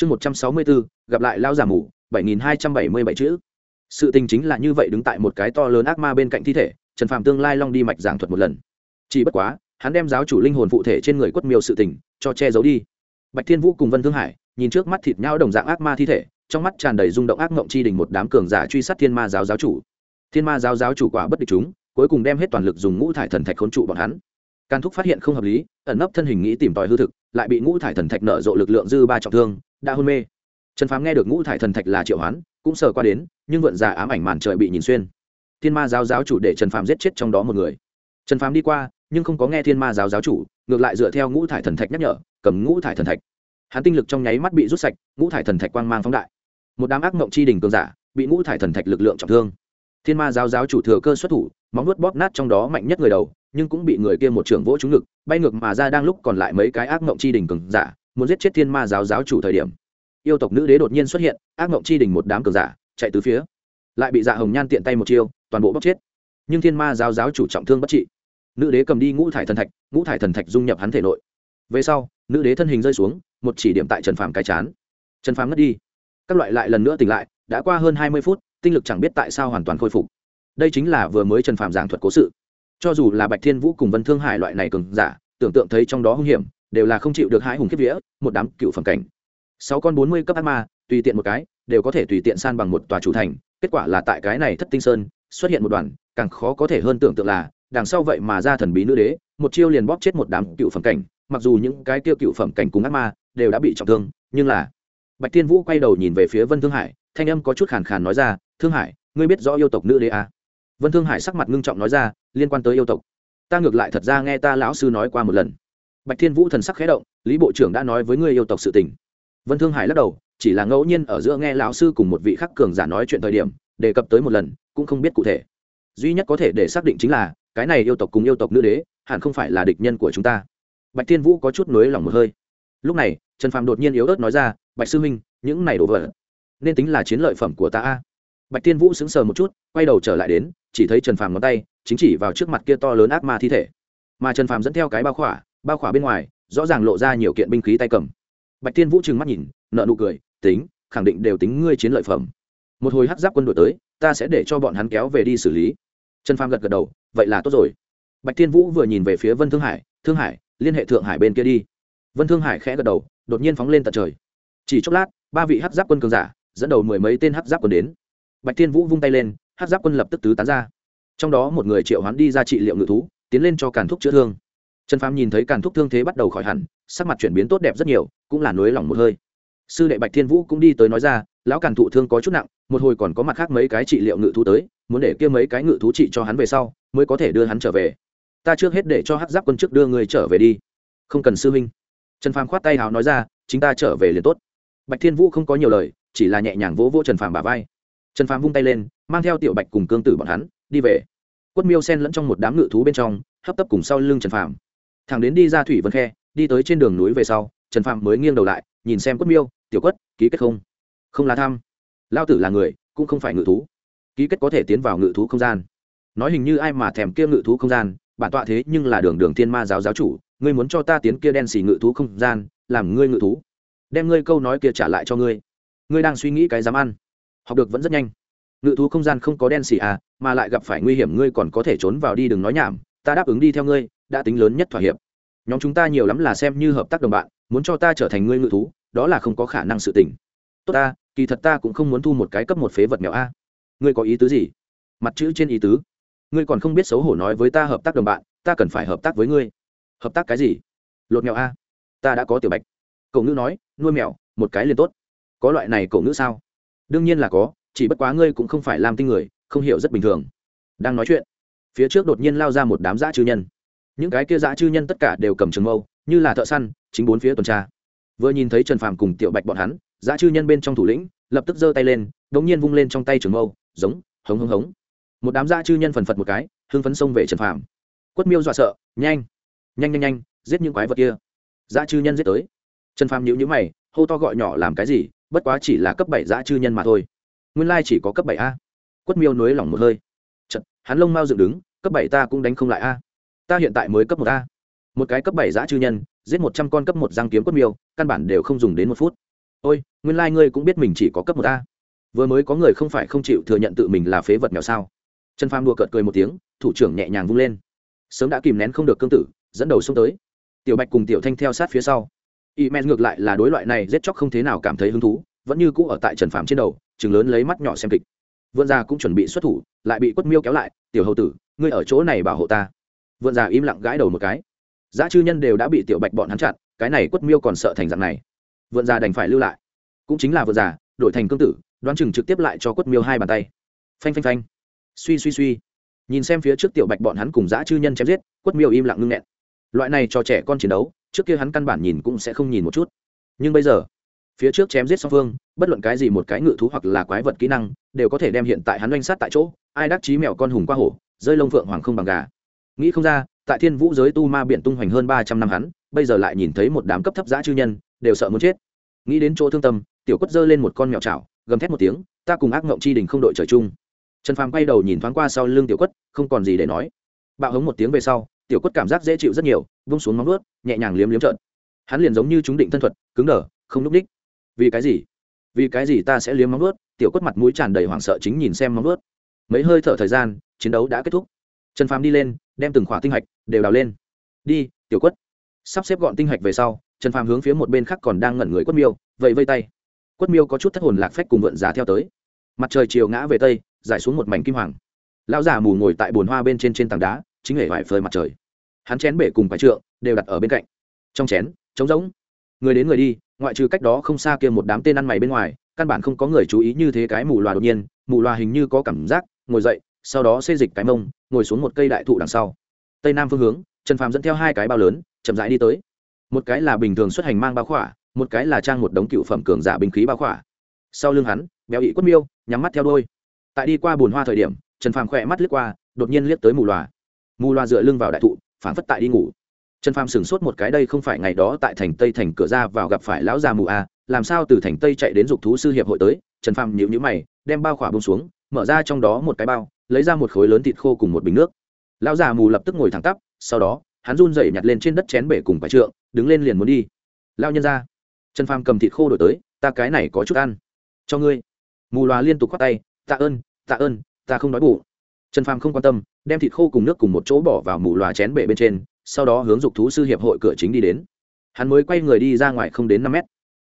chương một trăm sáu mươi bốn gặp lại lao giả mù, bảy nghìn hai trăm bảy mươi bảy chữ. Sự tình chính là như vậy đứng tại một cái to lớn ác ma bên cạnh thi thể, trần phạm tương lai long đi mạch giảng thuật một lần. Chỉ bất quá, hắn đem giáo chủ linh hồn phụ thể trên người quất miêu sự tình, cho che giấu đi. Bạch thiên vũ cùng vân thương hải, nhìn trước mắt thịt nhau đồng dạng ác ma thi thể, trong mắt tràn đầy rung động ác mộng chi đình một đám cường giả truy sát thiên ma giáo giáo chủ. Thiên ma giáo giáo chủ quả bất địch chúng, cuối cùng đem hết toàn lực dùng ngũ thải thần thạch khốn trụ bọn hắn càn thúc phát hiện không hợp lý, ẩn nấp thân hình nghĩ tìm tòi hư thực, lại bị ngũ thải thần thạch nợ rộ lực lượng dư ba trọng thương, đã hôn mê. Trần Phàm nghe được ngũ thải thần thạch là triệu hoán, cũng sờ qua đến, nhưng vượn giả ám ảnh màn trời bị nhìn xuyên. Thiên ma giáo giáo chủ để trần phàm giết chết trong đó một người. Trần phàm đi qua, nhưng không có nghe thiên ma giáo giáo chủ, ngược lại dựa theo ngũ thải thần thạch nhắc nhở, cầm ngũ thải thần thạch. Hắn tinh lực trong nháy mắt bị rút sạch, ngũ thải thần thạch quang mang phóng đại. Một đám ác mộng chi Đỉnh cường giả, bị ngũ thải thần thạch lực lượng trọng thương. Thiên ma giáo giáo chủ thừa cơ xuất thủ, móng nuốt bóp nát trong đó mạnh nhất người đầu nhưng cũng bị người kia một trưởng vỗ trúng ngực, bay ngược mà ra đang lúc còn lại mấy cái ác mộng chi đình cường giả, muốn giết chết thiên ma giáo giáo chủ thời điểm. Yêu tộc nữ đế đột nhiên xuất hiện, ác mộng chi đình một đám cường giả, chạy từ phía. Lại bị dạ hồng nhan tiện tay một chiêu, toàn bộ bóc chết. Nhưng thiên ma giáo giáo chủ trọng thương bất trị. Nữ đế cầm đi ngũ thải thần thạch, ngũ thải thần thạch dung nhập hắn thể nội. Về sau, nữ đế thân hình rơi xuống, một chỉ điểm tại trần phàm cái chán. Trần phàm ngất đi. Các loại lại lần nữa tỉnh lại, đã qua hơn hai mươi phút, tinh lực chẳng biết tại sao hoàn toàn khôi phục. Đây chính là vừa mới trần phàm giảng thuật cố sự cho dù là bạch thiên vũ cùng vân thương hải loại này cường giả, tưởng tượng thấy trong đó hung hiểm, đều là không chịu được hãi hùng kiếp vía, một đám cựu phẩm cảnh sáu con bốn mươi cấp ác ma, tùy tiện một cái, đều có thể tùy tiện san bằng một tòa chủ thành, kết quả là tại cái này thất tinh sơn, xuất hiện một đoàn, càng khó có thể hơn tưởng tượng là, đằng sau vậy mà ra thần bí nữ đế, một chiêu liền bóp chết một đám cựu phẩm cảnh, mặc dù những cái tiêu cựu phẩm cảnh cùng ác ma đều đã bị trọng thương, nhưng là bạch thiên vũ quay đầu nhìn về phía vân thương hải, thanh âm có chút khàn khàn nói ra, thương hải, ngươi biết rõ yêu tộc nữ đế à? Vân thương hải sắc mặt ngưng trọng nói ra, liên quan tới yêu tộc. Ta ngược lại thật ra nghe ta lão sư nói qua một lần. Bạch thiên vũ thần sắc khẽ động, lý bộ trưởng đã nói với ngươi yêu tộc sự tình. Vân thương hải lắc đầu, chỉ là ngẫu nhiên ở giữa nghe lão sư cùng một vị khắc cường giả nói chuyện thời điểm, đề cập tới một lần, cũng không biết cụ thể. Duy nhất có thể để xác định chính là, cái này yêu tộc cùng yêu tộc nữ đế, hẳn không phải là địch nhân của chúng ta. Bạch thiên vũ có chút nối lòng một hơi. Lúc này, trần phạm đột nhiên yếu ớt nói ra, bạch sư huynh, những này đổ vỡ nên tính là chiến lợi phẩm của ta a. Bạch thiên vũ sững sờ một chút, quay đầu trở lại đến chỉ thấy trần phàm ngón tay chính chỉ vào trước mặt kia to lớn ác ma thi thể. Mà trần phàm dẫn theo cái bao khỏa bao khỏa bên ngoài, rõ ràng lộ ra nhiều kiện binh khí tay cầm. Bạch thiên vũ trừng mắt nhìn nợ nụ cười, tính, khẳng định đều tính ngươi chiến lợi phẩm. Một hồi hắc giáp quân đội tới, ta sẽ để cho bọn hắn kéo về đi xử lý. Trần phàm gật gật đầu, vậy là tốt rồi. Bạch thiên vũ vừa nhìn về phía vân thương hải thương hải, liên hệ thượng hải bên kia đi. Vân thương hải khẽ gật đầu, đột nhiên phóng lên tận trời. Chỉ chốc lát, ba vị hắc giáp quân cường giả, dẫn đầu mười mấy tên hắc giáp quân đến. Bạch thiên vũ vung tay lên hắc giáp quân lập tức tứ tán ra. Trong đó một người triệu hoán đi ra trị liệu ngự thú, tiến lên cho càn thúc chữa thương. Trần phàm nhìn thấy càn thúc thương thế bắt đầu khỏi hẳn, sắc mặt chuyển biến tốt đẹp rất nhiều, cũng là nới lỏng một hơi. Sư đệ bạch thiên vũ cũng đi tới nói ra, lão càn thụ thương có chút nặng, một hồi còn có mặt khác mấy cái trị liệu ngự thú tới, muốn để kia mấy cái ngự thú trị cho hắn về sau, mới có thể đưa hắn trở về. Ta trước hết để cho hát giáp quân trước đưa người trở về đi. Không cần sư huynh. Trần phàm khoát tay hào nói ra, chính ta trở về liền tốt. Bạch thiên vũ không có nhiều lời, chỉ là nhẹ nhàng vỗ vỗ trần phàm bà vai trần phàm vung tay lên, mang theo tiểu bạch cùng cương tử bọn hắn, đi về. Quất miêu sen lẫn trong một đám ngự thú bên trong, hấp tấp cùng sau lưng trần phàm. Thằng đến đi ra thủy vân khe, đi tới trên đường núi về sau, trần phàm mới nghiêng đầu lại, nhìn xem quất miêu, tiểu quất, ký kết không? Không là tham lao tử là người, cũng không phải ngự thú. Ký kết có thể tiến vào ngự thú không gian. Nói hình như ai mà thèm kia ngự thú không gian, bản tọa thế nhưng là đường đường thiên ma giáo giáo chủ, ngươi muốn cho ta tiến kia đen xì ngự thú không gian, làm ngươi ngự thú. Đem ngươi câu nói kia trả lại cho ngươi. Ngươi đang suy nghĩ cái dám ăn học được vẫn rất nhanh. Ngự thú không gian không có đen xì à mà lại gặp phải nguy hiểm, ngươi còn có thể trốn vào đi đừng nói nhảm, ta đáp ứng đi theo ngươi, đã tính lớn nhất thỏa hiệp. Nhóm chúng ta nhiều lắm là xem như hợp tác đồng bạn, muốn cho ta trở thành ngươi ngự thú, đó là không có khả năng sự tình. Tốt ta, kỳ thật ta cũng không muốn thu một cái cấp một phế vật mèo a. Ngươi có ý tứ gì? Mặt chữ trên ý tứ. Ngươi còn không biết xấu hổ nói với ta hợp tác đồng bạn, ta cần phải hợp tác với ngươi. Hợp tác cái gì? Lột mèo a. Ta đã có tiểu bạch. Cậu ngữ nói, nuôi mèo, một cái liền tốt. Có loại này cậu ngữ sao? Đương nhiên là có, chỉ bất quá ngươi cũng không phải làm tinh người, không hiểu rất bình thường. Đang nói chuyện, phía trước đột nhiên lao ra một đám dã chư nhân. Những cái kia dã chư nhân tất cả đều cầm trường mâu, như là thợ săn, chính bốn phía tuần tra. Vừa nhìn thấy trần phàm cùng tiểu bạch bọn hắn, dã chư nhân bên trong thủ lĩnh, lập tức giơ tay lên đ ỗ n g nhiên vung lên trong tay trường mâu, giống, hống hống hống. Một đám dã chư nhân phần phật một cái, hưng phấn xông về trần phàm. Quất miêu dọa sợ, nhanh nhanh nhanh nhanh, giết những quái vật kia. Dã chư nhân giết tới. Trần phàm nhữ nhữ mày, hô to gọi nhỏ làm cái gì? Bất quá chỉ là cấp bảy dã chư nhân mà thôi. Nguyên lai chỉ có cấp bảy a. Quất miêu nối lỏng một hơi. Chật, hắn lông mau dựng đứng cấp bảy ta cũng đánh không lại a. Ta hiện tại mới cấp một a. Một cái cấp bảy dã chư nhân giết một trăm con cấp một giang kiếm quất miêu căn bản đều không dùng đến một phút. Ôi nguyên lai、like、ngươi cũng biết mình chỉ có cấp một a. Vừa mới có người không phải không chịu thừa nhận tự mình là phế vật nhỏ sao? Trần phàm đùa cợt cười một tiếng thủ trưởng nhẹ nhàng vung lên. Sớm đã kìm nén không được cương tử dẫn đầu xông tới. Tiểu bạch cùng tiểu thanh theo sát phía sau y men ngược lại là đối loại này giết chóc không thế nào cảm thấy hứng thú, vẫn như cũ ở tại trần phàm trên đầu chừng lớn lấy mắt nhỏ xem kịch. Vượn già cũng chuẩn bị xuất thủ, lại bị quất miêu kéo lại, tiểu hầu tử, ngươi ở chỗ này bảo hộ ta. Vượn già im lặng gãi đầu một cái. Giá chư nhân đều đã bị tiểu bạch bọn hắn chặn, cái này quất miêu còn sợ thành dạng này. Vượn già đành phải lưu lại. Cũng chính là vượn già đổi thành cương tử, đoán chừng trực tiếp lại cho quất miêu hai bàn tay. Phanh phanh phanh. Suy suy suy. Nhìn xem phía trước tiểu bạch bọn hắn cùng dã chư nhân chém giết, quất miêu im lặng ngưng nghẹn. Loại này cho trẻ con chiến đấu trước kia hắn căn bản nhìn cũng sẽ không nhìn một chút. Nhưng bây giờ, phía trước chém giết song phương, bất luận cái gì một cái ngự thú hoặc là quái vật kỹ năng, đều có thể đem hiện tại hắn oanh sát tại chỗ, ai đắc chí mèo con hùng qua hổ, rơi lông phượng hoàng không bằng gà. Nghĩ không ra, tại thiên vũ giới tu ma biển tung hoành hơn ba trăm năm hắn, bây giờ lại nhìn thấy một đám cấp thấp giã chư nhân, đều sợ muốn chết. Nghĩ đến chỗ thương tâm, tiểu quất giơ lên một con mèo chảo, gầm thét một tiếng, ta cùng ác ngộng chi đình không đội trời chung. Trần phàm quay đầu nhìn thoáng qua sau lưng tiểu quất, không còn gì để nói. Bạo hống một tiếng về sau tiểu quất cảm giác dễ chịu rất nhiều, vung xuống móng ướt nhẹ nhàng liếm liếm trợn. Hắn liền giống như chúng định thân thuật, cứng đờ, không núp đích vì cái gì? Vì cái gì ta sẽ liếm móng ướt tiểu quất mặt mũi tràn đầy hoảng sợ chính nhìn xem móng ướt mấy hơi thở thời gian, chiến đấu đã kết thúc. Trần phàm đi lên, đem từng khỏa tinh hạch đều đào lên. Đi, tiểu quất. Sắp xếp gọn tinh hạch về sau, trần phàm hướng phía một bên khác còn đang ngẩn người quất miêu vậy vây tay. Quất miêu có chút thất hồn lạc phách cùng vượn giá theo tới. Mặt trời chiều ngã về tây giải xuống một mảnh kim hoàng. Lão già mù ngồi tại bồn hoa bên trên trên tảng đá chính hệ vải phơi mặt trời. Hắn chén bể cùng phải trượng đều đặt ở bên cạnh. Trong chén, trống rỗng. Người đến người đi, ngoại trừ cách đó không xa kia một đám tên ăn mày bên ngoài, căn bản không có người chú ý như thế cái mù loà đột nhiên, mù loà hình như có cảm giác, ngồi dậy, sau đó xê dịch cái mông, ngồi xuống một cây đại thụ đằng sau. Tây nam phương hướng, trần phàm dẫn theo hai cái bao lớn, chậm rãi đi tới. Một cái là bình thường xuất hành mang bao khỏa, một cái là trang một đống cựu phẩm cường giả binh khí bao khỏa. Sau lưng hắn, béo ị quất miêu, nhắm mắt theo đôi tại đi qua bùn hoa thời điểm, trần phàm khỏe mắt liếc qua, đột nhiên liếc tới mù loà mù Loa dựa lưng vào đại thụ phản phất tại đi ngủ. Trần phàm sửng sốt một cái, đây không phải ngày đó tại thành tây thành cửa ra vào gặp phải lão già mù a làm sao từ thành tây chạy đến dục thú sư hiệp hội tới? Trần phàm nhịu nhữ mày, đem bao khỏa bông xuống, mở ra trong đó một cái bao, lấy ra một khối lớn thịt khô cùng một bình nước. Lão già mù lập tức ngồi thẳng tắp, sau đó, hắn run rẩy nhặt lên trên đất chén bể cùng bài trượng, đứng lên liền muốn đi. Lao nhân ra, trần phàm cầm thịt khô đổi tới, ta cái này có chút ăn. Cho ngươi. Mù loà liên tục khoác tay tạ ơn tạ ơn, ta không đói bụ trần phàm không quan tâm, đem thịt khô cùng nước cùng một chỗ bỏ vào mù loà chén bể bên trên, sau đó hướng dục thú sư hiệp hội cửa chính đi đến. Hắn mới quay người đi ra ngoài không đến năm mét.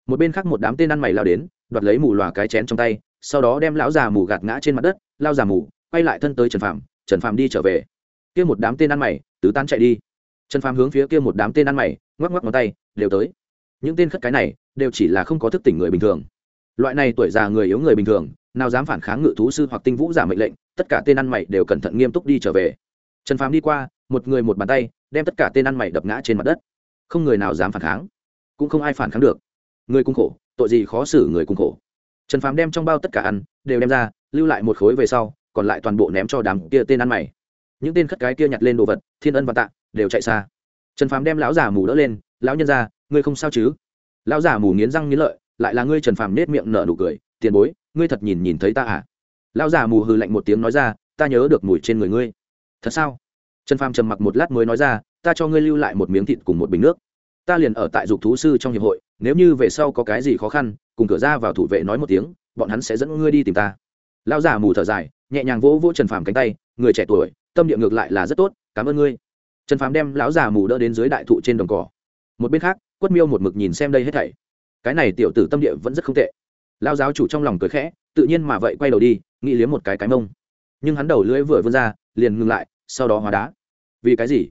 Một bên khác một đám tên ăn mày lao đến, đoạt lấy mù loà cái chén trong tay, sau đó đem lão già mù gạt ngã trên mặt đất, lao già mù, quay lại thân tới trần phàm trần phàm đi trở về. Kia một đám tên ăn mày, tứ tán chạy đi. Trần phàm hướng phía kia một đám tên ăn mày, ngoắc ngoắc ngón tay, đều tới. Những tên khất cái này, đều chỉ là không có thức tỉnh người bình thường. Loại này tuổi già người yếu người bình thường, nào dám phản kháng ngự thú sư hoặc tinh vũ giả mệnh lệnh tất cả tên ăn mày đều cẩn thận nghiêm túc đi trở về. Trần phàm đi qua, một người một bàn tay, đem tất cả tên ăn mày đập ngã trên mặt đất. Không người nào dám phản kháng, cũng không ai phản kháng được. Người cung khổ, tội gì khó xử người cung khổ. Trần phàm đem trong bao tất cả ăn, đều đem ra, lưu lại một khối về sau, còn lại toàn bộ ném cho đám kia tên ăn mày. Những tên khất cái kia nhặt lên đồ vật, thiên ân và tạ, đều chạy xa. Trần phàm đem lão già mù đỡ lên, lão nhân ra ngươi không sao chứ? Lão già mù nghiến răng nghiến lợi, lại là ngươi trần phàm nết miệng nở nụ cười, tiền bối, ngươi thật nhìn nhìn thấy ta à? Lão già mù hừ lạnh một tiếng nói ra, ta nhớ được mùi trên người ngươi. Thật sao? Trần phàm trầm mặc một lát mới nói ra, ta cho ngươi lưu lại một miếng thịt cùng một bình nước. Ta liền ở tại dục thú sư trong hiệp hội, nếu như về sau có cái gì khó khăn, cùng cửa ra vào thủ vệ nói một tiếng, bọn hắn sẽ dẫn ngươi đi tìm ta. Lão già mù thở dài, nhẹ nhàng vỗ vỗ trần phàm cánh tay, người trẻ tuổi, tâm địa ngược lại là rất tốt, cảm ơn ngươi. Trần phàm đem lão già mù đỡ đến dưới đại thụ trên đồng cỏ. Một bên khác, quất miêu một mực nhìn xem đây hết thảy. Cái này tiểu tử tâm địa vẫn rất không tệ. Lao giáo chủ trong lòng cười khẽ, tự nhiên mà vậy quay đầu đi nghĩ liếm một cái cái mông. Nhưng hắn đầu lưỡi vừa vươn ra, liền ngừng lại, sau đó hóa đá. Vì cái gì?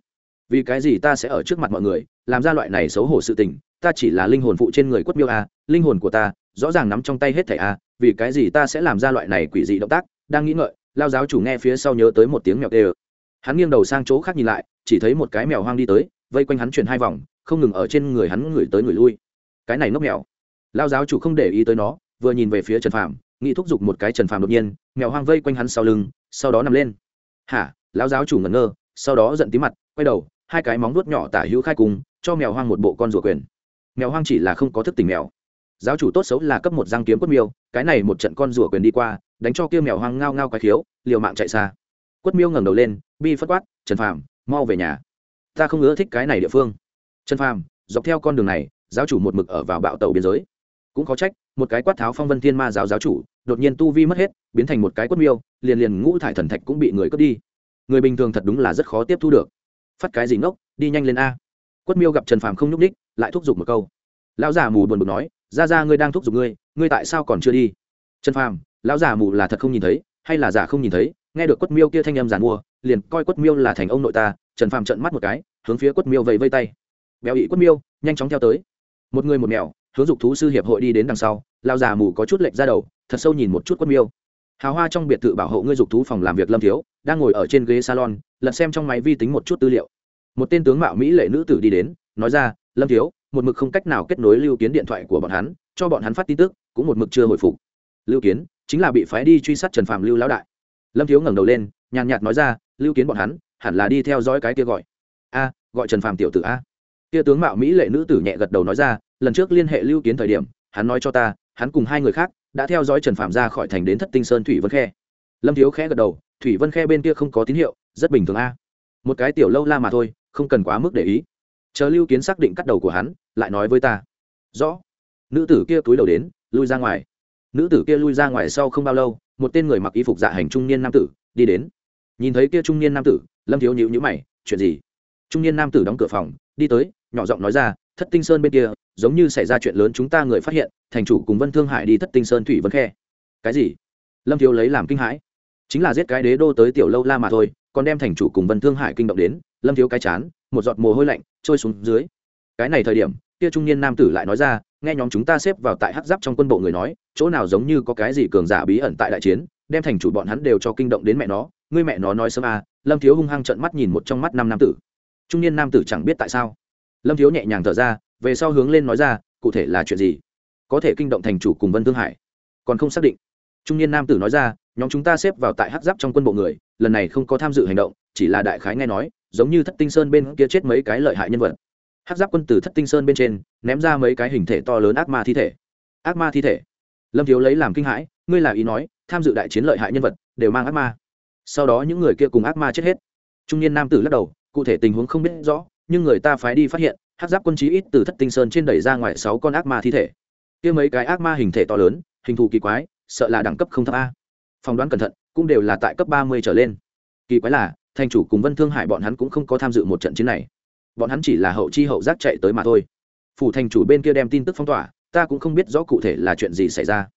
Vì cái gì ta sẽ ở trước mặt mọi người, làm ra loại này xấu hổ sự tình? Ta chỉ là linh hồn phụ trên người quất miêu a linh hồn của ta, rõ ràng nắm trong tay hết thảy a vì cái gì ta sẽ làm ra loại này quỷ dị động tác? Đang nghĩ ngợi, lao giáo chủ nghe phía sau nhớ tới một tiếng mèo tê hắn nghiêng đầu sang chỗ khác nhìn lại, chỉ thấy một cái mèo hoang đi tới, vây quanh hắn chuyển hai vòng, không ngừng ở trên người hắn ngửi tới người lui. Cái này nốc mèo. Lao giáo chủ không để ý tới nó, vừa nhìn về phía trần phàm nghĩ thúc giục một cái trần phàm đột nhiên, mèo hoang vây quanh hắn sau lưng, sau đó nằm lên. Hả? Lão giáo chủ ngẩn ngơ, sau đó giận tí mặt, quay đầu, hai cái móng nuốt nhỏ tả hữu khai cùng, cho mèo hoang một bộ con rùa quyền. Mèo hoang chỉ là không có thức tỉnh mèo. Giáo chủ tốt xấu là cấp một giang kiếm quất miêu, cái này một trận con rùa quyền đi qua, đánh cho kia mèo hoang ngao ngao cái khiếu, liều mạng chạy xa. Quất miêu ngẩng đầu lên, bi phất quát, trần phàm, mau về nhà. Ta không ưa thích cái này địa phương. Trần phàm, dọc theo con đường này, giáo chủ một mực ở vào bạo tàu biên giới cũng có trách, một cái quát tháo phong vân thiên ma giáo giáo chủ, đột nhiên tu vi mất hết, biến thành một cái quất miêu, liền liền ngũ thải thần thạch cũng bị người cướp đi. Người bình thường thật đúng là rất khó tiếp thu được. Phát cái gì ngốc, đi nhanh lên a. Quất miêu gặp trần phàm không nhúc ních lại thúc giục một câu. Lão già mù buồn bực nói, ra ra, ngươi đang thúc giục ngươi ngươi tại sao còn chưa đi? Trần phàm, lão già mù là thật không nhìn thấy, hay là giả không nhìn thấy, nghe được quất miêu kia thanh âm giàn mua, liền coi quất miêu là thành ông nội ta. Trần phàm trận mắt một cái, hướng phía quất miêu vẫy vây tay. Béo ị quất miêu, nhanh chóng theo tới. Một người một mèo hướng dục thú sư hiệp hội đi đến đằng sau, lao già mù có chút lệch ra đầu, thật sâu nhìn một chút quất miêu. Hào hoa trong biệt thự bảo hộ ngươi dục thú phòng làm việc lâm thiếu, đang ngồi ở trên ghế salon, lật xem trong máy vi tính một chút tư liệu. Một tên tướng mạo mỹ lệ nữ tử đi đến, nói ra, lâm thiếu, một mực không cách nào kết nối lưu kiến điện thoại của bọn hắn, cho bọn hắn phát tin tức, cũng một mực chưa hồi phục. Lưu kiến chính là bị phái đi truy sát trần phạm lưu lão đại. Lâm thiếu ngẩng đầu lên, nhàn nhạt nói ra, lưu kiến bọn hắn, hẳn là đi theo dõi cái kia gọi. A, gọi trần phạm tiểu tử a kia tướng mạo mỹ lệ nữ tử nhẹ gật đầu nói ra, lần trước liên hệ lưu kiến thời điểm, hắn nói cho ta, hắn cùng hai người khác đã theo dõi trần phạm ra khỏi thành đến thất tinh sơn thủy vân khe. Lâm thiếu khẽ gật đầu, thủy vân khe bên kia không có tín hiệu, rất bình thường a. Một cái tiểu lâu la mà thôi, không cần quá mức để ý. Chờ lưu kiến xác định cắt đầu của hắn, lại nói với ta. Rõ. Nữ tử kia túi đầu đến, lui ra ngoài. Nữ tử kia lui ra ngoài sau không bao lâu, một tên người mặc y phục dạ hành trung niên nam tử đi đến. Nhìn thấy kia trung niên nam tử, lâm thiếu nhữ nhữ mày, chuyện gì? Trung niên nam tử đóng cửa phòng, đi tới nhỏ giọng nói ra, thất tinh sơn bên kia, giống như xảy ra chuyện lớn chúng ta người phát hiện, thành chủ cùng vân thương hải đi thất tinh sơn thủy vân khe. Cái gì? Lâm thiếu lấy làm kinh hãi. Chính là giết cái đế đô tới tiểu lâu la mà thôi, còn đem thành chủ cùng vân thương hải kinh động đến. Lâm thiếu cái chán, một giọt mồ hôi lạnh trôi xuống dưới. Cái này thời điểm, kia trung niên nam tử lại nói ra, nghe nhóm chúng ta xếp vào tại hát giáp trong quân bộ người nói, chỗ nào giống như có cái gì cường giả bí ẩn tại đại chiến, đem thành chủ bọn hắn đều cho kinh động đến mẹ nó, ngươi mẹ nó nói sớm à. Lâm thiếu hung hăng trợn mắt nhìn một trong mắt năm nam tử. Trung niên nam tử chẳng biết tại sao lâm thiếu nhẹ nhàng thở ra, về sau hướng lên nói ra, cụ thể là chuyện gì? Có thể kinh động thành chủ cùng vân thương hải. Còn không xác định. Trung niên nam tử nói ra, nhóm chúng ta xếp vào tại hắc giáp trong quân bộ người, lần này không có tham dự hành động, chỉ là đại khái nghe nói, giống như thất tinh sơn bên kia chết mấy cái lợi hại nhân vật. Hắc giáp quân từ thất tinh sơn bên trên, ném ra mấy cái hình thể to lớn ác ma thi thể. Ác ma thi thể? Lâm thiếu lấy làm kinh hãi, ngươi là ý nói, tham dự đại chiến lợi hại nhân vật, đều mang ác ma. Sau đó những người kia cùng ác ma chết hết. Trung niên nam tử lắc đầu, cụ thể tình huống không biết rõ nhưng người ta phái đi phát hiện, hát giáp quân chí ít từ thất tinh sơn trên đẩy ra ngoài sáu con ác ma thi thể. Kia mấy cái ác ma hình thể to lớn, hình thù kỳ quái, sợ là đẳng cấp không thấp a. Phỏng đoán cẩn thận, cũng đều là tại cấp ba mươi trở lên. Kỳ quái là, thành chủ cùng vân thương hải bọn hắn cũng không có tham dự một trận chiến này. Bọn hắn chỉ là hậu chi hậu giác chạy tới mà thôi. Phủ thành chủ bên kia đem tin tức phong tỏa, ta cũng không biết rõ cụ thể là chuyện gì xảy ra.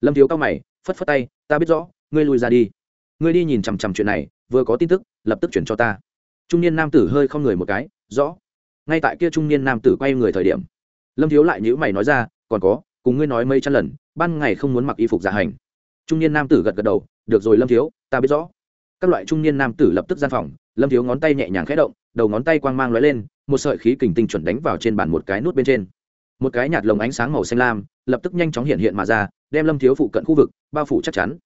Lâm thiếu cao mày, phất phất tay, ta biết rõ, ngươi lui ra đi. Ngươi đi nhìn chằm chằm chuyện này, vừa có tin tức, lập tức chuyển cho ta. Trung niên nam tử hơi không người một cái rõ. Ngay tại kia trung niên nam tử quay người thời điểm, lâm thiếu lại nhữ mày nói ra, còn có, cùng ngươi nói mấy trăm lần, ban ngày không muốn mặc y phục giả hành. Trung niên nam tử gật gật đầu, được rồi lâm thiếu, ta biết rõ. Các loại trung niên nam tử lập tức gian phòng, lâm thiếu ngón tay nhẹ nhàng khẽ động, đầu ngón tay quang mang lóe lên, một sợi khí kình tinh chuẩn đánh vào trên bàn một cái nút bên trên. Một cái nhạt lồng ánh sáng màu xanh lam lập tức nhanh chóng hiện hiện mà ra, đem lâm thiếu phụ cận khu vực bao phủ chắc chắn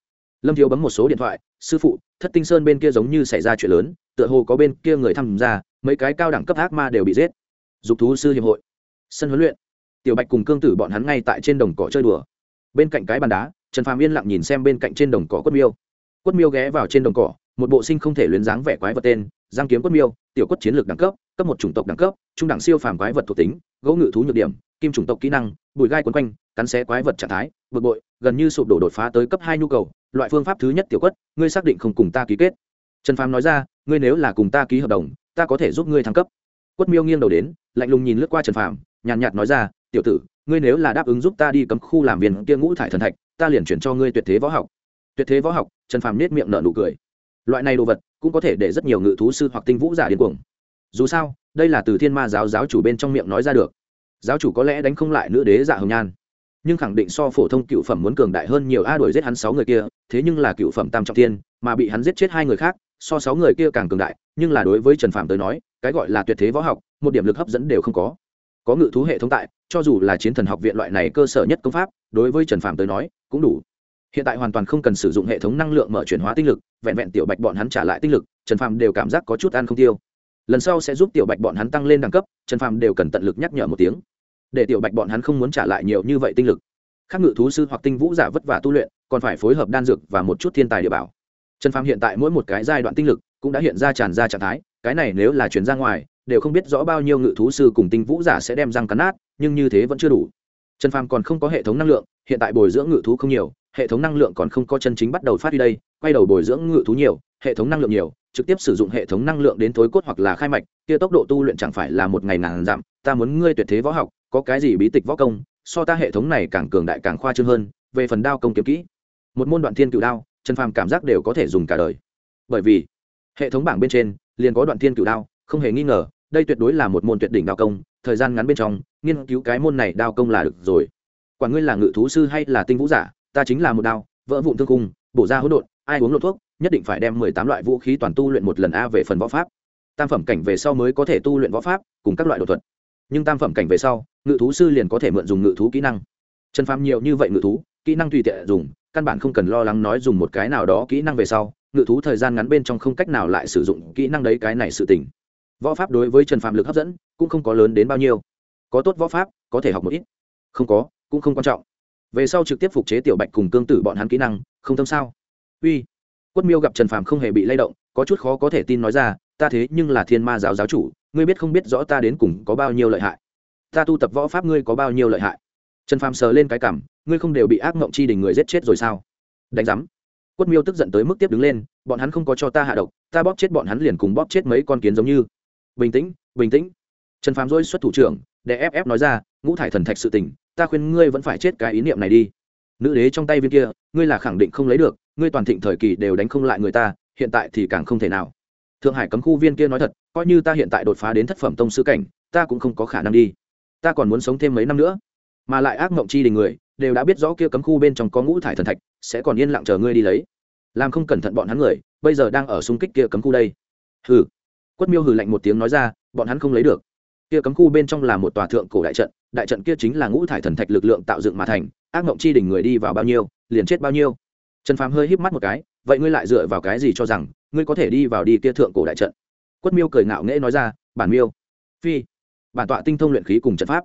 lâm thiếu bấm một số điện thoại, sư phụ, thất tinh sơn bên kia giống như xảy ra chuyện lớn, tựa hồ có bên kia người tham gia, mấy cái cao đẳng cấp ác ma đều bị giết. Dục thú sư hiệp hội. Sân huấn luyện. Tiểu bạch cùng cương tử bọn hắn ngay tại trên đồng cỏ chơi đùa. Bên cạnh cái bàn đá, trần phàm yên lặng nhìn xem bên cạnh trên đồng cỏ quất miêu. Quất miêu ghé vào trên đồng cỏ, một bộ sinh không thể luyến dáng vẻ quái vật tên, giang kiếm quất miêu, tiểu quất chiến lược đẳng cấp cấp một chủng tộc đẳng cấp, trung đẳng siêu phàm quái vật thuộc tính gỗ ngự thú nhược điểm, kim chủng tộc kỹ năng, bụi gai quấn quanh cắn xé quái vật trạng thái, bực bội, gần như sụp đổ đột phá tới cấp hai nhu cầu, loại phương pháp thứ nhất tiểu quất, ngươi xác định không cùng ta ký kết. Trần phàm nói ra, ngươi nếu là cùng ta ký hợp đồng, ta có thể giúp ngươi thăng cấp. Quất miêu nghiêng đầu đến, lạnh lùng nhìn lướt qua trần phàm, nhàn nhạt nói ra, tiểu tử, ngươi nếu là đáp ứng giúp ta đi cấm khu làm viên kia ngũ thải thần thạch, ta liền chuyển cho ngươi tuyệt thế võ học. Tuyệt thế võ học, trần phàm nết miệng nở nụ cười. Loại này đồ vật, cũng có thể để rất nhiều ngự thú sư hoặc tinh vũ giả điên cuồng. Dù sao, đây là từ thiên ma giáo giáo chủ bên trong miệng nói ra được. Giáo chủ có lẽ đánh không lại nữ đế giả hồng nhan nhưng khẳng định so phổ thông cựu phẩm muốn cường đại hơn nhiều a đuổi giết hắn sáu người kia, thế nhưng là cựu phẩm tam trọng thiên, mà bị hắn giết chết hai người khác, so sáu người kia càng cường đại, nhưng là đối với trần phạm tới nói, cái gọi là tuyệt thế võ học, một điểm lực hấp dẫn đều không có. Có ngự thú hệ thống tại, cho dù là chiến thần học viện loại này cơ sở nhất công pháp, đối với trần phạm tới nói, cũng đủ. Hiện tại hoàn toàn không cần sử dụng hệ thống năng lượng mở chuyển hóa tinh lực, vẹn vẹn tiểu bạch bọn hắn trả lại tinh lực, trần phạm đều cảm giác có chút ăn không tiêu. Lần sau sẽ giúp tiểu bạch bọn hắn tăng lên đẳng cấp, trần phạm đều cần tận lực nhắc nhở một tiếng để tiểu bạch bọn hắn không muốn trả lại nhiều như vậy tinh lực. Khác ngự thú sư hoặc tinh vũ giả vất vả tu luyện, còn phải phối hợp đan dược và một chút thiên tài địa bảo. Trần phàm hiện tại mỗi một cái giai đoạn tinh lực cũng đã hiện ra tràn ra trạng thái, cái này nếu là chuyển ra ngoài, đều không biết rõ bao nhiêu ngự thú sư cùng tinh vũ giả sẽ đem răng cắn nát, nhưng như thế vẫn chưa đủ. Trần phàm còn không có hệ thống năng lượng, hiện tại bồi dưỡng ngự thú không nhiều, hệ thống năng lượng còn không có chân chính bắt đầu phát đi đây, quay đầu bồi dưỡng ngự thú nhiều, hệ thống năng lượng nhiều, trực tiếp sử dụng hệ thống năng lượng đến thối cốt hoặc là khai mạch, kia tốc độ tu luyện chẳng phải là một ngày ngàn dặm ta muốn ngươi tuyệt thế võ học có cái gì bí tịch võ công, so ta hệ thống này càng cường đại càng khoa trương hơn, về phần đao công kiếm kỹ. Một môn đoạn thiên cựu đao, trần phàm cảm giác đều có thể dùng cả đời. Bởi vì, hệ thống bảng bên trên liền có đoạn thiên cựu đao, không hề nghi ngờ, đây tuyệt đối là một môn tuyệt đỉnh đao công, thời gian ngắn bên trong, nghiên cứu cái môn này đao công là được rồi. Quả ngươi là ngự thú sư hay là tinh vũ giả, ta chính là một đao, vỡ vụn thương cung bổ ra hỗn độn, ai uống lộ thuốc, nhất định phải đem mười tám loại vũ khí toàn tu luyện một lần a về phần võ pháp. Tam phẩm cảnh về sau mới có thể tu luyện võ pháp, cùng các loại đột thuật. Nhưng tam phẩm cảnh về sau ngự thú sư liền có thể mượn dùng ngự thú kỹ năng. Trần phàm nhiều như vậy ngự thú, kỹ năng tùy tiện dùng, căn bản không cần lo lắng nói dùng một cái nào đó kỹ năng về sau, ngự thú thời gian ngắn bên trong không cách nào lại sử dụng kỹ năng đấy cái này sự tỉnh võ pháp đối với trần phàm lực hấp dẫn, cũng không có lớn đến bao nhiêu. Có tốt võ pháp, có thể học một ít. Không có, cũng không quan trọng. Về sau trực tiếp phục chế tiểu bạch cùng cương tử bọn hắn kỹ năng, không tâm sao? Uy. Quất miêu gặp trần phàm không hề bị lay động, có chút khó có thể tin nói ra, ta thế nhưng là thiên ma giáo giáo chủ, ngươi biết không biết rõ ta đến cùng có bao nhiêu lợi hại? Ta tu tập võ pháp ngươi có bao nhiêu lợi hại? Trần phàm sờ lên cái cảm ngươi không đều bị ác mộng chi đình người giết chết rồi sao? Đánh giám. Quất miêu tức giận tới mức tiếp đứng lên, bọn hắn không có cho ta hạ độc, ta bóp chết bọn hắn liền cùng bóp chết mấy con kiến giống như. Bình tĩnh bình tĩnh. Trần phàm dỗi xuất thủ trưởng, để ép ép nói ra, ngũ thải thần thạch sự tình, ta khuyên ngươi vẫn phải chết cái ý niệm này đi. Nữ đế trong tay viên kia, ngươi là khẳng định không lấy được, ngươi toàn thịnh thời kỳ đều đánh không lại người ta, hiện tại thì càng không thể nào. Thượng hải cấm khu viên kia nói thật, coi như ta hiện tại đột phá đến thất phẩm tông sư cảnh, ta cũng không có khả năng đi ta còn muốn sống thêm mấy năm nữa. Mà lại ác mộng chi đình người, đều đã biết rõ kia cấm khu bên trong có ngũ thải thần thạch, sẽ còn yên lặng chờ ngươi đi lấy. Làm không cẩn thận bọn hắn người, bây giờ đang ở xung kích kia cấm khu đây. Hừ. Quất miêu hừ lạnh một tiếng nói ra, bọn hắn không lấy được. Kia cấm khu bên trong là một tòa thượng cổ đại trận đại trận kia chính là ngũ thải thần thạch lực lượng tạo dựng mà thành, ác mộng chi đỉnh người đi vào bao nhiêu, liền chết bao nhiêu. Trần phàm hơi híp mắt một cái, vậy ngươi lại dựa vào cái gì cho rằng, ngươi có thể đi vào đi kia thượng cổ đại trận? Quất miêu cười ngạo nghễ nói ra, bản miêu. Phi bản tọa tinh thông luyện khí cùng trận pháp.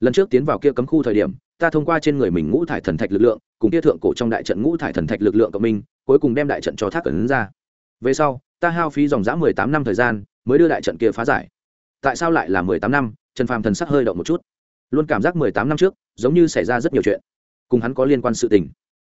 Lần trước tiến vào kia cấm khu thời điểm, ta thông qua trên người mình ngũ thải thần thạch lực lượng, cùng kia thượng cổ trong đại trận ngũ thải thần thạch lực lượng cộng minh, cuối cùng đem đại trận cho thác cẩn ra. Về sau, ta hao phí dòng dã mười tám năm thời gian, mới đưa đại trận kia phá giải. Tại sao lại là mười tám năm? Trần phàm thần sắc hơi động một chút. Luôn cảm giác mười tám năm trước, giống như xảy ra rất nhiều chuyện. Cùng hắn có liên quan sự tình.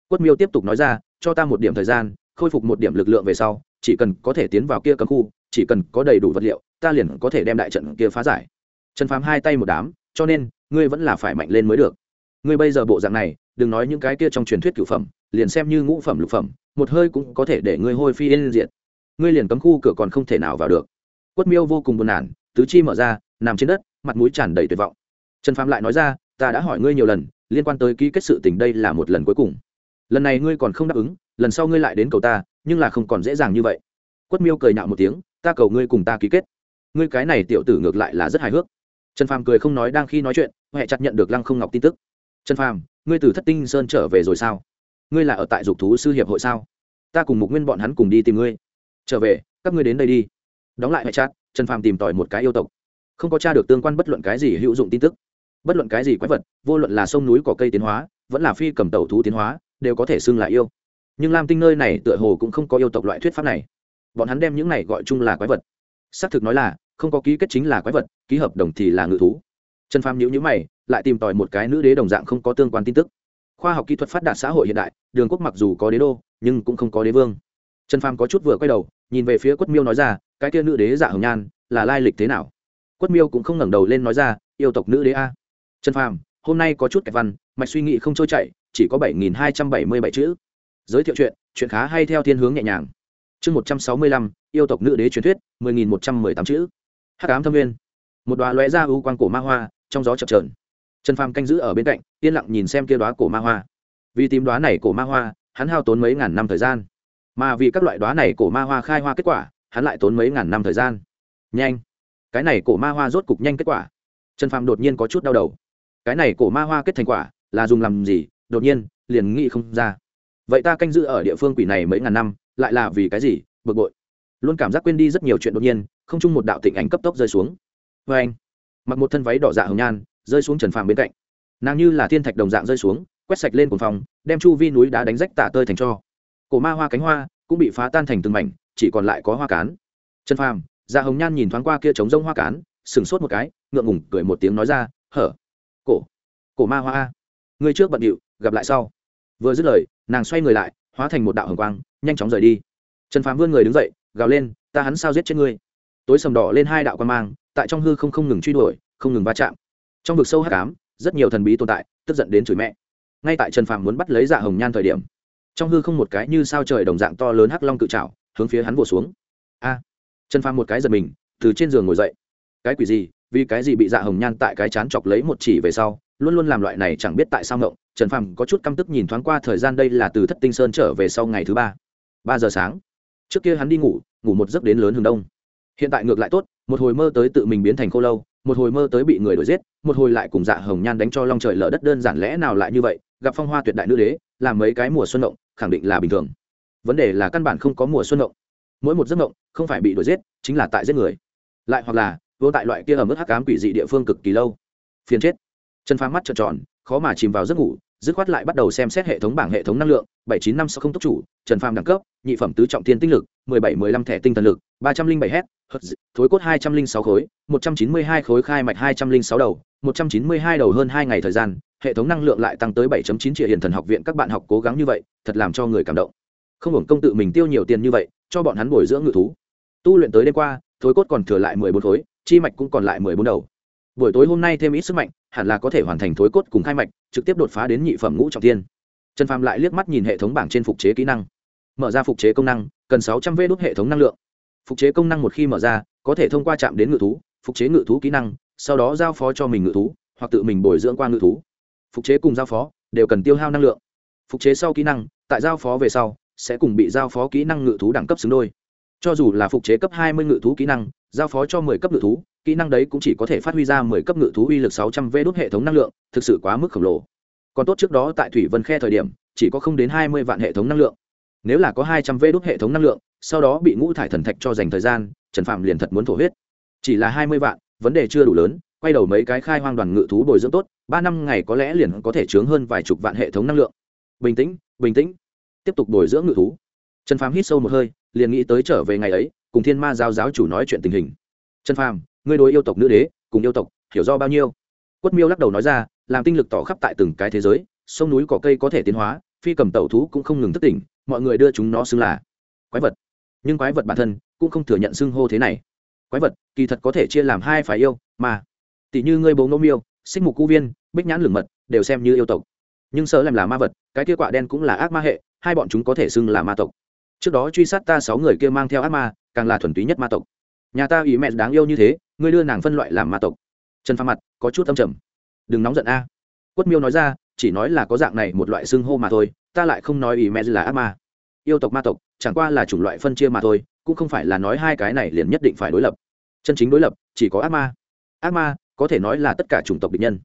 Quất miêu tiếp tục nói ra, cho ta một điểm thời gian, khôi phục một điểm lực lượng về sau, chỉ cần có thể tiến vào kia cấm khu, chỉ cần có đầy đủ vật liệu, ta liền có thể đem đại trận kia phá giải trần phàm hai tay một đám, cho nên, ngươi vẫn là phải mạnh lên mới được. Ngươi bây giờ bộ dạng này, đừng nói những cái kia trong truyền thuyết cửu phẩm, liền xem như ngũ phẩm, lục phẩm, một hơi cũng có thể để ngươi hôi phi yên diệt. Ngươi liền cấm khu cửa còn không thể nào vào được. Quất miêu vô cùng buồn nản, tứ chi mở ra, nằm trên đất, mặt mũi tràn đầy tuyệt vọng. Trần phàm lại nói ra, ta đã hỏi ngươi nhiều lần, liên quan tới ký kết sự tình đây là một lần cuối cùng. Lần này ngươi còn không đáp ứng, lần sau ngươi lại đến cầu ta, nhưng là không còn dễ dàng như vậy. Quất miêu cười nhạo một tiếng, ta cầu ngươi cùng ta ký kết. Ngươi cái này tiểu tử ngược lại là rất hài hước trần phàm cười không nói đang khi nói chuyện huệ chặt nhận được lăng không ngọc tin tức. Trần phàm, ngươi từ thất tinh sơn trở về rồi sao? Ngươi là ở tại dục thú sư hiệp hội sao? Ta cùng mục nguyên bọn hắn cùng đi tìm ngươi. Trở về, các ngươi đến đây đi. Đóng lại huệ chặt, trần phàm tìm tòi một cái yêu tộc. Không có t r a được tương quan bất luận cái gì hữu dụng tin tức. Bất luận cái gì quái vật, vô luận là sông núi cỏ cây tiến hóa, vẫn là phi cầm tàu thú tiến hóa, đều có thể xưng là yêu. Nhưng lam tinh nơi này tựa hồ cũng không có yêu tộc loại thuyết pháp này. Bọn hắn đem những này gọi chung là quái vật. Xác thực nói là không có ký kết chính là quái vật, ký hợp đồng thì là ngự thú. Trần phàm nhữ nhữ mày, lại tìm tòi một cái nữ đế đồng dạng không có tương quan tin tức. Khoa học kỹ thuật phát đạt xã hội hiện đại, đường quốc mặc dù có đế đô, nhưng cũng không có đế vương. Trần phàm có chút vừa quay đầu, nhìn về phía quất miêu nói ra, cái kia nữ đế dạ hồng nhan, là lai lịch thế nào? Quất miêu cũng không ngẩng đầu lên nói ra, yêu tộc nữ đế a. Trần phàm, hôm nay có chút kẹt văn, mạch suy nghĩ không trôi chạy chỉ có bảy nghìn hai trăm bảy mươi bảy chữ. Giới thiệu chuyện chuyện khá hay theo thiên hướng nhẹ nhàng. Chương một trăm sáu mươi lăm, yêu tộc nữ đế truyền thuyết, mười nghìn một trăm mười tám chữ hắc ám thâm viên. Một đoá lóe ra ưu quang cổ ma hoa, trong gió chập trờn trần phàm canh giữ ở bên cạnh, yên lặng nhìn xem kia đoá cổ ma hoa. Vì tìm đoá này cổ ma hoa, hắn hao tốn mấy ngàn năm thời gian. Mà vì các loại đoá này cổ ma hoa khai hoa kết quả, hắn lại tốn mấy ngàn năm thời gian. Nhanh! Cái này cổ ma hoa rốt cục nhanh kết quả. Trần phàm đột nhiên có chút đau đầu. Cái này cổ ma hoa kết thành quả, là dùng làm gì? Đột nhiên, liền nghĩ không ra. Vậy ta canh giữ ở địa phương quỷ này mấy ngàn năm, lại là vì cái gì? Bực bội. Luôn cảm giác quên đi rất nhiều chuyện đột nhiên không chung một đạo tịnh ảnh cấp tốc rơi xuống. Vê anh, mặc một thân váy đỏ dạ hồng nhan, rơi xuống trần phàm bên cạnh. Nàng như là thiên thạch đồng dạng rơi xuống, quét sạch lên cồn phòng đem chu vi núi đá đánh rách tả tơi thành cho. Cổ ma hoa cánh hoa cũng bị phá tan thành từng mảnh, chỉ còn lại có hoa cán. Trần phàm dạ hồng nhan nhìn thoáng qua kia trống rông hoa cán sừng sốt một cái, ngượng ngủng cười một tiếng nói ra, hở, cổ cổ ma hoa a người trước bận điệu, gặp lại sau. Vừa dứt lời, nàng xoay người lại, hóa thành một đạo hồng quang, nhanh chóng rời đi. Trần phàm vươn người đứng dậy, gào lên, ta hắn sao giết chết ngươi? Tối sầm đỏ lên hai đạo quan mang, tại trong hư không không ngừng truy đuổi, không ngừng va chạm. Trong vực sâu hắc ám, rất nhiều thần bí tồn tại, tức giận đến chửi mẹ. Ngay tại trần phàm muốn bắt lấy dạ hồng nhan thời điểm, trong hư không một cái như sao trời đồng dạng to lớn hắc long cự trào hướng phía hắn vồ xuống. A! Trần phàm một cái giật mình, từ trên giường ngồi dậy. Cái quỷ gì? Vì cái gì bị dạ hồng nhan tại cái chán chọc lấy một chỉ về sau, luôn luôn làm loại này chẳng biết tại sao ngộng. Trần phàm có chút căm tức nhìn thoáng qua thời gian đây là từ thất tinh sơn trở về sau ngày thứ ba. Ba giờ sáng. Trước kia hắn đi ngủ ngủ một giấc đến lớn hướng đông hiện tại ngược lại tốt, một hồi mơ tới tự mình biến thành khô lâu, một hồi mơ tới bị người đuổi giết, một hồi lại cùng dạ hồng nhan đánh cho long trời lở đất đơn giản lẽ nào lại như vậy, gặp phong hoa tuyệt đại nữ đế, làm mấy cái mùa xuân động khẳng định là bình thường. Vấn đề là căn bản không có mùa xuân động mỗi một giấc động không phải bị đuổi giết, chính là tại giết người. Lại hoặc là, vô tại loại kia ở mức hắc ám quỷ dị địa phương cực kỳ lâu. Phiền chết. Chân phá mắt trợn tròn, khó mà chìm vào giấc ngủ, dứt khoát lại bắt đầu xem xét hệ thống bảng hệ thống năng lượng, bảy chín năm sáu không tốc chủ, trần phàm đẳng cấp, nhị phẩm tứ trọng thiên tinh lực mười bảy mười lăm thẻ tinh thần lực, ba trăm thối cốt hai trăm linh sáu khối, một trăm chín mươi hai khối khai mạch hai trăm linh sáu đầu, một trăm chín mươi hai đầu hơn hai ngày thời gian, hệ thống năng lượng lại tăng tới bảy chín triệu hiền thần học viện các bạn học cố gắng như vậy, thật làm cho người cảm động. Không hưởng công tự mình tiêu nhiều tiền như vậy, cho bọn hắn bồi dưỡng ngự thú. Tu luyện tới đêm qua, thối cốt còn thừa lại mười bốn khối, chi mạch cũng còn lại mười bốn đầu. Buổi tối hôm nay thêm ít sức mạnh, hẳn là có thể hoàn thành thối cốt cùng khai mạch, trực tiếp đột phá đến nhị phẩm ngũ trọng thiên. Trần phàm lại liếc mắt nhìn hệ thống bảng trên phục chế kỹ năng mở ra phục chế công năng, cần sáu trăm v đốt hệ thống năng lượng. Phục chế công năng một khi mở ra, có thể thông qua chạm đến ngự thú, phục chế ngự thú kỹ năng, sau đó giao phó cho mình ngự thú, hoặc tự mình bồi dưỡng qua ngự thú. Phục chế cùng giao phó, đều cần tiêu hao năng lượng. Phục chế sau kỹ năng, tại giao phó về sau, sẽ cùng bị giao phó kỹ năng ngự thú đẳng cấp xứng đôi. Cho dù là phục chế cấp hai mươi ngự thú kỹ năng, giao phó cho mười cấp ngự thú, kỹ năng đấy cũng chỉ có thể phát huy ra mười cấp ngự thú uy lực sáu trăm v đốt hệ thống năng lượng, thực sự quá mức khổng lồ. Còn tốt trước đó tại thủy vân khe thời điểm, chỉ có không đến hai mươi vạn hệ thống năng lượng nếu là có hai trăm vê đốt hệ thống năng lượng, sau đó bị ngũ thải thần thạch cho dành thời gian, trần phạm liền thật muốn thổ huyết. Chỉ là hai mươi vạn, vấn đề chưa đủ lớn, quay đầu mấy cái khai hoang đoàn ngự thú bồi dưỡng tốt, ba năm ngày có lẽ liền có thể chướng hơn vài chục vạn hệ thống năng lượng. Bình tĩnh bình tĩnh. Tiếp tục bồi dưỡng ngự thú. Trần phàm hít sâu một hơi, liền nghĩ tới trở về ngày ấy, cùng thiên ma giáo giáo chủ nói chuyện tình hình. Trần phàm, ngươi đối yêu tộc nữ đế, cùng yêu tộc, hiểu do bao nhiêu? Quất miêu lắc đầu nói ra, làm tinh lực tỏ khắp tại từng cái thế giới, sông núi cỏ cây có thể tiến hóa, phi cầm tẩu thú cũng không ngừng thất tỉnh mọi người đưa chúng nó xưng là quái vật. Nhưng quái vật bản thân cũng không thừa nhận xưng hô thế này. Quái vật kỳ thật có thể chia làm hai phải yêu, mà tỷ như ngươi bố ngô miêu, xích mục cu viên, bích nhãn lửng mật đều xem như yêu tộc. Nhưng sợ làm là ma vật, cái kia quạ đen cũng là ác ma hệ, hai bọn chúng có thể xưng là ma tộc. Trước đó truy sát ta sáu người kia mang theo ác ma, càng là thuần túy nhất ma tộc. Nhà ta ý mẹ đáng yêu như thế, ngươi đưa nàng phân loại làm ma tộc. Trần pha mặt có chút âm trầm. Đừng nóng giận a. Quất miêu nói ra, chỉ nói là có dạng này một loại xưng hô mà thôi ta lại không nói ý mẹ là ác ma. Yêu tộc ma tộc, chẳng qua là chủng loại phân chia mà thôi, cũng không phải là nói hai cái này liền nhất định phải đối lập. Chân chính đối lập, chỉ có ác ma. Ác ma, có thể nói là tất cả chủng tộc địch nhân.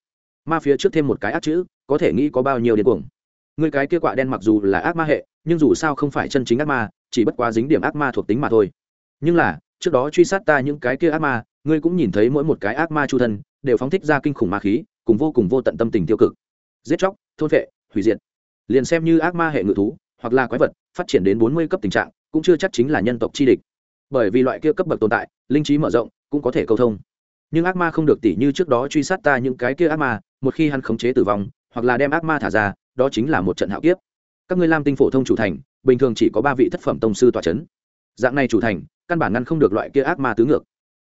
Ma phía trước thêm một cái ác chữ, có thể nghĩ có bao nhiêu điên cuồng. Người cái kia quạ đen mặc dù là ác ma hệ, nhưng dù sao không phải chân chính ác ma, chỉ bất quá dính điểm ác ma thuộc tính mà thôi. Nhưng là, trước đó truy sát ta những cái kia ác ma, ngươi cũng nhìn thấy mỗi một cái ác ma chu thân, đều phóng thích ra kinh khủng ma khí, cùng vô cùng vô tận tâm tình tiêu cực. Giết chóc, thôn vệ hủy diệt liền xem như ác ma hệ ngự thú, hoặc là quái vật, phát triển đến bốn mươi cấp tình trạng, cũng chưa chắc chính là nhân tộc chi địch. Bởi vì loại kia cấp bậc tồn tại, linh trí mở rộng, cũng có thể câu thông. Nhưng ác ma không được tỉ như trước đó truy sát ta những cái kia ác ma, một khi hắn khống chế tử vong, hoặc là đem ác ma thả ra, đó chính là một trận hạo kiếp. Các ngươi lam tinh phổ thông chủ thành, bình thường chỉ có ba vị thất phẩm tông sư tòa c h ấ n dạng này chủ thành, căn bản ngăn không được loại kia ác ma tứ ngược.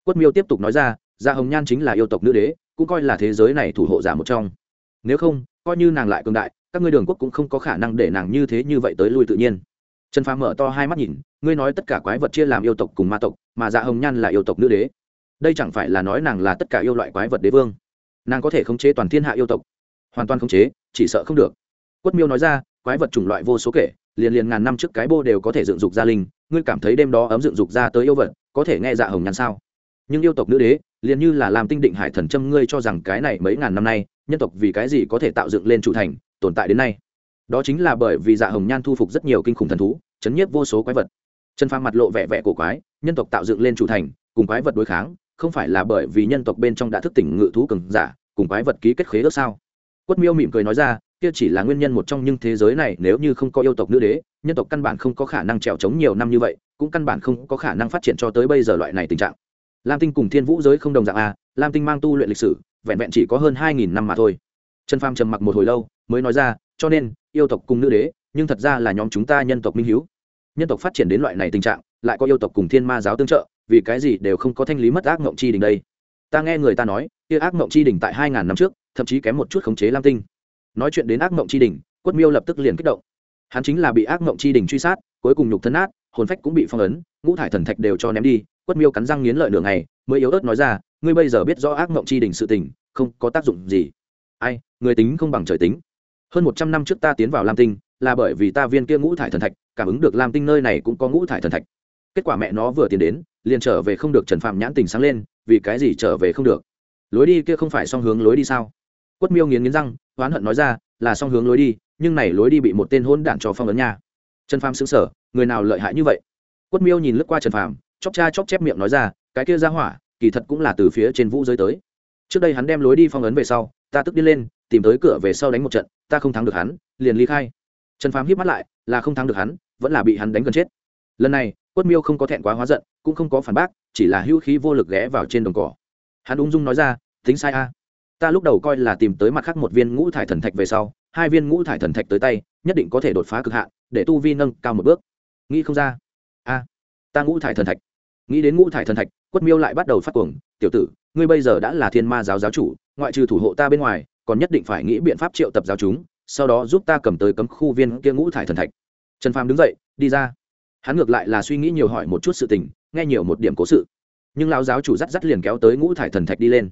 Quất miêu tiếp tục nói ra gia hồng nhan chính là yêu tộc nữ đế, cũng coi là thế giới này thủ hộ giả một trong. Nếu không, coi như nàng lại cường đại các ngươi đường quốc cũng không có khả năng để nàng như thế như vậy tới lui tự nhiên. Trần phàm mở to hai mắt nhìn, ngươi nói tất cả quái vật chia làm yêu tộc cùng ma tộc, mà dạ hồng nhan là yêu tộc nữ đế. Đây chẳng phải là nói nàng là tất cả yêu loại quái vật đế vương. Nàng có thể khống chế toàn thiên hạ yêu tộc. Hoàn toàn khống chế, chỉ sợ không được. Quất miêu nói ra, quái vật chủng loại vô số kể, liền liền ngàn năm trước cái bô đều có thể dựng dục gia linh, ngươi cảm thấy đêm đó ấm dựng dục ra tới yêu vật, có thể nghe dạ hồng nhan sao? Nhưng yêu tộc nữ đế, liền như là làm tinh định hải thần châm ngươi cho rằng cái này mấy ngàn năm nay, nhân tộc vì cái gì có thể tạo dựng lên chủ thành tồn tại đến nay. Đó chính là bởi vì dạ hồng nhan thu phục rất nhiều kinh khủng thần thú, chấn nhiếp vô số quái vật. Trần phàm mặt lộ vẻ vẻ cổ quái, nhân tộc tạo dựng lên chủ thành, cùng quái vật đối kháng, không phải là bởi vì nhân tộc bên trong đã thức tỉnh ngự thú cường giả, cùng quái vật ký kết khế ước sao? Quất miêu mỉm cười nói ra, kia chỉ là nguyên nhân một trong nhưng thế giới này, nếu như không có yêu tộc nữ đế, nhân tộc căn bản không có khả năng trèo trống nhiều năm như vậy, cũng căn bản không có khả năng phát triển cho tới bây giờ loại này tình trạng. Lam tinh cùng thiên vũ giới không đồng dạng a lam tinh mang tu luyện lịch sử, vẹn vẹn chỉ có hơn hai nghìn năm mà thôi trần phàm trầm mặc một hồi lâu, mới nói ra, cho nên, yêu tộc cùng nữ đế, nhưng thật ra là nhóm chúng ta nhân tộc minh hiếu. Nhân tộc phát triển đến loại này tình trạng, lại có yêu tộc cùng thiên ma giáo tương trợ, vì cái gì đều không có thanh lý mất ác mộng chi đình đây? Ta nghe người ta nói, kia ác mộng chi đình tại hai ngàn năm trước, thậm chí kém một chút khống chế lam tinh. Nói chuyện đến ác mộng chi đình quất miêu lập tức liền kích động. Hắn chính là bị ác mộng chi đình truy sát, cuối cùng nhục thân át hồn phách cũng bị phong ấn, ngũ thải thần thạch đều cho ném đi, quất miêu cắn răng nghiến lợi nửa ngày, mới yếu ớt nói ra, ngươi bây giờ biết rõ ác mộng chi đình sự tình, không có tác dụng gì ai, người tính không bằng trời tính. Hơn một trăm năm trước ta tiến vào lam tinh, là bởi vì ta viên kia ngũ thải thần thạch, cảm ứng được lam tinh nơi này cũng có ngũ thải thần thạch. Kết quả mẹ nó vừa tiến đến, liền trở về không được trần phạm nhãn tình sáng lên, vì cái gì trở về không được? Lối đi kia không phải song hướng lối đi sao? Quất miêu nghiến nghiến răng, oán hận nói ra, là song hướng lối đi, nhưng này lối đi bị một tên hôn đản cho phong ấn nha. Trần phàm xứng sở người nào lợi hại như vậy? Quất miêu nhìn lướt qua trần phàm chóc cha chóc chép miệng nói ra, cái kia ra hỏa, kỳ thật cũng là từ phía trên vũ giới tới. Trước đây hắn đem lối đi phong ấn về sau ta tức đi lên, tìm tới cửa về sau đánh một trận, ta không thắng được hắn, liền ly khai. Trần phàm hiếp mắt lại, là không thắng được hắn, vẫn là bị hắn đánh gần chết. Lần này, quất miêu không có thẹn quá hóa giận, cũng không có phản bác, chỉ là hữu khí vô lực ghé vào trên đồng cỏ. Hắn ung dung nói ra, tính sai a. Ta lúc đầu coi là tìm tới mặt khác một viên ngũ thải thần thạch về sau, hai viên ngũ thải thần thạch tới tay, nhất định có thể đột phá cực hạn, để tu vi nâng cao một bước. Nghĩ không ra. A, ta ngũ thải thần thạch. Nghĩ đến ngũ thải thần thạch, quất miêu lại bắt đầu phát cuồng, tiểu tử, ngươi bây giờ đã là thiên ma giáo giáo chủ ngoại trừ thủ hộ ta bên ngoài, còn nhất định phải nghĩ biện pháp triệu tập giáo chúng, sau đó giúp ta cầm tới cấm khu viên kia ngũ thải thần thạch. Trần phàm đứng dậy, đi ra. Hắn ngược lại là suy nghĩ nhiều hỏi một chút sự tình, nghe nhiều một điểm cố sự. Nhưng lão giáo chủ dắt dắt liền kéo tới ngũ thải thần thạch đi lên.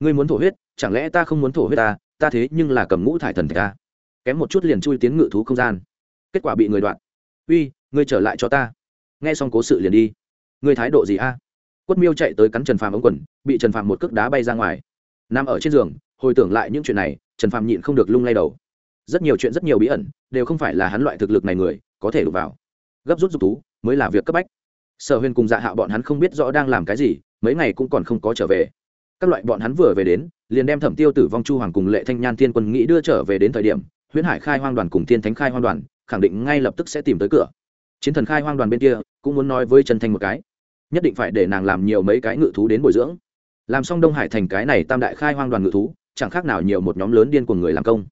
Ngươi muốn thổ huyết, chẳng lẽ ta không muốn thổ huyết ta? Ta thế nhưng là cầm ngũ thải thần thạch ta. Kém một chút liền chui tiến ngự thú không gian. Kết quả bị người đoạn uy, ngươi trở lại cho ta. Nghe xong cố sự liền đi. Ngươi thái độ gì a? Quất miêu chạy tới cắn trần phàm ống quần, bị trần phàm một cước đá bay ra ngoài nằm ở trên giường, hồi tưởng lại những chuyện này, trần phàm nhịn không được lung lay đầu. Rất nhiều chuyện rất nhiều bí ẩn, đều không phải là hắn loại thực lực này người, có thể đụng vào. Gấp rút dục tú mới là việc cấp bách. Sở huyền cùng dạ hạo bọn hắn không biết rõ đang làm cái gì, mấy ngày cũng còn không có trở về. Các loại bọn hắn vừa về đến, liền đem thẩm tiêu tử vong chu hoàng cùng lệ thanh nhan thiên quân nghĩ đưa trở về đến thời điểm, huyễn hải khai hoang đoàn cùng thiên thánh khai hoang đoàn, khẳng định ngay lập tức sẽ tìm tới cửa. Chiến thần khai hoang đoàn bên kia, cũng muốn nói với trần thanh một cái. Nhất định phải để nàng làm nhiều mấy cái ngự thú đến bồi dưỡng làm xong đông hải thành cái này tam đại khai hoang đoàn ngự thú, chẳng khác nào nhiều một nhóm lớn điên của người làm công.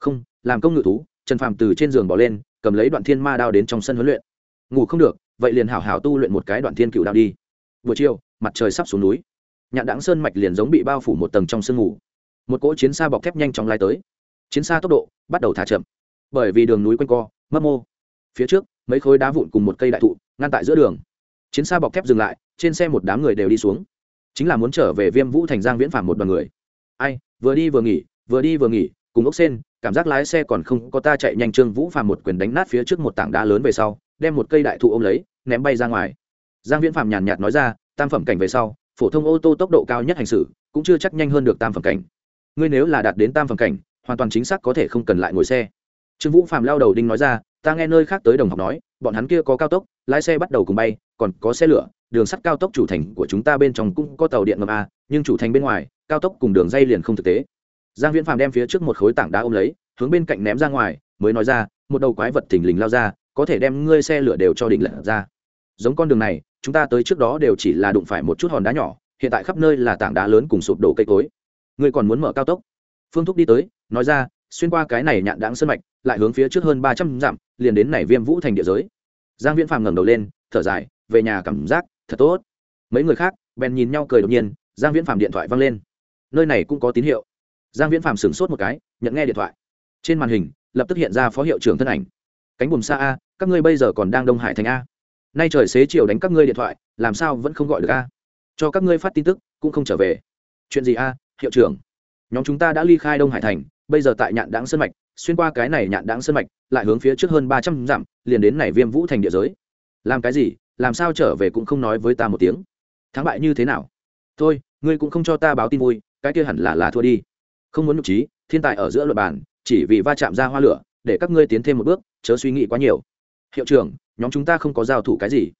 Không, làm công ngự thú, trần phàm từ trên giường bỏ lên, cầm lấy đoạn thiên ma đao đến trong sân huấn luyện. Ngủ không được, vậy liền hảo hảo tu luyện một cái đoạn thiên cựu đao đi. Buổi chiều, mặt trời sắp xuống núi. Nhạn đáng sơn mạch liền giống bị bao phủ một tầng trong sương ngủ một cỗ chiến xa bọc thép nhanh chóng lai tới. Chiến xa tốc độ bắt đầu thả chậm. Bởi vì đường núi quanh co, mấp mô. Phía trước, mấy khối đá vụn cùng một cây đại thụ, ngăn tại giữa đường. Chiến xa bọc thép dừng lại, trên xe một đám người đều đi xuống chính là muốn trở về viêm vũ thành giang viễn phàm một đoàn người. Ai, vừa đi vừa nghỉ, vừa đi vừa nghỉ, cùng ốc sen, cảm giác lái xe còn không có ta chạy nhanh trương vũ phàm một quyền đánh nát phía trước một tảng đá lớn về sau, đem một cây đại thụ ôm lấy, ném bay ra ngoài. Giang viễn phàm nhàn nhạt nói ra, tam phẩm cảnh về sau, phổ thông ô tô tốc độ cao nhất hành xử, cũng chưa chắc nhanh hơn được tam phẩm cảnh. Ngươi nếu là đạt đến tam phẩm cảnh, hoàn toàn chính xác có thể không cần lại ngồi xe. Trương vũ phàm lao đầu đinh nói ra, ta nghe nơi khác tới đồng học nói, bọn hắn kia có cao tốc, lái xe bắt đầu cùng bay, còn có xe lửa đường sắt cao tốc chủ thành của chúng ta bên trong cũng có tàu điện ngầm a, nhưng chủ thành bên ngoài, cao tốc cùng đường dây liền không thực tế. Giang viễn phàm đem phía trước một khối tảng đá ôm lấy, hướng bên cạnh ném ra ngoài, mới nói ra, một đầu quái vật thình lình lao ra, có thể đem ngươi xe lửa đều cho định lật ra. Giống con đường này, chúng ta tới trước đó đều chỉ là đụng phải một chút hòn đá nhỏ, hiện tại khắp nơi là tảng đá lớn cùng sụp đổ cây cối. Ngươi còn muốn mở cao tốc? Phương thúc đi tới, nói ra, xuyên qua cái này nhạn đáng sân mạch, lại hướng phía trước hơn ba trăm dặm, liền đến này viêm vũ thành địa giới. Giang viễn phàm ngẩng đầu lên, thở dài, về nhà cảm giác thật tốt. Mấy người khác, bèn nhìn nhau cười đột nhiên, giang viễn phàm điện thoại văng lên. Nơi này cũng có tín hiệu. Giang viễn phàm sửng sốt một cái, nhận nghe điện thoại. Trên màn hình, lập tức hiện ra phó hiệu trưởng thân ảnh. Cánh buồm xa a, các ngươi bây giờ còn đang đông hải thành a. Nay trời xế chiều đánh các ngươi điện thoại, làm sao vẫn không gọi được a? Cho các ngươi phát tin tức, cũng không trở về. Chuyện gì a, hiệu trưởng? Nhóm chúng ta đã ly khai đông hải thành, bây giờ tại nhạn đáng sơn mạch, xuyên qua cái này nhạn đáng sơn mạch, lại hướng phía trước hơn ba trăm dặm, liền đến này viêm vũ thành địa giới. Làm cái gì? Làm sao trở về cũng không nói với ta một tiếng. Thắng bại như thế nào? Thôi, ngươi cũng không cho ta báo tin vui, cái kia hẳn là là thua đi. Không muốn nhục trí, thiên tài ở giữa luật bàn, chỉ vì va chạm ra hoa lửa, để các ngươi tiến thêm một bước, chớ suy nghĩ quá nhiều. Hiệu trưởng, nhóm chúng ta không có giao thủ cái gì.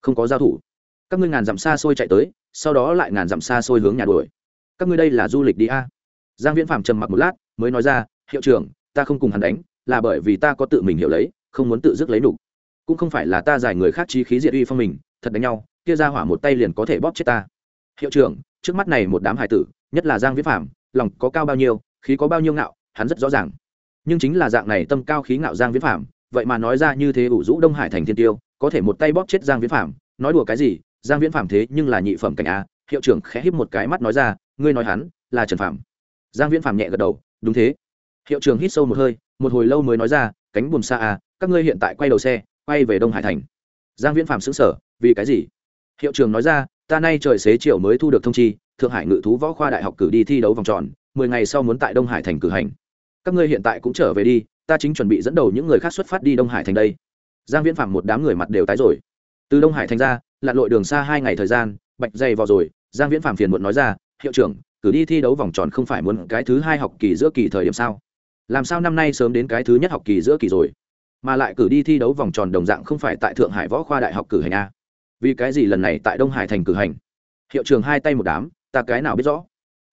Không có giao thủ. Các ngươi ngàn dặm xa xôi chạy tới, sau đó lại ngàn dặm xa xôi hướng nhà đuổi. Các ngươi đây là du lịch đi a. Giang viễn phạm trầm mặc một lát, mới nói ra, hiệu trưởng, ta không cùng hắn đánh, là bởi vì ta có tự mình hiểu lấy, không muốn tự dứt lấy đủ cũng không phải là ta giải người khác trí khí diệt uy phong mình, thật đánh nhau, kia ra hỏa một tay liền có thể bóp chết ta. Hiệu trưởng, trước mắt này một đám hải tử, nhất là giang viễn phạm lòng có cao bao nhiêu, khí có bao nhiêu ngạo, hắn rất rõ ràng. Nhưng chính là dạng này tâm cao khí ngạo giang viễn phạm vậy mà nói ra như thế ủ rũ đông hải thành thiên tiêu, có thể một tay bóp chết giang viễn phạm nói đùa cái gì, giang viễn phạm thế nhưng là nhị phẩm cảnh a. Hiệu trưởng khẽ híp một cái mắt nói ra, ngươi nói hắn là trần phạm giang viễn phạm nhẹ gật đầu, đúng thế. Hiệu trưởng hít sâu một hơi, một hồi lâu mới nói ra, cánh buồm xa a, các ngươi hiện tại quay đầu xe quay về đông hải thành. Giang viễn phạm xứng sở vì cái gì? Hiệu trưởng nói ra, ta nay trời xế chiều mới thu được thông chi, thượng hải ngự thú võ khoa đại học cử đi thi đấu vòng tròn, mười ngày sau muốn tại đông hải thành cử hành. Các ngươi hiện tại cũng trở về đi, ta chính chuẩn bị dẫn đầu những người khác xuất phát đi đông hải thành đây. Giang viễn phạm một đám người mặt đều tái rồi. Từ đông hải thành ra, lặn lội đường xa hai ngày thời gian, bạch dày vào rồi. Giang viễn phạm phiền muộn nói ra, hiệu trưởng, cử đi thi đấu vòng tròn không phải muốn cái thứ hai học kỳ giữa kỳ thời điểm sao? Làm sao năm nay sớm đến cái thứ nhất học kỳ giữa kỳ rồi? Mà lại cử đi thi đấu vòng tròn đồng dạng không phải tại thượng hải võ khoa đại học cử hành a. Vì cái gì lần này tại đông hải thành cử hành? Hiệu trường hai tay một đám, ta cái nào biết rõ?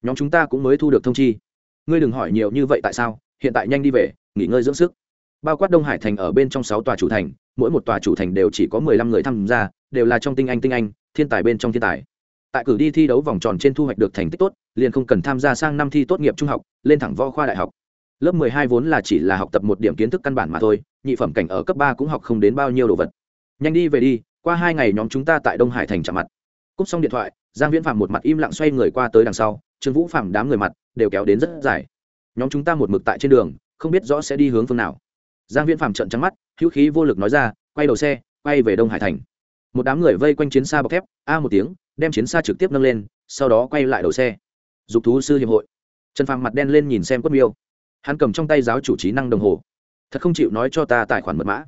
Nhóm chúng ta cũng mới thu được thông chi. Ngươi đừng hỏi nhiều như vậy tại sao, hiện tại nhanh đi về, nghỉ ngơi dưỡng sức. Bao quát đông hải thành ở bên trong sáu tòa chủ thành, mỗi một tòa chủ thành đều chỉ có mười lăm người tham gia, đều là trong tinh anh tinh anh, thiên tài bên trong thiên tài. Tại cử đi thi đấu vòng tròn trên thu hoạch được thành tích tốt, liền không cần tham gia sang năm thi tốt nghiệp trung học, lên thẳng võ khoa đại học. Lớp mười hai vốn là chỉ là học tập một điểm kiến thức căn bản mà thôi nhị phẩm cảnh ở cấp ba cũng học không đến bao nhiêu đồ vật. Nhanh đi về đi, qua hai ngày nhóm chúng ta tại đông hải thành chạm mặt. Cúp xong điện thoại, giang viễn phạm một mặt im lặng xoay người qua tới đằng sau, trương vũ phạm đám người mặt đều kéo đến rất dài. Nhóm chúng ta một mực tại trên đường, không biết rõ sẽ đi hướng phương nào. Giang viễn phạm trận trắng mắt, hữu khí vô lực nói ra, quay đầu xe, quay về đông hải thành. Một đám người vây quanh chiến xa bọc thép, a một tiếng, đem chiến xa trực tiếp nâng lên, sau đó quay lại đầu xe. Dục thú sư hiệp hội. Trần phàm mặt đen lên nhìn xem quất miêu. Hắn cầm trong tay giáo chủ trí năng đồng hồ thật không chịu nói cho ta tài khoản mật mã.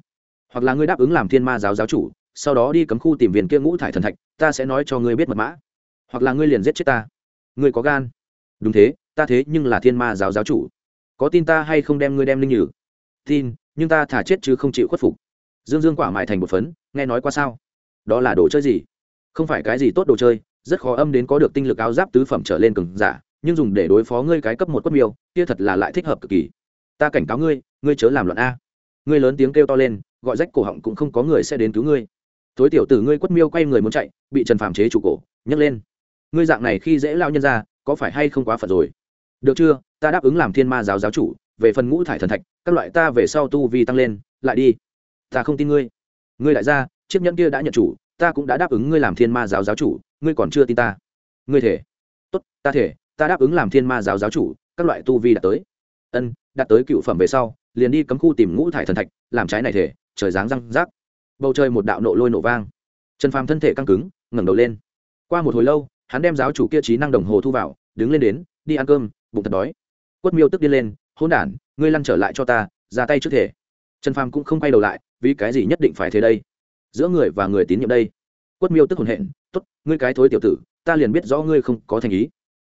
Hoặc là ngươi đáp ứng làm thiên ma giáo giáo chủ, sau đó đi cấm khu tìm viên kia ngũ thải thần thạch, ta sẽ nói cho ngươi biết mật mã. Hoặc là ngươi liền giết chết ta. Ngươi có gan. Đúng thế, ta thế nhưng là thiên ma giáo giáo chủ. Có tin ta hay không đem ngươi đem linh nhử? Tin, nhưng ta thả chết chứ không chịu khuất phục. Dương dương quả mại thành một phấn, nghe nói qua sao? Đó là đồ chơi gì? Không phải cái gì tốt đồ chơi, rất khó âm đến có được tinh lực áo giáp tứ phẩm trở lên cường giả, nhưng dùng để đối phó ngươi cái cấp một quất miêu, kia thật là lại thích hợp cực kỳ. Ta cảnh cáo ngươi ngươi chớ làm loạn a. Ngươi lớn tiếng kêu to lên, gọi rách cổ họng cũng không có người sẽ đến cứu ngươi. Tối tiểu tử ngươi quất miêu quay người muốn chạy, bị trần phàm chế chủ cổ, nhấc lên. Ngươi dạng này khi dễ lao nhân ra có phải hay không quá phật rồi? Được chưa? Ta đáp ứng làm thiên ma giáo giáo chủ, về phần ngũ thải thần thạch, các loại ta về sau tu vi tăng lên, lại đi. Ta không tin ngươi. Ngươi đại gia, chiếc nhẫn kia đã nhận chủ, ta cũng đã đáp ứng ngươi làm thiên ma giáo giáo chủ, ngươi còn chưa tin ta. Ngươi thể. Tốt, ta thể, ta đáp ứng làm thiên ma giáo giáo chủ, các loại tu vi đã tới. Ân, đạt tới cựu phẩm về sau liền đi cấm khu tìm ngũ thải thần thạch, làm trái này thể, trời dáng răng rác. Bầu trời một đạo nộ lôi nổ vang. Trần phàm thân thể căng cứng, ngẩng đầu lên. Qua một hồi lâu, hắn đem giáo chủ kia trí năng đồng hồ thu vào, đứng lên đến, đi ăn cơm, bụng thật đói. Quất miêu tức đi lên hôn đản, ngươi lăn trở lại cho ta, ra tay trước thể. Trần phàm cũng không quay đầu lại, vì cái gì nhất định phải thế đây? Giữa người và người tín nhiệm đây. Quất miêu tức hồn hện t ố t ngươi cái thối tiểu tử, ta liền biết rõ ngươi không có thành ý.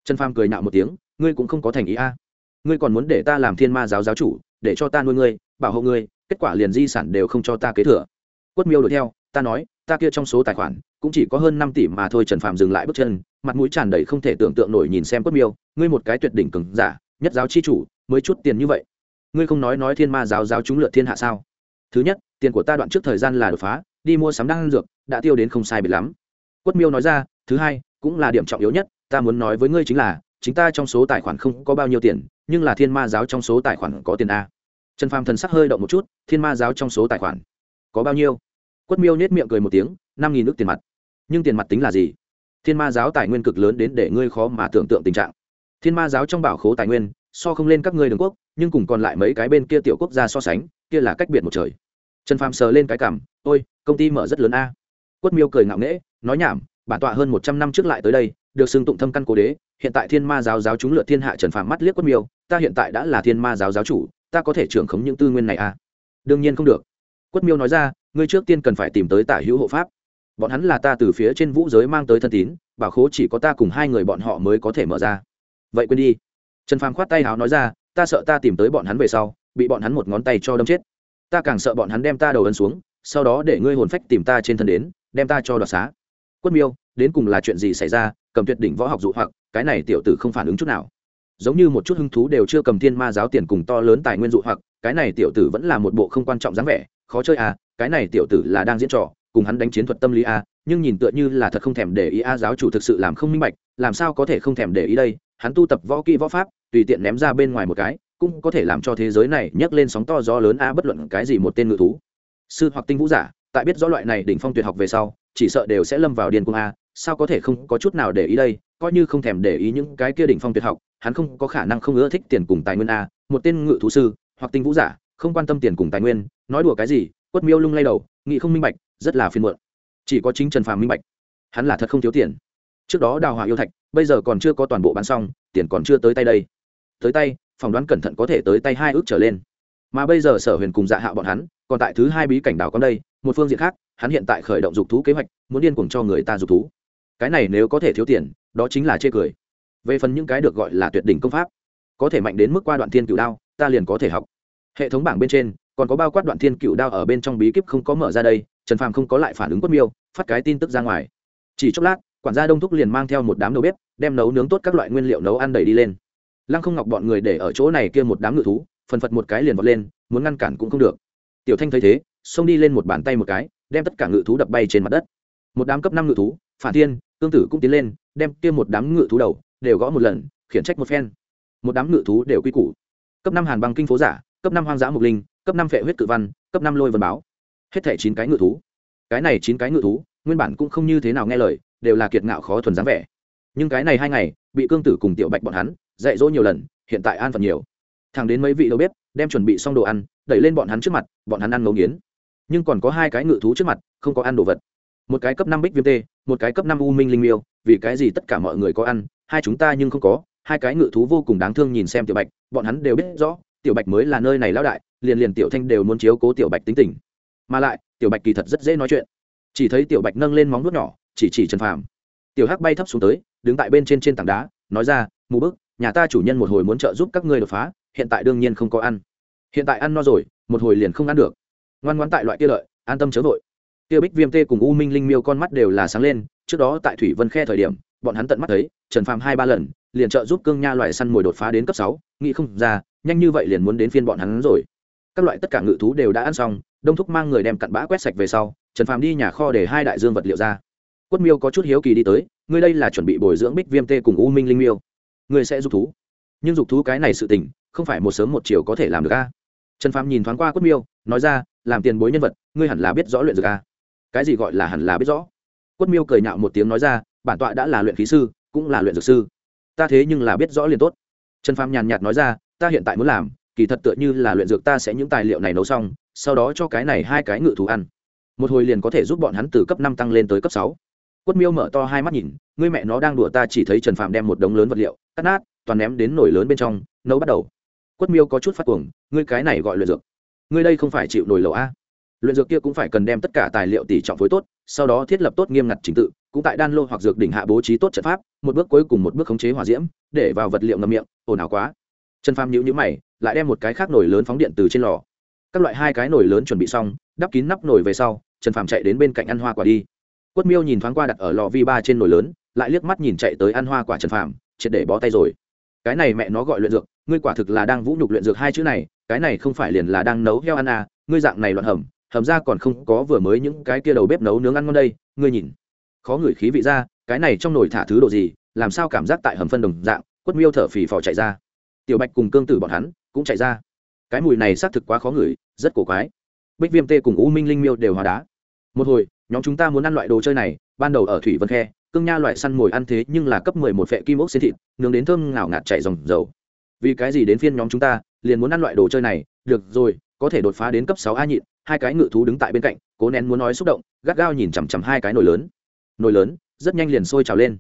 Trần phàm cười nạo một tiếng, ngươi cũng không có thành ý a. Ngươi còn muốn để ta làm thiên ma giáo giáo chủ để cho ta nuôi ngươi, bảo hộ ngươi, kết quả liền di sản đều không cho ta kế thừa. Quất miêu đuổi theo, ta nói, ta kia trong số tài khoản, cũng chỉ có hơn năm tỷ mà thôi, trần phàm dừng lại bước chân, mặt mũi tràn đầy không thể tưởng tượng nổi nhìn xem quất miêu, ngươi một cái tuyệt đỉnh cứng giả, nhất giáo chi chủ, mới chút tiền như vậy. Ngươi không nói nói thiên ma giáo giáo chúng lượt thiên hạ sao? Thứ nhất, tiền của ta đoạn trước thời gian là đột phá, đi mua sắm đan dược, đã tiêu đến không sai biệt lắm. Quất miêu nói ra, thứ hai, cũng là điểm trọng yếu nhất, ta muốn nói với ngươi chính là, chính ta trong số tài khoản không có bao nhiêu tiền nhưng là thiên ma giáo trong số tài khoản có tiền a. Trần phàm thần sắc hơi động một chút, thiên ma giáo trong số tài khoản có bao nhiêu? Quất miêu nhét miệng cười một tiếng, năm nghìn nước tiền mặt. Nhưng tiền mặt tính là gì? Thiên ma giáo tài nguyên cực lớn đến để ngươi khó mà tưởng tượng tình trạng. Thiên ma giáo trong bảo khố tài nguyên, so không lên các ngươi đường quốc, nhưng cùng còn lại mấy cái bên kia tiểu quốc gia so sánh, kia là cách biệt một trời. Trần phàm sờ lên cái cảm, ôi, công ty mở rất lớn a. Quất miêu cười ngạo nghễ, nói nhảm, bản tọa hơn một trăm năm trước lại tới đây được xưng tụng thâm căn cố đế, hiện tại thiên ma giáo giáo chúng lượt thiên hạ trần phàm mắt liếc quất miêu, ta hiện tại đã là thiên ma giáo giáo chủ, ta có thể trưởng khống những tư nguyên này à? Đương nhiên không được. Quất miêu nói ra, ngươi trước tiên cần phải tìm tới tả hữu hộ pháp. Bọn hắn là ta từ phía trên vũ giới mang tới thân tín, bảo khố chỉ có ta cùng hai người bọn họ mới có thể mở ra. Vậy quên đi. Trần phàm khoát tay háo nói ra, ta sợ ta tìm tới bọn hắn về sau, bị bọn hắn một ngón tay cho đâm chết. Ta càng sợ bọn hắn đem ta đầu ấn xuống, sau đó để ngươi hồn phách tìm ta trên thân đến, đem ta cho đoạt xá. Quất miêu, đến cùng là chuyện gì xảy ra? Cầm tuyệt đỉnh võ học dụ hoặc, cái này tiểu tử không phản ứng chút nào giống như một chút hứng thú đều chưa cầm thiên ma giáo tiền cùng to lớn tài nguyên dụ hoặc, cái này tiểu tử vẫn là một bộ không quan trọng dáng vẻ, khó chơi à cái này tiểu tử là đang diễn trò, cùng hắn đánh chiến thuật tâm lý à? nhưng nhìn tựa như là thật không thèm để ý a giáo chủ thực sự làm không minh bạch, làm sao có thể không thèm để ý đây, hắn tu tập võ kỹ võ pháp, tùy tiện ném ra bên ngoài một cái, cũng có thể làm cho thế giới này nhấc lên sóng to gió lớn a bất luận cái gì một tên ngự thú sư hoặc tinh vũ giả, tại biết rõ loại này đỉnh phong tuyệt học về sau, chỉ sợ đều sẽ lâm vào điên cuồng a sao có thể không có chút nào để ý đây? Coi như không thèm để ý những cái kia đỉnh phong tuyệt học, hắn không có khả năng không ưa thích tiền cùng tài nguyên a, một tên ngự thú sư, hoặc tinh vũ giả, không quan tâm tiền cùng tài nguyên, nói đùa cái gì, quất miêu lung lay đầu nghị không minh bạch, rất là phiền muộn. Chỉ có chính trần phàm minh bạch. Hắn là thật không thiếu tiền. Trước đó đào hòa yêu thạch, bây giờ còn chưa có toàn bộ bán xong, tiền còn chưa tới tay đây. Tới tay, phỏng đoán cẩn thận có thể tới tay hai ước trở lên. Mà bây giờ sở huyền cùng dạ hạo bọn hắn, còn tại thứ hai bí cảnh đảo con đây, một phương diện khác, hắn hiện tại khởi động dục thú kế hoạch, muốn điên cuồng cho người ta dục thú cái này nếu có thể thiếu tiền, đó chính là chê cười. Về phần những cái được gọi là tuyệt đỉnh công pháp, có thể mạnh đến mức qua đoạn thiên cựu đao, ta liền có thể học. Hệ thống bảng bên trên, còn có bao quát đoạn thiên cựu đao ở bên trong bí kíp không có mở ra đây, trần phàm không có lại phản ứng quất miêu, phát cái tin tức ra ngoài. Chỉ chốc lát, quản gia đông thúc liền mang theo một đám đầu bếp, đem nấu nướng tốt các loại nguyên liệu nấu ăn đầy đi lên. Lăng không ngọc bọn người để ở chỗ này kia một đám ngự thú, phần phật một cái liền vọt lên, muốn ngăn cản cũng không được. Tiểu thanh thấy thế, xông đi lên một bàn tay một cái, đem tất cả ngự thú đập bay trên mặt đất. Một đám cấp năm ngự thú, phản thiên cương tử cũng tiến lên, đem kia một đám ngự thú đầu đều gõ một lần, khiển trách một phen. Một đám ngự thú đều quy củ. Cấp năm hàn băng kinh phố giả, cấp năm hoang dã mục linh, cấp năm phệ huyết cự văn, cấp năm lôi vân báo. Hết thẻ chín cái ngự thú. Cái này chín cái ngự thú, nguyên bản cũng không như thế nào nghe lời, đều là kiệt ngạo khó thuần dáng vẻ. Nhưng cái này hai ngày, bị cương tử cùng tiểu bạch bọn hắn dạy dỗ nhiều lần, hiện tại an phận nhiều. Thằng đến mấy vị đầu bếp đem chuẩn bị xong đồ ăn, đẩy lên bọn hắn trước mặt, bọn hắn ăn ngấu nghiến. Nhưng còn có hai cái ngự thú trước mặt, không có ăn đồ vật một cái cấp năm bích viêm tê, một cái cấp năm u minh linh miêu, vì cái gì tất cả mọi người có ăn, hai chúng ta nhưng không có, hai cái ngự thú vô cùng đáng thương nhìn xem tiểu bạch, bọn hắn đều biết rõ, tiểu bạch mới là nơi này lão đại, liền liền tiểu thanh đều muốn chiếu cố tiểu bạch tính tình. Mà lại, tiểu bạch kỳ thật rất dễ nói chuyện. Chỉ thấy tiểu bạch nâng lên móng nuốt nhỏ, chỉ chỉ trần phàm. Tiểu hắc bay thấp xuống tới, đứng tại bên trên trên tảng đá, nói ra mù bức, nhà ta chủ nhân một hồi muốn trợ giúp các ngươi đột phá, hiện tại đương nhiên không có ăn. Hiện tại ăn no rồi, một hồi liền không ăn được. Ngoan ngoãn tại loại kia lợi, an tâm chớ vội kia bích viêm tê cùng u minh linh miêu con mắt đều là sáng lên, trước đó tại thủy vân khe thời điểm, bọn hắn tận mắt thấy, trần phàm hai ba lần, liền trợ giúp cương nha loại săn mồi đột phá đến cấp sáu, nghĩ không ra, nhanh như vậy liền muốn đến phiên bọn hắn rồi. Các loại tất cả ngự thú đều đã ăn xong, đông thúc mang người đem cặn bã quét sạch về sau, trần phàm đi nhà kho để hai đại dương vật liệu ra. Quất miêu có chút hiếu kỳ đi tới, ngươi đây là chuẩn bị bồi dưỡng bích viêm tê cùng u minh linh miêu. Ngươi sẽ giúp thú. Nhưng dục thú cái này sự tình, không phải một sớm một chiều có thể làm được a. Trần phàm nhìn thoáng qua quất miêu, nói ra, làm tiền bối nhân vật, ngươi hẳn là biết rõ luyện dược a cái gì gọi là hẳn là biết rõ. Quất miêu cười nhạo một tiếng nói ra, bản tọa đã là luyện khí sư, cũng là luyện dược sư. Ta thế nhưng là biết rõ liền tốt. Trần phàm nhàn nhạt nói ra, ta hiện tại muốn làm, kỳ thật tựa như là luyện dược ta sẽ những tài liệu này nấu xong, sau đó cho cái này hai cái ngự thú ăn. Một hồi liền có thể giúp bọn hắn từ cấp năm tăng lên tới cấp sáu. Quất miêu mở to hai mắt nhìn, ngươi mẹ nó đang đùa ta chỉ thấy trần phạm đem một đống lớn vật liệu, cắt nát, toàn ném đến nồi lớn bên trong, nấu bắt đầu. Quất miêu có chút phát cuồng, ngươi cái này gọi luyện dược. Ngươi đây không phải chịu nổi lẩu a? Luyện dược kia cũng phải cần đem tất cả tài liệu tỷ trọng phối tốt, sau đó thiết lập tốt nghiêm ngặt trình tự, cũng tại đan lô hoặc dược đỉnh hạ bố trí tốt trận pháp, một bước cuối cùng một bước khống chế hỏa diễm, để vào vật liệu ngầm miệng, ồn ào quá. Trần phàm nhíu nhíu mày, lại đem một cái khác nổi lớn phóng điện từ trên lò. Các loại hai cái nổi lớn chuẩn bị xong, đắp kín nắp nổi về sau, trần phàm chạy đến bên cạnh ăn hoa quả đi. Quất miêu nhìn thoáng qua đặt ở lò vi ba trên nồi lớn, lại liếc mắt nhìn chạy tới ăn hoa quả trần phàm, triệt để bó tay rồi. Cái này mẹ nó gọi luyện dược, ngươi quả thực là đang vũ nhục luyện dược hai chữ này, cái này không phải liền là đang nấu heo ăn à ngươi dạng này loạn hầm hầm ra còn không có vừa mới những cái kia đầu bếp nấu nướng ăn ngon đây, ngươi nhìn. Khó ngửi khí vị ra, cái này trong nồi thả thứ đồ gì, làm sao cảm giác tại hầm phân đồng dạng, quất miêu thở phì phò chạy ra. Tiểu bạch cùng cương tử bọn hắn cũng chạy ra. Cái mùi này xác thực quá khó ngửi, rất cổ quái. Bích viêm tê cùng u minh linh miêu đều hòa đá. Một hồi, nhóm chúng ta muốn ăn loại đồ chơi này, ban đầu ở thủy vân khe, cương nha loại săn mồi ăn thế nhưng là cấp mười một phệ kim ốc xến thịt, nướng đến thơm ngào ngạt chảy dòng dầu. Vì cái gì đến phiên nhóm chúng ta, liền muốn ăn loại đồ chơi này? Được rồi có thể đột phá đến cấp sáu a nhịn, hai cái ngự thú đứng tại bên cạnh, cố nén muốn nói xúc động, gắt gao nhìn chằm chằm hai cái nồi lớn. Nồi lớn, rất nhanh liền sôi trào lên.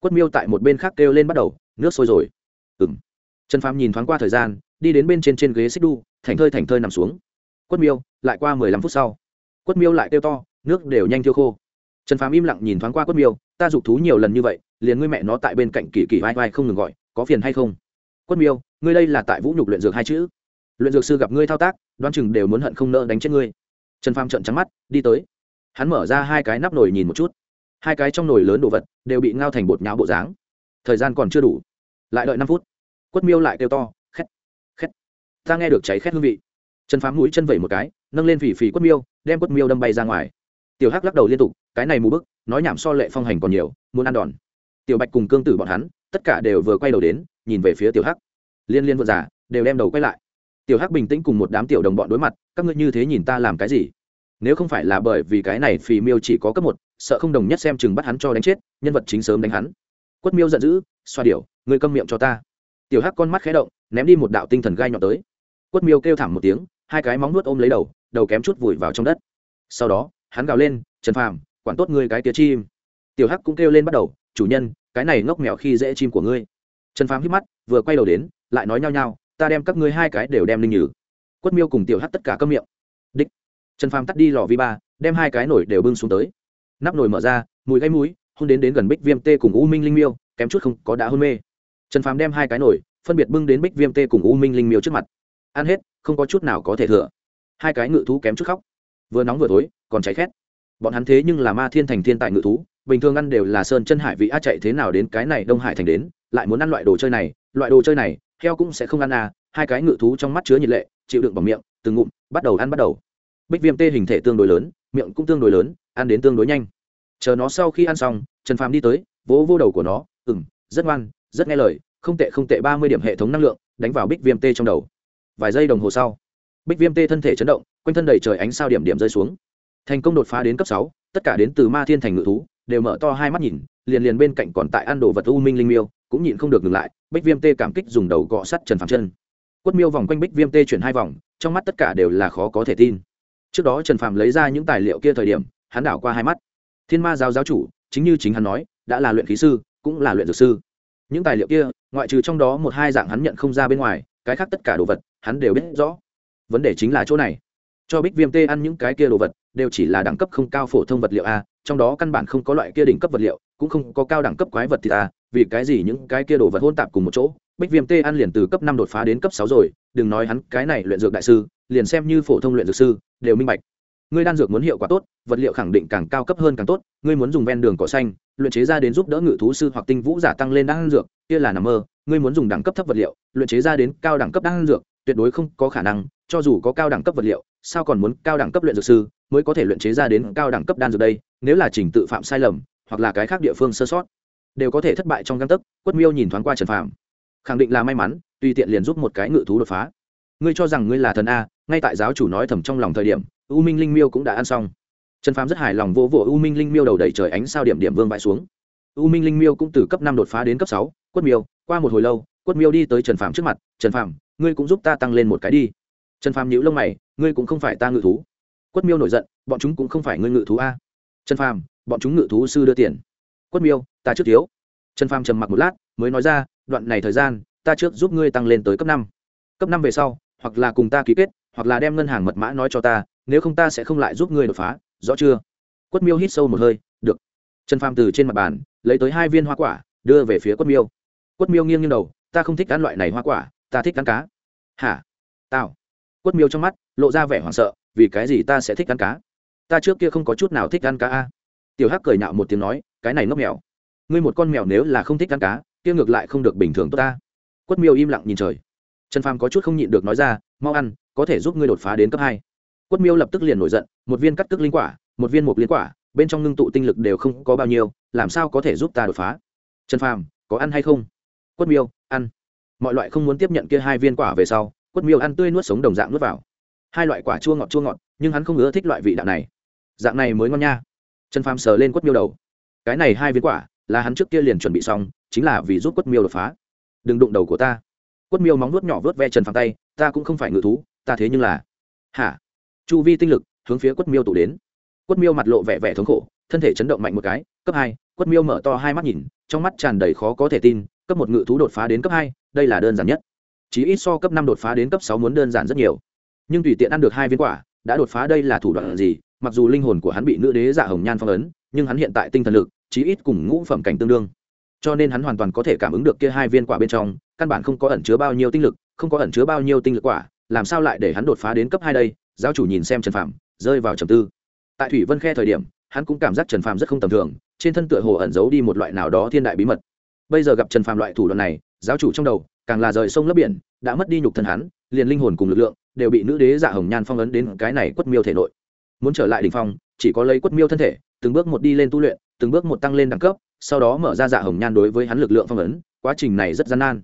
Quất miêu tại một bên khác kêu lên bắt đầu, nước sôi rồi. Ừng trần phàm nhìn thoáng qua thời gian, đi đến bên trên trên ghế xích đu thành thơi thành thơi nằm xuống. Quất miêu, lại qua mười lăm phút sau. Quất miêu lại kêu to, nước đều nhanh thiêu khô. Trần phàm im lặng nhìn thoáng qua quất miêu, ta dục thú nhiều lần như vậy, liền ngươi mẹ nó tại bên cạnh kỳ kỳ vai vai không ngừng gọi, có phiền hay không? Quất miêu, ngươi đây là tại vũ nhục luyện dược hai chữ luyện dược sư gặp ngươi thao tác, đoán chừng đều muốn hận không nỡ đánh chết ngươi. Trần phàm trợn trắng mắt, đi tới. Hắn mở ra hai cái nắp nồi nhìn một chút. Hai cái trong nồi lớn đồ vật đều bị ngao thành bột nháo bộ dáng. Thời gian còn chưa đủ. Lại đợi năm phút. Quất miêu lại kêu to, khét khét. Ta nghe được cháy khét hương vị. Trần phám mũi chân vẩy một cái, nâng lên phì phì quất miêu, đem quất miêu đâm bay ra ngoài. Tiểu hắc lắc đầu liên tục, cái này mù bức, nói nhảm so lệ phong hành còn nhiều, muốn ăn đòn. Tiểu bạch cùng cương tử bọn hắn, tất cả đều vừa quay đầu đến, nhìn về phía tiểu hắc. Liên liên vợ giả, đều đem đầu quay lại tiểu hắc bình tĩnh cùng một đám tiểu đồng bọn đối mặt, các ngươi như thế nhìn ta làm cái gì? Nếu không phải là bởi vì cái này phì miêu chỉ có cấp một, sợ không đồng nhất xem chừng bắt hắn cho đánh chết, nhân vật chính sớm đánh hắn. Quất miêu giận dữ, xoa điểu, ngươi câm miệng cho ta. Tiểu hắc con mắt khé động, ném đi một đạo tinh thần gai nhọn tới. Quất miêu kêu thảm một tiếng, hai cái móng nuốt ôm lấy đầu đầu kém chút vùi vào trong đất. Sau đó, hắn gào lên, trần phàm, quản tốt ngươi cái tía chim. Tiểu hắc cũng kêu lên bắt đầu, chủ nhân, cái này ngốc mèo khi dễ chim của ngươi. Trần phàm hít mắt, vừa quay đầu đến, lại nói nhao nhao ta đem các ngươi hai cái đều đem linh nhử. Quất miêu cùng tiểu hắc tất cả các miệng. Đích trần phàm tắt đi lò vi ba, đem hai cái nổi đều bưng xuống tới. Nắp nồi mở ra, mùi gây mũi, hôn đến đến gần bích viêm tê cùng u minh linh miêu, kém chút không có đã hôn mê. Trần phàm đem hai cái nổi phân biệt bưng đến bích viêm tê cùng u minh linh miêu trước mặt. Ăn hết, không có chút nào có thể thừa. Hai cái ngự thú kém chút khóc. Vừa nóng vừa tối còn cháy khét. Bọn hắn thế nhưng là ma thiên thành thiên tại ngự thú, bình thường ăn đều là sơn chân hải vị a chạy thế nào đến cái này đông hải thành đến, lại muốn ăn loại đồ chơi này, loại đồ chơi này heo cũng sẽ không ăn à hai cái ngự thú trong mắt chứa nhiệt lệ, chịu đựng bằng miệng, từng ngụm, bắt đầu ăn bắt đầu. Bích viêm tê hình thể tương đối lớn, miệng cũng tương đối lớn, ăn đến tương đối nhanh. Chờ nó sau khi ăn xong, trần phàm đi tới, vỗ vô đầu của nó ừ m rất ngoan, rất nghe lời, không tệ không tệ, ba mươi điểm hệ thống năng lượng, đánh vào bích viêm tê trong đầu. Vài giây đồng hồ sau, bích viêm tê thân thể chấn động, quanh thân đầy trời ánh sao điểm điểm rơi xuống. Thành công đột phá đến cấp sáu, tất cả đến từ ma thiên thành ngự thú, đều mở to hai mắt nhìn, liền liền bên cạnh còn tại ăn đồ vật u minh linh miêu cũng nhịn không được ngừng lại, bích viêm tê cảm kích dùng đầu gọ sắt trần phàm chân quất miêu vòng quanh bích viêm tê chuyển hai vòng, trong mắt tất cả đều là khó có thể tin. Trước đó trần phàm lấy ra những tài liệu kia thời điểm, hắn đảo qua hai mắt. Thiên ma giáo giáo chủ, chính như chính hắn nói, đã là luyện khí sư, cũng là luyện dược sư. Những tài liệu kia, ngoại trừ trong đó một hai dạng hắn nhận không ra bên ngoài, cái khác tất cả đồ vật, hắn đều biết rõ. Vấn đề chính là chỗ này. Cho bích viêm tê ăn những cái kia đồ vật, đều chỉ là đẳng cấp không cao phổ thông vật liệu a, trong đó căn bản không có loại kia đỉnh cấp vật liệu, cũng không có cao đẳng cấp quái vật thì a vì cái gì những cái kia đồ vật hôn tạp cùng một chỗ, bích viêm tê ăn liền từ cấp năm đột phá đến cấp sáu rồi, đừng nói hắn cái này luyện dược đại sư, liền xem như phổ thông luyện dược sư, đều minh bạch. Ngươi đan dược muốn hiệu quả tốt, vật liệu khẳng định càng cao cấp hơn càng tốt, ngươi muốn dùng ven đường cỏ xanh, luyện chế ra đến giúp đỡ ngự thú sư hoặc tinh vũ giả tăng lên đan dược, kia là nằm mơ, ngươi muốn dùng đẳng cấp thấp vật liệu, luyện chế ra đến cao đẳng cấp đan dược, tuyệt đối không có khả năng, cho dù có cao đẳng cấp vật liệu, sao còn muốn cao đẳng cấp luyện dược sư mới có thể luyện chế ra đến cao đẳng cấp đan dược đây, nếu là trình tự phạm sai lầm, hoặc là cái khác địa phương sơ sót đều có thể thất bại trong găng tấc, quất miêu nhìn thoáng qua trần phạm khẳng định là may mắn, tùy tiện liền giúp một cái ngự thú đột phá. Ngươi cho rằng ngươi là thần a, ngay tại giáo chủ nói thầm trong lòng thời điểm, u minh linh miêu cũng đã ăn xong. Trần phàm rất hài lòng vỗ vỗ u minh linh miêu đầu đầy trời ánh sao điểm điểm vương bại xuống. U minh linh miêu cũng từ cấp năm đột phá đến cấp sáu, quất miêu, qua một hồi lâu, quất miêu đi tới trần phàm trước mặt, trần phàm, ngươi cũng giúp ta tăng lên một cái đi. Trần phàm nhíu lông mày, ngươi cũng không phải ta ngự thú. Quất miêu nổi giận, bọn chúng cũng không phải ngươi ngự thú a. Trần phàm, bọn chúng ngự thú sư đưa tiền quất miêu, ta trước thiếu. Trần phàm trầm mặc một lát, mới nói ra, đoạn này thời gian, ta trước giúp ngươi tăng lên tới cấp năm. Cấp năm về sau, hoặc là cùng ta ký kết, hoặc là đem ngân hàng mật mã nói cho ta, nếu không ta sẽ không lại giúp ngươi đột phá, rõ chưa? Quất miêu hít sâu một hơi, được. Trần phàm từ trên mặt bàn, lấy tới hai viên hoa quả, đưa về phía quất miêu. Quất miêu nghiêng nghiêng đầu, ta không thích ăn loại này hoa quả, ta thích ăn cá. Hả? Tao. Quất miêu trong mắt, lộ ra vẻ hoảng sợ, vì cái gì ta sẽ thích ăn cá? Ta trước kia không có chút nào thích ăn cá a tiểu hắc cười nhạo một tiếng nói, cái này ngốc mèo. Ngươi một con mèo nếu là không thích ăn cá, kia ngược lại không được bình thường tốt ta. Quất miêu im lặng nhìn trời. Trần phàm có chút không nhịn được nói ra, mau ăn, có thể giúp ngươi đột phá đến cấp hai. Quất miêu lập tức liền nổi giận, một viên cắt tức linh quả, một viên mục liên quả, bên trong ngưng tụ tinh lực đều không có bao nhiêu, làm sao có thể giúp ta đột phá? Trần phàm, có ăn hay không? Quất miêu, ăn. Mọi loại không muốn tiếp nhận kia hai viên quả về sau, quất miêu ăn tươi nuốt sống đồng dạng nuốt vào. Hai loại quả chua ngọt chua ngọt, nhưng hắn không ưa thích loại vị đạo này. Dạng này mới ngon nha trần phàm sờ lên quất miêu đầu. Cái này hai viên quả, là hắn trước kia liền chuẩn bị xong, chính là vì giúp quất miêu đột phá. Đừng đụng đầu của ta. Quất miêu móng nuốt nhỏ vớt ve trần phàm tay, ta cũng không phải ngự thú, ta thế nhưng là. Hả? Chu vi tinh lực, hướng phía quất miêu tụ đến. Quất miêu mặt lộ vẻ vẻ thống khổ, thân thể chấn động mạnh một cái, cấp hai, quất miêu mở to hai mắt nhìn, trong mắt tràn đầy khó có thể tin, cấp một ngự thú đột phá đến cấp hai, đây là đơn giản nhất. Chỉ ít so cấp năm đột phá đến cấp sáu muốn đơn giản rất nhiều. Nhưng tùy tiện ăn được hai viên quả, đã đột phá đây là thủ đoạn gì mặc dù linh hồn của hắn bị nữ đế dạ hồng nhan phong ấn, nhưng hắn hiện tại tinh thần lực, chí ít cùng ngũ phẩm cảnh tương đương. Cho nên hắn hoàn toàn có thể cảm ứng được kia hai viên quả bên trong, căn bản không có ẩn chứa bao nhiêu tinh lực, không có ẩn chứa bao nhiêu tinh lực quả, làm sao lại để hắn đột phá đến cấp hai đây? Giáo chủ nhìn xem trần phạm rơi vào trầm tư. Tại thủy vân khe thời điểm, hắn cũng cảm giác trần phạm rất không tầm thường, trên thân tựa hồ ẩn giấu đi một loại nào đó thiên đại bí mật. Bây giờ gặp trần phạm loại thủ đoạn này, giáo chủ trong đầu, càng là rời sông lấp biển, đã mất đi nhục thân hắn, liền linh hồn cùng lực lượng, đều bị nữ đế dạ hồng nhan phong ấn đến cái này quất miêu thể nội muốn trở lại đỉnh phong, chỉ có lấy quất miêu thân thể, từng bước một đi lên tu luyện, từng bước một tăng lên đẳng cấp, sau đó mở ra dạ hồng nhan đối với hắn lực lượng phong ấn, quá trình này rất gian nan.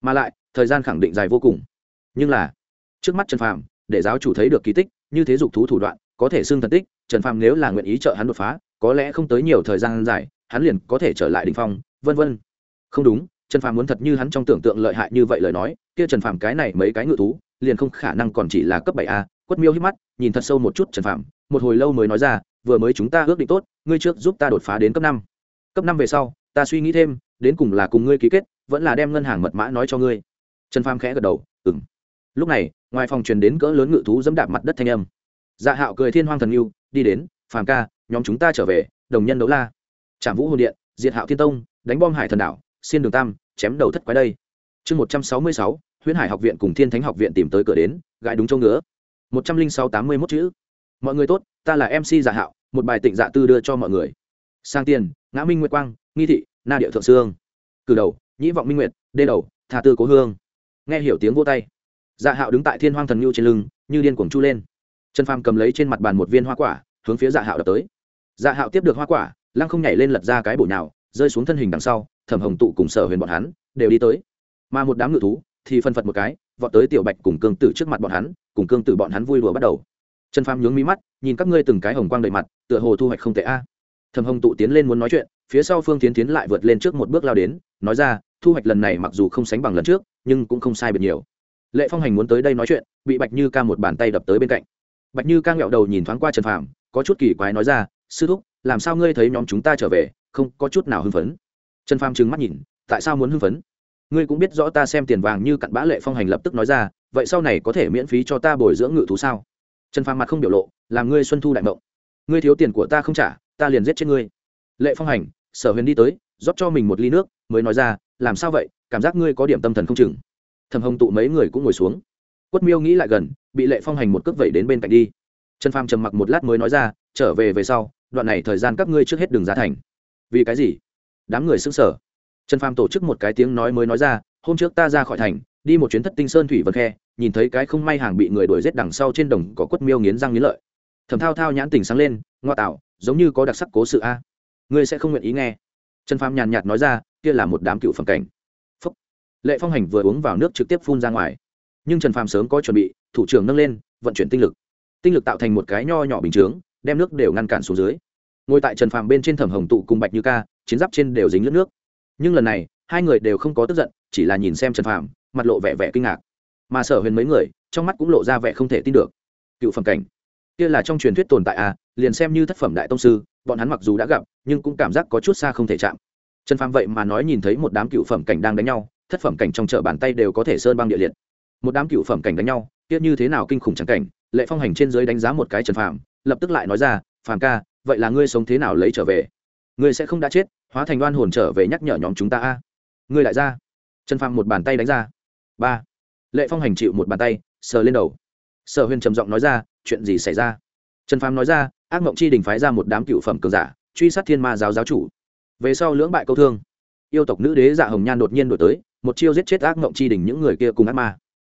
Mà lại, thời gian khẳng định dài vô cùng. Nhưng là, trước mắt trần phàm, để giáo chủ thấy được kỳ tích, như thế dục thú thủ đoạn, có thể xưng thần tích, trần phàm nếu là nguyện ý trợ hắn đột phá, có lẽ không tới nhiều thời gian dài, hắn liền có thể trở lại đ ỉ n h phong, vân vân. Không đúng, trần phàm muốn thật như hắn trong tưởng tượng lợi hại như vậy lời nói, kia trần phàm cái này mấy cái ngự thú, liền không khả năng còn chỉ là cấp bảy a, quất miêu hít mắt, nhìn thật sâu một chút trần phàm một hồi lâu mới nói ra, vừa mới chúng ta ước định tốt, ngươi trước giúp ta đột phá đến cấp năm. Cấp năm về sau, ta suy nghĩ thêm, đến cùng là cùng ngươi ký kết, vẫn là đem ngân hàng mật mã nói cho ngươi. Trần phàm khẽ gật đầu ừng lúc này, ngoài phòng truyền đến cỡ lớn ngự thú dẫm đạp mặt đất thanh âm. Dạ hạo cười thiên hoang thần yêu, đi đến, phàm ca, nhóm chúng ta trở về, đồng nhân đấu la. Trảm vũ hồn điện, diệt hạo thiên tông, đánh bom hải thần đảo, xiên đường tam, chém đầu thất quái đây. Chương một trăm sáu mươi sáu, huyễn hải học viện cùng thiên thánh học viện tìm tới cửa đến, gãi đúng châu ngứa. một trăm linh sáu tám mươi mốt chữ mọi người tốt, ta là mc giả dạ hạo, một bài tịnh dạ tư đưa cho mọi người. Sang tiền, ngã minh nguyệt quang, nghi thị, na địa thượng sương cử đầu, nhĩ vọng minh nguyệt, đê đầu thà tư cố hương. Nghe hiểu tiếng vô tay. Dạ hạo đứng tại thiên hoang thần nhu trên lưng, như điên cuồng chu lên. Trần phàm cầm lấy trên mặt bàn một viên hoa quả, hướng phía dạ hạo đập tới. Dạ hạo tiếp được hoa quả, lăng không nhảy lên lật ra cái bổ nhào, rơi xuống thân hình đằng sau, thẩm hồng tụ cùng sở huyền bọn hắn đều đi tới. Mà một đám ngự thú thì phân phật một cái, vọt tới tiểu bạch cùng cương tử trước mặt bọn hắn, cùng cương tử bọn hắn vui đùa bắt đầu trần phàm nhướng mí mắt, nhìn các ngươi từng cái hồng quang đầy mặt, tựa hồ thu hoạch không tệ a. Thẩm hồng tụ tiến lên muốn nói chuyện, phía sau phương tiến tiến lại vượt lên trước một bước lao đến, nói ra, thu hoạch lần này mặc dù không sánh bằng lần trước, nhưng cũng không sai biệt nhiều. Lệ phong hành muốn tới đây nói chuyện, bị bạch như ca một bàn tay đập tới bên cạnh. Bạch như ca nghẹo đầu nhìn thoáng qua trần phàm, có chút kỳ quái nói ra, sư thúc, làm sao ngươi thấy nhóm chúng ta trở về, không có chút nào hưng phấn? Trần phàm trừng mắt nhìn, tại sao muốn hưng phấn? Ngươi cũng biết rõ ta xem tiền vàng như cặn bã lệ phong hành lập tức nói ra, vậy sau này có thể miễn phí cho ta bồi dưỡng ngự thú sao? Trần phàm mặt không biểu lộ, làm ngươi xuân thu đại mộng ngươi thiếu tiền của ta không trả, ta liền giết chết ngươi. Lệ phong hành, sở huyền đi tới, rót cho mình một ly nước, mới nói ra, làm sao vậy, cảm giác ngươi có điểm tâm thần không chừng. Thầm hồng tụ mấy người cũng ngồi xuống. Quất miêu nghĩ lại gần, bị lệ phong hành một cước vẩy đến bên cạnh đi. Trần phàm trầm mặc một lát mới nói ra, trở về về sau, đoạn này thời gian các ngươi trước hết đường giá thành. Vì cái gì? Đám người xứng sở trần phàm tổ chức một cái tiếng nói mới nói ra, hôm trước ta ra khỏi thành, đi một chuyến thất tinh sơn thủy vân khe nhìn thấy cái không may hàng bị người đuổi giết đằng sau trên đồng có quất miêu nghiến răng nghiến lợi. Thầm thao thao nhãn tình sáng lên, ngoa tạo, giống như có đặc sắc cố sự a. Ngươi sẽ không nguyện ý nghe. Trần phàm nhàn nhạt nói ra, kia là một đám cựu phẩm cảnh. Phúc. lệ phong hành vừa uống vào nước trực tiếp phun ra ngoài. Nhưng trần phàm sớm có chuẩn bị, thủ trưởng nâng lên, vận chuyển tinh lực. Tinh lực tạo thành một cái nho nhỏ bình chướng, đem nước đều ngăn cản xuống dưới. Ngồi tại trần phàm bên trên thẩm hồng tụ cùng bạch như ca, chiến giáp trên đều dính nước nước. Nhưng lần này, hai người đều không có tức giận, chỉ là nhìn xem trần phàm, mặt lộ vẻ vẻ kinh ngạc mà sở huyền mấy người, trong mắt cũng lộ ra vẻ không thể tin được. Cựu phẩm cảnh. Kia là trong truyền thuyết tồn tại à liền xem như thất phẩm đại tông sư, bọn hắn mặc dù đã gặp, nhưng cũng cảm giác có chút xa không thể chạm. Trần phàm vậy mà nói nhìn thấy một đám cựu phẩm cảnh đang đánh nhau, thất phẩm cảnh trong chợ bàn tay đều có thể sơn băng địa liệt. Một đám cựu phẩm cảnh đánh nhau, kia như thế nào kinh khủng chẳng cảnh, lệ phong hành trên dưới đánh giá một cái trần phàm, lập tức lại nói ra, phàm ca, vậy là ngươi sống thế nào lấy trở về? Ngươi sẽ không đã chết, hóa thành đoan hồn trở về nhắc nhở nhóm chúng ta a. Ngươi lại ra trần phàm một bàn tay đánh ra. Ba lệ phong hành chịu một bàn tay, sờ lên đầu. Sở huyền trầm giọng nói ra, chuyện gì xảy ra? Trần phàm nói ra, ác mộng chi đình phái ra một đám cựu phẩm cường giả, truy sát thiên ma giáo giáo chủ. Về sau lưỡng bại câu thương. Yêu tộc nữ đế dạ hồng nhan đột nhiên đổi tới, một chiêu giết chết ác mộng chi đình những người kia cùng ác ma.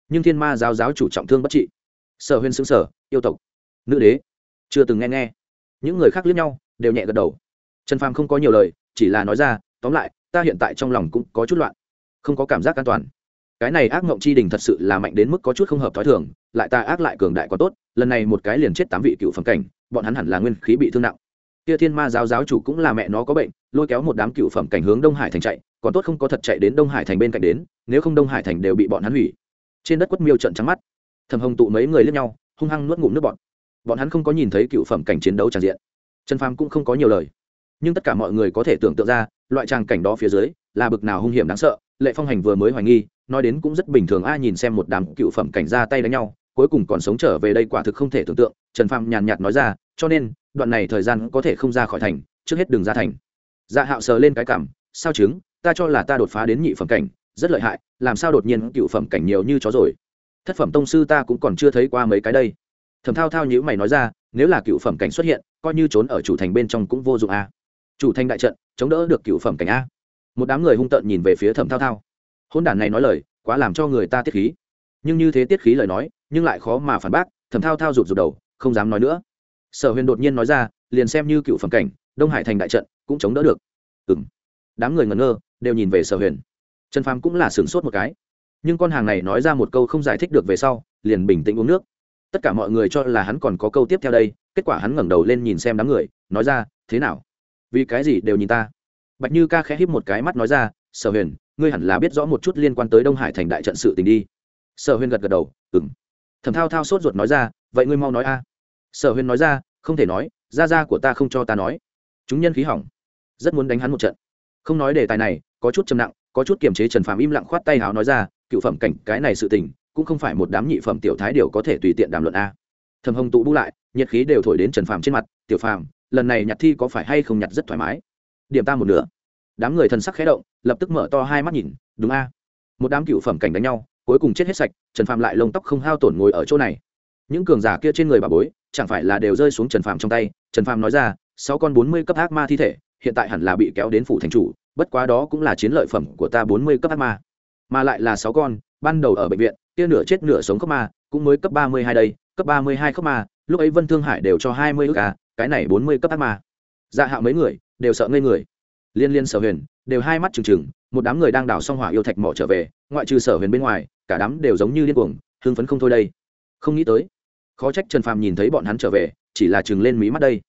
Nhưng thiên ma giáo giáo chủ trọng thương bất trị. Sở huyên xứng sở yêu tộc nữ đế, chưa từng nghe nghe. Những người khác liếc nhau, đều nhẹ gật đầu. Trần phàm không có nhiều lời, chỉ là nói ra, tóm lại, ta hiện tại trong lòng cũng có chút loạn, không có cảm giác an toàn cái này ác mộng chi đình thật sự là mạnh đến mức có chút không hợp t h ó i thường, lại ta ác lại cường đại còn tốt, lần này một cái liền chết tám vị cựu phẩm cảnh, bọn hắn hẳn là nguyên khí bị thương nặng. Kia thiên ma giáo giáo chủ cũng là mẹ nó có bệnh, lôi kéo một đám cựu phẩm cảnh hướng đông hải thành chạy, còn tốt không có thật chạy đến đông hải thành bên cạnh đến, nếu không đông hải thành đều bị bọn hắn hủy. Trên đất quất miêu trận trắng mắt. Thầm hồng tụ mấy người lướt nhau, hung hăng nuốt ngụm nước bọn bọn hắn không có nhìn thấy cựu phẩm cảnh chiến đấu tràn diện. Trần phàm cũng không có nhiều lời. Nhưng tất cả mọi người có thể tưởng tượng ra, loại tràng cảnh đó phía dưới, là bực nào hung hiểm đáng sợ, lệ phong hành vừa mới hoài nghi nói đến cũng rất bình thường, ai nhìn xem một đám cựu phẩm cảnh ra tay đánh nhau, cuối cùng còn sống trở về đây quả thực không thể tưởng tượng, trần phàm nhàn nhạt nói ra, cho nên, đoạn này thời gian có thể không ra khỏi thành, trước hết đừng ra thành. Dạ hạo sờ lên cái cảm, sao chứng, ta cho là ta đột phá đến nhị phẩm cảnh, rất lợi hại, làm sao đột nhiên cựu phẩm cảnh nhiều như chó rồi? Thất phẩm tông sư ta cũng còn chưa thấy qua mấy cái đây. Thầm thao thao nhữ mày nói ra, nếu là cựu phẩm cảnh xuất hiện, coi như trốn ở chủ thành bên trong cũng vô dụng a chủ thành đại trận, chống đỡ được cựu phẩm cảnh a. Một đám người hung tợn nhìn về phía thầm thao thao hôn đản này nói lời, quá làm cho người ta tiết khí. Nhưng như thế tiết khí lời nói, nhưng lại khó mà phản bác, thầm thao thao rụt rụt đầu, không dám nói nữa. Sở huyền đột nhiên nói ra, liền xem như cựu phẩm cảnh, đông hải thành đại trận, cũng chống đỡ được. Ừ m đám người ngẩn ngơ, đều nhìn về sở huyền. Trần phàm cũng là sửng sốt một cái. Nhưng con hàng này nói ra một câu không giải thích được về sau, liền bình tĩnh uống nước. Tất cả mọi người cho là hắn còn có câu tiếp theo đây, kết quả hắn ngẩng đầu lên nhìn xem đám người, nói ra, thế nào? Vì cái gì đều nhìn ta? Bạch như ca khẽ híp một cái mắt nói ra sở huyền, ngươi hẳn là biết rõ một chút liên quan tới đông hải thành đại trận sự tình đi. Sở huyền gật gật đầu ừng thẩm thao thao sốt ruột nói ra, vậy ngươi mau nói a. Sở huyền nói ra, không thể nói, gia gia của ta không cho ta nói. Chúng nhân khí hỏng, rất muốn đánh hắn một trận. Không nói đề tài này, có chút trầm nặng, có chút kiềm chế trần phàm im lặng khoát tay háo nói ra, cựu phẩm cảnh, cái này sự tình, cũng không phải một đám nhị phẩm tiểu thái điều có thể tùy tiện đàm luận a. Thầm hồng tụ bu lại, nhiệt khí đều thổi đến trần phàm trên mặt, tiểu phàm, lần này nhặt thi có phải hay không nhặt rất thoải mái? Điểm ta một nửa đám người thần sắc khẽ động, lập tức mở to hai mắt nhìn, đúng a. Một đám cựu phẩm cảnh đánh nhau, cuối cùng chết hết sạch, trần phạm lại lông tóc không hao tổn ngồi ở chỗ này. Những cường giả kia trên người bà bối, chẳng phải là đều rơi xuống trần phạm trong tay. Trần phạm nói ra, sáu con bốn mươi cấp ác ma thi thể, hiện tại hẳn là bị kéo đến phủ thành chủ, bất quá đó cũng là chiến lợi phẩm của ta bốn mươi cấp ác ma. Mà lại là sáu con, ban đầu ở bệnh viện, kia nửa chết nửa sống cấp ma, cũng mới cấp ba mươi hai đây, cấp ba mươi hai cấp ma, lúc ấy vân thương hải đều cho hai mươi ước à cái này bốn mươi cấp ác ma. Dạ hạo mấy người, đều sợ ngây người liên liên sở huyền, đều hai mắt trừng trừng, một đám người đang đào xong hỏa yêu thạch mỏ trở về, ngoại trừ sở huyền bên ngoài, cả đám đều giống như điên cuồng, hưng phấn không thôi đây. Không nghĩ tới, khó trách trần phàm nhìn thấy bọn hắn trở về, chỉ là chừng lên mí mắt đây.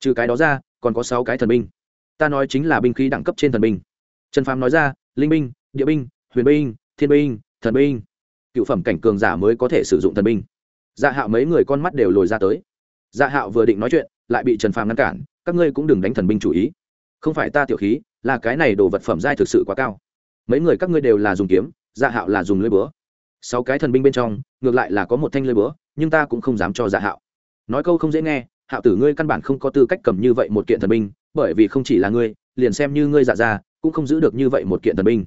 Trừ cái đó ra, còn có sáu cái thần binh. Ta nói chính là binh khí đẳng cấp trên thần binh. Trần phàm nói ra, linh binh, địa binh, huyền binh, thiên binh, thần binh. Cựu phẩm cảnh cường giả mới có thể sử dụng thần binh. Dạ hạo mấy người con mắt đều lồi ra tới. Dạ hạo vừa định nói chuyện, lại bị trần phàm ngăn cản, các ngươi cũng đừng đánh thần binh chủ ý không phải ta tiểu khí, là cái này đồ vật phẩm giai thực sự quá cao. Mấy người các ngươi đều là dùng kiếm dạ hạo là dùng lưỡi búa. Sáu cái thần binh bên trong, ngược lại là có một thanh lưỡi búa, nhưng ta cũng không dám cho dạ hạo. Nói câu không dễ nghe, hạo tử ngươi căn bản không có tư cách cầm như vậy một kiện thần binh, bởi vì không chỉ là ngươi, liền xem như ngươi dạ ra cũng không giữ được như vậy một kiện thần binh.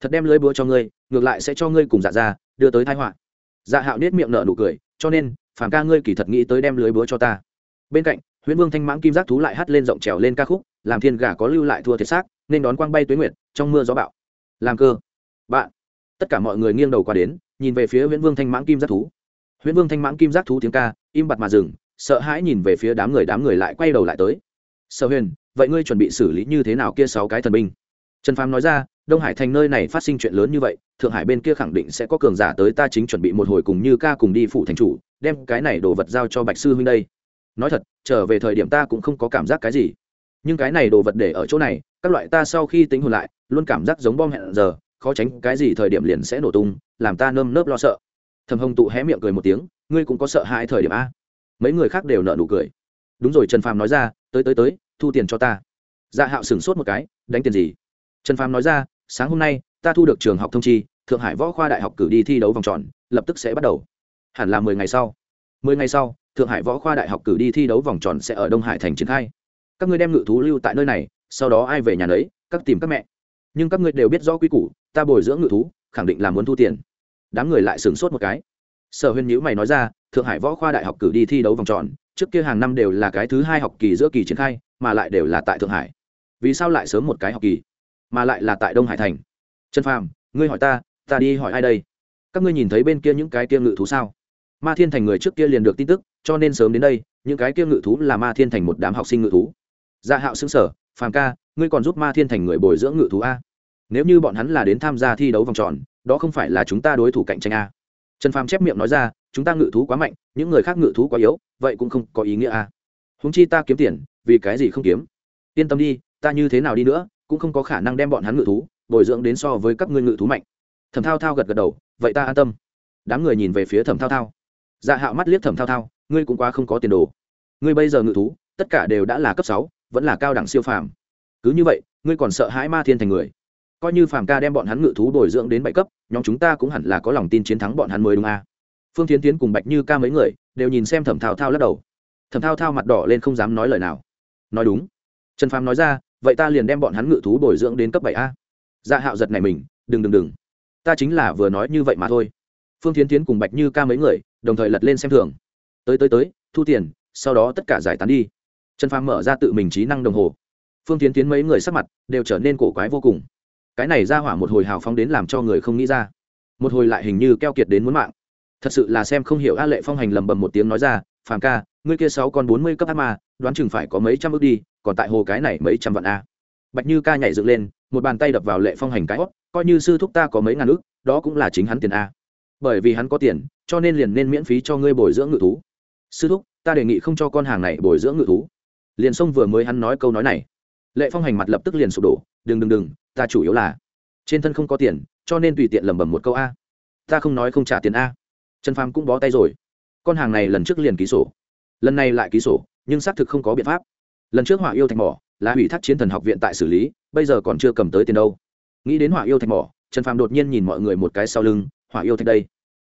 Thật đem lưỡi búa cho ngươi, ngược lại sẽ cho ngươi cùng dạ ra đưa tới thái họa. Dạ hạo nết miệng nở nụ cười, cho nên phản ca ngươi kỳ thật nghĩ tới đem lưới búa cho ta. Bên cạnh, huyễn vương thanh mãng kim giác thú lại hắt lên rộng trèo lên ca khúc làm thiên gà có lưu lại thua thiệt xác, nên đón quang bay tuế nguyệt, trong mưa gió bạo làm cơ. Bạn. Tất cả mọi người nghiêng đầu qua đến, nhìn về phía huyễn vương thanh mãng kim giác thú. Huyễn vương thanh mãng kim giác thú tiếng ca, im bặt mà dừng, sợ hãi nhìn về phía đám người đám người lại quay đầu lại tới. Sở huyền, vậy ngươi chuẩn bị xử lý như thế nào kia sáu cái thần binh? Trần phàm nói ra, đông hải thành nơi này phát sinh chuyện lớn như vậy, thượng hải bên kia khẳng định sẽ có cường giả tới ta chính chuẩn bị một hồi cùng như ca cùng đi phủ thành chủ, đem cái này đồ vật giao cho bạch sư huynh đây. Nói thật, trở về thời điểm ta cũng không có cảm giác cái gì nhưng cái này đồ vật để ở chỗ này, các loại ta sau khi tính hồn lại, luôn cảm giác giống bom hẹn giờ, khó tránh cái gì thời điểm liền sẽ nổ tung, làm ta nơm nớp lo sợ. Thầm hồng tụ hé miệng cười một tiếng, ngươi cũng có sợ hãi thời điểm a? Mấy người khác đều nợ nụ cười. Đúng rồi, trần phàm nói ra, tới tới tới, thu tiền cho ta. Dạ hạo sửng sốt một cái, đánh tiền gì? Trần phàm nói ra, sáng hôm nay, ta thu được trường học thông chi, thượng hải võ khoa đại học cử đi thi đấu vòng tròn, lập tức sẽ bắt đầu. Hẳn là mười ngày sau. Mười ngày sau, thượng hải võ khoa đại học cử đi thi đấu vòng tròn sẽ ở đông hải thành triển khai các ngươi đem ngự thú lưu tại nơi này, sau đó ai về nhà nấy, các tìm các mẹ. Nhưng các ngươi đều biết rõ quy củ, ta bồi dưỡng ngự thú, khẳng định là muốn thu tiền. Đám người lại sửng sốt một cái. Sở huyên nhữ mày nói ra, thượng hải võ khoa đại học cử đi thi đấu vòng tròn, trước kia hàng năm đều là cái thứ hai học kỳ giữa kỳ triển khai, mà lại đều là tại thượng hải. Vì sao lại sớm một cái học kỳ, mà lại là tại đông hải thành? Trần phàm, ngươi hỏi ta ta đi hỏi ai đây? Các ngươi nhìn thấy bên kia những cái kia ngự thú sao? Ma thiên thành người trước kia liền được tin tức, cho nên sớm đến đây, những cái kia ngự thú là ma thiên thành một đám học sinh ngự thú dạ hạo xứng sở phàm ca, ngươi còn giúp ma thiên thành người bồi dưỡng ngự thú a. Nếu như bọn hắn là đến tham gia thi đấu vòng tròn, đó không phải là chúng ta đối thủ cạnh tranh a. Trần phàm chép miệng nói ra, chúng ta ngự thú quá mạnh, những người khác ngự thú quá yếu, vậy cũng không có ý nghĩa a. Húng chi ta kiếm tiền, vì cái gì không kiếm? Yên tâm đi, ta như thế nào đi nữa, cũng không có khả năng đem bọn hắn ngự thú bồi dưỡng đến so với các ngươi ngự thú mạnh. Thẩm thao thao gật gật đầu, vậy ta an tâm. Đám người nhìn về phía thẩm thao thao. Dạ hạo mắt liếc thẩm thao thao, ngươi cũng quá không có tiền đồ. Ngươi bây giờ ngự thú, tất cả đều đã là cấp sáu vẫn là cao đẳng siêu phàm. Cứ như vậy, ngươi còn sợ hãi ma thiên thành người. Coi như phàm ca đem bọn hắn ngự thú bồi dưỡng đến bảy cấp, nhóm chúng ta cũng hẳn là có lòng tin chiến thắng bọn hắn mới đúng a. À. phương tiến tiến cùng bạch như ca mấy người đều nhìn xem thẩm thao thao lắc đầu. Thẩm thao thao mặt đỏ lên không dám nói lời nào. Nói đúng. Trần phàm nói ra, vậy ta liền đem bọn hắn ngự thú bồi dưỡng đến cấp bảy a. Dạ hạo giật này mình, đừng đừng đừng. Ta chính là vừa nói như vậy mà thôi. Phương tiến tiến cùng bạch như ca mấy người đồng thời lật lên xem thường. Tới tới tới, thu tiền, sau đó tất cả giải tán đi trần phàm mở ra tự mình trí năng đồng hồ. Phương tiến tiến mấy người sắc mặt đều trở nên cổ quái vô cùng. Cái này ra hỏa một hồi hào phóng đến làm cho người không nghĩ ra. Một hồi lại hình như keo kiệt đến muốn mạng. Thật sự là xem không hiểu a lệ phong hành lầm bầm một tiếng nói ra, phàm ca, ngươi kia sáu con bốn mươi cấp ác ma, đoán chừng phải có mấy trăm ước đi, còn tại hồ cái này mấy trăm vạn a. Bạch như ca nhảy dựng lên, một bàn tay đập vào lệ phong hành cái hót coi như sư thúc ta có mấy ngàn ước, đó cũng là chính hắn tiền a. Bởi vì hắn có tiền, cho nên liền nên miễn phí cho ngươi bồi dưỡng ngự thú. Sư thúc, ta đề nghị không cho con hàng này bồi dưỡng ngự thú liền xông vừa mới hắn nói câu nói này. Lệ phong hành mặt lập tức liền sụp đổ, đừng đừng đừng, ta chủ yếu là trên thân không có tiền, cho nên tùy tiện lẩm bẩm một câu a. Ta không nói không trả tiền a. Trần phàm cũng bó tay rồi. Con hàng này lần trước liền ký sổ. Lần này lại ký sổ, nhưng xác thực không có biện pháp. Lần trước hỏa yêu thạch mỏ là hủy thác chiến thần học viện tại xử lý, bây giờ còn chưa cầm tới tiền đâu. Nghĩ đến hỏa yêu thạch mỏ, trần phàm đột nhiên nhìn mọi người một cái sau lưng, hỏa yêu thạch đây.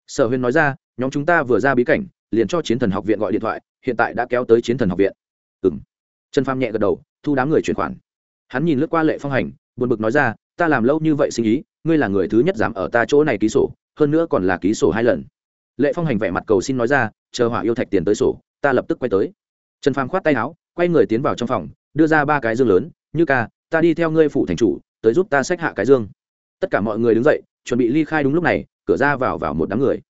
Sở huyên nói ra, nhóm chúng ta vừa ra bí cảnh, liền cho chiến thần học viện gọi điện thoại, hiện tại đã kéo tới chiến thần học viện. Ừ m trần phàm nhẹ gật đầu, thu đám người chuyển khoản. Hắn nhìn lướt qua lệ phong hành, buồn bực nói ra, ta làm lâu như vậy sinh ý, ngươi là người thứ nhất dám ở ta chỗ này ký sổ, hơn nữa còn là ký sổ hai lần. Lệ phong hành vẻ mặt cầu xin nói ra, chờ hỏa yêu thạch tiền tới sổ, ta lập tức quay tới. Trần phàm khoát tay áo, quay người tiến vào trong phòng, đưa ra ba cái dương lớn, như ca, ta đi theo ngươi phụ thành chủ, tới giúp ta xách hạ cái dương. Tất cả mọi người đứng dậy, chuẩn bị ly khai đúng lúc này, cửa ra vào vào một đám người.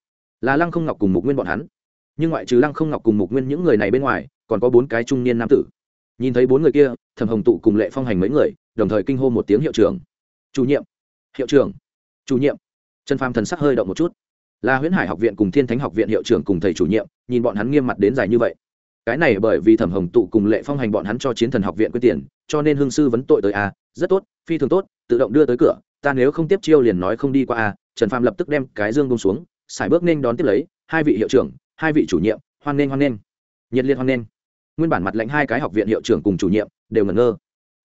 Là lăng không ngọc cùng mục nguyên bọn hắn. Nhưng ngoại trừ lăng không ngọc cùng mục nguyên những người này bên ngoài, còn có bốn cái trung niên nam tử nhìn thấy bốn người kia, thẩm hồng tụ cùng lệ phong hành mấy người, đồng thời kinh hô một tiếng hiệu trưởng. Chủ nhiệm, hiệu trưởng, chủ nhiệm. Trần phàm thần sắc hơi động một chút. Là huyễn hải học viện cùng thiên thánh học viện hiệu trưởng cùng thầy chủ nhiệm, nhìn bọn hắn nghiêm mặt đến dài như vậy. Cái này bởi vì thẩm hồng tụ cùng lệ phong hành bọn hắn cho chiến thần học viện quyết tiền, cho nên hương sư vấn tội tới a, rất tốt, phi thường tốt, tự động đưa tới cửa, ta nếu không tiếp chiêu liền nói không đi qua a. Trần phàm lập tức đem cái dương bông xuống xài bước nên đón tiếp lấy, hai vị hiệu trưởng, hai vị chủ nhiệm, hoan nghênh hoan nghênh. Nhiệt liệt hoan nghênh nguyên bản mặt lãnh hai cái học viện hiệu trưởng cùng chủ nhiệm đều ngẩn ngơ.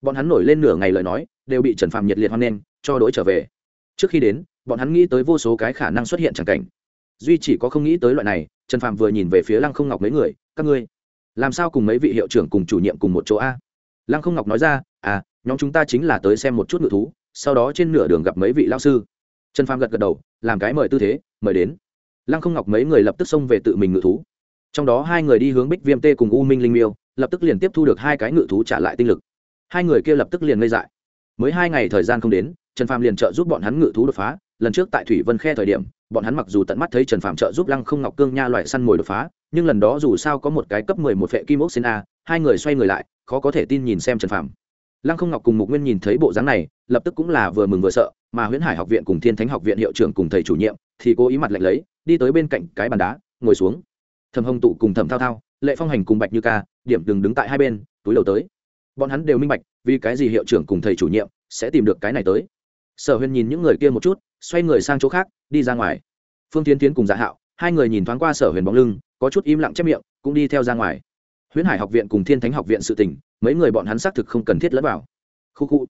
Bọn hắn nổi lên nửa ngày lời nói, đều bị trần Phạm nhiệt liệt hoan nghênh, cho đỗi trở về. Trước khi đến, bọn hắn nghĩ tới vô số cái khả năng xuất hiện chẳng cảnh. Duy chỉ có không nghĩ tới loại này, trần phạm vừa nhìn về phía lăng không ngọc mấy người, các ngươi, làm sao cùng mấy vị hiệu trưởng cùng chủ nhiệm cùng một chỗ a? Lăng không ngọc nói ra à nhóm chúng ta chính là tới xem một chút ngự thú, sau đó trên nửa đường gặp mấy vị lao sư. Trần phạm gật gật đầu, làm cái mời tư thế, mời đến. Lăng không ngọc mấy người lập tức xông về tự mình ngự thú trong đó hai người đi hướng bích viêm tê cùng u minh linh miêu, lập tức liền tiếp thu được hai cái ngự thú trả lại tinh lực. Hai người kia lập tức liền ngây dại. Mới hai ngày thời gian không đến, trần phàm liền trợ giúp bọn hắn ngự thú đột phá. Lần trước tại thủy vân khe thời điểm, bọn hắn mặc dù tận mắt thấy trần phạm trợ giúp lăng không ngọc cương nha loại săn mồi đột phá, nhưng lần đó dù sao có một cái cấp mười một vệ kim ốc xin a, hai người xoay người lại, khó có thể tin nhìn xem trần phạm lăng không ngọc cùng mục nguyên nhìn thấy bộ dáng này, lập tức cũng là vừa mừng vừa sợ, mà huyễn hải học viện cùng thiên thánh học viện hiệu trưởng cùng thầy chủ nhiệm thì cố ý mặt lạnh lấy, đi tới bên cạnh cái bàn đá, ngồi xuống thầm hồng tụ cùng thầm thao thao, lệ phong hành cùng bạch như ca, điểm đừng đứng tại hai bên, túi đầu tới. Bọn hắn đều minh bạch, vì cái gì hiệu trưởng cùng thầy chủ nhiệm sẽ tìm được cái này tới. Sở huyền nhìn những người kia một chút, xoay người sang chỗ khác, đi ra ngoài. Phương tiến tiến cùng dạ hạo, hai người nhìn thoáng qua sở huyền bóng lưng, có chút im lặng chép miệng, cũng đi theo ra ngoài. Huyễn hải học viện cùng thiên thánh học viện sự tình, mấy người bọn hắn xác thực không cần thiết lẫn vào. Khu khu.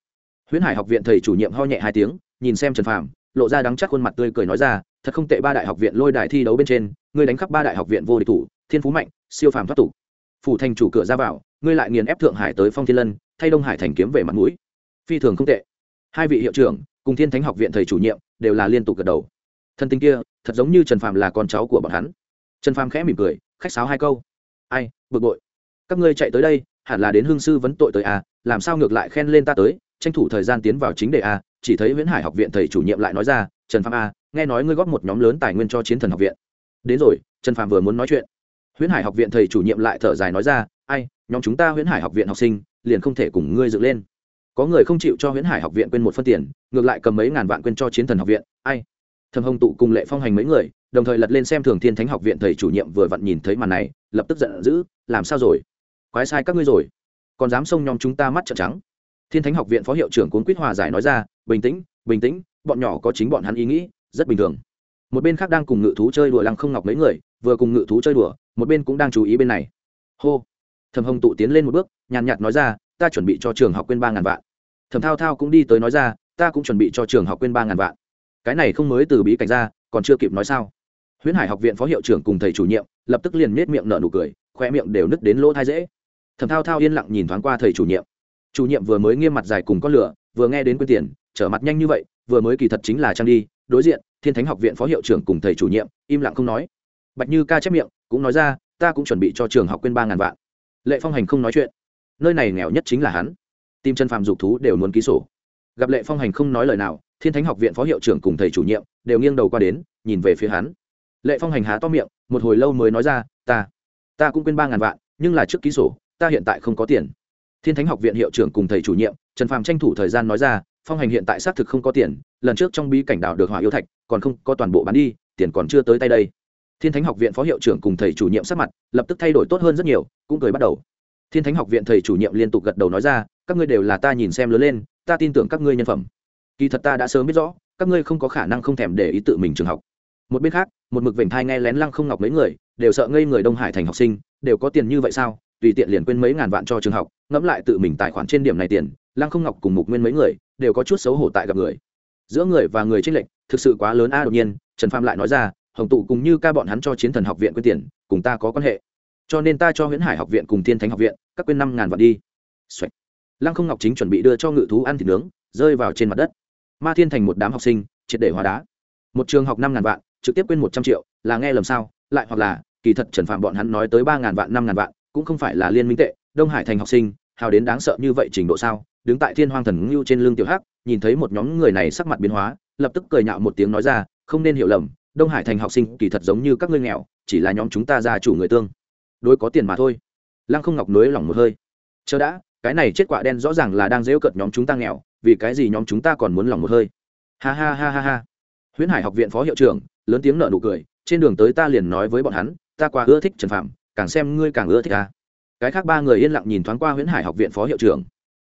Huyễn hải học viện thầy chủ nhiệm ho nhẹ hai tiếng, nhìn xem trần phàm, lộ ra đắng chắc khuôn mặt tươi cười nói ra thật không tệ ba đại học viện lôi đài thi đấu bên trên, ngươi đánh khắp ba đại học viện vô địch thủ, thiên phú mạnh, siêu phàm thoát tục. Phủ thành chủ cửa ra vào, ngươi lại nghiền ép thượng hải tới phong thiên lân, thay đông hải thành kiếm về mặt mũi. Phi thường không tệ. Hai vị hiệu trưởng, cùng thiên thánh học viện thầy chủ nhiệm, đều là liên tục gật đầu. Thân tình kia, thật giống như trần phàm là con cháu của bọn hắn. Trần phàm khẽ mỉm cười, khách sáo hai câu. Ai, bực bội. Các ngươi chạy tới đây, hẳn là đến hương sư vấn tội tới à làm sao ngược lại khen lên ta tới, tranh thủ thời gian tiến vào chính đề à chỉ thấy viễn hải học viện thầy chủ nhiệm lại nói ra, trần phàm A, nghe nói ngươi góp một nhóm lớn tài nguyên cho chiến thần học viện. Đến rồi, trần phàm vừa muốn nói chuyện. Huyễn hải học viện thầy chủ nhiệm lại thở dài nói ra, ai, nhóm chúng ta huyễn hải học viện học sinh, liền không thể cùng ngươi dựng lên. Có người không chịu cho huyễn hải học viện quên một phân tiền, ngược lại cầm mấy ngàn vạn quên cho chiến thần học viện. Ai? Thầm hồng tụ cùng lệ phong hành mấy người, đồng thời lật lên xem thường thiên thánh học viện thầy chủ nhiệm vừa vặn nhìn thấy màn này, lập tức giận dữ, làm sao rồi? Quái sai các ngươi rồi. Còn dám xông nhóm chúng ta mắt trợn trắng thiên thánh học viện phó hiệu trưởng cuốn quýt hòa giải nói ra, bình tĩnh bình tĩnh, bọn nhỏ có chính bọn hắn ý nghĩ, rất bình thường. Một bên khác đang cùng ngự thú chơi đùa lăng không ngọc mấy người, vừa cùng ngự thú chơi đùa, một bên cũng đang chú ý bên này. Hô. Thầm hồng tụ tiến lên một bước, nhàn nhạt nói ra, ta chuẩn bị cho trường học quên ba ngàn vạn. Thẩm thao thao cũng đi tới nói ra, ta cũng chuẩn bị cho trường học quên ba ngàn vạn. Cái này không mới từ bí cảnh ra, còn chưa kịp nói sao. Huyễn hải học viện phó hiệu trưởng cùng thầy chủ nhiệm, lập tức liền nết miệng nở nụ cười, khoe miệng đều nứt đến lỗ thai dễ. Thẩm thao thao yên lặng nhìn thoáng qua thầy chủ nhiệm chủ nhiệm vừa mới nghiêm mặt dài cùng con lửa, vừa nghe đến quên tiền, trở mặt nhanh như vậy, vừa mới kỳ thật chính là trang đi, đối diện, thiên thánh học viện phó hiệu trưởng cùng thầy chủ nhiệm, im lặng không nói. Bạch như ca chép miệng, cũng nói ra, ta cũng chuẩn bị cho trường học quên ba ngàn vạn. Lệ phong hành không nói chuyện. Nơi này nghèo nhất chính là hắn. Tim chân phàm dục thú đều muốn ký sổ. Gặp lệ phong hành không nói lời nào, thiên thánh học viện phó hiệu trưởng cùng thầy chủ nhiệm đều nghiêng đầu qua đến, nhìn về phía hắn. Lệ phong hành há to miệng, một hồi lâu mới nói ra, ta ta cũng quên ba ngàn vạn, nhưng là trước ký sổ, ta hiện tại không có tiền thiên thánh học viện hiệu trưởng cùng thầy chủ nhiệm, trần phàm tranh thủ thời gian nói ra, phong hành hiện tại xác thực không có tiền, lần trước trong bí cảnh đảo được hỏa yêu thạch, còn không có toàn bộ bán đi, tiền còn chưa tới tay đây. Thiên thánh học viện phó hiệu trưởng cùng thầy chủ nhiệm sắc mặt lập tức thay đổi tốt hơn rất nhiều, cũng cười bắt đầu. Thiên thánh học viện thầy chủ nhiệm liên tục gật đầu nói ra, các ngươi đều là ta nhìn xem lớn lên, ta tin tưởng các ngươi nhân phẩm. Kỳ thật ta đã sớm biết rõ, các ngươi không có khả năng không thèm để ý tự mình trường học. Một bên khác, một mực vểnh thai nghe lén lăng không ngọc mấy người, đều sợ ngây người đông hải thành học sinh, đều có tiền như vậy sao? Tùy tiện liền quên mấy ngàn vạn cho trường học, ngẫm lại tự mình tài khoản trên điểm này tiền, lăng không ngọc cùng mục nguyên mấy người đều có chút xấu hổ tại gặp người. Giữa người và người trích lệnh thực sự quá lớn a, đột nhiên, trần pham lại nói ra, hồng tụ cùng như ca bọn hắn cho chiến thần học viện quên tiền, cùng ta có quan hệ. Cho nên ta cho huyễn hải học viện cùng thiên thánh học viện, các quên năm ngàn vạn đi、Xoạch. lăng không ngọc chính chuẩn bị đưa cho ngự thú ăn thịt nướng, rơi vào trên mặt đất. Ma thiên thành một đám học sinh, triệt để hóa đá. Một trường học năm ngàn vạn, trực tiếp quên một trăm triệu, là nghe lầm sao? Lại hoặc là, kỳ thật trần phạm bọn hắn nói tới ba ngàn vạn, năm ngàn vạn cũng không phải là liên minh tệ, đông hải thành học sinh, hào đến đáng sợ như vậy trình độ sao? Đứng tại thiên hoang thần ngưu trên lưng tiểu hắc, nhìn thấy một nhóm người này sắc mặt biến hóa, lập tức cười nhạo một tiếng nói ra, không nên hiểu lầm, đông hải thành học sinh kỳ thật giống như các ngươi nghèo, chỉ là nhóm chúng ta gia chủ người tương, đối có tiền mà thôi. Lăng không ngọc nối lỏng một hơi. Chờ đã, cái này chết quả đen rõ ràng là đang dễu cợt nhóm chúng ta nghèo, vì cái gì nhóm chúng ta còn muốn lỏng một hơi? Ha ha ha ha ha. Huyễn hải học viện phó hiệu trưởng, lớn tiếng nợ nụ cười, trên đường tới ta liền nói với bọn hắn, ta quá ưa thích trần phạm càng xem ngươi càng ưa thích ta. Cái khác ba người yên lặng nhìn thoáng qua huyễn hải học viện phó hiệu trưởng.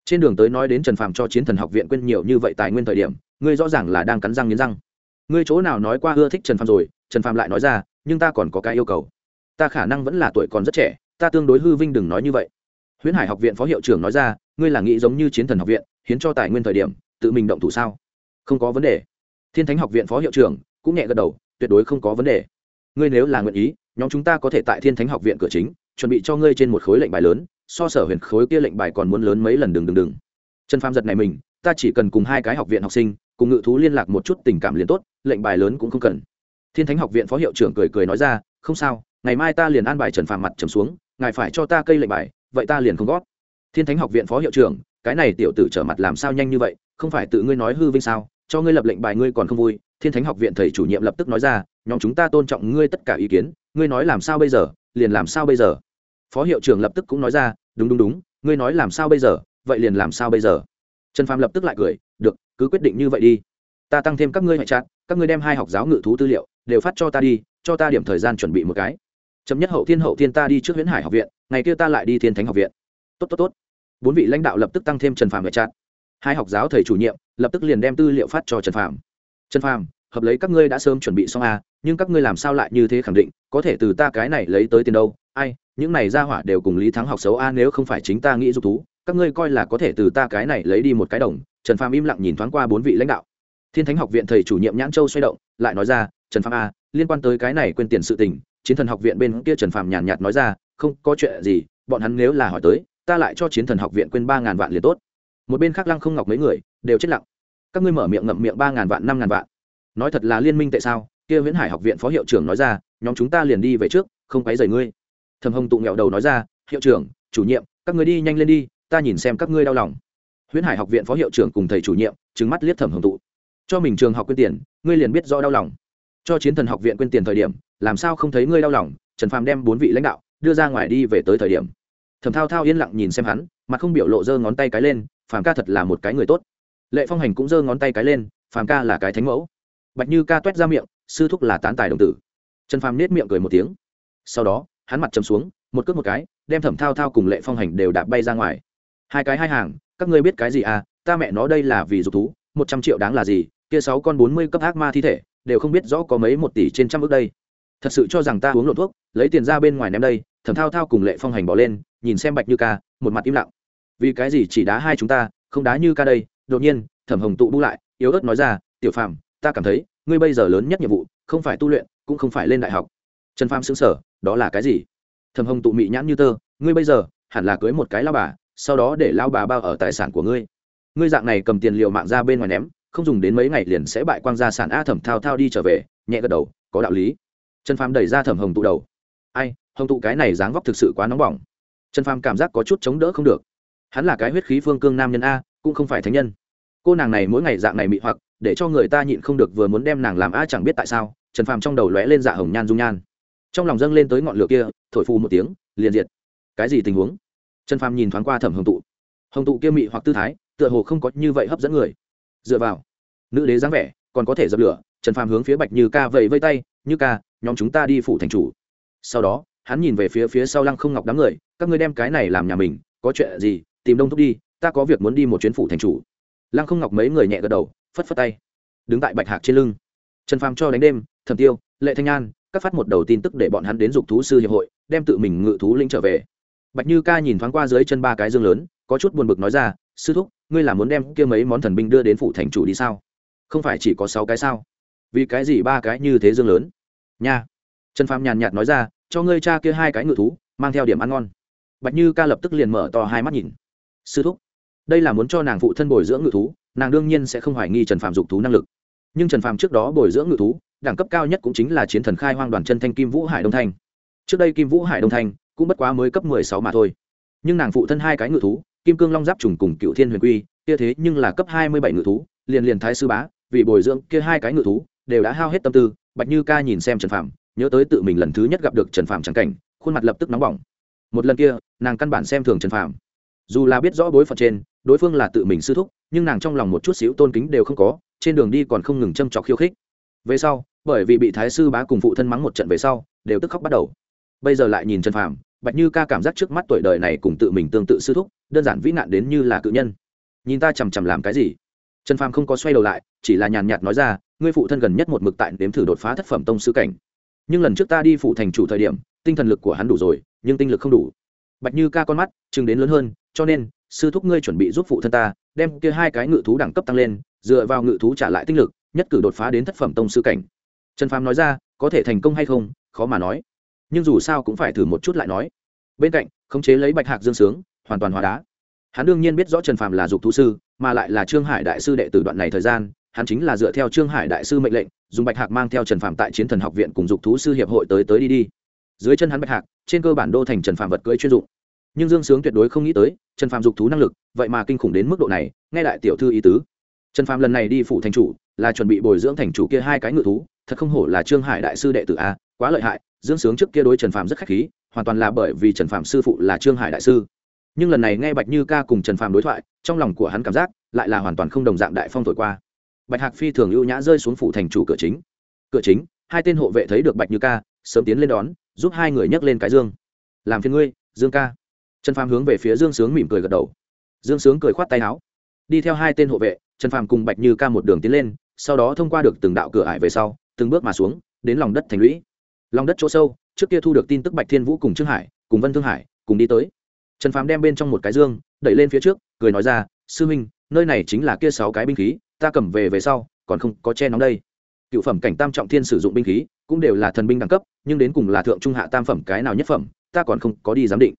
Trên đường tới nói đến trần phạm cho chiến thần học viện quên nhiều như vậy tài nguyên thời điểm, ngươi rõ ràng là đang cắn răng nghiến răng. Ngươi chỗ nào nói qua ưa thích trần phạm rồi, trần phạm lại nói ra, nhưng ta còn có cái yêu cầu. Ta khả năng vẫn là tuổi còn rất trẻ, ta tương đối hư vinh đừng nói như vậy. Huyễn hải học viện phó hiệu trưởng nói ra, ngươi là nghĩ giống như chiến thần học viện, hiến cho tài nguyên thời điểm, tự mình động thủ sao? Không có vấn đề. Thiên thánh học viện phó hiệu trưởng cũng nhẹ gật đầu, tuyệt đối không có vấn đề. Ngươi nếu là nguyện ý nhóm chúng ta có thể tại thiên thánh học viện cửa chính, chuẩn bị cho ngươi trên một khối lệnh bài lớn, so sở huyền khối kia lệnh bài còn muốn lớn mấy lần đừng đừng đừng. Trần pham giật này mình, ta chỉ cần cùng hai cái học viện học sinh, cùng ngự thú liên lạc một chút tình cảm liền tốt, lệnh bài lớn cũng không cần. Thiên thánh học viện phó hiệu trưởng cười cười nói ra, không sao, ngày mai ta liền an bài trần phàm mặt trầm xuống, ngài phải cho ta cây lệnh bài, vậy ta liền không gót thiên thánh học viện phó hiệu trưởng, cái này tiểu tử trở mặt làm sao nhanh như vậy, không phải tự ngươi nói hư vinh sao, cho ngươi lập lệnh bài ngươi còn không vui. Thiên thánh học viện thầy chủ nhiệm lập tức nói ra nhóm chúng ta tôn trọng ngươi tất cả ý kiến, ngươi nói làm sao bây giờ, liền làm sao bây giờ. Phó hiệu trưởng lập tức cũng nói ra, đúng đúng đúng, ngươi nói làm sao bây giờ, vậy liền làm sao bây giờ. Trần phàm lập tức lại cười, được, cứ quyết định như vậy đi. Ta tăng thêm các ngươi hại chặt các ngươi đem hai học giáo ngự thú tư liệu, đều phát cho ta đi, cho ta điểm thời gian chuẩn bị một cái. Chấm nhất hậu thiên hậu thiên ta đi trước huyễn hải học viện, ngày kia ta lại đi thiên thánh học viện. Tốt tốt tốt. Bốn vị lãnh đạo lập tức tăng thêm trần phàm hại chặt hai học giáo thầy chủ nhiệm lập tức liền đem tư liệu phát cho trần phàm. Trần phàm, hợp lấy các ngươi đã sớm chuẩn bị xong à nhưng các ngươi làm sao lại như thế khẳng định, có thể từ ta cái này lấy tới tiền đâu? Ai, những này ra hỏa đều cùng lý thắng học xấu a, nếu không phải chính ta nghĩ dục thú, các ngươi coi là có thể từ ta cái này lấy đi một cái đồng. Trần phàm im lặng nhìn thoáng qua bốn vị lãnh đạo. Thiên thánh học viện thầy chủ nhiệm nhãn châu xoay động, lại nói ra, trần phàm a, liên quan tới cái này quên tiền sự tình, chiến thần học viện bên kia trần phàm nhàn nhạt nói ra, không, có chuyện gì, bọn hắn nếu là hỏi tới, ta lại cho chiến thần học viện quên ba ngàn vạn liền tốt. Một bên khác lăng không ngọc mấy người đều chết lặng. Các ngươi mở miệng ngậm miệng ba ngàn vạn, năm ngàn vạn. Nói thật là liên minh tại sao? Kia viễn hải học viện phó hiệu trưởng nói ra, nhóm chúng ta liền đi về trước, không quấy rầy ngươi. Thầm hồng tụ nghẹo đầu nói ra, hiệu trưởng, chủ nhiệm, các người đi nhanh lên đi, ta nhìn xem các ngươi đau lòng. Huyễn hải học viện phó hiệu trưởng cùng thầy chủ nhiệm, trừng mắt liếc thẩm hồng tụ. Cho mình trường học quyên tiền, ngươi liền biết rõ đau lòng. Cho chiến thần học viện quyên tiền thời điểm, làm sao không thấy ngươi đau lòng? Trần phàm đem bốn vị lãnh đạo đưa ra ngoài đi về tới thời điểm. Thẩm thao thao yên lặng nhìn xem hắn, mặt không biểu lộ giơ ngón tay cái lên, phàm ca thật là một cái người tốt. Lệ phong hành cũng giơ ngón tay cái lên, phàm ca là cái thánh mẫu. Bạch như ca t u é t ra miệng sư thúc là tán tài đồng tử. Trần phàm nết miệng cười một tiếng. Sau đó, hắn mặt chấm xuống, một cước một cái, đem thẩm thao thao cùng lệ phong hành đều đạp bay ra ngoài. Hai cái hai hàng, các ngươi biết cái gì à? Ta mẹ nó đây là vì dục thú, một trăm triệu đáng là gì? Kia sáu con bốn mươi cấp ác ma thi thể, đều không biết rõ có mấy một tỷ trên trăm ước đây. Thật sự cho rằng ta uống lộn thuốc, lấy tiền ra bên ngoài ném đây, thẩm thao thao cùng lệ phong hành bỏ lên, nhìn xem bạch như ca, một mặt im lặng. Vì cái gì chỉ đá hai chúng ta, không đá như ca đây? Đột nhiên, thẩm hồng tụ bu lại, yếu ớt nói ra, tiểu phàm, ta cảm thấy ngươi bây giờ lớn nhất nhiệm vụ, không phải tu luyện, cũng không phải lên đại học. Trần pham xứng sở đó là cái gì? Thầm hồng tụ mị nhãn như tơ, ngươi bây giờ, hẳn là cưới một cái lao bà, sau đó để lao bà bao ở tài sản của ngươi. Ngươi dạng này cầm tiền liệu mạng ra bên ngoài ném, không dùng đến mấy ngày liền sẽ bại quang gia sản a thẩm thao thao đi trở về, nhẹ gật đầu, có đạo lý. Trần phàm đẩy ra thẩm hồng tụ đầu. Ai, hồng tụ cái này dáng vóc thực sự quá nóng bỏng. Trần phàm cảm giác có chút chống đỡ không được. Hắn là cái huyết khí phương cương nam nhân a, cũng không phải thánh nhân. Cô nàng này mỗi ngày dạng này mị hoặc để cho người ta nhịn không được vừa muốn đem nàng làm a chẳng biết tại sao, trần phàm trong đầu lóe lên dạ hồng nhan dung nhan. Trong lòng dâng lên tới ngọn lửa kia, thổi phù một tiếng, liền diệt. Cái gì tình huống? Trần phàm nhìn thoáng qua thẩm hồng tụ. Hồng tụ kia mị hoặc tư thái, tựa hồ không có như vậy hấp dẫn người. Dựa vào, nữ đế dáng vẻ, còn có thể dập lửa, trần phàm hướng phía bạch như ca vẫy vây tay, như ca, nhóm chúng ta đi phủ thành chủ. Sau đó, hắn nhìn về phía phía sau lăng không ngọc đám người, các ngươi đem cái này làm nhà mình, có chuyện gì, tìm đông thúc đi, ta có việc muốn đi một chuyến phủ thành chủ. Lăng không ngọc mấy người nhẹ gật đầu phất phất tay, đứng tại bạch hạc trên lưng. Trần phàm cho đánh đêm, thẩm tiêu, lệ thanh an, các phát một đầu tin tức để bọn hắn đến dục thú sư hiệp hội, đem tự mình ngự thú lĩnh trở về. Bạch như ca nhìn thoáng qua dưới chân ba cái dương lớn, có chút buồn bực nói ra, sư thúc, ngươi là muốn đem kia mấy món thần binh đưa đến phủ thành chủ đi sao? Không phải chỉ có sáu cái sao? Vì cái gì ba cái như thế dương lớn? Nha. Trần phàm nhàn nhạt nói ra, cho ngươi cha kia hai cái ngự thú, mang theo điểm ăn ngon. Bạch như ca lập tức liền mở to hai mắt nhìn. Sư thúc, đây là muốn cho nàng phụ thân bồi dưỡng ngự thú nàng đương nhiên sẽ không hoài nghi trần Phạm dục thú năng lực. Nhưng trần Phạm trước đó bồi dưỡng ngự thú, đẳng cấp cao nhất cũng chính là chiến thần khai hoang đoàn chân thanh kim vũ hải đông thanh. Trước đây kim vũ hải đông thanh cũng bất quá mới cấp mười sáu mà thôi. Nhưng nàng phụ thân hai cái ngự thú, kim cương long giáp trùng cùng cựu thiên huyền quy, kia thế nhưng là cấp hai mươi bảy ngự thú, liền liền thái sư bá, vì bồi dưỡng kia hai cái ngự thú, đều đã hao hết tâm tư. Bạch như ca nhìn xem trần phạm nhớ tới tự mình lần thứ nhất gặp được trần phạm trắng cảnh, khuôn mặt lập tức nóng bỏng. Một lần kia, nàng căn bản xem thường trần phạm dù là biết rõ bối phận trên, đối phương là tự mình sư thúc, nhưng nàng trong lòng một chút xíu tôn kính đều không có, trên đường đi còn không ngừng châm trọc khiêu khích. Về sau, bởi vì bị thái sư bá cùng phụ thân mắng một trận về sau, đều tức khóc bắt đầu. Bây giờ lại nhìn trần phàm, bạch như ca cảm giác trước mắt tuổi đời này cùng tự mình tương tự sư thúc, đơn giản vĩ nạn đến như là cự nhân. Nhìn ta chằm chằm làm cái gì? Trần phàm không có xoay đầu lại, chỉ là nhàn nhạt nói ra, ngươi phụ thân gần nhất một mực tại đếm thử đột phá thất phẩm tông sư cảnh. Nhưng lần trước ta đi phụ thành chủ thời điểm, tinh thần lực của hắn đủ rồi, nhưng tinh lực không đủ. Bạch như ca con mắt chừng đến lớn hơn cho nên, sư thúc ngươi chuẩn bị giúp phụ thân ta, đem kia hai cái ngự thú đẳng cấp tăng lên, dựa vào ngự thú trả lại tinh lực, nhất cử đột phá đến thất phẩm tông sư cảnh. Trần phàm nói ra, có thể thành công hay không, khó mà nói. Nhưng dù sao cũng phải thử một chút lại nói. Bên cạnh, khống chế lấy bạch hạc dương sướng, hoàn toàn hóa đá. Hắn đương nhiên biết rõ trần phàm là dục thú sư, mà lại là trương hải đại sư đệ từ đoạn này thời gian, hắn chính là dựa theo trương hải đại sư mệnh lệnh, dùng bạch hạc mang theo trần phàm tại chiến thần học viện cùng dục thú sư hiệp hội tới tới đi đi. Dưới chân hắn bạch hạc, trên cơ bản đô thành trần phàm vật cưỡi chuyên dụng nhưng dương sướng tuyệt đối không nghĩ tới, trần phàm dục thú năng lực, vậy mà kinh khủng đến mức độ này, nghe đại tiểu thư ý tứ. Trần phàm lần này đi phủ thành chủ, là chuẩn bị bồi dưỡng thành chủ kia hai cái ngự thú, thật không hổ là trương hải đại sư đệ tử a, quá lợi hại, dương sướng trước kia đối trần phàm rất khách khí, hoàn toàn là bởi vì trần phàm sư phụ là trương hải đại sư. Nhưng lần này nghe bạch như ca cùng trần phàm đối thoại, trong lòng của hắn cảm giác lại là hoàn toàn không đồng dạng đại phong thổi qua. Bạch hạc phi thường ưu nhã rơi xuống phủ thành chủ cửa chính. Cửa chính, hai tên hộ vệ thấy được bạch như ca, sớm tiến lên đón, giúp hai người nhấc lên cái dương. Làm phiền ngươi, dương ca trần phàm hướng về phía dương sướng mỉm cười gật đầu. Dương sướng cười khoát tay áo. Đi theo hai tên hộ vệ, trần phàm cùng bạch như ca một đường tiến lên, sau đó thông qua được từng đạo cửa ải về sau, từng bước mà xuống, đến lòng đất thành lũy. Lòng đất chỗ sâu, trước kia thu được tin tức bạch thiên vũ cùng trương hải, cùng vân thương hải, cùng đi tới. Trần phàm đem bên trong một cái dương, đẩy lên phía trước, cười nói ra, sư huynh, nơi này chính là kia sáu cái binh khí, ta cầm về về sau, còn không có che nóng đây. Cựu phẩm cảnh tam trọng thiên sử dụng binh khí, cũng đều là thần binh đẳng cấp, nhưng đến cùng là thượng trung hạ tam phẩm cái nào nhất phẩm, ta còn không có đi giám định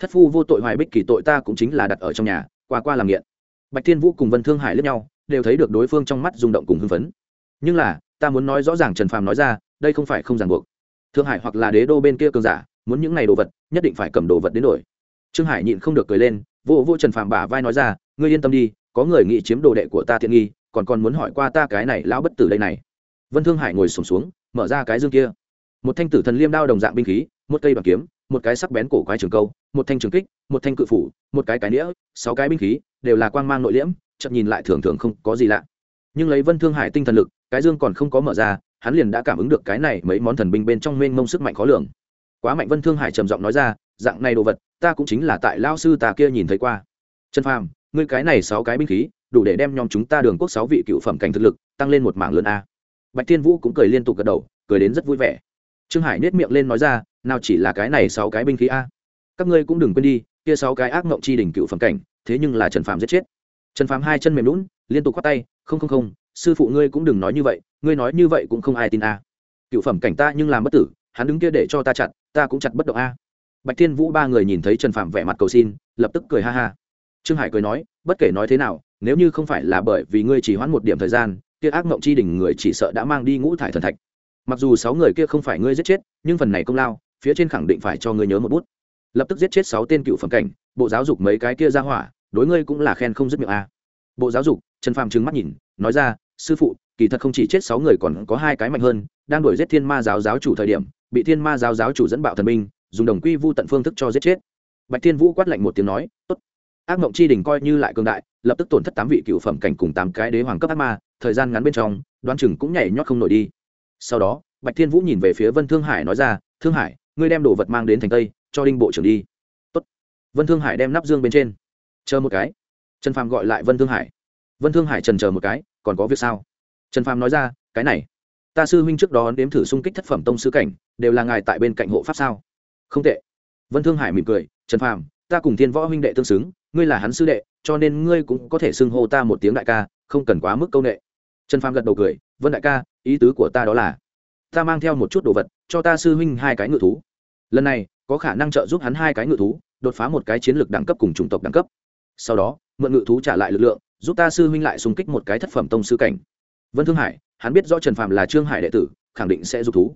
thất phu vô tội hoài bích kỳ tội ta cũng chính là đặt ở trong nhà qua qua làm nghiện. Bạch thiên vũ cùng vân thương hải lẫn nhau đều thấy được đối phương trong mắt rung động cùng hưng phấn. Nhưng là ta muốn nói rõ ràng trần phàm nói ra đây không phải không ràng buộc. Thương hải hoặc là đế đô bên kia cường giả muốn những ngày đồ vật nhất định phải cầm đồ vật đến đổi. Trương hải nhịn không được cười lên vô vô trần phàm bả vai nói ra ngươi yên tâm đi có người nghĩ chiếm đồ đệ của ta thiện nghi còn còn muốn hỏi qua ta cái này lão bất tử đây này. Vân thương hải ngồi sùng xuống, xuống mở ra cái dương kia. Một thanh tử thần liêm đao đồng dạng binh khí một cây bằng kiếm một cái sắc bén cổ quái trường câu, một thanh trường kích, một thanh cự phủ, một cái cái nĩa, sáu cái binh khí, đều là quang mang nội liễm chậm nhìn lại thường thường không có gì lạ. Nhưng lấy vân thương hải tinh thần lực, cái dương còn không có mở ra, hắn liền đã cảm ứng được cái này mấy món thần binh bên trong mênh mông sức mạnh khó lường. Quá mạnh vân thương hải trầm giọng nói ra, dạng này đồ vật, ta cũng chính là tại lao sư ta kia nhìn thấy qua. Trần phàm, ngươi cái này sáu cái binh khí, đủ để đem nhóm chúng ta đường quốc sáu vị cựu phẩm cảnh thực lực tăng lên một mảng lớn a. Bạch thiên vũ cũng cười liên tục gật đầu, cười đến rất vui vẻ. Trương hải nết miệng lên nói ra nào chỉ là cái này sáu cái binh khí a. Các ngươi cũng đừng quên đi, kia sáu cái ác mộng chi đỉnh cựu phẩm cảnh, thế nhưng là trần phàm giết chết. Trần phàm hai chân mềm lún liên tục khoát tay, không không không, sư phụ ngươi cũng đừng nói như vậy, ngươi nói như vậy cũng không ai tin a. Cựu phẩm cảnh ta nhưng làm bất tử, hắn đứng kia để cho ta chặt, ta cũng chặt bất động a. Bạch thiên vũ ba người nhìn thấy trần phạm vẻ mặt cầu xin, lập tức cười ha ha. Trương hải cười nói, bất kể nói thế nào, nếu như không phải là bởi vì ngươi chỉ hoãn một điểm thời gian, kia ác mộng chi đỉnh người chỉ sợ đã mang đi ngũ thải thần thạch. Mặc dù sáu người kia không phải ngươi giết chết, nhưng phần này công lao phía trên khẳng định phải cho ngươi nhớ một bút. Lập tức giết chết sáu tên cựu phẩm cảnh, bộ giáo dục mấy cái kia ra hỏa, đối ngươi cũng là khen không dứt miệng a. Bộ giáo dục, trần phàm trừng mắt nhìn, nói ra, sư phụ, kỳ thật không chỉ chết sáu người còn có hai cái mạnh hơn, đang đuổi giết thiên ma giáo giáo chủ thời điểm, bị thiên ma giáo giáo chủ dẫn bạo thần minh dùng đồng quy vu tận phương thức cho giết chết. Bạch thiên vũ quát lạnh một tiếng nói, tốt. Ác mộng chi đỉnh coi như lại cường đại, lập tức tổn thất tám vị cựu phẩm cảnh cùng tám cái đế hoàng cấp ác ma, thời gian ngắn bên trong Đoan chừng cũng nhảy nhót không nổi đi. Sau đó, bạch thiên vũ nhìn về phía vân thương hải nói ra, thương hải ngươi đem đồ vật mang đến thành tây, cho đinh bộ trưởng đi. Tốt. vân thương hải đem nắp dương bên trên. Chờ một cái. Trần phàm gọi lại vân thương hải. Vân thương hải trần chờ một cái, còn có việc sao? Trần phàm nói ra, cái này. Ta sư huynh trước đó nếm thử xung kích thất phẩm tông sư cảnh, đều là ngài tại bên cạnh hộ pháp sao? Không tệ. Vân thương hải mỉm cười, trần phàm, ta cùng thiên võ huynh đệ tương xứng, ngươi là hắn sư đệ, cho nên ngươi cũng có thể xưng hô ta một tiếng đại ca, không cần quá mức c â u n ệ trần phàm gật đầu cười, vân đại ca, ý tứ của ta đó là, ta mang theo một chút đồ vật, cho ta sư huynh hai cái ngự thú lần này, có khả năng trợ giúp hắn hai cái ngự thú, đột phá một cái chiến lược đẳng cấp cùng chủng tộc đẳng cấp. Sau đó, mượn ngự thú trả lại lực lượng, giúp ta sư huynh lại xung kích một cái thất phẩm tông sư cảnh. Vân thương hải, hắn biết rõ trần phàm là trương hải đệ tử, khẳng định sẽ giúp thú.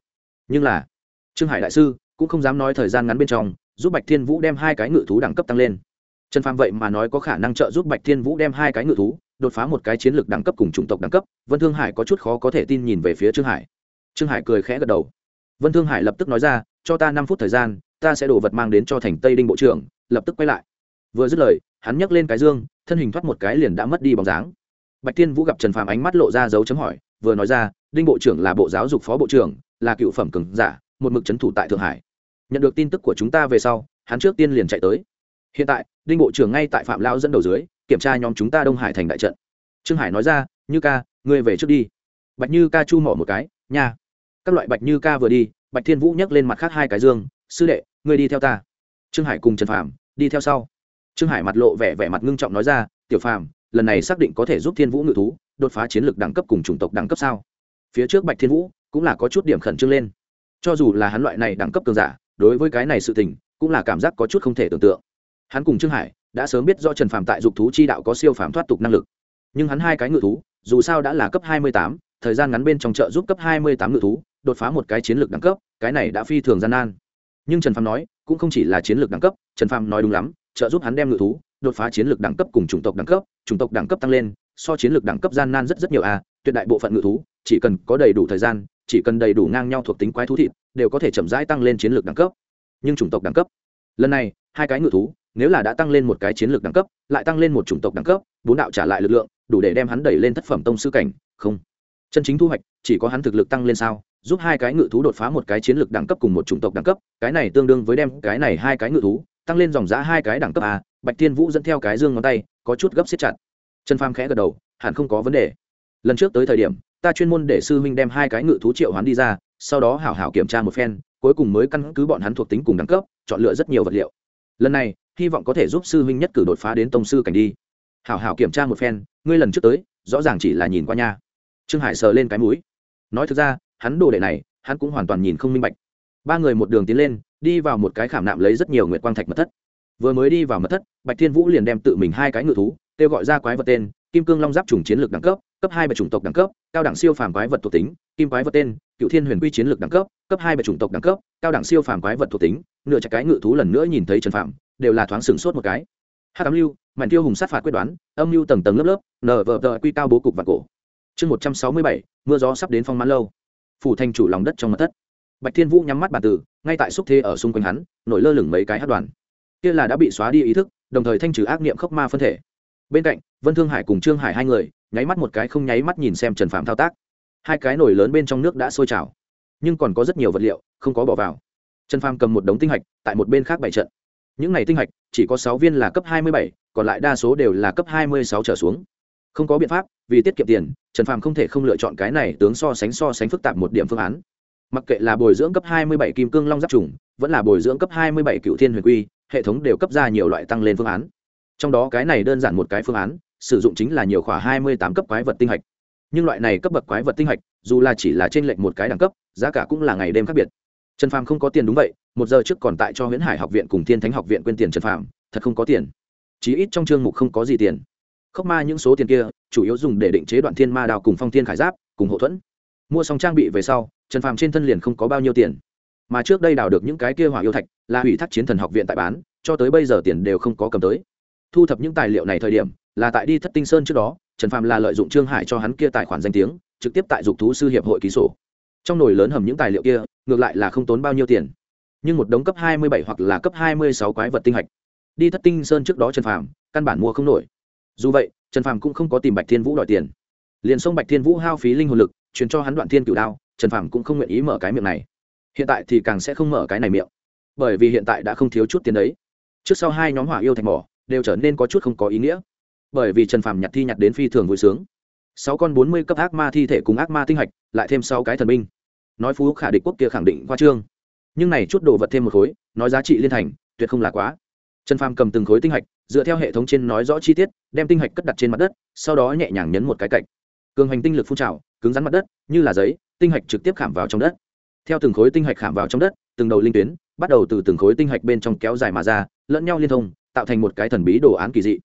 Nhưng là, trương hải đại sư cũng không dám nói thời gian ngắn bên trong, giúp bạch thiên vũ đem hai cái ngự thú đẳng cấp tăng lên. Trần phàm vậy mà nói có khả năng trợ giúp bạch thiên vũ đem hai cái ngự thú đột phá một cái chiến lược đẳng cấp cùng chủng tộc đẳng cấp. Vân thương hải có chút khó có thể tin nhìn về phía trương hải. Trương hải cười khẽ gật đầu. Vân thương hải lập tức nói ra cho ta năm phút thời gian, ta sẽ đổ vật mang đến cho thành tây đinh bộ trưởng, lập tức quay lại. Vừa dứt lời, hắn nhấc lên cái dương, thân hình thoát một cái liền đã mất đi bóng dáng. Bạch tiên vũ gặp trần phàm ánh mắt lộ ra dấu chấm hỏi, vừa nói ra, đinh bộ trưởng là bộ giáo dục phó bộ trưởng, là cựu phẩm cường giả, một mực trấn thủ tại thượng hải. Nhận được tin tức của chúng ta về sau, hắn trước tiên liền chạy tới. Hiện tại, đinh bộ trưởng ngay tại phạm lao dẫn đầu dưới, kiểm tra nhóm chúng ta đông hải thành đại trận. Trương hải nói ra, như ca, ngươi về trước đi. Bạch như ca chu mỏ một cái, nha. Các loại bạch như ca vừa đi bạch thiên vũ nhấc lên mặt khác hai cái dương, sư đệ, ngươi đi theo ta. Trương hải cùng trần phạm đi theo sau. Trương hải mặt lộ vẻ vẻ mặt ngưng trọng nói ra, tiểu phàm, lần này xác định có thể giúp thiên vũ ngự thú, đột phá chiến lược đẳng cấp cùng chủng tộc đẳng cấp sao? Phía trước bạch thiên vũ cũng là có chút điểm khẩn trương lên. Cho dù là hắn loại này đẳng cấp cường giả, đối với cái này sự tình cũng là cảm giác có chút không thể tưởng tượng. Hắn cùng trương hải đã sớm biết do trần phàm tại dục thú chi đạo có siêu phàm thoát tục năng lực. Nhưng hắn hai cái ngự thú, dù sao đã là cấp hai mươi tám, thời gian ngắn bên trong chợ giúp cấp hai mươi tám ngự thú đột phá một cái chiến lược đẳng cấp, cái này đã phi thường gian nan. Nhưng trần phàm nói, cũng không chỉ là chiến lược đẳng cấp, trần phàm nói đúng lắm, trợ giúp hắn đem ngự thú, đột phá chiến lược đẳng cấp cùng chủng tộc đẳng cấp, chủng tộc đẳng cấp tăng lên, so chiến lược đẳng cấp gian nan rất rất nhiều a tuyệt đại bộ phận ngự thú, chỉ cần có đầy đủ thời gian, chỉ cần đầy đủ ngang nhau thuộc tính quái thú thịt, đều có thể chậm rãi tăng lên chiến lược đẳng cấp. Nhưng chủng tộc đẳng cấp, lần này, hai cái ngự thú, nếu là đã tăng lên một cái chiến lược đẳng cấp, lại tăng lên một chủng tộc đẳng cấp, bốn đạo trả lại lực lượng, đủ để đem hắn đẩy lên thất phẩm tông sư cảnh, không. Chân chính thu hoạch, chỉ có hắn thực lực tăng lên sao? Giúp hai cái ngự thú đột phá một cái chiến lược đẳng cấp cùng một chủng tộc đẳng cấp, cái này tương đương với đem cái này hai cái ngự thú tăng lên dòng giá hai cái đẳng cấp a, bạch thiên vũ dẫn theo cái dương ngón tay, có chút gấp xếp chặt. Trần phàm khẽ gật đầu, hẳn không có vấn đề. Lần trước tới thời điểm, ta chuyên môn để sư huynh đem hai cái ngự thú triệu hoán đi ra, sau đó hảo hảo kiểm tra một phen, cuối cùng mới căn cứ bọn hắn thuộc tính cùng đẳng cấp, chọn lựa rất nhiều vật liệu. Lần này, hy vọng có thể giúp sư huynh nhất cử đột phá đến tông sư cảnh đi. Hảo hảo kiểm tra một phen, ngươi lần trước tới, rõ ràng chỉ là nhìn qua nha. Trương hải sờ lên cái mũi. Nói thực ra hắn đồ đệ này, hắn cũng hoàn toàn nhìn không minh bạch. Ba người một đường tiến lên, đi vào một cái khảm nạm lấy rất nhiều nguyệt quang thạch mật thất. Vừa mới đi vào mật thất, bạch thiên vũ liền đem tự mình hai cái ngự thú, kêu gọi ra quái vật tên, kim cương long giáp trùng chiến lược đẳng cấp cấp hai bạch chủng tộc đẳng cấp, cao đẳng siêu phàm quái vật thuộc tính, kim quái vật tên, cựu thiên huyền quy chiến lược đẳng cấp cấp hai bạch chủng tộc đẳng cấp, cao đẳng siêu phàm quái vật thuộc tính, nửa chạy cái ngự thú lần nữa nhìn thấy trần phạm đều là thoáng sừng sốt một cái. Hát ám lưu mạnh tiêu hùng sát phạt quyết đoán, âm lưu tầng tầng lớp lớp, nở vờ tờ quy cao bố cục và cổ. Chương một trăm sáu mươi bảy, mưa gió sắp đến phong mãn lâu phủ thành chủ lòng đất trong mật thất. Bạch thiên vũ nhắm mắt bàn tử, ngay tại xúc thế ở xung quanh hắn, nổi lơ lửng mấy cái hát đoàn. Kia là đã bị xóa đi ý thức, đồng thời thanh trừ ác niệm khốc ma phân thể. Bên cạnh, vân thương hải cùng trương hải hai người, nháy mắt một cái không nháy mắt nhìn xem trần phạm thao tác. Hai cái nổi lớn bên trong nước đã sôi trào, nhưng còn có rất nhiều vật liệu không có bỏ vào. Trần phàm cầm một đống tinh hạch, tại một bên khác bảy trận. Những này tinh hạch, chỉ có sáu viên là cấp hai mươi bảy, còn lại đa số đều là cấp hai mươi sáu trở xuống. Không có biện pháp vì tiết kiệm tiền, trần phàm không thể không lựa chọn cái này tướng so sánh so sánh phức tạp một điểm phương án. Mặc kệ là bồi dưỡng cấp 27 kim cương long giáp trùng, vẫn là bồi dưỡng cấp 27 cựu thiên huyền quy, hệ thống đều cấp ra nhiều loại tăng lên phương án. Trong đó cái này đơn giản một cái phương án, sử dụng chính là nhiều khỏa 28 cấp quái vật tinh hạch. Nhưng loại này cấp bậc quái vật tinh hạch, dù là chỉ là trên lệnh một cái đẳng cấp, giá cả cũng là ngày đêm khác biệt. Trần phàm không có tiền đúng vậy, một giờ trước còn tại cho huyễn hải học viện cùng thiên thánh học viện quên tiền trần phàm, thật không có tiền. Chí ít trong chương mục không có gì tiền khốc ma những số tiền kia, chủ yếu dùng để định chế đoạn thiên ma đào cùng phong thiên khải giáp, cùng hậu thuẫn. Mua xong trang bị về sau, trần phàm trên thân liền không có bao nhiêu tiền. Mà trước đây đào được những cái kia hỏa yêu thạch, là ủy thác chiến thần học viện tại bán, cho tới bây giờ tiền đều không có cầm tới. Thu thập những tài liệu này thời điểm, là tại đi thất tinh sơn trước đó, trần phàm là lợi dụng trương hải cho hắn kia tài khoản danh tiếng, trực tiếp tại dục thú sư hiệp hội ký sổ. Trong nồi lớn hầm những tài liệu kia, ngược lại là không tốn bao nhiêu tiền. Nhưng một đống cấp hai mươi bảy hoặc là cấp hai mươi sáu quái vật tinh hạch. Đi thất tinh sơn trước đó trần phàm, căn bản mua không nổi dù vậy, trần phàm cũng không có tìm bạch thiên vũ đòi tiền. Liền xông bạch thiên vũ hao phí linh hồn lực, truyền cho hắn đoạn thiên cửu đao, trần phàm cũng không nguyện ý mở cái miệng này. Hiện tại thì càng sẽ không mở cái này miệng. Bởi vì hiện tại đã không thiếu chút tiền đấy. Trước sau hai nhóm hỏa yêu thạch mỏ, đều trở nên có chút không có ý nghĩa. Bởi vì trần phàm nhặt thi nhặt đến phi thường vui sướng. Sáu con bốn mươi cấp ác ma thi thể cùng ác ma tinh hạch, lại thêm sáu cái thần binh. Nói phú khả địch quốc kia khẳng định khoa trương. Nhưng này chút đồ vật thêm một khối, nói giá trị liên thành, tuyệt không là quá. Trần phàm cầm từng khối tinh hạch dựa theo hệ thống trên nói rõ chi tiết, đem tinh hạch cất đặt trên mặt đất, sau đó nhẹ nhàng nhấn một cái cạnh. Cường hành tinh lực phun trào, cứng rắn mặt đất, như là giấy, tinh hạch trực tiếp khảm vào trong đất. Theo từng khối tinh hạch khảm vào trong đất, từng đầu linh tuyến bắt đầu từ từng khối tinh hạch bên trong kéo dài mà ra, lẫn nhau liên thông, tạo thành một cái thần bí đồ án kỳ dị.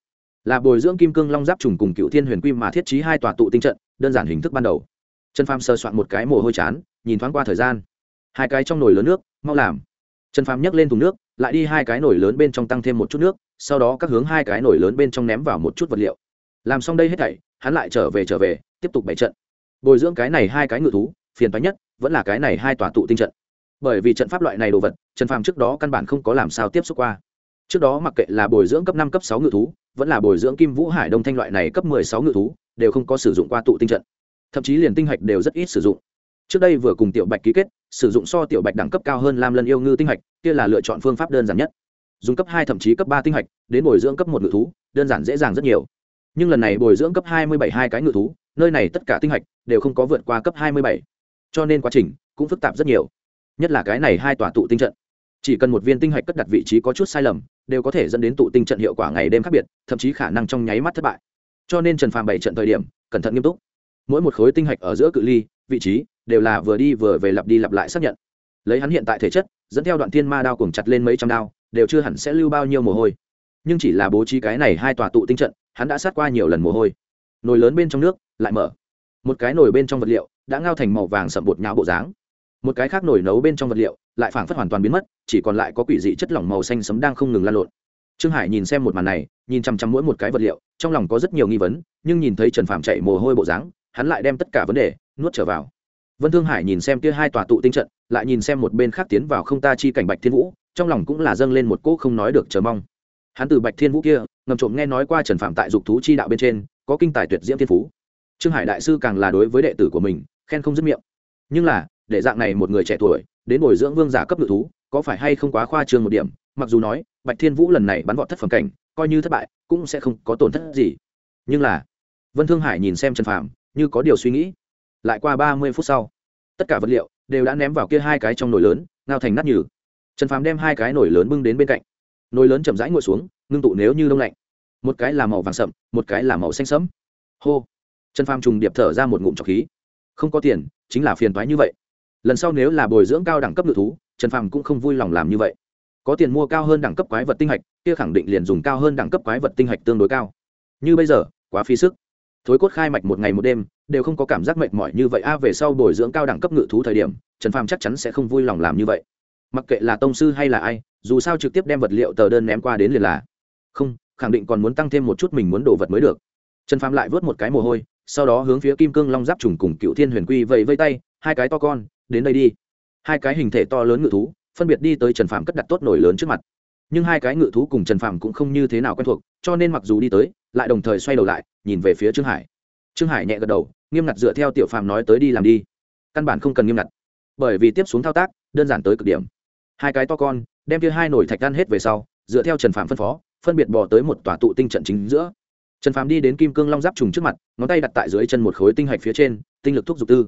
Là bồi dưỡng kim cương long giáp trùng cùng cựu thiên huyền quy mà thiết trí hai tòa tụ tinh trận, đơn giản hình thức ban đầu. Trần phàm sơ soạn một cái mồ hôi chán, nhìn thoáng qua thời gian. Hai cái trong nồi lớn nước, mau làm. Trần phàm nhấc lên thùng nước lại đi hai cái nồi lớn bên trong tăng thêm một chút nước, sau đó các hướng hai cái nồi lớn bên trong ném vào một chút vật liệu. Làm xong đây hết thảy, hắn lại trở về trở về, tiếp tục bày trận. Bồi dưỡng cái này hai cái ngự thú, phiền toái nhất, vẫn là cái này hai tòa tụ tinh trận. Bởi vì trận pháp loại này đồ vật, trần phàm trước đó căn bản không có làm sao tiếp xúc qua. Trước đó mặc kệ là bồi dưỡng cấp năm, cấp sáu ngự thú, vẫn là bồi dưỡng kim vũ hải đông thanh loại này cấp mười sáu ngự thú, đều không có sử dụng qua tụ tinh trận. Thậm chí liền tinh hạch đều rất ít sử dụng. Trước đây vừa cùng tiểu bạch ký kết, sử dụng so tiểu bạch đẳng cấp cao hơn lam lân yêu ngư tinh hạch kia là lựa chọn phương pháp đơn giản nhất. Dùng cấp hai thậm chí cấp ba tinh hạch, đến bồi dưỡng cấp một ngự thú, đơn giản dễ dàng rất nhiều. Nhưng lần này bồi dưỡng cấp hai mươi bảy hai cái ngự thú, nơi này tất cả tinh hạch đều không có vượt qua cấp hai mươi bảy. Cho nên quá trình cũng phức tạp rất nhiều. Nhất là cái này hai tòa tụ tinh trận. Chỉ cần một viên tinh hạch cất đặt vị trí có chút sai lầm, đều có thể dẫn đến tụ tinh trận hiệu quả ngày đêm khác biệt, thậm chí khả năng trong nháy mắt thất bại. Cho nên trần phàm bảy trận thời điểm, cẩn thận nghiêm túc. Mỗi một khối tinh hạch ở giữa cự ly, vị trí đều là vừa đi vừa về lặp đi lặp lại xác nhận lấy hắn hiện tại thể chất, dẫn theo đoạn thiên ma đao cùng chặt lên mấy trăm đao, đều chưa hẳn sẽ lưu bao nhiêu mồ hôi. Nhưng chỉ là bố trí cái này hai tòa tụ tinh trận, hắn đã sát qua nhiều lần mồ hôi. Nồi lớn bên trong nước, lại mở. Một cái nồi bên trong vật liệu đã ngao thành màu vàng sậm bột nhão bộ dáng. Một cái khác nồi nấu bên trong vật liệu lại phảng phất hoàn toàn biến mất, chỉ còn lại có quỷ dị chất lỏng màu xanh sấm đang không ngừng lan lộn. Trương hải nhìn xem một màn này, nhìn chăm chăm mỗi một cái vật liệu, trong lòng có rất nhiều nghi vấn, nhưng nhìn thấy trần Phạm chạy mồ hôi bộ dáng, hắn lại đem tất cả vấn đề nuốt trở vào. Vân thương hải nhìn xem kia hai tòa tụ tinh trận lại nhìn xem một bên khác tiến vào không ta chi cảnh bạch thiên vũ, trong lòng cũng là dâng lên một cỗ không nói được chờ mong. Hắn từ bạch thiên vũ kia, ngầm trộm nghe nói qua trần phạm tại dục thú chi đạo bên trên, có kinh tài tuyệt diễm thiên phú. Trương hải đại sư càng là đối với đệ tử của mình, khen không dứt miệng. Nhưng là, để dạng này một người trẻ tuổi, đến bồi dưỡng vương giả cấp ngự thú, có phải hay không quá khoa trương một điểm? Mặc dù nói, bạch thiên vũ lần này bắn vọt thất phẩm cảnh, coi như thất bại, cũng sẽ không có tổn thất gì. Nhưng là, vân thương hải nhìn xem trần phạm, như có điều suy nghĩ. Lại qua ba mươi phút sau, tất cả vật liệu đều đã ném vào kia hai cái trong nồi lớn, ngao thành nát nhừ. Trần phàm đem hai cái nồi lớn bưng đến bên cạnh. Nồi lớn chậm rãi ngồi xuống, ngưng tụ nếu như đông lạnh. Một cái là màu vàng sậm, một cái là màu xanh sẫm. Hô. Trần phàm trùng điệp thở ra một ngụm trọc khí. Không có tiền, chính là phiền toái như vậy. Lần sau nếu là bồi dưỡng cao đẳng cấp ngự thú, trần phàm cũng không vui lòng làm như vậy. Có tiền mua cao hơn đẳng cấp quái vật tinh hạch, kia khẳng định liền dùng cao hơn đẳng cấp quái vật tinh hạch tương đối cao. Như bây giờ, quá phí sức thối cốt khai mạch một ngày một đêm, đều không có cảm giác mệt mỏi như vậy. A, về sau bồi dưỡng cao đẳng cấp ngự thú thời điểm, trần phàm chắc chắn sẽ không vui lòng làm như vậy. Mặc kệ là tông sư hay là ai, dù sao trực tiếp đem vật liệu tờ đơn ném qua đến liền là. Không, khẳng định còn muốn tăng thêm một chút mình muốn đổ vật mới được. Trần phàm lại vớt một cái mồ hôi, sau đó hướng phía kim cương long giáp trùng cùng cựu thiên huyền quy vẫy vây tay, hai cái to con, đến đây đi. Hai cái hình thể to lớn ngự thú, phân biệt đi tới trần phàm cất đặt tốt nổi lớn trước mặt. Nhưng hai cái ngự thú cùng trần phàm cũng không như thế nào quen thuộc, cho nên mặc dù đi tới, lại đồng thời xoay đầu lại nhìn về phía trương hải. Trương hải nhẹ gật đầu, nghiêm ngặt dựa theo tiểu phàm nói tới đi làm đi. Căn bản không cần nghiêm ngặt. Bởi vì tiếp xuống thao tác, đơn giản tới cực điểm. Hai cái to con, đem kia hai nồi thạch ăn hết về sau, dựa theo trần Phạm phân phó, phân biệt bỏ tới một tòa tụ tinh trận chính giữa. Trần Phạm đi đến kim cương long giáp trùng trước mặt, ngón tay đặt tại dưới chân một khối tinh hạch phía trên, tinh lực thuốc dục tư.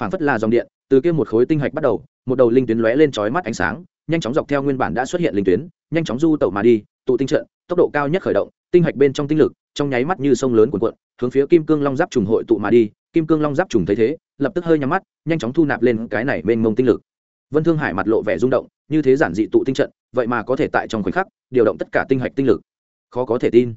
Phản phất là dòng điện, từ kia một khối tinh hạch bắt đầu, một đầu linh tuyến lóe lên trói mắt ánh sáng, nhanh chóng dọc theo nguyên bản đã xuất hiện linh tuyến, nhanh chóng du tẩu mà đi, tụ tinh trận, tốc độ cao nhất khởi động, tinh hạch bên trong tinh lực trong nháy mắt như sông lớn cuộn cuộn, hướng phía kim cương long giáp trùng hội tụ mà đi. Kim cương long giáp trùng thấy thế, lập tức hơi nhắm mắt, nhanh chóng thu nạp lên cái này mênh mông tinh lực. Vân thương hải mặt lộ vẻ rung động, như thế giản dị tụ tinh trận, vậy mà có thể tại trong khoảnh khắc, điều động tất cả tinh hạch tinh lực. Khó có thể tin.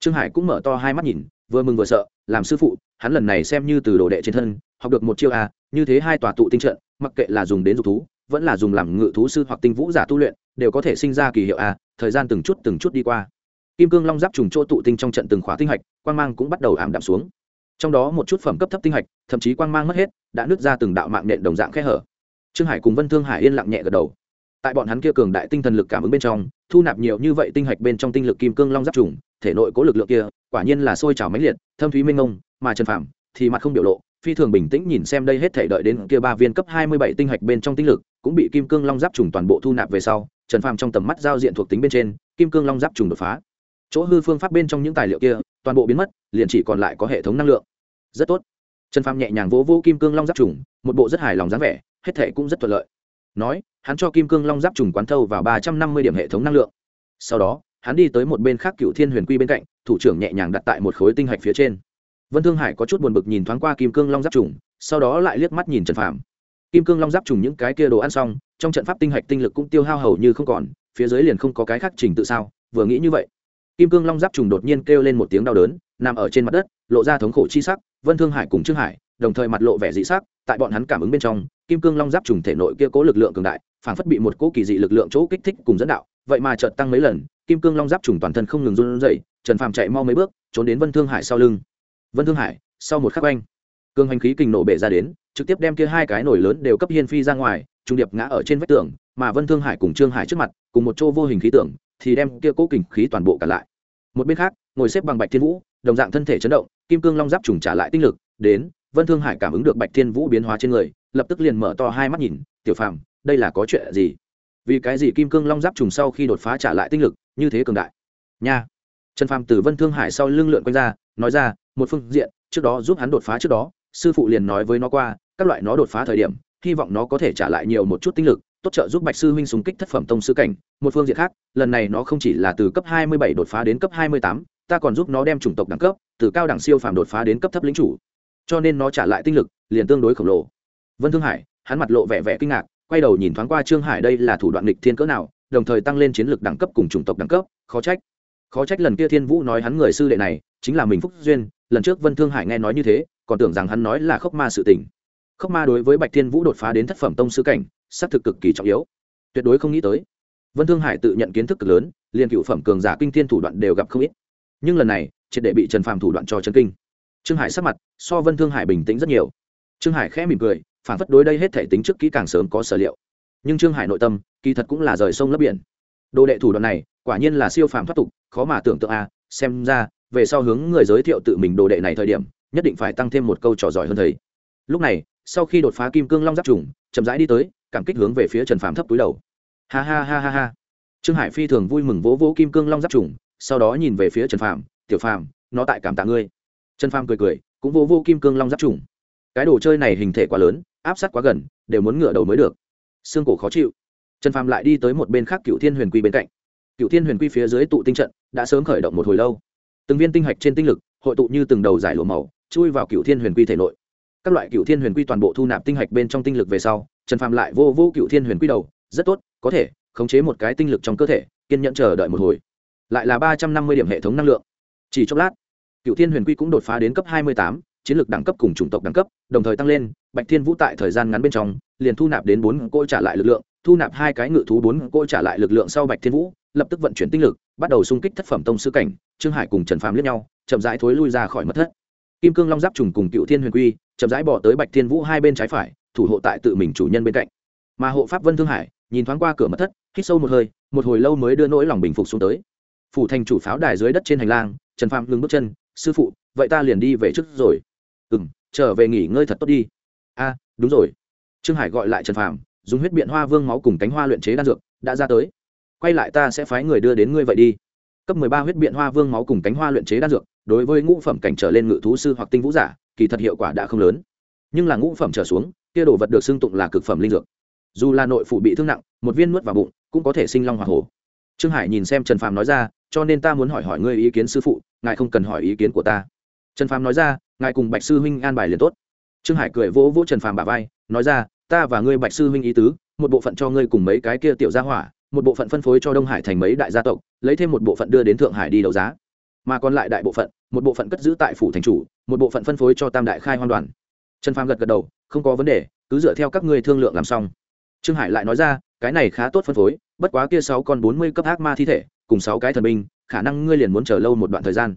Trương hải cũng mở to hai mắt nhìn, vừa mừng vừa sợ, làm sư phụ, hắn lần này xem như từ đồ đệ trên thân, học được một chiêu a như thế hai tòa tụ tinh trận, mặc kệ là dùng đến dục thú, vẫn là dùng làm ngự thú sư hoặc tinh vũ giả tu luyện, đều có thể sinh ra kỳ hiệu a thời gian từng chút từng chút đi qua kim cương long giáp trùng chỗ tụ tinh trong trận từng khóa tinh hạch, quang mang cũng bắt đầu ảm đạm xuống. Trong đó một chút phẩm cấp thấp tinh hạch, thậm chí quang mang mất hết, đã nứt ra từng đạo mạng nện đồng dạng khe hở. Trương hải cùng vân thương hải yên lặng nhẹ gật đầu. Tại bọn hắn kia cường đại tinh thần lực cảm ứng bên trong, thu nạp nhiều như vậy tinh hạch bên trong tinh lực kim cương long giáp trùng, thể nội có lực lượng kia, quả nhiên là sôi trào mãnh liệt, thâm thúy minh ông mà trần phạm thì mặt không biểu lộ, phi thường bình tĩnh nhìn xem đây hết thể đợi đến kia ba viên cấp hai mươi bảy tinh hạch bên trong tinh lực, cũng bị kim cương long giáp trùng toàn bộ thu nạp về sau, trần phạm trong tầm mắt giao diện thuộc tính bên trên, kim cương long giáp trùng đột phá chỗ hư phương pháp bên trong những tài liệu kia, toàn bộ biến mất, liền chỉ còn lại có hệ thống năng lượng. Rất tốt. Trần phàm nhẹ nhàng vỗ vỗ kim cương long giáp trùng, một bộ rất hài lòng dáng vẻ, hết thể cũng rất thuận lợi. Nói, hắn cho kim cương long giáp trùng quán thâu vào ba trăm năm mươi điểm hệ thống năng lượng. Sau đó, hắn đi tới một bên khác cựu thiên huyền quy bên cạnh, thủ trưởng nhẹ nhàng đặt tại một khối tinh hạch phía trên. Vân thương hải có chút buồn bực nhìn thoáng qua kim cương long giáp trùng, sau đó lại liếc mắt nhìn trần phàm. Kim cương long giáp trùng những cái kia đồ ăn xong, trong trận pháp tinh hạch tinh lực cũng tiêu hao hầu như không còn, phía dưới liền không có cái khác trình tự sao, vừa nghĩ như vậy kim cương long giáp trùng đột nhiên kêu lên một tiếng đau đớn, nằm ở trên mặt đất, lộ ra thống khổ chi sắc, vân thương hải cùng trương hải, đồng thời mặt lộ vẻ dị sắc, tại bọn hắn cảm ứng bên trong, kim cương long giáp trùng thể nội kia cố lực lượng cường đại phảng phất bị một cố kỳ dị lực lượng chỗ kích thích cùng dẫn đạo, vậy mà chợt tăng mấy lần, kim cương long giáp trùng toàn thân không ngừng run rẩy, trần phàm chạy mau mấy bước, trốn đến vân thương hải sau lưng. Vân thương hải, sau một khắc oanh cương hành khí kình nổ bể ra đến, trực tiếp đem kia hai cái nổi lớn đều cấp hiên phi ra ngoài trung điệp ngã ở trên vách tường, mà vân thương hải cùng trương hải trước mặt, cùng một chỗ vô hình khí tưởng, thì đem kia cố kình khí toàn bộ cả lại một bên khác, ngồi xếp bằng bạch thiên vũ, đồng dạng thân thể chấn động, kim cương long giáp trùng trả lại tinh lực, đến, vân thương hải cảm ứng được bạch thiên vũ biến hóa trên người, lập tức liền mở to hai mắt nhìn, tiểu phàm, đây là có chuyện gì? Vì cái gì kim cương long giáp trùng sau khi đột phá trả lại tinh lực, như thế cường đại? Nha. Trần phàm từ vân thương hải sau lưng lượn quanh ra, nói ra, một phương diện, trước đó giúp hắn đột phá trước đó, sư phụ liền nói với nó qua, các loại nó đột phá thời điểm, hy vọng nó có thể trả lại nhiều một chút tinh lực tốt trợ giúp bạch sư huynh súng kích thất phẩm tông sư cảnh. Một phương diện khác lần này nó không chỉ là từ cấp 27 đột phá đến cấp 28, ta còn giúp nó đem chủng tộc đẳng cấp từ cao đẳng siêu phàm đột phá đến cấp thấp lĩnh chủ. Cho nên nó trả lại tinh lực liền tương đối khổng lồ. Vân thương hải hắn mặt lộ vẻ vẻ kinh ngạc quay đầu nhìn thoáng qua trương hải đây là thủ đoạn nghịch thiên cỡ nào đồng thời tăng lên chiến lược đẳng cấp cùng chủng tộc đẳng cấp khó trách. Khó trách lần kia thiên vũ nói hắn người sư đệ này chính là mình phúc duyên lần trước vân thương hải nghe nói như thế còn tưởng rằng hắn nói là khốc ma sự tình. Khốc ma đối với bạch thiên vũ đột phá đến thất phẩm tông sư cảnh xác thực cực kỳ trọng yếu. Tuyệt đối không nghĩ tới. Vân thương hải tự nhận kiến thức cực lớn liền cựu phẩm cường giả kinh thiên thủ đoạn đều gặp không ít. Nhưng lần này triệt để bị trần phàm thủ đoạn cho chân kinh. Trương hải sắc mặt so vân thương hải bình tĩnh rất nhiều. Trương hải khẽ mỉm cười phản phất đối đây hết thể tính trước kỹ càng sớm có sở liệu. Nhưng trương hải nội tâm kỳ thật cũng là rời sông lấp biển. Đồ đệ thủ đoạn này quả nhiên là siêu phàm thoát tục khó mà tưởng tượng a à, xem ra về sau hướng người giới thiệu tự mình đồ đệ này thời điểm nhất định phải tăng thêm một câu trò giỏi hơn thầy. Lúc này sau khi đột phá kim cương long giáp trùng chậm rãi đi tới cảm kích hướng về phía trần phàm thấp túi đầu. Ha ha ha ha ha. Trương hải phi thường vui mừng vỗ vỗ kim cương long giáp trùng, sau đó nhìn về phía trần phàm, tiểu phàm, nó tại cảm tạ ngươi. Trần phàm cười cười, cũng vỗ vỗ kim cương long giáp trùng. Cái đồ chơi này hình thể quá lớn, áp sát quá gần, đều muốn ngửa đầu mới được. Xương cổ khó chịu. Trần phàm lại đi tới một bên khác cựu thiên huyền quy bên cạnh. Cựu thiên huyền quy phía dưới tụ tinh trận, đã sớm khởi động một hồi lâu. Từng viên tinh hạch trên tinh lực, hội tụ như từng đầu giải lụa màu, chui vào cựu thiên huyền quy thể nội. Các loại cựu thiên huyền quy toàn bộ thu nạp tinh hạch bên trong tinh lực về sau trần phàm lại vô vô cựu thiên huyền quy đầu, rất tốt, có thể, khống chế một cái tinh lực trong cơ thể, kiên nhẫn chờ đợi một hồi. Lại là ba trăm năm mươi điểm hệ thống năng lượng. Chỉ chốc lát, cựu thiên huyền quy cũng đột phá đến cấp hai mươi tám, chiến lược đẳng cấp cùng chủng tộc đẳng cấp, đồng thời tăng lên, bạch thiên vũ tại thời gian ngắn bên trong, liền thu nạp đến bốn cỗ trả lại lực lượng, thu nạp hai cái ngự thú bốn cỗ trả lại lực lượng sau bạch thiên vũ, lập tức vận chuyển tinh lực, bắt đầu xung kích thất phẩm tông sư cảnh, trương hải cùng trần phàm liếc nhau, chậm rãi thối lui ra khỏi mất thất. Kim cương long giáp trùng cùng cựu thiên huyền quy, chậm rãi bỏ tới bạch thiên vũ hai bên trái phải thủ hộ tại tự mình chủ nhân bên cạnh. Mà hộ pháp vân thương hải nhìn thoáng qua cửa mật thất, hít sâu một hơi, một hồi lâu mới đưa nỗi lòng bình phục xuống tới. Phủ thành chủ pháo đài dưới đất trên hành lang, trần phạm ngừng bước chân, sư phụ, vậy ta liền đi về trước rồi. Ừ m trở về nghỉ ngơi thật tốt đi. A, đúng rồi. Trương hải gọi lại trần phạm dùng huyết biện hoa vương máu cùng cánh hoa luyện chế đan dược, đã ra tới. Quay lại ta sẽ phái người đưa đến ngươi vậy đi. Cấp mười ba huyết biện hoa vương máu cùng cánh hoa luyện chế đan dược, đối với ngũ phẩm cảnh trở lên ngự thú sư hoặc tinh vũ giả, kỳ thật hiệu quả đã không lớn. Nhưng là ngũ phẩm trở xuống kia đồ vật được xưng tụng là cực phẩm linh dược. Dù là nội phụ bị thương nặng, một viên nuốt vào bụng, cũng có thể sinh long h o à hổ. Trương hải nhìn xem trần phàm nói ra, cho nên ta muốn hỏi hỏi ngươi ý kiến sư phụ, ngài không cần hỏi ý kiến của ta. Trần phàm nói ra, ngài cùng bạch sư huynh an bài liền tốt. Trương hải cười vỗ vỗ trần phàm bà vai, nói ra, ta và ngươi bạch sư huynh ý tứ, một bộ phận cho ngươi cùng mấy cái kia tiểu gia hỏa, một bộ phận phân phối cho đông hải thành mấy đại gia tộc, lấy thêm một bộ phận đưa đến thượng hải đi đấu giá. Mà còn lại đại bộ phận, một bộ phận cất giữ tại phủ thành chủ, một bộ phận phân phối cho tam đại khai hoan đoàn. Trần phàm gật gật đầu không có vấn đề, cứ dựa theo các ngươi thương lượng làm xong. Trương hải lại nói ra, cái này khá tốt phân phối, bất quá kia sáu con bốn mươi cấp ác ma thi thể, cùng sáu cái thần binh, khả năng ngươi liền muốn chờ lâu một đoạn thời gian.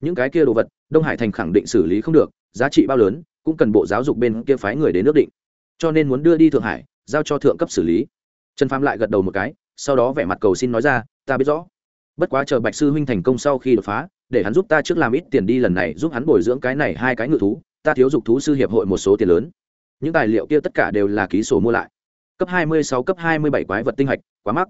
Những cái kia đồ vật, đông hải thành khẳng định xử lý không được, giá trị bao lớn, cũng cần bộ giáo dục bên kia phái người đến nước định. Cho nên muốn đưa đi thượng hải, giao cho thượng cấp xử lý. Trần phàm lại gật đầu một cái, sau đó vẻ mặt cầu xin nói ra, ta biết rõ. Bất quá chờ bạch sư huynh thành công sau khi đột phá, để hắn giúp ta trước làm ít tiền đi lần này, giúp hắn bồi dưỡng cái này hai cái ngự thú, ta thiếu dục thú sư hiệp hội một số tiền lớn những tài liệu kia tất cả đều là ký sổ mua lại. Cấp hai mươi sáu, cấp hai mươi bảy quái vật tinh hạch, quá mắc.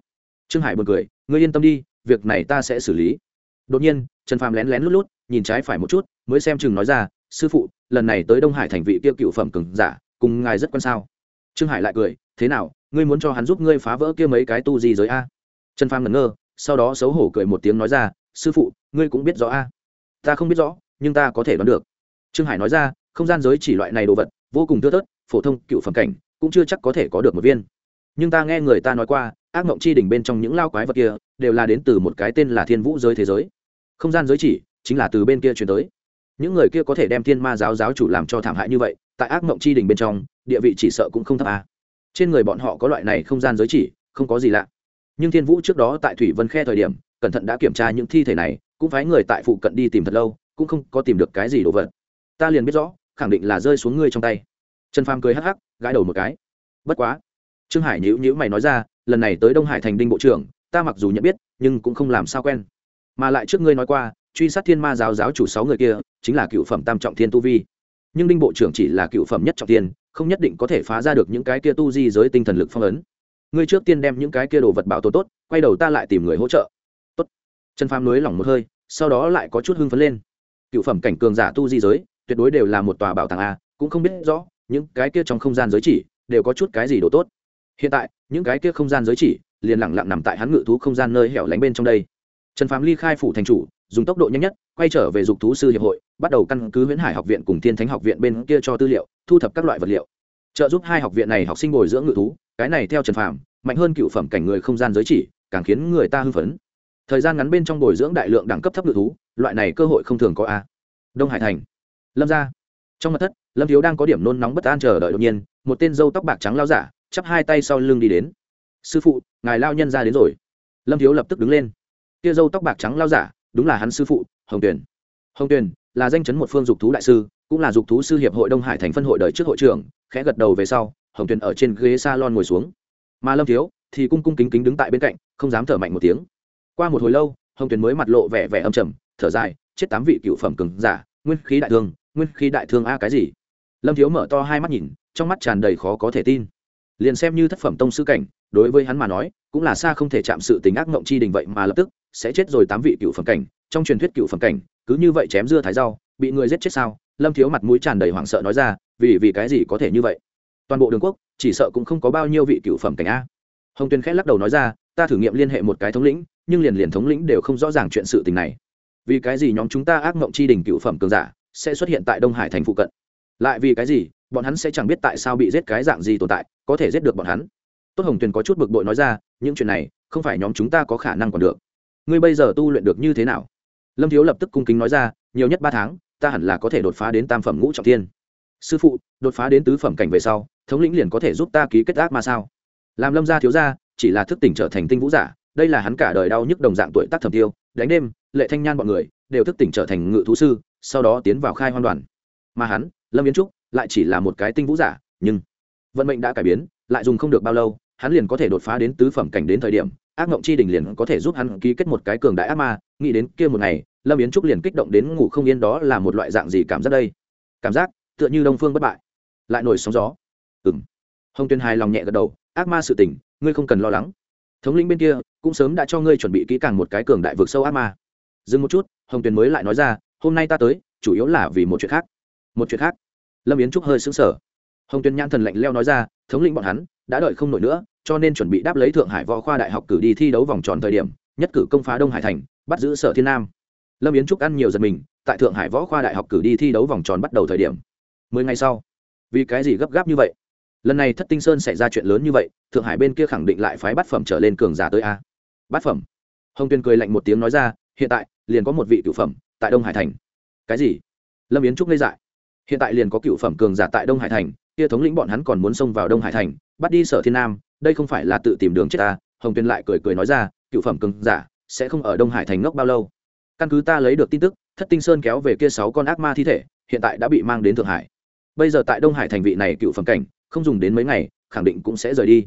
Trương hải buồn cười, ngươi yên tâm đi, việc này ta sẽ xử lý. Đột nhiên, trần phàm lén lén lút lút, nhìn trái phải một chút, mới xem chừng nói ra, sư phụ, lần này tới đông hải thành vị kia cựu phẩm cường giả, cùng ngài rất quan sao? Trương hải lại cười, thế nào, ngươi muốn cho hắn giúp ngươi phá vỡ kia mấy cái tu gì giới a? Trần phàm ngẩn ngơ, sau đó xấu hổ cười một tiếng nói ra, sư phụ, ngươi cũng biết rõ a. Ta không biết rõ, nhưng ta có thể đoán được. Trương hải nói ra, không gian giới chỉ loại này đồ vật, vô cùng thưa thớt phổ thông cựu phẩm cảnh cũng chưa chắc có thể có được một viên. Nhưng ta nghe người ta nói qua, ác mộng chi đỉnh bên trong những lao quái vật kia đều là đến từ một cái tên là thiên vũ giới thế giới. Không gian giới chỉ chính là từ bên kia chuyển tới. Những người kia có thể đem thiên ma giáo giáo chủ làm cho thảm hại như vậy, tại ác mộng chi đỉnh bên trong, địa vị chỉ sợ cũng không thấp à? trên người bọn họ có loại này không gian giới chỉ, không có gì lạ. Nhưng thiên vũ trước đó tại thủy vân khe thời điểm, cẩn thận đã kiểm tra những thi thể này, cũng phái người tại phụ cận đi tìm thật lâu, cũng không có tìm được cái gì đồ vật. Ta liền biết rõ, khẳng định là rơi xuống ngươi trong tay trần phàm cười hắc hắc, gãi đầu một cái. Bất quá. Trương hải nhữ nhữ mày nói ra, lần này tới đông hải thành đinh bộ trưởng, ta mặc dù nhận biết, nhưng cũng không làm sao quen. Mà lại trước ngươi nói qua, truy sát thiên ma giáo giáo chủ sáu người kia, chính là cựu phẩm tam trọng thiên tu vi. Nhưng đinh bộ trưởng chỉ là cựu phẩm nhất trọng thiên, không nhất định có thể phá ra được những cái kia tu di giới tinh thần lực phong ấn. Ngươi trước tiên đem những cái kia đồ vật bảo tồn tốt, quay đầu ta lại tìm người hỗ trợ. Tốt. Trần phàm nới lỏng một hơi, sau đó lại có chút hưng phấn lên. Cựu phẩm cảnh cường giả tu di giới, tuyệt đối đều là một tòa bảo tàng a, cũng không biết rõ những cái kia trong không gian giới chỉ đều có chút cái gì đồ tốt. Hiện tại, những cái kia không gian giới chỉ liền lẳng lặng nằm tại hắn ngự thú không gian nơi hẻo lánh bên trong đây. Trần phàm ly khai phủ thành chủ, dùng tốc độ nhanh nhất, quay trở về dục thú sư hiệp hội, bắt đầu căn cứ huyễn hải học viện cùng thiên thánh học viện bên kia cho tư liệu, thu thập các loại vật liệu. Trợ giúp hai học viện này học sinh bồi dưỡng ngự thú, cái này theo trần phàm, mạnh hơn cựu phẩm cảnh người không gian giới chỉ, càng khiến người ta hưng phấn. Thời gian ngắn bên trong bồi dưỡng đại lượng đẳng cấp thấp ngự thú, loại này cơ hội không thường có a. Đông hải thành. Lâm ra trong mặt thất lâm thiếu đang có điểm nôn nóng bất an chờ đợi đột nhiên, một tên dâu tóc bạc trắng lao giả, chắp hai tay sau lưng đi đến. Sư phụ, ngài lao nhân ra đến rồi. Lâm thiếu lập tức đứng lên. Kia dâu tóc bạc trắng lao giả, đúng là hắn sư phụ, hồng tuyền. Hồng tuyền là danh chấn một phương dục thú đại sư, cũng là dục thú sư hiệp hội đông hải thành phân hội đời trước hội trưởng, khẽ gật đầu về sau, hồng tuyền ở trên ghế s a lon ngồi xuống. Mà lâm thiếu thì cung cung kính kính đứng tại bên cạnh, không dám thở mạnh một tiếng. Qua một hồi lâu, hồng tuyền mới mặt lộ vẻ vẻ âm trầm, thở dài, chết tám vị cựu phẩm cứng giả, nguyên khí đại thương, nguyên khí đại thương a cái gì? Lâm thiếu mở to hai mắt nhìn, trong mắt tràn đầy khó có thể tin. Liền xem như thất phẩm tông sư cảnh, đối với hắn mà nói, cũng là xa không thể chạm sự tính ác mộng chi đình vậy mà lập tức sẽ chết rồi tám vị cựu phẩm cảnh. Trong truyền thuyết cựu phẩm cảnh, cứ như vậy chém dưa thái rau, bị người giết chết sao? Lâm thiếu mặt mũi tràn đầy hoảng sợ nói ra, vì vì cái gì có thể như vậy? Toàn bộ đường quốc, chỉ sợ cũng không có bao nhiêu vị cựu phẩm cảnh a. Hồng tuyên khẽ lắc đầu nói ra, ta thử nghiệm liên hệ một cái thống lĩnh, nhưng liền liền thống lĩnh đều không rõ ràng chuyện sự tình này. Vì cái gì nhóm chúng ta ác mộng chi đình cựu phẩm cường giả sẽ xuất hiện tại đông hải thành phụ cận? Lại vì cái gì, bọn hắn sẽ chẳng biết tại sao bị giết cái dạng gì tồn tại, có thể giết được bọn hắn. Tốt hồng tuyền có chút bực bội nói ra, những chuyện này, không phải nhóm chúng ta có khả năng còn được. Ngươi bây giờ tu luyện được như thế nào? Lâm thiếu lập tức cung kính nói ra, nhiều nhất ba tháng, ta hẳn là có thể đột phá đến tam phẩm ngũ trọng thiên. Sư phụ, đột phá đến tứ phẩm cảnh về sau, thống lĩnh liền có thể giúp ta ký kết ác mà sao? Làm lâm gia thiếu gia, chỉ là thức tỉnh trở thành tinh vũ giả, đây là hắn cả đời đau nhức đồng dạng tuổi tác thẩm tiêu, đánh đêm, lệ thanh nhan bọn người, đều thức tỉnh trở thành ngự thú sư, sau đó tiến vào khai hoan đoàn. Mà hắn lâm yến trúc lại chỉ là một cái tinh vũ giả, nhưng vận mệnh đã cải biến, lại dùng không được bao lâu, hắn liền có thể đột phá đến tứ phẩm cảnh đến thời điểm, ác mộng chi đình liền có thể giúp hắn ký kết một cái cường đại ác ma. Nghĩ đến kia một ngày, lâm yến trúc liền kích động đến ngủ không yên, đó là một loại dạng gì cảm giác đây? Cảm giác, tựa như đông phương bất bại, lại nổi sóng gió. Ừng hồng tuyên hài lòng nhẹ gật đầu, ác ma sự tình, ngươi không cần lo lắng. Thống lĩnh bên kia cũng sớm đã cho ngươi chuẩn bị kỹ càng một cái cường đại vực sâu ác ma. Dừng một chút, hồng tuyền mới lại nói ra, hôm nay ta tới, chủ yếu là vì một chuyện khác một chuyện khác. Lâm yến trúc hơi xứng sở hồng tuyên nhãn thần lạnh leo nói ra, thống lĩnh bọn hắn, đã đợi không nổi nữa, cho nên chuẩn bị đáp lấy thượng hải võ khoa đại học cử đi thi đấu vòng tròn thời điểm, nhất cử công phá đông hải thành, bắt giữ sở thiên nam. Lâm yến trúc ăn nhiều giật mình, tại thượng hải võ khoa đại học cử đi thi đấu vòng tròn bắt đầu thời điểm. Mười ngày sau, vì cái gì gấp gáp như vậy? Lần này thất tinh sơn xảy ra chuyện lớn như vậy, thượng hải bên kia khẳng định lại phái bát phẩm trở lên cường giả tới a. Bát phẩm. Hồng tuyên cười lạnh một tiếng nói ra, hiện tại, liền có một vị cựu phẩm, tại đông hải thành. Cái gì? Lâm yến trúc ngây dại hiện tại liền có cựu phẩm cường giả tại đông hải thành, kia thống lĩnh bọn hắn còn muốn xông vào đông hải thành, bắt đi sở thiên nam, đây không phải là tự tìm đường chết ta, hồng tuyền lại cười cười nói ra, cựu phẩm cường giả sẽ không ở đông hải thành ngốc bao lâu. Căn cứ ta lấy được tin tức, thất tinh sơn kéo về kia sáu con ác ma thi thể, hiện tại đã bị mang đến thượng hải. Bây giờ tại đông hải thành vị này cựu phẩm cảnh, không dùng đến mấy ngày, khẳng định cũng sẽ rời đi.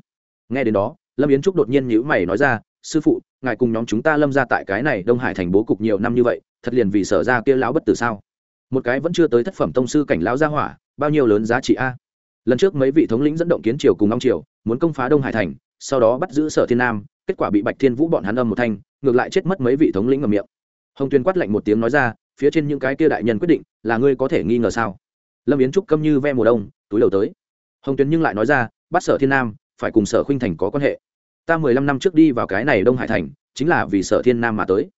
Nghe đến đó, lâm yến trúc đột nhiên nhữ mày nói ra, sư phụ, ngài cùng nhóm chúng ta lâm ra tại cái này đông hải thành bố cục nhiều năm như vậy, thật liền vì sở ra kia lão bất tử sao? Một cái vẫn chưa tới thất phẩm tông sư cảnh lão gia hỏa, bao nhiêu lớn giá trị a? Lần trước mấy vị thống lĩnh dẫn động kiến triều cùng long triều, muốn công phá đông hải thành, sau đó bắt giữ sở thiên nam, kết quả bị bạch thiên vũ bọn hắn âm một thanh, ngược lại chết mất mấy vị thống lĩnh ngầm miệng. Hồng tuyên quát lạnh một tiếng nói ra, phía trên những cái kia đại nhân quyết định, là ngươi có thể nghi ngờ sao? Lâm yến trúc câm như ve mùa đông, túi đầu tới. Hồng tuyên nhưng lại nói ra, bắt sở thiên nam, phải cùng sở khuynh thành có quan hệ. Ta mười lăm năm trước đi vào cái này đông hải thành, chính là vì sở thiên nam mà tới.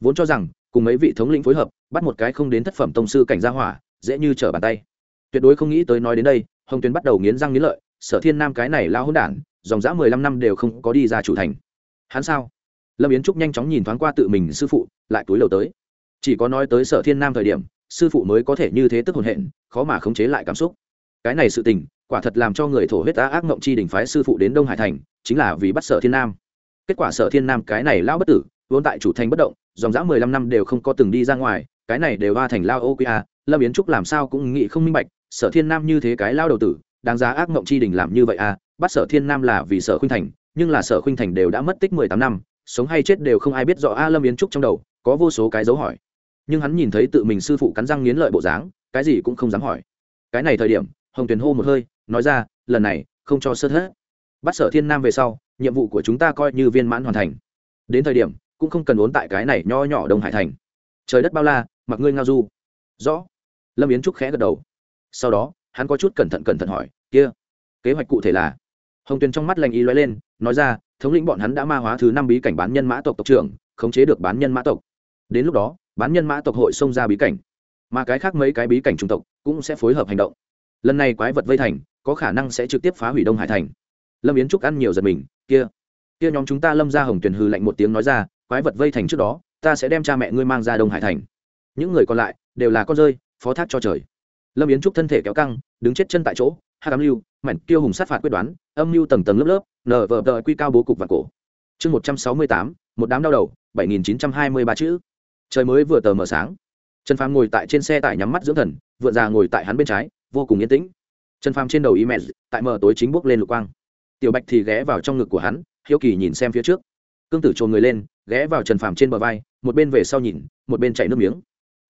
Vốn cho rằng cùng mấy vị thống lĩnh phối hợp, bắt một cái không đến thất phẩm tông sư cảnh gia hỏa, dễ như trở bàn tay. Tuyệt đối không nghĩ tới nói đến đây, hồng tuyến bắt đầu nghiến răng nghiến lợi, sở thiên nam cái này lao hỗn đản, dòng dã mười lăm năm đều không có đi ra chủ thành. Hắn sao? Lâm yến trúc nhanh chóng nhìn thoáng qua tự mình sư phụ, lại túi lầu tới. Chỉ có nói tới sở thiên nam thời điểm, sư phụ mới có thể như thế tức hồn hện, khó mà khống chế lại cảm xúc. Cái này sự tình, quả thật làm cho người thổ huyết á ác mộng chi đỉnh phái sư phụ đến đông hải thành, chính là vì bắt sở thiên nam. Kết quả sở thiên nam cái này lao bất tử, vốn tại chủ thành bất động dòng dã mười lăm năm đều không có từng đi ra ngoài, cái này đều va thành lao ô quy a. Lâm yến trúc làm sao cũng nghĩ không minh bạch, sở thiên nam như thế cái lao đầu tử, đáng giá ác mộng chi đình làm như vậy a. Bắt sở thiên nam là vì sở khuynh thành, nhưng là sở khuynh thành đều đã mất tích mười tám năm, sống hay chết đều không ai biết rõ a lâm yến trúc trong đầu, có vô số cái dấu hỏi. Nhưng hắn nhìn thấy tự mình sư phụ cắn răng nghiến lợi bộ dáng, cái gì cũng không dám hỏi. Cái này thời điểm, hồng tuyền hô một hơi, nói ra, lần này, không cho sơ hết bắt sở thiên nam về sau, nhiệm vụ của chúng ta coi như viên mãn hoàn thành. Đến thời điểm cũng không cần uốn tại cái này nho nhỏ đông hải thành. Trời đất bao la, mặc ngươi ngao du. Rõ. Lâm yến trúc khẽ gật đầu. Sau đó, hắn có chút cẩn thận cẩn thận hỏi, kia, kế hoạch cụ thể là? Hồng tuyền trong mắt lành ý loay lên, nói ra, thống lĩnh bọn hắn đã ma hóa thứ năm bí cảnh bán nhân mã tộc tộc trưởng, khống chế được bán nhân mã tộc. Đến lúc đó, bán nhân mã tộc hội xông ra bí cảnh. Mà cái khác mấy cái bí cảnh trung tộc cũng sẽ phối hợp hành động. Lần này quái vật vây thành, có khả năng sẽ trực tiếp phá hủy đông hải thành. Lâm yến trúc ăn nhiều giật mình, kia kia nhóm chúng ta lâm ra hồng tuyền hư lạnh một tiếng nói ra quái vật vây thành trước đó, ta sẽ đem cha mẹ ngươi mang ra đông hải thành. Những người còn lại đều là con rơi, phó thác cho trời. Lâm yến trúc thân thể kéo căng, đứng chết chân tại chỗ, hát cám lưu mạnh kiêu hùng sát phạt quyết đoán, âm mưu tầng tầng lớp lớp, nở vờ đợi quy cao bố cục và cổ. Chương một trăm sáu mươi tám, một đám đau đầu, bảy nghìn chín trăm hai mươi ba chữ. Trời mới vừa tờ mờ sáng. Trần phàm ngồi tại trên xe tải nhắm mắt dưỡng thần, vượn già ngồi tại hắn bên trái, vô cùng yên tĩnh. Trần phàm trên đầu y mẹ, tại mờ tối chính bốc lên lục quang. Tiểu bạch thì ghé vào trong ngực của hắn, hiếu kỳ nhìn xem phía trước. Cương tử trồn người lên ghé vào trần phàm trên bờ vai, một bên về sau nhìn, một bên chạy nước miếng.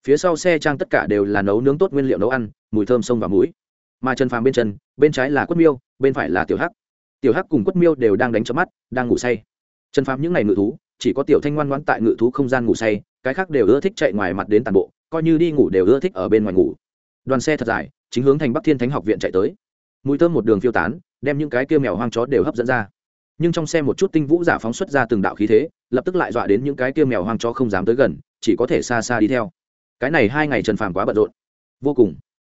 Phía sau xe trang tất cả đều là nấu nướng tốt nguyên liệu nấu ăn, mùi thơm sông và mũi mà trần phàm bên chân, bên trái là quất miêu, bên phải là tiểu hắc. Tiểu hắc cùng quất miêu đều đang đánh chớp mắt, đang ngủ say. Trần phàm những ngày ngự thú, chỉ có tiểu thanh ngoan ngoãn tại ngự thú không gian ngủ say, cái khác đều ưa thích chạy ngoài mặt đến tàn bộ, coi như đi ngủ đều ưa thích ở bên ngoài ngủ. Đoàn xe thật dài, chính hướng thành bắc thiên thánh học viện chạy tới. Mùi thơm một đường phiêu tán, đem những cái kia mèo hoang chó đều hấp dẫn ra. Nhưng trong xe một chút tinh vũ giả phóng xuất ra từng đạo khí thế lập tức lại dọa đến những cái kia mèo hoang cho không dám tới gần, chỉ có thể xa xa đi theo. Cái này hai ngày trần phàm quá bận rộn. Vô cùng.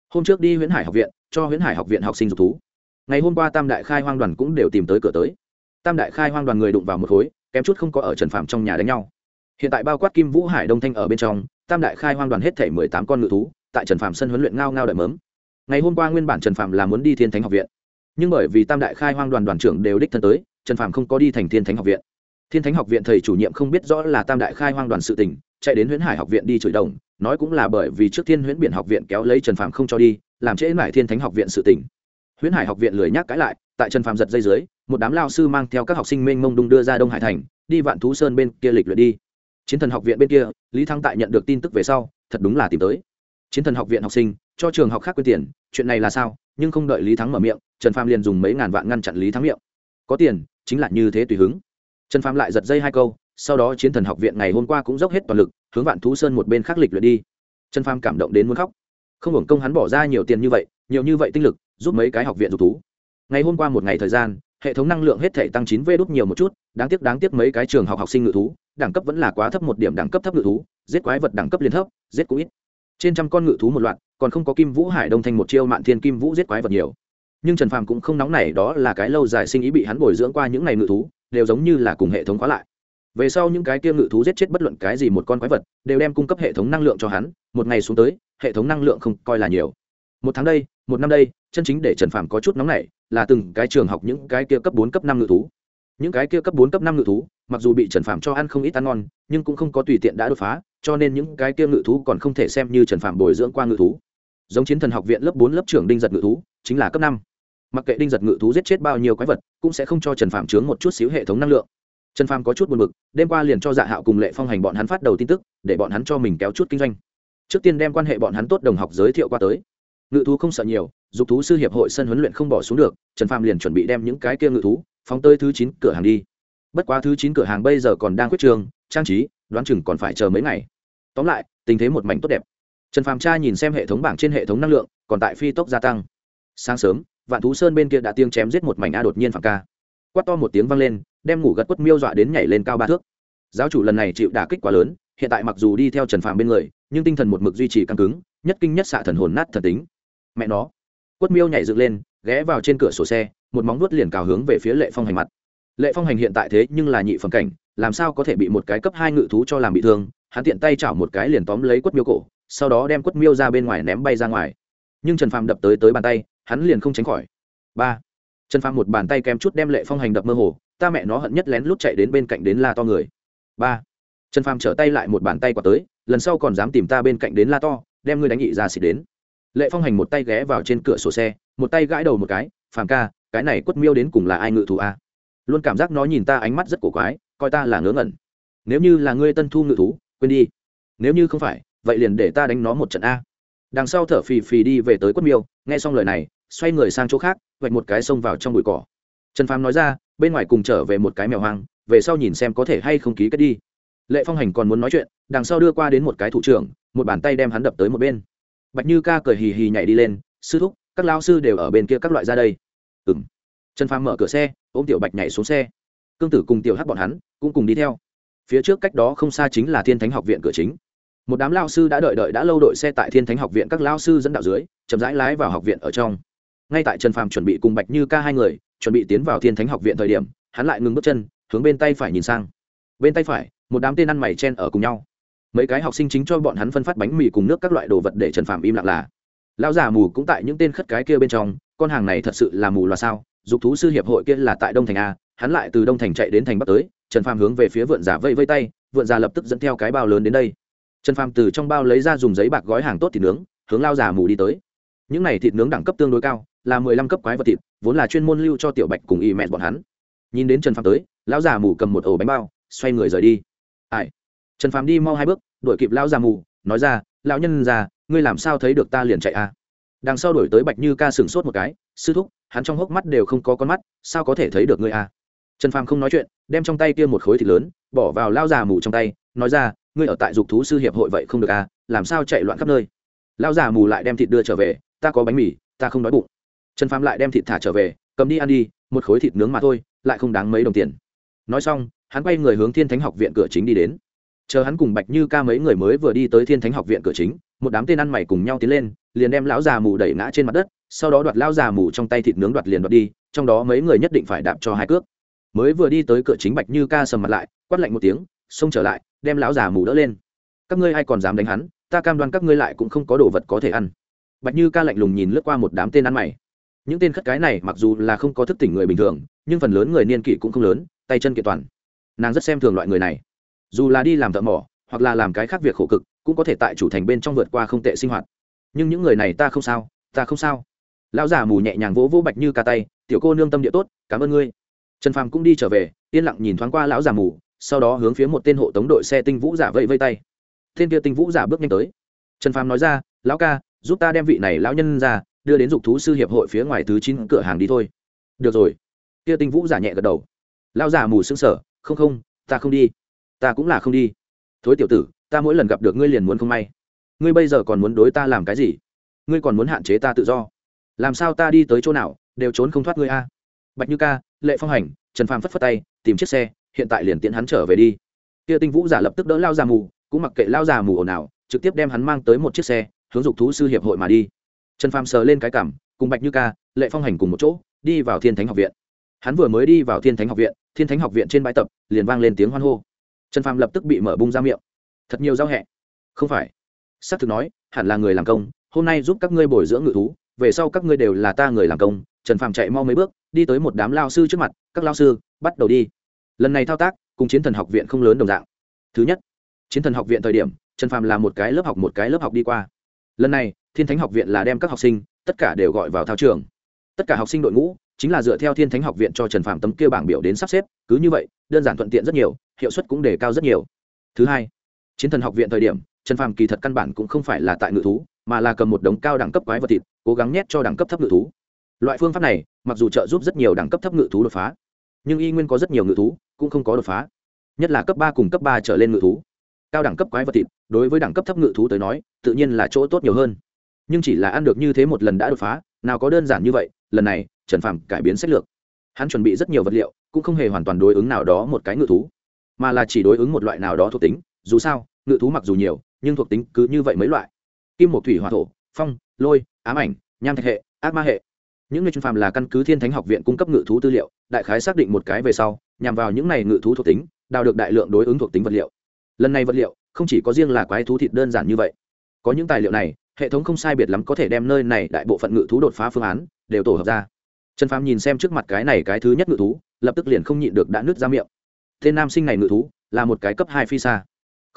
Hôm trước đi huyễn hải học viện, cho huyễn hải học viện học sinh dục thú. Ngày hôm qua tam đại khai hoang đoàn cũng đều tìm tới cửa tới. Tam đại khai hoang đoàn người đụng vào một khối, kém chút không có ở trần phàm trong nhà đánh nhau. Hiện tại bao quát kim vũ hải đông thanh ở bên trong, tam đại khai hoang đoàn hết thể mười tám con ngự thú, tại trần phàm sân huấn luyện ngao ngao đợi mớm. Ngày hôm qua nguyên bản trần phàm là muốn đi thiên thánh học viện. Nhưng bởi vì tam đại khai hoang đoàn đoàn trưởng đều đích thân tới, trần phàm không có đi thành thiên thánh học viện thiên thánh học viện thầy chủ nhiệm không biết rõ là tam đại khai hoang đoàn sự tình, chạy đến huyễn hải học viện đi chửi đồng, nói cũng là bởi vì trước thiên huyễn biển học viện kéo lấy trần phàm không cho đi, làm trễ mải thiên thánh học viện sự tình. huyễn hải học viện lười nhắc cãi lại, tại trần phàm giật dây dưới, một đám lao sư mang theo các học sinh mênh mông đung đưa ra đông hải thành, đi vạn thú sơn bên kia lịch luyện đi. Chiến thần học viện bên kia, lý thăng tại nhận được tin tức về sau, thật đúng là tìm tới. Chiến thần học viện học sinh, cho trường học khác quyên tiền, chuyện này là sao, nhưng không đợi lý thắng mở miệng, trần phàm liền dùng mấy ngàn vạn ngăn chặn lý thắng miệng. Có tiền, chính là như thế tùy hứng trần phàm lại giật dây hai câu, sau đó chiến thần học viện ngày hôm qua cũng dốc hết toàn lực, hướng vạn thú sơn một bên khác lịch luyện đi. Trần phàm cảm động đến muốn khóc. Không hưởng công hắn bỏ ra nhiều tiền như vậy, nhiều như vậy tinh lực, giúp mấy cái học viện dục thú. Ngày hôm qua một ngày thời gian, hệ thống năng lượng hết thể tăng chín v đốt nhiều một chút, đáng tiếc đáng tiếc mấy cái trường học học sinh ngự thú, đẳng cấp vẫn là quá thấp một điểm đẳng cấp thấp ngự thú, giết quái vật đẳng cấp liên thấp, giết cũng ít. Trên trăm con ngự thú một loạt, còn không có kim vũ hải đông thành một chiêu mạn thiên kim vũ giết quái vật nhiều. Nhưng trần phàm cũng không nóng nảy, đó là cái lâu dài sinh ý bị hắn bồi dưỡng qua những ngày ngự thú đều giống như là cùng hệ thống khóa lại. Về sau những cái kia ngự thú giết chết bất luận cái gì một con quái vật, đều đem cung cấp hệ thống năng lượng cho hắn, một ngày xuống tới, hệ thống năng lượng không coi là nhiều. Một tháng đây, một năm đây, chân chính để trần phàm có chút nóng nảy là từng cái trường học những cái kia cấp bốn, cấp năm ngự thú. Những cái kia cấp bốn, cấp năm ngự thú, mặc dù bị trần phàm cho ăn không ít ăn ngon, nhưng cũng không có tùy tiện đã đột phá, cho nên những cái kia ngự thú còn không thể xem như trần phàm bồi dưỡng qua ngự thú. Giống chiến thần học viện lớp bốn, lớp trưởng đinh giật ngự thú, chính là cấp năm mặc kệ đinh giật ngự thú giết chết bao nhiêu quái vật, cũng sẽ không cho trần phạm chướng một chút xíu hệ thống năng lượng. Trần Phạm có chút buồn b ự c đêm qua liền cho dạ hạo cùng lệ phong hành bọn hắn phát đầu tin tức, để bọn hắn cho mình kéo chút kinh doanh. Trước tiên đem quan hệ bọn hắn tốt đồng học giới thiệu qua tới. Ngự thú không sợ nhiều, dục thú sư hiệp hội sân huấn luyện không bỏ xuống được, trần Phạm liền chuẩn bị đem những cái kia ngự thú phóng tới thứ chín cửa hàng đi. Bất quá thứ chín cửa hàng bây giờ còn đang quyết trường, trang trí, đoán chừng còn phải chờ mấy ngày. Tóm lại, tình thế một mảnh tốt đẹp. Trần Phạm tra nhìn xem hệ thống bảng trên hệ thống năng lượng, còn tại phi tốc gia tăng. Sáng sớm vạn thú sơn bên kia đã tiếng chém giết một mảnh a đột nhiên phản ca. Quát to một tiếng vang lên, đem ngủ gật quất miêu dọa đến nhảy lên cao ba thước. Giáo chủ lần này chịu đả kích quá lớn, hiện tại mặc dù đi theo trần phạm bên người, nhưng tinh thần một mực duy trì căng cứng, nhất kinh nhất xạ thần hồn nát thần tính. Mẹ nó. Quất miêu nhảy dựng lên, ghé vào trên cửa sổ xe, một móng vuốt liền cào hướng về phía lệ phong hành mặt. Lệ phong hành hiện tại thế nhưng là nhị phẩm cảnh, làm sao có thể bị một cái cấp hai ngự thú cho làm bị thương? Hắn tiện tay chảo một cái liền tóm lấy quất miêu cổ, sau đó đem quất miêu ra bên ngoài ném bay ra ngoài. Nhưng trần phàm đập tới tới bàn tay hắn liền không tránh khỏi. Ba. Trần phàm một bàn tay kém chút đem lệ phong hành đập mơ hồ, ta mẹ nó hận nhất lén lút chạy đến bên cạnh đến la to người. Ba. Trần phàm trở tay lại một bàn tay quả tới, lần sau còn dám tìm ta bên cạnh đến la to, đem ngươi đánh nhị ra xịt đến. Lệ phong hành một tay ghé vào trên cửa sổ xe, một tay gãi đầu một cái, phàm ca, cái này quất miêu đến cùng là ai ngự thú a? Luôn cảm giác nó nhìn ta ánh mắt rất cổ quái, coi ta là ngớ ngẩn. Nếu như là ngươi tân thu ngự thú, quên đi. Nếu như không phải, vậy liền để ta đánh nó một trận a. Đằng sau thở phì phì đi về tới quất miêu, nghe xong lời này xoay người sang chỗ khác, vạch một cái xông vào trong bụi cỏ. Trần phàm nói ra, bên ngoài cùng trở về một cái mèo hoang, về sau nhìn xem có thể hay không ký kết đi. Lệ phong hành còn muốn nói chuyện, đằng sau đưa qua đến một cái thủ trưởng, một bàn tay đem hắn đập tới một bên. Bạch như ca cười hì hì nhảy đi lên, sư thúc, các lao sư đều ở bên kia các loại ra đây. Ừ m trần phàm mở cửa xe, ôm tiểu bạch nhảy xuống xe. Cương tử cùng tiểu hắc bọn hắn cũng cùng đi theo. Phía trước cách đó không xa chính là thiên thánh học viện cửa chính. Một đám lao sư đã đợi đợi đã lâu đội xe tại thiên thánh học viện các lao sư dẫn đạo dưới, chậm rãi lái vào học viện ở trong ngay tại trần phàm chuẩn bị cùng bạch như ca hai người, chuẩn bị tiến vào thiên thánh học viện thời điểm, hắn lại ngừng bước chân, hướng bên tay phải nhìn sang. Bên tay phải, một đám tên ăn mày chen ở cùng nhau. Mấy cái học sinh chính cho bọn hắn phân phát bánh mì cùng nước các loại đồ vật để trần phàm im lặng là. Lão già mù cũng tại những tên khất cái kia bên trong, con hàng này thật sự là mù là sao? Dục thú sư hiệp hội kia là tại đông thành a, hắn lại từ đông thành chạy đến thành bắc tới, trần phàm hướng về phía vượn giả vây vây tay, vượn giả lập tức dẫn theo cái bao lớn đến đây. Trần phàm từ trong bao lấy ra dùng giấy bạc gói hàng tốt thịt nướng, hướng lao già mù đi tới. Những này thịt nướng đẳng cấp tương đối cao là mười lăm cấp quái vật thịt, vốn là chuyên môn lưu cho tiểu bạch cùng y mẹ bọn hắn. Nhìn đến trần phàm tới, lão già mù cầm một ổ bánh bao, xoay người rời đi. Ai? Trần phàm đi mau hai bước, đuổi kịp lão già mù, nói ra, lão nhân già, ngươi làm sao thấy được ta liền chạy à? Đằng sau đổi tới bạch như ca sửng sốt một cái, sư thúc, hắn trong hốc mắt đều không có con mắt, sao có thể thấy được ngươi à? Trần phàm không nói chuyện, đem trong tay kia một khối thịt lớn, bỏ vào lao già mù trong tay, nói ra, ngươi ở tại dục thú sư hiệp hội vậy không được à làm sao chạy loạn khắp nơi? Lao già mù lại đem thịt đưa trở về, ta có bánh mì, ta không đói bụng trần phàm lại đem thịt thả trở về, cầm đi ăn đi, một khối thịt nướng mà thôi, lại không đáng mấy đồng tiền. Nói xong, hắn quay người hướng thiên thánh học viện cửa chính đi đến. Chờ hắn cùng bạch như ca mấy người mới vừa đi tới thiên thánh học viện cửa chính, một đám tên ăn mày cùng nhau tiến lên, liền đem lão già mù đẩy ngã trên mặt đất, sau đó đoạt lão già mù trong tay thịt nướng đoạt liền đoạt đi, trong đó mấy người nhất định phải đạp cho hai cước. Mới vừa đi tới cửa chính, bạch như ca sầm mặt lại, quát lạnh một tiếng, xông trở lại, đem lão già mù đỡ lên. Các ngươi ai còn dám đánh hắn? Ta cam đoan các ngươi lại cũng không có đồ vật có thể ăn. Bạch như ca lạnh lùng nhìn lướt qua một đám tên ăn mày những tên khất cái này mặc dù là không có thức tỉnh người bình thường, nhưng phần lớn người niên kỷ cũng không lớn, tay chân kiện toàn. Nàng rất xem thường loại người này. Dù là đi làm thợ mỏ, hoặc là làm cái khác việc khổ cực, cũng có thể tại chủ thành bên trong vượt qua không tệ sinh hoạt. Nhưng những người này ta không sao, ta không sao. Lão già mù nhẹ nhàng vỗ vỗ bạch như ca tay, tiểu cô nương tâm địa tốt, cảm ơn ngươi. Trần phàm cũng đi trở về, yên lặng nhìn thoáng qua lão già mù, sau đó hướng phía một tên hộ tống đội xe tinh vũ giả vẫy vây tay. Tên kia tinh vũ giả bước nhanh tới. Trần phàm nói ra, lão ca, giúp ta đem vị này lão nhân ra đưa đến dục thú sư hiệp hội phía ngoài thứ chín cửa hàng đi thôi. Được rồi. Kia tinh vũ giả nhẹ gật đầu. Lao giả mù xương sở không không, ta không đi. Ta cũng là không đi. Thối tiểu tử, ta mỗi lần gặp được ngươi liền muốn không may. Ngươi bây giờ còn muốn đối ta làm cái gì? Ngươi còn muốn hạn chế ta tự do. Làm sao ta đi tới chỗ nào, đều trốn không thoát ngươi a? Bạch như ca, lệ phong hành, trần phàm phất phất tay, tìm chiếc xe, hiện tại liền tiễn hắn trở về đi. Kia tinh vũ giả lập tức đỡ lao già mù, cũng mặc kệ lao già mù ồn ào, trực tiếp đem hắn mang tới một chiếc xe, hướng dục thú sư hiệp hội mà đi trần phàm sờ lên cái cảm, cùng bạch như ca, lệ phong hành cùng một chỗ, đi vào thiên thánh học viện. Hắn vừa mới đi vào thiên thánh học viện, thiên thánh học viện trên bãi tập, liền vang lên tiếng hoan hô. Trần phàm lập tức bị mở bung ra miệng. Thật nhiều giao hẹ. Không phải. S á c thực nói, hẳn là người làm công, hôm nay giúp các ngươi bồi dưỡng ngự thú, về sau các ngươi đều là ta người làm công. Trần phàm chạy mau mấy bước, đi tới một đám lao sư trước mặt, các lao sư, bắt đầu đi. Lần này thao tác, cùng chiến thần học viện không lớn đồng dạng. Thứ nhất, chiến thần học viện thời điểm, trần phàm là một cái lớp học một cái lớp học đi qua. Lần này thiên thánh học viện là đem các học sinh, tất cả đều gọi vào thao trường. Tất cả học sinh đội ngũ, chính là dựa theo thiên thánh học viện cho trần phạm tấm kia bảng biểu đến sắp xếp, cứ như vậy, đơn giản thuận tiện rất nhiều, hiệu suất cũng đề cao rất nhiều. Thứ hai, chiến thần học viện thời điểm, trần phạm kỳ thật căn bản cũng không phải là tại ngự thú, mà là cầm một đống cao đẳng cấp quái vật thịt, cố gắng nhét cho đẳng cấp thấp ngự thú. Loại phương pháp này, mặc dù trợ giúp rất nhiều đẳng cấp thấp ngự thú đột phá, nhưng y nguyên có rất nhiều ngự thú, cũng không có đột phá. Nhất là cấp ba cùng cấp ba trở lên ngự thú. Cao đẳng cấp quái vật thịt, đối với đẳng cấp thấp ngự thú tới nói, tự nhiên là chỗ tốt nhiều hơn nhưng chỉ là ăn được như thế một lần đã đột phá, nào có đơn giản như vậy, lần này, trần phàm cải biến sách lược. Hắn chuẩn bị rất nhiều vật liệu, cũng không hề hoàn toàn đối ứng nào đó một cái ngự thú, mà là chỉ đối ứng một loại nào đó thuộc tính, dù sao, ngự thú mặc dù nhiều, nhưng thuộc tính cứ như vậy mấy loại. Kim một thủy hòa thổ, phong, lôi, ám ảnh, nham thạch hệ, ác ma hệ. Những người trần phàm là căn cứ thiên thánh học viện cung cấp ngự thú tư liệu, đại khái xác định một cái về sau, nhằm vào những này ngự thú thuộc tính, đào được đại lượng đối ứng thuộc tính vật liệu. Lần này vật liệu, không chỉ có riêng là quái thú thịt đơn giản như vậy. Có những tài liệu này hệ thống không sai biệt lắm có thể đem nơi này đại bộ phận ngự thú đột phá phương án đều tổ hợp ra. Trần phàm nhìn xem trước mặt cái này cái thứ nhất ngự thú, lập tức liền không nhịn được đã nứt ra miệng. Tên nam sinh này ngự thú là một cái cấp hai phi xa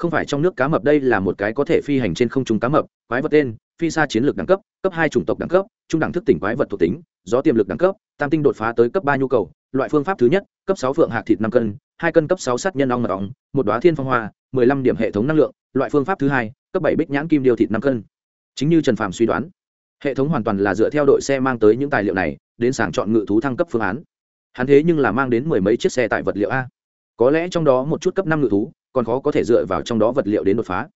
không phải trong nước cá mập đây là một cái có thể phi hành trên không trung cá mập, quái vật tên, phi xa chiến lược đẳng cấp cấp hai chủng tộc đẳng cấp, trung đẳng thức tỉnh quái vật thuộc tính, gió tiềm lực đẳng cấp, tam tinh đột phá tới cấp ba nhu cầu, loại phương pháp thứ nhất, cấp sáu phượng hạc thịt năm cân, hai cân cấp sáu sát nhân ong mật ong, một đoá thiên phong hoa, mười lăm điểm hệ thống năng lượng, loại phương pháp thứ hai, cấp bảy bích nhãn kim điều thịt năm cân chính như trần phàm suy đoán, hệ thống hoàn toàn là dựa theo đội xe mang tới những tài liệu này, đến sàng chọn ngự thú thăng cấp phương án. Hắn thế nhưng là mang đến mười mấy chiếc xe tại vật liệu a. Có lẽ trong đó một chút cấp năm ngự thú, còn khó có thể dựa vào trong đó vật liệu đến đột phá.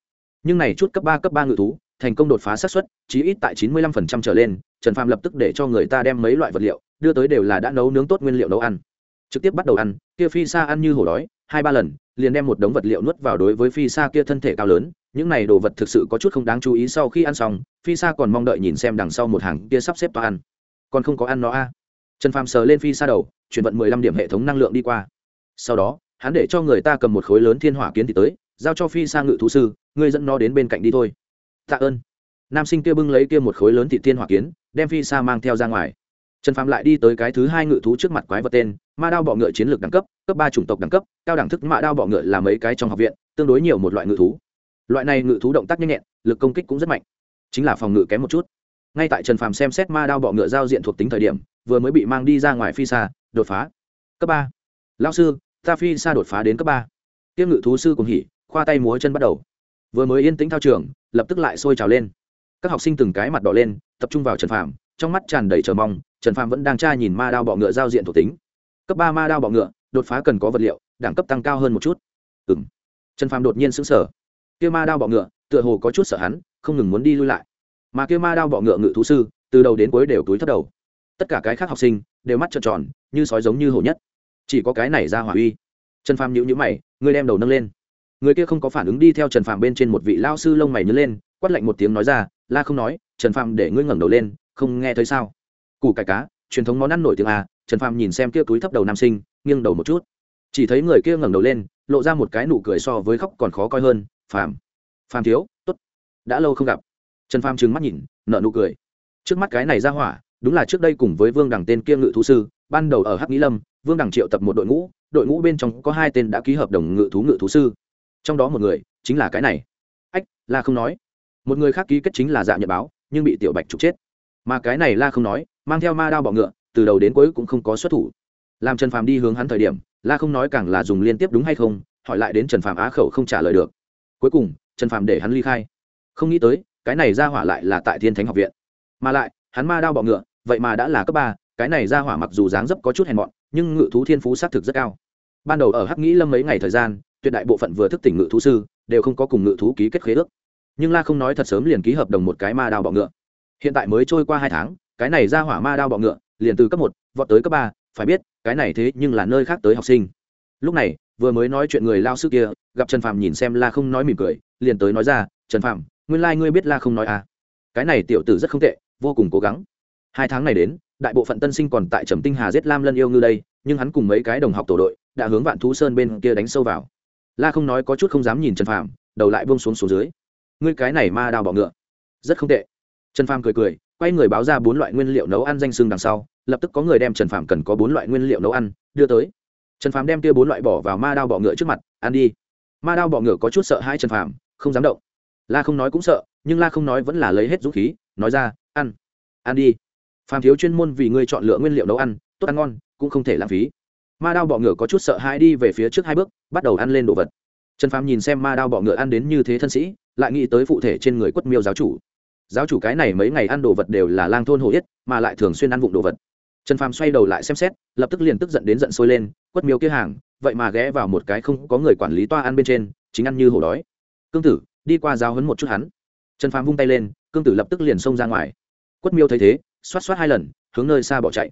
Nhưng này chút cấp ba cấp ba ngự thú, thành công đột phá xác suất, chí ít tại chín mươi lăm phần trăm trở lên, trần phàm lập tức để cho người ta đem mấy loại vật liệu đưa tới đều là đã nấu nướng tốt nguyên liệu nấu ăn. Trực tiếp bắt đầu ăn, kia phi sa ăn như hổ đói, hai ba lần, liền đem một đống vật liệu nuốt vào đối với phi sa kia thân thể cao lớn những này đồ vật thực sự có chút không đáng chú ý sau khi ăn xong phi sa còn mong đợi nhìn xem đằng sau một hàng kia sắp xếp to ăn. Còn không có ăn nó a? Trần phàm sờ lên phi sa đầu, chuyển vận mười lăm điểm hệ thống năng lượng đi qua. Sau đó, hắn để cho người ta cầm một khối lớn thiên hỏa kiến thì tới, giao cho phi sa ngự thú sư ngươi dẫn nó đến bên cạnh đi thôi. Tạ ơn. Nam sinh kia bưng lấy kia một khối lớn thị thiên hỏa kiến, đem phi sa mang theo ra ngoài. Trần phạm lại đi tới cái thứ hai ngự thú trước mặt quái vật tên, ma đao bọ ngựa chiến lược đẳng cấp cấp ba chủng tộc đẳng cấp, cao đẳng thức mạ đao bọ ngựa là mấy cái trong học viện, tương đối nhiều một loại ngự thú loại này ngự thú động tác nhanh nhẹn, lực công kích cũng rất mạnh. Chính là phòng ngự kém một chút. Ngay tại trần phàm xem xét ma đao bọ ngựa giao diện thuộc tính thời điểm, vừa mới bị mang đi ra ngoài phi xa, đột phá. Cấp ba. Lao sư, ta phi xa đột phá đến cấp ba. Tiêm ngự thú sư cùng hỉ, khoa tay múa chân bắt đầu. Vừa mới yên tĩnh thao trường, lập tức lại sôi trào lên. Các học sinh từng cái mặt đỏ lên, tập trung vào trần phàm, trong mắt tràn đầy chờ mong, trần phàm vẫn đang tra nhìn ma đao bọ ngựa giao diện thuộc tính. Cấp ba ma đao bọ ngựa, đột phá cần có vật liệu, đẳng cấp tăng cao hơn một chút. Ừ m trần phàm đột nhiên xứng sở kia ma đao bọ ngựa, tựa hồ có chút sợ hắn, không ngừng muốn đi lui lại. Mà kia ma đao bọ ngựa ngự thú sư, từ đầu đến cuối đều túi thất đầu. Tất cả cái khác học sinh, đều mắt trợn tròn, như sói giống như hổ nhất. Chỉ có cái này ra hỏa uy. Trần phàm nhữ nhữ mày, người đem đầu nâng lên. Người kia không có phản ứng đi theo trần phàm bên trên một vị lao sư lông mày nhớ lên, quát lạnh một tiếng nói ra, la không nói, trần phàm để ngươi ngẩng đầu lên, không nghe thấy sao? Củ cải cá, truyền thống món ăn nổi tiếng à trần phàm nhìn xem kia túi thấp đầu nam sinh, nghiêng đầu một chút. Chỉ thấy người kia ngẩng đầu lên, lộ ra một cái nụ cười so với khóc còn khó coi hơn phàm phàm thiếu t ố t đã lâu không gặp. Trần phàm trừng mắt nhìn nợ nụ cười. Trước mắt cái này ra hỏa, đúng là trước đây cùng với vương đằng tên kia ngự thú sư, ban đầu ở hắc nghĩ lâm, vương đằng triệu tập một đội ngũ đội ngũ bên trong có hai tên đã ký hợp đồng ngự thú ngự thú sư. Trong đó một người chính là cái này. Ách, la không nói. Một người khác ký kết chính là dạ nhật báo, nhưng bị tiểu bạch trục chết. Mà cái này la không nói, mang theo ma đao bọ ngựa, từ đầu đến cuối cũng không có xuất thủ. Làm trần phàm đi hướng hắn thời điểm, la không nói càng là dùng liên tiếp đúng hay không, hỏi lại đến trần phàm á khẩu không trả lời được cuối cùng, trần phàm để hắn ly khai. Không nghĩ tới, cái này ra hỏa lại là tại thiên thánh học viện. Mà lại, hắn ma đao bọ ngựa, vậy mà đã là cấp ba, cái này ra hỏa mặc dù dáng dấp có chút hèn mọn, nhưng ngự thú thiên phú xác thực rất cao. Ban đầu ở hắc nghĩ lâm mấy ngày thời gian, tuyệt đại bộ phận vừa thức tỉnh ngự thú sư, đều không có cùng ngự thú ký kết khế ước. Nhưng la không nói thật sớm liền ký hợp đồng một cái ma đao bọ ngựa. Hiện tại mới trôi qua hai tháng, cái này ra hỏa ma đao bọ ngựa, liền từ cấp một, vọt tới cấp ba, phải biết, cái này thế nhưng là nơi khác tới học sinh. Lúc này vừa mới nói chuyện người lao sư kia, gặp trần phạm nhìn xem la không nói mỉm cười, liền tới nói ra, trần phạm nguyên lai、like、ngươi biết la không nói à? Cái này tiểu tử rất không tệ, vô cùng cố gắng. Hai tháng này đến, đại bộ phận tân sinh còn tại trầm tinh hà giết lam lân yêu ngư đây, nhưng hắn cùng mấy cái đồng học tổ đội, đã hướng vạn thú sơn bên kia đánh sâu vào. La không nói có chút không dám nhìn trần phạm đầu lại buông xuống xuống dưới. Ngươi cái này ma đào bọ ngựa, rất không tệ. Trần Phạm cười cười, quay người báo ra bốn loại nguyên liệu nấu ăn danh sưng đằng sau, lập tức có người đem trần Phạm cần có bốn loại nguyên liệu nấu ăn đưa tới trần phàm đem kia bốn loại bỏ vào ma đao bọ ngựa trước mặt, ăn đi. Ma đao bọ ngựa có chút sợ hai trần phàm, không dám động. La không nói cũng sợ, nhưng la không nói vẫn là lấy hết dũng khí, nói ra, ăn ăn đi. Phàm thiếu chuyên môn vì ngươi chọn lựa nguyên liệu nấu ăn, tốt ăn ngon, cũng không thể lãng phí. Ma đao bọ ngựa có chút sợ hãi đi về phía trước hai bước, bắt đầu ăn lên đồ vật. Trần phàm nhìn xem ma đao bọ ngựa ăn đến như thế thân sĩ, lại nghĩ tới phụ thể trên người quất miêu giáo chủ. Giáo chủ cái này mấy ngày ăn đồ vật đều là lang thôn hổ yết, mà lại thường xuyên ăn vụng đồ vật trần phàm xoay đầu lại xem xét, lập tức liền tức giận đến giận sôi lên, quất miêu kia hàng, vậy mà ghé vào một cái không có người quản lý toa ăn bên trên, chính ăn như hổ đói. Cương tử, đi qua giáo hấn một chút hắn. Trần phàm vung tay lên, cương tử lập tức liền xông ra ngoài. Quất miêu thấy thế, xoát xoát hai lần, hướng nơi xa bỏ chạy.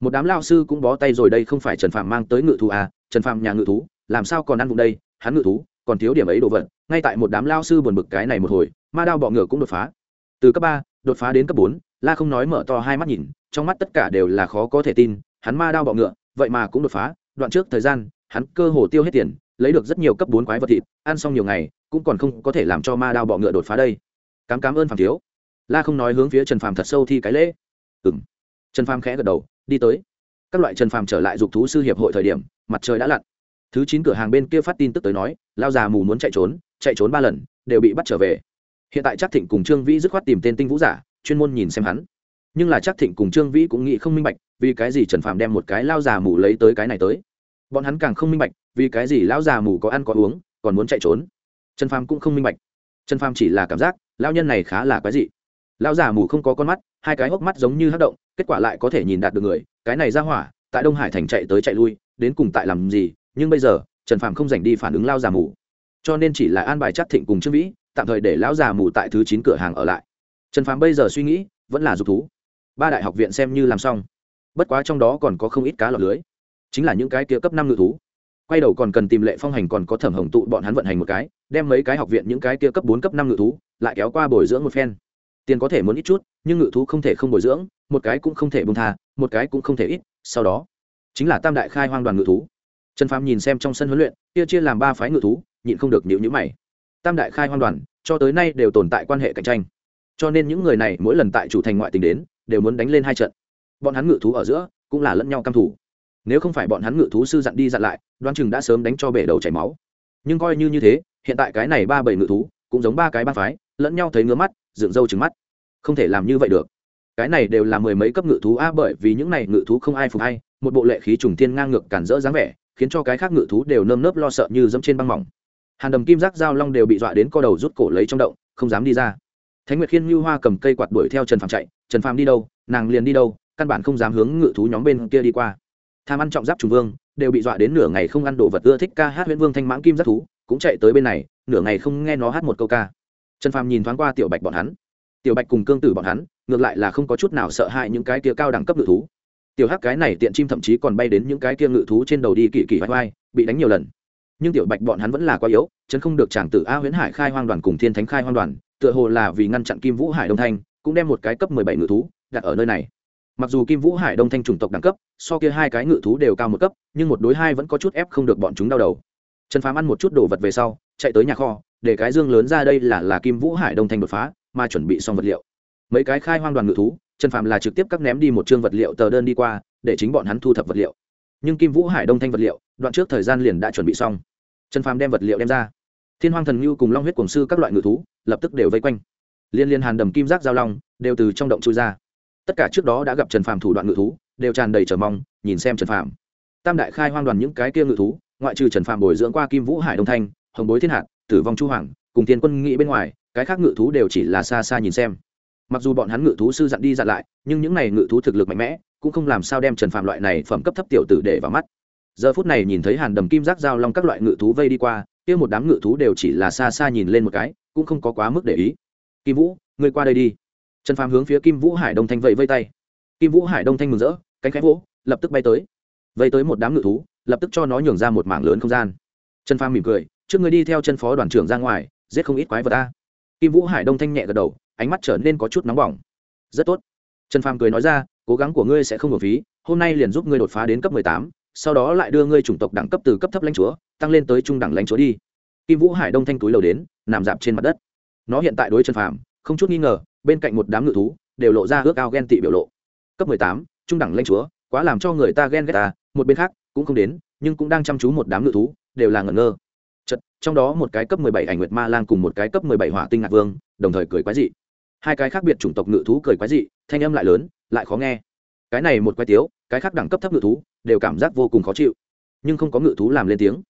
Một đám lao sư cũng bó tay rồi đây không phải trần phàm mang tới ngự thú à trần phàm nhà ngự thú, làm sao còn ăn vụng đây, hắn ngự thú, còn thiếu điểm ấy đồ vật. Ngay tại một đám lao sư buồn bực cái này một hồi, ma đao bọ ngựa cũng đột phá. Từ cấp ba đột phá đến cấp bốn, la không nói mở to hai mắt nhìn, trong mắt tất cả đều là khó có thể tin, hắn ma đao bọ ngựa, vậy mà cũng đột phá, đoạn trước thời gian, hắn cơ hồ tiêu hết tiền, lấy được rất nhiều cấp bốn quái vật thịt, ăn xong nhiều ngày, cũng còn không có thể làm cho ma đao bọ ngựa đột phá đây. Cám cám ơn phàm thiếu. La không nói hướng phía trần phàm thật sâu thi cái lễ. Ừm. trần phàm khẽ gật đầu, đi tới. Các loại trần phàm trở lại dục thú sư hiệp hội thời điểm, mặt trời đã lặn. Thứ chín cửa hàng bên kia phát tin tức tới nói, lao già mù muốn chạy trốn chạy trốn ba lần, đều bị bắt trở về hiện tại chắc thịnh cùng trương vĩ dứt khoát tìm tên tinh vũ giả, chuyên môn nhìn xem hắn. Nhưng là chắc thịnh cùng trương vĩ cũng nghĩ không minh bạch, vì cái gì trần phàm đem một cái lao già mù lấy tới cái này tới? Bọn hắn càng không minh bạch, vì cái gì lão già mù có ăn có uống, còn muốn chạy trốn? Trần phàm cũng không minh bạch. Trần phàm chỉ là cảm giác lao nhân này khá là cái gì lão già mù không có con mắt, hai cái hốc mắt giống như hát động, kết quả lại có thể nhìn đạt được người, cái này ra hỏa, tại đông hải thành chạy tới chạy lui, đến cùng tại làm gì? Nhưng bây giờ, trần phàm không dành đi phản ứng lao già mù. Cho nên chỉ là an bài chắc thịnh cùng trương vĩ tạm thời để lão già mù tại thứ chín cửa hàng ở lại. Trần phàm bây giờ suy nghĩ, vẫn là dục thú. Ba đại học viện xem như làm xong. Bất quá trong đó còn có không ít cá lọc lưới. Chính là những cái kia cấp năm ngự thú. Quay đầu còn cần tìm lệ phong hành còn có thẩm hồng tụ bọn hắn vận hành một cái, đem mấy cái học viện những cái kia cấp bốn cấp năm ngự thú, lại kéo qua bồi dưỡng một phen. Tiền có thể muốn ít chút, nhưng ngự thú không thể không bồi dưỡng, một cái cũng không thể bông tha, một cái cũng không thể ít, sau đó, chính là tam đại khai hoang đoàn ngự thú. Trần phàm nhìn xem trong sân huấn luyện, kia chia làm ba phái ngự thú, nhịn không được nhịu nhữ mày tam đại khai hoang đoàn, cho tới nay đều tồn tại quan hệ cạnh tranh. Cho nên những người này mỗi lần tại chủ thành ngoại tình đến, đều muốn đánh lên hai trận. Bọn hắn ngự thú ở giữa, cũng là lẫn nhau căm thủ nếu không phải bọn hắn ngự thú sư dặn đi dặn lại đoan chừng đã sớm đánh cho bể đầu chảy máu. Nhưng coi như như thế, hiện tại cái này ba bảy ngự thú, cũng giống ba cái ba phái, lẫn nhau thấy ngứa mắt, dựng râu trứng mắt. Không thể làm như vậy được. Cái này đều là mười mấy cấp ngự thú a bởi vì những này ngự thú không ai phục hay, một bộ lệ khí trùng tiên ngang ngược cản rỡ dáng vẻ, khiến cho cái khác ngự thú đều nơm nớp lo sợ như dẫm trên băng mỏng hàn đầm kim giác giao long đều bị dọa đến co đầu rút cổ lấy trong động, không dám đi ra. Thánh nguyệt khiên như hoa cầm cây quạt đuổi theo trần phàm chạy, trần phàm đi đâu? Nàng liền đi đâu? Căn bản không dám hướng ngự thú nhóm bên kia đi qua. Tham ăn trọng giáp trùng vương, đều bị dọa đến nửa ngày không ăn đồ vật, ưa thích ca hát huyễn vương thanh mãng kim giác thú, cũng chạy tới bên này, nửa ngày không nghe nó hát một câu ca. Trần phàm nhìn thoáng qua tiểu bạch bọn hắn. Tiểu bạch cùng cương tử bọn hắn, ngược lại là không có chút nào sợ hãi những cái kia cao đẳng cấp ngự thú. Tiểu hắc cái này tiện chim thậm chí còn bay đến những cái kia ngự thú trên đầu đi kỳ kỳ vai vai, bị đánh nhiều lần nhưng tiểu bạch bọn hắn vẫn là quá yếu, chấn không được chàng tử a huyễn hải khai hoang đoàn cùng thiên thánh khai hoang đoàn, tựa hồ là vì ngăn chặn kim vũ hải đông thanh, cũng đem một cái cấp mười bảy ngự thú đặt ở nơi này. Mặc dù kim vũ hải đông thanh chủng tộc đẳng cấp, so kia hai cái ngự thú đều cao một cấp, nhưng một đối hai vẫn có chút ép không được bọn chúng đau đầu. Trần phám ăn một chút đồ vật về sau, chạy tới nhà kho, để cái dương lớn ra đây là là kim vũ hải đông thanh đột phá, mà chuẩn bị xong vật liệu. Mấy cái khai hoang đoàn ngự thú, trần phàm là trực tiếp cắt ném đi một chương vật liệu tờ đơn đi qua, để chính bọn hắn thu thập vật liệu nhưng kim vũ hải đông thanh vật liệu, đoạn trước thời gian liền đã chuẩn bị xong. Trần phàm đem vật liệu đem ra. Thiên hoàng thần ngưu cùng long huyết cổng sư các loại ngự thú, lập tức đều vây quanh. Liên liên hàn đầm kim giác giao long, đều từ trong động chui ra. Tất cả trước đó đã gặp trần phàm thủ đoạn ngự thú, đều tràn đầy chờ mong, nhìn xem trần phàm. Tam đại khai hoang đoàn những cái kia ngự thú, ngoại trừ trần phàm bồi dưỡng qua kim vũ hải đông thanh, hồng bối thiên hạt tử vong chu hoàng, cùng tiên quân nghĩ bên ngoài, cái khác ngự thú đều chỉ là xa xa nhìn xem. Mặc dù bọn hắn ngự thú sư dặn đi dặn lại, nhưng những này ngự thú thực lực mạnh mẽ cũng không làm sao đem trần Phạm loại này phẩm cấp thấp tiểu tử để vào mắt. Giờ phút này nhìn thấy hàn đầm kim giác giao long các loại ngự thú vây đi qua, kia một đám ngự thú đều chỉ là xa xa nhìn lên một cái, cũng không có quá mức để ý. Kim vũ, ngươi qua đây đi. Trần Phạm hướng phía kim vũ hải đông thanh vẫy vây tay. Kim vũ hải đông thanh mừng rỡ, cánh khẽ vỗ, lập tức bay tới. Vây tới một đám ngự thú, lập tức cho nó nhường ra một mảng lớn không gian. Trần phàm mỉm cười, trước người đi theo chân phó đoàn trưởng ra ngoài, giết không ít quái vật ta. Kim vũ hải đông thanh nhẹ gật đầu, ánh mắt trở nên có chút nóng bỏng. Rất tốt. Trần phàm cười nói ra cố gắng của ngươi sẽ không hợp phí, hôm nay liền giúp ngươi đột phá đến cấp mười tám, sau đó lại đưa ngươi chủng tộc đẳng cấp từ cấp thấp lãnh chúa, tăng lên tới trung đẳng lãnh chúa đi. Kim vũ hải đông thanh túi lầu đến, nằm dạp trên mặt đất. Nó hiện tại đối trần phàm, không chút nghi ngờ, bên cạnh một đám ngự thú, đều lộ ra ước ao ghen tị biểu lộ. Cấp mười tám, trung đẳng lãnh chúa, quá làm cho người ta ghen ghét ta, một bên khác, cũng không đến, nhưng cũng đang chăm chú một đám ngự thú, đều là ngẩn ngơ. Chật trong đó một cái cấp mười bảy ảnh nguyệt ma lang cùng một cái cấp mười bảy hỏa tinh ngạc vương, đồng thời cười quái dị. Hai cái khác biệt chủng tộc ngự thú cười quái dị, thanh âm lại lớn lại khó nghe. Cái này một quái tiếu, cái khác đẳng cấp thấp ngự thú, đều cảm giác vô cùng khó chịu. Nhưng không có ngự thú làm lên tiếng.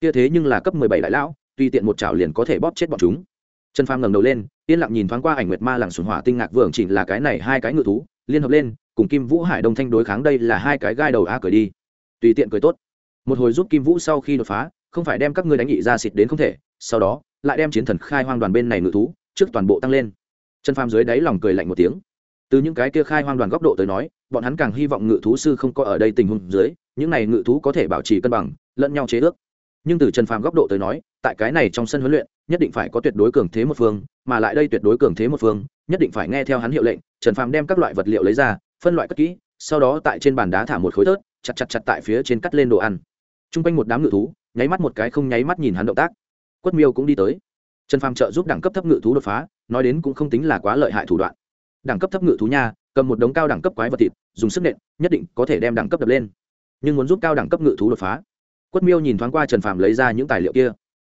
Kia thế nhưng là cấp mười bảy đại lão, tùy tiện một chảo liền có thể bóp chết bọn chúng. Trần phàm ngẩng đầu lên, yên lặng nhìn thoáng qua ảnh nguyệt ma làng sùng hỏa tinh ngạc vượng chỉ là cái này hai cái ngự thú, liên hợp lên, cùng kim vũ hải đông thanh đối kháng đây là hai cái gai đầu a cười đi. Tùy tiện cười tốt. Một hồi giúp kim vũ sau khi đột phá, không phải đem các ngươi đánh nhị ra xịt đến không thể, sau đó, lại đem chiến thần khai hoang đoàn bên này ngự thú, trước toàn bộ tăng lên. Trần phàm dưới đáy lòng cười lạnh một tiếng từ những cái kia khai hoang đoàn góc độ tới nói, bọn hắn càng hy vọng ngự thú sư không có ở đây tình huống dưới, những này ngự thú có thể bảo trì cân bằng, lẫn nhau chế ước. Nhưng từ trần phàm góc độ tới nói, tại cái này trong sân huấn luyện, nhất định phải có tuyệt đối cường thế một phương, mà lại đây tuyệt đối cường thế một phương, nhất định phải nghe theo hắn hiệu lệnh, trần phàm đem các loại vật liệu lấy ra, phân loại cất kỹ, sau đó tại trên bàn đá thả một khối tớt chặt chặt chặt tại phía trên cắt lên đồ ăn. T r u n g quanh một đám ngự thú, nháy mắt một cái không nháy mắt nhìn hắn động tác. Quất miêu cũng đi tới. Trần phàm trợ giúp đẳng cấp thấp ngự thú đột phá, nói đến cũng không tính là quá lợi hại thủ đoạn đẳng cấp thấp ngự thú nha, cầm một đống cao đẳng cấp quái vật thịt, dùng sức nện, nhất định có thể đem đẳng cấp đập lên. Nhưng muốn giúp cao đẳng cấp ngự thú đột phá, quất miêu nhìn thoáng qua trần phàm lấy ra những tài liệu kia.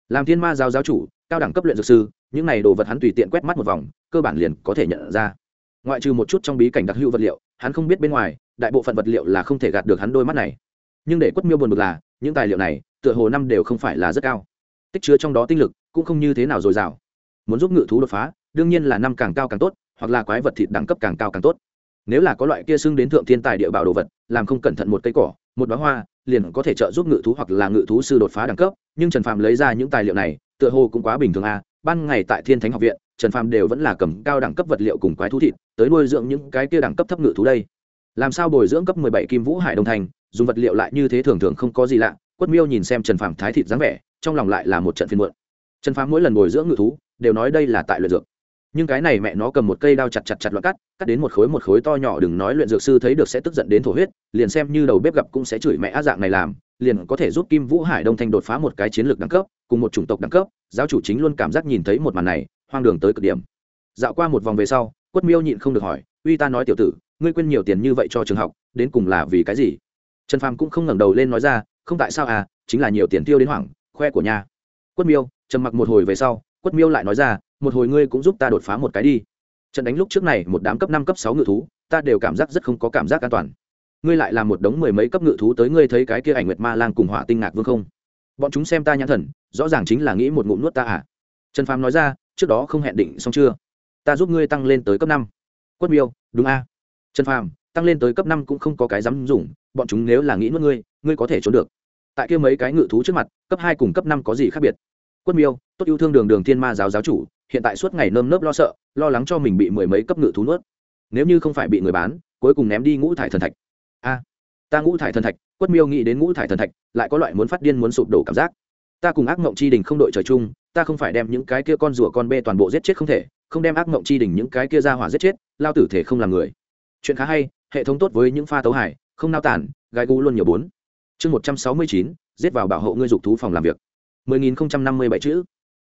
Làm thiên ma giáo giáo chủ, cao đẳng cấp luyện dược sư, những này đồ vật hắn tùy tiện quét mắt một vòng, cơ bản liền có thể nhận ra. Ngoại trừ một chút trong bí cảnh đặc hữu vật liệu, hắn không biết bên ngoài, đại bộ phận vật liệu là không thể gạt được hắn đôi mắt này. Nhưng để quất miêu buồn bực là, những tài liệu này, tựa hồ năm đều không phải là rất cao. Tích chứa trong đó tinh lực cũng không như thế nào dồi dào. Muốn giúp ngự thú đột phá, đương nhiên là năm càng cao càng tốt hoặc là quái vật thịt đẳng cấp càng cao càng tốt. Nếu là có loại kia xưng đến thượng thiên tài địa bảo đồ vật, làm không cẩn thận một cây cỏ, một bó hoa, liền có thể trợ giúp ngự thú hoặc là ngự thú sư đột phá đẳng cấp. Nhưng trần phàm lấy ra những tài liệu này, tựa hồ cũng quá bình thường a. Ban ngày tại thiên thánh học viện, trần phàm đều vẫn là cầm cao đẳng cấp vật liệu cùng quái thú thịt, tới nuôi dưỡng những cái kia đẳng cấp thấp ngự thú đây. Làm sao bồi dưỡng cấp mười bảy kim vũ hải đông thành, dùng vật liệu lại như thế thường thường không có gì lạ. Quất miêu nhìn xem trần phàm thái thịt dáng vẻ, trong lòng lại là một trận phiên muộn. Trần phàm mỗi lần bồi dưỡng ngự thú, đều nói đây là tại luyện dược nhưng cái này mẹ nó cầm một cây đao chặt chặt chặt loạn cắt cắt đến một khối một khối to nhỏ đừng nói luyện dược sư thấy được sẽ tức giận đến thổ huyết, liền xem như đầu bếp gặp cũng sẽ chửi mẹ á dạng này làm, liền có thể giúp kim vũ hải đông thanh đột phá một cái chiến lược đẳng cấp, cùng một chủng tộc đẳng cấp, giáo chủ chính luôn cảm giác nhìn thấy một màn này, hoang đường tới cực điểm. Dạo qua một vòng về sau, quất miêu nhịn không được hỏi, uy ta nói tiểu tử, ngươi quên nhiều tiền như vậy cho trường học, đến cùng là vì cái gì? Trần phàm cũng không ngẩng đầu lên nói ra, không tại sao à chính là nhiều tiền tiêu đến hoảng, khoe của nhà. Quất miêu trầm mặc một hồi về sau, quất miêu lại nói ra một hồi ngươi cũng giúp ta đột phá một cái đi. Trận đánh lúc trước này, một đám cấp năm, cấp sáu ngự thú, ta đều cảm giác rất không có cảm giác an toàn. Ngươi lại làm một đống mười mấy cấp ngự thú tới ngươi thấy cái kia ảnh nguyệt ma lang cùng hỏa tinh ngạc vương không? Bọn chúng xem ta nhãn thần, rõ ràng chính là nghĩ một ngụm nuốt ta à? Trần phàm nói ra, trước đó không hẹn định xong chưa? Ta giúp ngươi tăng lên tới cấp năm. Quất miêu, đúng a. Trần phàm, tăng lên tới cấp năm cũng không có cái dám dùng, bọn chúng nếu là nghĩ nuốt ngươi ngươi có thể trốn được. Tại kia mấy cái ngự thú trước mặt, cấp hai cùng cấp năm có gì khác biệt? Quất miêu, tốt yêu thương đường đường thiên ma giáo giáo chủ hiện tại suốt ngày nơm nớp lo sợ, lo lắng cho mình bị mười mấy cấp ngự thú nuốt. Nếu như không phải bị người bán, cuối cùng ném đi ngũ thải thần thạch. A, ta ngũ thải thần thạch, quất miêu nghĩ đến ngũ thải thần thạch, lại có loại muốn phát điên muốn sụp đổ cảm giác. Ta cùng ác mộng chi đình không đội trời chung, ta không phải đem những cái kia con rùa con bê toàn bộ giết chết không thể, không đem ác mộng chi đình những cái kia ra hỏa giết chết, lao tử thể không làm người. Chuyện khá hay, hệ thống tốt với những pha tấu hải không nao tản, gai gu luôn nhiều bốn. Chương một trăm sáu mươi chín, giết vào bảo hộ ngươi dục thú phòng làm việc. mười nghìn không trăm năm mươi bảy chữ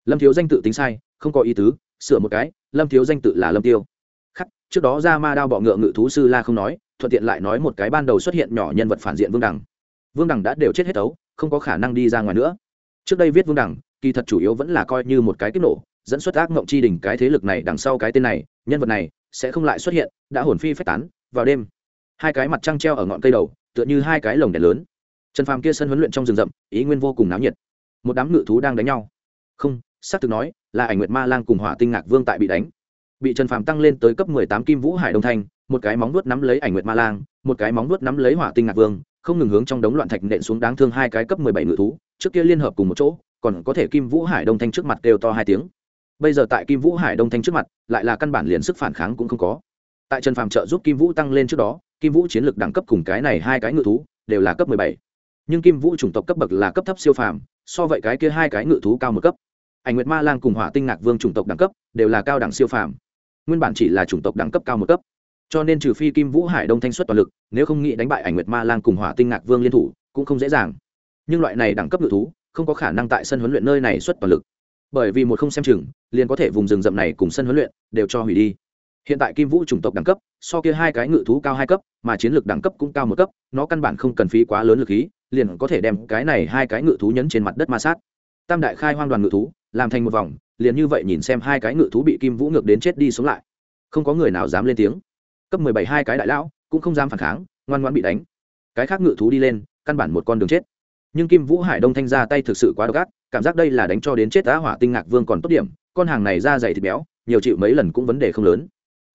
lâm thiếu danh tự tính sai, không có ý tứ, sửa một cái, lâm thiếu danh tự là lâm tiêu. Khắc, trước đó ra ma đao bọ ngựa ngự thú sư la không nói, thuận tiện lại nói một cái ban đầu xuất hiện nhỏ nhân vật phản diện vương đẳng vương đẳng đã đều chết hết tấu không có khả năng đi ra ngoài nữa. Trước đây viết vương đẳng kỳ thật chủ yếu vẫn là coi như một cái kích nổ, dẫn xuất ác mộng chi đỉnh cái thế lực này đằng sau cái tên này, nhân vật này sẽ không lại xuất hiện, đã hồn phi phách tán, vào đêm. Hai cái mặt trăng treo ở ngọn cây đầu, tựa như hai cái lồng đèn lớn. Trần phàm kia sân huấn luyện trong rừng rậm, ý nguyên vô cùng náo nhiệt. Một đám ngự thú đang đánh nhau. Không xác thực nói, là ảnh nguyệt ma lang cùng hỏa tinh ngạc vương tại bị đánh. Bị trần phàm tăng lên tới cấp mười tám kim vũ hải đông thanh, một cái móng vuốt nắm lấy ảnh nguyệt ma lang, một cái móng vuốt nắm lấy hỏa tinh ngạc vương, không ngừng hướng trong đống loạn thạch nện xuống đáng thương hai cái cấp mười bảy ngự thú, trước kia liên hợp cùng một chỗ, còn có thể kim vũ hải đông thanh trước mặt đều to hai tiếng. Bây giờ tại kim vũ hải đông thanh trước mặt, lại là căn bản liền sức phản kháng cũng không có. Tại trần phàm trợ giúp kim vũ tăng lên trước đó, kim vũ chiến lược đẳng cấp cùng cái này hai cái ngự thú đều là cấp mười bảy. Nhưng kim vũ chủng tộc cấp bậc là cấp thấp siêu phàm, so vậy cái kia hai cái ngự thú cao một cấp ảnh nguyệt ma lang cùng hỏa tinh ngạc vương chủng tộc đẳng cấp đều là cao đẳng siêu phàm. Nguyên bản chỉ là chủng tộc đẳng cấp cao một cấp. Cho nên trừ phi kim vũ hải đông thanh xuất toàn lực, nếu không nghĩ đánh bại ảnh nguyệt ma lang cùng hỏa tinh ngạc vương liên thủ, cũng không dễ dàng. Nhưng loại này đẳng cấp ngự thú, không có khả năng tại sân huấn luyện nơi này xuất toàn lực. Bởi vì một không xem chừng, liền có thể vùng rừng rậm này cùng sân huấn luyện đều cho hủy đi. Hiện tại kim vũ chủng tộc đẳng cấp, so kia hai cái ngự thú cao hai cấp, mà chiến lược đẳng cấp cũng cao một cấp, nó căn bản không cần phí quá lớn lực khí, liền có thể đem cái này hai cái ngự thú nhấn trên mặt đất ma sát. Tam đại khai hoang đoàn ngự thú làm thành một vòng, liền như vậy nhìn xem hai cái ngự thú bị kim vũ ngược đến chết đi sống lại. Không có người nào dám lên tiếng. Cấp mười bảy hai cái đại lão, cũng không dám phản kháng, ngoan ngoan bị đánh. Cái khác ngự thú đi lên, căn bản một con đường chết. Nhưng kim vũ hải đông thanh ra tay thực sự quá độc ác, cảm giác đây là đánh cho đến chết á hỏa tinh ngạc vương còn tốt điểm, con hàng này ra dày thịt béo, nhiều chịu mấy lần cũng vấn đề không lớn.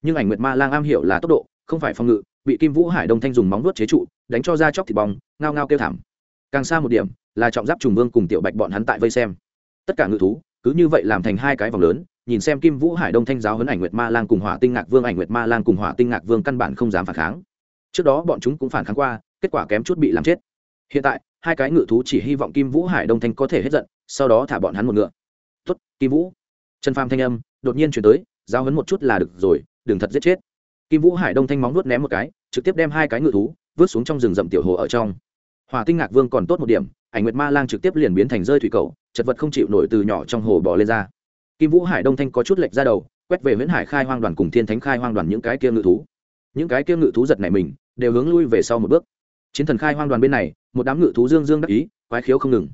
Nhưng ảnh nguyệt ma lang am hiểu là tốc độ, không phải phòng ngự, bị kim vũ hải đông thanh dùng móng vuốt chế trụ, đánh cho ra chóc thịt bong, ngao ngao kêu thảm. Càng xa một điểm, là trọng giáp trùng vương cùng tiểu bạch bọn hắn tại vây xem tất cả ngự thú, cứ như vậy làm thành hai cái vòng lớn, nhìn xem kim vũ hải đông thanh giáo hấn ảnh nguyệt ma lang cùng hỏa tinh ngạc vương, ảnh nguyệt ma lang cùng hỏa tinh ngạc vương căn bản không dám phản kháng. Trước đó bọn chúng cũng phản kháng qua, kết quả kém chút bị làm chết. Hiện tại, hai cái ngự thú chỉ hy vọng kim vũ hải đông thanh có thể hết giận, sau đó thả bọn hắn một ngựa. Tuất kim vũ. Trần phàm thanh âm đột nhiên chuyển tới giao hấn một chút là được rồi, đừng thật giết chết. Kim vũ hải đông thanh móng nuốt ném một cái, trực tiếp đem hai cái ngự thú vứt xuống trong rừng rậm tiểu hồ ở trong. Hỏa tinh ngạc vương còn tốt một điểm ảnh nguyệt ma lang trực tiếp liền biến thành rơi thủy cầu, chật vật không chịu nổi từ nhỏ trong hồ bò lên ra. Kim vũ hải đông thanh có chút lệch ra đầu, quét về nguyễn hải khai hoang đoàn cùng thiên thánh khai hoang đoàn những cái kia ngự thú. Những cái kia ngự thú giật này mình, đều hướng lui về sau một bước. Chiến thần khai hoang đoàn bên này, một đám ngự thú dương dương đắc ý, quái khiếu không ngừng.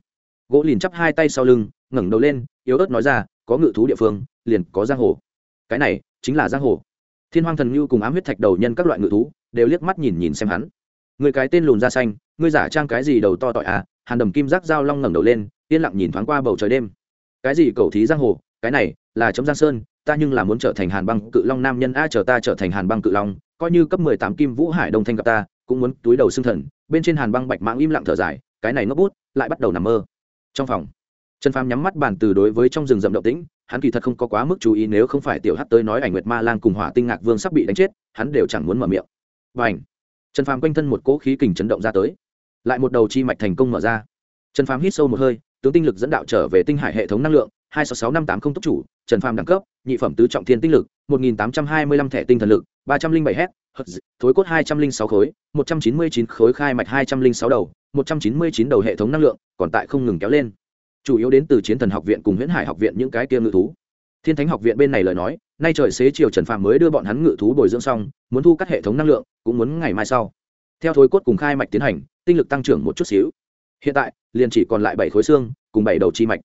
Gỗ liền chắp hai tay sau lưng, ngẩng đầu lên, yếu ớt nói ra, có ngự thú địa phương, liền có giang hồ. Cái này chính là giang hồ. Thiên hoang thần như cùng ám huyết thạch đầu nhân các loại ngự thú, đều liếc mắt nhìn nhìn xem hắn. Người cái tên lùn da xanh, ngươi giả trang cái gì đầu to tỏi à hàn đầm kim giác dao long ngẩng đầu lên, yên lặng nhìn thoáng qua bầu trời đêm. Cái gì cầu thí giang hồ? Cái này là chấm giang sơn, ta nhưng là muốn trở thành hàn băng cự long nam nhân, a, chờ ta trở thành hàn băng cự long, coi như cấp mười tám kim vũ hải đông thanh gặp ta, cũng muốn túi đầu xương thần, bên trên hàn băng bạch mãng im lặng thở dài, cái này ngốc bút, lại bắt đầu nằm mơ. Trong phòng, trần phàm nhắm mắt bàn từ đối với trong rừng rậm động tĩnh, hắn kỳ thật không có quá mức chú ý nếu không phải tiểu hát tới nói ảnh nguyệt ma lang cùng hỏa tinh ngạc vương sắp bị đánh chết, hắn đều chẳng muốn mở miệng. Và ảnh trần phàm quanh thân một cỗ khí kình chấn động ra tới lại một đầu chi mạch thành công mở ra. Trần phàm hít sâu một hơi, tướng tinh lực dẫn đạo trở về tinh hải hệ thống năng lượng, hai sáu sáu năm tám không tốc chủ, trần phàm đẳng cấp, nhị phẩm tứ trọng thiên tinh lực, một nghìn tám trăm hai mươi lăm thẻ tinh thần lực, ba trăm linh bảy h thối cốt hai trăm linh sáu khối, một trăm chín mươi chín khối khai mạch hai trăm linh sáu đầu, một trăm chín mươi chín đầu hệ thống năng lượng, còn tại không ngừng kéo lên. Chủ yếu đến từ chiến thần học viện cùng huyễn hải học viện những cái kia ngự thú. Thiên thánh học viện bên này lời nói, nay trời xế chiều trần phàm mới đưa bọn hắn ngự thú bồi dưỡng xong, muốn thu các hệ thống năng lượng, cũng muốn ngày mai sau. Theo thối cốt cùng khai mạch tiến hành tinh lực tăng trưởng một chút xíu. Hiện tại, liền chỉ còn lại bảy khối xương, cùng bảy đầu chi mạch.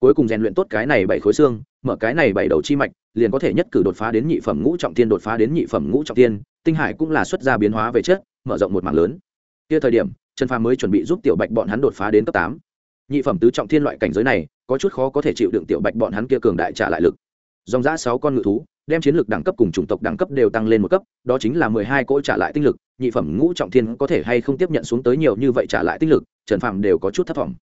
Cuối cùng rèn luyện tốt cái này bảy khối xương, mở cái này bảy đầu chi mạch, liền có thể nhất cử đột phá đến nhị phẩm ngũ trọng tiên, đột phá đến nhị phẩm ngũ trọng tiên, tinh hải cũng là xuất ra biến hóa về chất, mở rộng một mảng lớn. Kia thời điểm, trần phàm mới chuẩn bị giúp tiểu bạch bọn hắn đột phá đến cấp tám. Nhị phẩm tứ trọng thiên loại cảnh giới này, có chút khó có thể chịu đựng tiểu bạch bọn hắn kia cường đại trả lại lực dòng giã sáu con ngự thú, đem chiến lược đẳng cấp cùng chủng tộc đẳng cấp đều tăng lên một cấp, đó chính là mười hai cỗ trả lại tinh lực, nhị phẩm ngũ trọng thiên có thể hay không tiếp nhận xuống tới nhiều như vậy trả lại tinh lực, trần phạm đều có chút thất vọng.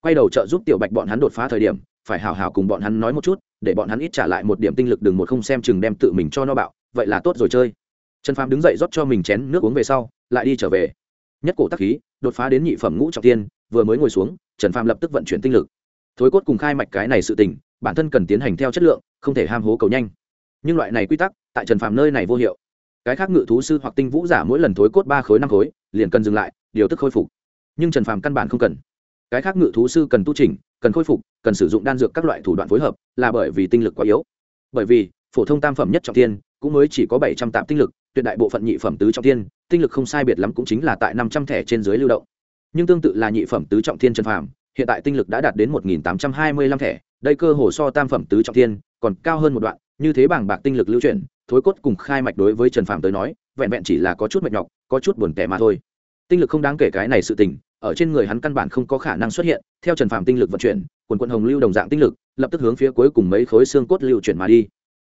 Quay đầu trợ giúp tiểu bạch bọn hắn đột phá thời điểm, phải hào hào cùng bọn hắn nói một chút, để bọn hắn ít trả lại một điểm tinh lực đừng một không xem chừng đem tự mình cho nó bạo, vậy là tốt rồi chơi. Trần phạm đứng dậy rót cho mình chén nước uống về sau, lại đi trở về. Nhất cổ tắc khí, đột phá đến nhị phẩm ngũ trọng tiên vừa mới ngồi xuống, trần phạm lập tức vận chuyển tinh lực thối cốt cùng khai mạch cái này sự tình, bản thân cần tiến hành theo chất lượng, không thể ham hố cầu nhanh. Nhưng loại này quy tắc, tại trần phạm nơi này vô hiệu. Cái khác ngự thú sư hoặc tinh vũ giả mỗi lần thối cốt ba khối năm khối, liền cần dừng lại, điều tức khôi phục. Nhưng trần phạm căn bản không cần. Cái khác ngự thú sư cần tu trình cần khôi phục, cần sử dụng đan dược các loại thủ đoạn phối hợp, là bởi vì tinh lực quá yếu. Bởi vì, phổ thông tam phẩm nhất trọng tiên cũng mới chỉ có bảy trăm tạm tinh lực, tuyệt đại bộ phận nhị phẩm tứ trọng tiên tinh lực không sai biệt lắm cũng chính là tại năm trăm thẻ trên dưới lưu động. Nhưng tương tự là nhị phẩm tứ trọng thiên trần phàm hiện tại tinh lực đã đạt đến một nghìn tám trăm hai mươi lăm thẻ, đây cơ hồ so tam phẩm tứ trọng thiên còn cao hơn một đoạn, như thế bảng bạc tinh lực lưu chuyển, thối cốt cùng khai mạch đối với trần phàm tới nói, vẹn vẹn chỉ là có chút mệt nhọc, có chút buồn tẻ mà thôi. Tinh lực không đáng kể cái này sự tình, ở trên người hắn căn bản không có khả năng xuất hiện, theo trần phàm tinh lực vận chuyển, quần quận hồng lưu đồng dạng tinh lực, lập tức hướng phía cuối cùng mấy khối xương cốt lưu chuyển mà đi.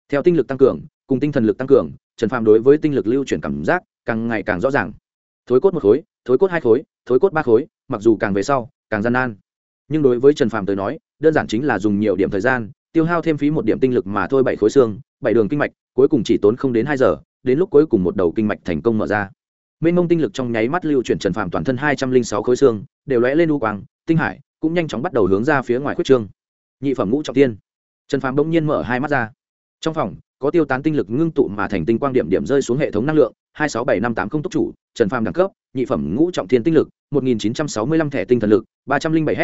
Theo tinh lực tăng cường, cùng tinh thần lực tăng cường, trần phàm đối với tinh lực lưu chuyển cảm giác càng ngày càng rõ ràng. Thối cốt một khối, thối cốt hai khối, thối cốt ba khối, mặc dù càng về sau, càng gian nan nhưng đối với trần phàm tới nói, đơn giản chính là dùng nhiều điểm thời gian, tiêu hao thêm phí một điểm tinh lực mà thôi bảy khối xương, bảy đường kinh mạch, cuối cùng chỉ tốn không đến hai giờ, đến lúc cuối cùng một đầu kinh mạch thành công mở ra. Mênh mông tinh lực trong nháy mắt lưu chuyển trần phàm toàn thân hai trăm linh sáu khối xương, đều lóe lên u quang, tinh hải, cũng nhanh chóng bắt đầu hướng ra phía ngoài khuyết trương. Nhị phẩm ngũ trọng tiên. Trần phàm bỗng nhiên mở hai mắt ra. Trong phòng có tiêu tán tinh lực ngưng tụ mà thành tinh quang điểm điểm rơi xuống hệ thống năng lượng, hai sáu bảy năm tám không tốc chủ, trần phàm đẳng cấp, nhị phẩm ngũ trọng thiên tinh lực, một nghìn chín trăm sáu mươi lăm thẻ tinh thần lực, ba trăm linh bảy h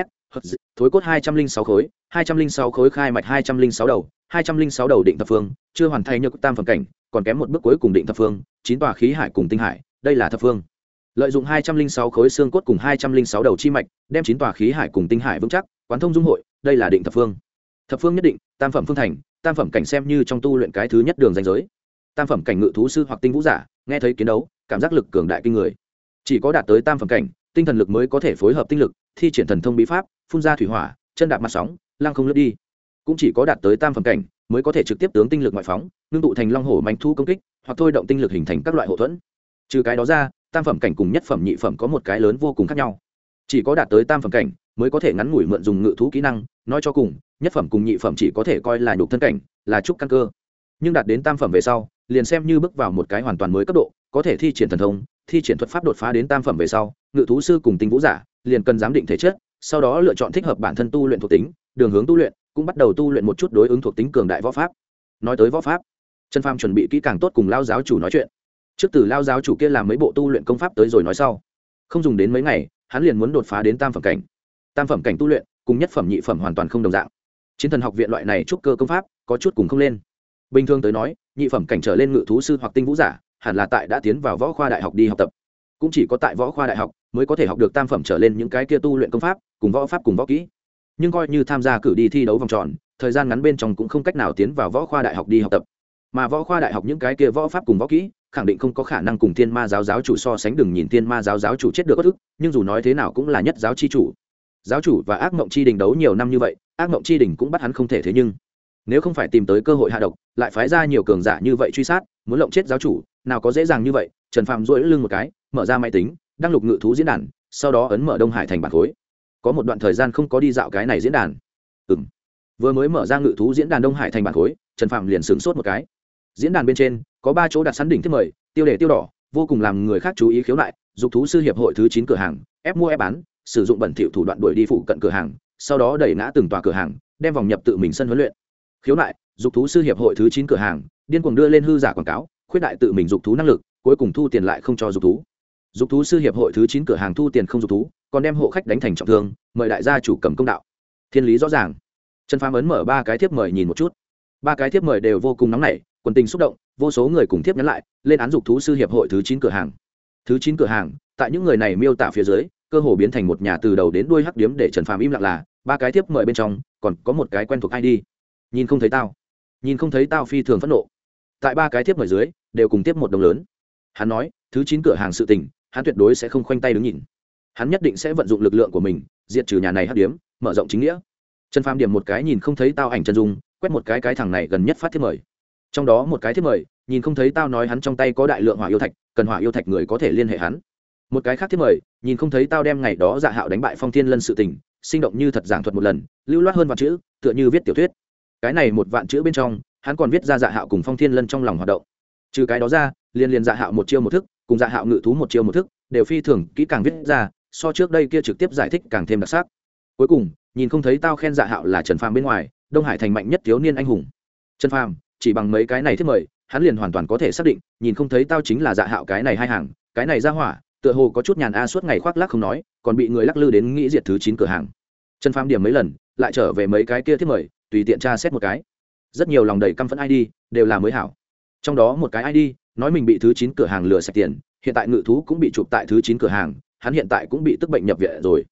thối cốt hai trăm linh sáu khối, hai trăm linh sáu khối khai mạch hai trăm linh sáu đầu, hai trăm linh sáu đầu định thập phương, chưa hoàn thành nhược tam phẩm cảnh, còn kém một bước cuối cùng định thập phương, chín tòa khí hải cùng tinh hải, đây là thập phương. Lợi dụng hai trăm linh sáu khối xương cốt cùng hai trăm linh sáu đầu chi mạch, đem chín tòa khí hải cùng tinh hải vững chắc, quán thông dung hội, đây là định thập phương thập phương nhất định, tam phẩm phương thành, tam phẩm cảnh xem như trong tu luyện cái thứ nhất đường danh giới. Tam phẩm cảnh ngự thú sư hoặc tinh vũ giả, nghe thấy kiến đấu, cảm giác lực cường đại kinh người. Chỉ có đạt tới tam phẩm cảnh, tinh thần lực mới có thể phối hợp tinh lực, thi triển thần thông bí pháp, phun ra thủy hỏa, chân đạp mặt sóng, lăng không lướt đi. Cũng chỉ có đạt tới tam phẩm cảnh, mới có thể trực tiếp tướng tinh lực ngoại phóng, ngưng tụ thành long hổ mánh thu công kích, hoặc thôi động tinh lực hình thành các loại hậu thuẫn. Trừ cái đó ra, tam phẩm cảnh cùng nhất phẩm nhị phẩm có một cái lớn vô cùng khác nhau. Chỉ có đạt tới tam phẩm cảnh mới có thể ngắn ngủi mượn dùng ngự thú kỹ năng, nói cho cùng, nhất phẩm cùng nhị phẩm chỉ có thể coi là nhục thân cảnh, là trúc căn cơ. Nhưng đạt đến tam phẩm về sau, liền xem như bước vào một cái hoàn toàn mới cấp độ, có thể thi triển thần thông, thi triển thuật pháp đột phá đến tam phẩm về sau, ngự thú sư cùng tinh vũ giả liền cần giám định thể chất, sau đó lựa chọn thích hợp bản thân tu luyện thuộc tính, đường hướng tu luyện, cũng bắt đầu tu luyện một chút đối ứng thuộc tính cường đại võ pháp. Nói tới võ pháp, trần phàm chuẩn bị kỹ càng tốt cùng lao giáo chủ nói chuyện. Trước từ lao giáo chủ kia làm mấy bộ tu luyện công pháp tới rồi nói sau. Không dùng đến mấy ngày, hắn liền muốn đột phá đến tam phẩm cảnh tam phẩm cảnh tu luyện, cùng nhất phẩm nhị phẩm hoàn toàn không đồng dạng. Chiến thần học viện loại này trúc cơ công pháp, có chút cùng không lên. Bình thường tới nói, nhị phẩm cảnh trở lên ngự thú sư hoặc tinh vũ giả, hẳn là tại đã tiến vào võ khoa đại học đi học tập. Cũng chỉ có tại võ khoa đại học mới có thể học được tam phẩm trở lên những cái kia tu luyện công pháp, cùng võ pháp cùng võ kỹ. Nhưng coi như tham gia cử đi thi đấu vòng tròn, thời gian ngắn bên trong cũng không cách nào tiến vào võ khoa đại học đi học tập. Mà võ khoa đại học những cái kia võ pháp cùng võ kỹ, khẳng định không có khả năng cùng thiên ma giáo giáo chủ so sánh đừng nhìn thiên ma giáo giáo chủ chết được bất ức, nhưng dù nói thế nào cũng là nhất giáo chi chủ giáo chủ và ác mộng chi đình đấu nhiều năm như vậy, ác mộng chi đình cũng bắt hắn không thể thế nhưng, nếu không phải tìm tới cơ hội hạ độc, lại phái ra nhiều cường giả như vậy truy sát, muốn lộng chết giáo chủ, nào có dễ dàng như vậy, trần phạm duỗi lưng một cái, mở ra máy tính, đăng lục ngự thú diễn đàn, sau đó ấn mở đông hải thành bản khối. Có một đoạn thời gian không có đi dạo cái này diễn đàn. Ừ m vừa mới mở ra ngự thú diễn đàn đông hải thành bản khối, trần phạm liền sửng sốt một cái. Diễn đàn bên trên, có ba chỗ đặt sẵn đỉnh thiết mời, tiêu đề tiêu đỏ, vô cùng làm người khác chú ý khiếu nại, dục thú sư hiệp hội thứ chín cửa hàng, ép mua ép bán sử dụng bẩn thỉu thủ đoạn đuổi đi phụ cận cửa hàng, sau đó đẩy ngã từng tòa cửa hàng, đem vòng nhập tự mình sân huấn luyện. Khiếu nại, dục thú sư hiệp hội thứ chín cửa hàng, điên cuồng đưa lên hư giả quảng cáo, khuyết đại tự mình dục thú năng lực, cuối cùng thu tiền lại không cho dục thú. Dục thú sư hiệp hội thứ chín cửa hàng thu tiền không dục thú, còn đem hộ khách đánh thành trọng thương, mời đại gia chủ cầm công đạo. Thiên lý rõ ràng. Trần phàm ấn mở ba cái thiếp mời nhìn một chút. Ba cái thiếp mời đều vô cùng nóng nảy, quần tình xúc động, vô số người cùng thiếp nhắn lại, lên án dục thú sư hiệp hội thứ chín cửa hàng. Thứ chín cửa hàng, tại những người này miêu tả phía dưới cơ hồ biến thành một nhà từ đầu đến đuôi hắc điếm để trần phàm im lặng là, ba cái thiếp mời bên trong, còn có một cái quen thuộc ai đi? Nhìn không thấy tao. Nhìn không thấy tao phi thường phẫn nộ. Tại ba cái thiếp mời dưới, đều cùng tiếp một đồng lớn. Hắn nói, thứ chín cửa hàng sự tình, hắn tuyệt đối sẽ không khoanh tay đứng nhìn. Hắn nhất định sẽ vận dụng lực lượng của mình, diệt trừ nhà này hắc điếm, mở rộng chính nghĩa. Trần phàm điểm một cái nhìn không thấy tao ảnh chân dung, quét một cái cái thằng này gần nhất phát thiết mời. Trong đó một cái thiết mời, nhìn không thấy tao nói hắn trong tay có đại lượng hỏa yêu thạch, cần hỏa yêu thạch người có thể liên hệ hắn một cái khác thiết mời, nhìn không thấy tao đem ngày đó dạ hạo đánh bại phong thiên lân sự tình, sinh động như thật giảng thuật một lần, lưu loát hơn vạn chữ, tựa như viết tiểu thuyết. Cái này một vạn chữ bên trong, hắn còn viết ra dạ hạo cùng phong thiên lân trong lòng hoạt động. Trừ cái đó ra liên liên dạ hạo một chiêu một thức, cùng dạ hạo ngự thú một chiêu một thức, đều phi thường kỹ càng viết ra, so trước đây kia trực tiếp giải thích càng thêm đặc sắc. Cuối cùng, nhìn không thấy tao khen dạ hạo là trần phàm bên ngoài, đông hải thành mạnh nhất thiếu niên anh hùng. Trần phàm, chỉ bằng mấy cái này thiết mời, hắn liền hoàn toàn có thể xác định, nhìn không thấy tao chính là dạ hạo cái này hai hàng, cái này ra hỏa tựa hồ có chút nhàn a suốt ngày khoác lác không nói, còn bị người lắc lư đến nghĩ diệt thứ chín cửa hàng. Trần phàm điểm mấy lần, lại trở về mấy cái kia thiết mời, tùy tiện tra xét một cái. Rất nhiều lòng đầy căm phẫn id đều là mới hảo. Trong đó một cái id nói mình bị thứ chín cửa hàng lừa sạch tiền, hiện tại ngự thú cũng bị chụp tại thứ chín cửa hàng, hắn hiện tại cũng bị tức bệnh nhập viện rồi.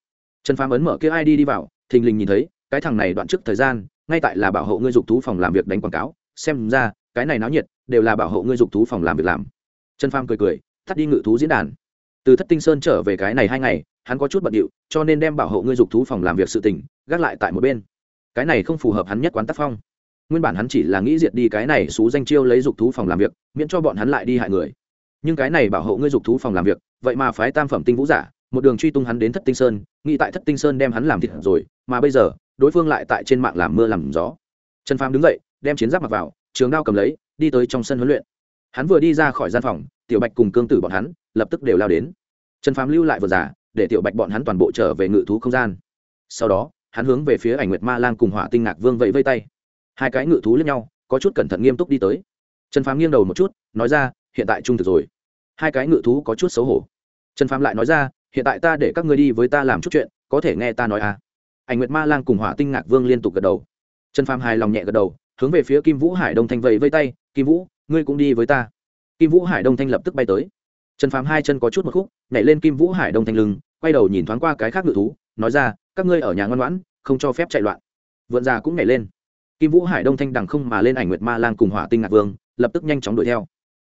Trần phàm ấn mở kia id đi vào, thình lình nhìn thấy, cái thằng này đoạn trước thời gian, ngay tại là bảo hộ ngươi dục thú phòng làm việc đánh quảng cáo, xem ra, cái này náo nhiệt, đều là bảo hộ ngươi dục thú phòng làm việc làm. Trần phàm cười cười, thắt đi ngự thú diễn đàn từ thất tinh sơn trở về cái này hai ngày, hắn có chút bận điệu, cho nên đem bảo hộ ngươi dục thú phòng làm việc sự tình, gác lại tại một bên. Cái này không phù hợp hắn nhất quán tác phong. Nguyên bản hắn chỉ là nghĩ diệt đi cái này xú danh chiêu lấy dục thú phòng làm việc, miễn cho bọn hắn lại đi hại người. Nhưng cái này bảo hộ ngươi dục thú phòng làm việc, vậy mà phái tam phẩm tinh vũ giả, một đường truy tung hắn đến thất tinh sơn, nghĩ tại thất tinh sơn đem hắn làm thịt rồi, mà bây giờ, đối phương lại tại trên mạng làm mưa làm gió. Trần phàm đứng dậy, đem chiến giáp mặc vào, trường đao cầm lấy, đi tới trong sân huấn luyện. Hắn vừa đi ra khỏi gian phòng, tiểu bạch cùng cương tử bọn hắn, lập tức đều lao đến trần phàm lưu lại vừa giả để tiểu bạch bọn hắn toàn bộ trở về ngự thú không gian. Sau đó, hắn hướng về phía ảnh nguyệt ma lang cùng hỏa tinh ngạc vương vẫy vây tay. Hai cái ngự thú lẫn nhau, có chút cẩn thận nghiêm túc đi tới. Trần phàm nghiêng đầu một chút, nói ra, hiện tại trung thực rồi. Hai cái ngự thú có chút xấu hổ. Trần phàm lại nói ra, hiện tại ta để các ngươi đi với ta làm chút chuyện, có thể nghe ta nói à? Ảnh nguyệt ma lang cùng hỏa tinh ngạc vương liên tục gật đầu. Trần phàm hài lòng nhẹ gật đầu, hướng về phía kim vũ hải đông thanh vẫy vây tay, kim vũ, ngươi cũng đi với ta. Kim vũ hải đông thanh lập tức bay tới trần phàm hai chân có chút một khúc, nhảy lên kim vũ hải đông thanh lưng, quay đầu nhìn thoáng qua cái khác ngự thú, nói ra, các ngươi ở nhà ngoan ngoãn, không cho phép chạy loạn. Vượn già cũng nhảy lên. Kim vũ hải đông thanh đằng không mà lên ảnh nguyệt ma lang cùng hỏa tinh ngạc vương, lập tức nhanh chóng đuổi theo.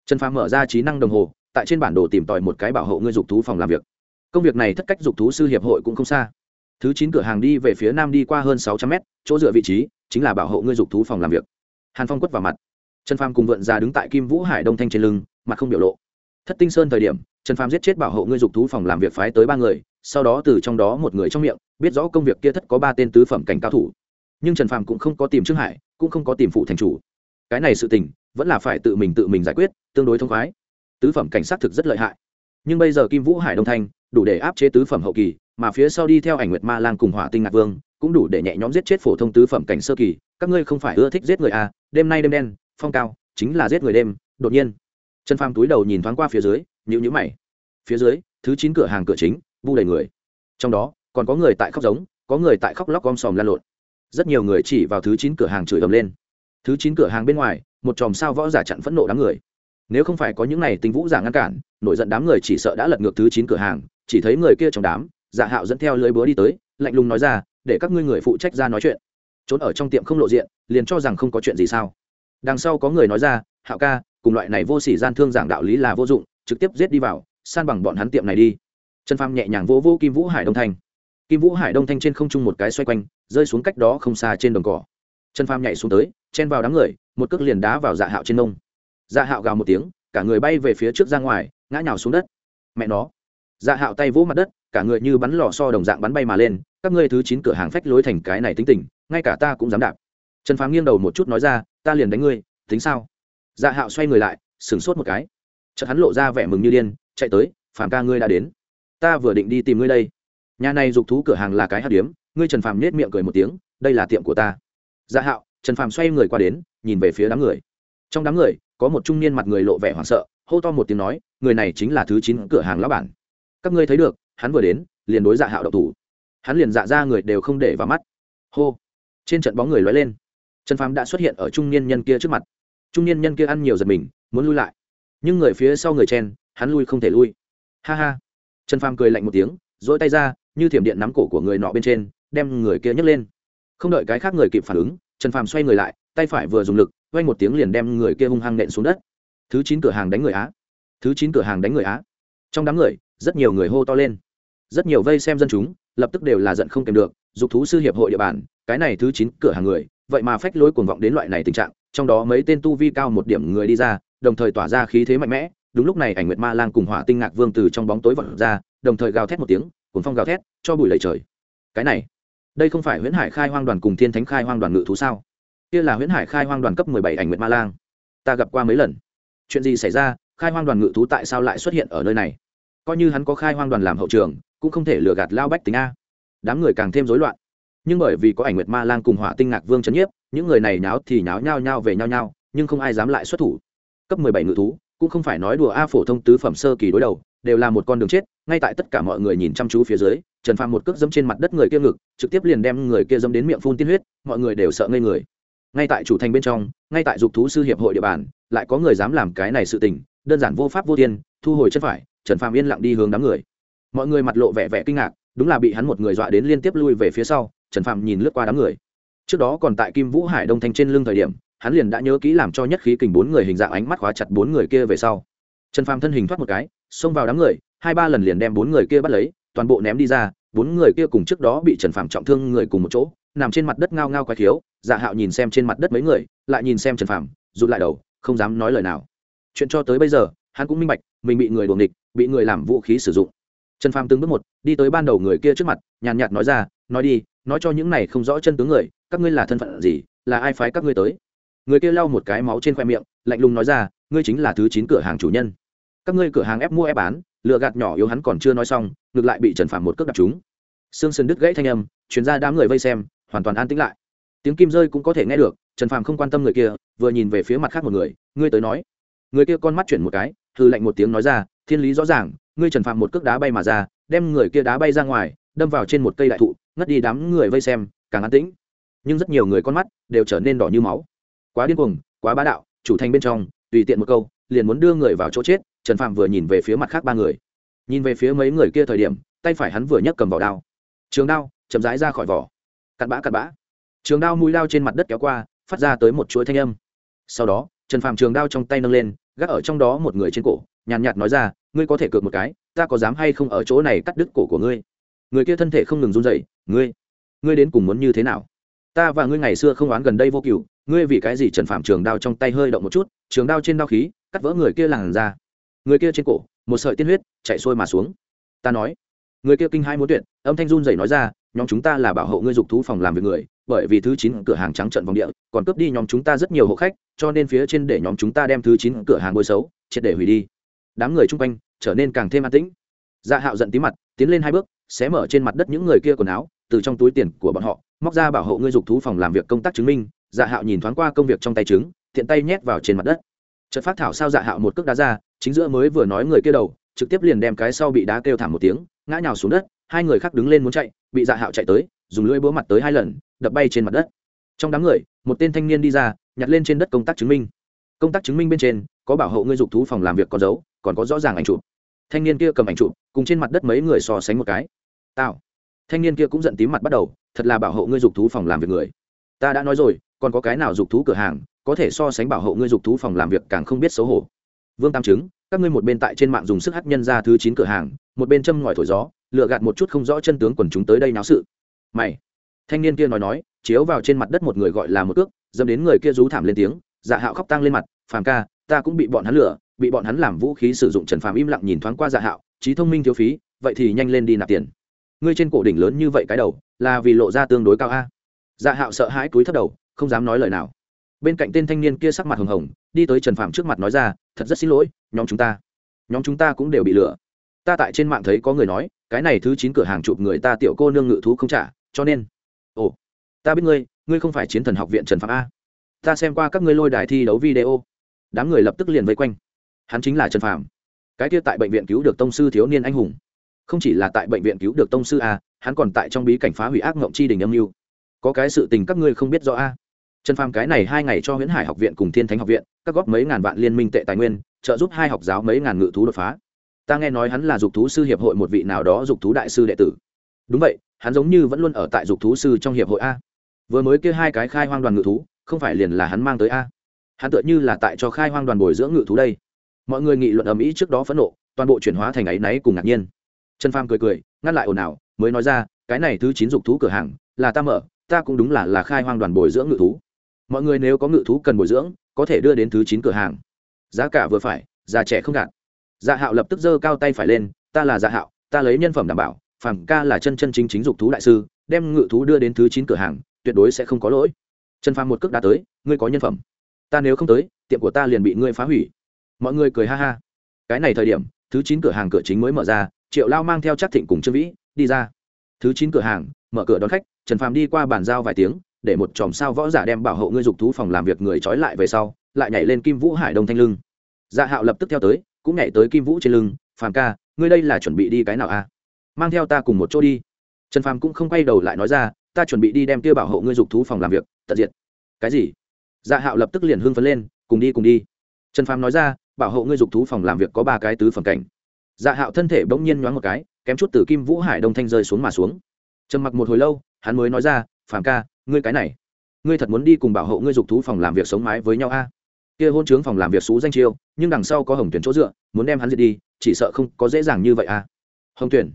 Trần phàm mở ra trí năng đồng hồ, tại trên bản đồ tìm tòi một cái bảo hộ ngươi dục thú phòng làm việc. Công việc này thất cách dục thú sư hiệp hội cũng không xa. Thứ chín cửa hàng đi về phía nam đi qua hơn sáu trăm mét, chỗ dựa vị trí chính là bảo hộ ngươi dục thú phòng làm việc. Hàn phong quất vào mặt. Trần phàm cùng vượn già đứng tại kim vũ hải đông thanh trên lưng, mặt không biểu lộ thất tinh sơn thời điểm, trần phàm giết chết bảo hộ ngươi dục thú phòng làm việc phái tới ba người, sau đó từ trong đó một người trong miệng, biết rõ công việc kia thất có ba tên tứ phẩm cảnh cao thủ. Nhưng trần phàm cũng không có tìm trương hải, cũng không có tìm phụ thành chủ. Cái này sự tình, vẫn là phải tự mình tự mình giải quyết, tương đối thông khoái. Tứ phẩm cảnh sát thực rất lợi hại. Nhưng bây giờ kim vũ hải đông thanh, đủ để áp chế tứ phẩm hậu kỳ, mà phía sau đi theo ảnh nguyệt ma lang cùng hỏa tinh ngạc vương, cũng đủ để nhẹ nhõm giết chết phổ thông tứ phẩm cảnh sơ kỳ. Các ngươi không phải ưa thích giết người à đêm nay đêm đen, phong cao, chính là giết người đêm, đột nhiên trần phàm túi đầu nhìn thoáng qua phía dưới nhữ nhữ mày. Phía dưới, thứ chín cửa hàng cửa chính, bu đầy người. Trong đó, còn có người tại khóc giống, có người tại khóc lóc om sòm lan lộn. Rất nhiều người chỉ vào thứ chín cửa hàng chửi ầm lên. Thứ chín cửa hàng bên ngoài, một chòm sao võ giả chặn phẫn nộ đám người. Nếu không phải có những này tình vũ giả ngăn cản, nổi giận đám người chỉ sợ đã lật ngược thứ chín cửa hàng, chỉ thấy người kia trong đám dạ hạo dẫn theo lưới búa đi tới, lạnh lùng nói ra, để các ngươi người phụ trách ra nói chuyện. Trốn ở trong tiệm không lộ diện, liền cho rằng không có chuyện gì sao? Đằng sau có người nói ra, hạo ca cùng loại này vô sỉ gian thương giảng đạo lý là vô dụng, trực tiếp giết đi vào, san bằng bọn hắn tiệm này đi. Trần phàm nhẹ nhàng vỗ vỗ kim vũ hải đông thanh. Kim vũ hải đông thanh trên không trung một cái xoay quanh, rơi xuống cách đó không xa trên đồng cỏ. Trần phàm nhảy xuống tới, chen vào đám người, một cước liền đá vào dạ hạo trên nông dạ hạo gào một tiếng, cả người bay về phía trước ra ngoài, ngã nhào xuống đất. Mẹ nó! Dạ hạo tay vỗ mặt đất, cả người như bắn lò so đồng dạng bắn bay mà lên, các ngươi thứ chín cửa hàng phách lối thành cái này tính tình, ngay cả ta cũng dám đạp. Trần phàm nghiêng đầu một chút nói ra, ta liền đánh ngươi, tính sao? Dạ hạo xoay người lại, sửng sốt một cái. Chợt hắn lộ ra vẻ mừng như điên, chạy tới, phàm ca ngươi đã đến. Ta vừa định đi tìm ngươi đây. Nhà này dục thú cửa hàng là cái hát điếm, ngươi trần phàm nết miệng cười một tiếng, đây là tiệm của ta. Dạ hạo, trần phàm xoay người qua đến, nhìn về phía đám người. Trong đám người, có một trung niên mặt người lộ vẻ hoảng sợ, hô to một tiếng nói, người này chính là thứ chín cửa hàng lão bản. Các ngươi thấy được, hắn vừa đến, liền đối dạ hạo độc thủ. Hắn liền dạ ra người đều không để vào mắt. Hô. Trên trận bóng người lóe lên. Trần phàm đã xuất hiện ở trung niên nhân kia trước mặt trung niên nhân kia ăn nhiều giật mình, muốn lui lại. Nhưng người phía sau người chen, hắn lui không thể lui. Ha ha. Trần phàm cười lạnh một tiếng dỗi tay ra, như thiểm điện nắm cổ của người nọ bên trên, đem người kia nhấc lên. Không đợi cái khác người kịp phản ứng, trần phàm xoay người lại, tay phải vừa dùng lực quay một tiếng liền đem người kia hung hăng nện xuống đất. Thứ chín cửa hàng đánh người á. Thứ chín cửa hàng đánh người á. Trong đám người, rất nhiều người hô to lên. Rất nhiều vây xem dân chúng, lập tức đều là giận không kèm được, dục thú sư hiệp hội địa bàn, cái này thứ chín cửa hàng người, vậy mà phách lối cuồng vọng đến loại này tình trạng trong đó mấy tên tu vi cao một điểm người đi ra, đồng thời tỏa ra khí thế mạnh mẽ. Đúng lúc này, ảnh nguyệt ma lang cùng hỏa tinh ngạc vương từ trong bóng tối vọt ra, đồng thời gào thét một tiếng cuốn phong gào thét, cho bụi lầy trời. Cái này, đây không phải huyễn hải khai hoang đoàn cùng thiên thánh khai hoang đoàn ngự thú sao? Kia là huyễn hải khai hoang đoàn cấp mười bảy ảnh nguyệt ma lang. Ta gặp qua mấy lần. Chuyện gì xảy ra? Khai hoang đoàn ngự thú tại sao lại xuất hiện ở nơi này? Coi như hắn có khai hoang đoàn làm hậu trường, cũng không thể lừa gạt lao bách tính a. Đám người càng thêm rối loạn nhưng bởi vì có ảnh nguyệt ma lang cùng hỏa tinh ngạc vương c nhiếp, những người này nháo thì nháo nhao nhao về nhao nhao, nhưng không ai dám lại xuất thủ. Cấp mười bảy ngự thú, cũng không phải nói đùa a phổ thông tứ phẩm sơ kỳ đối đầu, đều là một con đường chết, ngay tại tất cả mọi người nhìn chăm chú phía dưới, trần phàm một cước dẫm trên mặt đất người kia ngực, trực tiếp liền đem người kia dẫm đến miệng phun tiên huyết, mọi người đều sợ ngây người. Ngay tại chủ thành bên trong, ngay tại dục thú sư hiệp hội địa bàn, lại có người dám làm cái này sự tình, đơn giản vô pháp vô tiên thu hồi chân phải, trần phàm yên lặng đi hướng đám người. Mọi người mặt lộ vẻ vẻ kinh ngạc, đúng là bị hắn một người dọa đến liên tiếp lui về phía sau trần Phạm nhìn lướt qua đám người. Trước đó còn tại kim vũ hải đông thanh trên lưng thời điểm hắn liền đã nhớ kỹ làm cho nhất khí kình bốn người hình dạng ánh mắt khóa chặt bốn người kia về sau. Trần Phạm thân hình thoát một cái xông vào đám người hai ba lần liền đem bốn người kia bắt lấy toàn bộ ném đi ra bốn người kia cùng trước đó bị trần Phạm trọng thương người cùng một chỗ nằm trên mặt đất ngao ngao quái thiếu dạ hạo nhìn xem trên mặt đất mấy người lại nhìn xem trần Phạm, rụt lại đầu không dám nói lời nào. Chuyện cho tới bây giờ hắn cũng minh bạch mình bị người đuồng địch bị người làm vũ khí sử dụng. Trần phàm từng bước một đi tới ban đầu người kia trước mặt nhàn nhạt nói ra nói đi, nói cho những này không rõ chân tướng người, các ngươi là thân phận gì, là ai phái các ngươi tới? Người kia lau một cái máu trên khoe miệng, lạnh lùng nói ra, ngươi chính là thứ chín cửa hàng chủ nhân. Các ngươi cửa hàng ép mua ép bán lựa gạt nhỏ yếu hắn còn chưa nói xong, ngược lại bị trần phàm một cước đập chúng xương sườn đứt gãy thanh âm chuyển ra đám người vây xem, hoàn toàn an tĩnh lại. Tiếng kim rơi cũng có thể nghe được, trần phàm không quan tâm người kia, vừa nhìn về phía mặt khác một người, ngươi tới nói. Người kia con mắt chuyển một cái hư lạnh một tiếng nói ra, thiên lý rõ ràng, ngươi trần phàm một cước đá bay mà ra, đem người kia đá bay ra ngoài đâm vào trên một cây đại thụ, ngất đi đám người vây xem, càng an tĩnh. Nhưng rất nhiều người con mắt đều trở nên đỏ như máu. Quá điên cuồng, quá bá đạo, chủ thành bên trong, tùy tiện một câu, liền muốn đưa người vào chỗ chết, trần phạm vừa nhìn về phía mặt khác ba người. Nhìn về phía mấy người kia thời điểm, tay phải hắn vừa nhấc cầm vào đao. Trường đao, chậm rãi ra khỏi vỏ. Cặn bã cặn bã. Trường đao mũi đao trên mặt đất kéo qua, phát ra tới một chuỗi thanh âm. Sau đó, trần phạm trường đao trong tay nâng lên, gác ở trong đó một người trên cổ, nhàn nhạt nói ra, ngươi có thể cược một cái, ta có dám hay không ở chỗ này cắt đứt cổ của ngươi? Người kia thân thể không ngừng run dậy ngươi ngươi đến cùng muốn như thế nào? Ta và ngươi ngày xưa không oán gần đây vô cựu ngươi vì cái gì trần phạm trường đao trong tay hơi động một chút, trường đao trên đao khí, cắt vỡ người kia làn ra người kia trên cổ, một sợi tiên huyết, chạy sôi mà xuống. Ta nói. Người kia kinh hai muốn tuyệt, âm thanh run dậy nói ra, nhóm chúng ta là bảo hộ ngươi dục thú phòng làm việc người, bởi vì thứ chín cửa hàng trắng trận vòng địa, còn cướp đi nhóm chúng ta rất nhiều hộ khách, cho nên phía trên để nhóm chúng ta đem thứ chín cửa hàng bôi xấu, triệt để hủy đi. Đám người chung quanh trở nên càng thêm an tĩnh. Dạ hạo giận tí mặt, tiến lên hai bước xé mở trên mặt đất những người kia quần áo, từ trong túi tiền của bọn họ, móc ra bảo hộ ngươi dục thú phòng làm việc công tác chứng minh dạ hạo nhìn thoáng qua công việc trong tay chứng thiện tay nhét vào trên mặt đất. Chợt phát thảo sao dạ hạo một cước đá ra, chính giữa mới vừa nói người kia đầu, trực tiếp liền đem cái sau bị đá kêu thảm một tiếng, ngã nhào xuống đất, hai người khác đứng lên muốn chạy, bị dạ hạo chạy tới, dùng lưỡi búa mặt tới hai lần, đập bay trên mặt đất. Trong đám người, một tên thanh niên đi ra, nhặt lên trên đất công tác chứng minh. Công tác chứng minh bên trên, có bảo hộ ngươi dục thú phòng làm việc con dấu, còn có rõ ràng ảnh chụp. Thanh niên kia cầm ảnh chụp, cùng trên mặt đất mấy người so sánh một cái tao thanh niên kia cũng giận tím mặt bắt đầu, thật là bảo hộ ngươi dục thú phòng làm việc người. Ta đã nói rồi, còn có cái nào dục thú cửa hàng, có thể so sánh bảo hộ ngươi dục thú phòng làm việc càng không biết xấu hổ. Vương tam chứng, các ngươi một bên tại trên mạng dùng sức hát nhân ra thứ chín cửa hàng, một bên châm ngòi thổi gió, lựa gạt một chút không rõ chân tướng quần chúng tới đây náo sự. Mày. Thanh niên kia nói nói, chiếu vào trên mặt đất một người gọi là một cước dâm đến người kia rú thảm lên tiếng dạ hạo khóc tăng lên mặt, phàm ca, ta cũng bị bọn hắn lửa bị bọn hắn làm vũ khí sử dụng trần phàm im lặng nhìn thoáng qua dạ hạo trí thông minh thiếu phí, vậy thì nhanh lên đi nạp tiền ngươi trên cổ đỉnh lớn như vậy cái đầu, là vì lộ ra tương đối cao a. Dạ hạo sợ hãi túi thấp đầu, không dám nói lời nào. Bên cạnh tên thanh niên kia sắc mặt hồng hồng, đi tới trần phạm trước mặt nói ra, thật rất xin lỗi, nhóm chúng ta. Nhóm chúng ta cũng đều bị lừa. Ta tại trên mạng thấy có người nói, cái này thứ chín cửa hàng chụp người ta tiểu cô nương ngự thú không trả, cho nên ồ, ta biết ngươi ngươi không phải chiến thần học viện trần phạm a. Ta xem qua các ngươi lôi đài thi đấu video. Đám người lập tức liền vây quanh. Hắn chính là trần phạm cái kia tại bệnh viện cứu được tông sư thiếu niên anh hùng không chỉ là tại bệnh viện cứu được tông sư a, hắn còn tại trong bí cảnh phá hủy ác ngộng chi đình âm mưu. Có cái sự tình các ngươi không biết rõ a. Trần phàm cái này hai ngày cho huyễn hải học viện cùng thiên thánh học viện, các góp mấy ngàn vạn liên minh tệ tài nguyên, trợ giúp hai học giáo mấy ngàn ngự thú đột phá. Ta nghe nói hắn là dục thú sư hiệp hội một vị nào đó dục thú đại sư đệ tử. Đúng vậy, hắn giống như vẫn luôn ở tại dục thú sư trong hiệp hội a. Vừa mới kia hai cái khai hoang đoàn ngự thú, không phải liền là hắn mang tới a. Hắn tựa như là tại cho khai hoang đoàn bồi dưỡng ngự thú đây. Mọi người nghị luận ầm ĩ trước đó phẫn nộ, toàn bộ chuyển hóa thành áy náy cùng ngạc nhiên trần phàm cười cười, ngăn lại ồn ào, mới nói ra, cái này thứ chín dục thú cửa hàng, là ta mở, ta cũng đúng là là khai hoang đoàn bồi dưỡng ngự thú. Mọi người nếu có ngự thú cần bồi dưỡng, có thể đưa đến thứ chín cửa hàng. Giá cả vừa phải già trẻ không gạt dạ hạo lập tức giơ cao tay phải lên, ta là dạ hạo, ta lấy nhân phẩm đảm bảo, phàm ca là chân chân chính chính dục thú đại sư, đem ngự thú đưa đến thứ chín cửa hàng, tuyệt đối sẽ không có lỗi. Trần phàm một cước đã tới, ngươi có nhân phẩm. Ta nếu không tới, tiệm của ta liền bị ngươi phá hủy. Mọi người cười ha ha. Cái này thời điểm, thứ chín cửa hàng cửa chính mới mở ra triệu lao mang theo chắc thịnh cùng trương vĩ đi ra. Thứ chín cửa hàng, mở cửa đón khách, trần phàm đi qua bàn giao vài tiếng, để một chòm sao võ giả đem bảo hộ ngươi dục thú phòng làm việc người trói lại về sau, lại nhảy lên kim vũ hải đông thanh lưng. Dạ hạo lập tức theo tới, cũng nhảy tới kim vũ trên lưng, phàm ca, ngươi đây là chuẩn bị đi cái nào a? À, mang theo ta cùng một chỗ đi. Trần phàm cũng không quay đầu lại nói ra, ta chuẩn bị đi đem kia bảo hộ ngươi dục thú phòng làm việc, tận diện cái gì? Dạ hạo lập tức liền hưng phấn lên, cùng đi cùng đi. Trần phàm nói ra, bảo hộ ngươi dục thú phòng làm việc có ba cái tứ phẩm cảnh dạ hạo thân thể bỗng nhiên nhoáng một cái, kém chút từ kim vũ hải đông thanh rơi xuống mà xuống. Trầm mặc một hồi lâu, hắn mới nói ra, phàm ca, ngươi cái này, ngươi thật muốn đi cùng bảo hộ ngươi dục thú phòng làm việc sống mái với nhau a? Kia hôn trướng phòng làm việc xú danh chiêu, nhưng đằng sau có hồng tuyển chỗ dựa, muốn đem hắn diệt đi, chỉ sợ không có dễ dàng như vậy a. Hồng tuyển,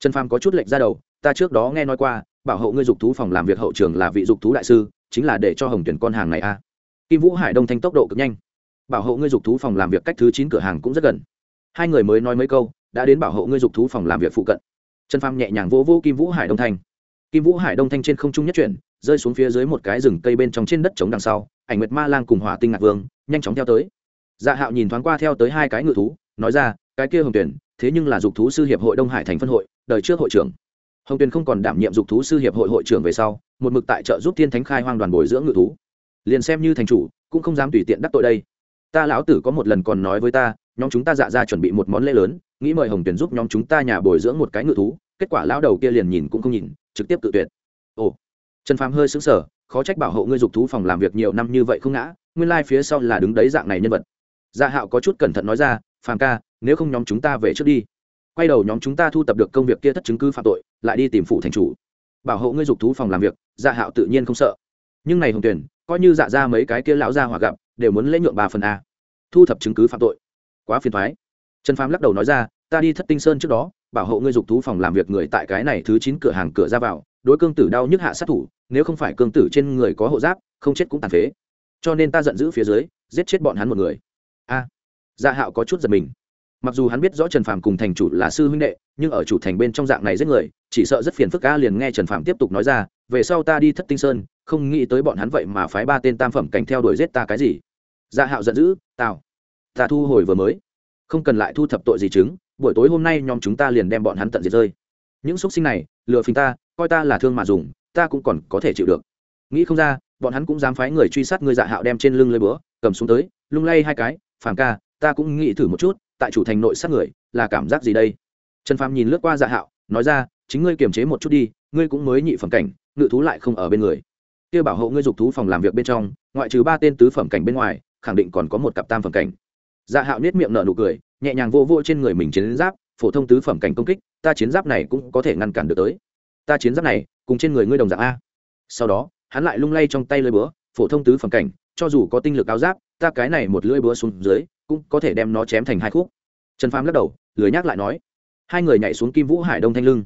trần phàm có chút lệnh ra đầu, ta trước đó nghe nói qua, bảo hộ ngươi dục thú phòng làm việc hậu trường là vị dục thú đại sư, chính là để cho hồng tuyển con hàng này a. Kim vũ hải đông thanh tốc độ cực nhanh. Bảo hộ ngươi dục thú phòng làm việc cách thứ chín cửa hàng cũng rất gần hai người mới nói mấy câu, đã đến bảo hộ ngươi dục thú phòng làm việc phụ cận. Trần phàm nhẹ nhàng vỗ vỗ kim vũ hải đông thanh. Kim vũ hải đông thanh trên không trung nhất chuyển, rơi xuống phía dưới một cái rừng cây bên trong trên đất trống đằng sau, ảnh nguyệt ma lang cùng hỏa tinh ngạc vương, nhanh chóng theo tới. Dạ hạo nhìn thoáng qua theo tới hai cái ngự thú, nói ra, cái kia hồng tuyển thế nhưng là dục thú sư hiệp hội đông hải thành phân hội, đời trước hội trưởng. Hồng tuyền không còn đảm nhiệm dục thú sư hiệp hội hội trưởng về sau, một mực tại trợ giúp thiên thánh khai hoang đoàn bồi dưỡng ngự thú. Liền xem như thành chủ, cũng không dám tùy tiện đắc tội đây. Ta lão tử có một lần còn nói với ta nhóm chúng ta dạ ra chuẩn bị một món lễ lớn, nghĩ mời hồng tuyền giúp nhóm chúng ta nhà bồi dưỡng một cái ngự thú, kết quả lão đầu kia liền nhìn cũng không nhìn, trực tiếp tự tuyệt. Ồ, trần phàm hơi xứng sở khó trách bảo hộ ngươi dục thú phòng làm việc nhiều năm như vậy không ngã, nguyên lai、like、phía sau là đứng đấy dạng này nhân vật. Gia dạ hạo có chút cẩn thận nói ra, phàm ca, nếu không nhóm chúng ta về trước đi. Quay đầu nhóm chúng ta thu tập được công việc kia thất chứng cứ phạm tội, lại đi tìm phủ thành chủ. Bảo hộ ngươi dục thú phòng làm việc gia dạ hạo tự nhiên không sợ. Nhưng này hồng tuyển coi như dạ ra mấy cái kia lão gia hòa gặp, đều muốn lễ nhượng ba phần a. Thu thập chứng cứ phạm tội quá phiền thoái. Trần phàm lắc đầu nói ra ta đi thất tinh sơn trước đó bảo hộ ngươi dục thú phòng làm việc người tại cái này thứ chín cửa hàng cửa ra vào đối cương tử đau nhức hạ sát thủ nếu không phải cương tử trên người có hộ giáp không chết cũng tàn phế. Cho nên ta giận dữ phía dưới giết chết bọn hắn một người. A. À, dạ hạo có chút giật mình. Mặc dù hắn biết rõ trần phàm cùng thành chủ là sư huynh đệ nhưng ở chủ thành bên trong dạng này giết người chỉ sợ rất phiền phức ca liền nghe trần phàm tiếp tục nói ra về sau ta đi thất tinh sơn không nghĩ tới bọn hắn vậy mà phái ba tên tam phẩm cảnh theo đuổi giết ta cái gì. Dạ hạo giận dữ tào ta thu hồi vừa mới. Không cần lại thu thập tội gì chứng, buổi tối hôm nay nhóm chúng ta liền đem bọn hắn tận diệt rơi. Những xúc sinh này, lừa phình ta, coi ta là thương mà dùng, ta cũng còn có thể chịu được. Nghĩ không ra, bọn hắn cũng dám phái người truy sát người dạ hạo đem trên lưng lơi bữa cầm xuống tới, lung lay hai cái, phàm ca, ta cũng nghĩ thử một chút, tại chủ thành nội sát người, là cảm giác gì đây? Trần phàm nhìn lướt qua dạ hạo, nói ra, chính ngươi kiềm chế một chút đi, ngươi cũng mới nhị phẩm cảnh, ngự thú lại không ở bên người. Kia bảo hộ ngươi dục thú phòng làm việc bên trong, ngoại trừ ba tên tứ phẩm cảnh bên ngoài, khẳng định còn có một cặp tam phẩm cảnh dạ hạo nết miệng nở nụ cười, nhẹ nhàng vô vô trên người mình chiến giáp, phổ thông tứ phẩm cảnh công kích, ta chiến giáp này cũng có thể ngăn cản được tới. Ta chiến giáp này, cùng trên người ngươi đồng dạng a. Sau đó, hắn lại lung lay trong tay lưỡi búa, phổ thông tứ phẩm cảnh, cho dù có tinh lực áo giáp, ta cái này một lưỡi búa xuống dưới, cũng có thể đem nó chém thành hai khúc. Trần phàm lắc đầu, lười nhắc lại nói. Hai người nhảy xuống kim vũ hải đông thanh lưng.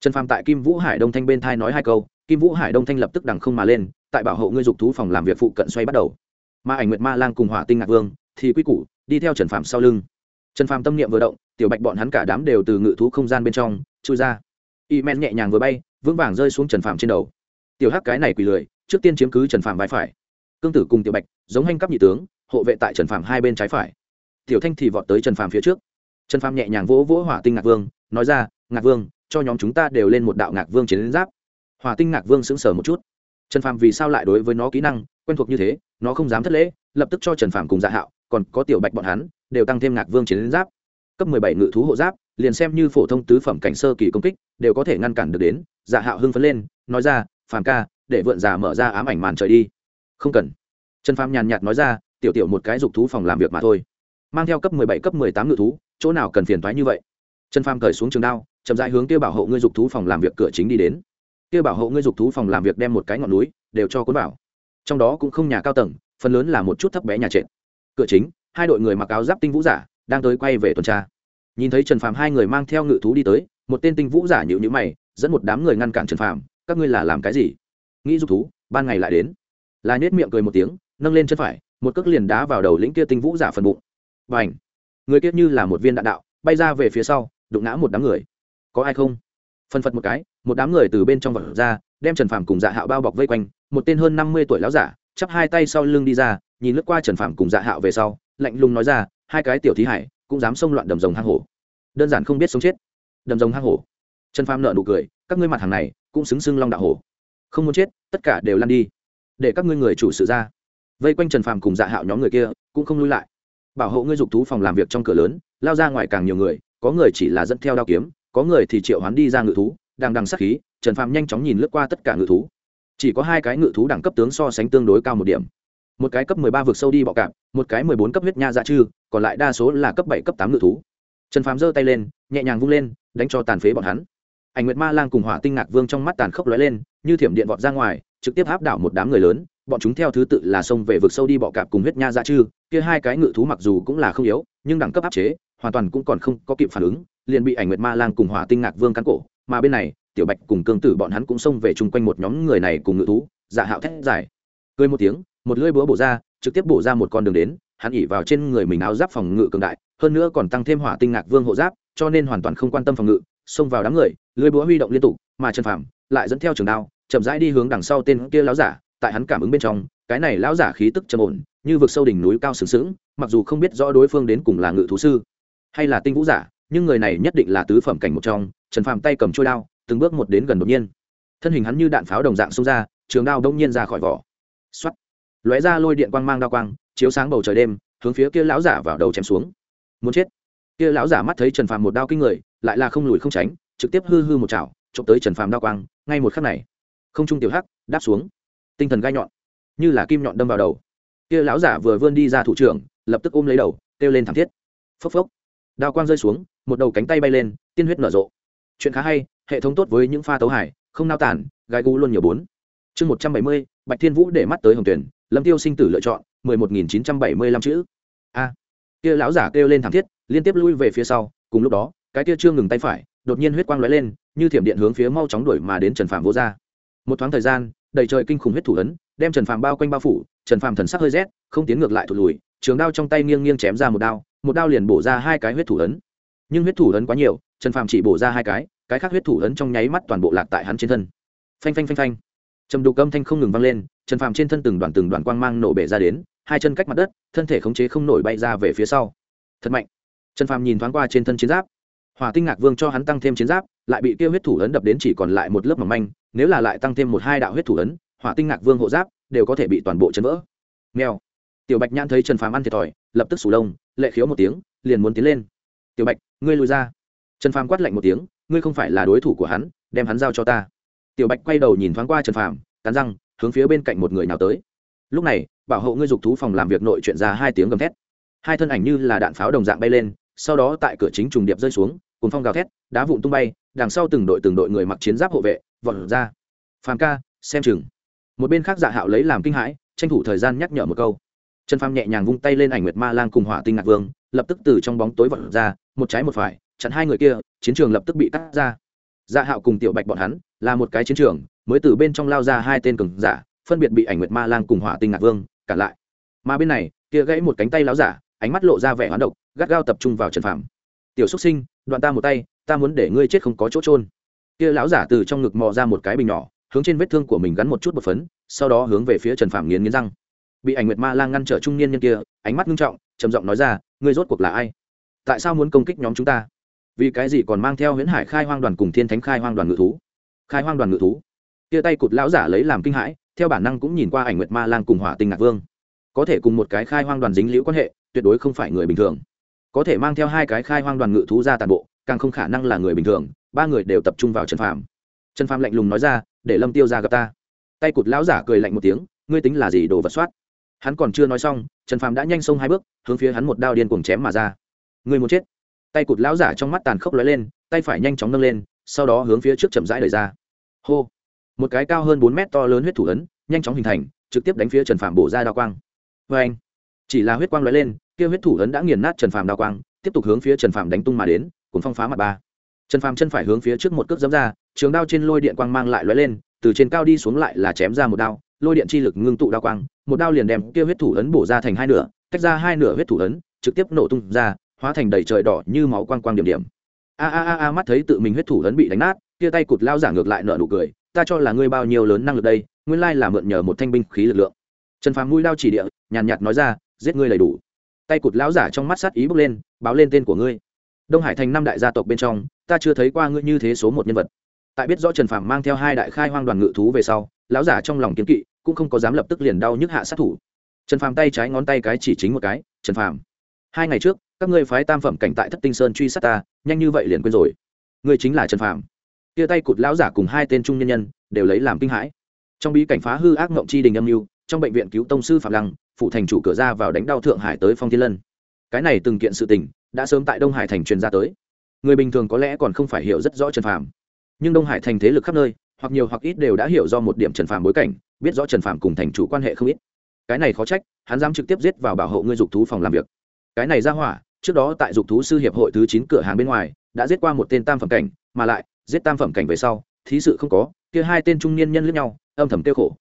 Trần phàm tại kim vũ hải đông thanh bên thai nói hai câu, kim vũ hải đông thanh lập tức đằng không mà lên, tại bảo hộ ngươi dục thú phòng làm việc phụ cận xoay bắt đầu. Ma ảnh nguyệt ma lang cùng hỏa tinh ngạc vương, thì quy củ đi theo trần phàm sau lưng. Trần phàm tâm niệm vừa động, tiểu bạch bọn hắn cả đám đều từ ngự thú không gian bên trong chui ra. Y men nhẹ nhàng vừa bay, vững vàng rơi xuống trần phàm trên đầu. Tiểu hắc cái này quỳ lười, trước tiên chiếm cứ trần phàm vai phải. Cương tử cùng tiểu bạch, giống hành cấp nhị tướng, hộ vệ tại trần phàm hai bên trái phải. Tiểu thanh thì vọt tới trần phàm phía trước. Trần phàm nhẹ nhàng vỗ vỗ hỏa tinh ngạc vương, nói ra, ngạc vương, cho nhóm chúng ta đều lên một đạo ngạc vương chiến giáp. Hỏa tinh ngạc vương sững sờ một chút. Trần phàm vì sao lại đối với nó kỹ năng, quen thuộc như thế, nó không dám thất lễ, lập tức cho trần phàm cùng dạ hạo còn có tiểu bạch bọn hắn, đều tăng thêm ngạc vương chiến giáp. Cấp mười bảy ngự thú hộ giáp, liền xem như phổ thông tứ phẩm cảnh sơ kỳ công kích, đều có thể ngăn cản được đến. Dạ hạo hưng phấn lên, nói ra, phàm ca, để vượn già mở ra ám ảnh màn trời đi. Không cần. Trần phàm nhàn nhạt nói ra, tiểu tiểu một cái dục thú phòng làm việc mà thôi. Mang theo cấp mười bảy, cấp mười tám ngự thú, chỗ nào cần phiền thoái như vậy? Trần phàm cởi xuống trường đao, chậm rãi hướng kia bảo hộ ngươi dục thú phòng làm việc cửa chính đi đến. Kia bảo hộ ngươi dục thú phòng làm việc đem một cái ngọn núi, đều cho cuốn bảo trong đó cũng không nhà cao tầng, phần lớn là một chút thấp bé nhà trệt cửa chính, hai đội người mặc áo giáp tinh vũ giả đang tới quay về tuần tra. Nhìn thấy trần phàm hai người mang theo ngự thú đi tới, một tên tinh vũ giả nhịu nhữ mày, dẫn một đám người ngăn cản trần phàm, các ngươi là làm cái gì? Nghĩ dục thú, ban ngày lại đến. Là nết miệng cười một tiếng, nâng lên chân phải, một cước liền đá vào đầu lĩnh kia tinh vũ giả phần bụng. Và ảnh người kiết như là một viên đạn đạo, bay ra về phía sau, đụng ngã một đám người. Có ai không? Phân phật một cái, một đám người từ bên trong vật ra, đem trần phàm cùng dạ hạo bao bọc vây quanh, một tên hơn năm mươi tuổi láo giả, chắp hai tay sau lưng đi ra nhìn lướt qua trần Phạm cùng dạ hạo về sau, lạnh lùng nói ra, hai cái tiểu thí hải cũng dám xông loạn đầm rồng hang hổ. Đơn giản không biết sống chết. Đầm rồng hang hổ. Trần Phạm nợ nụ cười, các ngươi mặt hàng này cũng xứng xưng long đạo hổ. Không muốn chết, tất cả đều lăn đi. Để các ngươi người chủ sự ra. Vây quanh trần Phạm cùng dạ hạo nhóm người kia cũng không lui lại. Bảo hộ ngươi dục thú phòng làm việc trong cửa lớn, lao ra ngoài càng nhiều người, có người chỉ là dẫn theo đao kiếm, có người thì triệu hoán đi ra ngự thú, đang đằng sắc khí, trần Phạm nhanh chóng nhìn lướt qua tất cả ngự thú. Chỉ có hai cái ngự thú đẳng cấp tướng so sánh tương đối cao một điểm một cái cấp mười ba vực sâu đi bọ cạp một cái mười bốn cấp huyết nha dạ chư còn lại đa số là cấp bảy cấp tám ngự thú. Trần phàm giơ tay lên nhẹ nhàng vung lên đánh cho tàn phế bọn hắn. Ảnh nguyệt ma lang cùng hỏa tinh ngạc vương trong mắt tàn khốc lóe lên như thiểm điện vọt ra ngoài trực tiếp áp đảo một đám người lớn bọn chúng theo thứ tự là xông về vực sâu đi bọ cạp cùng huyết nha dạ chư kia hai cái ngự thú mặc dù cũng là không yếu nhưng đẳng cấp áp chế hoàn toàn cũng còn không có kịp phản ứng liền bị ảnh nguyệt ma lang cùng hỏa tinh ngạc vương cắn cổ mà bên này tiểu bạch cùng cương tử bọn hắn cũng xông về chung quanh một nhóm người này cùng ngự thú dạ hạo thét giải, cười một tiếng một lưỡi búa bổ ra, trực tiếp bổ ra một con đường đến, hắn ỉ vào trên người mình áo giáp phòng ngự cường đại, hơn nữa còn tăng thêm hỏa tinh ngạc vương hộ giáp, cho nên hoàn toàn không quan tâm phòng ngự, xông vào đám người, lưỡi búa huy động liên tục, mà trần phàm lại dẫn theo trường đao, chậm rãi đi hướng đằng sau tên kia lão giả, tại hắn cảm ứng bên trong, cái này lão giả khí tức trầm ổn, như vực sâu đỉnh núi cao sừng sững, mặc dù không biết rõ đối phương đến cùng là ngự thú sư, hay là tinh vũ giả, nhưng người này nhất định là tứ phẩm cảnh một trong, trần phàm tay cầm trôi đao, từng bước một đến gần đột nhiên. Thân hình hắn như đạn pháo đồng dạng xông ra, trường đao đông nhiên ra khỏi vỏ. Xoắt lóe ra lôi điện quang mang đao quang, chiếu sáng bầu trời đêm, hướng phía kia lão giả vào đầu chém xuống. Muốn chết. Kia lão giả mắt thấy trần phàm một đao kinh người, lại là không lùi không tránh, trực tiếp hư hư một chảo trộm tới trần phàm đao quang, ngay một khắc này, không trung tiểu hắc, đáp xuống. Tinh thần gai nhọn, như là kim nhọn đâm vào đầu. Kia lão giả vừa vươn đi ra thủ trưởng, lập tức ôm lấy đầu, kêu lên thảm thiết. Phốc phốc. Đao quang rơi xuống, một đầu cánh tay bay lên, tiên huyết nở rộ. Chuyện khá hay, hệ thống tốt với những pha tấu hải không nao tản gai gu luôn nhiều bốn. Chương một trăm bảy mươi, bạch thiên vũ để mắt tới hồng tuyển lâm tiêu sinh tử lựa chọn, mười một nghìn chín trăm bảy mươi lăm chữ. A. Kia lão giả kêu lên thảm thiết, liên tiếp lui về phía sau, cùng lúc đó, cái kia chưa ngừng tay phải, đột nhiên huyết quang lóe lên, như thiểm điện hướng phía mau chóng đuổi mà đến trần phạm vỗ ra một thoáng thời gian, đầy trời kinh khủng huyết thủ ấn, đem trần phạm bao quanh bao phủ, trần phạm thần sắc hơi rét, không tiến ngược lại thụt lùi, trường đao trong tay nghiêng nghiêng chém ra một đao một đao liền bổ ra hai cái huyết thủ ấn. Nhưng huyết thủ ấn quá nhiều, trần phạm chỉ bổ ra hai cái cái khác huyết thủ ấn trong nháy mắt toàn bộ lạc tại hắn trên thân. Phanh phanh phanh phanh trầm đục âm thanh không ngừng vang lên, trần phàm trên thân từng đoàn từng đoàn quang mang nổ bể ra đến, hai chân cách mặt đất, thân thể khống chế không nổi bay ra về phía sau. Thật mạnh. Trần phàm nhìn thoáng qua trên thân chiến giáp. Hỏa tinh ngạc vương cho hắn tăng thêm chiến giáp, lại bị kêu huyết thủ ấn đập đến chỉ còn lại một lớp mỏng manh, nếu là lại tăng thêm một hai đạo huyết thủ ấn, hỏa tinh ngạc vương hộ giáp đều có thể bị toàn bộ chấn vỡ. Nghèo. Tiểu bạch nhãn thấy trần phàm ăn thiệt thòi, lập tức sủ lông, lệ khiếu một tiếng, liền muốn tiến lên. Tiểu bạch, ngươi lùi ra. Trần phàm quát lạnh một tiếng, ngươi không phải là đối thủ của hắn, đem hắn giao cho ta tiểu bạch quay đầu nhìn thoáng qua trần phàm, cắn răng, hướng phía bên cạnh một người nào tới. Lúc này, bảo hộ ngươi dục thú phòng làm việc nội chuyện ra hai tiếng gầm thét. Hai thân ảnh như là đạn pháo đồng dạng bay lên, sau đó tại cửa chính trùng điệp rơi xuống cùng phong gào thét, đá vụn tung bay, đằng sau từng đội từng đội người mặc chiến giáp hộ vệ, vọt ra. Phàm ca, xem chừng. Một bên khác dạ hạo lấy làm kinh hãi, tranh thủ thời gian nhắc nhở một câu. Trần phàm nhẹ nhàng vung tay lên ảnh nguyệt ma lang cùng hỏa tinh ngạc vương, lập tức từ trong bóng tối vọt ra, một trái một phải, chặn hai người kia, chiến trường lập tức bị cắt ra dạ hạo cùng tiểu bạch bọn hắn là một cái chiến trường, mới từ bên trong lao ra hai tên cường giả, phân biệt bị ảnh nguyệt ma lang cùng hỏa tinh ngạc vương cản lại. Mà bên này, kia gãy một cánh tay láo giả, ánh mắt lộ ra vẻ hoán độc, gắt gao tập trung vào trần phàm. Tiểu xúc sinh, đoạn ta một tay, ta muốn để ngươi chết không có chỗ trôn kia lão giả từ trong ngực mò ra một cái bình nhỏ, hướng trên vết thương của mình gắn một chút bột phấn, sau đó hướng về phía trần phạm nghiến nghiến răng. Bị ảnh nguyệt ma lang ngăn trở trung niên nhân kia, ánh mắt nghiêm trọng, trầm giọng nói ra, ngươi rốt cuộc là ai? Tại sao muốn công kích nhóm chúng ta? Vì cái gì còn mang theo huyễn hải khai hoang đoàn cùng thiên thánh khai hoang đoàn ngự thú? Khai hoang đoàn ngự thú? Tia tay cụt lão giả lấy làm kinh hãi, theo bản năng cũng nhìn qua ảnh nguyệt ma lang cùng hỏa tinh ngạc vương. Có thể cùng một cái khai hoang đoàn dính liễu quan hệ, tuyệt đối không phải người bình thường. Có thể mang theo hai cái khai hoang đoàn ngự thú ra toàn bộ, càng không khả năng là người bình thường, ba người đều tập trung vào trần phàm. Trần phàm lạnh lùng nói ra, để lâm tiêu ra gặp ta. Tay cụt lão giả cười lạnh một tiếng, ngươi tính là gì đồ vật soát? Hắn còn chưa nói xong, trần phàm đã nhanh xông hai bước, hướng phía hắn một đao điên cuồng chém mà ra. Ngươi muốn chết? Tay cụt lão giả trong mắt tàn khốc lóe lên, tay phải nhanh chóng nâng lên, sau đó hướng phía trước chậm rãi đời ra. Hô! Một cái cao hơn bốn mét to lớn huyết thủ ấn, nhanh chóng hình thành, trực tiếp đánh phía trần Phạm bổ ra đao quang. Vê anh chỉ là huyết quang lóe lên, kia huyết thủ ấn đã nghiền nát trần Phạm đao quang, tiếp tục hướng phía trần Phạm đánh tung mà đến cùng phong phá mặt ba. Trần Phạm chân phải hướng phía trước một cước dẫm ra, trường đao trên lôi điện quang mang lại lóe lên, từ trên cao đi xuống lại là chém ra một đao, lôi điện chi lực ngưng tụ đao quang, một đao liền đem kia huyết thủ ấn bổ ra thành hai nửa, tách ra hai nửa huyết thủ ấn, trực tiếp nổ tung ra hóa thành đầy trời đỏ như máu quang quang điểm điểm. A a a a, mắt thấy tự mình huyết thủ ấn bị đánh nát, kia tay cụt lao giả ngược lại nở nụ cười, ta cho là ngươi bao nhiêu lớn năng lực đây, nguyên lai là mượn nhờ một thanh binh khí lực lượng. Trần phàm mũi đao chỉ địa, nhàn nhạt nói ra, giết ngươi đầy đủ. Tay cụt lão giả trong mắt sát ý bước lên, báo lên tên của ngươi. Đông hải thành năm đại gia tộc bên trong, ta chưa thấy qua ngươi như thế số một nhân vật. Tại biết rõ trần phàm mang theo hai đại khai hoang đoàn ngự thú về sau, lão giả trong lòng kiến kỵ, cũng không có dám lập tức liền đau nhức hạ sát thủ. Trần phàm tay trái ngón tay cái chỉ chính một cái, trần phàm, hai ngày trước các ngươi phái tam phẩm cảnh tại thất tinh sơn truy sát ta, nhanh như vậy liền quên rồi. Ngươi chính là trần phàm. Kia tay cụt lão giả cùng hai tên trung nhân nhân đều lấy làm kinh hãi. Trong bí cảnh phá hư ác mộng chi đình âm mưu, trong bệnh viện cứu tông sư phạm lăng phụ thành chủ cửa ra vào đánh đau thượng hải tới phong thiên lân. Cái này từng kiện sự tình đã sớm tại đông hải thành truyền ra tới. Người bình thường có lẽ còn không phải hiểu rất rõ trần phàm. Nhưng đông hải thành thế lực khắp nơi, hoặc nhiều hoặc ít đều đã hiểu do một điểm trần phàm bối cảnh, biết rõ trần phàm cùng thành chủ quan hệ không ít. Cái này khó trách, hắn dám trực tiếp giết vào bảo hộ ngươi dục thú phòng làm việc. Cái này ra hỏa trước đó tại dục thú sư hiệp hội thứ chín cửa hàng bên ngoài, đã giết qua một tên tam phẩm cảnh, mà lại, giết tam phẩm cảnh về sau, thí sự không có, kia hai tên trung niên nhân lẫn nhau, âm thầm tiêu khổ.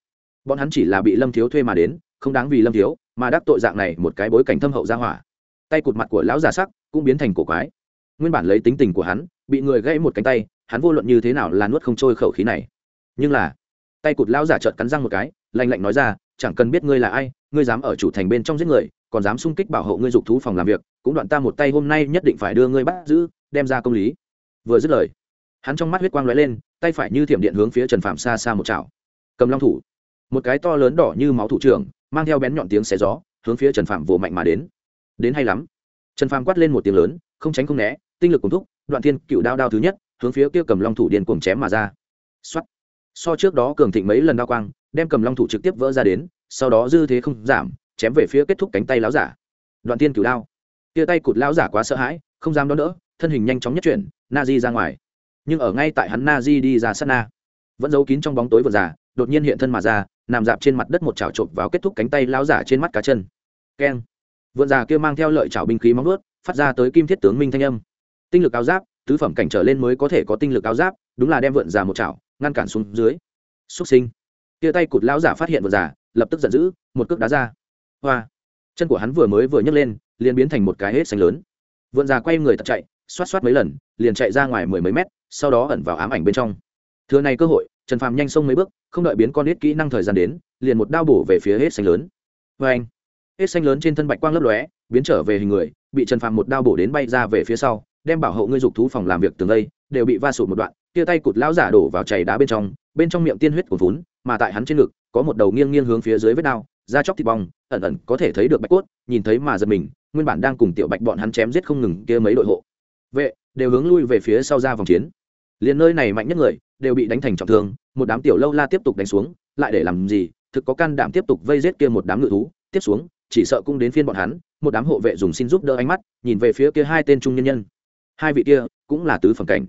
Bọn hắn chỉ là bị lâm thiếu thuê mà đến, không đáng vì lâm thiếu, mà đắc tội dạng này một cái bối cảnh thâm hậu ra hỏa. Tay cụt mặt của lão già sắc cũng biến thành cổ quái. Nguyên bản lấy tính tình của hắn, bị người gãy một cánh tay, hắn vô luận như thế nào là nuốt không trôi khẩu khí này. Nhưng là, tay cụt lão giả trợt cắn răng một cái, lạnh lạnh nói ra chẳng cần biết ngươi là ai, ngươi dám ở chủ thành bên trong giết người, còn dám xung kích bảo hộ ngươi dục thú phòng làm việc, cũng đoạn ta một tay hôm nay nhất định phải đưa ngươi bắt giữ, đem ra công lý. Vừa dứt lời, hắn trong mắt huyết quang lóe lên, tay phải như thiểm điện hướng phía trần phạm xa xa một chảo. Cầm long thủ. Một cái to lớn đỏ như máu thủ trưởng, mang theo bén nhọn tiếng xé gió, hướng phía trần phạm vồ mạnh mà đến. Đến hay lắm. Trần phạm quát lên một tiếng lớn, không tránh không né, tinh lực cùng thúc, đoạn thiên cựu đao đao thứ nhất, hướng phía kia cầm long thủ điên cuồng chém mà ra. Xuất so trước đó cường thịnh mấy lần đao quang đem cầm long thủ trực tiếp vỡ ra đến, sau đó dư thế không giảm, chém về phía kết thúc cánh tay láo giả. Đoạn thiên cửu đao. Tia tay cụt lão giả quá sợ hãi, không dám đón đỡ, thân hình nhanh chóng nhất chuyển, na di ra ngoài. Nhưng ở ngay tại hắn na di đi ra sát na, vẫn giấu kín trong bóng tối vừa già, đột nhiên hiện thân mà ra, nằm dạp trên mặt đất một chảo chộp vào kết thúc cánh tay lão giả trên mắt cá chân. Keng. Vượn già kia mang theo lợi chảo binh khí móng ướt phát ra tới kim thiết tướng minh thanh âm. Tinh lực áo giáp, tứ phẩm cảnh trở lên mới có thể có tinh lực áo giáp, đúng là đem vượn già một chảo, ngăn cản xuống dưới. Xuất sinh tia tay cụt lão giả phát hiện vượn già, lập tức giận dữ, một cước đá ra. Hoa! Chân của hắn vừa mới vừa nhấc lên, liền biến thành một cái hết xanh lớn. Vượn già quay người tập chạy, xoát xoát mấy lần, liền chạy ra ngoài mười mấy mét, sau đó ẩn vào ám ảnh bên trong. Thừa này cơ hội, trần phàm nhanh xông mấy bước, không đợi biến con hết kỹ năng thời gian đến, liền một đao bổ về phía hết xanh lớn. Vê anh, hết xanh lớn trên thân bạch quang lấp lóe, biến trở về hình người, bị trần phàm một đao bổ đến bay ra về phía sau, đem bảo hộ ngươi dục thú phòng làm việc tường đây, đều bị va sụt một đoạn kia tay cụt lão giả đổ vào chảy đá bên trong bên trong miệng tiên huyết của vốn mà tại hắn trên ngực, có một đầu nghiêng nghiêng hướng phía dưới vết đao, da chóc thịt bong, ẩn ẩn có thể thấy được bạch cốt, nhìn thấy mà giật mình, nguyên bản đang cùng tiểu bạch bọn hắn chém giết không ngừng kia mấy đội hộ. Vệ, đều hướng lui về phía sau ra vòng chiến. Liền nơi này mạnh nhất người, đều bị đánh thành trọng thương, một đám tiểu lâu la tiếp tục đánh xuống, lại để làm gì, thực có can đảm tiếp tục vây giết kia một đám ngự thú, tiếp xuống, chỉ sợ cũng đến phiên bọn hắn, một đám hộ vệ dùng xin giúp đỡ ánh mắt, nhìn về phía kia hai tên trung nhân nhân. Hai vị kia, cũng là tứ phẩm cảnh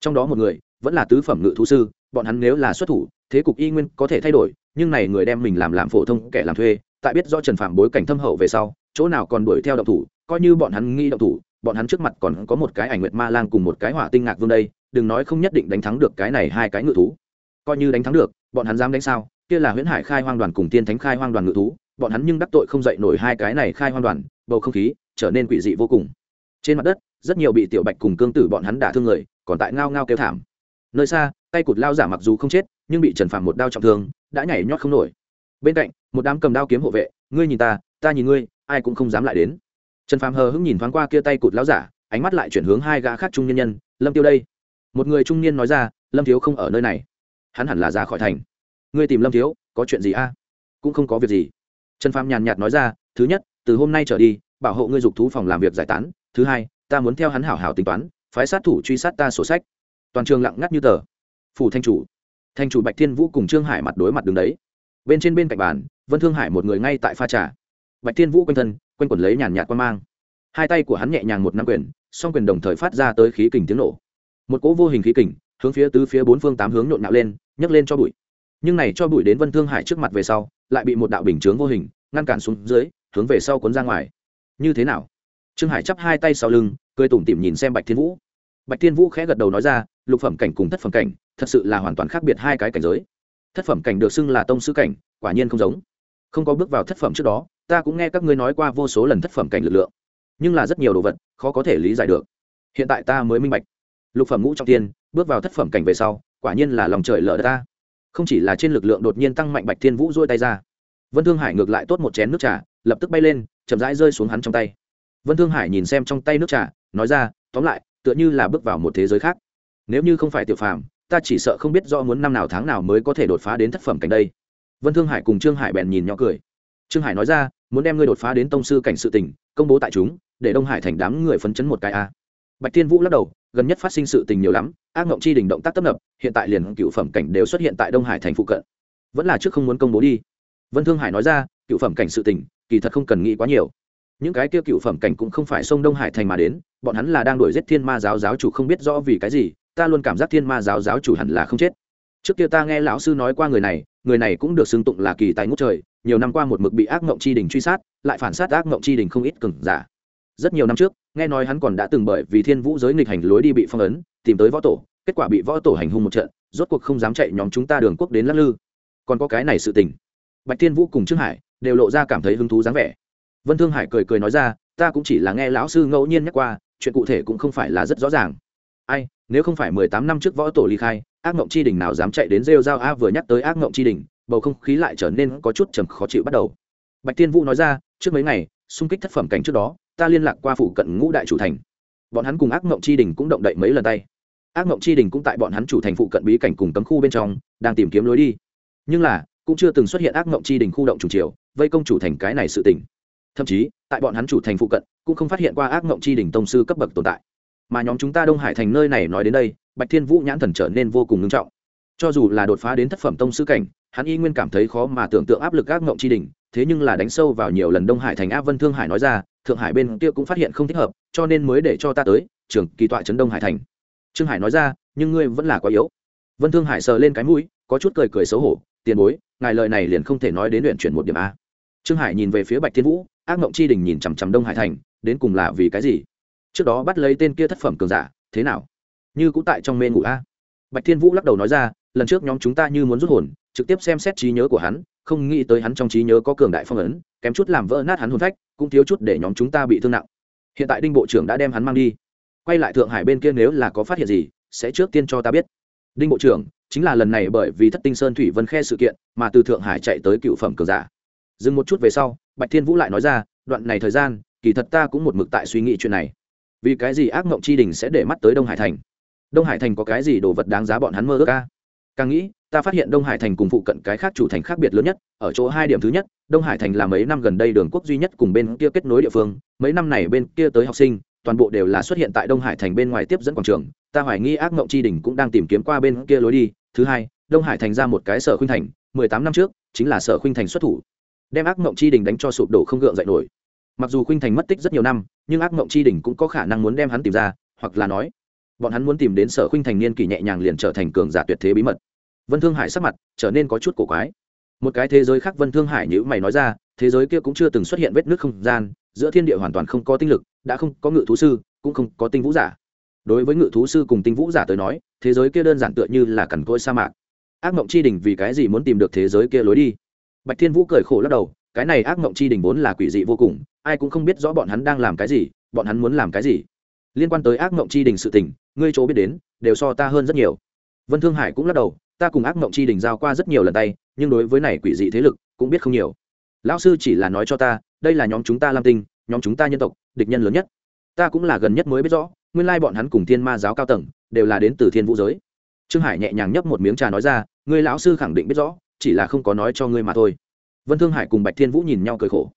trong đó một người vẫn là tứ phẩm ngự thú sư, bọn hắn nếu là xuất thủ, thế cục y nguyên có thể thay đổi, nhưng này người đem mình làm làm phổ thông kẻ làm thuê, tại biết do trần phạm bối cảnh thâm hậu về sau, chỗ nào còn đuổi theo động thủ, coi như bọn hắn nghĩ động thủ, bọn hắn trước mặt còn có một cái ảnh nguyệt ma lang cùng một cái hỏa tinh ngạc vương đây, đừng nói không nhất định đánh thắng được cái này hai cái ngự thú. Coi như đánh thắng được, bọn hắn dám đánh sao? Kia là huyễn hải khai hoang đoàn cùng tiên thánh khai hoang đoàn ngự thú, bọn hắn nhưng đắc tội không dậy nổi hai cái này khai hoang đoàn, bầu không khí trở nên quỷ dị vô cùng. Trên mặt đất, rất nhiều bị tiểu bạch cùng cương tử bọn hắn đả thương người còn tại ngao ngao kêu thảm. Nơi xa, tay cụt lao giả mặc dù không chết, nhưng bị trần phạm một đao trọng thương, đã nhảy nhót không nổi. Bên cạnh, một đám cầm đao kiếm hộ vệ, ngươi nhìn ta ta nhìn ngươi, ai cũng không dám lại đến. Trần phạm hờ hững nhìn thoáng qua kia tay cụt lao giả, ánh mắt lại chuyển hướng hai gã khác trung nhân nhân, lâm tiêu đây. Một người trung niên nói ra, lâm thiếu không ở nơi này. Hắn hẳn là ra khỏi thành. Ngươi tìm lâm thiếu, có chuyện gì a? Cũng không có việc gì. Trần phạm nhàn nhạt nói ra, thứ nhất, từ hôm nay trở đi, bảo hộ ngươi dục thú phòng làm việc giải tán. Thứ hai, ta muốn theo hắn hảo hảo tính toán phái sát thủ truy sát ta sổ sách. Toàn trường lặng ngắt như tờ. Phủ thanh chủ. Thanh chủ bạch thiên vũ cùng trương hải mặt đối mặt đứng đấy. Bên trên bên cạnh bàn, vân thương hải một người ngay tại pha trà. Bạch thiên vũ quanh thân, quanh quẩn lấy nhàn nhạt quan mang. Hai tay của hắn nhẹ nhàng một năm quyền, song quyền đồng thời phát ra tới khí kình tiếng nổ. Một cỗ vô hình khí kình, hướng phía tứ phía bốn phương tám hướng nhộn nạo lên, nhấc lên cho bụi. Nhưng này cho bụi đến vân thương hải trước mặt về sau, lại bị một đạo bình chướng vô hình, ngăn cản xuống dưới, hướng về sau cuốn ra ngoài. Như thế nào? Trương hải chắp hai tay sau lưng cười tủm tỉm nhìn xem bạch thiên vũ. Bạch thiên vũ khẽ gật đầu nói ra, lục phẩm cảnh cùng thất phẩm cảnh, thật sự là hoàn toàn khác biệt hai cái cảnh giới. Thất phẩm cảnh được xưng là tông sư cảnh, quả nhiên không giống. Không có bước vào thất phẩm trước đó, ta cũng nghe các ngươi nói qua vô số lần thất phẩm cảnh lực lượng. Nhưng là rất nhiều đồ vật, khó có thể lý giải được. Hiện tại ta mới minh bạch. Lục phẩm ngũ trọng tiên, bước vào thất phẩm cảnh về sau, quả nhiên là lòng trời lỡ đất ta. Không chỉ là trên lực lượng đột nhiên tăng mạnh bạch thiên vũ dôi tay ra. Vân thương hải ngược lại tốt một chén nước trà, lập tức bay lên, chậm rãi rơi xuống hắn trong tay vân thương hải nhìn xem trong tay nước trà, nói ra, tóm lại, tựa như là bước vào một thế giới khác. Nếu như không phải tiểu phàm, ta chỉ sợ không biết do muốn năm nào tháng nào mới có thể đột phá đến thất phẩm cảnh đây. Vân thương hải cùng trương hải bèn nhìn nhỏ cười. Trương hải nói ra, muốn đem ngươi đột phá đến tông sư cảnh sự tình, công bố tại chúng, để đông hải thành đám người phấn chấn một cái a. Bạch thiên vũ lắc đầu, gần nhất phát sinh sự tình nhiều lắm, ác ngộng chi đình động tác tấp nập, hiện tại liền cựu phẩm cảnh đều xuất hiện tại đông hải thành phụ cận. Vẫn là trước không muốn công bố đi. Vân thương hải nói ra, cựu phẩm cảnh sự tình, kỳ thật không cần nghĩ quá nhiều những cái kia cựu phẩm cảnh cũng không phải sông đông hải thành mà đến, bọn hắn là đang đuổi giết thiên ma giáo giáo chủ không biết rõ vì cái gì, ta luôn cảm giác thiên ma giáo giáo chủ hẳn là không chết. Trước kia ta nghe lão sư nói qua người này người này cũng được xưng tụng là kỳ tài ngút trời, nhiều năm qua một mực bị ác mộng chi đình truy sát, lại phản sát ác mộng chi đình không ít cừng giả. Rất nhiều năm trước, nghe nói hắn còn đã từng bởi vì thiên vũ giới nghịch hành lối đi bị phong ấn, tìm tới võ tổ, kết quả bị võ tổ hành hung một trận, rốt cuộc không dám chạy nhóm chúng ta đường quốc đến lắc lư. Còn có cái này sự tình. Bạch thiên vũ cùng trương hải đều lộ ra cảm thấy hứng thú dáng vẻ vân thương hải cười cười nói ra, ta cũng chỉ là nghe lão sư ngẫu nhiên nhắc qua, chuyện cụ thể cũng không phải là rất rõ ràng. Ai, nếu không phải mười tám năm trước võ tổ ly khai, ác mộng chi đình nào dám chạy đến rêu giao a vừa nhắc tới ác mộng chi đình, bầu không khí lại trở nên có chút trầm khó chịu bắt đầu. Bạch tiên vũ nói ra, trước mấy ngày, xung kích thất phẩm cảnh trước đó, ta liên lạc qua phụ cận ngũ đại chủ thành. Bọn hắn cùng ác mộng chi đình cũng động đậy mấy lần tay. Ác mộng chi đình cũng tại bọn hắn chủ thành phụ cận bí cảnh cùng cấm khu bên trong, đang tìm kiếm lối đi. Nhưng là, cũng chưa từng xuất hiện ác mộng chi đình khu động chủ triều, vây công chủ thành cái này sự tỉnh thậm chí, tại bọn hắn chủ thành phụ cận, cũng không phát hiện qua ác mộng chi đỉnh tông sư cấp bậc tồn tại. Mà nhóm chúng ta đông hải thành nơi này nói đến đây, bạch thiên vũ nhãn thần trở nên vô cùng nghiêm trọng. Cho dù là đột phá đến thất phẩm tông sư cảnh, hắn y nguyên cảm thấy khó mà tưởng tượng áp lực ác mộng chi đỉnh. thế nhưng là đánh sâu vào nhiều lần đông hải thành áp vân thương hải nói ra, thượng hải bên kia cũng phát hiện không thích hợp, cho nên mới để cho ta tới trường kỳ tọa trấn đông hải thành. Trương hải nói ra, nhưng ngươi vẫn là quá yếu. Vân thương hải sờ lên cái mũi, có chút cười cười xấu hổ, tiền bối, ngài lời này liền không thể nói đến luyện chuyển một điểm a. Trương hải nhìn về phía bạch thiên vũ ác mộng chi đình nhìn chằm chằm đông hải thành, đến cùng là vì cái gì? Trước đó bắt lấy tên kia thất phẩm cường giả, thế nào? Như cũng tại trong mê ngủ a. Bạch thiên vũ lắc đầu nói ra, lần trước nhóm chúng ta như muốn rút hồn, trực tiếp xem xét trí nhớ của hắn, không nghĩ tới hắn trong trí nhớ có cường đại phong ấn, kém chút làm vỡ nát hắn hồn phách, cũng thiếu chút để nhóm chúng ta bị thương nặng. Hiện tại đinh bộ trưởng đã đem hắn mang đi. Quay lại thượng hải bên kia nếu là có phát hiện gì, sẽ trước tiên cho ta biết. Đinh bộ trưởng, chính là lần này bởi vì thất tinh sơn thủy vân khe sự kiện, mà từ thượng hải chạy tới cựu phẩm cường giả dừng một chút về sau, bạch thiên vũ lại nói ra, đoạn này thời gian, kỳ thật ta cũng một mực tại suy nghĩ chuyện này. Vì cái gì ác mộng chi đình sẽ để mắt tới đông hải thành? Đông hải thành có cái gì đồ vật đáng giá bọn hắn mơ ước ca càng nghĩ, ta phát hiện đông hải thành cùng phụ cận cái khác chủ thành khác biệt lớn nhất, ở chỗ hai điểm thứ nhất, đông hải thành là mấy năm gần đây đường quốc duy nhất cùng bên kia kết nối địa phương, mấy năm này bên kia tới học sinh, toàn bộ đều là xuất hiện tại đông hải thành bên ngoài tiếp dẫn quảng trường. Ta hoài nghi ác mộng tri đình cũng đang tìm kiếm qua bên kia lối đi. Thứ hai, đông hải thành ra một cái sở khuynh thành, mười tám năm trước, chính là sở khuynh thành xuất thủ đem ác mộng chi đình đánh cho sụp đổ không gượng dậy nổi. Mặc dù khuynh thành mất tích rất nhiều năm, nhưng ác mộng chi đình cũng có khả năng muốn đem hắn tìm ra, hoặc là nói, bọn hắn muốn tìm đến sở khuynh thành niên kỷ nhẹ nhàng liền trở thành cường giả tuyệt thế bí mật. Vân thương hải sắc mặt trở nên có chút cổ quái. Một cái thế giới khác vân thương hải như mày nói ra, thế giới kia cũng chưa từng xuất hiện vết nước không gian, giữa thiên địa hoàn toàn không có tinh lực, đã không có ngự thú sư, cũng không có tinh vũ giả. Đối với ngự thú sư cùng tinh vũ giả tới nói, thế giới kia đơn giản tựa như là cằn côi sa mạc. Ác mộng chi đình vì cái gì muốn tìm được thế giới kia lối đi? Bạch thiên vũ cười khổ lắc đầu, cái này ác mộng chi đình vốn là quỷ dị vô cùng, ai cũng không biết rõ bọn hắn đang làm cái gì, bọn hắn muốn làm cái gì. Liên quan tới ác mộng chi đình sự tình, ngươi chỗ biết đến, đều so ta hơn rất nhiều. Vân thương hải cũng lắc đầu, ta cùng ác mộng chi đình giao qua rất nhiều lần tay, nhưng đối với này quỷ dị thế lực, cũng biết không nhiều. Lão sư chỉ là nói cho ta, đây là nhóm chúng ta lam tinh, nhóm chúng ta nhân tộc, địch nhân lớn nhất. Ta cũng là gần nhất mới biết rõ, nguyên lai bọn hắn cùng thiên ma giáo cao tầng, đều là đến từ thiên vũ giới. Trương hải nhẹ nhàng nhấp một miếng trà nói ra người lão sư khẳng định biết rõ chỉ là không có nói cho ngươi mà thôi. Vân thương hải cùng bạch thiên vũ nhìn nhau cười khổ.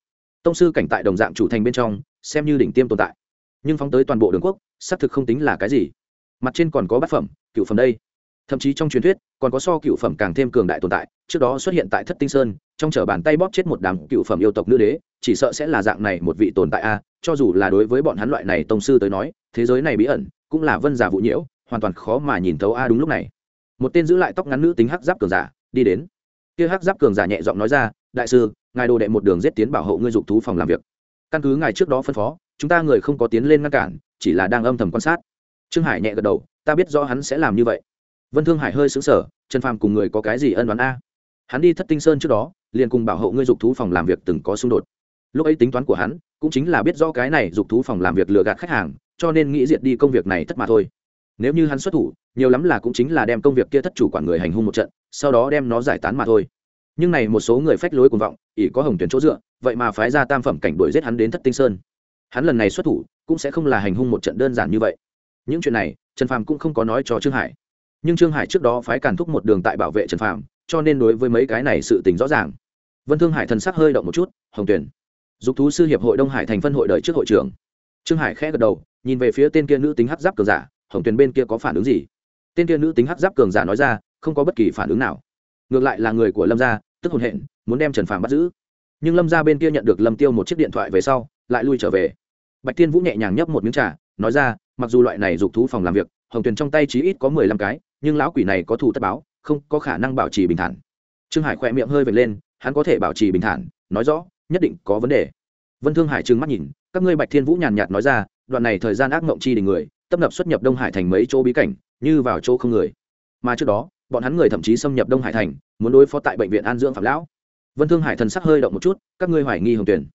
Tông sư cảnh tại đồng dạng chủ thành bên trong, xem như đỉnh tiêm tồn tại. Nhưng phóng tới toàn bộ đường quốc, xác thực không tính là cái gì. Mặt trên còn có bát phẩm, cựu phẩm đây. Thậm chí trong truyền thuyết, còn có so cựu phẩm càng thêm cường đại tồn tại, trước đó xuất hiện tại thất tinh sơn, trong chở bàn tay bóp chết một đám cựu phẩm yêu tộc nữ đế, chỉ sợ sẽ là dạng này một vị tồn tại a, cho dù là đối với bọn hắn loại này tông sư tới nói, thế giới này bí ẩn, cũng là vân giả vụ nhiễu, hoàn toàn khó mà nhìn thấu a đúng lúc này. Một tên giữ lại tóc ngắn nữ tính hắc giáp cường giả, đi đến kia hắc giáp cường giả nhẹ giọng nói ra, đại sư, ngài đồ đệ một đường giết tiến bảo hộ ngươi dục thú phòng làm việc. Căn cứ ngài trước đó phân phó, chúng ta người không có tiến lên ngăn cản, chỉ là đang âm thầm quan sát. Trương hải nhẹ gật đầu, ta biết rõ hắn sẽ làm như vậy. Vân thương hải hơi xứng sở trần phàm cùng người có cái gì ân đoán a? Hắn đi thất tinh sơn trước đó, liền cùng bảo hộ ngươi dục thú phòng làm việc từng có xung đột. Lúc ấy tính toán của hắn, cũng chính là biết rõ cái này dục thú phòng làm việc lừa gạt khách hàng, cho nên nghĩ diệt đi công việc này thất mà thôi. Nếu như hắn xuất thủ nhiều lắm là cũng chính là đem công việc kia thất chủ quản người hành hung một trận, sau đó đem nó giải tán mà thôi. Nhưng này một số người phách lối cuồng vọng, ỷ có hồng tuyển chỗ dựa, vậy mà phái ra tam phẩm cảnh đuổi giết hắn đến thất tinh sơn. Hắn lần này xuất thủ, cũng sẽ không là hành hung một trận đơn giản như vậy. Những chuyện này, trần phàm cũng không có nói cho trương hải. Nhưng trương hải trước đó phái càn thúc một đường tại bảo vệ trần phàm, cho nên đối với mấy cái này sự tình rõ ràng. Vân thương hải thần sắc hơi động một chút, hồng tuyển dục thú sư hiệp hội đông hải thành phân hội đợi trước hội trưởng. Trương hải khẽ gật đầu, nhìn về phía tên kia nữ tính hấp giáp cờ giả, hồng tuyển bên kia có phản ứng gì? Tên kia nữ tính hắc giáp cường giả nói ra, không có bất kỳ phản ứng nào. Ngược lại là người của lâm gia, tức hồn hện, muốn đem trần phàm bắt giữ. Nhưng lâm gia bên kia nhận được lâm tiêu một chiếc điện thoại về sau, lại lui trở về. Bạch tiên vũ nhẹ nhàng nhấp một miếng trà, nói ra, mặc dù loại này dục thú phòng làm việc, hồng tuyền trong tay chí ít có mười lăm cái, nhưng lão quỷ này có thù tất báo, không có khả năng bảo trì bình thản. Trương hải khỏe miệng hơi vệt lên, hắn có thể bảo trì bình thản, nói rõ, nhất định có vấn đề. Vân thương hải trừng mắt nhìn, các ngươi bạch thiên vũ nhàn nhạt nói ra, đoạn này thời gian ác mộng chi đình người, tấp nập xuất nhập đông hải thành mấy chỗ bí cảnh như vào chỗ không người. Mà trước đó, bọn hắn người thậm chí xâm nhập đông hải thành, muốn đối phó tại bệnh viện an dưỡng phạm lão. Vân thương hải thần sắc hơi động một chút, các ngươi hoài nghi hồng tuyển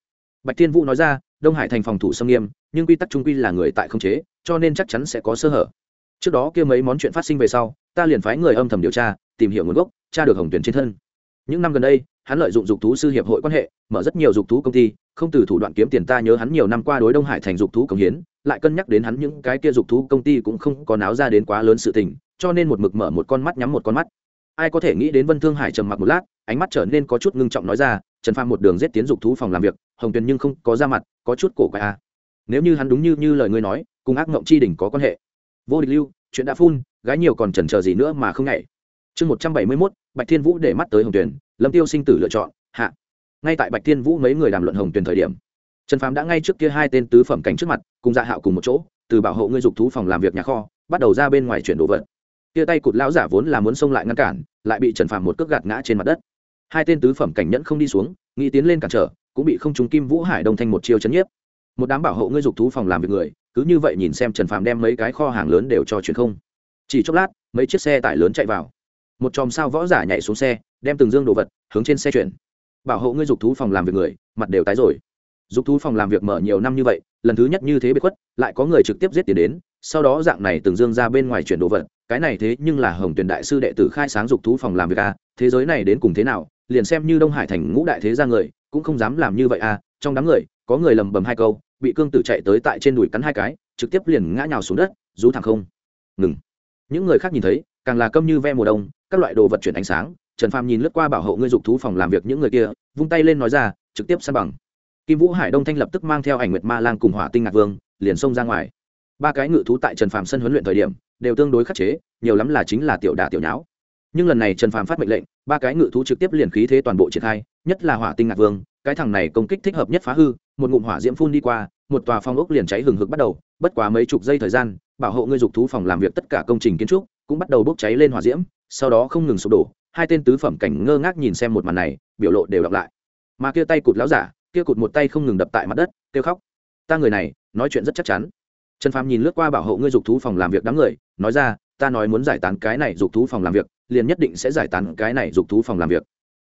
bạch thiên vũ nói ra, đông hải thành phòng thủ xâm nghiêm, nhưng quy tắc trung quy là người tại không chế, cho nên chắc chắn sẽ có sơ hở. Trước đó kia mấy món chuyện phát sinh về sau, ta liền phái người âm thầm điều tra, tìm hiểu nguồn gốc, tra được hồng tuyển trên thân. Những năm gần đây, hắn lợi dụng dục thú sư hiệp hội quan hệ, mở rất nhiều dục thú công ty, không từ thủ đoạn kiếm tiền ta nhớ hắn nhiều năm qua đối đông hải thành dục thú công hiến lại cân nhắc đến hắn những cái kia dục thú công ty cũng không có náo ra đến quá lớn sự tình, cho nên một mực mở một con mắt nhắm một con mắt ai có thể nghĩ đến vân thương hải trầm mặc một lát, ánh mắt trở nên có chút ngưng trọng nói ra, trần phàm một đường giết tiến dục thú phòng làm việc, hồng tuyền nhưng không có ra mặt, có chút cổ quái a à. nếu như hắn đúng như như lời ngươi nói, cùng ác ngộng chi đỉnh có quan hệ vô địch lưu, chuyện đã phun, gái nhiều còn chần chờ gì nữa mà không ngại. chương một trăm bảy mươi mốt, bạch thiên vũ để mắt tới hồng tuyền, lâm tiêu sinh tử lựa chọn, hạ ngay tại bạch thiên vũ mấy người đàm luận hồng tuyền thời điểm trần phàm đã ngay trước kia hai tên tứ phẩm cảnh trước mặt, cùng dạ hạo cùng một chỗ, từ bảo hộ ngươi dục thú phòng làm việc nhà kho, bắt đầu ra bên ngoài chuyển đồ vật. Kia tay cụt lão giả vốn là muốn xông lại ngăn cản, lại bị trần phàm một cước gạt ngã trên mặt đất. Hai tên tứ phẩm cảnh nhẫn không đi xuống, nghĩ tiến lên cản trở, cũng bị không trúng kim vũ hải đông thanh một chiêu chấn nhiếp. Một đám bảo hộ ngươi dục thú phòng làm việc người, cứ như vậy nhìn xem trần phàm đem mấy cái kho hàng lớn đều cho chuyển không. Chỉ chốc lát, mấy chiếc xe tải lớn chạy vào. Một chòm sao võ giả nhảy xuống xe, đem từng dương đồ vật hướng trên xe chuyển. Bảo hộ ngươi dục thú phòng làm việc người, mặt đều tái rồi dục thú phòng làm việc mở nhiều năm như vậy, lần thứ nhất như thế bị khuất, lại có người trực tiếp giết tiền đến, sau đó dạng này từng dương ra bên ngoài chuyển đồ vật, cái này thế nhưng là hồng tuyển đại sư đệ tử khai sáng dục thú phòng làm việc a, thế giới này đến cùng thế nào, liền xem như đông hải thành ngũ đại thế gia người, cũng không dám làm như vậy a, trong đám người, có người lầm bầm hai câu, bị cương tử chạy tới tại trên đùi cắn hai cái, trực tiếp liền ngã nhào xuống đất, rú thẳng không. Ngừng. Những người khác nhìn thấy, càng là câm như ve mùa đông, các loại đồ vật chuyển ánh sáng, trần phàm nhìn lướt qua bảo hộ ngươi dục thú phòng làm việc những người kia, vung tay lên nói ra, trực tiếp san bằng kim vũ hải đông thanh lập tức mang theo ảnh nguyệt ma lang cùng hỏa tinh ngạc vương, liền xông ra ngoài. Ba cái ngự thú tại trần phàm sân huấn luyện thời điểm, đều tương đối khắc chế, nhiều lắm là chính là tiểu đả tiểu nháo. Nhưng lần này trần phàm phát mệnh lệnh, ba cái ngự thú trực tiếp liền khí thế toàn bộ triển khai, nhất là hỏa tinh ngạc vương, cái thằng này công kích thích hợp nhất phá hư, một ngụm hỏa diễm phun đi qua, một tòa phong ốc liền cháy hừng hực bắt đầu, bất quá mấy chục giây thời gian, bảo hộ ngươi dục thú phòng làm việc tất cả công trình kiến trúc cũng bắt đầu bốc cháy lên hỏa diễm, sau đó không ngừng sụp đổ, hai tên tứ phẩm cảnh ngơ ngác nhìn xem một màn này, biểu lộ đều đọc lại. Mà kia tay cụt láo giả kia cụt một tay không ngừng đập tại mặt đất, kêu khóc. Ta người này, nói chuyện rất chắc chắn. Trần phàm nhìn lướt qua bảo hộ ngươi dục thú phòng làm việc đám người, nói ra, ta nói muốn giải tán cái này dục thú phòng làm việc, liền nhất định sẽ giải tán cái này dục thú phòng làm việc.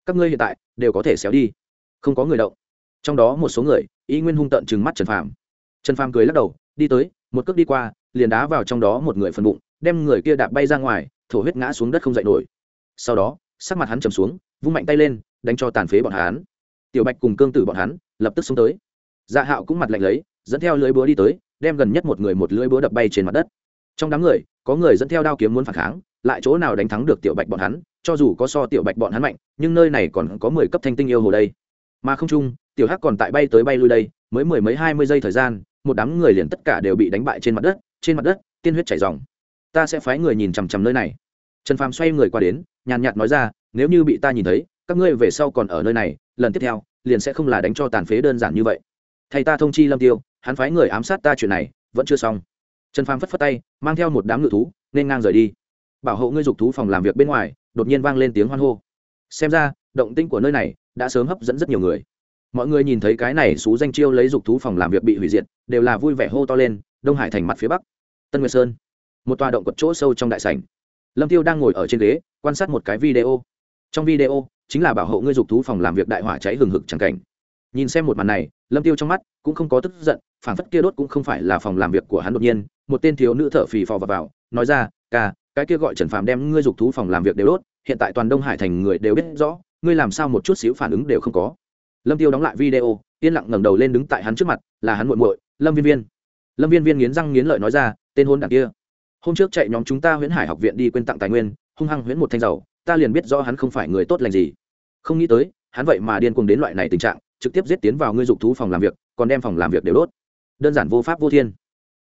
Các ngươi hiện tại, đều có thể xéo đi. Không có người động. Trong đó một số người ý nguyên hung tận chừng mắt trần phàm. Trần phàm cười lắc đầu, đi tới, một cước đi qua, liền đá vào trong đó một người phần bụng, đem người kia đạp bay ra ngoài, thổ huyết ngã xuống đất không dậy nổi. Sau đó, sắc mặt hắn trầm xuống, vung mạnh tay lên, đánh cho tàn phế bọn hắn tiểu bạch cùng cương tử bọn hắn lập tức xuống tới. Dạ hạo cũng mặt lạnh lấy, dẫn theo lưới búa đi tới, đem gần nhất một người một lưới búa đập bay trên mặt đất. Trong đám người, có người dẫn theo đao kiếm muốn phản kháng, lại chỗ nào đánh thắng được tiểu bạch bọn hắn, cho dù có so tiểu bạch bọn hắn mạnh, nhưng nơi này còn có mười cấp thanh tinh yêu hồ đây. Mà không chung, tiểu hắc còn tại bay tới bay lui đây, mới mười mấy hai mươi giây thời gian, một đám người liền tất cả đều bị đánh bại trên mặt đất, trên mặt đất, tiên huyết chảy dòng ta sẽ phái người nhìn chằm chằm nơi này. Trần phàm xoay người qua đến, nhàn nhạt nói ra, nếu như bị ta nhìn thấy các ngươi về sau còn ở nơi này, lần tiếp theo, liền sẽ không là đánh cho tàn phế đơn giản như vậy. Thầy ta thông chi lâm tiêu, hắn phái người ám sát ta chuyện này, vẫn chưa xong. Trần phàm phất phất tay, mang theo một đám ngự thú, nên ngang rời đi. Bảo hộ ngươi dục thú phòng làm việc bên ngoài, đột nhiên vang lên tiếng hoan hô. Xem ra, động tinh của nơi này đã sớm hấp dẫn rất nhiều người. Mọi người nhìn thấy cái này xú danh chiêu lấy dục thú phòng làm việc bị hủy diệt, đều là vui vẻ hô to lên, đông hải thành mặt phía bắc, tân nguyệt sơn. Một tòa động quật chỗ sâu trong đại sảnh. Lâm tiêu đang ngồi ở trên ghế, quan sát một cái video. Trong video chính là bảo hộ ngươi dục thú phòng làm việc đại hỏa cháy hừng hực chẳng cảnh. Nhìn xem một màn này lâm tiêu trong mắt cũng không có tức giận phản phất kia đốt cũng không phải là phòng làm việc của hắn đột nhiên một tên thiếu nữ thở phì phò vào, vào nói ra ca cái kia gọi trần phạm đem ngươi dục thú phòng làm việc đều đốt hiện tại toàn đông hải thành người đều biết rõ ngươi làm sao một chút xíu phản ứng đều không có. Lâm tiêu đóng lại video yên lặng ngẩng đầu lên đứng tại hắn trước mặt là hắn muội muội lâm viên viên. Lâm viên viên nghiến răng nghiến lợi nói ra tên hôn đảng kia hôm trước chạy nhóm chúng ta huyễn hải học viện đi quên tặng tài nguyên hung hăng huyễn một thanh dầu ta liền biết rõ hắn không phải người tốt lành gì. Không nghĩ tới, hắn vậy mà điên cuồng đến loại này tình trạng, trực tiếp giết tiến vào ngươi dục thú phòng làm việc, còn đem phòng làm việc đều đốt. Đơn giản vô pháp vô thiên.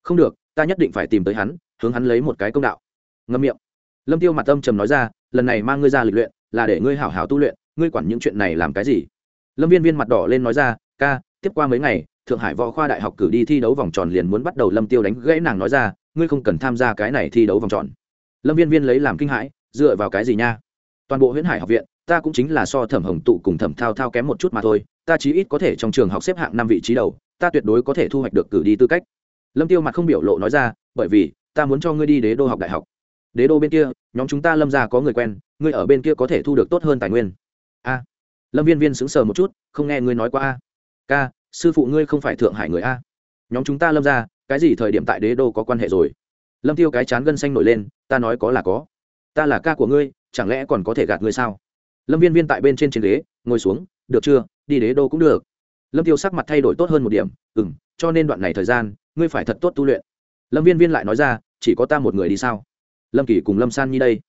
Không được, ta nhất định phải tìm tới hắn, hướng hắn lấy một cái công đạo. Ngâm miệng. Lâm tiêu mặt âm trầm nói ra, lần này mang ngươi ra lịch luyện, là để ngươi hảo hảo tu luyện, ngươi quản những chuyện này làm cái gì? Lâm viên viên mặt đỏ lên nói ra, ca, tiếp qua mấy ngày, thượng hải võ khoa đại học cử đi thi đấu vòng tròn liền muốn bắt đầu. Lâm tiêu đánh gãy nàng nói ra, ngươi không cần tham gia cái này thi đấu vòng tròn. Lâm viên viên lấy làm kinh hãi, dựa vào cái gì nha? Toàn bộ huyễn hải học viện, ta cũng chính là so thẩm hồng tụ cùng thẩm thao thao kém một chút mà thôi, ta chí ít có thể trong trường học xếp hạng năm vị trí đầu, ta tuyệt đối có thể thu hoạch được cử đi tư cách. Lâm tiêu mặt không biểu lộ nói ra, bởi vì, ta muốn cho ngươi đi đế đô học đại học. Đế đô bên kia, nhóm chúng ta lâm ra có người quen, ngươi ở bên kia có thể thu được tốt hơn tài nguyên. A. Lâm viên viên sững sờ một chút, không nghe ngươi nói qua a. Ca, sư phụ ngươi không phải thượng hải người a. Nhóm chúng ta lâm ra cái gì thời điểm tại đế đô có quan hệ rồi? Lâm tiêu cái chán gân xanh nổi lên, ta nói có là có. Ta là ca của ngươi chẳng lẽ còn có thể gạt ngươi sao? Lâm viên viên tại bên trên trên ghế, ngồi xuống, được chưa? Đi đế đô cũng được. Lâm tiêu sắc mặt thay đổi tốt hơn một điểm ừ m cho nên đoạn này thời gian, ngươi phải thật tốt tu luyện. Lâm viên viên lại nói ra, chỉ có ta một người đi sao? Lâm kỳ cùng lâm san nhi đây.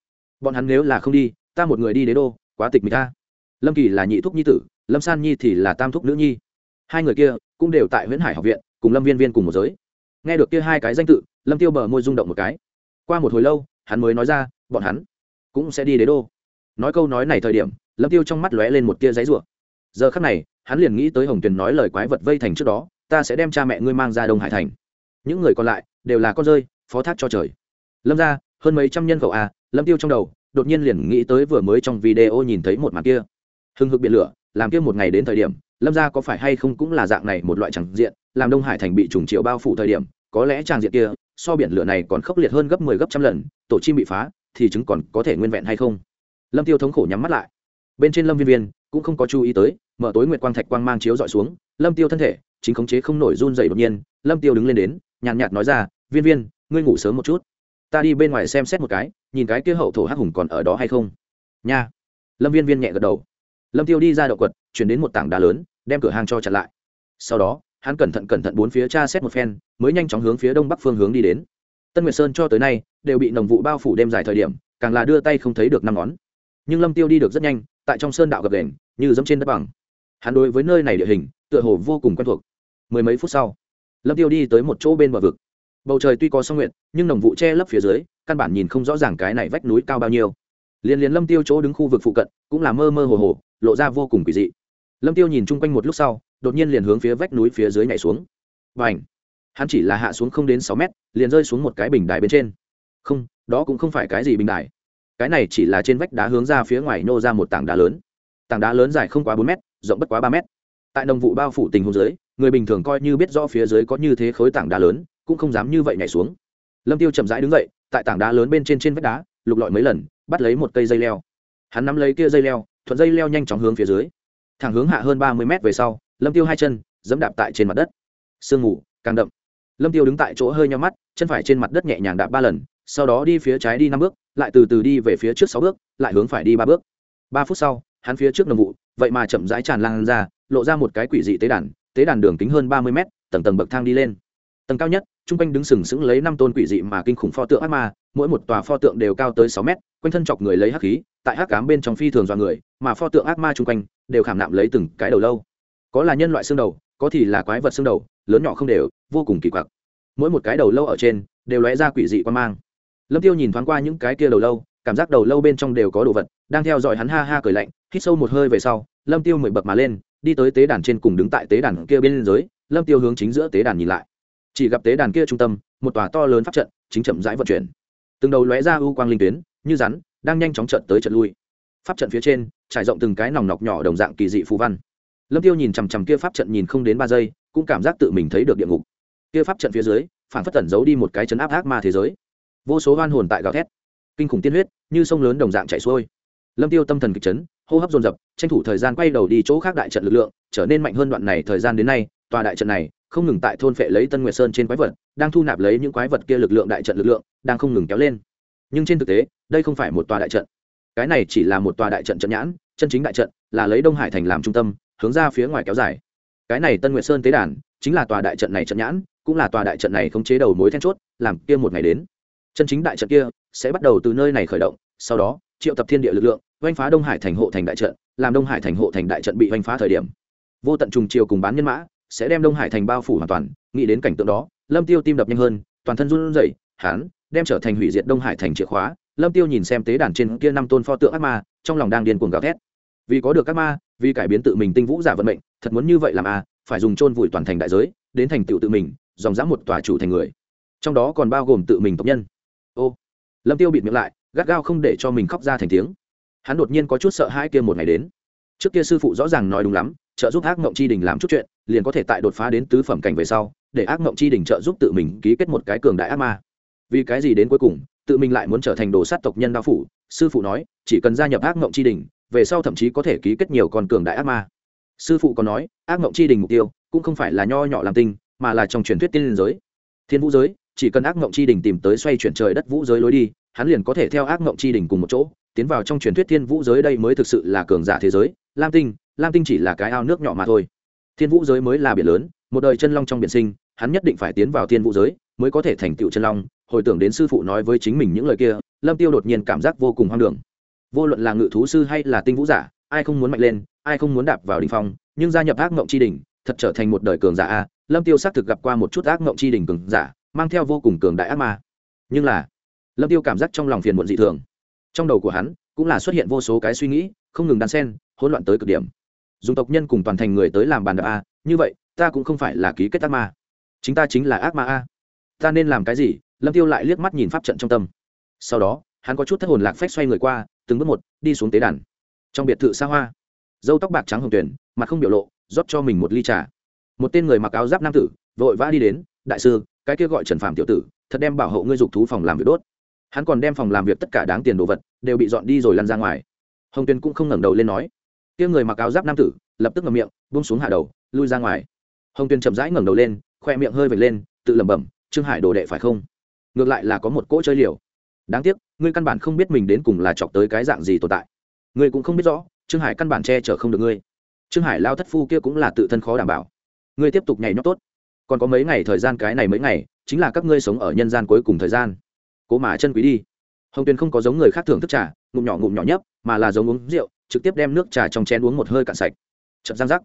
Bọn hắn nếu là không đi, ta một người đi đế đô, quá tịch mịch ta. Lâm kỳ là nhị thúc nhi tử, lâm san nhi thì là tam thúc nữ nhi. Hai người kia cũng đều tại nguyễn hải học viện, cùng lâm viên viên cùng một giới. Nghe được kia hai cái danh tự, lâm tiêu bờ môi rung động một cái. Qua một hồi lâu, hắn mới nói ra, bọn hắn cũng sẽ đi đế đô. Nói câu nói này thời điểm, lâm tiêu trong mắt lóe lên một tia giấy rủa giờ khắc này, hắn liền nghĩ tới hồng tuyền nói lời quái vật vây thành trước đó, ta sẽ đem cha mẹ ngươi mang ra đông hải thành. Những người còn lại đều là con rơi, phó thác cho trời. Lâm ra hơn mấy trăm nhân khẩu a lâm tiêu trong đầu, đột nhiên liền nghĩ tới vừa mới trong video nhìn thấy một màn kia. Hưng hực biển lửa, làm kia một ngày đến thời điểm, lâm gia có phải hay không cũng là dạng này một loại tràng diện, làm đông hải thành bị trùng triệu bao phủ thời điểm, có lẽ tràng diện kia, so biển lửa này còn khốc liệt hơn gấp mười 10 gấp trăm lần, tổ chim bị phá thì chứng còn có thể nguyên vẹn hay không? Lâm tiêu thống khổ nhắm mắt lại. Bên trên lâm viên viên cũng không có chú ý tới, mở tối nguyệt quang thạch quang mang chiếu dọi xuống, lâm tiêu thân thể, chính khống chế không nổi run dày đột nhiên, lâm tiêu đứng lên đến, nhàn nhạt nói ra, viên viên, ngươi ngủ sớm một chút. Ta đi bên ngoài xem xét một cái, nhìn cái kia hậu thổ hắc hùng còn ở đó hay không? Nha. Lâm viên viên nhẹ gật đầu. Lâm tiêu đi ra đậu quật, chuyển đến một tảng đá lớn, đem cửa hàng cho chặn lại. Sau đó, hắn cẩn thận cẩn thận bốn phía tra xét một phen, mới nhanh chóng hướng phía đông bắc phương hướng đi đến. Tân nguyệt sơn cho tới nay đều bị nồng vụ bao phủ đêm dài thời điểm, càng là đưa tay không thấy được năm ngón. Nhưng lâm tiêu đi được rất nhanh, tại trong sơn đạo gập đền, như dẫm trên đất bằng. Hắn đối với nơi này địa hình, tựa hồ vô cùng quen thuộc. Mười mấy phút sau, lâm tiêu đi tới một chỗ bên bờ vực. Bầu trời tuy có song nguyện nhưng nồng vụ che lấp phía dưới, căn bản nhìn không rõ ràng cái này vách núi cao bao nhiêu. Liên liên lâm tiêu chỗ đứng khu vực phụ cận, cũng là mơ mơ hồ hồ, lộ ra vô cùng quỷ dị. Lâm tiêu nhìn chung quanh một lúc sau, đột nhiên liền hướng phía vách núi phía dưới nhảy xuống. Và ảnh hắn chỉ là hạ xuống không đến sáu mét, liền rơi xuống một cái bình đài bên trên không, đó cũng không phải cái gì bình đài. Cái này chỉ là trên vách đá hướng ra phía ngoài nô ra một tảng đá lớn. Tảng đá lớn dài không quá bốn mét, rộng bất quá ba mét. Tại đồng vụ bao phủ tình hồ dưới, người bình thường coi như biết rõ phía dưới có như thế khối tảng đá lớn, cũng không dám như vậy nhảy xuống. Lâm tiêu chậm rãi đứng dậy, tại tảng đá lớn bên trên trên vách đá, lục lọi mấy lần, bắt lấy một cây dây leo. Hắn nắm lấy kia dây leo, thuận dây leo nhanh chóng hướng phía dưới. Thẳng hướng hạ hơn ba mươi mét về sau, lâm tiêu hai chân, dẫm đạp tại trên mặt đất. Sương mù, càng đậm. Lâm tiêu đứng tại chỗ hơi nhau mắt, chân phải trên mặt đất nhẹ nhàng đạp ba lần sau đó đi phía trái đi năm bước, lại từ từ đi về phía trước sáu bước, lại hướng phải đi ba bước. Ba phút sau, hắn phía trước nồng vụ, vậy mà chậm rãi tràn lan ra, lộ ra một cái quỷ dị tế đàn tế đàn đường kính hơn ba mươi mét, tầng tầng bậc thang đi lên. Tầng cao nhất trung quanh đứng sừng sững lấy năm tôn quỷ dị mà kinh khủng pho tượng ác ma, mỗi một tòa pho tượng đều cao tới sáu mét, quanh thân chọc người lấy hắc khí, tại hắc cám bên trong phi thường dọa người, mà pho tượng ác ma chung quanh đều khảm nạm lấy từng cái đầu lâu. Có là nhân loại xương đầu, có thì là quái vật xương đầu, lớn nhỏ không đều, vô cùng kỳ quặc. Mỗi một cái đầu lâu ở trên đều lóe ra quỷ dị quan mang lâm tiêu nhìn thoáng qua những cái kia đầu lâu, cảm giác đầu lâu bên trong đều có đồ vật, đang theo dõi hắn ha ha cười lạnh, hít sâu một hơi về sau, lâm tiêu mười bậc mà lên, đi tới tế đàn trên cùng đứng tại tế đàn kia bên dưới, lâm tiêu hướng chính giữa tế đàn nhìn lại. Chỉ gặp tế đàn kia trung tâm, một tòa to lớn pháp trận, chính chậm rãi vận chuyển. Từng đầu lóe ra u quang linh tuyến, như rắn, đang nhanh chóng trận tới trận lui. Pháp trận phía trên, trải rộng từng cái nòng nọc nhỏ đồng dạng kỳ dị phù văn. Lâm tiêu nhìn chằm chằm kia pháp trận nhìn không đến ba giây, cũng cảm giác tự mình thấy được địa ngục. Kia pháp trận phía dưới, phản phất tẩn giấu đi một cái chấn áp ác ma thế giới vô số hoan hồn tại gào thét. Kinh khủng tiên huyết, như sông lớn đồng dạng chảy xuôi. Lâm tiêu tâm thần kịch chấn, hô hấp dồn dập, tranh thủ thời gian quay đầu đi chỗ khác đại trận lực lượng, trở nên mạnh hơn đoạn này thời gian đến nay, tòa đại trận này không ngừng tại thôn phệ lấy tân nguyệt sơn trên quái vật, đang thu nạp lấy những quái vật kia lực lượng đại trận lực lượng, đang không ngừng kéo lên. Nhưng trên thực tế, đây không phải một tòa đại trận. Cái này chỉ là một tòa đại trận trận nhãn, chân chính đại trận, là lấy đông hải thành làm trung tâm, hướng ra phía ngoài kéo dài. Cái này tân nguyệt sơn tế đàn, chính là tòa đại trận này trận nhãn, cũng là tòa đại trận này khống chế đầu mối then chốt, làm kia một ngày đến chân chính đại trận kia sẽ bắt đầu từ nơi này khởi động sau đó triệu tập thiên địa lực lượng oanh phá đông hải thành hộ thành đại trận làm đông hải thành hộ thành đại trận bị oanh phá thời điểm. Vô tận trùng chiều cùng bán nhân mã sẽ đem đông hải thành bao phủ hoàn toàn nghĩ đến cảnh tượng đó lâm tiêu tim đập nhanh hơn toàn thân run rẩy hắn đem trở thành hủy diệt đông hải thành chìa khóa. Lâm tiêu nhìn xem tế đàn trên kia năm tôn pho tượng ác ma trong lòng đang điên cuồng gào thét. Vì có được ác ma vì cải biến tự mình tinh vũ giả vận mệnh thật muốn như vậy làm a à, phải dùng chôn vùi toàn thành đại giới đến thành tựu tự mình dòng dã một tòa chủ thành người. Trong đó còn bao gồm tự mình tộc nhân ô, lâm tiêu bịt miệng lại, gắt gao không để cho mình khóc ra thành tiếng. Hắn đột nhiên có chút sợ hãi kia một ngày đến. Trước kia sư phụ rõ ràng nói đúng lắm, trợ giúp ác mộng chi đình làm chút chuyện, liền có thể tại đột phá đến tứ phẩm cảnh về sau, để ác mộng chi đình trợ giúp tự mình ký kết một cái cường đại ác ma. Vì cái gì đến cuối cùng, tự mình lại muốn trở thành đồ sát tộc nhân đao phủ, sư phụ nói, chỉ cần gia nhập ác mộng chi đình, về sau thậm chí có thể ký kết nhiều con cường đại ác ma. Sư phụ còn nói, ác mộng chi đình mục tiêu, cũng không phải là nho nhỏ làm tinh, mà là trong truyền thuyết tiên liên giới. Thiên vũ giới chỉ cần ác mộng chi đình tìm tới xoay chuyển trời đất vũ giới lối đi, hắn liền có thể theo ác mộng chi đình cùng một chỗ, tiến vào trong truyền thuyết thiên vũ giới đây mới thực sự là cường giả thế giới. Lam tinh lam tinh chỉ là cái ao nước nhỏ mà thôi. Thiên vũ giới mới là biển lớn, một đời chân long trong biển sinh, hắn nhất định phải tiến vào thiên vũ giới mới có thể thành tựu chân long. Hồi tưởng đến sư phụ nói với chính mình những lời kia, lâm tiêu đột nhiên cảm giác vô cùng hoang đường. Vô luận là ngự thú sư hay là tinh vũ giả, ai không muốn mạnh lên, ai không muốn đạp vào đình phong, nhưng gia nhập ác mộng chi đỉnh thật trở thành một đời cường giả a. Lâm tiêu xác thực gặp qua một chút ác mộng chi đỉnh cường giả mang theo vô cùng cường đại ác ma. Nhưng là, lâm tiêu cảm giác trong lòng phiền muộn dị thường. Trong đầu của hắn cũng là xuất hiện vô số cái suy nghĩ, không ngừng đan sen, hỗn loạn tới cực điểm. Dùng tộc nhân cùng toàn thành người tới làm bàn đạp a, như vậy, ta cũng không phải là ký kết ác ma. Chính ta chính là ác ma a. Ta nên làm cái gì? Lâm tiêu lại liếc mắt nhìn pháp trận trong tâm. Sau đó, hắn có chút thất hồn lạc phách xoay người qua, từng bước một, đi xuống tế đàn. Trong biệt thự xa hoa, dâu tóc bạc trắng hồng tuyển, mặt không biểu lộ, rót cho mình một ly trà. Một tên người mặc áo giáp nam tử, vội vã đi đến, đại sư cái kia gọi trần phạm tiểu tử, thật đem bảo hộ ngươi dục thú phòng làm việc đốt. Hắn còn đem phòng làm việc tất cả đáng tiền đồ vật đều bị dọn đi rồi lăn ra ngoài. Hồng tuyên cũng không ngẩng đầu lên nói. Kia người mặc áo giáp nam tử, lập tức ngậm miệng, buông xuống hạ đầu, lui ra ngoài. Hồng tuyên chậm rãi ngẩng đầu lên, khoe miệng hơi vệt lên, tự lẩm bẩm, trương hải đồ đệ phải không? Ngược lại là có một cỗ chơi liều. Đáng tiếc, ngươi căn bản không biết mình đến cùng là chọc tới cái dạng gì tồn tại. Ngươi cũng không biết rõ, trương hải căn bản che chở không được ngươi. Trương hải lao thất phu kia cũng là tự thân khó đảm bảo. Ngươi tiếp tục nhảy nhót tốt còn có mấy ngày thời gian cái này mấy ngày, chính là các ngươi sống ở nhân gian cuối cùng thời gian. Cố mà chân quý đi. Hồng tuyền không có giống người khác thường thức trà, ngụm nhỏ ngụm nhỏ nhấp, mà là giống uống rượu, trực tiếp đem nước trà trong chén uống một hơi cạn sạch. Chậm giang rắc.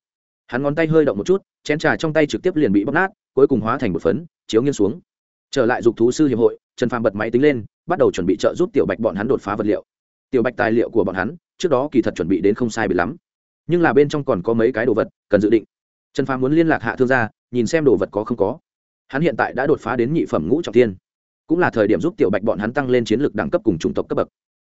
Hắn ngón tay hơi động một chút, chén trà trong tay trực tiếp liền bị bóc nát, cuối cùng hóa thành một phấn, chiếu nghiêng xuống. Trở lại dục thú sư hiệp hội, trần phàm bật máy tính lên, bắt đầu chuẩn bị trợ giúp tiểu bạch bọn hắn đột phá vật liệu. Tiểu bạch tài liệu của bọn hắn, trước đó kỳ thật chuẩn bị đến không sai bị lắm. Nhưng là bên trong còn có mấy cái đồ vật, cần dự định trần phàm muốn liên lạc hạ thương gia, nhìn xem đồ vật có không có. Hắn hiện tại đã đột phá đến nhị phẩm ngũ trọng thiên. Cũng là thời điểm giúp tiểu bạch bọn hắn tăng lên chiến lược đẳng cấp cùng chủng tộc cấp bậc.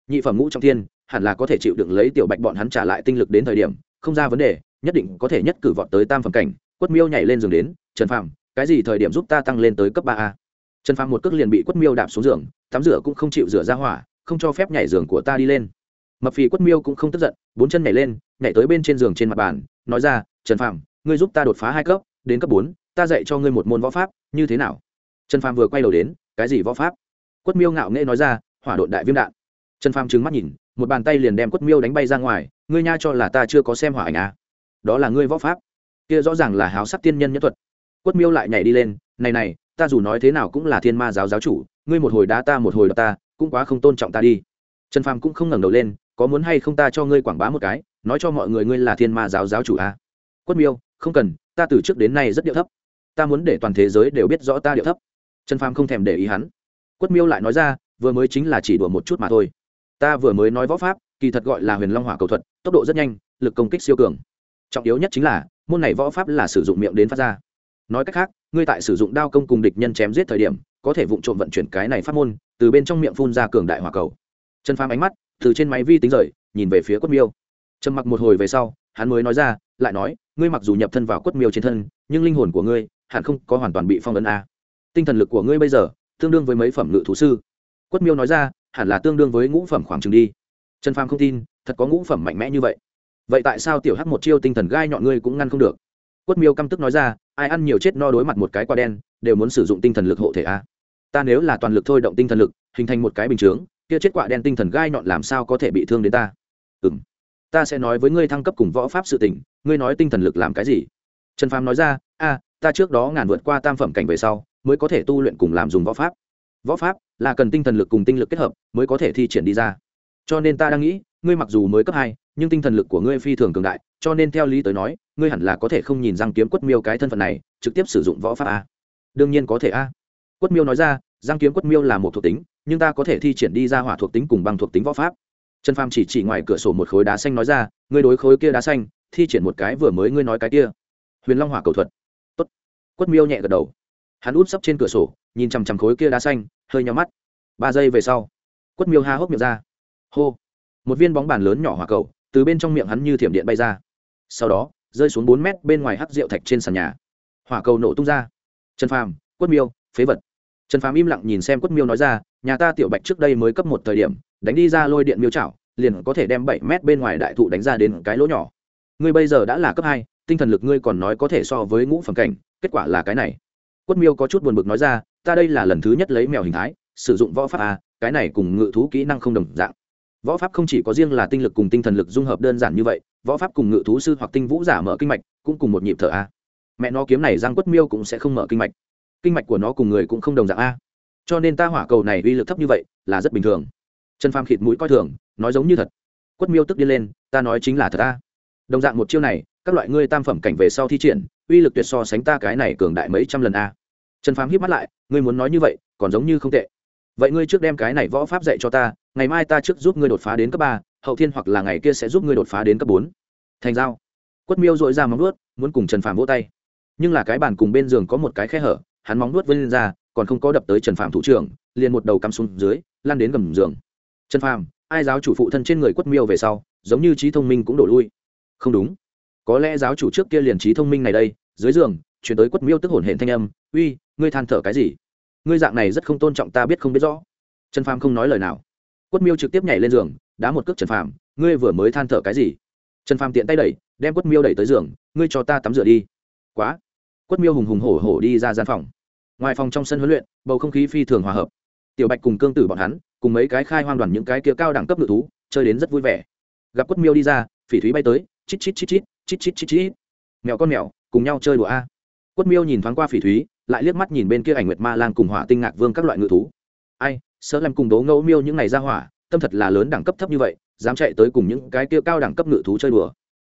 Nhị phẩm ngũ trọng thiên, hẳn là có thể chịu đựng lấy tiểu bạch bọn hắn trả lại tinh lực đến thời điểm, không ra vấn đề, nhất định có thể nhất cử vọt tới tam phẩm cảnh. Quất miêu nhảy lên giường đến, trần phàm, cái gì thời điểm giúp ta tăng lên tới cấp ba a? Trần phàm một cước liền bị quất miêu đạp xuống giường, tắm rửa cũng không chịu rửa ra hỏa, không cho phép nhảy giường của ta đi lên. Mập phì quất miêu cũng không tức giận, bốn chân nhảy lên, nhảy tới bên trên giường trên mặt bàn, nói ra, trần phàm ngươi giúp ta đột phá hai cấp, đến cấp bốn, ta dạy cho ngươi một môn võ pháp, như thế nào? Trần phàm vừa quay đầu đến, cái gì võ pháp? Quất miêu ngạo nghễ nói ra, hỏa độn đại viêm đạn. Trần phàm trừng mắt nhìn, một bàn tay liền đem quất miêu đánh bay ra ngoài, ngươi nha cho là ta chưa có xem hỏa ảnh à. đó là ngươi võ pháp. Kia rõ ràng là háo sắc tiên nhân nhất thuật. Quất miêu lại nhảy đi lên, này này, ta dù nói thế nào cũng là thiên ma giáo giáo chủ, ngươi một hồi đá ta một hồi đá ta, cũng quá không tôn trọng ta đi. Trần phàm cũng không ngẩng đầu lên, có muốn hay không ta cho ngươi quảng bá một cái, nói cho mọi người ngươi là thiên ma giáo giáo chủ à. quất miêu không cần, ta từ trước đến nay rất điệu thấp. Ta muốn để toàn thế giới đều biết rõ ta điệu thấp. Trần phàm không thèm để ý hắn. Quất miêu lại nói ra, vừa mới chính là chỉ đùa một chút mà thôi. Ta vừa mới nói võ pháp, kỳ thật gọi là huyền long hỏa cầu thuật, tốc độ rất nhanh, lực công kích siêu cường. Trọng yếu nhất chính là, môn này võ pháp là sử dụng miệng đến phát ra. Nói cách khác, ngươi tại sử dụng đao công cùng địch nhân chém giết thời điểm, có thể vụ trộm vận chuyển cái này phát môn, từ bên trong miệng phun ra cường đại hỏa cầu. Trần phàm ánh mắt từ trên máy vi tính rời, nhìn về phía quất miêu. Trầm mặc một hồi về sau, hắn mới nói ra lại nói, ngươi mặc dù nhập thân vào quất miêu trên thân, nhưng linh hồn của ngươi hẳn không có hoàn toàn bị phong ấn a. Tinh thần lực của ngươi bây giờ tương đương với mấy phẩm ngự thú sư. Quất miêu nói ra, hẳn là tương đương với ngũ phẩm khoảng trừng đi. Trần phàm không tin, thật có ngũ phẩm mạnh mẽ như vậy. Vậy tại sao tiểu hắc một chiêu tinh thần gai nhọn ngươi cũng ngăn không được? Quất miêu căm tức nói ra, ai ăn nhiều chết no đối mặt một cái quả đen, đều muốn sử dụng tinh thần lực hộ thể a. Ta nếu là toàn lực thôi động tinh thần lực, hình thành một cái bình chướng, kia chết quả đen tinh thần gai nhọn làm sao có thể bị thương đến ta? Ừng ta sẽ nói với ngươi thăng cấp cùng võ pháp sự tỉnh ngươi nói tinh thần lực làm cái gì? Trần phàm nói ra, a, ta trước đó ngàn vượt qua tam phẩm cảnh về sau, mới có thể tu luyện cùng làm dùng võ pháp. Võ pháp là cần tinh thần lực cùng tinh lực kết hợp, mới có thể thi triển đi ra. Cho nên ta đang nghĩ, ngươi mặc dù mới cấp hai, nhưng tinh thần lực của ngươi phi thường cường đại, cho nên theo lý tới nói, ngươi hẳn là có thể không nhìn răng kiếm quất miêu cái thân phận này, trực tiếp sử dụng võ pháp a. Đương nhiên có thể a. Quất miêu nói ra, răng kiếm quất miêu là một thuộc tính, nhưng ta có thể thi triển đi ra hỏa thuộc tính cùng bằng thuộc tính võ pháp trần phàm chỉ chỉ ngoài cửa sổ một khối đá xanh nói ra, ngươi đối khối kia đá xanh, thi triển một cái vừa mới ngươi nói cái kia. Huyền long hỏa cầu thuật. Tốt. quất miêu nhẹ gật đầu. Hắn út sấp trên cửa sổ, nhìn chằm chằm khối kia đá xanh, hơi nhắm mắt. Ba giây về sau, quất miêu ha hốc miệng ra. Hô. Một viên bóng bàn lớn nhỏ hỏa cầu, từ bên trong miệng hắn như thiểm điện bay ra. Sau đó, rơi xuống bốn mét bên ngoài hắc rượu thạch trên sàn nhà. Hỏa cầu nổ tung ra. Trần phàm, quất miêu, phế vật. Trần phàm im lặng nhìn xem quất miêu nói ra, nhà ta tiểu bạch trước đây mới cấp một thời điểm đánh đi ra lôi điện miêu chảo, liền có thể đem bảy mét bên ngoài đại thụ đánh ra đến cái lỗ nhỏ. Ngươi bây giờ đã là cấp hai, tinh thần lực ngươi còn nói có thể so với ngũ phẩm cảnh, kết quả là cái này. Quất miêu có chút buồn bực nói ra, ta đây là lần thứ nhất lấy mèo hình thái, sử dụng võ pháp a cái này cùng ngự thú kỹ năng không đồng dạng. Võ pháp không chỉ có riêng là tinh lực cùng tinh thần lực dung hợp đơn giản như vậy, võ pháp cùng ngự thú sư hoặc tinh vũ giả mở kinh mạch, cũng cùng một nhịp thở a mẹ nó kiếm này giang quất miêu cũng sẽ không mở kinh mạch. Kinh mạch của nó cùng người cũng không đồng dạng a cho nên ta hỏa cầu này uy lực thấp như vậy là rất bình thường trần phàm khịt mũi coi thường, nói giống như thật. Quất miêu tức đi lên, ta nói chính là thật a. Đồng dạng một chiêu này, các loại ngươi tam phẩm cảnh về sau thi triển, uy lực tuyệt so sánh ta cái này cường đại mấy trăm lần a. Trần phàm hít mắt lại, ngươi muốn nói như vậy, còn giống như không tệ. Vậy ngươi trước đem cái này võ pháp dạy cho ta, ngày mai ta trước giúp ngươi đột phá đến cấp ba, hậu thiên hoặc là ngày kia sẽ giúp ngươi đột phá đến cấp bốn. Thành giao. Quất miêu dội ra móng nuốt muốn cùng trần phàm vỗ tay. Nhưng là cái bàn cùng bên giường có một cái khe hở, hắn móng nuốt vươn lên ra, còn không có đập tới trần phàm thủ trưởng, liền một đầu cắm xuống dưới lan đến gầm giường trần phàm, ai giáo chủ phụ thân trên người quất miêu về sau, giống như trí thông minh cũng đổ lui. Không đúng. Có lẽ giáo chủ trước kia liền trí thông minh này đây, dưới giường, chuyển tới quất miêu tức hồn hển thanh âm, uy, ngươi than thở cái gì? Ngươi dạng này rất không tôn trọng ta biết không biết rõ. Trần phàm không nói lời nào. Quất miêu trực tiếp nhảy lên giường, đá một cước trần phàm, ngươi vừa mới than thở cái gì? Trần phàm tiện tay đẩy, đem quất miêu đẩy tới giường, ngươi cho ta tắm rửa đi. Quá. Quất miêu hùng hùng hổ hổ đi ra gian phòng. Ngoài phòng trong sân huấn luyện, bầu không khí phi thường hòa hợp. Tiểu bạch cùng cương tử bọn hắn cùng mấy cái khai hoang đoàn những cái kia cao đẳng cấp ngự thú, chơi đến rất vui vẻ. Gặp quất miêu đi ra, phỉ thúy bay tới, chít chít chít chít chít chít chít chít. Mèo con mèo, cùng nhau chơi đùa a. Quất miêu nhìn thoáng qua phỉ thúy, lại liếc mắt nhìn bên kia ảnh nguyệt ma lang cùng hỏa tinh ngạc vương các loại ngự thú. Ai sơ làm cùng đố ngẫu miêu những ngày ra hỏa, tâm thật là lớn đẳng cấp thấp như vậy, dám chạy tới cùng những cái kia cao đẳng cấp ngự thú chơi đùa.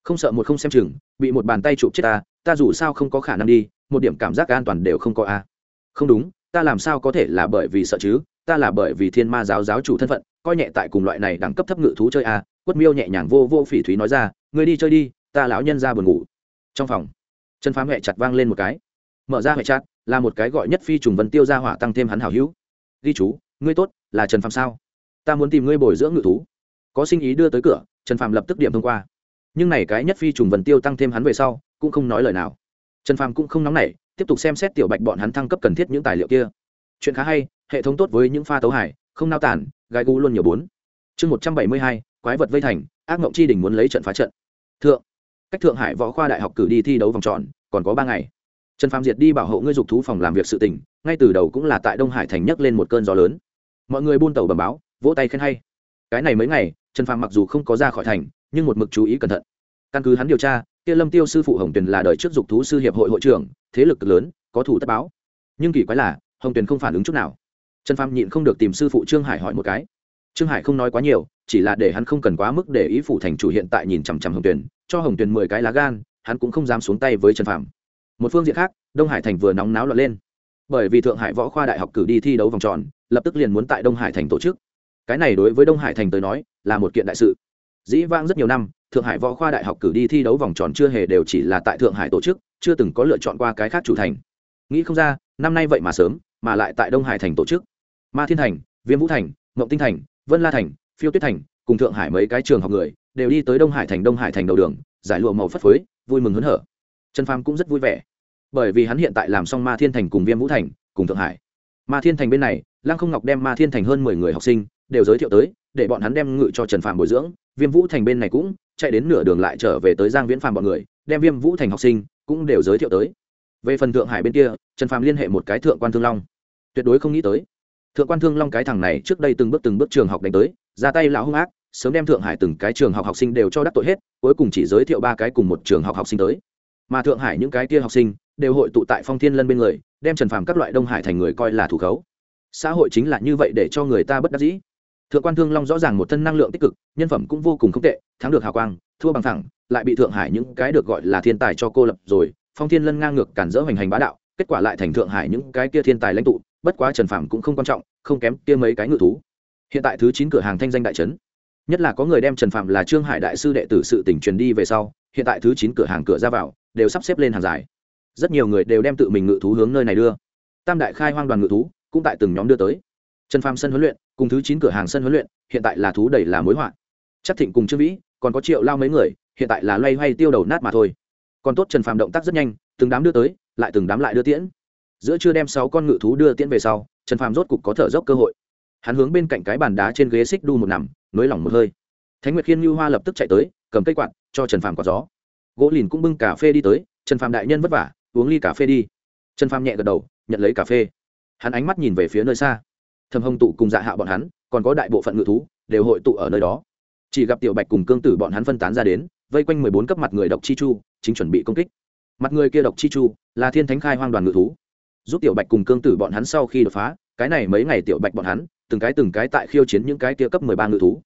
Không sợ một không xem chừng, bị một bàn tay chụp chết ta ta dù sao không có khả năng đi, một điểm cảm giác an toàn đều không có a. Không đúng, ta làm sao có thể là bởi vì sợ chứ? Ta là bởi vì thiên ma giáo giáo chủ thân phận, coi nhẹ tại cùng loại này đẳng cấp thấp ngự thú chơi a, quất miêu nhẹ nhàng vô vô phỉ thúy nói ra, ngươi đi chơi đi, ta lão nhân ra buồn ngủ. Trong phòng, chân phám hẹ chặt vang lên một cái. Mở ra hệ chặt, là một cái gọi nhất phi trùng vân tiêu ra hỏa tăng thêm hắn hảo hữu. Ghi chú, ngươi tốt, là trần phạm sao? Ta muốn tìm ngươi bồi dưỡng ngự thú. Có sinh ý đưa tới cửa trần phạm lập tức điểm thông qua. Nhưng này cái nhất phi trùng vân tiêu tăng thêm hắn về sau, cũng không nói lời nào. Trần phạm cũng không nóng nảy, tiếp tục xem xét tiểu bạch bọn hắn thăng cấp cần thiết những tài liệu kia. Chuyện khá hay hệ thống tốt với những pha tấu hải không nao tản gai gu luôn nhiều bốn. Chương một trăm bảy mươi hai, quái vật vây thành, ác mộng chi đình muốn lấy trận phá trận. Thượng, cách thượng hải võ khoa đại học cử đi thi đấu vòng tròn, còn có ba ngày. Trần phạm diệt đi bảo hộ ngươi dục thú phòng làm việc sự tỉnh ngay từ đầu cũng là tại đông hải thành nhấc lên một cơn gió lớn. Mọi người buôn tàu bầm báo, vỗ tay khen hay. Cái này mấy ngày, trần phạm mặc dù không có ra khỏi thành, nhưng một mực chú ý cẩn thận. Căn cứ hắn điều tra, kia lâm tiêu sư phụ hồng tuyền là đời trước dục thú sư hiệp hội hội trưởng, thế lực cực lớn, có thủ tất báo. Nhưng kỳ quái là, hồng tuyền không phản ứng chút nào trần phạm nhịn không được tìm sư phụ trương hải hỏi một cái. Trương hải không nói quá nhiều, chỉ là để hắn không cần quá mức để ý phủ thành chủ hiện tại nhìn chằm chằm hồng tuyền, cho hồng tuyền mười cái lá gan, hắn cũng không dám xuống tay với trần phạm một phương diện khác, đông hải thành vừa nóng náo lọt lên. Bởi vì thượng hải võ khoa đại học cử đi thi đấu vòng tròn, lập tức liền muốn tại đông hải thành tổ chức. Cái này đối với đông hải thành tới nói, là một kiện đại sự. Dĩ vãng rất nhiều năm, thượng hải võ khoa đại học cử đi thi đấu vòng tròn chưa hề đều chỉ là tại thượng hải tổ chức, chưa từng có lựa chọn qua cái khác chủ thành. Nghĩ không ra, năm nay vậy mà sớm, mà lại tại đông hải thành tổ chức ma thiên thành, viêm vũ thành, mộng tinh thành, vân la thành, phiêu tuyết thành, cùng thượng hải mấy cái trường học người, đều đi tới đông hải thành, đông hải thành đầu đường, giải lụa màu phất phới, vui mừng hớn hở. Trần phàm cũng rất vui vẻ, bởi vì hắn hiện tại làm xong ma thiên thành cùng viêm vũ thành, cùng thượng hải. Ma thiên thành bên này, lăng không ngọc đem ma thiên thành hơn mười người học sinh, đều giới thiệu tới, để bọn hắn đem ngự cho trần phàm bồi dưỡng. Viêm vũ thành bên này cũng chạy đến nửa đường lại trở về tới giang viễn phàm bọn người, đem viêm vũ thành học sinh cũng đều giới thiệu tới. Về phần thượng hải bên kia, trần phàm liên hệ một cái thượng quan thương long. Tuyệt đối không nghĩ tới thượng quan thương long cái thằng này trước đây từng bước từng bước trường học đánh tới, ra tay lão hung ác, sớm đem thượng hải từng cái trường học học sinh đều cho đắc tội hết, cuối cùng chỉ giới thiệu ba cái cùng một trường học học sinh tới. Mà thượng hải những cái kia học sinh đều hội tụ tại phong thiên lân bên người, đem trần phàm các loại đông hải thành người coi là thủ khấu. Xã hội chính là như vậy để cho người ta bất đắc dĩ. Thượng quan thương long rõ ràng một thân năng lượng tích cực, nhân phẩm cũng vô cùng không tệ, thắng được hào quang, thua bằng thẳng, lại bị thượng hải những cái được gọi là thiên tài cho cô lập rồi, phong thiên lân ngang ngược cản dỡ hoành hành bá đạo, kết quả lại thành thượng hải những cái kia thiên tài lãnh tụ bất quá trần phàm cũng không quan trọng, không kém kia mấy cái ngự thú. Hiện tại thứ chín cửa hàng thanh danh đại trấn, nhất là có người đem trần phạm là trương hải đại sư đệ tử sự tỉnh truyền đi về sau, hiện tại thứ chín cửa hàng cửa ra vào, đều sắp xếp lên hàng dài. Rất nhiều người đều đem tự mình ngự thú hướng nơi này đưa. Tam đại khai hoang đoàn ngự thú cũng tại từng nhóm đưa tới. Trần phạm sân huấn luyện, cùng thứ chín cửa hàng sân huấn luyện, hiện tại là thú đầy là mối họa. Chắc thịnh cùng trương vĩ, còn có triệu lao mấy người, hiện tại là loay hoay tiêu đầu nát mà thôi. Còn tốt trần phạm động tác rất nhanh, từng đám đưa tới, lại từng đám lại đưa tiễn giữa chưa đem sáu con ngự thú đưa tiễn về sau, trần Phàm rốt cục có thở dốc cơ hội. Hắn hướng bên cạnh cái bàn đá trên ghế xích đu một nằm, nới lỏng một hơi. Thánh nguyệt khiên như hoa lập tức chạy tới, cầm cây quạt, cho trần phàm quạt gió. Gỗ lìn cũng bưng cà phê đi tới, trần phàm đại nhân vất vả, uống ly cà phê đi. Trần phàm nhẹ gật đầu, nhận lấy cà phê. Hắn ánh mắt nhìn về phía nơi xa. Thầm hồng tụ cùng dạ hạ bọn hắn, còn có đại bộ phận ngự thú, đều hội tụ ở nơi đó. Chỉ gặp tiểu bạch cùng cương tử bọn hắn phân tán ra đến, vây quanh mười bốn cấp mặt người độc chi chu, chính chuẩn bị công kích. Mặt người kia độc chi chu, là thiên thánh khai hoang đoàn ngự thú giúp tiểu bạch cùng cương tử bọn hắn sau khi đột phá, cái này mấy ngày tiểu bạch bọn hắn, từng cái từng cái tại khiêu chiến những cái kia cấp mười ba ngự thú.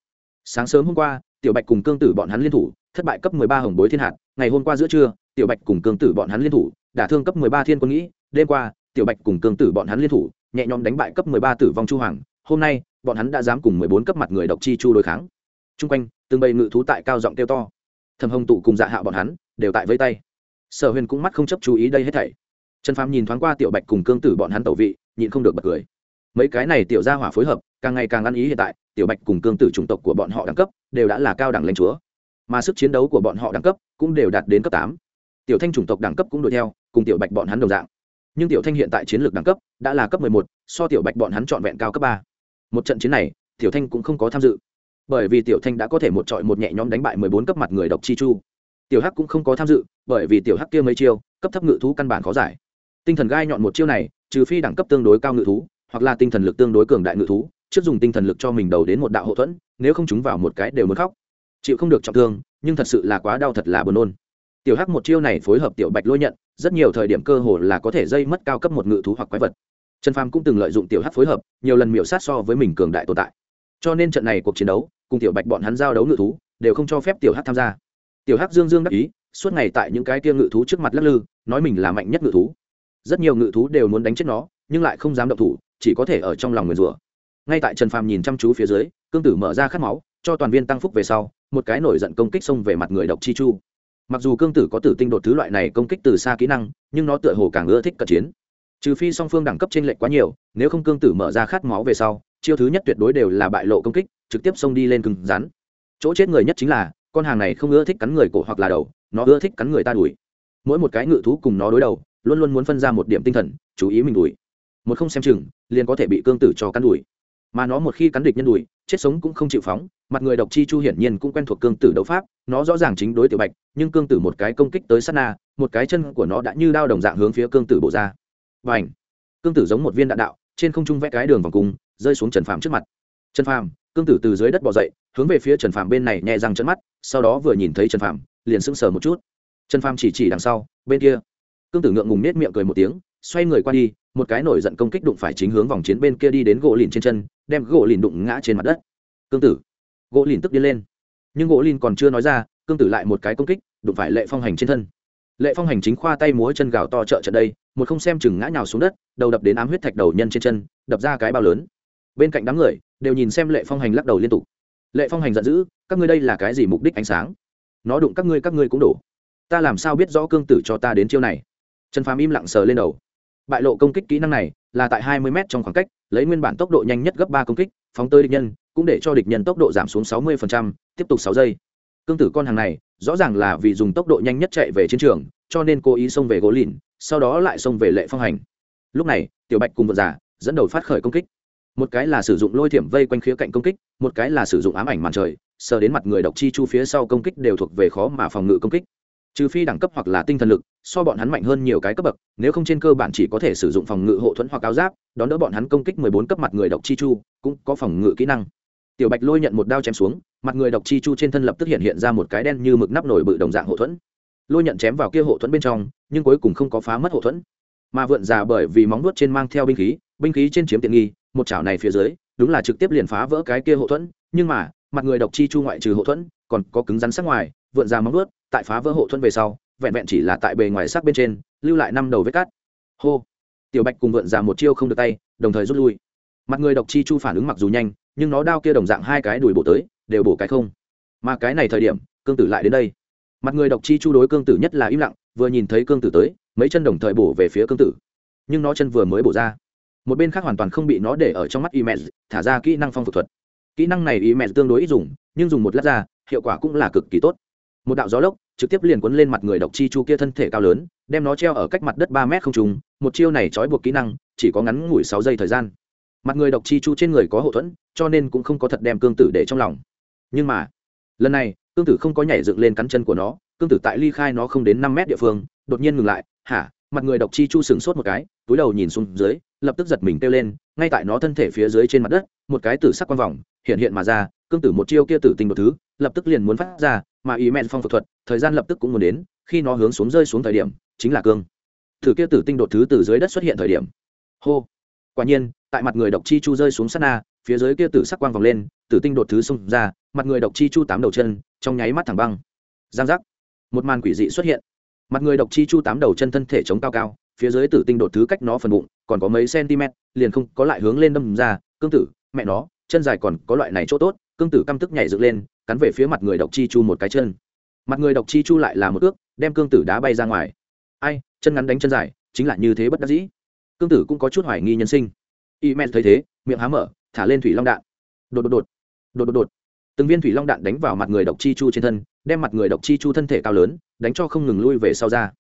Sáng sớm hôm qua, tiểu bạch cùng cương tử bọn hắn liên thủ, thất bại cấp mười ba hồng bối thiên hạt, ngày hôm qua giữa trưa, tiểu bạch cùng cương tử bọn hắn liên thủ, đả thương cấp mười ba thiên quân nghĩ, đêm qua, tiểu bạch cùng cương tử bọn hắn liên thủ, nhẹ nhõm đánh bại cấp mười ba tử vong chu hoàng, hôm nay, bọn hắn đã dám cùng mười bốn cấp mặt người độc chi chu đối kháng. Trung quanh, từng bầy ngự thú tại cao giọng kêu to. Thầm hồng tụ cùng dạ hạ bọn hắn, đều tại vây tay. Sở huyền cũng mắt không chấp chú ý đây hết thảy trần phàm nhìn thoáng qua tiểu bạch cùng cương tử bọn hắn tẩu vị, nhịn không được bật cười. Mấy cái này tiểu gia hỏa phối hợp, càng ngày càng ăn ý hiện tại, tiểu bạch cùng cương tử chủng tộc của bọn họ đẳng cấp đều đã là cao đẳng lãnh chúa. Mà sức chiến đấu của bọn họ đẳng cấp cũng đều đạt đến cấp tám. Tiểu thanh chủng tộc đẳng cấp cũng đuổi theo, cùng tiểu bạch bọn hắn đồng dạng. Nhưng tiểu thanh hiện tại chiến lược đẳng cấp đã là cấp một, so tiểu bạch bọn hắn trọn vẹn cao cấp ba. Một trận chiến này, tiểu thanh cũng không có tham dự. Bởi vì tiểu thanh đã có thể một trọi một nhẹ nhõm đánh bại mười bốn cấp mặt người độc chi chu. Tiểu hắc cũng không có tham dự, bởi vì tiểu hắc kia mấy chiêu, cấp thấp ngự thú căn bản khó giải tinh thần gai nhọn một chiêu này, trừ phi đẳng cấp tương đối cao ngự thú, hoặc là tinh thần lực tương đối cường đại ngự thú, trước dùng tinh thần lực cho mình đầu đến một đạo hậu thuẫn, nếu không chúng vào một cái đều muốn khóc. Chịu không được trọng thương, nhưng thật sự là quá đau thật là buồn nôn. Tiểu hắc một chiêu này phối hợp tiểu bạch lôi nhận, rất nhiều thời điểm cơ hồ là có thể dây mất cao cấp một ngự thú hoặc quái vật. Trần phàm cũng từng lợi dụng tiểu hắc phối hợp, nhiều lần miểu sát so với mình cường đại tồn tại. Cho nên trận này cuộc chiến đấu, cùng tiểu bạch bọn hắn giao đấu ngự thú, đều không cho phép tiểu hắc tham gia. Tiểu hắc dương dương đắc ý, suốt ngày tại những cái kia ngự thú trước mặt lắc lư, nói mình là mạnh nhất ngự thú rất nhiều ngự thú đều muốn đánh chết nó, nhưng lại không dám động thủ, chỉ có thể ở trong lòng nguyền rủa. Ngay tại trần phàm nhìn chăm chú phía dưới, cương tử mở ra khát máu, cho toàn viên tăng phúc về sau, một cái nổi giận công kích xông về mặt người độc chi chu. Mặc dù cương tử có tử tinh đột thứ loại này công kích từ xa kỹ năng, nhưng nó tựa hồ càng ưa thích cận chiến. Trừ phi song phương đẳng cấp trên lệch quá nhiều, nếu không cương tử mở ra khát máu về sau, chiêu thứ nhất tuyệt đối đều là bại lộ công kích, trực tiếp xông đi lên cứng rắn. Chỗ chết người nhất chính là, con hàng này không ưa thích cắn người cổ hoặc là đầu, nó ưa thích cắn người ta đuổi. Mỗi một cái ngự thú cùng nó đối đầu luôn luôn muốn phân ra một điểm tinh thần, chú ý mình đuổi một không xem chừng, liền có thể bị cương tử cho cắn đuổi mà nó một khi cắn địch nhân đuổi chết sống cũng không chịu phóng, mặt người độc chi chu hiển nhiên cũng quen thuộc cương tử đấu pháp, nó rõ ràng chính đối tiểu bạch, nhưng cương tử một cái công kích tới sát na, một cái chân của nó đã như đao đồng dạng hướng phía cương tử bổ ra. Và ảnh cương tử giống một viên đạn đạo, trên không trung vẽ cái đường vòng cung, rơi xuống trần phàm trước mặt. Trần phàm, cương tử từ dưới đất bỏ dậy, hướng về phía trần phàm bên này nhẹ răng chân mắt, sau đó vừa nhìn thấy trần phàm, liền sững sờ một chút. Trần phàm chỉ chỉ đằng sau, bên kia cương tử ngượng ngùng nết miệng cười một tiếng, xoay người qua đi, một cái nổi giận công kích đụng phải chính hướng vòng chiến bên kia đi đến gỗ lìn trên chân, đem gỗ lìn đụng ngã trên mặt đất. Cương tử. Gỗ lìn tức đi lên. Nhưng gỗ lìn còn chưa nói ra, cương tử lại một cái công kích, đụng phải lệ phong hành trên thân. Lệ phong hành chính khoa tay múa chân gào to trợ trận đây, một không xem chừng ngã nhào xuống đất, đầu đập đến ám huyết thạch đầu nhân trên chân, đập ra cái bao lớn. Bên cạnh đám người, đều nhìn xem lệ phong hành lắc đầu liên tục. Lệ phong hành giận dữ, các ngươi đây là cái gì mục đích ánh sáng? Nó đụng các ngươi các ngươi cũng đổ. Ta làm sao biết rõ cương tử cho ta đến chiêu này? Trần phàm im lặng sờ lên đầu. Bại lộ công kích kỹ năng này là tại 20 m trong khoảng cách lấy nguyên bản tốc độ nhanh nhất gấp ba công kích phóng tới địch nhân cũng để cho địch nhân tốc độ giảm xuống 60%, tiếp tục sáu giây. Cương tử con hàng này rõ ràng là vì dùng tốc độ nhanh nhất chạy về chiến trường cho nên cố ý xông về gỗ lìn sau đó lại xông về lệ phong hành. Lúc này tiểu bạch cùng vợ giả dẫn đầu phát khởi công kích. Một cái là sử dụng lôi thiểm vây quanh khía cạnh công kích một cái là sử dụng ám ảnh màn trời sờ đến mặt người độc chi chu phía sau công kích đều thuộc về khó mà phòng ngự công kích trừ phi đẳng cấp hoặc là tinh thần lực, so bọn hắn mạnh hơn nhiều cái cấp bậc, nếu không trên cơ bản chỉ có thể sử dụng phòng ngự hộ thuẫn hoặc áo giáp, đón đỡ bọn hắn công kích mười bốn cấp mặt người độc chi chu, cũng có phòng ngự kỹ năng. Tiểu bạch lôi nhận một đao chém xuống, mặt người độc chi chu trên thân lập tức hiện hiện ra một cái đen như mực nắp nổi bự đồng dạng hộ thuẫn. Lôi nhận chém vào kia hộ thuẫn bên trong, nhưng cuối cùng không có phá mất hộ thuẫn. Mà vượn già bởi vì móng nuốt trên mang theo binh khí binh khí trên chiếm tiện nghi, một chảo này phía dưới, đúng là trực tiếp liền phá vỡ cái kia hộ thuẫn, nhưng mà, mặt người độc chi chu ngoại trừ hộ thuẫn, còn có cứng rắn sắc ngoài vượn ra móng vuốt, tại phá vỡ hộ thuẫn về sau vẹn vẹn chỉ là tại bề ngoài sắc bên trên lưu lại năm đầu vết cát hô! Tiểu bạch cùng vượn ra một chiêu không được tay đồng thời rút lui. Mặt người độc chi chu phản ứng mặc dù nhanh nhưng nó đao kia đồng dạng hai cái đùi bổ tới đều bổ cái không. Mà cái này thời điểm cương tử lại đến đây. Mặt người độc chi chu đối cương tử nhất là im lặng vừa nhìn thấy cương tử tới mấy chân đồng thời bổ về phía cương tử. Nhưng nó chân vừa mới bổ ra một bên khác hoàn toàn không bị nó để ở trong mắt y mẹ thả ra kỹ năng phong phục thuật. Kỹ năng này y mẹ tương đối ít dùng nhưng dùng một lát ra hiệu quả cũng là cực kỳ tốt một đạo gió lốc trực tiếp liền quấn lên mặt người độc chi chu kia thân thể cao lớn, đem nó treo ở cách mặt đất ba mét không trùng một chiêu này trói buộc kỹ năng, chỉ có ngắn ngủi sáu giây thời gian. Mặt người độc chi chu trên người có hậu thuẫn, cho nên cũng không có thật đem cương tử để trong lòng. Nhưng mà, lần này, cương tử không có nhảy dựng lên cắn chân của nó, cương tử tại ly khai nó không đến năm mét địa phương, đột nhiên ngừng lại, hả? Mặt người độc chi chu sừng sốt một cái, túi đầu nhìn xuống dưới, lập tức giật mình kêu lên, ngay tại nó thân thể phía dưới trên mặt đất, một cái tử sắc quang vòng hiện hiện mà ra cương tử một chiêu kia tử tình một thứ, lập tức liền muốn phát ra, mà ý mẹn phong phật thuật, thời gian lập tức cũng muốn đến, khi nó hướng xuống rơi xuống thời điểm, chính là cương. Thử kia tử tinh đột thứ từ dưới đất xuất hiện thời điểm. Hô. Quả nhiên, tại mặt người độc chi chu rơi xuống sát na, phía dưới kia tử sắc quang vòng lên, tử tinh đột thứ xông ra, mặt người độc chi chu tám đầu chân, trong nháy mắt thẳng băng. Giang giác. Một màn quỷ dị xuất hiện. Mặt người độc chi chu tám đầu chân thân thể chống cao cao, phía dưới tử tinh đột thứ cách nó phần bụng, còn có mấy cm liền không có lại hướng lên đâm ra. Cương tử, mẹ nó, chân dài còn có loại này chỗ tốt cương tử căm tức nhảy dựng lên, cắn về phía mặt người độc chi chu một cái chân. Mặt người độc chi chu lại là một ước, đem cương tử đá bay ra ngoài. Ai, chân ngắn đánh chân dài, chính là như thế bất đắc dĩ. Cương tử cũng có chút hoài nghi nhân sinh. Y men thấy thế, miệng há mở, thả lên thủy long đạn. Đột đột đột đột đột đột. Từng viên thủy long đạn đánh vào mặt người độc chi chu trên thân, đem mặt người độc chi chu thân thể cao lớn, đánh cho không ngừng lui về sau ra.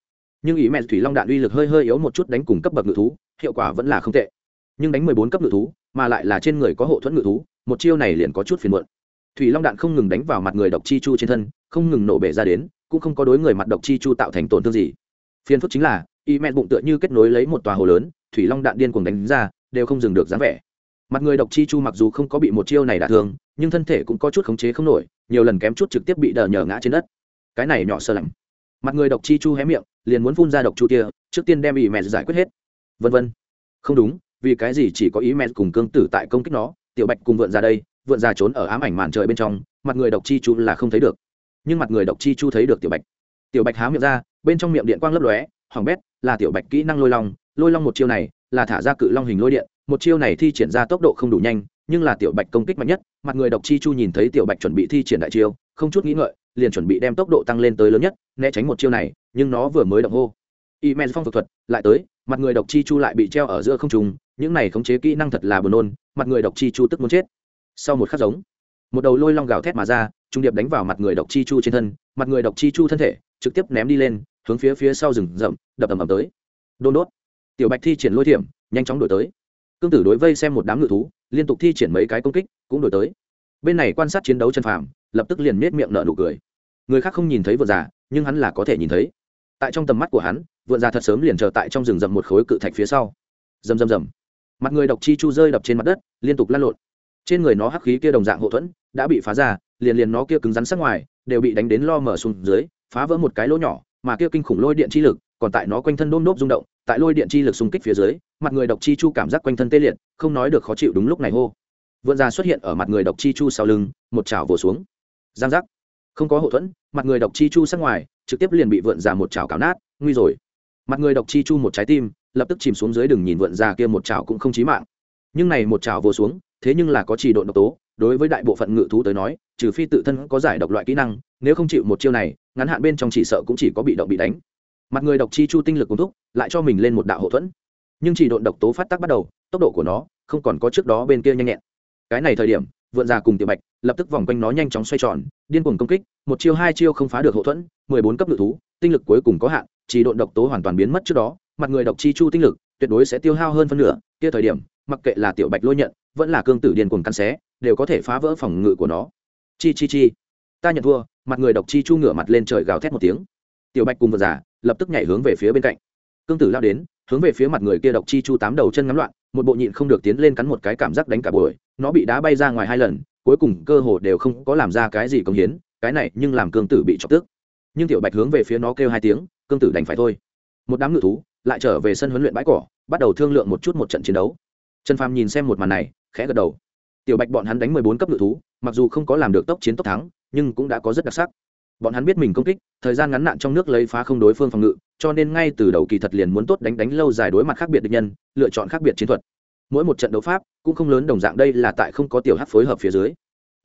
Nhưng ý mẹ thủy long đạn uy lực hơi hơi yếu một chút đánh cùng cấp bậc ngự thú, hiệu quả vẫn là không tệ. Nhưng đánh mười bốn cấp ngự thú, mà lại là trên người có hộ thuẫn ngự thú một chiêu này liền có chút phiền muộn. Thủy long đạn không ngừng đánh vào mặt người độc chi chu trên thân, không ngừng nổ bể ra đến, cũng không có đối người mặt độc chi chu tạo thành tổn thương gì. Phiền phức chính là, y mẹ bụng tựa như kết nối lấy một tòa hồ lớn, thủy long đạn điên cuồng đánh ra, đều không dừng được dáng vẻ. Mặt người độc chi chu mặc dù không có bị một chiêu này đả thương, nhưng thân thể cũng có chút khống chế không nổi, nhiều lần kém chút trực tiếp bị đờ nhờ ngã trên đất. Cái này nhỏ sơ lạnh. Mặt người độc chi chu hé miệng, liền muốn phun ra độc chu tia trước tiên đem y mẹ giải quyết hết. Vân vân. Không đúng, vì cái gì chỉ có ý mẹ cùng cương tử tại công kích nó tiểu bạch cùng vượn ra đây, vượn ra trốn ở ám ảnh màn trời bên trong, mặt người độc chi chu là không thấy được. Nhưng mặt người độc chi chu thấy được tiểu bạch. Tiểu bạch há miệng ra, bên trong miệng điện quang lấp lóe hoàng bét, là tiểu bạch kỹ năng lôi long lôi long một chiêu này, là thả ra cự long hình lôi điện, một chiêu này thi triển ra tốc độ không đủ nhanh, nhưng là tiểu bạch công kích mạnh nhất, mặt người độc chi chu nhìn thấy tiểu bạch chuẩn bị thi triển đại chiêu, không chút nghĩ ngợi, liền chuẩn bị đem tốc độ tăng lên tới lớn nhất, né tránh một chiêu này, nhưng nó vừa mới động hô y men phong thực thuật lại tới, mặt người độc chi chu lại bị treo ở giữa không trùng những này khống chế kỹ năng thật là buồn nôn, mặt người độc chi chu tức muốn chết. Sau một khắc giống, một đầu lôi long gào thét mà ra, trung điệp đánh vào mặt người độc chi chu trên thân, mặt người độc chi chu thân thể trực tiếp ném đi lên, hướng phía phía sau rừng rậm, đập ầm ầm tới. Đôn đốt. Tiểu bạch thi triển lôi thiểm, nhanh chóng đổi tới. Cương tử đối vây xem một đám ngự thú, liên tục thi triển mấy cái công kích, cũng đổi tới. Bên này quan sát chiến đấu chân phàm, lập tức liền miết miệng nở nụ cười. Người khác không nhìn thấy vợ già, nhưng hắn là có thể nhìn thấy. Tại trong tầm mắt của hắn vượn ra thật sớm liền chờ tại trong rừng rậm một khối cự thạch phía sau. Rầm rầm rầm. Mặt người độc chi chu rơi đập trên mặt đất, liên tục lăn lộn. Trên người nó hắc khí kia đồng dạng hậu thuẫn, đã bị phá ra, liền liền nó kia cứng rắn sắc ngoài, đều bị đánh đến lo mở xuống dưới, phá vỡ một cái lỗ nhỏ, mà kia kinh khủng lôi điện chi lực, còn tại nó quanh thân đôm nốt rung động, tại lôi điện chi lực xung kích phía dưới, mặt người độc chi chu cảm giác quanh thân tê liệt, không nói được khó chịu đúng lúc này hô. Vượn ra xuất hiện ở mặt người độc chi chu sau lưng, một chảo vồ xuống. Giang giác. Không có hậu thuẫn, mặt người độc chi chu sắc ngoài, trực tiếp liền bị vượn ra một chảo cào nát, nguy rồi mặt người độc chi chu một trái tim, lập tức chìm xuống dưới đừng nhìn vượn ra kia một chảo cũng không chí mạng. Nhưng này một chảo vừa xuống, thế nhưng là có chỉ độ độc tố, đối với đại bộ phận ngự thú tới nói, trừ phi tự thân có giải độc loại kỹ năng, nếu không chịu một chiêu này, ngắn hạn bên trong chỉ sợ cũng chỉ có bị động bị đánh. Mặt người độc chi chu tinh lực cùng thúc lại cho mình lên một đạo hậu thuẫn. Nhưng chỉ độn độc tố phát tác bắt đầu, tốc độ của nó không còn có trước đó bên kia nhanh nhẹn. Cái này thời điểm, vượn già cùng tiểu bạch, lập tức vòng quanh nó nhanh chóng xoay tròn, điên cuồng công kích, một chiêu hai chiêu không phá được hậu thuẫn, mười bốn cấp ngự thú, tinh lực cuối cùng có hạn chỉ độn độc tố hoàn toàn biến mất trước đó, mặt người độc chi chu tinh lực tuyệt đối sẽ tiêu hao hơn phân nửa. Kia thời điểm, mặc kệ là tiểu bạch lôi nhận, vẫn là cương tử điền cùng căn xé, đều có thể phá vỡ phòng ngự của nó. Chi chi chi. Ta nhận thua, mặt người độc chi chu ngửa mặt lên trời gào thét một tiếng. Tiểu bạch cùng vợ giả lập tức nhảy hướng về phía bên cạnh. Cương tử lao đến, hướng về phía mặt người kia độc chi chu tám đầu chân ngắm loạn, một bộ nhịn không được tiến lên cắn một cái cảm giác đánh cả buổi. Nó bị đá bay ra ngoài hai lần, cuối cùng cơ hồ đều không có làm ra cái gì công hiến, cái này nhưng làm cương tử bị chọc tức. Nhưng tiểu bạch hướng về phía nó kêu hai tiếng cương tử đành phải thôi. Một đám ngự thú lại trở về sân huấn luyện bãi cỏ, bắt đầu thương lượng một chút một trận chiến đấu. Trần phàm nhìn xem một màn này, khẽ gật đầu. Tiểu bạch bọn hắn đánh mười bốn cấp ngự thú, mặc dù không có làm được tốc chiến tốc thắng, nhưng cũng đã có rất đặc sắc. Bọn hắn biết mình công kích, thời gian ngắn nạn trong nước lấy phá không đối phương phòng ngự, cho nên ngay từ đầu kỳ thật liền muốn tốt đánh đánh lâu dài đối mặt khác biệt địch nhân, lựa chọn khác biệt chiến thuật. Mỗi một trận đấu pháp cũng không lớn đồng dạng đây là tại không có tiểu hát phối hợp phía dưới.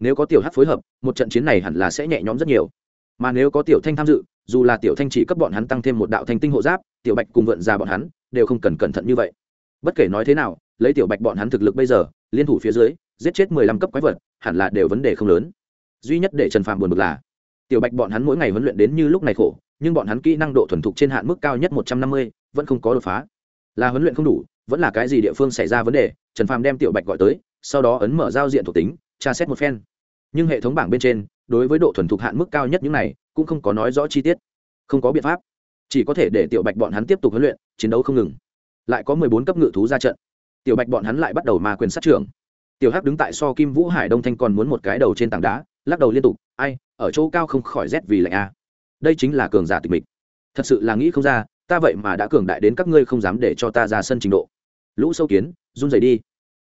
Nếu có tiểu hát phối hợp, một trận chiến này hẳn là sẽ nhẹ nhõm rất nhiều mà nếu có tiểu thanh tham dự, dù là tiểu thanh chỉ cấp bọn hắn tăng thêm một đạo thanh tinh hộ giáp, tiểu bạch cùng vượn ra bọn hắn đều không cần cẩn thận như vậy. Bất kể nói thế nào, lấy tiểu bạch bọn hắn thực lực bây giờ, liên thủ phía dưới, giết chết mười lăm cấp quái vật, hẳn là đều vấn đề không lớn. Duy nhất để trần Phàm buồn bực là, tiểu bạch bọn hắn mỗi ngày huấn luyện đến như lúc này khổ, nhưng bọn hắn kỹ năng độ thuần thục trên hạn mức cao nhất một trăm năm mươi, vẫn không có đột phá. Là huấn luyện không đủ, vẫn là cái gì địa phương xảy ra vấn đề, trần phàm đem tiểu bạch gọi tới, sau đó ấn mở giao diện thuộc tính, tra xét một phen nhưng hệ thống bảng bên trên, đối với độ thuần thục hạn mức cao nhất những này, cũng không có nói rõ chi tiết. Không có biện pháp. Chỉ có thể để tiểu bạch bọn hắn tiếp tục huấn luyện, chiến đấu không ngừng. Lại có mười bốn cấp ngự thú ra trận. Tiểu bạch bọn hắn lại bắt đầu ma quyền sát trưởng. Tiểu hắc đứng tại so kim vũ hải đông thanh còn muốn một cái đầu trên tảng đá, lắc đầu liên tục, ai, ở chỗ cao không khỏi rét vì lạnh a. Đây chính là cường giả tịch mịch. Thật sự là nghĩ không ra, ta vậy mà đã cường đại đến các ngươi không dám để cho ta ra sân trình độ. Lũ sâu kiến, run rẩy đi.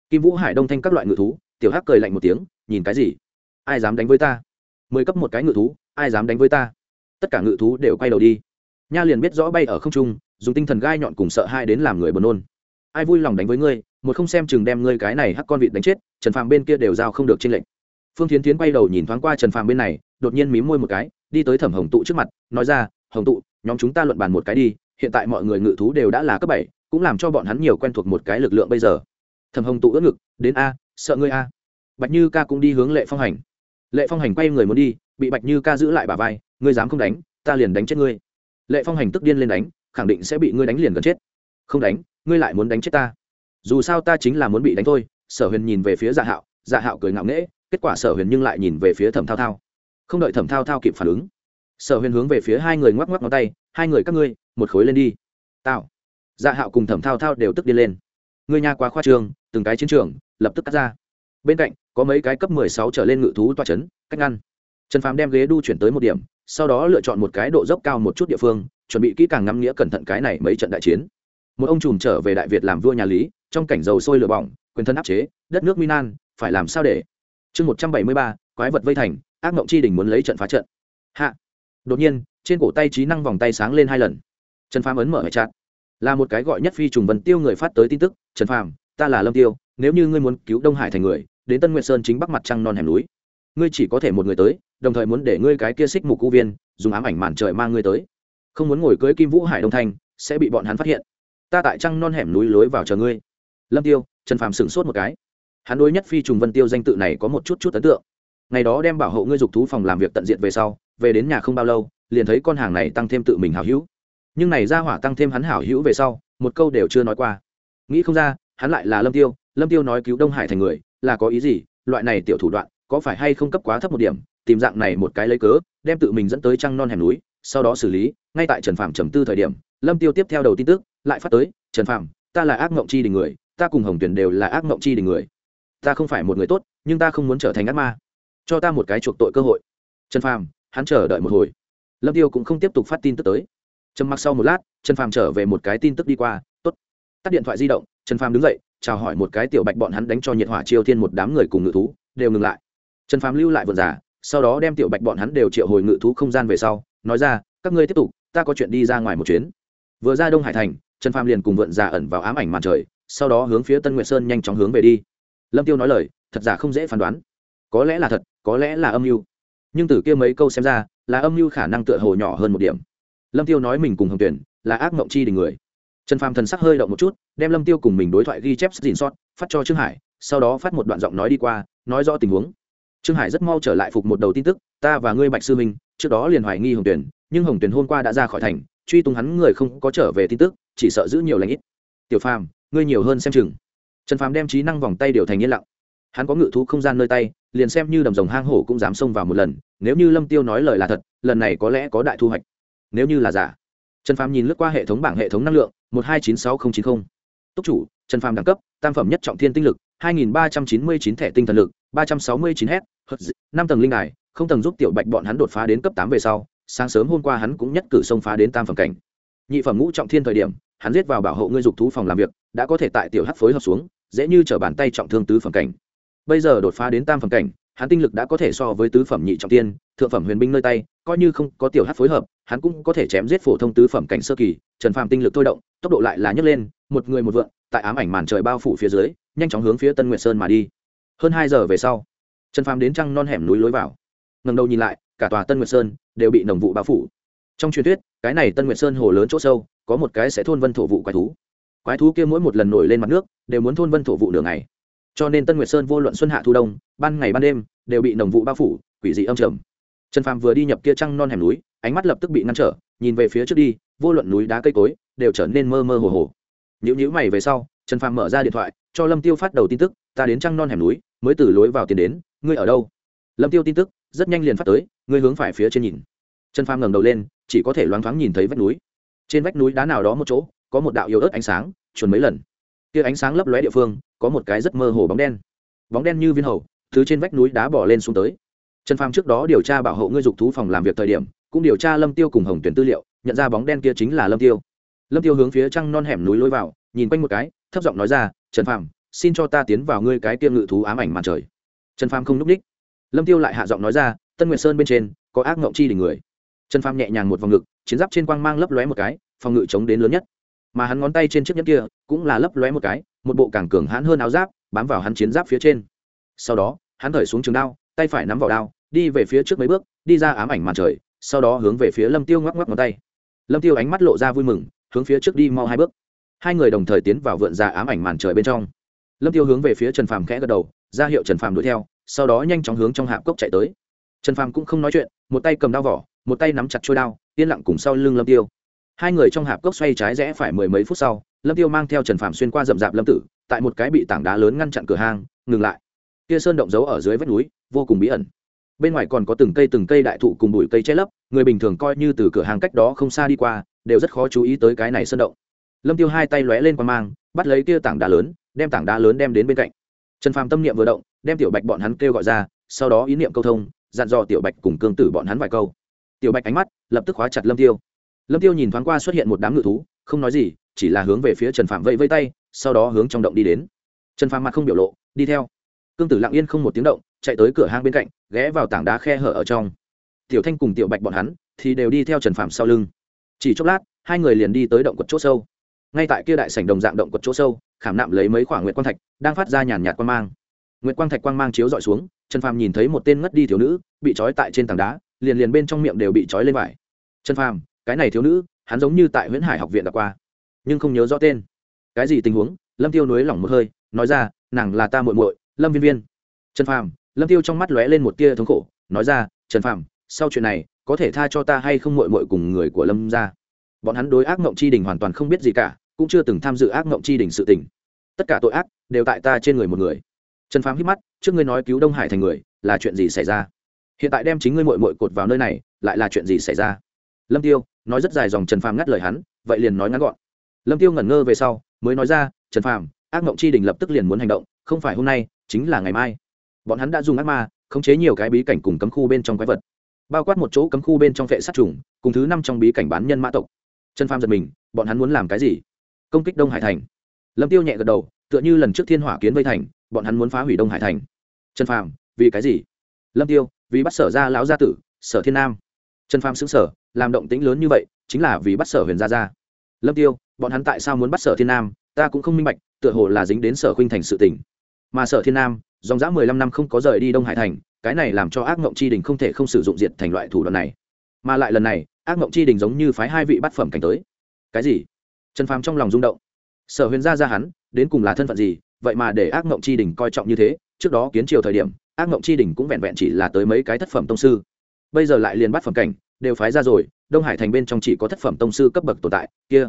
Kim vũ hải đông thanh các loại ngự thú, tiểu hắc cười lạnh một tiếng, nhìn cái gì? Ai dám đánh với ta? Mười cấp một cái ngự thú, ai dám đánh với ta? Tất cả ngự thú đều quay đầu đi. Nha liền biết rõ bay ở không trung, dùng tinh thần gai nhọn cùng sợ hai đến làm người buồn nôn. Ai vui lòng đánh với ngươi, một không xem chừng đem ngươi cái này hắc con vịt đánh chết, trần phàm bên kia đều giao không được trên lệnh phương tiến tiến quay đầu nhìn thoáng qua trần phàm bên này, đột nhiên mím môi một cái, đi tới thẩm hồng tụ trước mặt, nói ra, hồng tụ, nhóm chúng ta luận bàn một cái đi, hiện tại mọi người ngự thú đều đã là cấp bảy, cũng làm cho bọn hắn nhiều quen thuộc một cái lực lượng bây giờ. Thẩm hồng tụ ướt ngực, đến a, sợ ngươi a. Bạch như ca cũng đi hướng lệ phong hành lệ phong hành quay người muốn đi, bị bạch như ca giữ lại bà vai, ngươi dám không đánh, ta liền đánh chết ngươi. Lệ phong hành tức điên lên đánh, khẳng định sẽ bị ngươi đánh liền gần chết. Không đánh, ngươi lại muốn đánh chết ta. Dù sao ta chính là muốn bị đánh thôi. Sở huyền nhìn về phía dạ hạo dạ hạo cười ngạo nghễ, kết quả sở huyền nhưng lại nhìn về phía thẩm thao thao. Không đợi thẩm thao thao kịp phản ứng, sở huyền hướng về phía hai người ngoắc ngoắc ngón tay, hai người các ngươi, một khối lên đi. Tao. Dạ hạo cùng thẩm thao thao đều tức điên lên. Ngươi nhà quá khoa trường từng cái chiến trường, lập tức cắt ra. Bên cạnh có mấy cái cấp mười sáu trở lên ngự thú toa chấn, cách ngăn. Trần phàm đem ghế đu chuyển tới một điểm sau đó lựa chọn một cái độ dốc cao một chút địa phương chuẩn bị kỹ càng ngắm nghĩa cẩn thận cái này mấy trận đại chiến. Một ông trùm trở về đại việt làm vua nhà lý trong cảnh dầu sôi lửa bỏng quyền thân áp chế đất nước minan phải làm sao để? Chương một trăm bảy mươi ba quái vật vây thành ác mộng chi đỉnh muốn lấy trận phá trận. Hạ. Đột nhiên trên cổ tay trí năng vòng tay sáng lên hai lần. Trần phàm ấn mở hệ chặt là một cái gọi nhất phi trùng vân tiêu người phát tới tin tức trần phàm ta là lâm tiêu nếu như ngươi muốn cứu đông hải thành người đến tân nguyệt sơn chính bắc mặt trăng non hẻm núi. Ngươi chỉ có thể một người tới, đồng thời muốn để ngươi cái kia xích mục cụ viên, dùng ám ảnh màn trời mang ngươi tới. Không muốn ngồi cưới kim vũ hải đông thanh sẽ bị bọn hắn phát hiện. Ta tại trăng non hẻm núi lối vào chờ ngươi. Lâm tiêu, trần phàm sửng sốt một cái. Hắn đối nhất phi trùng vân tiêu danh tự này có một chút chút ấn tượng. Ngày đó đem bảo hộ ngươi dục thú phòng làm việc tận diện về sau, về đến nhà không bao lâu, liền thấy con hàng này tăng thêm tự mình hảo hữu. Nhưng này ra hỏa tăng thêm hắn hảo hữu về sau, một câu đều chưa nói qua. Nghĩ không ra, hắn lại là lâm tiêu. Lâm tiêu nói cứu đông hải thành người là có ý gì, loại này tiểu thủ đoạn, có phải hay không cấp quá thấp một điểm, tìm dạng này một cái lấy cớ, đem tự mình dẫn tới trăng non hẻm núi, sau đó xử lý, ngay tại trần phạm trầm tư thời điểm, lâm tiêu tiếp theo đầu tin tức, lại phát tới, trần phạm ta là ác mộng chi đình người, ta cùng hồng tuyển đều là ác mộng chi đình người. Ta không phải một người tốt, nhưng ta không muốn trở thành ác ma. Cho ta một cái chuộc tội cơ hội. Trần phàm, hắn chờ đợi một hồi. Lâm tiêu cũng không tiếp tục phát tin tức tới. Trầm mặc sau một lát, trần phàm trở về một cái tin tức đi qua, tốt. Tắt điện thoại di động, trần phàm đứng dậy chào hỏi một cái tiểu bạch bọn hắn đánh cho nhiệt hỏa chiêu thiên một đám người cùng ngự thú, đều ngừng lại. Trần phàm lưu lại vườn giả sau đó đem tiểu bạch bọn hắn đều triệu hồi ngự thú không gian về sau, nói ra, các ngươi tiếp tục, ta có chuyện đi ra ngoài một chuyến. Vừa ra đông hải thành, trần phàm liền cùng vượn giả ẩn vào ám ảnh màn trời, sau đó hướng phía tân nguyệt sơn nhanh chóng hướng về đi. Lâm tiêu nói lời, thật giả không dễ phán đoán. Có lẽ là thật, có lẽ là âm mưu. Nhưng từ kia mấy câu xem ra, là âm mưu khả năng tựa hồ nhỏ hơn một điểm. Lâm tiêu nói mình cùng hồng tuyển là ác mộng chi đình người trần phàm thần sắc hơi động một chút, đem lâm tiêu cùng mình đối thoại ghi chép dìn sót phát cho trương hải, sau đó phát một đoạn giọng nói đi qua, nói rõ tình huống. Trương hải rất mau trở lại phục một đầu tin tức, ta và ngươi bạch sư minh, trước đó liền hoài nghi hồng tuyển nhưng hồng tuyển hôm qua đã ra khỏi thành, truy tung hắn người không có trở về tin tức, chỉ sợ giữ nhiều lãnh ít. Tiểu phàm, ngươi nhiều hơn xem chừng. Trần phàm đem trí năng vòng tay điều thành yên lặng. Hắn có ngự thú không gian nơi tay, liền xem như đầm rồng hang hổ cũng dám xông vào một lần, nếu như lâm tiêu nói lời là thật, lần này có lẽ có đại thu hoạch. Nếu như là giả trần phàm nhìn lướt qua hệ thống bảng hệ thống năng lượng, một hai chín sáu nghìn chín mươi túc chủ, trần phàm đẳng cấp, tam phẩm nhất trọng thiên tinh lực, hai nghìn ba trăm chín mươi chín thẻ tinh thần lực, ba trăm sáu mươi chín h năm tầng linh đài, không tầng giúp tiểu bạch bọn hắn đột phá đến cấp tám về sau, sáng sớm hôm qua hắn cũng nhất cử xông phá đến tam phẩm cảnh. Nhị phẩm ngũ trọng thiên thời điểm, hắn giết vào bảo hộ ngươi dục thú phòng làm việc, đã có thể tại tiểu hắc phối hợp xuống, dễ như t bàn tay trọng thương tứ phẩm cảnh. Bây giờ đột phá đến tam phẩm cảnh hắn tinh lực đã có thể so với tứ phẩm nhị trọng tiên, thượng phẩm huyền binh nơi tay, coi như không có tiểu hát phối hợp, hắn cũng có thể chém giết phổ thông tứ phẩm cảnh sơ kỳ, trần phàm tinh lực thôi động, tốc độ lại là nhấc lên, một người một vượn, tại ám ảnh màn trời bao phủ phía dưới, nhanh chóng hướng phía tân nguyệt sơn mà đi. Hơn hai giờ về sau, trần phàm đến trăng non hẻm núi lối vào. Ngẩng đầu nhìn lại, cả tòa tân nguyệt sơn đều bị nồng vụ bao phủ. Trong truyền thuyết, cái này tân nguyệt sơn hồ lớn chỗ sâu, có một cái sẽ thôn vân thổ vụ quái thú. Quái thú kia mỗi một lần nổi lên mặt nước, đều muốn thôn vân thổ vụ nửa ngày cho nên tân nguyệt sơn vô luận xuân hạ thu đông, ban ngày ban đêm, đều bị nồng vụ bao phủ, quỷ dị âm trầm. Trần phàm vừa đi nhập kia trăng non hẻm núi, ánh mắt lập tức bị ngăn trở, nhìn về phía trước đi, vô luận núi đá cây cối, đều trở nên mơ mơ hồ hồ. Nhữ nhữ mày về sau, trần phàm mở ra điện thoại, cho lâm tiêu phát đầu tin tức, ta đến trăng non hẻm núi, mới từ lối vào tiền đến, ngươi ở đâu? Lâm tiêu tin tức, rất nhanh liền phát tới, ngươi hướng phải phía trên nhìn. Trần phàm ngẩng đầu lên, chỉ có thể loáng thoáng nhìn thấy vách núi. Trên vách núi đá nào đó một chỗ, có một đạo yếu ớt ánh sáng, chuẩn mấy lần kia ánh sáng lấp lóe địa phương, có một cái rất mơ hồ bóng đen. Bóng đen như viên hầu thứ trên vách núi đá bỏ lên xuống tới. Trần phàm trước đó điều tra bảo hộ ngươi dục thú phòng làm việc thời điểm, cũng điều tra lâm tiêu cùng hồng tuyển tư liệu, nhận ra bóng đen kia chính là lâm tiêu. Lâm tiêu hướng phía trăng non hẻm núi lối vào, nhìn quanh một cái, thấp giọng nói ra, trần phàm, xin cho ta tiến vào ngươi cái tiêm ngự thú ám ảnh màn trời. Trần phàm không núp đích lâm tiêu lại hạ giọng nói ra, tân nguyệt sơn bên trên, có ác ngộng chi đỉnh người. Trần phàm nhẹ nhàng một vòng ngực, chiến giáp trên quang mang lấp lóe một cái, phòng ngự chống đến lớn nhất mà hắn ngón tay trên chiếc nhẫn kia cũng là lấp lóe một cái, một bộ càng cường hãn hơn áo giáp, bám vào hắn chiến giáp phía trên. Sau đó, hắn thở xuống trường đao, tay phải nắm vào đao, đi về phía trước mấy bước, đi ra ám ảnh màn trời, sau đó hướng về phía lâm tiêu ngoắc ngoắc ngón tay. Lâm tiêu ánh mắt lộ ra vui mừng, hướng phía trước đi mau hai bước. Hai người đồng thời tiến vào vượn ra ám ảnh màn trời bên trong. Lâm tiêu hướng về phía trần phàm khẽ gật đầu, ra hiệu trần phàm đuổi theo, sau đó nhanh chóng hướng trong hạp cốc chạy tới. Trần phàm cũng không nói chuyện, một tay cầm đao vỏ, một tay nắm chặt trôi đao, yên lặng cùng sau lưng lâm tiêu hai người trong hạp cốc xoay trái rẽ phải mười mấy phút sau, lâm tiêu mang theo trần Phạm xuyên qua rậm rạp lâm tử, tại một cái bị tảng đá lớn ngăn chặn cửa hang, ngừng lại. Kia sơn động giấu ở dưới vách núi, vô cùng bí ẩn. Bên ngoài còn có từng cây từng cây đại thụ cùng bụi cây che lấp, người bình thường coi như từ cửa hàng cách đó không xa đi qua, đều rất khó chú ý tới cái này sơn động. Lâm tiêu hai tay lóe lên qua mang, bắt lấy kia tảng đá lớn, đem tảng đá lớn đem đến bên cạnh. Trần phàm tâm niệm vừa động, đem tiểu bạch bọn hắn kêu gọi ra, sau đó ý niệm câu thông, dặn dò tiểu bạch cùng cương tử bọn hắn vài câu. Tiểu bạch ánh mắt lập tức khóa chặt lâm tiêu lâm tiêu nhìn thoáng qua xuất hiện một đám ngự thú, không nói gì, chỉ là hướng về phía trần phạm vẫy vây tay, sau đó hướng trong động đi đến. Trần phạm mặt không biểu lộ, đi theo. Cương tử lặng yên không một tiếng động, chạy tới cửa hang bên cạnh, ghé vào tảng đá khe hở ở trong. Tiểu thanh cùng tiểu bạch bọn hắn thì đều đi theo trần phạm sau lưng. Chỉ chốc lát, hai người liền đi tới động quật chỗ sâu. Ngay tại kia đại sảnh đồng dạng động quật chỗ sâu, khảm nạm lấy mấy khoảng nguyệt quang thạch đang phát ra nhàn nhạt quang mang. Nguyệt quang thạch quang mang chiếu dọi xuống, trần phàm nhìn thấy một tên ngất đi thiếu nữ bị trói tại trên tảng đá, liền liền bên trong miệng đều bị trói lên vải. Trần phàm cái này thiếu nữ, hắn giống như tại huyễn hải học viện đã qua, nhưng không nhớ rõ tên. Cái gì tình huống? Lâm tiêu nuối lỏng một hơi, nói ra, nàng là ta muội muội, lâm viên viên. Trần phàm, lâm tiêu trong mắt lóe lên một tia thống khổ, nói ra, trần phàm, sau chuyện này, có thể tha cho ta hay không muội muội cùng người của lâm ra? Bọn hắn đối ác mộng chi đình hoàn toàn không biết gì cả, cũng chưa từng tham dự ác mộng chi đình sự tình. Tất cả tội ác đều tại ta trên người một người. Trần phàm hít mắt, trước ngươi nói cứu đông hải thành người, là chuyện gì xảy ra? Hiện tại đem chính ngươi muội muội cột vào nơi này, lại là chuyện gì xảy ra? Lâm tiêu nói rất dài dòng trần phàm ngắt lời hắn, vậy liền nói ngắn gọn. Lâm tiêu ngẩn ngơ về sau, mới nói ra, trần phàm, ác mộng chi đình lập tức liền muốn hành động, không phải hôm nay, chính là ngày mai. Bọn hắn đã dùng ác ma, khống chế nhiều cái bí cảnh cùng cấm khu bên trong quái vật, bao quát một chỗ cấm khu bên trong vệ sát trùng, cùng thứ năm trong bí cảnh bán nhân mã tộc. Trần phàm giật mình, bọn hắn muốn làm cái gì? Công kích đông hải thành. Lâm tiêu nhẹ gật đầu, tựa như lần trước thiên hỏa kiến vây thành, bọn hắn muốn phá hủy đông hải thành. Trần phàm, vì cái gì? Lâm tiêu, vì bắt sở ra lão gia tử, sở thiên nam. Trần phàm xứng sở làm động tĩnh lớn như vậy, chính là vì bắt sở huyền gia gia. Lâm tiêu, bọn hắn tại sao muốn bắt sở thiên nam? Ta cũng không minh bạch, tựa hồ là dính đến sở khuynh thành sự tình. Mà sở thiên nam, dòng dã mười lăm năm không có rời đi đông hải thành, cái này làm cho ác mộng chi đình không thể không sử dụng diệt thành loại thủ đoạn này. Mà lại lần này, ác mộng chi đình giống như phái hai vị bắt phẩm cảnh tới. Cái gì? Trần phàm trong lòng rung động. Sở huyền gia gia hắn, đến cùng là thân phận gì? Vậy mà để ác mộng chi đình coi trọng như thế, trước đó kiến triều thời điểm, ác mộng chi đình cũng vẹn vẹn chỉ là tới mấy cái thất phẩm tông sư. Bây giờ lại liền bắt phẩm cảnh đều phái ra rồi, đông hải thành bên trong chỉ có thất phẩm tông sư cấp bậc tồn tại, kia.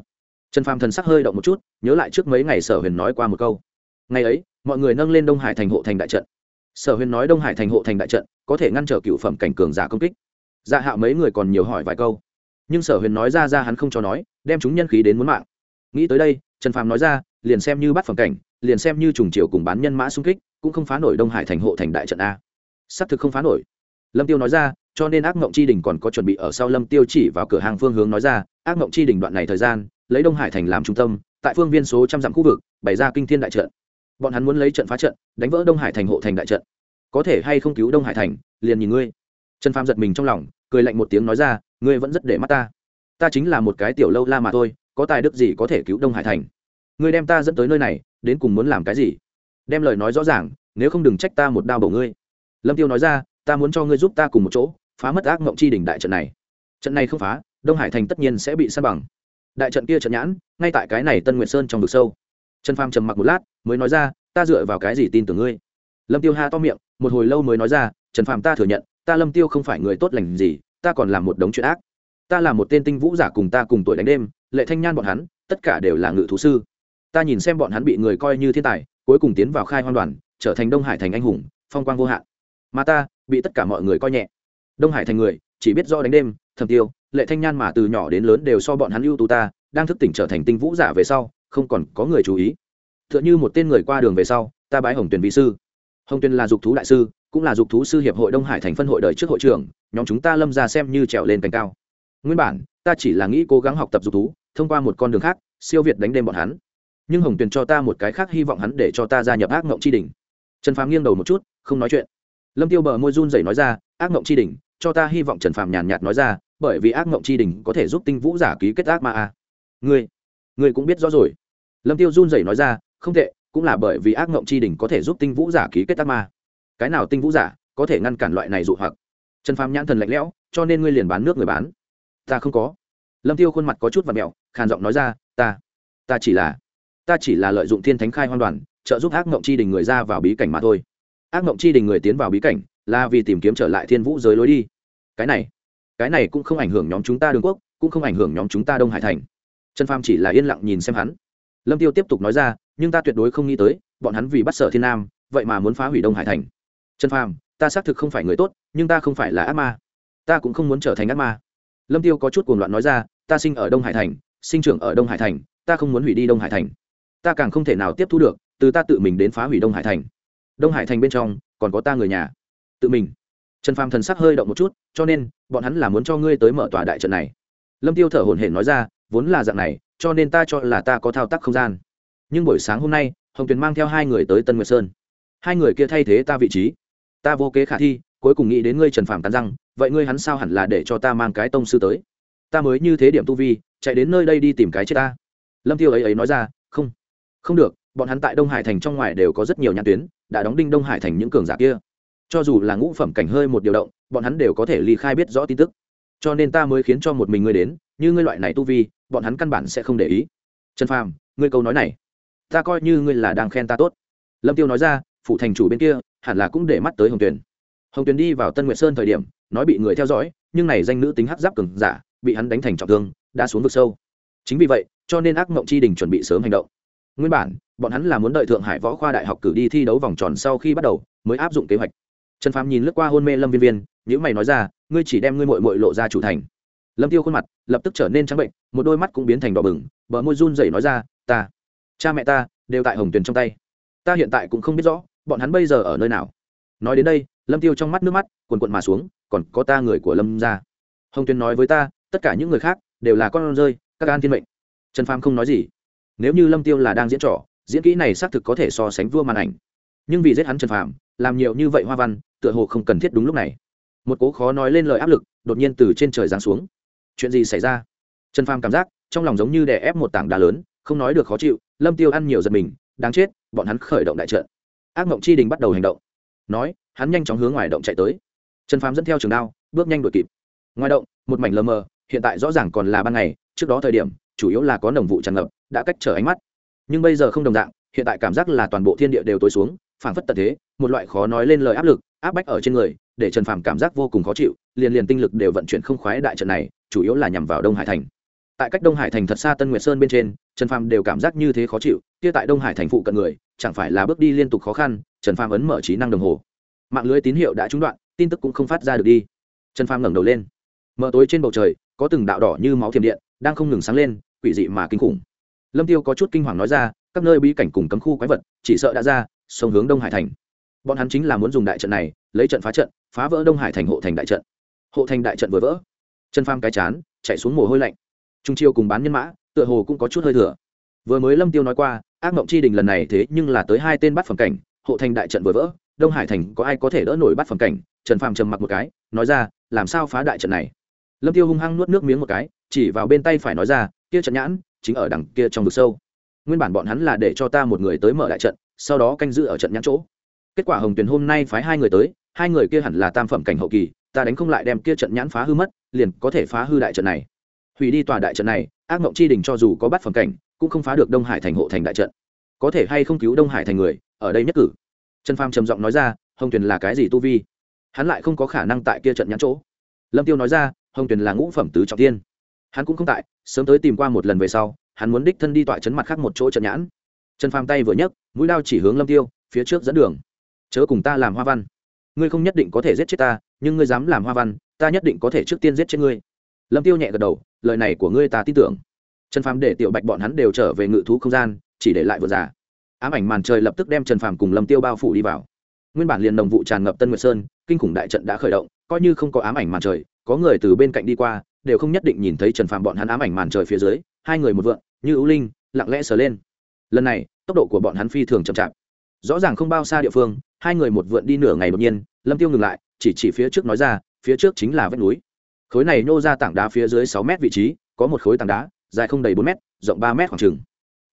Trần phàm thần sắc hơi động một chút, nhớ lại trước mấy ngày sở huyền nói qua một câu. Ngày ấy, mọi người nâng lên đông hải thành hộ thành đại trận. Sở huyền nói đông hải thành hộ thành đại trận, có thể ngăn trở cựu phẩm cảnh cường giả công kích. Dạ hạo mấy người còn nhiều hỏi vài câu. Nhưng sở huyền nói ra ra hắn không cho nói, đem chúng nhân khí đến muốn mạng. Nghĩ tới đây, trần phàm nói ra, liền xem như bắt phẩm cảnh, liền xem như trùng chiều cùng bán nhân mã xung kích, cũng không phá nổi đông hải thành hộ thành đại trận a. Xác thực không phá nổi lâm tiêu nói ra, cho nên ác mộng chi đình còn có chuẩn bị ở sau lâm tiêu chỉ vào cửa hàng phương hướng nói ra, ác mộng chi đình đoạn này thời gian, lấy đông hải thành làm trung tâm, tại phương viên số trăm dặm khu vực, bày ra kinh thiên đại trận. Bọn hắn muốn lấy trận phá trận, đánh vỡ đông hải thành hộ thành đại trận. Có thể hay không cứu đông hải thành, liền nhìn ngươi. Trần phàm giật mình trong lòng, cười lạnh một tiếng nói ra, ngươi vẫn rất để mắt ta. Ta chính là một cái tiểu lâu la mà thôi, có tài đức gì có thể cứu đông hải thành? Ngươi đem ta dẫn tới nơi này, đến cùng muốn làm cái gì? Đem lời nói rõ ràng, nếu không đừng trách ta một đao bổ ngươi. Lâm tiêu nói ra ta muốn cho ngươi giúp ta cùng một chỗ, phá mất ác mộng chi đỉnh đại trận này. Trận này không phá, đông hải thành tất nhiên sẽ bị san bằng. Đại trận kia trận nhãn, ngay tại cái này tân nguyệt sơn trong vực sâu. Trần pham trầm mặc một lát, mới nói ra, ta dựa vào cái gì tin tưởng ngươi? Lâm tiêu ha to miệng, một hồi lâu mới nói ra, trần phàm ta thừa nhận, ta lâm tiêu không phải người tốt lành gì, ta còn làm một đống chuyện ác. Ta là một tên tinh vũ giả cùng ta cùng tuổi đánh đêm, lệ thanh nhan bọn hắn, tất cả đều là ngự thú sư. Ta nhìn xem bọn hắn bị người coi như thiên tài, cuối cùng tiến vào khai hoan đoàn, trở thành đông hải thành anh hùng, phong quang vô hạn. Mà ta bị tất cả mọi người coi nhẹ. Đông hải thành người, chỉ biết do đánh đêm, thầm tiêu, lệ thanh nhan mà từ nhỏ đến lớn đều so bọn hắn ưu tú ta, đang thức tỉnh trở thành tinh vũ giả về sau, không còn có người chú ý. T h ư ợ n h ư một tên người qua đường về sau, ta bái hồng tuyền vị sư. Hồng tuyền là dục thú đại sư, cũng là dục thú sư hiệp hội đông hải thành phân hội đời trước hội trưởng, nhóm chúng ta lâm ra xem như trèo lên cành cao. Nguyên bản, ta chỉ là nghĩ cố gắng học tập dục thú, thông qua một con đường khác, siêu việt đánh đêm bọn hắn. Nhưng hồng tuyền cho ta một cái khác hy vọng hắn để cho ta gia nhập ác mộng tri đình trần phàm nghiêng đầu một chút, không nói chuyện lâm tiêu bờ môi run rẩy nói ra, ác mộng chi đỉnh, cho ta hy vọng trần phàm nhàn nhạt nói ra, bởi vì ác mộng chi đỉnh có thể giúp tinh vũ giả ký kết ác ma a. Ngươi ngươi cũng biết rõ rồi. Lâm tiêu run rẩy nói ra, không tệ, cũng là bởi vì ác mộng chi đỉnh có thể giúp tinh vũ giả ký kết ác ma. Cái nào tinh vũ giả có thể ngăn cản loại này dụ hoặc? Trần phàm nhãn thần lạnh lẽo, cho nên ngươi liền bán nước người bán. Ta không có. Lâm tiêu khuôn mặt có chút và mẹo, khàn giọng nói ra, ta ta chỉ là, ta chỉ là lợi dụng thiên thánh khai hoan đoàn, trợ giúp ác mộng chi đỉnh người ra vào bí cảnh mà thôi ác mộng chi đình người tiến vào bí cảnh, là vì tìm kiếm trở lại thiên vũ giới lối đi. Cái này cái này cũng không ảnh hưởng nhóm chúng ta đường quốc, cũng không ảnh hưởng nhóm chúng ta đông hải thành. Trần pham chỉ là yên lặng nhìn xem hắn. Lâm tiêu tiếp tục nói ra, nhưng ta tuyệt đối không nghĩ tới, bọn hắn vì bắt sở thiên nam, vậy mà muốn phá hủy đông hải thành. Trần pham ta xác thực không phải người tốt, nhưng ta không phải là ác ma. Ta cũng không muốn trở thành ác ma. Lâm tiêu có chút cuồng loạn nói ra, ta sinh ở đông hải thành, sinh trưởng ở đông hải thành, ta không muốn hủy đi đông hải thành. Ta càng không thể nào tiếp thu được, từ ta tự mình đến phá hủy đông hải thành đông hải thành bên trong, còn có ta người nhà. Tự mình. Trần phàm thần sắc hơi động một chút, cho nên, bọn hắn là muốn cho ngươi tới mở tòa đại trận này. Lâm tiêu thở hổn hển nói ra, vốn là dạng này, cho nên ta cho là ta có thao tác không gian. Nhưng buổi sáng hôm nay, hồng tuyền mang theo hai người tới tân nguyệt sơn. Hai người kia thay thế ta vị trí. Ta vô kế khả thi, cuối cùng nghĩ đến ngươi trần phàm tán răng, vậy ngươi hắn sao hẳn là để cho ta mang cái tông sư tới? Ta mới như thế điểm tu vi, chạy đến nơi đây đi tìm cái chết ta. Lâm tiêu ấy ấy nói ra, không. Không được, bọn hắn tại đông hải thành trong ngoài đều có rất nhiều nhãn tuyến đã đóng đinh đông hải thành những cường giả kia. Cho dù là ngũ phẩm cảnh hơi một điều động, bọn hắn đều có thể ly khai biết rõ tin tức. Cho nên ta mới khiến cho một mình ngươi đến, như ngươi loại này tu vi, bọn hắn căn bản sẽ không để ý. Trần phàm, ngươi câu nói này, ta coi như ngươi là đang khen ta tốt. Lâm tiêu nói ra phụ thành chủ bên kia, hẳn là cũng để mắt tới hồng tuyền. Hồng tuyền đi vào tân nguyệt sơn thời điểm, nói bị người theo dõi, nhưng này danh nữ tính hắc giáp cường giả, bị hắn đánh thành trọng thương, đã xuống vực sâu. Chính vì vậy, cho nên ác mộng chi đình chuẩn bị sớm hành động. Nguyên bản bọn hắn là muốn đợi thượng hải võ khoa đại học cử đi thi đấu vòng tròn sau khi bắt đầu, mới áp dụng kế hoạch. Trần phàm nhìn lướt qua hôn mê lâm viên viên những mày nói ra, ngươi chỉ đem ngươi mội mội lộ ra chủ thành. Lâm tiêu khuôn mặt lập tức trở nên trắng bệnh, một đôi mắt cũng biến thành đỏ bừng, bờ môi run rẩy nói ra, ta, cha mẹ ta đều tại hồng tuyền trong tay. Ta hiện tại cũng không biết rõ, bọn hắn bây giờ ở nơi nào. Nói đến đây, lâm tiêu trong mắt nước mắt quần quận mà xuống, còn có ta người của lâm ra hồng tuyền nói với ta, tất cả những người khác đều là con rơi, các an thiên mệnh. Trần phàm không nói gì. Nếu như lâm tiêu là đang diễn trò diễn kỹ này xác thực có thể so sánh vua màn ảnh. Nhưng vì giết hắn trần phàm, làm nhiều như vậy hoa văn, tựa hồ không cần thiết đúng lúc này. Một cố khó nói lên lời áp lực, đột nhiên từ trên trời giáng xuống. Chuyện gì xảy ra? Trần phàm cảm giác, trong lòng giống như đè ép một tảng đá lớn, không nói được khó chịu, lâm tiêu ăn nhiều giật mình, đáng chết, bọn hắn khởi động đại trận. Ác mộng chi đình bắt đầu hành động. Nói, hắn nhanh chóng hướng ngoài động chạy tới. Trần phàm dẫn theo trường đao, bước nhanh đuổi kịp. Ngoài động, một mảnh lờ mờ, hiện tại rõ ràng còn là ban ngày, trước đó thời điểm, chủ yếu là có nồng vụ tràn ngập, đã cách trở ánh mắt nhưng bây giờ không đồng dạng, hiện tại cảm giác là toàn bộ thiên địa đều tối xuống, phảng phất tật thế, một loại khó nói lên lời áp lực, áp bách ở trên người, để trần phàm cảm giác vô cùng khó chịu, liền liền tinh lực đều vận chuyển không khoái đại trận này, chủ yếu là nhằm vào đông hải thành. Tại cách đông hải thành thật xa tân nguyệt sơn bên trên, trần phàm đều cảm giác như thế khó chịu, kia tại đông hải thành phụ cận người, chẳng phải là bước đi liên tục khó khăn, trần phàm ấn mở trí năng đồng hồ. Mạng lưới tín hiệu đã trúng đoạn, tin tức cũng không phát ra được đi. Trần phàm ngẩng đầu lên. Mở tối trên bầu trời, có từng đạo đỏ như máu thiểm điện, đang không ngừng sáng lên, quỷ dị mà kinh khủng lâm tiêu có chút kinh hoàng nói ra, các nơi bí cảnh cùng cấm khu quái vật, chỉ sợ đã ra, sông hướng đông hải thành. Bọn hắn chính là muốn dùng đại trận này, lấy trận phá trận, phá vỡ đông hải thành hộ thành đại trận. Hộ thành đại trận vừa vỡ. Chân pham cái chán chạy xuống mồ hôi lạnh. Trung chiêu cùng bán nhân mã, tựa hồ cũng có chút hơi thừa vừa mới lâm tiêu nói qua, ác mộng chi đình lần này thế nhưng là tới hai tên bắt phẩm cảnh, hộ thành đại trận vừa vỡ, đông hải thành có ai có thể đỡ nổi bắt phẩm cảnh? Trần phàm trầm mặc một cái, nói ra, làm sao phá đại trận này? Lâm tiêu hung hăng nuốt nước miếng một cái, chỉ vào bên tay phải nói ra, kia trận nhãn chính ở đằng kia trong vực sâu. Nguyên bản bọn hắn là để cho ta một người tới mở đại trận, sau đó canh giữ ở trận nhãn chỗ. Kết quả hồng tuyền hôm nay phái hai người tới, hai người kia hẳn là tam phẩm cảnh hậu kỳ, ta đánh không lại đem kia trận nhãn phá hư mất, liền có thể phá hư đại trận này. Hủy đi tòa đại trận này, ác mộng chi đình cho dù có bắt phẩm cảnh, cũng không phá được đông hải thành hộ thành đại trận. Có thể hay không cứu đông hải thành người, ở đây nhất cử. Trần pham trầm giọng nói ra, hồng tuyền là cái gì tu vi? Hắn lại không có khả năng tại kia trận nhãn chỗ. Lâm tiêu nói ra, hồng tuyền là ngũ phẩm tứ trọng tiên hắn cũng không tại, sớm tới tìm qua một lần về sau, hắn muốn đích thân đi tọa chấn mặt khác một chỗ trận nhãn. Trần phàm tay vừa nhấc, mũi đao chỉ hướng lâm tiêu, phía trước dẫn đường. Chớ cùng ta làm hoa văn. Ngươi không nhất định có thể giết chết ta, nhưng ngươi dám làm hoa văn, ta nhất định có thể trước tiên giết chết ngươi. Lâm tiêu nhẹ gật đầu, lời này của ngươi ta tin tưởng. Trần phàm để tiểu bạch bọn hắn đều trở về ngự thú không gian, chỉ để lại vừa già. Ám ảnh màn trời lập tức đem trần phàm cùng lâm tiêu bao phủ đi vào. Nguyên bản liền đồng vụ tràn ngập tân nguyệt sơn, kinh khủng đại trận đã khởi động, coi như không có ám ảnh màn trời, có người từ bên cạnh đi qua đều không nhất định nhìn thấy trần phàm bọn hắn ám ảnh màn trời phía dưới, hai người một vượn, như ưu linh, lặng lẽ sờ lên. Lần này, tốc độ của bọn hắn phi thường chậm chạp. Rõ ràng không bao xa địa phương, hai người một vượn đi nửa ngày đột nhiên, lâm tiêu ngừng lại, chỉ chỉ phía trước nói ra, phía trước chính là vách núi. Khối này nhô ra tảng đá phía dưới sáu mét vị trí, có một khối tảng đá, dài không đầy bốn mét, rộng ba mét khoảng chừng.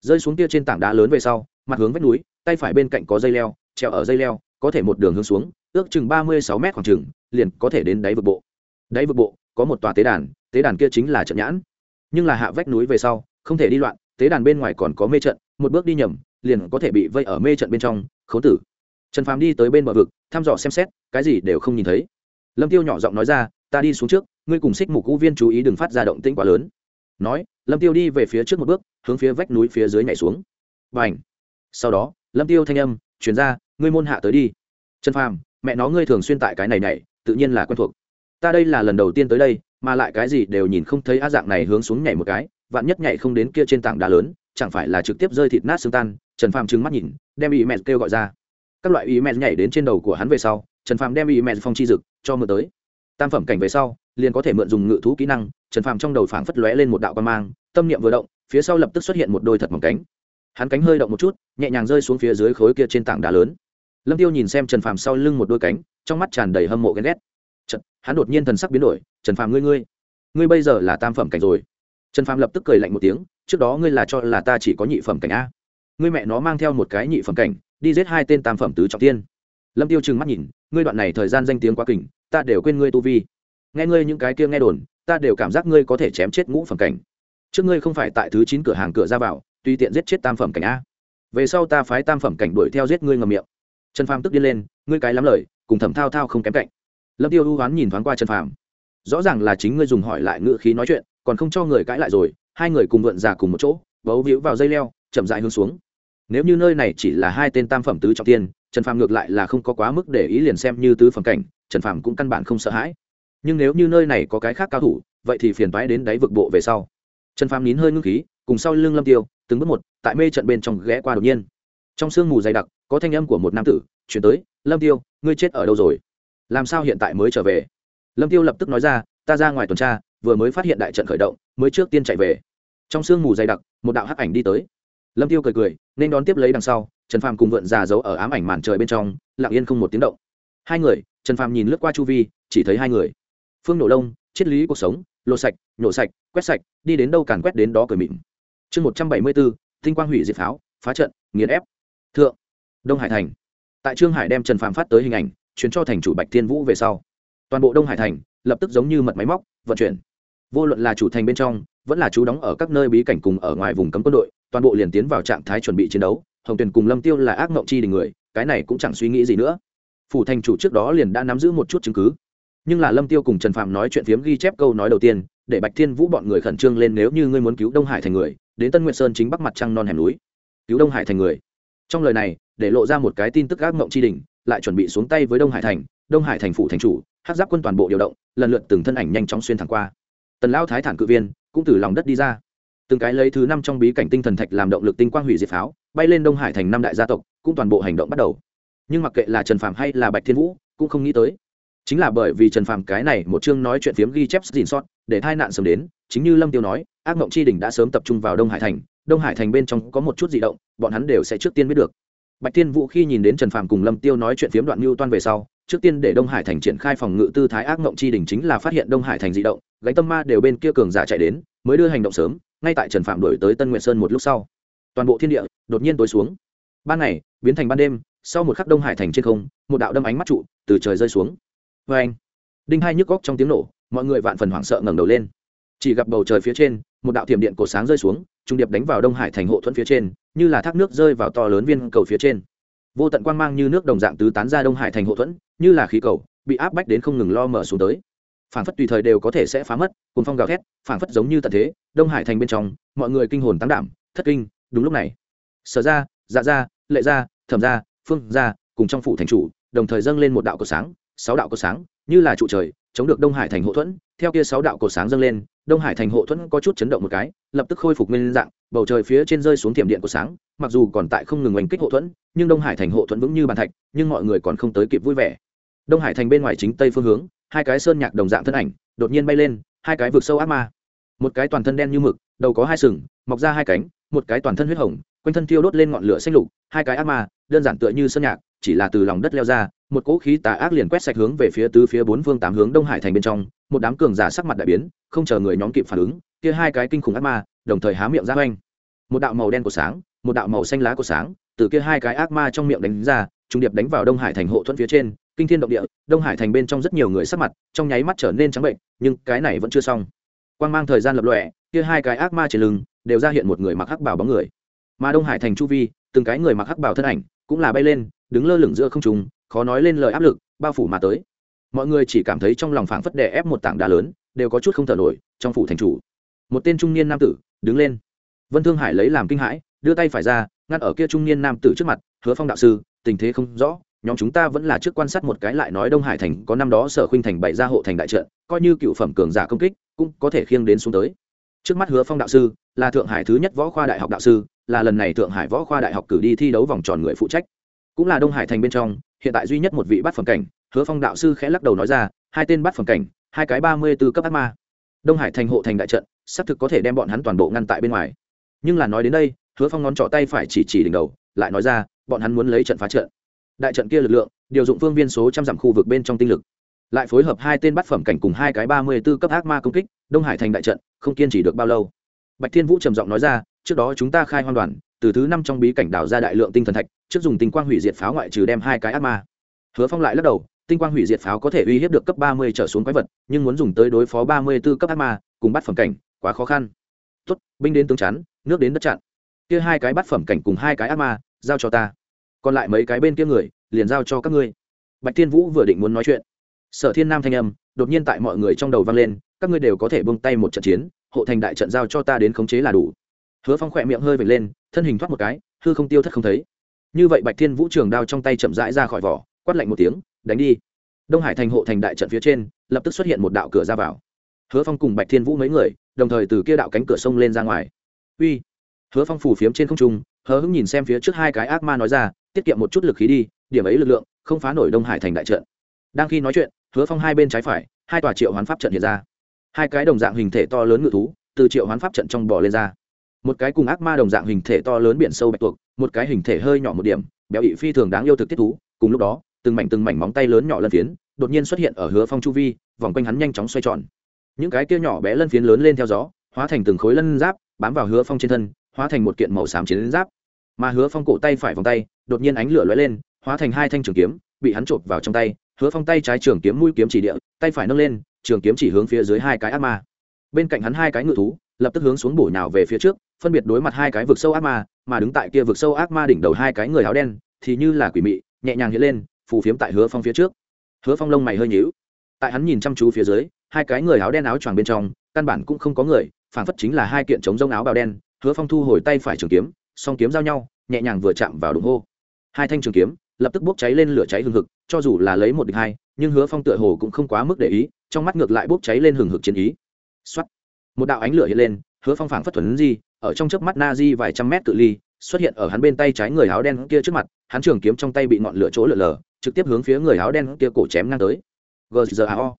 Rơi xuống kia trên tảng đá lớn về sau, mặt hướng vách núi, tay phải bên cạnh có dây leo, treo ở dây leo, có thể một đường hướng xuống, ước chừng ba mươi sáu mét khoảng chừng, liền có thể đến đáy vực bộ. Đáy vực bộ có một tòa tế đàn tế đàn kia chính là trận nhãn. Nhưng là hạ vách núi về sau, không thể đi loạn, tế đàn bên ngoài còn có mê trận, một bước đi nhầm, liền có thể bị vây ở mê trận bên trong khấu tử. Trần phàm đi tới bên bờ vực, thăm dò xem xét, cái gì đều không nhìn thấy. Lâm tiêu nhỏ giọng nói ra, ta đi xuống trước, ngươi cùng xích mục cũ viên chú ý đừng phát ra động tĩnh quá lớn. Nói, lâm tiêu đi về phía trước một bước, hướng phía vách núi phía dưới nhảy xuống. Và ảnh sau đó, lâm tiêu thanh âm, chuyển ra, ngươi môn hạ tới đi. Trần phàm, mẹ nó, ngươi thường xuyên tại cái này nhảy, tự nhiên là quen thuộc ta đây là lần đầu tiên tới đây, mà lại cái gì đều nhìn không thấy a dạng này hướng xuống nhảy một cái, vạn nhất nhảy không đến kia trên tảng đá lớn, chẳng phải là trực tiếp rơi thịt nát xương tan, trần phàm trừng mắt nhìn, đem ý mẹ kêu gọi ra. Các loại ý mẹ nhảy đến trên đầu của hắn về sau, trần phàm đem ý mẹ phong chi dực cho mượn tới. Tam phẩm cảnh về sau, liền có thể mượn dùng ngự thú kỹ năng, trần phàm trong đầu phảng phất lóe lên một đạo quan mang, tâm niệm vừa động, phía sau lập tức xuất hiện một đôi thật mỏng cánh. Hắn cánh hơi động một chút, nhẹ nhàng rơi xuống phía dưới khối kia trên tảng đá lớn. Lâm tiêu nhìn xem trần phàm sau lưng một đôi cánh, trong mắt tràn đầy hâm mộ ghen ghét hắn đột nhiên thần sắc biến đổi, trần phàm ngươi ngươi ngươi bây giờ là tam phẩm cảnh rồi. Trần phàm lập tức cười lạnh một tiếng, trước đó ngươi là cho là ta chỉ có nhị phẩm cảnh a. Ngươi mẹ nó mang theo một cái nhị phẩm cảnh, đi giết hai tên tam phẩm tứ trọng tiên. Lâm tiêu trừng mắt nhìn, ngươi đoạn này thời gian danh tiếng quá kình, ta đều quên ngươi tu vi. Nghe ngươi những cái kia nghe đồn, ta đều cảm giác ngươi có thể chém chết ngũ phẩm cảnh. Trước ngươi không phải tại thứ chín cửa hàng cửa ra vào, tùy tiện giết chết tam phẩm cảnh a. Về sau ta phái tam phẩm cảnh đuổi theo giết ngươi ngầm miệng. Trần phàm tức điên lên, ngươi cái lắm lời, cùng thẩm thao thao không kém cạnh lâm tiêu ưu hoán nhìn thoáng qua trần phàm. Rõ ràng là chính ngươi dùng hỏi lại ngựa khí nói chuyện, còn không cho người cãi lại rồi, hai người cùng vượn già cùng một chỗ, bấu víu vào dây leo, chậm dại hướng xuống. Nếu như nơi này chỉ là hai tên tam phẩm tứ trọng tiên, trần phàm ngược lại là không có quá mức để ý liền xem như tứ phẩm cảnh, trần phàm cũng căn bản không sợ hãi. Nhưng nếu như nơi này có cái khác cao thủ, vậy thì phiền toái đến đáy vực bộ về sau. Trần phàm nín hơi ngưng khí, cùng sau lưng lâm tiêu, từng bước một, tại mê trận bên trong ghé qua đột nhiên. Trong sương mù dày đặc, có thanh âm của một nam tử, chuyển tới, lâm tiêu, ngươi chết ở đâu rồi? Làm sao hiện tại mới trở về? Lâm tiêu lập tức nói ra, ta ra ngoài tuần tra, vừa mới phát hiện đại trận khởi động, mới trước tiên chạy về. Trong sương mù dày đặc, một đạo hắc ảnh đi tới. Lâm tiêu cười cười, nên đón tiếp lấy đằng sau, trần phàm cùng vượn già giấu ở ám ảnh màn trời bên trong, lặng yên không một tiếng động. Hai người, trần phàm nhìn lướt qua chu vi, chỉ thấy hai người. Phương nổ lông, triết lý cuộc sống, lột sạch, nhổ sạch, quét sạch, đi đến đâu càn quét đến đó cười mịn. Chương một trăm bảy mươi bốn, tinh quang hủy diệt pháo, phá trận, nghiền ép. Thượng, đông hải thành. Tại trương hải đem trần phàm phát tới hình ảnh chuyển cho thành chủ bạch thiên vũ về sau. Toàn bộ đông hải thành lập tức giống như mật máy móc, vận chuyển. Vô luận là chủ thành bên trong, vẫn là chú đóng ở các nơi bí cảnh cùng ở ngoài vùng cấm quân đội, toàn bộ liền tiến vào trạng thái chuẩn bị chiến đấu. Hồng tuyền cùng lâm tiêu là ác mộng chi đình người, cái này cũng chẳng suy nghĩ gì nữa. Phủ thành chủ trước đó liền đã nắm giữ một chút chứng cứ. Nhưng là lâm tiêu cùng trần phạm nói chuyện phiếm ghi chép câu nói đầu tiên, để bạch thiên vũ bọn người khẩn trương lên nếu như ngươi muốn cứu đông hải thành người, đến tân nguyện sơn chính bắc mặt trăng non hẻm núi. Cứu đông hải thành người. Trong lời này, để lộ ra một cái tin tức ác mộng chi đình lại chuẩn bị xuống tay với đông hải thành, đông hải thành phủ thành chủ hát giáp quân toàn bộ điều động, lần lượt từng thân ảnh nhanh chóng xuyên thẳng qua. Tần lao thái thản cự viên cũng từ lòng đất đi ra. Từng cái lấy thứ năm trong bí cảnh tinh thần thạch làm động lực tinh quang hủy diệt pháo, bay lên đông hải thành năm đại gia tộc, cũng toàn bộ hành động bắt đầu. Nhưng mặc kệ là trần phạm hay là bạch thiên vũ, cũng không nghĩ tới. Chính là bởi vì trần phạm cái này một chương nói chuyện phiếm ghi chép dìn sót, để tai nạn sớm đến, chính như lâm tiêu nói, ác mộng chi đỉnh đã sớm tập trung vào đông hải thành, đông hải thành bên trong có một chút di động, bọn hắn đều sẽ trước tiên biết được bạch thiên vũ khi nhìn đến trần phạm cùng lâm tiêu nói chuyện phiếm đoạn mưu toan về sau, trước tiên để đông hải thành triển khai phòng ngự tư thái ác mộng chi đỉnh chính là phát hiện đông hải thành di động, gánh tâm ma đều bên kia cường giả chạy đến, mới đưa hành động sớm, ngay tại trần phạm đổi tới tân Nguyệt sơn một lúc sau. Toàn bộ thiên địa đột nhiên tối xuống. Ban ngày, biến thành ban đêm, sau một khắc đông hải thành trên không, một đạo đâm ánh mắt trụ, từ trời rơi xuống. Vê anh đinh hai nhức góc trong tiếng nổ, mọi người vạn phần hoảng sợ ngẩng đầu lên. Chỉ gặp bầu trời phía trên một đạo thiểm điện cổ sáng rơi xuống, trung điệp đánh vào đông hải thành hộ thuẫn phía trên, như là thác nước rơi vào to lớn viên cầu phía trên. Vô tận quang mang như nước đồng dạng tứ tán ra đông hải thành hộ thuẫn, như là khí cầu, bị áp bách đến không ngừng lo mở xuống tới. Phảng phất tùy thời đều có thể sẽ phá mất cùng phong gào thét, phảng phất giống như tận thế, đông hải thành bên trong, mọi người kinh hồn tán đảm, thất kinh, đúng lúc này. Sở ra dạ ra, lệ ra, thẩm ra, phương ra, cùng trong phủ thành chủ, đồng thời dâng lên một đạo cổ sáng, sáu đạo cổ sáng, như là trụ trời chống được đông hải thành hộ thuẫn, theo kia sáu đạo cột sáng dâng lên, đông hải thành hộ thuẫn có chút chấn động một cái, lập tức khôi phục nguyên dạng, bầu trời phía trên rơi xuống tiềm điện của sáng, mặc dù còn tại không ngừng oanh kích hộ thuẫn, nhưng đông hải thành hộ thuẫn vững như bàn thạch, nhưng mọi người còn không tới kịp vui vẻ. Đông hải thành bên ngoài chính tây phương hướng, hai cái sơn nhạc đồng dạng thân ảnh, đột nhiên bay lên, hai cái vượt sâu ác ma. Một cái toàn thân đen như mực, đầu có hai sừng, mọc ra hai cánh, một cái toàn thân huyết hồng, quanh thân thiêu đốt lên ngọn lửa xanh lục, hai cái ác ma, đơn giản tựa như sơn nhạc chỉ là từ lòng đất leo ra, một cỗ khí tà ác liền quét sạch hướng về phía tứ phía bốn phương tám hướng đông hải thành bên trong, một đám cường giả sắc mặt đại biến, không chờ người nhóm kịp phản ứng, kia hai cái kinh khủng ác ma, đồng thời há miệng ra oanh. Một đạo màu đen của sáng, một đạo màu xanh lá của sáng, từ kia hai cái ác ma trong miệng đánh ra, trung điệp đánh vào đông hải thành hộ thuẫn phía trên, kinh thiên động địa, đông hải thành bên trong rất nhiều người sắc mặt, trong nháy mắt trở nên trắng bệnh, nhưng cái này vẫn chưa xong. Quang mang thời gian lập lọe kia hai cái ác ma trên lưng đều ra hiện một người mặc hắc bảo bóng người. Mà đông hải thành chu vi, từng cái người mặc hắc bảo thân ảnh cũng là bay lên đứng lơ lửng giữa không trung, khó nói lên lời áp lực, bao phủ mà tới. Mọi người chỉ cảm thấy trong lòng phảng phất đè ép một tảng đá lớn, đều có chút không thở nổi, trong phủ thành chủ. Một tên trung niên nam tử, đứng lên. Vân thương hải lấy làm kinh hãi, đưa tay phải ra, ngăn ở kia trung niên nam tử trước mặt, hứa phong đạo sư, tình thế không rõ, nhóm chúng ta vẫn là trước quan sát một cái lại nói đông hải thành, có năm đó sở khuynh thành bày ra hộ thành đại trận, coi như cựu phẩm cường giả công kích, cũng có thể khiêng đến xuống tới. Trước mắt hứa phong đạo sư, là thượng hải thứ nhất võ khoa đại học đạo sư, là lần này thượng hải võ khoa đại học cử đi thi đấu vòng tròn người phụ trách cũng là đông hải thành bên trong, hiện tại duy nhất một vị bắt phẩm cảnh, hứa phong đạo sư khẽ lắc đầu nói ra, hai tên bắt phẩm cảnh, hai cái ba mươi b ố cấp ác ma. Đông hải thành hộ thành đại trận, xác thực có thể đem bọn hắn toàn bộ ngăn tại bên ngoài. Nhưng là nói đến đây, hứa phong ngón trỏ tay phải chỉ chỉ đỉnh đầu, lại nói ra, bọn hắn muốn lấy trận phá trận. Đại trận kia lực lượng, điều dụng phương viên số trăm dặm khu vực bên trong tinh lực. Lại phối hợp hai tên bắt phẩm cảnh cùng hai cái ba mươi b ố cấp ác ma công kích, đông hải thành đại trận, không kiên trì được bao lâu. Bạch thiên vũ trầm giọng nói ra, trước đó chúng ta khai hoan đoàn, từ thứ năm trong bí cảnh đảo ra đại lượng tinh thần thạch trước dùng tinh quang hủy diệt pháo ngoại trừ đem hai cái ác ma. Hứa phong lại lắc đầu, tinh quang hủy diệt pháo có thể uy hiếp được cấp ba mươi trở xuống quái vật, nhưng muốn dùng tới đối phó ba mươi b ố cấp ác ma, cùng bắt phẩm cảnh, quá khó khăn. Tốt, binh đến tướng chắn, nước đến đất chặn. Kia hai cái bắt phẩm cảnh cùng hai cái ác ma, giao cho ta. Còn lại mấy cái bên kia người, liền giao cho các ngươi. Bạch thiên vũ vừa định muốn nói chuyện, sở thiên nam thanh âm, đột nhiên tại mọi người trong đầu vang lên, các ngươi đều có thể bông tay một trận chiến, hộ thành đại trận giao cho ta đến khống chế là đủ. Hứa phong khỏe miệng hơi vệt lên, thân hình thoát một cái, hư không tiêu thất không thấy như vậy bạch thiên vũ trường đao trong tay chậm rãi ra khỏi vỏ, quát lạnh một tiếng, đánh đi! Đông hải thành hộ thành đại trận phía trên, lập tức xuất hiện một đạo cửa ra vào. Hứa phong cùng bạch thiên vũ mấy người, đồng thời từ kia đạo cánh cửa sông lên ra ngoài. Uy! Hứa phong phủ phiếm trên không trung, hờ hững nhìn xem phía trước hai cái ác ma nói ra, tiết kiệm một chút lực khí đi, điểm ấy lực lượng, không phá nổi đông hải thành đại trận. Đang khi nói chuyện, hứa phong hai bên trái phải, hai tòa triệu hoán pháp trận hiện ra. Hai cái đồng dạng hình thể to lớn ngự thú, từ triệu hoán pháp trận trong bò lên ra một cái cùng ác ma đồng dạng hình thể to lớn biển sâu bạch tuộc, một cái hình thể hơi nhỏ một điểm, béo ị phi thường đáng yêu thực tiết thú. Cùng lúc đó, từng mảnh từng mảnh móng tay lớn nhỏ lân phiến đột nhiên xuất hiện ở hứa phong chu vi, vòng quanh hắn nhanh chóng xoay tròn. Những cái kia nhỏ bé lân phiến lớn lên theo gió, hóa thành từng khối lân giáp, bám vào hứa phong trên thân, hóa thành một kiện màu xám chiến giáp. Mà hứa phong cổ tay phải vòng tay, đột nhiên ánh lửa lóe lên, hóa thành hai thanh trường kiếm, bị hắn chộp vào trong tay. Hứa phong tay trái trường kiếm mũi kiếm chỉ địa, tay phải nâng lên, trường kiếm chỉ hướng phía dưới hai cái ác ma. Bên cạnh hắn hai cái ngự thú, lập tức hướng xuống bổ nhào về phía trước phân biệt đối mặt hai cái vực sâu ác ma, mà đứng tại kia vực sâu ác ma đỉnh đầu hai cái người áo đen, thì như là quỷ mị, nhẹ nhàng hiện lên, phù phiếm tại hứa phong phía trước. Hứa phong lông mày hơi nhíu. Tại hắn nhìn chăm chú phía dưới, hai cái người áo đen áo choàng bên trong, căn bản cũng không có người phản phất chính là hai kiện chống rông áo bào đen. Hứa phong thu hồi tay phải trường kiếm, song kiếm giao nhau, nhẹ nhàng vừa chạm vào đụng hô. Hai thanh trường kiếm, lập tức bốc cháy lên lửa cháy hừng hực, cho dù là lấy một địch hai, nhưng hứa phong tựa hồ cũng không quá mức để ý, trong mắt ngược lại bốc cháy lên hừng hực chiến ý. Xuất một đạo ánh lửa hiện lên hứa phong phảng phất thuần di, ở trong chớp mắt na di vài trăm mét cự ly, xuất hiện ở hắn bên tay trái người áo đen kia trước mặt, hắn trường kiếm trong tay bị ngọn lửa chỗ lửa lờ trực tiếp hướng phía người áo đen kia cổ chém ngang tới. Gzao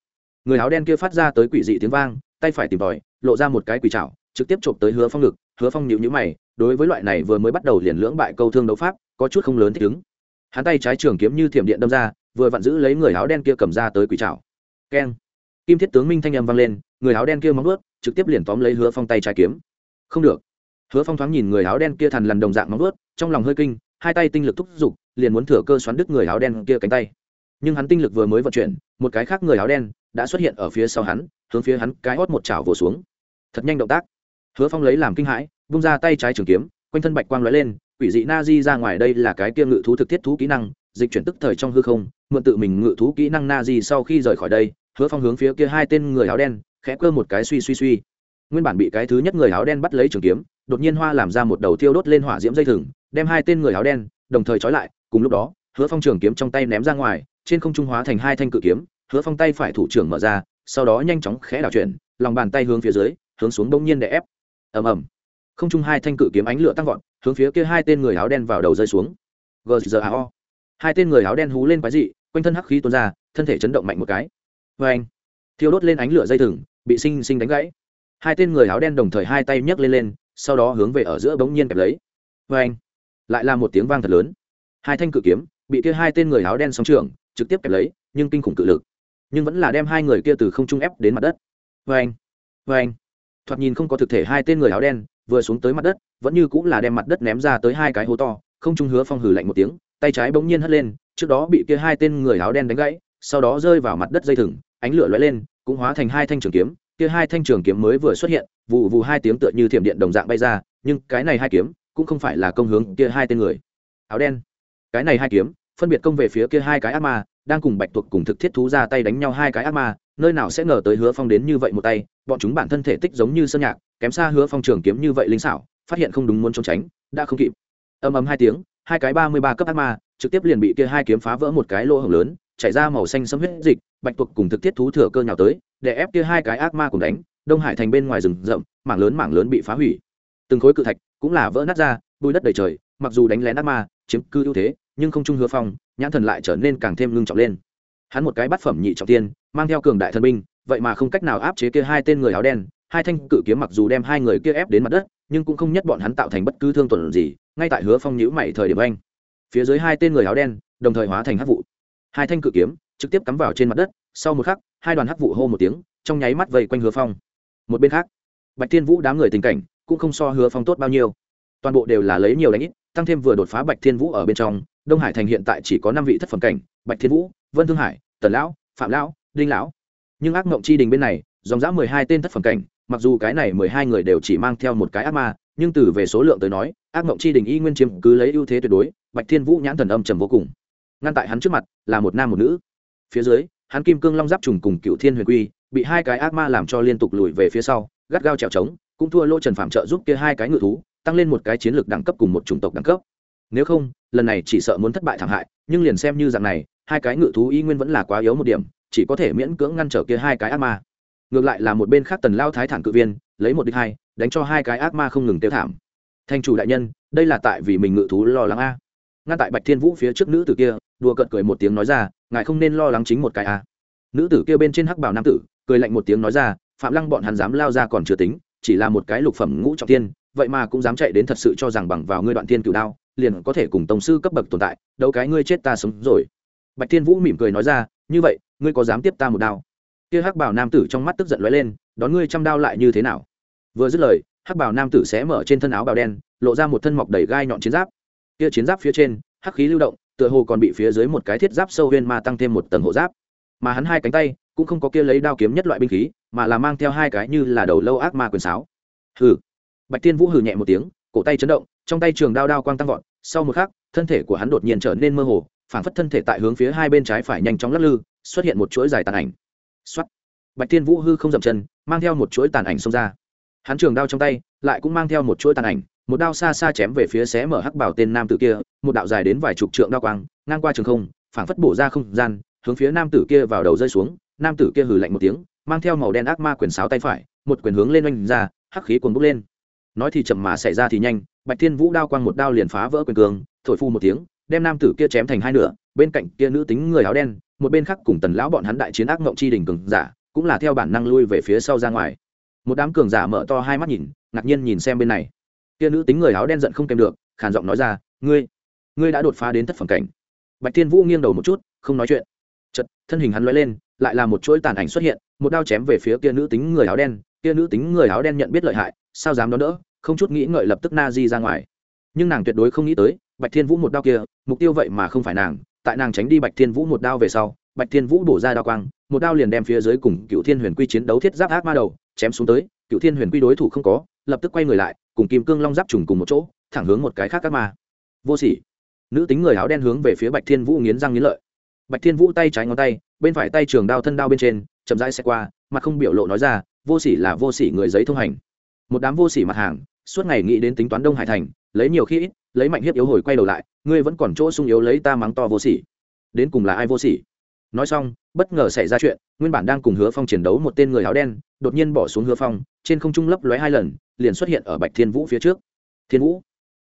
người áo đen kia phát ra tới quỷ dị tiếng vang, tay phải tìm tòi, lộ ra một cái quỷ trảo trực tiếp chộp tới hứa phong ngực, hứa phong nhịu nhữ mày, đối với loại này vừa mới bắt đầu liền lưỡng bại câu thương đấu pháp, có chút không lớn thích ứng. Hắn tay trái trường kiếm như thiểm điện đâm ra, vừa vặn giữ lấy người áo đen kia cầm ra tới quỷ chảo. keng. Kim thiết tướng minh thanh âm vang lên người áo đen kia móng ướt trực tiếp liền tóm lấy hứa phong tay trái kiếm. Không được. Hứa phong thoáng nhìn người áo đen kia thằn lằn đồng dạng móng ướt trong lòng hơi kinh, hai tay tinh lực thúc giục, liền muốn thừa cơ xoắn đứt người áo đen kia cánh tay. Nhưng hắn tinh lực vừa mới vận chuyển, một cái khác người áo đen đã xuất hiện ở phía sau hắn, hướng phía hắn cái hót một chảo vồ xuống. Thật nhanh động tác. Hứa phong lấy làm kinh hãi bung ra tay trái trường kiếm, quanh thân bạch quang lóe lên, quỷ dị na di ra ngoài đây là cái kia ngự thú thực thiết thú kỹ năng, dịch chuyển tức thời trong hư không, mượn tự mình ngự thú kỹ năng na di sau khi rời khỏi đây, hứa phong hướng phía kia hai tên người áo đen khẽ cơ một cái suy suy suy. Nguyên bản bị cái thứ nhất người áo đen bắt lấy trường kiếm, đột nhiên hoa làm ra một đầu tiêu đốt lên hỏa diễm dây thừng, đem hai tên người áo đen đồng thời trói lại, cùng lúc đó, hứa phong trường kiếm trong tay ném ra ngoài, trên không trung hóa thành hai thanh cự kiếm, hứa phong tay phải thủ trưởng mở ra, sau đó nhanh chóng khẽ đảo chuyển, lòng bàn tay hướng phía dưới, hướng xuống đông nhiên để ép. Ầm ầm. Không trung hai thanh cự kiếm ánh lửa tăng vọt, hướng phía kia hai tên người áo đen vào đầu rơi xuống. Gzao hai tên người áo đen hú lên quái dị, quanh thân hắc khí tuôn ra, thân thể chấn động mạnh một cái. Vê anh thiêu đốt lên ánh lửa dây thừng bị sinh sinh đánh gãy. Hai tên người áo đen đồng thời hai tay nhấc lên lên, sau đó hướng về ở giữa bỗng nhiên kẹp lấy. Vê anh, lại là một tiếng vang thật lớn. Hai thanh cự kiếm bị kia hai tên người áo đen sóng trường trực tiếp kẹp lấy, nhưng kinh khủng cự lực, nhưng vẫn là đem hai người kia từ không trung ép đến mặt đất. Vê anh vê anh. Thoạt nhìn không có thực thể hai tên người áo đen vừa xuống tới mặt đất, vẫn như cũng là đem mặt đất ném ra tới hai cái hố to, không trung hứa phong hừ lạnh một tiếng, tay trái bỗng nhiên hất lên, trước đó bị kia hai tên người áo đen đánh gãy, sau đó rơi vào mặt đất dây thừng, ánh lửa lóe lên cũng hóa thành hai thanh trường kiếm, kia hai thanh trường kiếm mới vừa xuất hiện vụ vụ hai tiếng tựa như thiểm điện đồng dạng bay ra, nhưng cái này hai kiếm cũng không phải là công hướng kia hai tên người. Áo đen. Cái này hai kiếm, phân biệt công về phía kia hai cái ác ma, đang cùng bạch tuộc cùng thực thiết thú ra tay đánh nhau hai cái ác ma, nơi nào sẽ ngờ tới hứa phong đến như vậy một tay, bọn chúng bản thân thể tích giống như sơn nhạc, kém xa hứa phong trường kiếm như vậy linh xảo, phát hiện không đúng muốn trốn tránh, đã không kịp. Ầm ầm hai tiếng, hai cái ba mươi ba cấp ác ma trực tiếp liền bị kia hai kiếm phá vỡ một cái lỗ hổng lớn, chảy ra màu xanh sẫm huyết dịch bạch tuộc cùng thực thiết thú thừa cơ nhào tới, để ép kia hai cái ác ma cùng đánh, đông hải thành bên ngoài rừng rậm, mảng lớn mảng lớn bị phá hủy. Từng khối cự thạch cũng là vỡ nát ra, bùi đất đầy trời, mặc dù đánh lén ác ma, chiếm cư ưu thế, nhưng không trung hứa phong, nhãn thần lại trở nên càng thêm ngưng trọng lên. Hắn một cái bát phẩm nhị trọng tiên, mang theo cường đại thần binh, vậy mà không cách nào áp chế kia hai tên người áo đen, hai thanh cự kiếm mặc dù đem hai người kia ép đến mặt đất, nhưng cũng không nhất bọn hắn tạo thành bất cứ thương tổn gì, ngay tại hứa phong nhữ mày thời điểm anh. Phía dưới hai tên người áo đen, đồng thời hóa thành hắc vụ. Hai thanh cự kiếm trực tiếp cắm vào trên mặt đất, sau một khắc, hai đoàn hắc vụ hô một tiếng, trong nháy mắt vây quanh hứa phong. Một bên khác, bạch thiên vũ đám người tình cảnh cũng không so hứa phong tốt bao nhiêu. Toàn bộ đều là lấy nhiều đánh ít, tăng thêm vừa đột phá bạch thiên vũ ở bên trong, đông hải thành hiện tại chỉ có năm vị thất phẩm cảnh, bạch thiên vũ, vân thương hải, tần lão, phạm lão, đinh lão. Nhưng ác mộng chi đình bên này, dòng dã mười hai tên thất phẩm cảnh, mặc dù cái này mười hai người đều chỉ mang theo một cái ác ma, nhưng từ về số lượng tới nói, ác mộng chi đình y nguyên chiếm cứ lấy ưu thế tuyệt đối, bạch thiên vũ nhãn thần âm trầm vô cùng. Ngăn tại hắn trước mặt là một nam một nữ phía dưới, hắn kim cương long giáp trùng cùng cựu thiên huyền quy, bị hai cái ác ma làm cho liên tục lùi về phía sau, gắt gao trèo trống cũng thua lỗ trần phạm trợ giúp kia hai cái ngự thú, tăng lên một cái chiến lược đẳng cấp cùng một chủng tộc đẳng cấp. Nếu không, lần này chỉ sợ muốn thất bại thảm hại, nhưng liền xem như dạng này, hai cái ngự thú y nguyên vẫn là quá yếu một điểm, chỉ có thể miễn cưỡng ngăn trở kia hai cái ác ma. Ngược lại là một bên khác tần lao thái thản cự viên, lấy một đích hai, đánh cho hai cái ác ma không ngừng tiêu thảm. Thanh chủ đại nhân, đây là tại vì mình ngự thú lo lắng a. Ngăn tại bạch thiên vũ phía trước nữ tử kia đùa cợt cười một tiếng nói ra, ngài không nên lo lắng chính một cái a nữ tử kia bên trên hắc bảo nam tử, cười lạnh một tiếng nói ra, phạm lăng bọn hắn dám lao ra còn chưa tính, chỉ là một cái lục phẩm ngũ trọng tiên vậy mà cũng dám chạy đến thật sự cho rằng bằng vào ngươi đoạn tiên cửu đao, liền có thể cùng tổng sư cấp bậc tồn tại, đâu cái ngươi chết ta sống rồi. Bạch thiên vũ mỉm cười nói ra, như vậy, ngươi có dám tiếp ta một đao? Kia hắc bảo nam tử trong mắt tức giận lóe lên, đón ngươi trăm đao lại như thế nào? Vừa dứt lời, hắc bảo nam tử sẽ mở trên thân áo bào đen, lộ ra một thân mọc đầy gai nhọn chiến giáp. Kia chiến giáp phía trên, hắc khí lưu động tựa hồ còn bị phía dưới một cái thiết giáp sâu huyên ma tăng thêm một tầng hộ giáp. Mà hắn hai cánh tay cũng không có kia lấy đao kiếm nhất loại binh khí, mà là mang theo hai cái như là đầu lâu ác ma quyền sáo. Hừ. Bạch tiên vũ hừ nhẹ một tiếng, cổ tay chấn động, trong tay trường đao đao quang tăng vọt, sau một khắc, thân thể của hắn đột nhiên trở nên mơ hồ, phảng phất thân thể tại hướng phía hai bên trái phải nhanh chóng lắc lư, xuất hiện một chuỗi dài tàn ảnh. Xuất bạch tiên vũ hư không dậm chân, mang theo một chuỗi tàn ảnh xông ra. Hắn trường đao trong tay lại cũng mang theo một chuỗi tàn ảnh một đao xa xa chém về phía xé mở hắc bảo tên nam tử kia, một đạo dài đến vài chục trượng đao quang, ngang qua trường không, phảng phất bổ ra không gian, hướng phía nam tử kia vào đầu rơi xuống. Nam tử kia hừ lạnh một tiếng, mang theo màu đen ác ma quyền sáo tay phải, một quyền hướng lên oanh ra, hắc khí cuồn bốc lên. Nói thì chậm mà xảy ra thì nhanh, bạch thiên vũ đao quang một đao liền phá vỡ quyền cường, thổi phu một tiếng, đem nam tử kia chém thành hai nửa, bên cạnh kia nữ tính người áo đen, một bên khác cùng tần lão bọn hắn đại chiến ác mộng chi đình cường giả, cũng là theo bản năng lui về phía sau ra ngoài. Một đám cường giả mở to hai mắt nhìn, ngạc nhiên nhìn xem bên này kia nữ tính người áo đen giận không kèm được, khàn giọng nói ra, ngươi ngươi đã đột phá đến thất phẩm cảnh. Bạch thiên vũ nghiêng đầu một chút, không nói chuyện. Chật thân hình hắn lóe lên, lại là một chuỗi tàn ảnh xuất hiện, một đao chém về phía kia nữ tính người áo đen. Kia nữ tính người áo đen nhận biết lợi hại, sao dám đón đỡ, không chút nghĩ ngợi lập tức na di ra ngoài. Nhưng nàng tuyệt đối không nghĩ tới, bạch thiên vũ một đao kia, mục tiêu vậy mà không phải nàng. Tại nàng tránh đi bạch thiên vũ một đao về sau, bạch thiên vũ bổ ra đao quang, một đao liền đem phía dưới cùng cựu thiên huyền quy chiến đấu thiết giáp ác ma đầu, chém xuống tới. Cựu thiên huyền quy đối thủ không có, lập tức quay người lại cùng kim cương long giáp trùng cùng một chỗ, thẳng hướng một cái khác các ma. Vô sỉ. Nữ tính người áo đen hướng về phía bạch thiên vũ nghiến răng nghiến lợi. Bạch thiên vũ tay trái ngón tay, bên phải tay trường đao thân đao bên trên, chậm rãi xe qua, mặt không biểu lộ nói ra, vô sỉ là vô sỉ người giấy thông hành. Một đám vô sỉ mặt hàng, suốt ngày nghĩ đến tính toán đông hải thành, lấy nhiều khi ít, lấy mạnh hiếp yếu hồi quay đầu lại, ngươi vẫn còn chỗ sung yếu lấy ta mắng to vô sỉ. Đến cùng là ai vô sỉ? Nói xong, bất ngờ xảy ra chuyện, nguyên bản đang cùng hứa phong chiến đấu một tên người áo đen, đột nhiên bỏ xuống hứa phong, trên không trung lấp lóe hai lần liền xuất hiện ở bạch thiên vũ phía trước. Thiên vũ,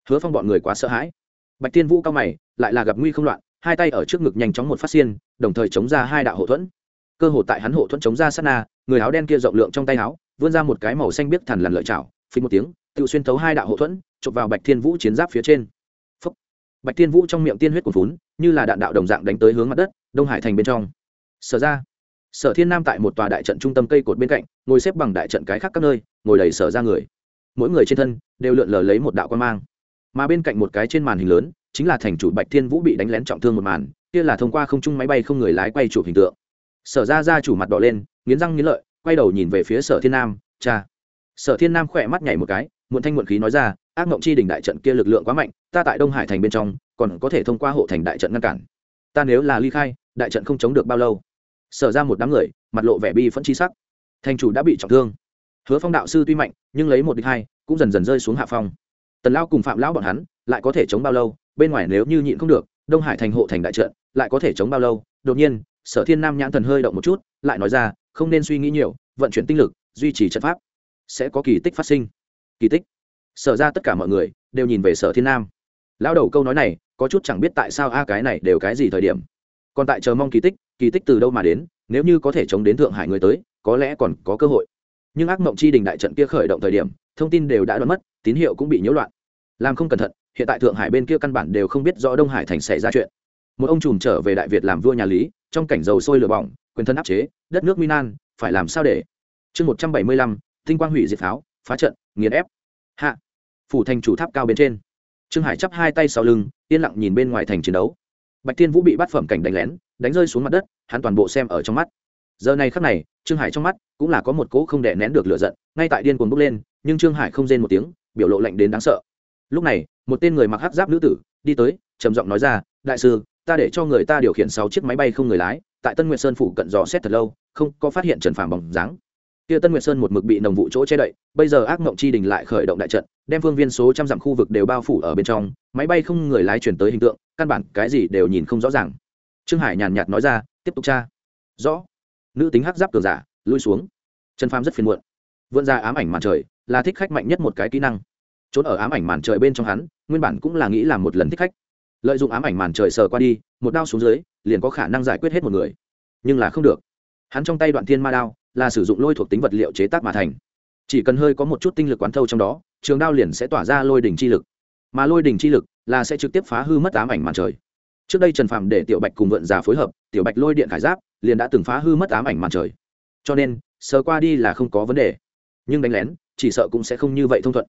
hứa phong bọn người quá sợ hãi. Bạch thiên vũ cao mày, lại là gặp nguy không loạn, hai tay ở trước ngực nhanh chóng một phát xiên, đồng thời chống ra hai đạo hộ thuẫn. Cơ hội tại hắn hộ thuẫn chống ra sát na, người áo đen kia rộng lượng trong tay áo, vươn ra một cái màu xanh biếc thằn lằn lợi chảo phí một tiếng, tự xuyên thấu hai đạo hộ thuẫn, chụp vào bạch thiên vũ chiến giáp phía trên. Phúc. bạch thiên vũ trong miệng tiên huyết cuồn phún như là đạn đạo đồng dạng đánh tới hướng mặt đất, đông hải thành bên trong. Sở ra. Sở thiên nam tại một tòa đại trận trung tâm cây cột bên cạnh, ngồi xếp bằng đại trận cái khác các nơi, ngồi đầy sở ra người mỗi người trên thân đều lượn lờ lấy một đạo quan mang. Mà bên cạnh một cái trên màn hình lớn, chính là thành chủ bạch thiên vũ bị đánh lén trọng thương một màn, kia là thông qua không trung máy bay không người lái quay chụp hình tượng. Sở ra ra chủ mặt đỏ lên, nghiến răng nghiến lợi, quay đầu nhìn về phía sở thiên nam, cha. Sở thiên nam khỏe mắt nhảy một cái, muộn thanh muộn khí nói ra, ác mộng chi đỉnh đại trận kia lực lượng quá mạnh, ta tại đông hải thành bên trong, còn có thể thông qua hộ thành đại trận ngăn cản. Ta nếu là ly khai, đại trận không chống được bao lâu? Sở ra một đám người, mặt lộ vẻ bi phẫn chi sắc. Thành chủ đã bị trọng thương hứa phong đạo sư tuy mạnh, nhưng lấy một địch hai, cũng dần dần rơi xuống hạ phong. Tần lao cùng phạm lão bọn hắn, lại có thể chống bao lâu, bên ngoài nếu như nhịn không được, đông hải thành hộ thành đại trận, lại có thể chống bao lâu? Đột nhiên, sở thiên nam nhãn thần hơi động một chút, lại nói ra, không nên suy nghĩ nhiều, vận chuyển tinh lực, duy trì trận pháp, sẽ có kỳ tích phát sinh. Kỳ tích? Sở ra tất cả mọi người, đều nhìn về sở thiên nam. Lão đầu câu nói này, có chút chẳng biết tại sao a, cái này đều cái gì thời điểm. Còn tại chờ mong kỳ tích kỳ tích từ đâu mà đến, nếu như có thể chống đến thượng hải người tới, có lẽ còn có cơ hội nhưng ác mộng chi đình đại trận kia khởi động thời điểm, thông tin đều đã đoán mất, tín hiệu cũng bị nhiễu loạn. Làm không cẩn thận, hiện tại thượng hải bên kia căn bản đều không biết rõ đông hải thành xảy ra chuyện. Một ông trùm trở về đại việt làm vua nhà lý, trong cảnh dầu sôi lửa bỏng, quyền thân áp chế, đất nước minan phải làm sao để? Chương một trăm bảy mươi lăm, tinh quang hủy diệt pháo, phá trận, nghiền ép. Hạ. Phủ thành chủ tháp cao bên trên. Trương hải chắp hai tay sau lưng, yên lặng nhìn bên ngoài thành chiến đấu. Bạch thiên vũ bị bắt phẩm cảnh đánh lén, đánh rơi xuống mặt đất, hắn toàn bộ xem ở trong mắt giờ này khắc này, trương hải trong mắt cũng là có một cỗ không đè nén được lửa giận, ngay tại điên cuồng bốc lên, nhưng trương hải không rên một tiếng, biểu lộ lạnh đến đáng sợ. Lúc này, một tên người mặc hắc giáp nữ tử đi tới, trầm giọng nói ra, đại sư, ta để cho người ta điều khiển sáu chiếc máy bay không người lái, tại tân nguyệt sơn phủ cận dò xét thật lâu, không có phát hiện trần phàm bằng dáng. Kia tân nguyệt sơn một mực bị nồng vụ chỗ che đậy, bây giờ ác mộng chi đình lại khởi động đại trận, đem phương viên số trăm dặm khu vực đều bao phủ ở bên trong, máy bay không người lái chuyển tới hình tượng, căn bản cái gì đều nhìn không rõ ràng. Trương hải nhàn nhạt nói ra, tiếp tục tra. Rõ nữ tính hắc giáp cường giả, lui xuống. Trần phàm rất phiền muộn. Vươn ra ám ảnh màn trời là thích khách mạnh nhất một cái kỹ năng. Trốn ở ám ảnh màn trời bên trong hắn, nguyên bản cũng là nghĩ làm một lần thích khách. Lợi dụng ám ảnh màn trời sờ qua đi, một đao xuống dưới, liền có khả năng giải quyết hết một người. Nhưng là không được. Hắn trong tay đoạn thiên ma đao là sử dụng lôi thuộc tính vật liệu chế tác mà thành. Chỉ cần hơi có một chút tinh lực quán thâu trong đó, trường đao liền sẽ tỏa ra lôi đỉnh chi lực. Mà lôi đỉnh chi lực là sẽ trực tiếp phá hư mất ám ảnh màn trời trước đây trần phạm để tiểu bạch cùng vượn già phối hợp, tiểu bạch lôi điện khải giáp, liền đã từng phá hư mất ám ảnh màn trời. Cho nên, sờ qua đi là không có vấn đề. Nhưng đánh lén, chỉ sợ cũng sẽ không như vậy thông thuận.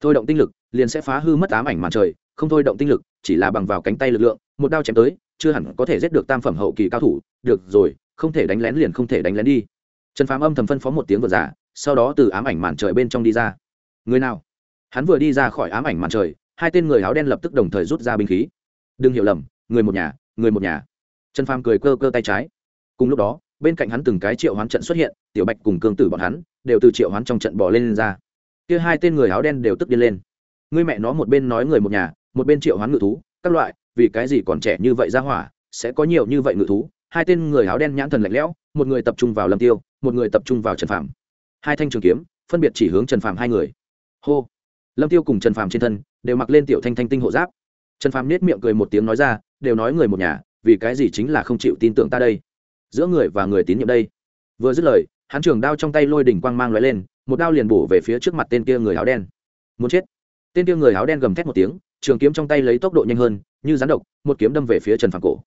Thôi động tinh lực, liền sẽ phá hư mất ám ảnh màn trời, không thôi động tinh lực, chỉ là bằng vào cánh tay lực lượng, một đao chém tới, chưa hẳn có thể giết được tam phẩm hậu kỳ cao thủ. Được rồi, không thể đánh lén liền không thể đánh lén đi. Trần phàm âm thầm phân phó một tiếng vượt giả sau đó từ ám ảnh màn trời bên trong đi ra. Người nào? Hắn vừa đi ra khỏi ám ảnh màn trời, hai tên người áo đen lập tức đồng thời rút ra binh khí. Đừng hiểu lầm người một nhà người một nhà. Trần phàm cười cơ cơ tay trái. Cùng lúc đó bên cạnh hắn từng cái triệu hoán trận xuất hiện tiểu bạch cùng cương tử bọn hắn đều từ triệu hoán trong trận bỏ lên, lên ra. Kia hai tên người áo đen đều tức điên lên. Người mẹ nó một bên nói người một nhà một bên triệu hoán ngự thú các loại vì cái gì còn trẻ như vậy ra hỏa sẽ có nhiều như vậy ngự thú? Hai tên người áo đen nhãn thần lạnh lẽo một người tập trung vào lâm tiêu một người tập trung vào trần Phàm. hai thanh trường kiếm phân biệt chỉ hướng trần Phàm hai người. Hô! Lâm tiêu cùng trần Phàm trên thân đều mặc lên tiểu thanh thanh tinh hộ giáp. Trần Phàm nết miệng cười một tiếng nói ra đều nói người một nhà, vì cái gì chính là không chịu tin tưởng ta đây? Giữa người và người tín nhiệm đây. Vừa dứt lời, hắn trường đao trong tay lôi đỉnh quang mang lóe lên, một đao liền bổ về phía trước mặt tên kia người áo đen. Muốn chết. Tên kia người áo đen gầm thét một tiếng, trường kiếm trong tay lấy tốc độ nhanh hơn, như rắn độc, một kiếm đâm về phía trần phản cổ.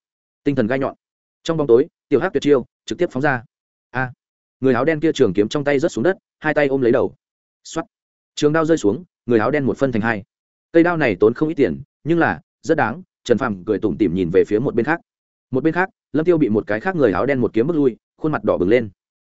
Tinh thần gai nhọn. Trong bóng tối, tiểu hắc tuyệt chiêu trực tiếp phóng ra. A. Người áo đen kia trường kiếm trong tay rớt xuống đất, hai tay ôm lấy đầu. X trường đao rơi xuống, người áo đen một phân thành hai. Cây đao này tốn không ít tiền, nhưng là rất đáng trần phàm cười tủm tỉm nhìn về phía một bên khác. Một bên khác, lâm tiêu bị một cái khác người áo đen một kiếm bước lui, khuôn mặt đỏ bừng lên.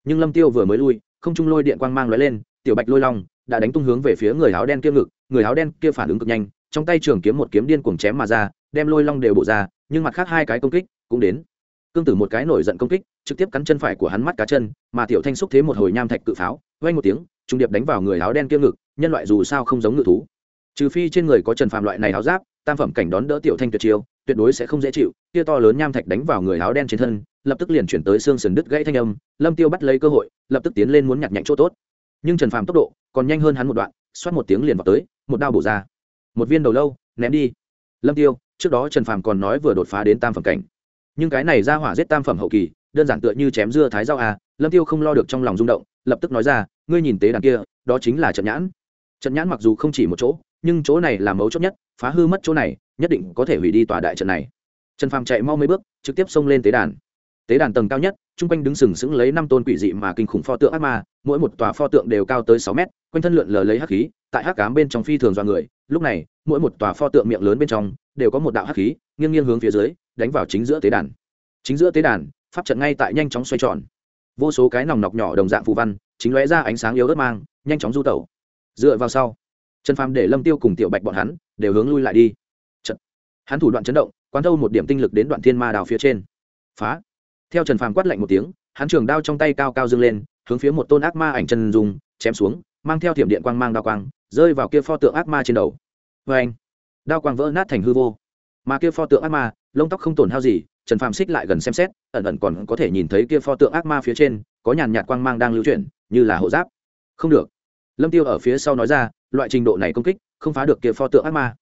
Nhưng lâm tiêu vừa mới lui, không trung lôi điện quang mang lóe lên, tiểu bạch lôi long đã đánh tung hướng về phía người áo đen kia ngực, người áo đen kia phản ứng cực nhanh, trong tay trường kiếm một kiếm điên cuồng chém mà ra, đem lôi long đều bổ ra, nhưng mặt khác hai cái công kích cũng đến. Cương tử một cái nổi giận công kích, trực tiếp cắn chân phải của hắn mắt cá chân, mà tiểu thanh xúc thế một hồi nham thạch cự pháo vay một tiếng, trung điệp đánh vào người áo đen kia ngực, nhân loại dù sao không giống ngự thú. Trừ phi trên người có trần phàm loại này áo giáp tam phẩm cảnh đón đỡ tiểu thanh tuyệt chiêu, tuyệt đối sẽ không dễ chịu. Kia to lớn nham thạch đánh vào người áo đen trên thân, lập tức liền chuyển tới xương sườn đứt gãy thanh âm. Lâm tiêu bắt lấy cơ hội, lập tức tiến lên muốn nhặt nhạnh chỗ tốt. Nhưng trần phàm tốc độ còn nhanh hơn hắn một đoạn, xoát một tiếng liền vào tới, một đao bổ ra. Một viên đầu lâu, ném đi. Lâm tiêu, trước đó trần phàm còn nói vừa đột phá đến tam phẩm cảnh. Nhưng cái này ra hỏa giết tam phẩm hậu kỳ, đơn giản tựa như chém dưa thái rau à? Lâm tiêu không lo được trong lòng rung động, lập tức nói ra, ngươi nhìn tế đàn kia, đó chính là trận nhãn. Trận nhãn mặc dù không chỉ một chỗ nhưng chỗ này là mấu chốt nhất, phá hư mất chỗ này, nhất định có thể hủy đi tòa đại trận này. Trần phàm chạy mau mấy bước, trực tiếp xông lên tế đàn. Tế đàn tầng cao nhất, chung quanh đứng sừng sững lấy năm tôn quỷ dị mà kinh khủng pho tượng ác ma, mỗi một tòa pho tượng đều cao tới sáu mét, quanh thân lượn lờ lấy hắc khí, tại hắc cám bên trong phi thường do người. Lúc này, mỗi một tòa pho tượng miệng lớn bên trong đều có một đạo hắc khí, nghiêng nghiêng hướng phía dưới, đánh vào chính giữa tế đàn. Chính giữa tế đàn, pháp trận ngay tại nhanh chóng xoay tròn. Vô số cái nòng nọc nhỏ đồng dạng phù văn, chính lóe ra ánh sáng yếu ớt mang, nhanh chóng du tẩu. Dựa vào sau trần phàm để lâm tiêu cùng tiểu bạch bọn hắn đều hướng lui lại đi. Trật. hắn thủ đoạn chấn động, quán thâu một điểm tinh lực đến đoạn thiên ma đào phía trên. Phá. Theo trần phàm quát lạnh một tiếng, hắn trường đao trong tay cao cao dâng lên, hướng phía một tôn ác ma ảnh chân dùng chém xuống, mang theo thiểm điện quang mang đao quang, rơi vào kia pho tượng ác ma trên đầu. Vê anh đao quang vỡ nát thành hư vô. Mà kia pho tượng ác ma, lông tóc không tổn hao gì, trần phàm xích lại gần xem xét, ẩn ẩn còn có thể nhìn thấy kia pho tượng ác ma phía trên có nhàn nhạt quang mang đang lưu chuyển, như là hộ giáp. Không được. Lâm tiêu ở phía sau nói ra loại trình độ này công kích, không phá được kia pho tượng ác ma.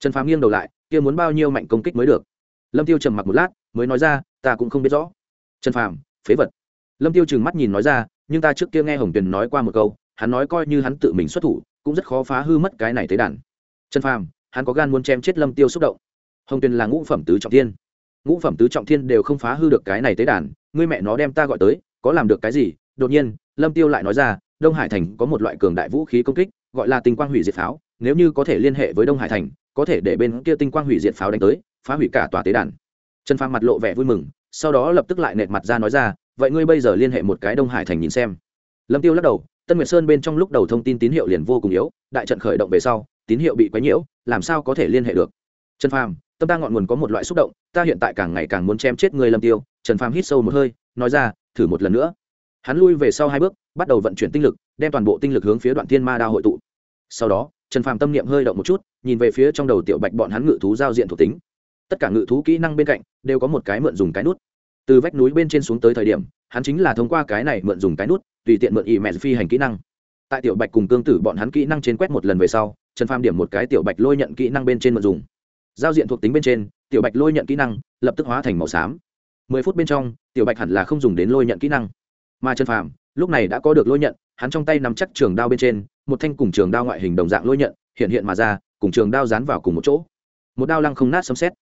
Trần phàm nghiêng đầu lại, kia muốn bao nhiêu mạnh công kích mới được? Lâm tiêu trầm mặc một lát, mới nói ra, ta cũng không biết rõ. Trần phàm, phế vật. Lâm tiêu trừng mắt nhìn nói ra, nhưng ta trước kia nghe hồng tuyền nói qua một câu, hắn nói coi như hắn tự mình xuất thủ, cũng rất khó phá hư mất cái này tế đàn. Trần phàm, hắn có gan muốn chém chết lâm tiêu xúc động. Hồng tuyền là ngũ phẩm tứ trọng thiên. Ngũ phẩm tứ trọng thiên đều không phá hư được cái này tế đàn, ngươi mẹ nó đem ta gọi tới, có làm được cái gì? Đột nhiên, lâm tiêu lại nói ra, đông hải thành có một loại cường đại vũ khí công kích gọi là tinh quang hủy diệt pháo, nếu như có thể liên hệ với đông hải thành, có thể để bên kia tinh quang hủy diệt pháo đánh tới, phá hủy cả tòa tế đàn. Trần phàm mặt lộ vẻ vui mừng, sau đó lập tức lại nệt mặt ra nói ra, vậy ngươi bây giờ liên hệ một cái đông hải thành nhìn xem. Lâm tiêu lắc đầu, tân nguyệt sơn bên trong lúc đầu thông tin tín hiệu liền vô cùng yếu, đại trận khởi động về sau, tín hiệu bị quấy nhiễu, làm sao có thể liên hệ được? Trần phàm, tâm ta ngọn nguồn có một loại xúc động, ta hiện tại càng ngày càng muốn chém chết người lâm tiêu. Trần phàm hít sâu một hơi, nói ra, thử một lần nữa. Hắn lui về sau hai bước, bắt đầu vận chuyển tinh lực đem toàn bộ tinh lực hướng phía đoạn thiên ma đao hội tụ. Sau đó, trần phàm tâm niệm hơi động một chút, nhìn về phía trong đầu tiểu bạch bọn hắn ngự thú giao diện thuộc tính. Tất cả ngự thú kỹ năng bên cạnh, đều có một cái mượn dùng cái nút. Từ vách núi bên trên xuống tới thời điểm, hắn chính là thông qua cái này mượn dùng cái nút, tùy tiện mượn ỉ mẹ phi hành kỹ năng. Tại tiểu bạch cùng cương tử bọn hắn kỹ năng trên quét một lần về sau, trần phàm điểm một cái tiểu bạch lôi nhận kỹ năng bên trên mượn dùng. Giao diện thuộc tính bên trên, tiểu bạch lôi nhận kỹ năng lập tức hóa thành màu xám. Mười phút bên trong, tiểu bạch hẳn là không dùng đến lôi nhận kỹ năng. Mà trần phàm lúc này đã có được lôi nhận, hắn trong tay nắm chắc trường đao bên trên, một thanh cùng trường đao ngoại hình đồng dạng lôi nhận, hiện hiện mà ra, cùng trường đao dán vào cùng một chỗ. Một đao lăng không nát sấm xét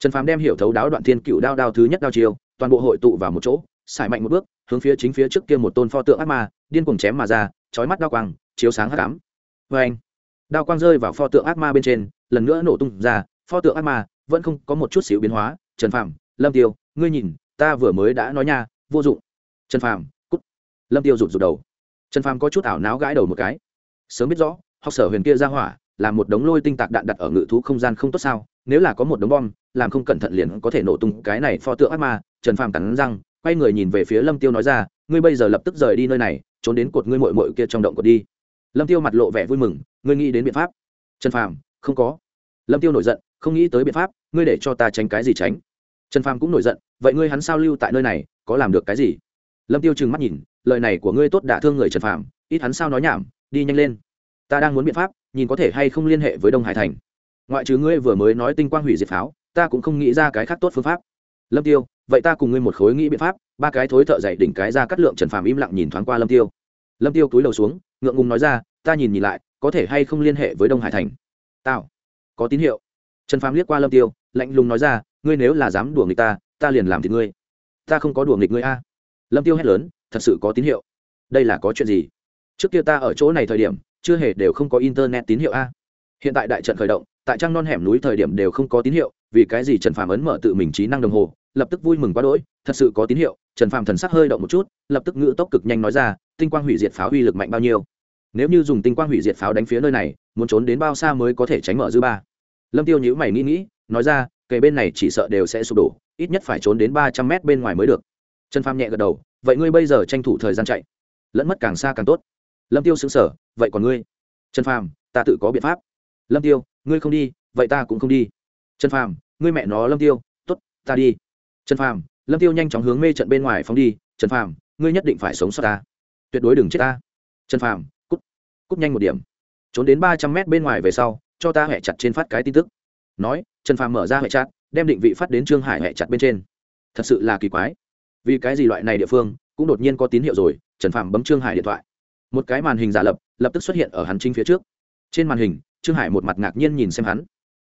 trần phàm đem hiểu thấu đáo đoạn thiên cựu đao đao thứ nhất đao chiêu, toàn bộ hội tụ vào một chỗ, xài mạnh một bước, hướng phía chính phía trước kia một tôn pho tượng ác ma, điên cùng chém mà ra, chói mắt đao quang, chiếu sáng hắc ám. Vê anh đao quang rơi vào pho tượng ác ma bên trên, lần nữa nổ tung ra, pho tượng ác ma vẫn không có một chút xíu biến hóa. Trần phàm, lâm tiêu, ngươi nhìn, ta vừa mới đã nói nha, vô dụng. Trần phàm lâm tiêu rụt rụt đầu. Trần phàm có chút ảo náo gãi đầu một cái. Sớm biết rõ, học sở huyền kia ra hỏa là một đống lôi tinh tạc đạn đặt ở ngự thú không gian không tốt sao? Nếu là có một đống bom, làm không cẩn thận liền có thể nổ tung cái này pho tượng ác ma. Trần phàm cắn răng, quay người nhìn về phía lâm tiêu nói ra, ngươi bây giờ lập tức rời đi nơi này, trốn đến cột ngươi mội mội kia trong động cột đi. Lâm tiêu mặt lộ vẻ vui mừng, ngươi nghĩ đến biện pháp? Trần phàm, không có. Lâm tiêu nổi giận, không nghĩ tới biện pháp, ngươi để cho ta tránh cái gì tránh? Trần phàm cũng nổi giận, vậy ngươi hắn sao lưu tại nơi này, có làm được cái gì? Lâm tiêu trừng mắt nhìn lời này của ngươi tốt đả thương người trần phàm, ít hắn sao nói nhảm, đi nhanh lên. Ta đang muốn biện pháp, nhìn có thể hay không liên hệ với đông hải thành. Ngoại trừ ngươi vừa mới nói tinh quang hủy diệt pháo, ta cũng không nghĩ ra cái khác tốt phương pháp. Lâm tiêu, vậy ta cùng ngươi một khối nghĩ biện pháp, ba cái thối thợ dậy đỉnh cái ra cắt lượng trần phàm im lặng nhìn thoáng qua lâm tiêu. Lâm tiêu cúi đầu xuống, ngượng ngùng nói ra, ta nhìn nhìn lại, có thể hay không liên hệ với đông hải thành? Tao có tín hiệu. Trần phàm liếc qua lâm tiêu, lạnh lùng nói ra, ngươi nếu là dám đùa nghịch ta ta liền làm thì ngươi. Ta không có đùa nghịch ngươi a. Lâm tiêu hét lớn thật sự có tín hiệu. Đây là có chuyện gì? Trước kia ta ở chỗ này thời điểm, chưa hề đều không có internet tín hiệu a. Hiện tại đại trận khởi động, tại trang non hẻm núi thời điểm đều không có tín hiệu, vì cái gì trần phàm ấn mở tự mình trí năng đồng hồ, lập tức vui mừng quá đỗi, thật sự có tín hiệu, trần phàm thần sắc hơi động một chút, lập tức ngữ tốc cực nhanh nói ra, tinh quang hủy diệt pháo uy lực mạnh bao nhiêu? Nếu như dùng tinh quang hủy diệt pháo đánh phía nơi này, muốn trốn đến bao xa mới có thể tránh mở dư ba? Lâm tiêu nhữ mày nghĩ nghĩ, nói ra, kề bên này chỉ sợ đều sẽ sụp đổ, ít nhất phải trốn đến ba trăm mét bên ngoài mới được. Trần phàm nhẹ gật đầu vậy ngươi bây giờ tranh thủ thời gian chạy. Lẫn mất càng xa càng tốt. Lâm tiêu xứng sở vậy còn ngươi? Trần phàm, ta tự có biện pháp. Lâm tiêu, ngươi không đi, vậy ta cũng không đi. Trần phàm, ngươi mẹ nó lâm tiêu t ố t ta đi. Trần phàm, lâm tiêu nhanh chóng hướng mê trận bên ngoài phóng đi. Trần phàm, ngươi nhất định phải sống sót ta. Tuyệt đối đừng chết ta. Trần phàm, cút. Cút nhanh một điểm. Trốn đến ba trăm mét bên ngoài về sau, cho ta hẹ chặt trên phát cái tin tức. Nói, trần phàm mở ra hẹ chặt, đem định vị phát đến trương hải hẹ chặt bên trên. Thật sự là kỳ quái vì cái gì loại này địa phương cũng đột nhiên có tín hiệu rồi, trần phạm bấm trương hải điện thoại. Một cái màn hình giả lập lập tức xuất hiện ở hắn chính phía trước. Trên màn hình, trương hải một mặt ngạc nhiên nhìn xem hắn.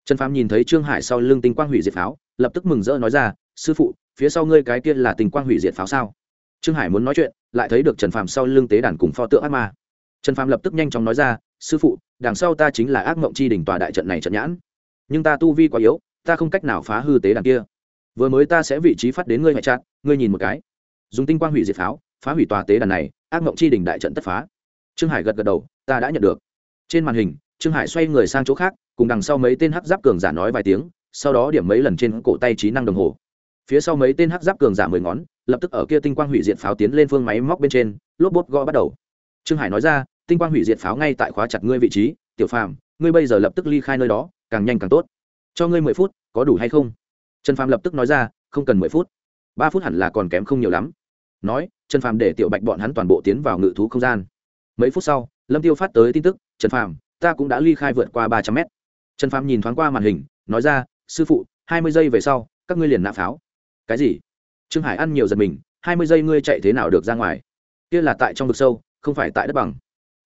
Trần phạm nhìn thấy trương hải sau lưng tinh quang hủy diệt pháo, lập tức mừng rỡ nói ra, sư phụ, phía sau ngươi cái kia là tinh quang hủy diệt pháo sao? Trương hải muốn nói chuyện, lại thấy được trần phạm sau lưng tế đàn cùng pho tượng ác ma. Trần phạm lập tức nhanh chóng nói ra, sư phụ, đằng sau ta chính là ác mộng chi đỉnh tòa đại trận này trận nhãn. Nhưng ta tu vi quá yếu, ta không cách nào phá hư tế đàn kia vừa mới ta sẽ vị trí phát đến ngươi hệ chặt, ngươi nhìn một cái. Dùng tinh quang hủy diệt pháo, phá hủy tòa tế đàn này, ác mộng chi đỉnh đại trận tất phá. Trương hải gật gật đầu, ta đã nhận được. Trên màn hình, trương hải xoay người sang chỗ khác, cùng đằng sau mấy tên hắc giáp cường giả nói vài tiếng, sau đó điểm mấy lần trên cổ tay trí năng đồng hồ. Phía sau mấy tên hắc giáp cường giả mười ngón, lập tức ở kia tinh quang hủy diệt pháo tiến lên phương máy móc bên trên, lốp bốt gõ bắt đầu. Trương hải nói ra, tinh quang hủy diệt pháo ngay tại khóa chặt ngươi vị trí, tiểu phàm, ngươi bây giờ lập tức ly khai nơi đó, càng nhanh càng tốt. Cho ngươi mười phút, có đủ hay không? Trần phàm lập tức nói ra, không cần mười phút. Ba phút hẳn là còn kém không nhiều lắm. Nói, trần phàm để tiểu bạch bọn hắn toàn bộ tiến vào ngự thú không gian. Mấy phút sau, lâm tiêu phát tới tin tức, trần phàm, ta cũng đã ly khai vượt qua ba trăm mét. Trần phàm nhìn thoáng qua màn hình, nói ra, sư phụ, hai mươi giây về sau, các ngươi liền nạ pháo. Cái gì? Trương hải ăn nhiều giật mình, hai mươi giây ngươi chạy thế nào được ra ngoài? Kia là tại trong vực sâu, không phải tại đất bằng.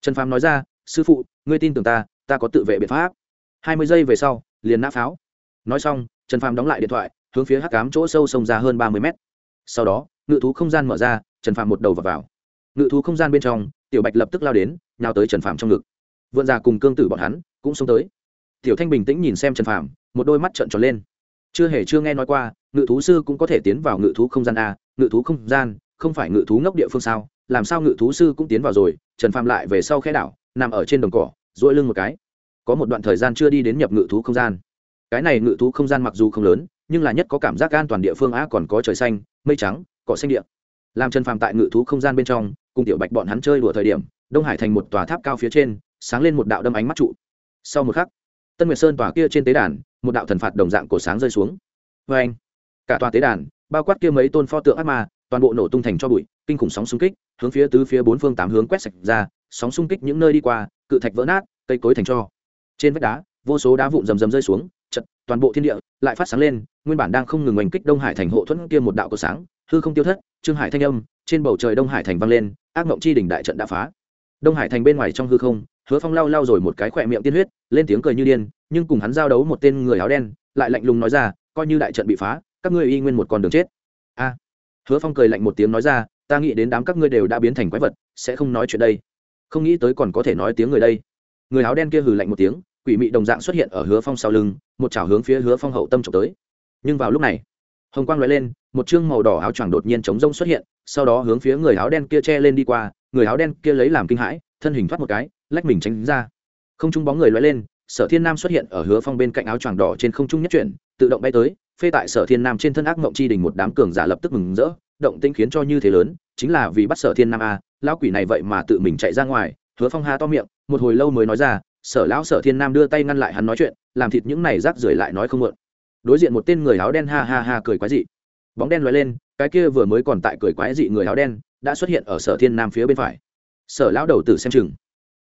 Trần phàm nói ra, sư phụ, ngươi tin tưởng ta ta có tự vệ biện pháp. Hai mươi giây về sau, liền nã pháo. Nói xong trần phàm đóng lại điện thoại hướng phía hắc cám chỗ sâu sông ra hơn ba mươi mét. Sau đó ngự thú không gian mở ra trần phàm một đầu vào, vào. ngự thú không gian bên trong tiểu bạch lập tức lao đến nhào tới trần phàm trong ngực. Vượn ra cùng cương tử bọn hắn cũng xông tới. Tiểu thanh bình tĩnh nhìn xem trần phàm một đôi mắt trợn tròn lên. Chưa hề chưa nghe nói qua ngự thú sư cũng có thể tiến vào ngự thú không gian a ngự thú không gian không phải ngự thú ngốc địa phương sao? Làm sao ngự thú sư cũng tiến vào rồi trần phàm lại về sau khe đảo nằm ở trên đồng cỏ dỗi lưng một cái. Có một đoạn thời gian chưa đi đến nhập ngự thú không gian cái này ngự thú không gian mặc dù không lớn, nhưng là nhất có cảm giác an toàn địa phương á, còn có trời xanh, mây trắng, cỏ xanh địa. Làm trần phàm tại ngự thú không gian bên trong, cùng tiểu bạch bọn hắn chơi đùa thời điểm, đông hải thành một tòa tháp cao phía trên, sáng lên một đạo đâm ánh mắt trụ. Sau một khắc, tân nguyệt sơn tòa kia trên tế đàn, một đạo thần phạt đồng dạng cổ sáng rơi xuống. Vê anh, cả tòa tế đàn, bao quát kia mấy tôn pho tượng ác ma, toàn bộ nổ tung thành cho bụi, kinh khủng sóng xung kích, hướng phía tứ phía bốn phương tám hướng quét sạch ra, sóng xung kích những nơi đi qua, cự thạch vỡ nát, cây cối thành cho. Trên vách đá, vô số đá vụn rầm rầm rơi xuống chật, toàn bộ thiên địa lại phát sáng lên, nguyên bản đang không ngừng oanh kích đông hải thành hộ thuẫn kia một đạo cầu sáng, hư không tiêu thất, trương hải thanh âm, trên bầu trời đông hải thành vang lên, ác mộng chi đỉnh đại trận đã phá. Đông hải thành bên ngoài trong hư không, hứa phong lau lau rồi một cái khỏe miệng tiên huyết, lên tiếng cười như điên, nhưng cùng hắn giao đấu một tên người áo đen, lại lạnh lùng nói ra, coi như đại trận bị phá, các ngươi y nguyên một con đường chết. A. Hứa phong cười lạnh một tiếng nói ra, ta nghĩ đến đám các ngươi đều đã biến thành quái vật, sẽ không nói chuyện đây. Không nghĩ tới còn có thể nói tiếng người đây. Người áo đen kia hừ lạnh một tiếng quỷ mị đồng dạng xuất hiện ở hứa phong sau lưng, một chảo hướng phía hứa phong hậu tâm trộm tới. Nhưng vào lúc này, hồng quang l lên, một chương màu đỏ áo choàng đột nhiên chống rông xuất hiện, sau đó hướng phía người áo đen kia che lên đi qua, người áo đen kia lấy làm kinh hãi, thân hình thoát một cái, lách mình tránh ra. Không trung bóng người l lên, sở thiên nam xuất hiện ở hứa phong bên cạnh áo choàng đỏ trên không trung nhất chuyển, tự động bay tới, phê tại sở thiên nam trên thân ác mộng chi đình một đám cường giả lập tức mừng rỡ, động tĩnh khiến cho như thế lớn, chính là vì bắt sở thiên nam a lão quỷ này vậy mà tự mình chạy ra ngoài, hứa phong ha to miệng, một hồi lâu mới nói ra sở lão sở thiên nam đưa tay ngăn lại hắn nói chuyện, làm thịt những này rác rưởi lại nói không mượn đối diện một tên người áo đen ha ha ha cười quái dị. Bóng đen l lên, cái kia vừa mới còn tại cười quái dị người áo đen đã xuất hiện ở sở thiên nam phía bên phải. Sở lão đầu tử xem chừng.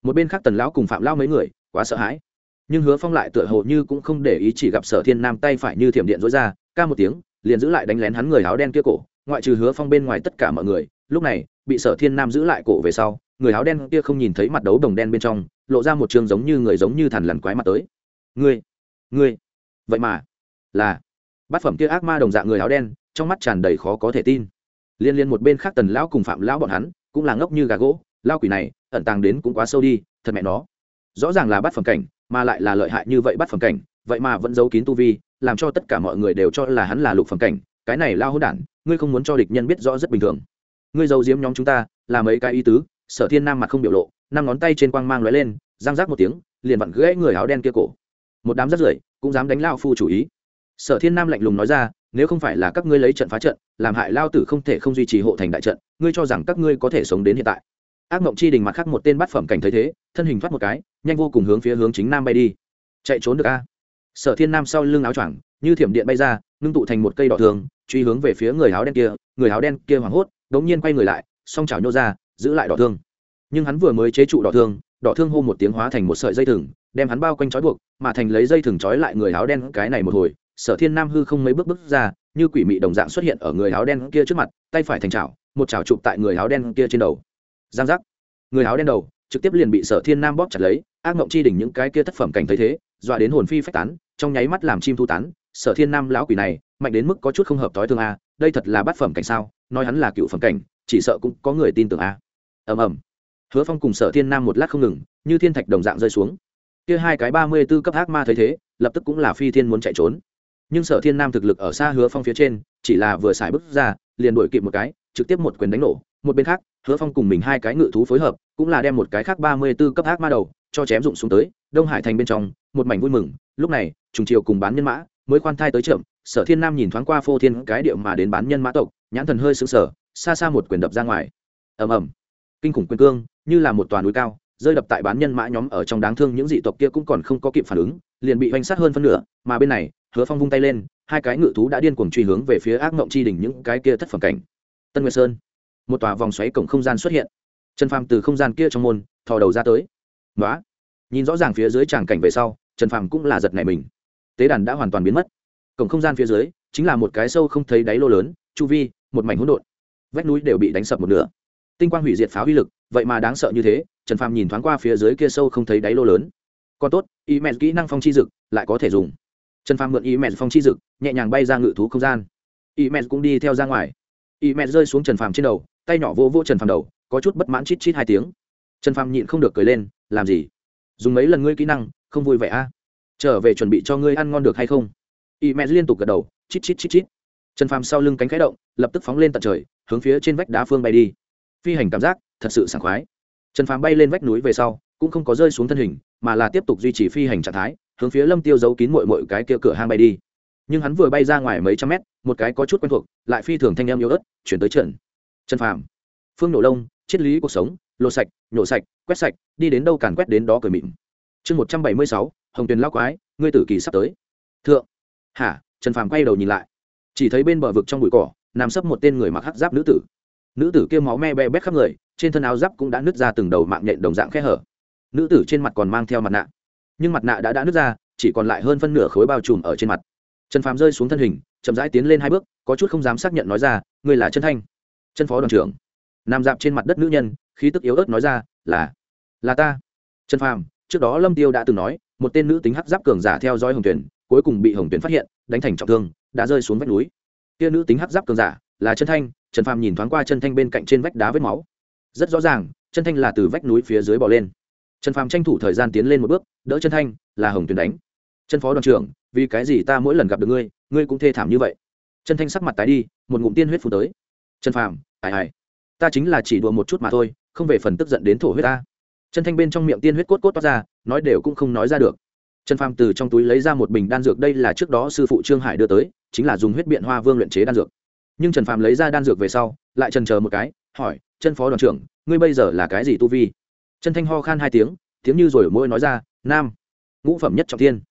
Một bên khác tần lão cùng phạm lão mấy người, quá sợ hãi. Nhưng hứa phong lại tựa hồ như cũng không để ý chỉ gặp sở thiên nam tay phải như thiểm điện dối ra, ca một tiếng, liền giữ lại đánh lén hắn người áo đen kia cổ, ngoại trừ hứa phong bên ngoài tất cả mọi người. Lúc này, bị sở thiên nam giữ lại cổ về sau, người áo đen kia không nhìn thấy mặt đấu đồng đen bên trong lộ ra một trường giống như người giống như thằn lằn quái mặt tới. Ngươi ngươi, vậy mà là bát phẩm kia ác ma đồng dạng người áo đen, trong mắt tràn đầy khó có thể tin. Liên liên một bên khác tần lão cùng phạm lão bọn hắn, cũng là ngốc như gà gỗ, lao quỷ này, ẩn tàng đến cũng quá sâu đi, thật mẹ nó. Rõ ràng là bát phẩm cảnh, mà lại là lợi hại như vậy bát phẩm cảnh, vậy mà vẫn giấu kín tu vi, làm cho tất cả mọi người đều cho là hắn là lục phẩm cảnh. Cái này lao hỗn đản, ngươi không muốn cho địch nhân biết rõ rất bình thường. Ngươi giấu giếm nhóm chúng ta, là mấy cái ý tứ, sở thiên nam mặt không biểu lộ năm ngón tay trên quang mang lóe lên, răng rác một tiếng, liền vặn gãy người áo đen kia cổ. Một đám rất rưởi cũng dám đánh lao phu chủ ý. Sở thiên nam lạnh lùng nói ra, nếu không phải là các ngươi lấy trận phá trận, làm hại lao tử không thể không duy trì hộ thành đại trận, ngươi cho rằng các ngươi có thể sống đến hiện tại. Ác mộng chi đình mặt khác một tên bát phẩm cảnh thấy thế, thân hình thoát một cái, nhanh vô cùng hướng phía hướng chính nam bay đi. Chạy trốn được a? Sở thiên nam sau lưng áo choàng, như thiểm điện bay ra, ngưng tụ thành một cây đỏ thường, truy hướng về phía người áo đen kia, người áo đen kia hoảng hốt đ ố n g nhiên quay người lại, song chảo nhô ra, giữ lại đỏ thương nhưng hắn vừa mới chế trụ đỏ thương đỏ thương hô một tiếng hóa thành một sợi dây thừng, đem hắn bao quanh trói buộc, mà thành lấy dây thừng trói lại người áo đen cái này một hồi, sở thiên nam hư không mấy bước bước ra, như quỷ mị đồng dạng xuất hiện ở người áo đen kia trước mặt, tay phải thành chảo, một chảo chụp tại người áo đen kia trên đầu. Giang giác. Người áo đen đầu, trực tiếp liền bị sở thiên nam bóp chặt lấy, ác mộng chi đỉnh những cái kia thất phẩm cảnh thấy thế, dọa đến hồn phi phách tán, trong nháy mắt làm chim thu tán. Sở thiên nam lão quỷ này, mạnh đến mức có chút không hợp thói thường a, đây thật là bát phẩm cảnh sao, nói hắn là cựu phẩm cảnh, chỉ sợ cũng có người tin tưởng a. Ầm ầm hứa phong cùng sở thiên nam một lát không ngừng, như thiên thạch đồng dạng rơi xuống. Kia hai cái ba mươi b ố cấp ác ma thấy thế, lập tức cũng là phi thiên muốn chạy trốn. Nhưng sở thiên nam thực lực ở xa hứa phong phía trên, chỉ là vừa xài bước ra, liền đổi kịp một cái, trực tiếp một quyền đánh nổ. Một bên khác, hứa phong cùng mình hai cái ngự thú phối hợp, cũng là đem một cái khác ba mươi b ố cấp ác ma đầu, cho chém dụng xuống tới, đông hải thành bên trong, một mảnh vui mừng. Lúc này, trùng Triều cùng bán nhân mã, mới khoan thai tới trượm sở thiên nam nhìn thoáng qua phô thiên cái điệu mà đến bán nhân mã tộc, nhãn thần hơi sững sờ, xa xa một quyền đập ra ngoài. Ầm ầm kinh khủng quyền cương, như là một toàn núi cao, rơi đập tại bán nhân mã nhóm ở trong đáng thương những dị tộc kia cũng còn không có kịp phản ứng, liền bị oanh sát hơn phân nửa, mà bên này, hứa phong vung tay lên, hai cái ngự thú đã điên cuồng truy hướng về phía ác mộng chi đỉnh những cái kia thất phẩm cảnh. Tân nguyệt sơn, một tòa vòng xoáy cổng không gian xuất hiện. Trần phàm từ không gian kia trong môn, thò đầu ra tới. Nói nhìn rõ ràng phía dưới tràng cảnh về sau, trần phàm cũng là giật nảy mình. Tế đàn đã hoàn toàn biến mất. Cổng không gian phía dưới, chính là một cái sâu không thấy đáy lô lớn, chu vi, một mảnh hỗn độn. Vách núi đều bị đánh sập một nửa tinh quang hủy diệt pháo uy lực, vậy mà đáng sợ như thế, trần phàm nhìn thoáng qua phía dưới kia sâu không thấy đáy lô lớn. Còn tốt y mẹ kỹ năng phong chi dực lại có thể dùng. Trần phàm mượn y mẹ phong chi dực, nhẹ nhàng bay ra ngự thú không gian. Y mẹ cũng đi theo ra ngoài. Y mẹ rơi xuống trần phàm trên đầu, tay nhỏ vô vô trần phàm đầu, có chút bất mãn chít chít hai tiếng. Trần phàm nhịn không được cười lên, làm gì? Dùng mấy lần ngươi kỹ năng, không vui vẻ a? Trở về chuẩn bị cho ngươi ăn ngon được hay không? Y mẹ liên tục gật đầu, chít chít chít chít. Trần phàm sau lưng cánh khẽ động, lập tức phóng lên tận trời, hướng phía trên vách đá phương bay đi phi hành cảm giác thật sự sảng khoái. Trần phàm bay lên vách núi về sau, cũng không có rơi xuống thân hình, mà là tiếp tục duy trì phi hành trạng thái, hướng phía lâm tiêu giấu kín mội mội cái kia cửa hang bay đi. Nhưng hắn vừa bay ra ngoài mấy trăm mét, một cái có chút quen thuộc, lại phi thường thanh em yếu ớt, chuyển tới trận trần phàm, phương nổ lông triết lý cuộc sống, lột sạch, nhổ sạch, quét sạch, đi đến đâu càn quét đến đó cười mịn. Chương một trăm bảy mươi sáu, hồng tuyền lao quái, ngươi tử kỳ sắp tới. Thượng, hả? Trần phàm quay đầu nhìn lại. Chỉ thấy bên bờ vực trong bụi cỏ, nằm sấp một tên người mặc hắc giáp nữ tử nữ tử kia máu me be bét khắp người, trên thân áo giáp cũng đã nứt ra từng đầu mạng nhện đồng dạng khe hở. Nữ tử trên mặt còn mang theo mặt nạ. Nhưng mặt nạ đã đã nứt ra, chỉ còn lại hơn phân nửa khối bao trùm ở trên mặt. Trần phàm rơi xuống thân hình, chậm rãi tiến lên hai bước, có chút không dám xác nhận nói ra, ngươi là chân thanh? Chân phó đoàn trưởng. Nằm dạp trên mặt đất nữ nhân, khí tức yếu ớt nói ra, là là ta. Trần phàm, trước đó lâm tiêu đã từng nói, một tên nữ tính hắc giáp cường giả theo dõi hồng tuyển cuối cùng bị hồng tuyển phát hiện, đánh thành trọng thương, đã rơi xuống vách núi. Kia nữ tính hắc giáp cường giả là chân thanh, trần phàm nhìn thoáng qua chân thanh bên cạnh trên vách đá vết máu. Rất rõ ràng, chân thanh là từ vách núi phía dưới bỏ lên. Trần phàm tranh thủ thời gian tiến lên một bước, đỡ chân thanh, là hồng tuyền đánh. Chân phó đoàn trưởng, vì cái gì ta mỗi lần gặp được ngươi ngươi cũng thê thảm như vậy? Chân thanh sắc mặt tái đi, một ngụm tiên huyết phù tới. Chân phàm, ai ai, ta chính là chỉ đùa một chút mà thôi, không về phần tức giận đến thổ huyết ta. Chân thanh bên trong miệng tiên huyết cốt cốt toát ra, nói đều cũng không nói ra được. Trần phàm từ trong túi lấy ra một bình đan dược, đây là trước đó sư phụ trương hải đưa tới, chính là dùng huyết biện hoa vương luyện chế đan dược nhưng trần phàm lấy ra đan dược về sau, lại trần chờ một cái, hỏi, chân phó đoàn trưởng, ngươi bây giờ là cái gì tu vi? Chân thanh ho khan hai tiếng tiếng như rồi môi nói ra, nam, ngũ phẩm nhất trọng tiên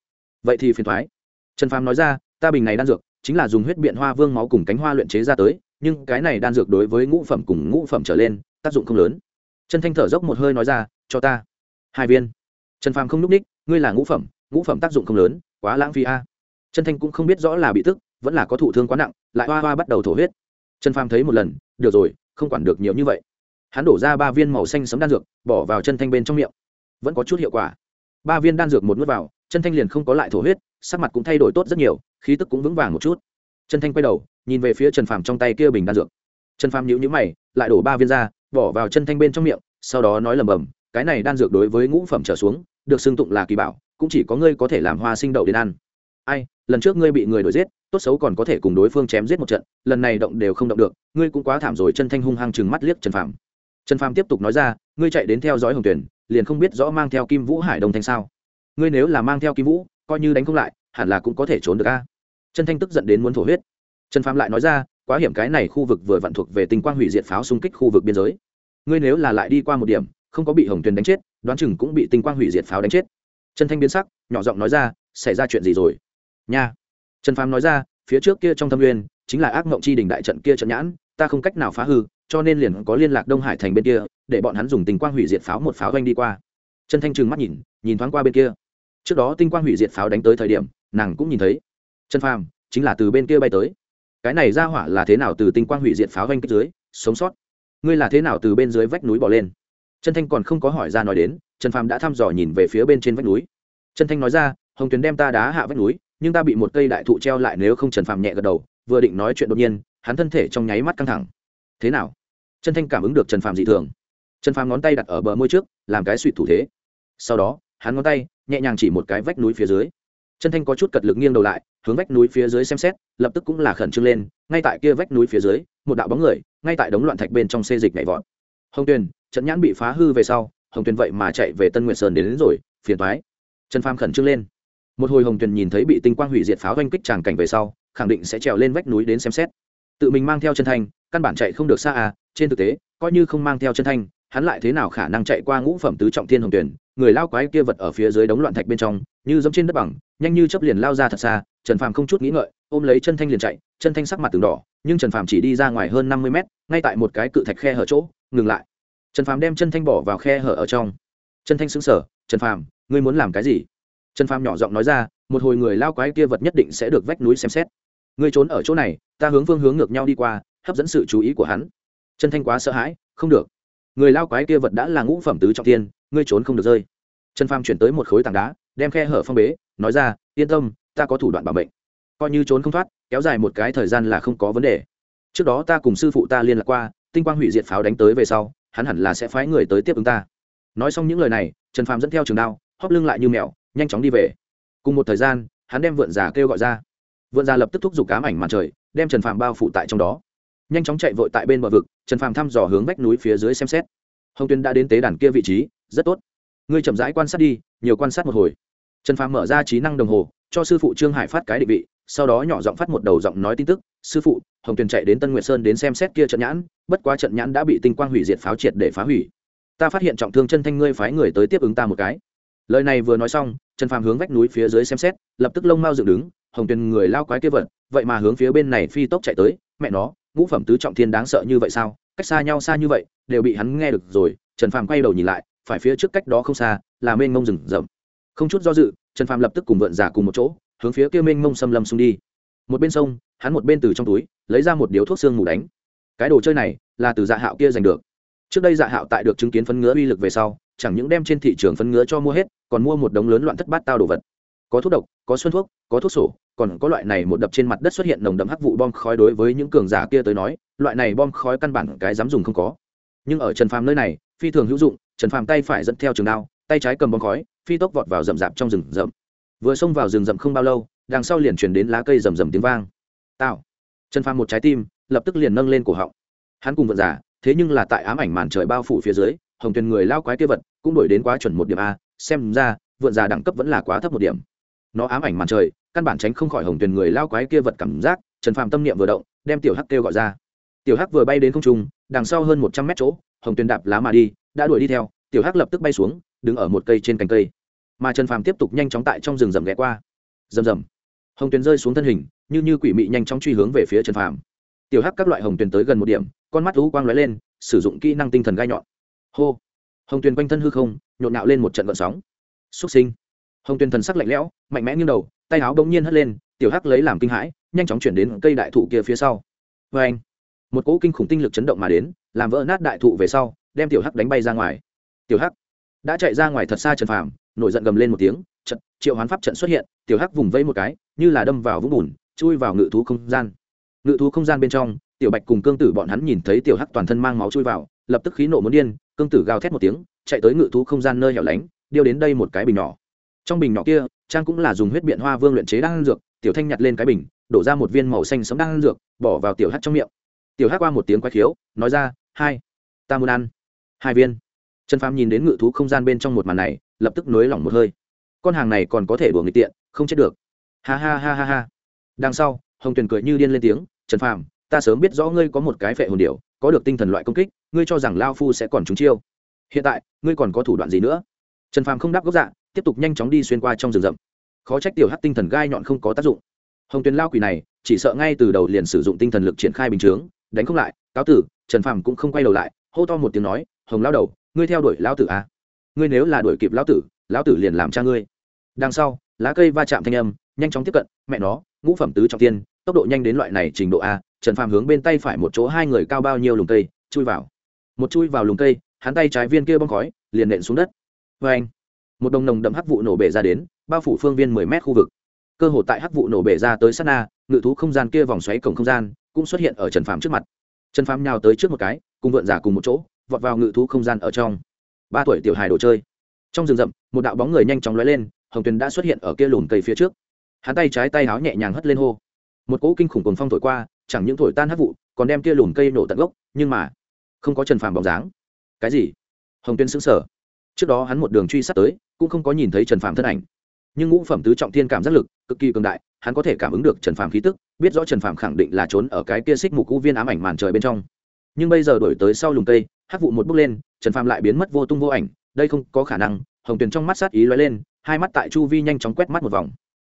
vậy thì phiền thoái. Trần phàm nói ra, ta bình này đan dược, chính là dùng huyết biện hoa vương máu cùng cánh hoa luyện chế ra tới, nhưng cái này đan dược đối với ngũ phẩm cùng ngũ phẩm trở lên, tác dụng không lớn. Chân thanh thở dốc một hơi nói ra, cho ta. Hai viên. Trần phàm không n ú c ních, ngươi là ngũ phẩm ngũ phẩm tác dụng không lớn, quá lãng phí a. Chân thanh cũng không biết rõ là bị tức, vẫn là có thụ thương quá nặng lại hoa hoa bắt đầu thổ huyết. Trần phàm thấy một lần, được rồi, không quản được nhiều như vậy. Hắn đổ ra ba viên màu xanh sấm đan dược, bỏ vào chân thanh bên trong miệng. Vẫn có chút hiệu quả. Ba viên đan dược một nuốt vào, chân thanh liền không có lại thổ huyết, sắc mặt cũng thay đổi tốt rất nhiều, khí tức cũng vững vàng một chút. Chân thanh quay đầu, nhìn về phía trần phàm trong tay kia bình đan dược. Trần phàm nhíu nhíu mày, lại đổ ba viên ra, bỏ vào chân thanh bên trong miệng, sau đó nói lầm bầm cái này đan dược đối với ngũ phẩm trở xuống, được xưng tụng là kỳ bảo, cũng chỉ có ngươi có thể làm hoa sinh đậu đến ăn ai, lần trước ngươi bị người đuổi giết, tốt xấu còn có thể cùng đối phương chém giết một trận, lần này động đều không động được, ngươi cũng quá thảm rồi, chân thanh hung hăng chừng mắt liếc trần phàm. Trần phàm tiếp tục nói ra, ngươi chạy đến theo dõi hồng tuyển liền không biết rõ mang theo kim vũ hải đông thanh sao. Ngươi nếu là mang theo kim vũ, coi như đánh không lại, hẳn là cũng có thể trốn được a. Trần thanh tức giận đến muốn thổ huyết. Trần phàm lại nói ra, quá hiểm cái này khu vực vừa vặn thuộc về tình quang hủy diệt pháo xung kích khu vực biên giới. Ngươi nếu là lại đi qua một điểm, không có bị hồng tuyền đánh chết, đoán chừng cũng bị tinh quang hủy diệt pháo đánh chết. Trần thanh biến sắc, nhỏ giọng nói ra, xảy ra chuyện gì rồi? Nha. Trần phàm nói ra, phía trước kia trong thâm nguyên, chính là ác mộng chi đình đại trận kia trận nhãn, ta không cách nào phá hư, cho nên liền có liên lạc đông hải thành bên kia, để bọn hắn dùng tinh quang hủy diệt pháo một pháo doanh đi qua. Trần thanh trừng mắt nhìn nhìn thoáng qua bên kia. Trước đó tinh quang hủy diệt pháo đánh tới thời điểm, nàng cũng nhìn thấy. Trần phàm, chính là từ bên kia bay tới. Cái này ra hỏa là thế nào từ tinh quang hủy diệt pháo doanh kích dưới, sống sót? Ngươi là thế nào từ bên dưới vách núi bỏ lên? Trần thanh còn không có hỏi ra nói đến, trần phàm đã thăm dò nhìn về phía bên trên vách núi. Trần thanh nói ra, hồng tuyền đem ta đá hạ vách núi nhưng ta bị một cây đại thụ treo lại nếu không trần phàm nhẹ gật đầu vừa định nói chuyện đột nhiên hắn thân thể trong nháy mắt căng thẳng. Thế nào? Trần thanh cảm ứng được trần phàm dị thường. Trần phàm ngón tay đặt ở bờ môi trước làm cái suy thủ thế. Sau đó hắn ngón tay nhẹ nhàng chỉ một cái vách núi phía dưới. Trần thanh có chút cật lực nghiêng đầu lại hướng vách núi phía dưới xem xét lập tức cũng là khẩn trương lên ngay tại kia vách núi phía dưới một đạo bóng người ngay tại đống loạn thạch bên trong xê dịch nhảy vọt. Hồng tuyền trận nhãn bị phá hư về sau hồng tuyền vậy mà chạy về tân nguyệt sơn đến, đến rồi phiền thoái trần phàm khẩn trương lên một hồi hồng tuyền nhìn thấy bị tinh quang hủy diệt pháo oanh kích tràng cảnh về sau, khẳng định sẽ trèo lên vách núi đến xem xét. Tự mình mang theo chân thanh, căn bản chạy không được xa à trên thực tế, coi như không mang theo chân thanh, hắn lại thế nào khả năng chạy qua ngũ phẩm tứ trọng thiên hồng tuyển người lao quái kia vật ở phía dưới đống loạn thạch bên trong, như giống trên đất bằng, nhanh như chấp liền lao ra thật xa, trần phàm không chút nghĩ ngợi, ôm lấy chân thanh liền chạy, chân thanh sắc mặt từng đỏ, nhưng trần phàm chỉ đi ra ngoài hơn năm mươi mét, ngay tại một cái cự thạch khe hở chỗ, ngừng lại. Trần phàm đem chân thanh bỏ vào khe hở ở trong. Chân thanh xứng sở trần phàm, ngươi muốn làm cái gì? Trần phàm nhỏ giọng nói ra, một hồi người lao quái kia vật nhất định sẽ được vách núi xem xét. Ngươi trốn ở chỗ này, ta hướng phương hướng ngược nhau đi qua, hấp dẫn sự chú ý của hắn. Trần thanh quá sợ hãi, không được. Người lao quái kia vật đã là ngũ phẩm tứ trọng tiên ngươi trốn không được rơi. Trần phàm chuyển tới một khối tảng đá, đem khe hở phong bế, nói ra, yên tâm, ta có thủ đoạn bảo mệnh. Coi như trốn không thoát, kéo dài một cái thời gian là không có vấn đề. Trước đó ta cùng sư phụ ta liên lạc qua, tinh quang hủy diệt pháo đánh tới về sau, hắn hẳn là sẽ phái người tới tiếp ứng ta. Nói xong những lời này, trần phàm dẫn theo trường đao, hóp lưng lại như mèo nhanh chóng đi về. Cùng một thời gian, hắn đem vượn già kêu gọi ra. Vượn già lập tức thúc giục cám ảnh mặt trời, đem trần phàm bao phủ tại trong đó. Nhanh chóng chạy vội tại bên bờ vực, trần phàm thăm dò hướng vách núi phía dưới xem xét. Hồng tuyên đã đến tế đàn kia vị trí, rất tốt. Ngươi chậm rãi quan sát đi, nhiều quan sát một hồi. Trần phàm mở ra trí năng đồng hồ, cho sư phụ trương hải phát cái định vị, sau đó nhỏ giọng phát một đầu giọng nói tin tức. Sư phụ, hồng tuyền chạy đến tân nguyệt sơn đến xem xét kia trận nhãn, bất quá trận nhãn đã bị tinh quang hủy diệt pháo triệt để phá hủy. Ta phát hiện trọng thương chân thanh ngươi phái người tới tiếp ứng ta một cái lời này vừa nói xong, trần phàm hướng vách núi phía dưới xem xét, lập tức lông mau dựng đứng, hồng tuyền người lao quái kia vật, vậy mà hướng phía bên này phi tốc chạy tới, mẹ nó, ngũ phẩm tứ trọng thiên đáng sợ như vậy sao? Cách xa nhau xa như vậy, đều bị hắn nghe được rồi. Trần phàm quay đầu nhìn lại, phải phía trước cách đó không xa, là mênh mông rừng rậm. Không chút do dự, trần phàm lập tức cùng vợn giả cùng một chỗ, hướng phía kia mênh mông xâm lâm xung đi. Một bên sông, hắn một bên từ trong túi, lấy ra một điếu thuốc xương mù đánh. Cái đồ chơi này, là từ dạ hạo kia giành được. Trước đây dạ hạo tại được chứng kiến phân ngứa uy lực về sau, chẳng những đem trên thị trường phân ngứa cho mua hết còn mua một đống lớn loạn thất bát tao đồ vật. Có thuốc độc, có xuân thuốc, có thuốc sổ, còn có loại này một đập trên mặt đất xuất hiện nồng đậm hắc vụ bom khói đối với những cường giả kia tới nói, loại này bom khói căn bản cái dám dùng không có. Nhưng ở trần phàm nơi này, phi thường hữu dụng, trần phàm tay phải dẫn theo trường đao, tay trái cầm bom khói, phi tốc vọt vào rậm rạp trong rừng rậm. Vừa xông vào rừng rậm không bao lâu, đằng sau liền chuyển đến lá cây rầm rầm tiếng vang. Tạo trần phàm một trái tim, lập tức liền nâng lên cổ họng. Hắn cùng vật giả thế nhưng là tại ám ảnh màn trời bao phủ phía dưới, hồng tuyền người lao quái kia vật, cũng đổi đến quá chuẩn một điểm a xem ra, vượn già đẳng cấp vẫn là quá thấp một điểm. Nó ám ảnh màn trời, căn bản tránh không khỏi hồng tuyền người lao quái kia vật cảm giác, trần phàm tâm niệm vừa động, đem tiểu hắc kêu gọi ra. Tiểu hắc vừa bay đến không trung, đằng sau hơn một trăm mét chỗ, hồng tuyền đạp lá mà đi, đã đuổi đi theo, tiểu hắc lập tức bay xuống, đứng ở một cây trên cành cây. Mà trần phàm tiếp tục nhanh chóng tại trong rừng rầm ghé qua. Rầm rầm. Hồng tuyền rơi xuống thân hình, như như quỷ mị nhanh chóng truy hướng về phía trần phàm. Tiểu hắc các loại hồng tuyền tới gần một điểm, con mắt lũ quang lóe lên, sử dụng kỹ năng tinh thần gai nhọn. Hô hồng tuyền quanh thân hư không, nhộn nạo lên một trận vận sóng. Xúc sinh. Hồng tuyền thần sắc lạnh lẽo, mạnh mẽ như đầu, tay áo bỗng nhiên hất lên, tiểu hắc lấy làm kinh hãi, nhanh chóng chuyển đến cây đại thụ kia phía sau. Vê anh một cỗ kinh khủng tinh lực chấn động mà đến, làm vỡ nát đại thụ về sau, đem tiểu hắc đánh bay ra ngoài. Tiểu hắc đã chạy ra ngoài thật xa trần phàm, nổi giận gầm lên một tiếng, trận, triệu hoán pháp trận xuất hiện, tiểu hắc vùng vây một cái, như là đâm vào vũng bùn, chui vào ngự thú không gian. Ngự thú không gian bên trong, tiểu bạch cùng cương tử bọn hắn nhìn thấy tiểu hắc toàn thân mang máu chui vào, lập tức khí nộ muốn điên cương tử gào thét một tiếng, chạy tới ngự thú không gian nơi hẻo lánh, điêu đến đây một cái bình nhỏ. Trong bình nhỏ kia, trang cũng là dùng huyết biện hoa vương luyện chế đan dược, tiểu thanh nhặt lên cái bình, đổ ra một viên màu xanh sống đan dược, bỏ vào tiểu hắc trong miệng. Tiểu hắc qua một tiếng quay khiếu, nói ra, hai, ta muốn ăn. Hai viên. Trần phàm nhìn đến ngự thú không gian bên trong một màn này, lập tức nới lỏng một hơi. Con hàng này còn có thể đùa người tiện, không chết được. Ha ha ha ha ha. Đằng sau, hồng tuyền cười như điên lên tiếng, trần phàm, ta sớm biết rõ ngươi có một cái phệ hồn điệu có được tinh thần loại công kích ngươi cho rằng lao phu sẽ còn trúng chiêu. Hiện tại, ngươi còn có thủ đoạn gì nữa? Trần phàm không đáp gốc dạ tiếp tục nhanh chóng đi xuyên qua trong rừng rậm. Khó trách tiểu hát tinh thần gai nhọn không có tác dụng. Hồng tuyền lao quỷ này, chỉ sợ ngay từ đầu liền sử dụng tinh thần lực triển khai bình chướng, đánh không lại. Cáo tử, trần phàm cũng không quay đầu lại, hô to một tiếng nói, hồng lao đầu, ngươi theo đuổi lão tử à? ngươi nếu là đuổi kịp lão tử lão tử liền làm cha ngươi. Đằng sau, lá cây va chạm thanh âm, nhanh chóng tiếp cận, mẹ nó, ngũ phẩm tứ trọng tiên, tốc độ nhanh đến loại này trình độ a, trần phàm hướng bên tay phải một chỗ hai người cao bao nhiêu lùng cây, chui vào một chui vào lùng cây, hắn tay trái viên kia bong khói, liền nện xuống đất. Vê anh, một đồng nồng đậm hắc vụ nổ bể ra đến, bao phủ phương viên mười mét khu vực. Cơ hồ tại hắc vụ nổ bể ra tới sát na, ngự thú không gian kia vòng xoáy cổng không gian cũng xuất hiện ở trần phàm trước mặt. Trần phàm nhào tới trước một cái, cùng vượn giả cùng một chỗ, vọt vào ngự thú không gian ở trong. Ba tuổi tiểu hài đồ chơi. Trong rừng rậm, một đạo bóng người nhanh chóng lóe lên, hồng tuyền đã xuất hiện ở kia lùm cây phía trước. Hắn tay trái tay háo nhẹ nhàng hất lên hô. Một cỗ kinh khủng cồn phong thổi qua, chẳng những thổi tan hắc vụ, còn đem kia lùm cây nổ tận gốc, nhưng mà không có trần phàm bóng dáng. Cái gì? Hồng tuyên xứng sở trước đó hắn một đường truy sát tới, cũng không có nhìn thấy trần phàm thân ảnh. Nhưng ngũ phẩm tứ trọng thiên cảm giác lực, cực kỳ cường đại, hắn có thể cảm ứng được trần phàm khí tức, biết rõ trần phàm khẳng định là trốn ở cái kia xích mục cũ viên ám ảnh màn trời bên trong. Nhưng bây giờ đổi tới sau lùng tây hát vụ một bước lên, trần phàm lại biến mất vô tung vô ảnh, đây không có khả năng, hồng tuyền trong mắt sát ý lóe lên, hai mắt tại chu vi nhanh chóng quét mắt một vòng.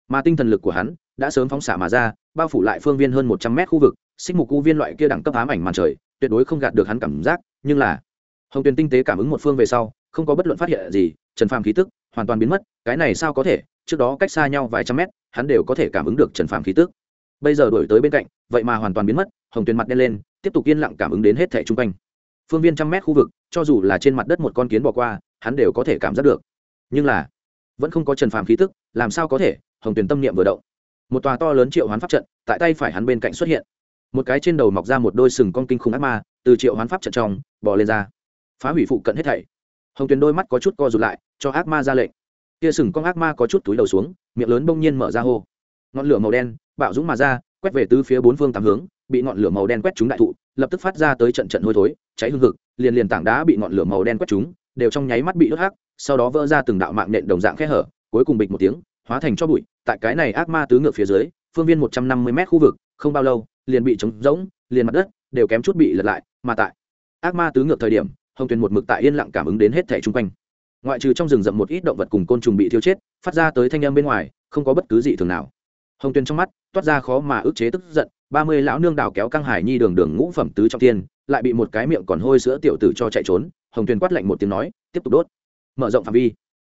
Mà tinh thần lực của hắn đã sớm phóng xả mà ra, bao phủ lại phương viên hơn một trăm mét khu vực, xích mục cũ viên loại kia đẳng cấp ám ảnh màn trời tuyệt đối không gạt được hắn cảm giác, nhưng là, hồng tuyền tinh tế cảm ứng một phương về sau, không có bất luận phát hiện gì, trần phàm khí tức hoàn toàn biến mất, cái này sao có thể, trước đó cách xa nhau vài trăm mét, hắn đều có thể cảm ứng được trần phàm khí tức. Bây giờ đổi tới bên cạnh, vậy mà hoàn toàn biến mất, hồng tuyền mặt đen lên, tiếp tục yên lặng cảm ứng đến hết thẻ chung quanh. Phương viên trăm mét khu vực, cho dù là trên mặt đất một con kiến bỏ qua, hắn đều có thể cảm giác được. Nhưng là, vẫn không có trần phàm khí tức, làm sao có thể, hồng tuyền tâm niệm vừa động. Một tòa to lớn triệu hoán pháp trận, tại tay phải hắn bên cạnh xuất hiện một cái trên đầu mọc ra một đôi sừng con kinh khủng ác ma, từ triệu hoán pháp trận trong, bò lên ra. Phá hủy phụ cận hết thảy. Hồng tuyền đôi mắt có chút co rụt lại, cho ác ma ra lệnh. Kia sừng con ác ma có chút túi đầu xuống, miệng lớn bỗng nhiên mở ra hô. Ngọn lửa màu đen, bạo dũng mà ra, quét về tứ phía bốn phương tám hướng, bị ngọn lửa màu đen quét trúng đại thụ, lập tức phát ra tới trận trận hôi thối, cháy hương hực, liền liền tảng đá bị ngọn lửa màu đen quét trúng, đều trong nháy mắt bị đốt hắc, sau đó vỡ ra từng đạo mạng nện đồng dạng khe hở, cuối cùng bịch một tiếng, hóa thành cho bụi, tại cái này ác ma tứ ngược phía dưới, phương viên một trăm năm mươi m khu vực, không bao lâu liền bị trống rỗng, liền mặt đất đều kém chút bị lật lại, mà tại ác ma tứ ngược thời điểm, hồng tuyền một mực tại yên lặng cảm ứng đến hết thẻ chung quanh. Ngoại trừ trong rừng rậm một ít động vật cùng côn trùng bị thiêu chết, phát ra tới thanh âm bên ngoài, không có bất cứ gì thường nào. Hồng tuyền trong mắt toát ra khó mà ức chế tức giận, ba mươi lão nương đào kéo căng hải nhi đường đường ngũ phẩm tứ trong tiên, lại bị một cái miệng còn hôi sữa tiểu tử cho chạy trốn, hồng tuyền quát lạnh một tiếng nói, tiếp tục đốt. Mở rộng phạm vi.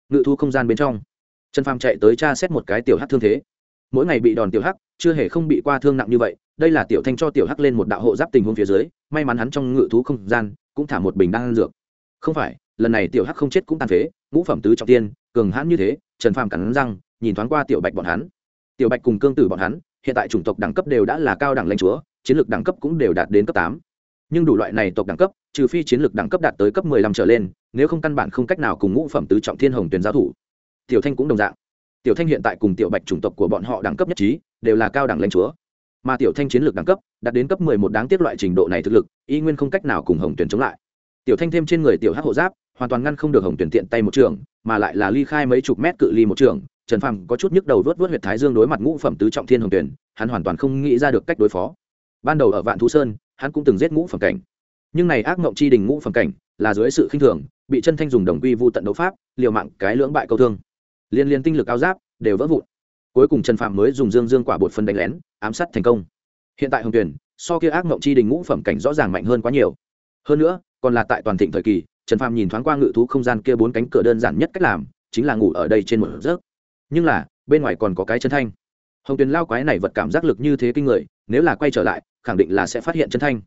Ngự thu không gian bên trong. Trần phàm chạy tới tra xét một cái tiểu hát thương thế mỗi ngày bị đòn tiểu hắc, chưa hề không bị qua thương nặng như vậy, đây là tiểu thanh cho tiểu hắc lên một đạo hộ giáp tình huống phía dưới, may mắn hắn trong ngự thú không gian cũng thả một bình đan dược. Không phải, lần này tiểu hắc không chết cũng tàn phế, ngũ phẩm tứ trọng tiên, cường hãn như thế, trần phàm cắn răng, nhìn thoáng qua tiểu bạch bọn hắn. Tiểu bạch cùng cương tử bọn hắn, hiện tại chủng tộc đẳng cấp đều đã là cao đẳng lãnh chúa, chiến lược đẳng cấp cũng đều đạt đến cấp tám. Nhưng đủ loại này tộc đẳng cấp, trừ phi chiến lược đẳng cấp đạt tới cấp mười lăm trở lên, nếu không căn bản không cách nào cùng ngũ phẩm tứ trọng thiên hồng tuyển giáo thủ. Tiểu thanh cũng đồng dạng tiểu thanh hiện tại cùng tiểu bạch chủng tộc của bọn họ đẳng cấp nhất trí, đều là cao đẳng lãnh chúa. Mà tiểu thanh chiến lược đẳng cấp, đạt đến cấp mười một đáng tiếc loại trình độ này thực lực, y nguyên không cách nào cùng hồng tuyển chống lại. Tiểu thanh thêm trên người tiểu hắc hộ giáp, hoàn toàn ngăn không được hồng tuyển tiện tay một trường, mà lại là ly khai mấy chục mét cự ly một trường. Trần phàm có chút nhức đầu vớt vớt huyệt thái dương đối mặt ngũ phẩm tứ trọng thiên hồng tuyển hắn hoàn toàn không nghĩ ra được cách đối phó. Ban đầu ở vạn thú sơn, hắn cũng từng giết ngũ phẩm cảnh. Nhưng này ác mộng chi đình ngũ phẩm cảnh là dưới sự khinh thường, bị chân thanh dùng đồng quy vu tận đấu pháp, liều mạng cái lưỡng bại câu thương liên liên tinh lực áo giáp, đều vỡ vụn. Cuối cùng trần phạm mới dùng dương dương quả bột phân đánh lén, ám sát thành công. Hiện tại hồng tuyển so kia ác mộng chi đình ngũ phẩm cảnh rõ ràng mạnh hơn quá nhiều. Hơn nữa, còn là tại toàn thịnh thời kỳ, trần phạm nhìn thoáng qua ngự thú không gian kia bốn cánh cửa đơn giản nhất cách làm, chính là ngủ ở đây trên một giấc. Nhưng là, bên ngoài còn có cái chân thanh. Hồng tuyền lao quái này vật cảm giác lực như thế kinh người, nếu là quay trở lại, khẳng định là sẽ phát hiện chân thanh.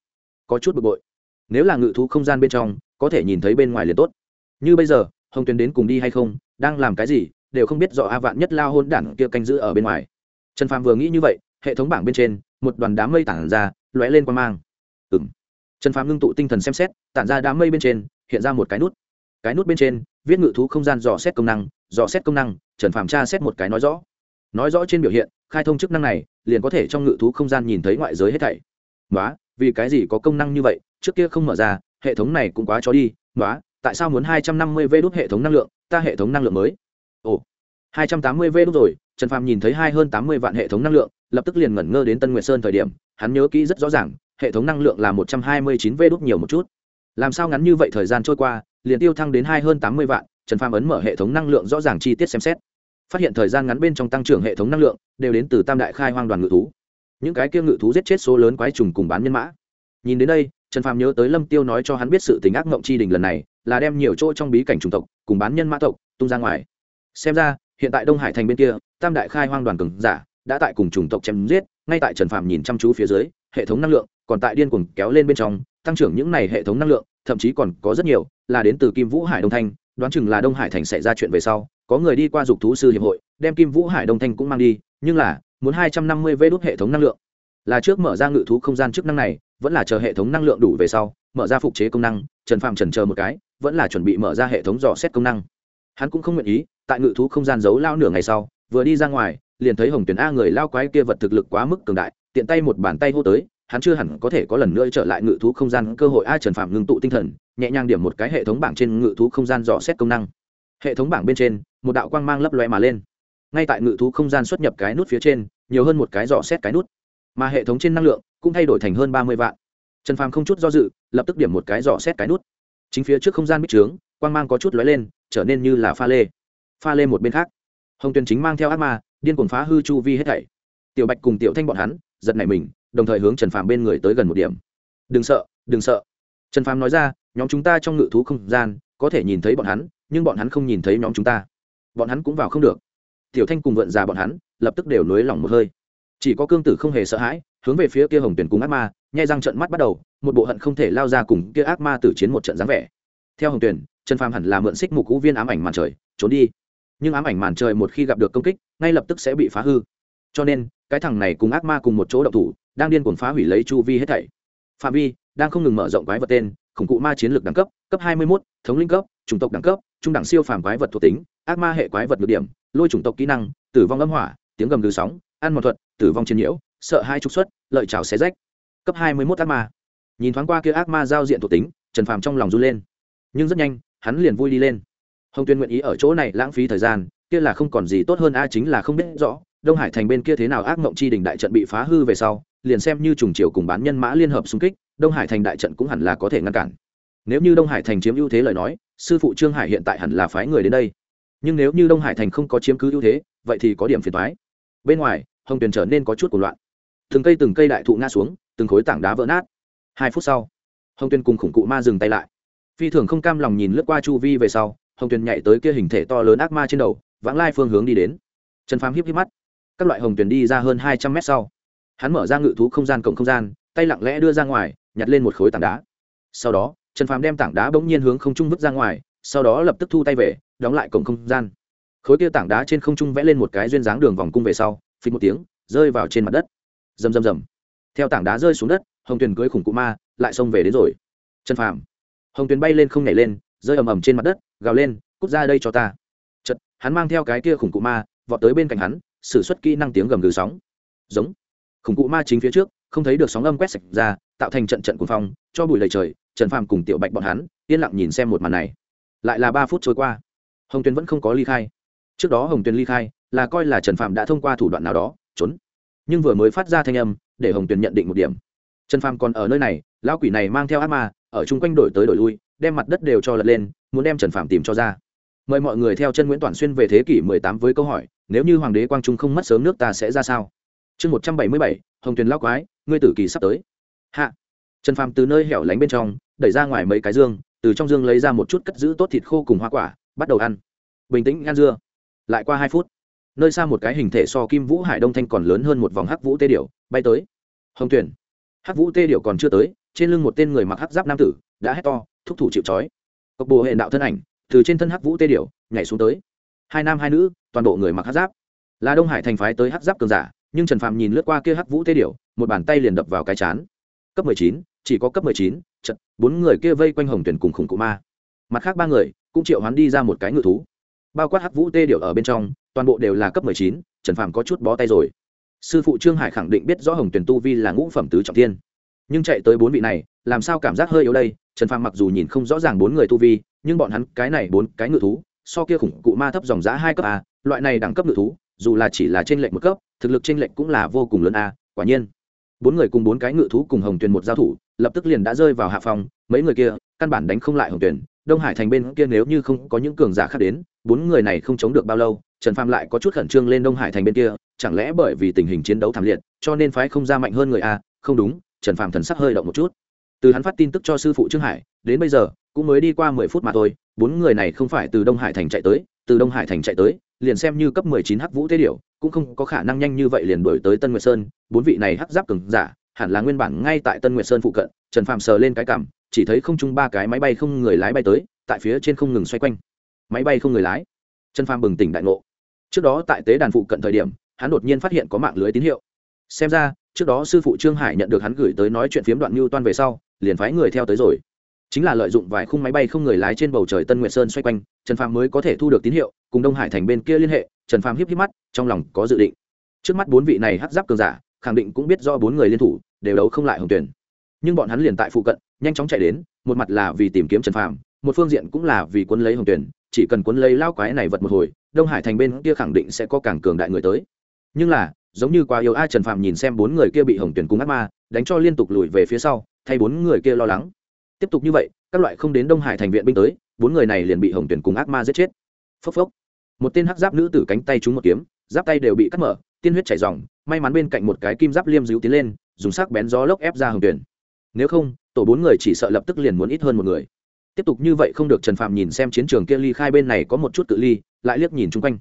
Có chút bực bội. Nếu là ngự thú không gian bên trong, có thể nhìn thấy bên ngoài liền tốt. Như bây giờ, hồng tuyền đến cùng đi hay không, đang làm cái gì đều không biết rõ a vạn nhất lao hôn đản kia canh giữ ở bên ngoài. Trần phàm vừa nghĩ như vậy, hệ thống bảng bên trên, một đoàn đám mây tản ra, lóe lên quan mang. Ừ m trần phàm ngưng tụ tinh thần xem xét, tản ra đám mây bên trên, hiện ra một cái nút. Cái nút bên trên, viết ngự thú không gian dò xét công năng, dò xét công năng, trần phàm tra xét một cái nói rõ. Nói rõ trên biểu hiện, khai thông chức năng này, liền có thể trong ngự thú không gian nhìn thấy ngoại giới hết thảy. Nói vì cái gì có công năng như vậy? Trước kia không mở ra, hệ thống này cũng quá cho đi. Nói tại sao muốn hai trăm năm mươi vê đốt hệ thống năng lượng? Ta hệ thống năng lượng mới ồ, hai trăm tám mươi v đốt rồi, trần phàm nhìn thấy hai hơn tám mươi vạn hệ thống năng lượng, lập tức liền ngẩn ngơ đến tân nguyệt sơn thời điểm, hắn nhớ kỹ rất rõ ràng, hệ thống năng lượng là một trăm hai mươi chín v đốt nhiều một chút. Làm sao ngắn như vậy thời gian trôi qua, liền tiêu thăng đến hai hơn tám mươi vạn, trần phàm ấn mở hệ thống năng lượng rõ ràng chi tiết xem xét. Phát hiện thời gian ngắn bên trong tăng trưởng hệ thống năng lượng, đều đến từ tam đại khai hoang đoàn ngự thú. Những cái kia ngự thú giết chết số lớn quái trùng cùng bán nhân mã. Nhìn đến đây, trần phàm nhớ tới lâm tiêu nói cho hắn biết sự tình ác mộng chi đình lần này, là đem nhiều chỗ trong bí cảnh chủng tộc cùng bán nhân mã tộc tung ra ngoài xem ra, hiện tại đông hải thành bên kia, tam đại khai hoang đoàn cường giả đã tại cùng chủng tộc chém giết, ngay tại trần Phạm nhìn chăm chú phía dưới, hệ thống năng lượng còn tại điên cuồng kéo lên bên trong, tăng trưởng những này hệ thống năng lượng, thậm chí còn có rất nhiều, là đến từ kim vũ hải đông thanh, đoán chừng là đông hải thành xảy ra chuyện về sau, có người đi qua dục thú sư hiệp hội, đem kim vũ hải đông thanh cũng mang đi, nhưng là, muốn hai trăm năm mươi vê đốt hệ thống năng lượng. Là trước mở ra ngự thú không gian chức năng này, vẫn là chờ hệ thống năng lượng đủ về sau, mở ra phục chế công năng, trần phạm trần chờ một cái, vẫn là chuẩn bị mở ra hệ thống dò xét công năng hắn cũng không nguyện ý, tại ngự thú không gian giấu lao nửa ngày sau, vừa đi ra ngoài, liền thấy hồng tuyển a người lao quái kia vật thực lực quá mức cường đại, tiện tay một bàn tay hô tới, hắn chưa hẳn có thể có lần nữa trở lại ngự thú không gian cơ hội a trần phạm ngưng tụ tinh thần, nhẹ nhàng điểm một cái hệ thống bảng trên ngự thú không gian dò xét công năng. Hệ thống bảng bên trên, một đạo quang mang lấp loe mà lên. Ngay tại ngự thú không gian xuất nhập cái nút phía trên, nhiều hơn một cái dò xét cái nút. Mà hệ thống trên năng lượng cũng thay đổi thành hơn ba mươi vạn. Trần phàm không chút do dự, lập tức điểm một cái dò xét cái nút. Chính phía trước không gian bích trướng, quang mang có chút lóe lên trở nên như là pha lê. Pha lê một bên khác. Hồng tuyền chính mang theo ác ma, điên cuồng phá hư chu vi hết thảy. Tiểu bạch cùng tiểu thanh bọn hắn, giật nảy mình, đồng thời hướng trần phàm bên người tới gần một điểm. Đừng sợ đừng sợ. Trần phàm nói ra, nhóm chúng ta trong ngự thú không gian, có thể nhìn thấy bọn hắn, nhưng bọn hắn không nhìn thấy nhóm chúng ta. Bọn hắn cũng vào không được. Tiểu thanh cùng vượn già bọn hắn, lập tức đều nới lỏng một hơi. Chỉ có cương tử không hề sợ hãi, hướng về phía kia hồng tuyển cùng ác ma, nhai răng trận mắt bắt đầu, một bộ hận không thể lao ra cùng kia ác ma tử chiến một trận dáng vẻ. Theo hồng tuyển trần phàm hẳn là mượn xích mục cũ viên ám ảnh màn trời trốn đi. Nhưng ám ảnh màn trời một khi gặp được công kích ngay lập tức sẽ bị phá hư. Cho nên cái thằng này cùng ác ma cùng một chỗ đậu thủ đang điên cuồng phá hủy lấy chu vi hết thảy. Phạm vi đang không ngừng mở rộng quái vật tên khủng cụ ma chiến lược đẳng cấp cấp 21, thống linh cấp chủng tộc đẳng cấp trung đẳng siêu phàm quái vật thuộc tính ác ma hệ quái vật được điểm lôi chủng tộc kỹ năng tử vong âm hỏa tiếng gầm gừ sóng ăn một thuật tử vong chiến nhiễu sợ hai trục xuất lợi trào xé rách. Cấp 21 ác ma. Nhìn thoáng qua kia ác ma giao diện thuộc tính trần phàm trong lòng run lên. Nhưng rất nhanh hắn liền vui đi lên. Hồng tuyên nguyện ý ở chỗ này lãng phí thời gian, kia là không còn gì tốt hơn, a, chính là không biết rõ, đông hải thành bên kia thế nào ác mộng chi đình đại trận bị phá hư về sau, liền xem như trùng chiều cùng bán nhân mã liên hợp xung kích, đông hải thành đại trận cũng hẳn là có thể ngăn cản. Nếu như đông hải thành chiếm ưu thế lời nói, sư phụ trương hải hiện tại hẳn là phái người đến đây. Nhưng nếu như đông hải thành không có chiếm cứ ưu thế, vậy thì có điểm phiền thoái bên ngoài, hồng tuyền trở nên có chút cuộc loạn. Từng cây từng cây đại thụ ngã xuống, từng khối tảng đá vỡ nát. Hai phút sau, hồng tuyền cùng khủng cụ ma dừng tay lại phi thường không cam lòng nhìn lướt qua chu vi về sau, hồng tuyền nhảy tới kia hình thể to lớn ác ma trên đầu, vãng lai phương hướng đi đến. Trần phám hiếp hiếp mắt. Các loại hồng tuyền đi ra hơn hai trăm mét sau, hắn mở ra ngự thú không gian cộng không gian, tay lặng lẽ đưa ra ngoài, nhặt lên một khối tảng đá. Sau đó, trần phàm đem tảng đá bỗng nhiên hướng không trung vứt ra ngoài, sau đó lập tức thu tay về, đóng lại cổng không gian. Khối kia tảng đá trên không trung vẽ lên một cái duyên dáng đường vòng cung về sau phí một tiếng, rơi vào trên mặt đất. Rầm rầm rầm. Theo tảng đá rơi xuống đất, hồng tuyền cưới khủng cụ ma, lại xông về đến rồi. Trần phàm hồng tuyền bay lên không nhảy lên, rơi ầm ầm trên mặt đất, gào lên, cút ra đây cho ta. Chật hắn mang theo cái kia khủng cụ ma, vọt tới bên cạnh hắn, sử xuất kỹ năng tiếng gầm gừ sóng. Giống. Khủng cụ ma chính phía trước, không thấy được sóng âm quét sạch ra, tạo thành trận trận cuồng phong, cho bụi lầy trời, trần phàm cùng tiểu bạch bọn hắn, yên lặng nhìn xem một màn này. Lại là ba phút trôi qua. Hồng tuyền vẫn không có ly khai. Trước đó hồng tuyền ly khai, là coi là trần phàm đã thông qua thủ đoạn nào đó, trốn. Nhưng vừa mới phát ra thanh âm, để hồng tuyền nhận định một điểm. Trần phàm còn ở nơi này, lão quỷ này mang theo ác ma ở chung quanh đổi tới đổi lui đem mặt đất đều cho lật lên muốn đem trần phạm tìm cho ra. Mời mọi người theo chân nguyễn toàn xuyên về thế kỷ 18 với câu hỏi nếu như hoàng đế quang trung không mất sớm nước ta sẽ ra sao? Chương 177, hồng tuyền lão quái ngươi tử kỳ sắp tới. Hạ. Trần phàm từ nơi hẻo lánh bên trong đẩy ra ngoài mấy cái dương từ trong dương lấy ra một chút cất giữ tốt thịt khô cùng hoa quả bắt đầu ăn. Bình tĩnh ăn dưa. Lại qua hai phút nơi xa một cái hình thể so kim vũ hải đông thanh còn lớn hơn một vòng hắc vũ tê điểu bay tới. Hồng tuyển hắc vũ tê điểu còn chưa tới trên lưng một tên người mặc hắc giáp nam tử, đã hét to, thúc thủ chịu trói. Cộc bồ hệ đạo thân ảnh, từ trên thân hắc vũ tê điểu, nhảy xuống tới. Hai nam hai nữ, toàn bộ người mặc hắc giáp. Là đông hải thành phái tới hắc giáp cường giả, nhưng trần phạm nhìn lướt qua kia hắc vũ tê điểu, một bàn tay liền đập vào cái chán. Cấp mười chín, chỉ có cấp mười chín, trận, bốn người kia vây quanh hồng tuyển cùng khủng cụ ma. Mặt khác ba người, cũng triệu hoán đi ra một cái ngự thú. Bao quát hắc vũ tê điểu ở bên trong, toàn bộ đều là cấp mười chín, trần Phạm có chút bó tay rồi. Sư phụ trương hải khẳng định biết rõ hồng tuyển tu vi là ngũ phẩm tứ trọng thiên nhưng chạy tới bốn vị này, làm sao cảm giác hơi yếu đây? Trần phàm mặc dù nhìn không rõ ràng bốn người tu vi, nhưng bọn hắn cái này bốn cái ngự thú, so kia khủng cụ ma thấp dòng giá hai cấp a, loại này đẳng cấp ngự thú, dù là chỉ là trên lệnh một cấp, thực lực trên lệnh cũng là vô cùng lớn a, quả nhiên. Bốn người cùng bốn cái ngự thú cùng hồng tuyền một giao thủ, lập tức liền đã rơi vào hạ phòng mấy người kia, căn bản đánh không lại hồng tuyền. Đông hải thành bên kia nếu như không có những cường giả khác đến, bốn người này không chống được bao lâu, trần phàm lại có chút khẩn trương lên đông hải thành bên kia, chẳng lẽ bởi vì tình hình chiến đấu thảm liệt, cho nên phái không ra mạnh hơn người a? Không đúng trần phàm thần sắc hơi động một chút. Từ hắn phát tin tức cho sư phụ trương hải, đến bây giờ, cũng mới đi qua mười phút mà thôi, bốn người này không phải từ đông hải thành chạy tới, từ đông hải thành chạy tới, liền xem như cấp mười chín hắc vũ thế điểu, cũng không có khả năng nhanh như vậy liền đổi tới tân nguyệt sơn, bốn vị này hắc giáp cường giả, hẳn là nguyên bản ngay tại tân nguyệt sơn phụ cận, trần phàm sờ lên cái cảm, chỉ thấy không chung ba cái máy bay không người lái bay tới, tại phía trên không ngừng xoay quanh. Máy bay không người lái. Trần phàm bừng tỉnh đại ngộ. Trước đó tại tế đàn phụ cận thời điểm, hắn đột nhiên phát hiện có mạng lưới tín hiệu. Xem ra trước đó sư phụ trương hải nhận được hắn gửi tới nói chuyện phiếm đoạn mưu toan về sau, liền phái người theo tới rồi. Chính là lợi dụng vài khung máy bay không người lái trên bầu trời tân nguyệt sơn xoay quanh, trần phàm mới có thể thu được tín hiệu, cùng đông hải thành bên kia liên hệ, trần phàm híp híp mắt, trong lòng có dự định. Trước mắt bốn vị này hắc giáp cường giả, khẳng định cũng biết do bốn người liên thủ, đều đấu không lại hồng tuyển. Nhưng bọn hắn liền tại phụ cận, nhanh chóng chạy đến, một mặt là vì tìm kiếm trần phàm, một phương diện cũng là vì quân lấy hồng tuyển, chỉ cần quân lấy lao quái này vật một hồi, đông hải thành bên kia khẳng định sẽ có càng cường đại người tới. Nhưng là giống như quá yêu ai trần phạm nhìn xem bốn người kia bị hồng tuyển cung ác ma, đánh cho liên tục lùi về phía sau, thay bốn người kia lo lắng. Tiếp tục như vậy, các loại không đến đông hải thành viện binh tới, bốn người này liền bị hồng tuyển cung ác ma giết chết. Phốc phốc. Một tên hắc giáp nữ tử cánh tay trúng một kiếm, giáp tay đều bị cắt mở, tiên huyết chảy dòng may mắn bên cạnh một cái kim giáp liêm díu tiến lên, dùng sắc bén gió lốc ép ra hồng tuyển nếu không, tổ bốn người chỉ sợ lập tức liền muốn ít hơn một người. Tiếp tục như vậy không được trần phạm nhìn xem chiến trường kia ly khai bên này có một chút cự ly, lại liếc nhìn chung quanh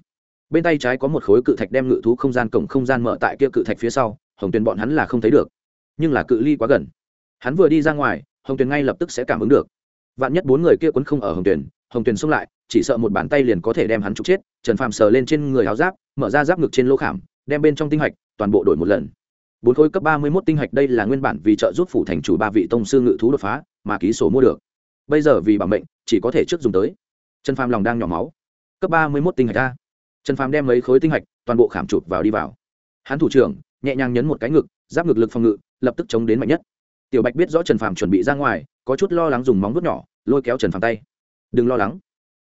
bên tay trái có một khối cự thạch đem ngự thú không gian cổng không gian mở tại kia cự thạch phía sau, hồng tuyền bọn hắn là không thấy được. Nhưng là cự ly quá gần. Hắn vừa đi ra ngoài, hồng tuyền ngay lập tức sẽ cảm ứng được. Vạn nhất bốn người kia quấn không ở hồng tuyền hồng tuyền xông lại, chỉ sợ một bàn tay liền có thể đem hắn trục chết. Trần phàm sờ lên trên người áo giáp, mở ra giáp ngực trên lỗ khảm, đem bên trong tinh hạch toàn bộ đổi một lần. Bốn khối cấp ba mươi mốt tinh hạch đây là nguyên bản vì trợ giúp phủ thành chủ ba vị tông sư ngự thú đột phá mà ký sổ mua được. Bây giờ vì bảo mệnh, chỉ có thể trước dùng tới. Trần phàm lòng đang nhỏ máu. Cấp ba mươi mốt tinh hạch a trần phàm đem mấy khối tinh hạch, toàn bộ khảm chụp vào đi vào. Hắn thủ trưởng, nhẹ nhàng nhấn một cái ngực, giáp ngực lực phòng ngự, lập tức chống đến mạnh nhất. Tiểu bạch biết rõ trần phàm chuẩn bị ra ngoài, có chút lo lắng dùng móng vuốt nhỏ, lôi kéo trần phàm tay. Đừng lo lắng.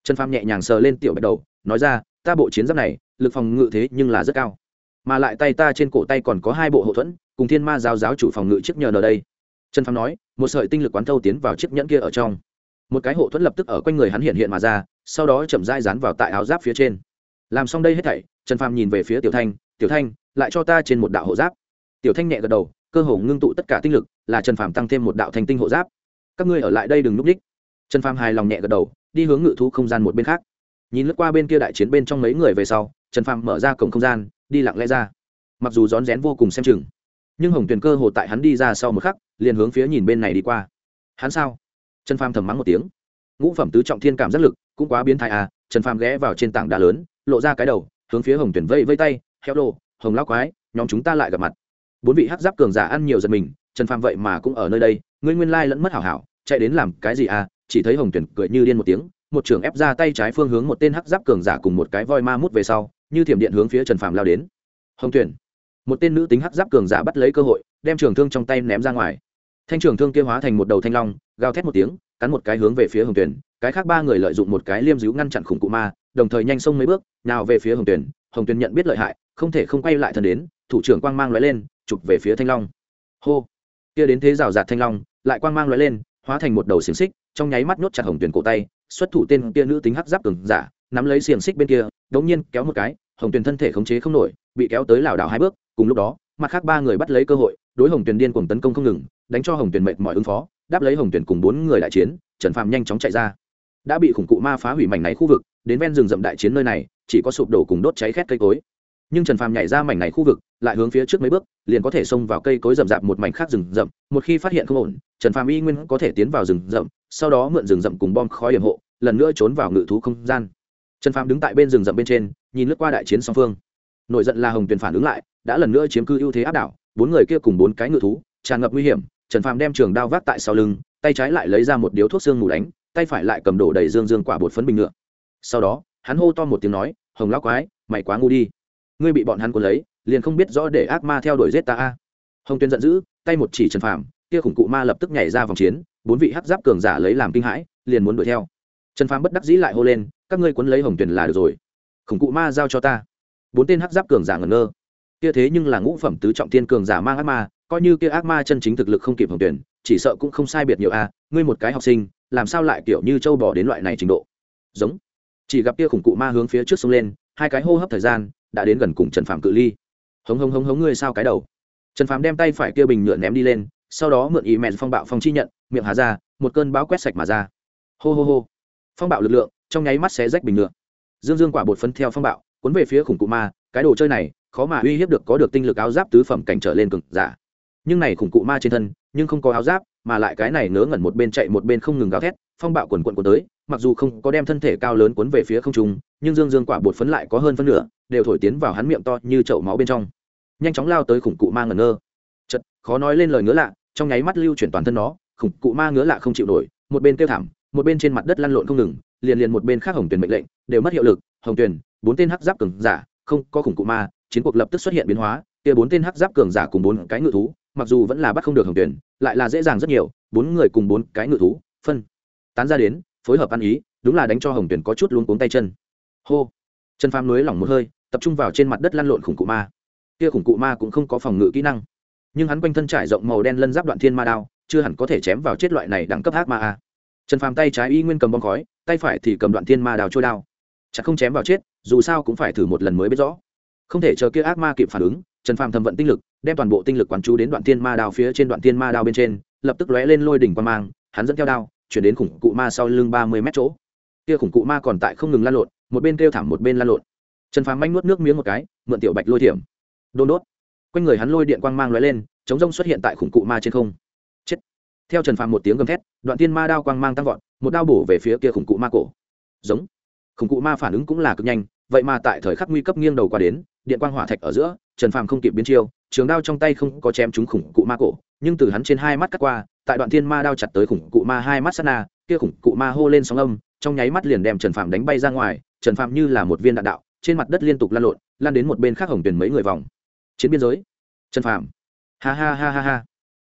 Trần phàm nhẹ nhàng sờ lên tiểu bạch đầu, nói ra, ta bộ chiến giáp này, lực phòng ngự thế nhưng là rất cao. Mà lại tay ta trên cổ tay còn có hai bộ hậu thuẫn, cùng thiên ma giáo giáo chủ phòng ngự chiếc nhờ ở đây. Trần phàm nói, một sợi tinh lực quán thâu tiến vào chiếc nhẫn kia ở trong. Một cái hộ thuẫn lập tức ở quanh người hắn hiện hiện mà ra, sau đó chậm rãi dán vào tại áo giáp phía trên làm xong đây hết thảy, trần phàm nhìn về phía tiểu thanh tiểu thanh, lại cho ta trên một đạo hộ giáp. Tiểu thanh nhẹ gật đầu, cơ hồ ngưng tụ tất cả tinh lực, là trần phàm tăng thêm một đạo thành tinh hộ giáp. Các ngươi ở lại đây đừng núp đích. Trần phàm hài lòng nhẹ gật đầu, đi hướng ngự thú không gian một bên khác. Nhìn lướt qua bên kia đại chiến bên trong mấy người về sau, trần phàm mở ra cổng không gian, đi lặng lẽ ra. Mặc dù rón rén vô cùng xem chừng, nhưng hồng tuyền cơ hồ tại hắn đi ra sau một khắc, liền hướng phía nhìn bên này đi qua. Hắn sao? Trần phàm thầm mắng một tiếng. Ngũ phẩm tứ trọng thiên cảm giác lực cũng quá biến thái à trần phàm ghé vào trên tảng đá lớn, lộ ra cái đầu, hướng phía hồng tuyển vây vây tay, heo đồ, hồng lao quái, nhóm chúng ta lại gặp mặt. Bốn vị hát giáp cường giả ăn nhiều giật mình, trần phàm vậy mà cũng ở nơi đây, ngươi nguyên lai lẫn mất hảo hảo, chạy đến làm cái gì à? Chỉ thấy hồng tuyển cười như điên một tiếng, một trưởng ép ra tay trái phương hướng một tên hắc giáp cường giả cùng một cái voi ma mút về sau, như thiểm điện hướng phía trần phàm lao đến. Hồng tuyển. Một tên nữ tính hắc giáp cường giả bắt lấy cơ hội, đem trường thương trong tay ném ra ngoài. Thanh trường thương kia hóa thành một đầu thanh long, gào thét một tiếng, cắn một cái hướng về phía hồng tuyển cái khác ba người lợi dụng một cái liêm díu ngăn chặn khủng cụ ma, đồng thời nhanh xông mấy bước, nào về phía hồng tuyền. hồng tuyền nhận biết lợi hại, không thể không quay lại thần đến, thủ trưởng quang mang lóe lên, chụp về phía thanh long. Hô! Kia đến thế rào rạt thanh long, lại quang mang lóe lên, hóa thành một đầu xiềng xích, trong nháy mắt nhốt chặt hồng tuyền cổ tay, xuất thủ tên kia nữ tính hắc giáp cường giả, nắm lấy xiềng xích bên kia, đống nhiên kéo một cái, hồng tuyền thân thể khống chế không nổi, bị kéo tới lảo đảo hai bước, cùng lúc đó, mặt khác ba người bắt lấy cơ hội, đối hồng tuyền điên cuồng tấn công không ngừng, đánh cho hồng tuyền mệt mỏi ứng phó, đáp lấy hồng tuyền cùng bốn người đại chiến, trần phàm nhanh chóng chạy ra đã bị khủng cụ ma phá hủy mảnh này khu vực, đến ven rừng rậm đại chiến nơi này, chỉ có sụp đổ cùng đốt cháy khét cây cối. Nhưng trần phàm nhảy ra mảnh này khu vực, lại hướng phía trước mấy bước, liền có thể xông vào cây cối rậm rạp một mảnh khác rừng rậm. Một khi phát hiện không ổn, trần phàm y nguyên có thể tiến vào rừng rậm, sau đó mượn rừng rậm cùng bom khói hiểm hộ, lần nữa trốn vào ngự thú không gian. Trần phàm đứng tại bên rừng rậm bên trên, nhìn lướt qua đại chiến song phương. Nổi giận là hồng tuyền phản ứng lại, đã lần nữa chiếm cư ưu thế áp đảo, bốn người kia cùng bốn cái ngự thú, tràn ngập nguy hiểm, trần phàm đem trường đao vác tại sau lưng, tay trái lại lấy ra một điếu thuốc xương mù đánh tay phải lại cầm đổ đầy dương dương quả bột phấn bình ngựa sau đó, hắn hô to một tiếng nói, hồng lão quái, mày quá ngu đi. Ngươi bị bọn hắn cuốn lấy, liền không biết rõ để ác ma theo đuổi giết ta a. Hồng tuyên giận dữ, tay một chỉ trần phàm, kia khủng cụ ma lập tức nhảy ra vòng chiến, bốn vị hắc giáp cường giả lấy làm kinh hãi, liền muốn đuổi theo. Trần phàm bất đắc dĩ lại hô lên, các ngươi cuốn lấy hồng tuyền là được rồi. Khủng cụ ma giao cho ta. Bốn tên hắc giáp cường giả ngẩn ngơ. Kia thế nhưng là ngũ phẩm tứ trọng thiên cường giả mang ác ma, coi như kia ác ma chân chính thực lực không kịp hồng tuyển chỉ sợ cũng không sai biệt nhiều a, ngươi một cái học sinh làm sao lại kiểu như châu bò đến loại này trình độ? Giống. Chỉ gặp kia khủng cụ ma hướng phía trước sông lên, hai cái hô hấp thời gian đã đến gần cùng trần phạm cự ly. Hống hống hống hống ngươi sao cái đầu? Trần phạm đem tay phải kia bình nhựa ném đi lên, sau đó mượn ý mẹn phong bạo phong chi nhận, miệng hà ra, một cơn bão quét sạch mà ra. Hô hô hô. Phong bạo lực lượng trong nháy mắt xé rách bình nhựa. Dương dương quả bột phấn theo phong bạo, cuốn về phía khủng cụ ma, cái đồ chơi này khó mà uy hiếp được có được tinh lực áo giáp tứ phẩm cảnh trở lên cực giả nhưng này khủng cụ ma trên thân, nhưng không có áo giáp, mà lại cái này ngớ ngẩn một bên chạy một bên không ngừng gào thét, phong bạo quần quận của tới, mặc dù không có đem thân thể cao lớn cuốn về phía không trung, nhưng dương dương quả bột phấn lại có hơn phân nửa, đều thổi tiến vào hắn miệng to như chậu máu bên trong. Nhanh chóng lao tới khủng cụ ma ngẩn ngơ. Chật khó nói lên lời ngứa lạ, trong nháy mắt lưu chuyển toàn thân nó, khủng cụ ma ngứa lạ không chịu nổi, một bên kêu thảm, một bên trên mặt đất lăn lộn không ngừng, liền liền một bên khác hồng tuyền mệnh lệnh, đều mất hiệu lực. Hồng tuyền, bốn tên hắc giáp cường giả, không có khủng cụ ma, chiến cuộc lập tức xuất hiện biến hóa, kia bốn tên hắc giáp cường giả cùng bốn cái ngự thú mặc dù vẫn là bắt không được hồng tuyển, lại là dễ dàng rất nhiều, bốn người cùng bốn cái ngự thú, phân, tán ra đến, phối hợp ăn ý, đúng là đánh cho hồng tuyển có chút luống cuống tay chân. Hô, trần phàm nới lỏng một hơi, tập trung vào trên mặt đất lăn lộn khủng cụ ma. Kia khủng cụ ma cũng không có phòng ngự kỹ năng, nhưng hắn quanh thân trải rộng màu đen lân giáp đoạn thiên ma đao, chưa hẳn có thể chém vào chết loại này đẳng cấp hát ma a. Trần phàm tay trái y nguyên cầm bom khói, tay phải thì cầm đoạn thiên ma đào trôi đao. Chặt không chém vào chết, dù sao cũng phải thử một lần mới biết rõ. Không thể chờ kia ác ma kịp phản ứng trần phàm thầm vận tinh lực, đem toàn bộ tinh lực quán chú đến đoạn thiên ma đao phía trên đoạn thiên ma đao bên trên, lập tức lóe lên lôi đỉnh quang mang, hắn dẫn theo đao, chuyển đến khủng cụ ma sau lưng ba mươi mét chỗ. Kia khủng cụ ma còn tại không ngừng lan lộn, một bên kêu thảm một bên lan lộn. Trần phàm manh nuốt nước miếng một cái, mượn tiểu bạch lôi thiểm. Đôn đốt. Quanh người hắn lôi điện quang mang lóe lên, chống rông xuất hiện tại khủng cụ ma trên không. Chết. Theo trần phàm một tiếng gầm thét, đoạn tiên ma đao quang mang tăng vọt, một đao bổ về phía kia khủng cụ ma cổ. Giống. Khủng cụ ma phản ứng cũng là cực nhanh vậy mà tại thời khắc nguy cấp nghiêng đầu qua đến, điện quang hỏa thạch ở giữa, trần phàm không kịp biến chiêu, trường đao trong tay không có chém trúng khủng cụ ma cổ, nhưng từ hắn trên hai mắt cắt qua, tại đoạn thiên ma đao chặt tới khủng cụ ma hai mắt sát na, kia khủng cụ ma hô lên sóng âm, trong nháy mắt liền đem trần phàm đánh bay ra ngoài, trần phàm như là một viên đạn đạo, trên mặt đất liên tục lan lộn, lan đến một bên khác hồng tuyển mấy người vòng. Chiến biên giới. Trần phàm. Ha ha ha ha ha.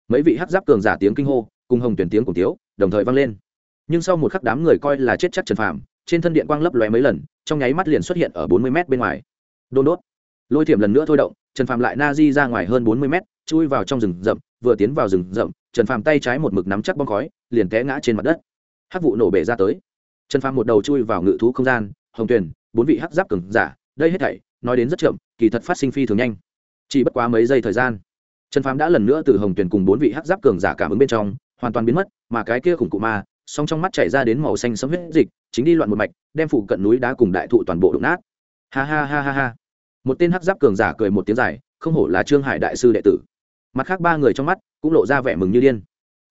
Mấy vị hắc giáp cường giả tiếng kinh hô, cùng hồng tuyển tiếng cùng tiếu, đồng thời vang lên. Nhưng sau một khắc đám người coi là chết chắc trần phàm trên thân điện quang lấp lóe mấy lần, trong nháy mắt liền xuất hiện ở bốn mươi m bên ngoài. Đôn đốt. Lôi thiểm lần nữa thôi động, trần phàm lại na di ra ngoài hơn bốn mươi m chui vào trong rừng rậm, vừa tiến vào rừng rậm, trần phàm tay trái một mực nắm chắc bom khói, liền té ngã trên mặt đất. Hắc vụ nổ bể ra tới. Trần phàm một đầu chui vào ngự thú không gian, hồng tuyền, bốn vị hắc giáp cường giả, đây hết thảy, nói đến rất chậm, kỳ thật phát sinh phi thường nhanh. Chỉ bất quá mấy giây thời gian, trần phàm đã lần nữa từ hồng tuyền cùng bốn vị hắc giáp cường giả cảm ứng bên trong, hoàn toàn biến mất, mà cái kia khủng cụ ma, song trong mắt chảy ra đến màu xanh sấm huyết dịch chính đi loạn một mạch, đem phụ cận núi đá cùng đại thụ toàn bộ đụng nát. Ha ha ha ha ha. Một tên hắc giáp cường giả cười một tiếng dài, không hổ là trương hải đại sư đệ tử. Mặt khác ba người trong mắt cũng lộ ra vẻ mừng như điên.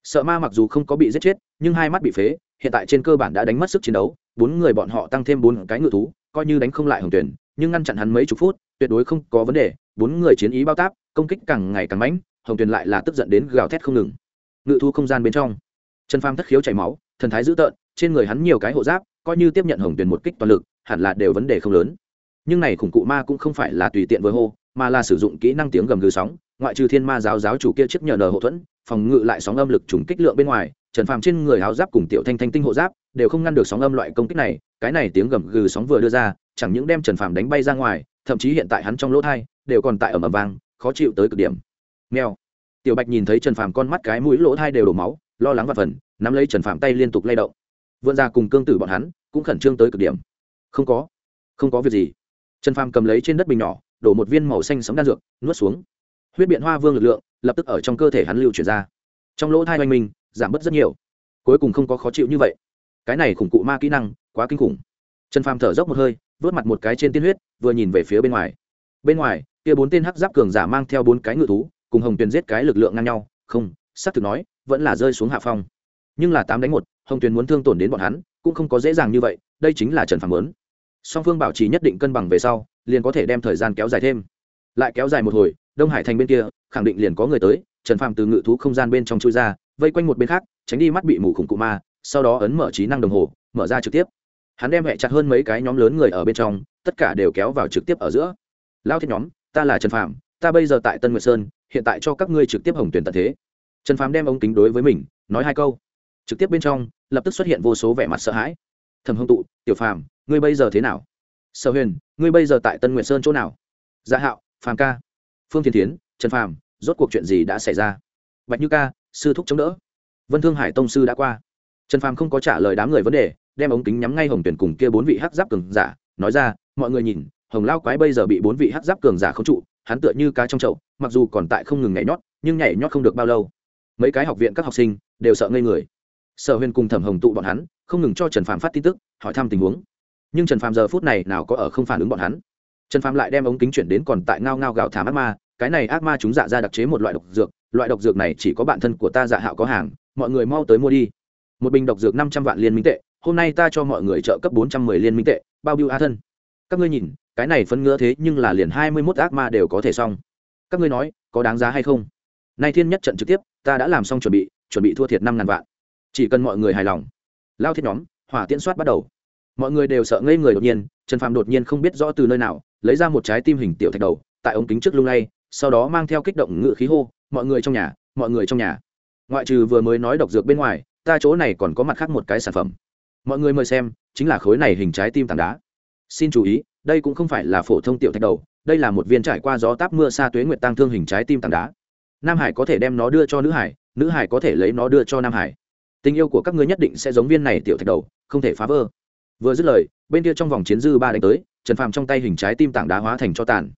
Sợ ma mặc dù không có bị giết chết, nhưng hai mắt bị phế, hiện tại trên cơ bản đã đánh mất sức chiến đấu, bốn người bọn họ tăng thêm bốn cái ngự thú, coi như đánh không lại hồng tuyển, nhưng ngăn chặn hắn mấy chục phút, tuyệt đối không có vấn đề, bốn người chiến ý bao táp, công kích càng ngày càng mãnh, hồng tuyền lại là tức giận đến gào thét không ngừng. Ngự thu không gian bên trong, trần pham thất khiếu chảy máu, thần thái dữ tợn, trên người hắn nhiều cái hộ giáp coi như tiếp nhận hồng tuyền một kích toàn lực, hẳn là đều vấn đề không lớn. Nhưng này khủng cụ ma cũng không phải là tùy tiện với hô, mà là sử dụng kỹ năng tiếng gầm gừ sóng, ngoại trừ thiên ma giáo giáo chủ kia chiếc nhờ nờ hậu thuẫn, phòng ngự lại sóng âm lực trùng kích lượng bên ngoài, trần phàm trên người áo giáp cùng tiểu thanh thanh tinh hộ giáp đều không ngăn được sóng âm loại công kích này, cái này tiếng gầm gừ sóng vừa đưa ra, chẳng những đem trần phàm đánh bay ra ngoài, thậm chí hiện tại hắn trong lỗ thai đều còn tại ở mầm vang, khó chịu tới cực điểm. Nghèo tiểu bạch nhìn thấy trần phàm con mắt cái mũi lỗ thai đều đổ máu, lo lắng và phần, nắm lấy trần phàm tay liên tục lay động vượn ra cùng cương tử bọn hắn, cũng khẩn trương tới cực điểm. Không có. Không có việc gì. Trần phàm cầm lấy trên đất bình nhỏ, đổ một viên màu xanh sấm đan dược, nuốt xuống. Huyết biện hoa vương lực lượng, lập tức ở trong cơ thể hắn lưu chuyển ra. Trong lỗ thai oanh minh giảm bớt rất nhiều. Cuối cùng không có khó chịu như vậy. Cái này khủng cụ ma kỹ năng, quá kinh khủng. Trần phàm thở dốc một hơi, vớt mặt một cái trên tiên huyết, vừa nhìn về phía bên ngoài. Bên ngoài, kia bốn tên hắc giáp cường giả mang theo bốn cái ngự thú, cùng hồng tuyền giết cái lực lượng ngang nhau. Không, xác thực nói, vẫn là rơi xuống hạ phong nhưng là tám đánh một, hồng tuyền muốn thương tổn đến bọn hắn, cũng không có dễ dàng như vậy, đây chính là trần phàm lớn song phương bảo trì nhất định cân bằng về sau, liền có thể đem thời gian kéo dài thêm. Lại kéo dài một hồi, đông hải thành bên kia, khẳng định liền có người tới, trần phàm từ ngự thú không gian bên trong chui ra, vây quanh một bên khác, tránh đi mắt bị mù khủng cụ ma, sau đó ấn mở trí năng đồng hồ, mở ra trực tiếp. Hắn đem hẹ chặt hơn mấy cái nhóm lớn người ở bên trong, tất cả đều kéo vào trực tiếp ở giữa. Lao thiết nhóm, ta là trần phàm, ta bây giờ tại tân nguyệt sơn, hiện tại cho các ngươi trực tiếp hồng tuyển tận thế. Trần phàm đem ống kính đối với mình, nói hai câu trực tiếp bên trong, lập tức xuất hiện vô số vẻ mặt sợ hãi. Thầm Hương tụ, tiểu phàm, ngươi bây giờ thế nào? Sở huyền, ngươi bây giờ tại tân nguyệt sơn chỗ nào? Gia hạo, phàm ca. Phương thiên tiến trần phàm, rốt cuộc chuyện gì đã xảy ra? Bạch như ca, sư thúc chống đỡ. Vân thương hải tông sư đã qua. Trần phàm không có trả lời đám người vấn đề, đem ống kính nhắm ngay hồng tuyển cùng kia bốn vị hắc giáp cường giả, nói ra, mọi người nhìn, hồng lao quái bây giờ bị bốn vị hắc giáp cường giả không trụ, hắn tựa như cá trong chậu, mặc dù còn tại không ngừng nhảy nhót, nhưng nhảy nhót không được bao lâu. Mấy cái học viện các học sinh đều sợ ngây người sở huyền cùng thẩm hồng tụ bọn hắn, không ngừng cho trần phàm phát tin tức, hỏi thăm tình huống. Nhưng trần phàm giờ phút này nào có ở không phản ứng bọn hắn. Trần phàm lại đem ống kính chuyển đến còn tại ngao ngao gạo thảm ác ma, cái này ác ma chúng dạ ra đặc chế một loại độc dược, loại độc dược này chỉ có bản thân của ta dạ hạo có hàng, mọi người mau tới mua đi. Một bình độc dược năm trăm vạn liên minh tệ, hôm nay ta cho mọi người trợ cấp bốn trăm mười liên minh tệ, bao biêu a thân. Các ngươi nhìn, cái này phân ngứa thế nhưng là liền hai mươi mốt ác ma đều có thể xong. Các ngươi nói, có đáng giá hay không? Nay thiên nhất trận trực tiếp, ta đã làm xong chuẩn bị chuẩn bị thua thiệt năm ngàn vạn chỉ cần mọi người hài lòng, lao thiết nhóm, hỏa tiễn soát bắt đầu. Mọi người đều sợ ngây người đột nhiên, trần phạm đột nhiên không biết rõ từ nơi nào, lấy ra một trái tim hình tiểu thạch đầu, tại ống kính trước lung lay, sau đó mang theo kích động ngự khí hô, mọi người trong nhà, mọi người trong nhà. Ngoại trừ vừa mới nói độc dược bên ngoài, ta chỗ này còn có mặt khác một cái sản phẩm. Mọi người mời xem, chính là khối này hình trái tim tảng đá. Xin chú ý, đây cũng không phải là phổ thông tiểu thạch đầu, đây là một viên trải qua gió táp mưa xa tuế nguyệt tăng thương hình trái tim tảng đá. Nam hải có thể đem nó đưa cho nữ hải nữ hải có thể lấy nó đưa cho nam hải tình yêu của các ngươi nhất định sẽ giống viên này tiểu thạch đầu, không thể phá vỡ. Vừa dứt lời, bên kia trong vòng chiến dư ba đánh tới, trần phàm trong tay hình trái tim tảng đá hóa thành cho tàn.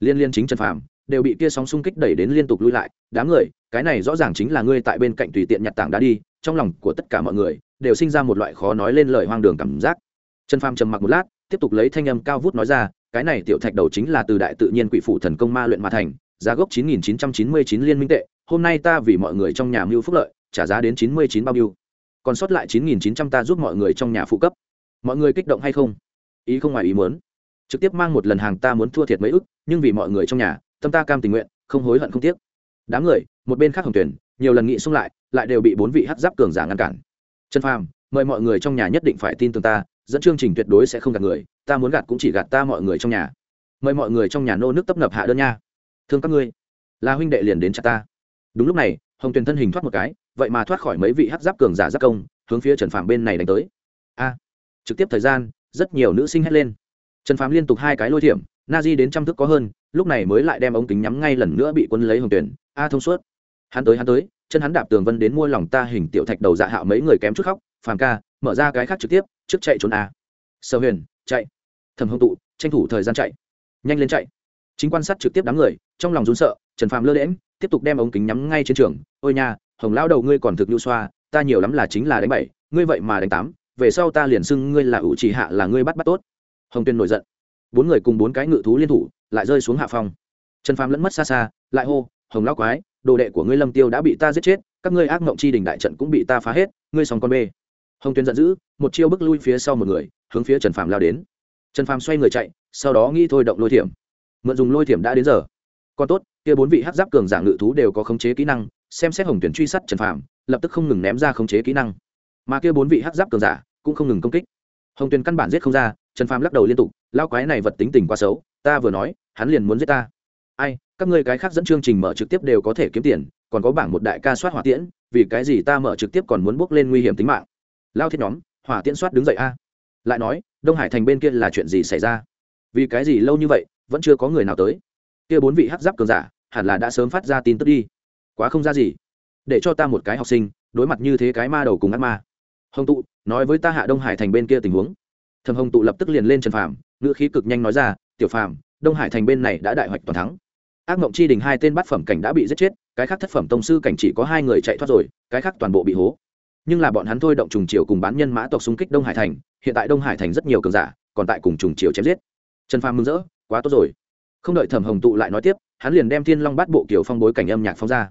Liên liên chính trần phàm, đều bị kia sóng xung kích đẩy đến liên tục lui lại, đám người, cái này rõ ràng chính là ngươi tại bên cạnh tùy tiện nhặt tảng đá đi, trong lòng của tất cả mọi người đều sinh ra một loại khó nói lên lời hoang đường cảm giác. Trần phàm trầm mặc một lát, tiếp tục lấy thanh âm cao vút nói ra, cái này tiểu thạch đầu chính là từ đại tự nhiên quỷ phủ thần công ma luyện mà thành, giá gốc 9999 liên minh tệ, hôm nay ta vì mọi người trong nhà mưu phúc lợi trả giá đến 99 bao nhiêu. Còn sót lại 9900 ta giúp mọi người trong nhà phụ cấp. Mọi người kích động hay không? Ý không ngoài ý muốn. Trực tiếp mang một lần hàng ta muốn thua thiệt mấy ức, nhưng vì mọi người trong nhà, tâm ta cam tình nguyện, không hối hận không tiếc. Đám người, một bên khác hồng tuyển, nhiều lần nghĩ xung lại lại đều bị bốn vị hát giáp cường giả ngăn cản. Trần phàm, mời mọi người trong nhà nhất định phải tin tưởng ta, dẫn chương trình tuyệt đối sẽ không gạt người, ta muốn gạt cũng chỉ gạt ta mọi người trong nhà. Mời mọi người trong nhà nô nước tấp nập hạ đơn nha. Thương các ngươi, là huynh đệ liền đến chặt ta. Đúng lúc này, hồng tuyền thân hình thoát một cái vậy mà thoát khỏi mấy vị hát giáp cường giả giáp công, hướng phía trần phàm bên này đánh tới. A, trực tiếp thời gian, rất nhiều nữ sinh hét lên. Trần phàm liên tục hai cái lôi thiểm na di đến trăm thức có hơn, lúc này mới lại đem ống kính nhắm ngay lần nữa bị quân lấy hồng tuyển. A, thông suốt. Hắn tới hắn tới, chân hắn đạp tường vân đến mua lòng ta hình tiểu thạch đầu dạ hạo mấy người kém chút khóc, phàm ca, mở ra cái khác trực tiếp, trước chạy trốn a. Sở huyền, chạy. Thầm hông tụ, tranh thủ thời gian chạy. Nhanh lên chạy. Chính quan sát trực tiếp đám người, trong lòng run sợ, trần phàm lơ lễm tiếp tục đem ống kính nhắm ngay trên trường. Ôi nha hồng lão đầu ngươi còn thực nhu xoa, ta nhiều lắm là chính là đánh bảy, ngươi vậy mà đánh tám, về sau ta liền xưng ngươi là ủ trì hạ là ngươi bắt bắt tốt. Hồng tuyên nổi giận. Bốn người cùng bốn cái ngự thú liên thủ, lại rơi xuống hạ phòng trần phàm lẫn mất xa xa, lại hô, hồng lão quái, đồ đệ của ngươi lâm tiêu đã bị ta giết chết, các ngươi ác mộng chi đình đại trận cũng bị ta phá hết, ngươi xong con bê. Hồng tuyên giận dữ, một chiêu bước lui phía sau một người, hướng phía trần phàm lao đến. Trần phàm xoay người chạy, sau đó nghĩ thôi động lôi thiểm. Mượn dùng lôi thiểm đã đến giờ. Còn tốt, kia bốn vị hát giáp cường giả ngự thú đều có khống chế kỹ năng xem xét hồng tuyển truy sát trần phàm, lập tức không ngừng ném ra khống chế kỹ năng. Mà kia bốn vị hắc giáp cường giả cũng không ngừng công kích. Hồng tuyển căn bản giết không ra, trần phàm lắc đầu liên tục lao quái này vật tính tình quá xấu, ta vừa nói, hắn liền muốn giết ta. Ai, các ngươi cái khác dẫn chương trình mở trực tiếp đều có thể kiếm tiền, còn có bảng một đại ca soát hỏa tiễn, vì cái gì ta mở trực tiếp còn muốn bước lên nguy hiểm tính mạng? Lao thiết nhóm, hỏa tiễn soát đứng dậy a. Lại nói, đông hải thành bên kia là chuyện gì xảy ra? Vì cái gì lâu như vậy, vẫn chưa có người nào tới? Kia bốn vị hắc giáp cường giả, hẳn là đã sớm phát ra tin tức đi quá không ra gì. Để cho ta một cái học sinh, đối mặt như thế cái ma đầu cùng ác ma. Hồng tụ, nói với ta hạ đông hải thành bên kia tình huống. Thầm hồng tụ lập tức liền lên trần phàm, ngữ khí cực nhanh nói ra, tiểu phàm, đông hải thành bên này đã đại hoạch toàn thắng. Ác mộng chi đình hai tên bát phẩm cảnh đã bị giết chết, cái khác thất phẩm tông sư cảnh chỉ có hai người chạy thoát rồi, cái khác toàn bộ bị hố. Nhưng là bọn hắn thôi động trùng chiều cùng bán nhân mã tộc xung kích đông hải thành, hiện tại đông hải thành rất nhiều cường giả, còn tại cùng trùng chiều chém giết. Trần phàm mừng rỡ, quá tốt rồi. Không đợi thẩm hồng tụ lại nói tiếp, hắn liền đem thiên long bát bộ kiểu phong bối cảnh âm nhạc phong ra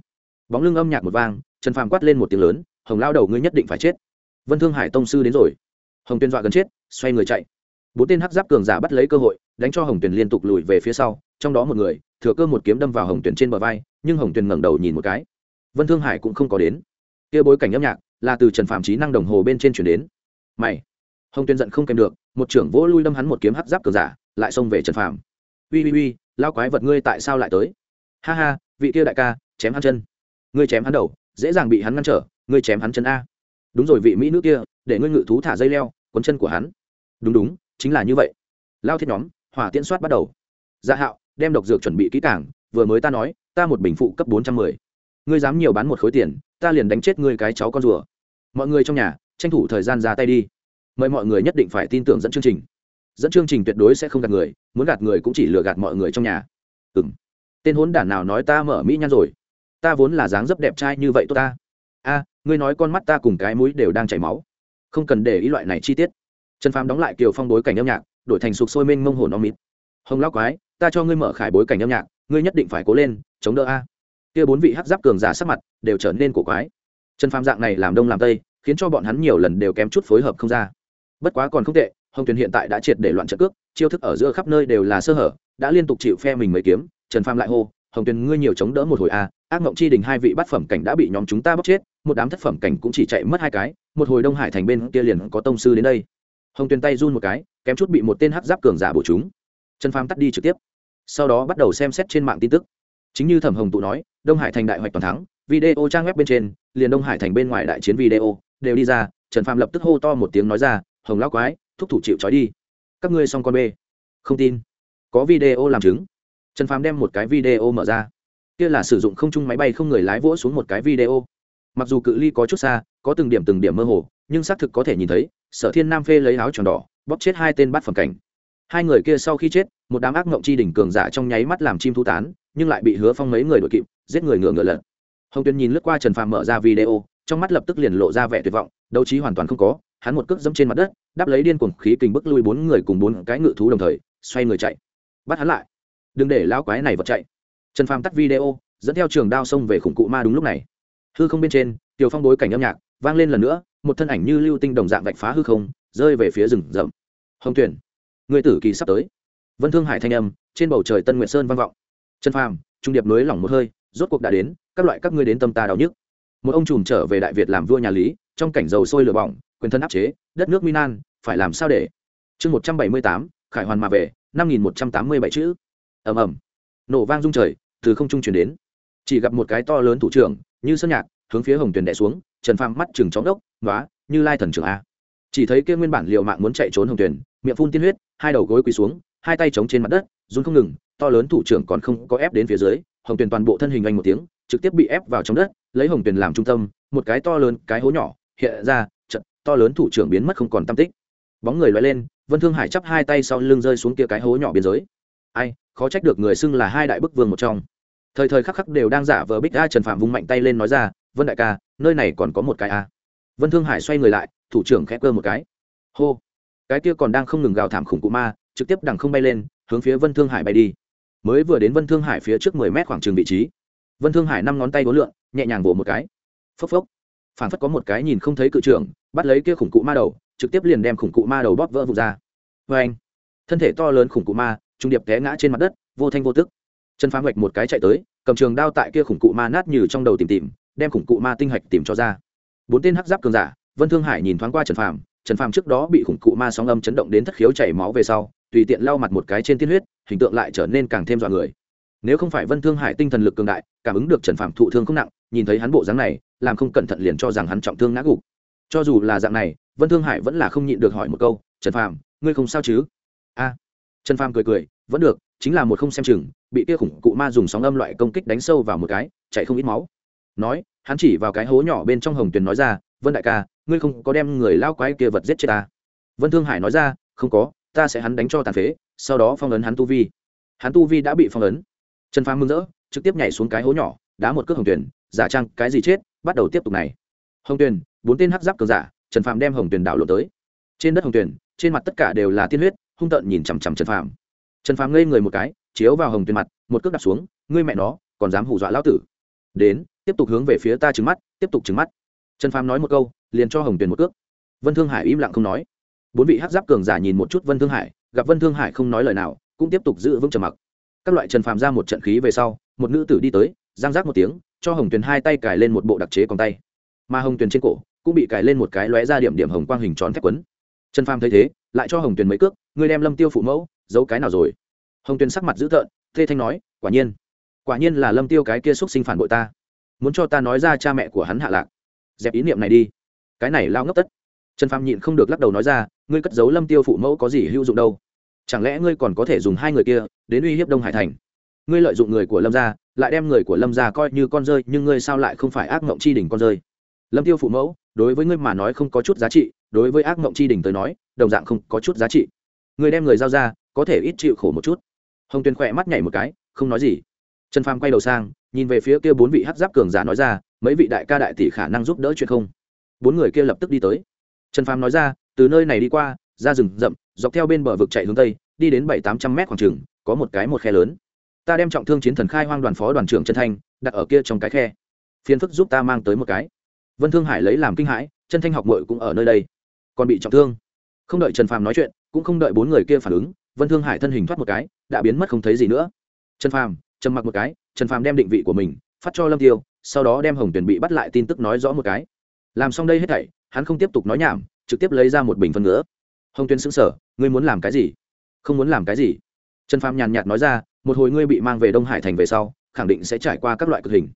bóng lưng âm nhạc một vang, trần phàm quát lên một tiếng lớn, hồng lao đầu ngươi nhất định phải chết. Vân thương hải tông sư đến rồi. Hồng tuyên dọa gần chết, xoay người chạy. Bốn tên hắc giáp cường giả bắt lấy cơ hội, đánh cho hồng tuyền liên tục lùi về phía sau, trong đó một người, thừa cơ một kiếm đâm vào hồng tuyền trên bờ vai, nhưng hồng tuyền ngẩng đầu nhìn một cái. Vân thương hải cũng không có đến. Kia bối cảnh âm nhạc, là từ trần phạm trí năng đồng hồ bên trên chuyển đến. Mày! Hồng tuyền giận không kèm được, một trưởng vỗ lui đâm hắn một kiếm hắc giáp cường giả, lại xông về trần phạm ui ui ui lao quái vật ngươi tại sao lại tới? Ha ha, vị kia đại ca, chém hắn chân ngươi chém hắn đầu, dễ dàng bị hắn ngăn trở, ngươi chém hắn chân a. Đúng rồi vị mỹ nữ kia, để ngươi ngự thú thả dây leo, quấn chân của hắn. Đúng đúng, chính là như vậy. Lao thiết nhóm, hỏa tiễn soát bắt đầu. Dạ hạo, đem độc dược chuẩn bị kỹ cảng vừa mới ta nói, ta một bình phụ cấp bốn trăm mười. Ngươi dám nhiều bán một khối tiền, ta liền đánh chết ngươi cái cháu con rùa. Mọi người trong nhà, tranh thủ thời gian ra tay đi. Mời mọi người nhất định phải tin tưởng dẫn chương trình. Dẫn chương trình tuyệt đối sẽ không gạt người, muốn gạt người cũng chỉ lừa gạt mọi người trong nhà. Ừ m tên hốn đản nào nói ta mở mỹ nhan rồi ta vốn là dáng dấp đẹp trai như vậy tốt ta. A, ngươi nói con mắt ta cùng cái mũi đều đang chảy máu. Không cần để ý loại này chi tiết. Trần phàm đóng lại kiều phong bối cảnh âm nhạc, đổi thành sục sôi mênh mông hồn om mịt hồng lão quái, ta cho ngươi mở khải bối cảnh âm nhạc, ngươi nhất định phải cố lên, chống đỡ a. Kia bốn vị hắc giáp cường giả sắc mặt đều trở nên cổ quái. Trần phàm dạng này làm đông làm tây, khiến cho bọn hắn nhiều lần đều kém chút phối hợp không ra. Bất quá còn không tệ, hồng tuyền hiện tại đã triệt để loạn trận cước, chiêu thức ở giữa khắp nơi đều là sơ hở, đã liên tục chịu phe mình mấy kiếm, trần phàm lại hô, hồng tuyền, ngươi nhiều chống đỡ một hồi a ác mộng chi đình hai vị bát phẩm cảnh đã bị nhóm chúng ta bóc chết, một đám thất phẩm cảnh cũng chỉ chạy mất hai cái, một hồi đông hải thành bên kia liền có tông sư đến đây. Hồng tuyền tay run một cái, kém chút bị một tên hắc giáp cường giả bổ chúng. Trần phàm tắt đi trực tiếp. Sau đó bắt đầu xem xét trên mạng tin tức. Chính như thẩm hồng tụ nói, đông hải thành đại hoạch toàn thắng, video trang web bên trên, liền đông hải thành bên ngoài đại chiến video, đều đi ra, trần phàm lập tức hô to một tiếng nói ra, hồng lão quái, thúc thủ chịu trói đi. Các ngươi xong con bê. Không tin. Có video làm chứng. Trần phàm đem một cái video mở ra kia là sử dụng không chung máy bay không người lái vỗ xuống một cái video. Mặc dù cự ly có chút xa, có từng điểm từng điểm mơ hồ, nhưng xác thực có thể nhìn thấy, sở thiên nam phê lấy áo tròn đỏ, bóp chết hai tên bắt phẩm cảnh. Hai người kia sau khi chết, một đám ác mộng chi đỉnh cường giả trong nháy mắt làm chim thu tán, nhưng lại bị hứa phong mấy người đội kịp, giết người ngựa ngựa lật. Hồng tuyên nhìn lướt qua trần phàm mở ra video, trong mắt lập tức liền lộ ra vẻ tuyệt vọng, đấu trí hoàn toàn không có, hắn một cước dẫm trên mặt đất đáp lấy điên cuồng khí kình bức lui bốn người cùng bốn cái ngự thú đồng thời, xoay người chạy. Bắt hắn lại. Đừng để lão quái này vật chạy trần phàm tắt video, dẫn theo trường đao xông về khủng cụ ma đúng lúc này. Hư không bên trên, tiểu phong bối cảnh âm nhạc, vang lên lần nữa, một thân ảnh như lưu tinh đồng dạng vạch phá hư không, rơi về phía rừng rậm. Hồng tuyển người tử kỳ sắp tới. Vân thương hải thanh âm, trên bầu trời tân nguyện sơn vang vọng. Trần phàm, trung điệp nới lỏng một hơi, rốt cuộc đã đến, các loại các ngươi đến tâm ta đau nhức. Một ông trùm trở về đại việt làm vua nhà lý, trong cảnh dầu sôi lửa bỏng, quyền thân áp chế, đất nước minan phải làm sao để? Chương một trăm bảy mươi tám, khải hoàn mà về, năm nghìn một trăm tám mươi bảy chữ. Ầm ầm nổ vang rung trời, từ không trung chuyển đến. Chỉ gặp một cái to lớn thủ trưởng, như sơn nhạc, hướng phía hồng tuyền đẻ xuống, trần phàm mắt chừng chóng đốc nói như lai thần trưởng a. Chỉ thấy kia nguyên bản liệu mạng muốn chạy trốn hồng tuyền, miệng phun tiên huyết, hai đầu gối quỳ xuống, hai tay chống trên mặt đất, run không ngừng, to lớn thủ trưởng còn không có ép đến phía dưới, hồng tuyền toàn bộ thân hình anh một tiếng, trực tiếp bị ép vào trong đất, lấy hồng tuyền làm trung tâm, một cái to lớn, cái hố nhỏ, hiện ra trận to lớn thủ trưởng biến mất không còn tam tích. Bóng người loay lên, vân thương hải chắp hai tay sau lưng rơi xuống kia cái hố nhỏ biên giới. Ai khó trách được người xưng là hai đại bức vương một trong. Thời thời khắc khắc đều đang giả vờ bích a trần phạm vung mạnh tay lên nói ra, vân đại ca, nơi này còn có một cái a. Vân thương hải xoay người lại, thủ trưởng khẽ cơ một cái. Hô. Cái kia còn đang không ngừng gào thảm khủng cụ ma, trực tiếp đằng không bay lên, hướng phía vân thương hải bay đi. Mới vừa đến vân thương hải phía trước mười mét khoảng trường vị trí, vân thương hải năm ngón tay vỗ lượn, nhẹ nhàng vỗ một cái. Phốc phốc. Phản phất có một cái nhìn không thấy cự trưởng, bắt lấy kia khủng cụ ma đầu, trực tiếp liền đem khủng cụ ma đầu bóp vỡ vụt ra. Vê anh thân thể to lớn khủng cụ ma trung điệp té ngã trên mặt đất, vô thanh vô tức. Chân phá hoạch một cái chạy tới, cầm trường đao tại kia khủng cụ ma nát như trong đầu tìm tìm, đem khủng cụ ma tinh hạch tìm cho ra. Bốn tên hắc giáp cường giả, vân thương hải nhìn thoáng qua trần phàm trần phàm trước đó bị khủng cụ ma sóng âm chấn động đến thất khiếu chảy máu về sau, tùy tiện lau mặt một cái trên tiên huyết, hình tượng lại trở nên càng thêm dọa người. Nếu không phải vân thương hải tinh thần lực cường đại, cảm ứng được trần phàm thụ thương không nặng, nhìn thấy hắn bộ dáng này, làm không cẩn thận liền cho rằng hắn trọng thương ngã gục. Cho dù là dạng này, vân thương hải vẫn là không nhịn được hỏi một câu, trần phàm, ngươi không sao chứ? A trần phàm cười cười, vẫn được, chính là một không xem chừng, bị kia khủng cụ ma dùng sóng âm loại công kích đánh sâu vào một cái, chạy không ít máu. Nói, hắn chỉ vào cái hố nhỏ bên trong hồng tuyền nói ra, vân đại ca, ngươi không có đem người lao quái kia vật giết chết ta. Vân thương hải nói ra, không có, ta sẽ hắn đánh cho tàn phế, sau đó phong ấn hắn tu vi. Hắn tu vi đã bị phong ấn. Trần phàm mừng rỡ, trực tiếp nhảy xuống cái hố nhỏ, đá một cước hồng tuyền, giả trang, cái gì chết? Bắt đầu tiếp tục này. Hồng tuyền, bốn tên hắc giáp cờ giả, trần phàm đem hồng tuyền đảo lộ tới. Trên đất hồng tuyền, trên mặt tất cả đều là tiên huyết hung tợn nhìn chằm chằm trần phàm. Trần phàm ngây người một cái, chiếu vào hồng tuyền mặt, một cước đạp xuống, ngươi mẹ nó, còn dám hù dọa lão tử. Đến, tiếp tục hướng về phía ta trứng mắt, tiếp tục trứng mắt. Trần phàm nói một câu, liền cho hồng tuyền một cước. Vân thương hải im lặng không nói. Bốn vị hát giáp cường giả nhìn một chút vân thương hải, gặp vân thương hải không nói lời nào, cũng tiếp tục giữ vững trầm mặc. Các loại trần phàm ra một trận khí về sau, một nữ tử đi tới, giang giác một tiếng, cho hồng tuyền hai tay cài lên một bộ đặc chế còn tay. Mà hồng tuyền trên cổ, cũng bị cài lên một cái lóe ra điểm điểm hồng quang hình tròn thép quấn. Trần phàm thấy thế lại cho hồng tuyền mấy cước, ngươi đem lâm tiêu phụ mẫu giấu cái nào rồi? Hồng tuyền sắc mặt dữ tợn, thê thanh nói, quả nhiên quả nhiên là lâm tiêu cái kia xúc sinh phản bội ta. Muốn cho ta nói ra cha mẹ của hắn hạ lạc. Dẹp ý niệm này đi. Cái này lao ngốc tất. Trần phàm nhịn không được lắc đầu nói ra, ngươi cất giấu lâm tiêu phụ mẫu có gì hữu dụng đâu? Chẳng lẽ ngươi còn có thể dùng hai người kia đến uy hiếp đông hải thành? Ngươi lợi dụng người của lâm gia, lại đem người của lâm gia coi như con rơi, nhưng ngươi sao lại không phải ác mộng chi đỉnh con rơi? Lâm tiêu phụ mẫu, đối với ngươi mà nói không có chút giá trị, đối với ác mộng chi đỉnh tới nói đồng dạng không có chút giá trị. Người đem người giao ra, có thể ít chịu khổ một chút. Hồng tuyền khỏe mắt nhảy một cái, không nói gì. Trần phàm quay đầu sang, nhìn về phía kia bốn vị hát giáp cường giả nói ra, mấy vị đại ca đại tỷ khả năng giúp đỡ chuyện không? Bốn người kia lập tức đi tới. Trần phàm nói ra, từ nơi này đi qua, ra rừng rậm, dọc theo bên bờ vực chạy hướng tây, đi đến bảy tám trăm mét khoảng trường, có một cái một khe lớn. Ta đem trọng thương chiến thần khai hoang đoàn phó đoàn trưởng trần thanh, đặt ở kia trong cái khe. Phiền phức giúp ta mang tới một cái. Vân thương hải lấy làm kinh hãi chân thanh học mội cũng ở nơi đây, còn bị trọng thương không đợi trần phàm nói chuyện, cũng không đợi bốn người kia phản ứng, vân thương hải thân hình thoát một cái, đã biến mất không thấy gì nữa. Trần phàm trầm mặc một cái, trần phàm đem định vị của mình phát cho lâm tiêu, sau đó đem hồng tuyển bị bắt lại tin tức nói rõ một cái. Làm xong đây hết thảy, hắn không tiếp tục nói nhảm, trực tiếp lấy ra một bình phân nữa hồng Tuyền xứng sở ngươi muốn làm cái gì? Không muốn làm cái gì. Trần phàm nhàn nhạt nói ra, một hồi ngươi bị mang về đông hải thành về sau, khẳng định sẽ trải qua các loại cực hình.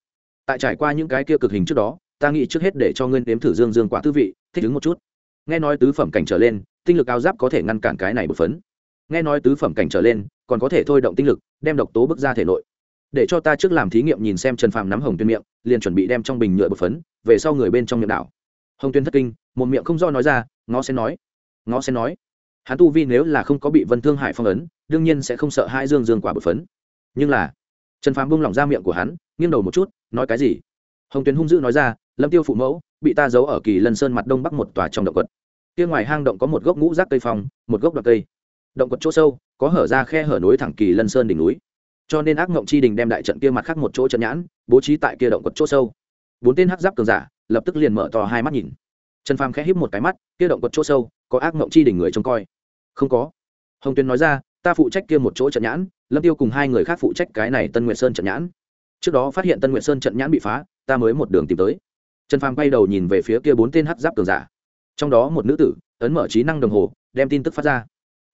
Tại trải qua những cái kia cực hình trước đó, ta nghĩ trước hết để cho ngươi nếm thử dương dương quả tư vị, thích ứng một chút nghe nói tứ phẩm cảnh trở lên, tinh lực áo giáp có thể ngăn cản cái này một phấn. Nghe nói tứ phẩm cảnh trở lên, còn có thể thôi động tinh lực, đem độc tố bước ra thể nội. Để cho ta trước làm thí nghiệm nhìn xem trần phàm nắm hồng tuyên miệng, liền chuẩn bị đem trong bình nhựa bột phấn, về sau người bên trong miệng đảo. Hồng tuyên thất kinh, một miệng không do nói ra, ngó sẽ nói. Ngó sẽ nói. Hắn tu vi nếu là không có bị vân thương hại phong ấn, đương nhiên sẽ không sợ hai dương dương quả bột phấn. Nhưng là, trần phàm bung lỏng ra miệng của hắn, nghiêng đầu một chút, nói cái gì? Hồng tuyến hung dữ nói ra, lâm tiêu phụ mẫu bị ta giấu ở kỳ lân sơn mặt đông bắc một tòa trong động quật. Kia ngoài hang động có một gốc ngũ rác cây phong, một gốc đoạt cây. Động quật chỗ sâu, có hở ra khe hở nối thẳng kỳ lân sơn đỉnh núi. Cho nên ác ngộng chi đình đem đại trận kia mặt khác một chỗ trận nhãn, bố trí tại kia động quật chỗ sâu. Bốn tên hắc giáp cường giả, lập tức liền mở to hai mắt nhìn. Trần phàm khẽ híp một cái mắt, kia động quật chỗ sâu, có ác ngộng chi đình người trông coi. Không có. Hồng tuyến nói ra, ta phụ trách kia một chỗ trận nhãn, lâm tiêu cùng hai người khác phụ trách cái này tân nguyện sơn trận nhãn. Trước đó phát hiện tân nguyện sơn trận nhãn bị phá, ta mới một đường tìm tới trần phàm quay đầu nhìn về phía kia bốn tên hắc giáp cường giả. Trong đó một nữ tử, ấn mở trí năng đồng hồ, đem tin tức phát ra.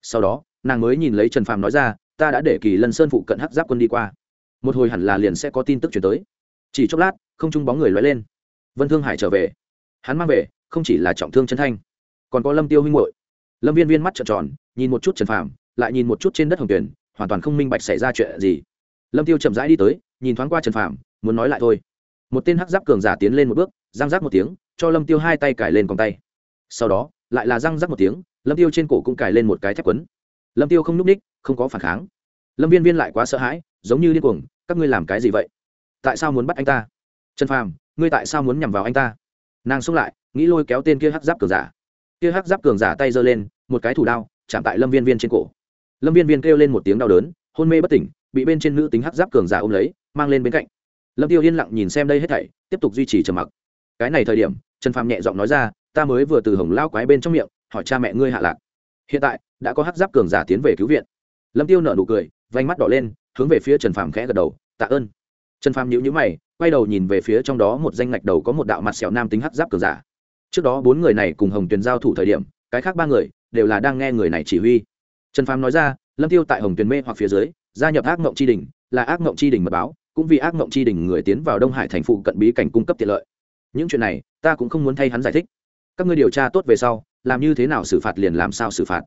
Sau đó, nàng mới nhìn lấy trần phàm nói ra, ta đã để kỳ lân sơn phụ cận hắc giáp quân đi qua. Một hồi hẳn là liền sẽ có tin tức chuyển tới. Chỉ chốc lát, không chung bóng người loay lên. Vân thương hải trở về. Hắn mang về, không chỉ là trọng thương chân thanh, còn có lâm tiêu huynh hội lâm viên viên mắt trợn tròn, nhìn một chút trần phàm, lại nhìn một chút trên đất hồng tuyển, hoàn toàn không minh bạch xảy ra chuyện gì. Lâm tiêu chậm rãi đi tới, nhìn thoáng qua trần phàm, muốn nói lại thôi. Một tên hắc giáp cường giả tiến lên một bước răng rác một tiếng, cho lâm tiêu hai tay cài lên còng tay. Sau đó, lại là răng rác một tiếng, lâm tiêu trên cổ cũng cài lên một cái thép quấn. Lâm tiêu không núp ních, không có phản kháng. Lâm viên viên lại quá sợ hãi, giống như điên cuồng, các ngươi làm cái gì vậy? Tại sao muốn bắt anh ta? Trần phàm, ngươi tại sao muốn nhằm vào anh ta? Nàng xông lại, nghĩ lôi kéo tên kia hắc giáp cường giả. Kia hắc giáp cường giả tay giơ lên, một cái thủ đao, chạm tại lâm viên viên trên cổ. Lâm viên viên kêu lên một tiếng đau đớn, hôn mê bất tỉnh, bị bên trên nữ tính hắc giáp cường giả ôm lấy, mang lên bên cạnh. Lâm tiêu yên lặng nhìn xem đây hết thảy, tiếp tục duy trì trầm mặc cái này thời điểm, trần phàm nhẹ giọng nói ra, ta mới vừa từ hồng lao quái bên trong miệng, hỏi cha mẹ ngươi hạ lạc. Hiện tại, đã có hắc giáp cường giả tiến về cứu viện. Lâm tiêu nở nụ cười, vành mắt đỏ lên, hướng về phía trần phàm khẽ gật đầu, tạ ơn. Trần phàm nhíu nhíu mày, quay đầu nhìn về phía trong đó một danh ngạch đầu có một đạo mặt sẹo nam tính hắc giáp cường giả. Trước đó bốn người này cùng hồng tuyền giao thủ thời điểm, cái khác ba người đều là đang nghe người này chỉ huy. Trần phàm nói ra, lâm tiêu tại hồng tuyền mê hoặc phía dưới, gia nhập ác mộng tri đình, là ác mộng tri đình mật báo, cũng vì ác mộng tri đình người tiến vào đông hải thành phụ cận bí cảnh cung cấp tiện lợi những chuyện này, ta cũng không muốn thay hắn giải thích. Các ngươi điều tra tốt về sau, làm như thế nào xử phạt liền làm sao xử phạt.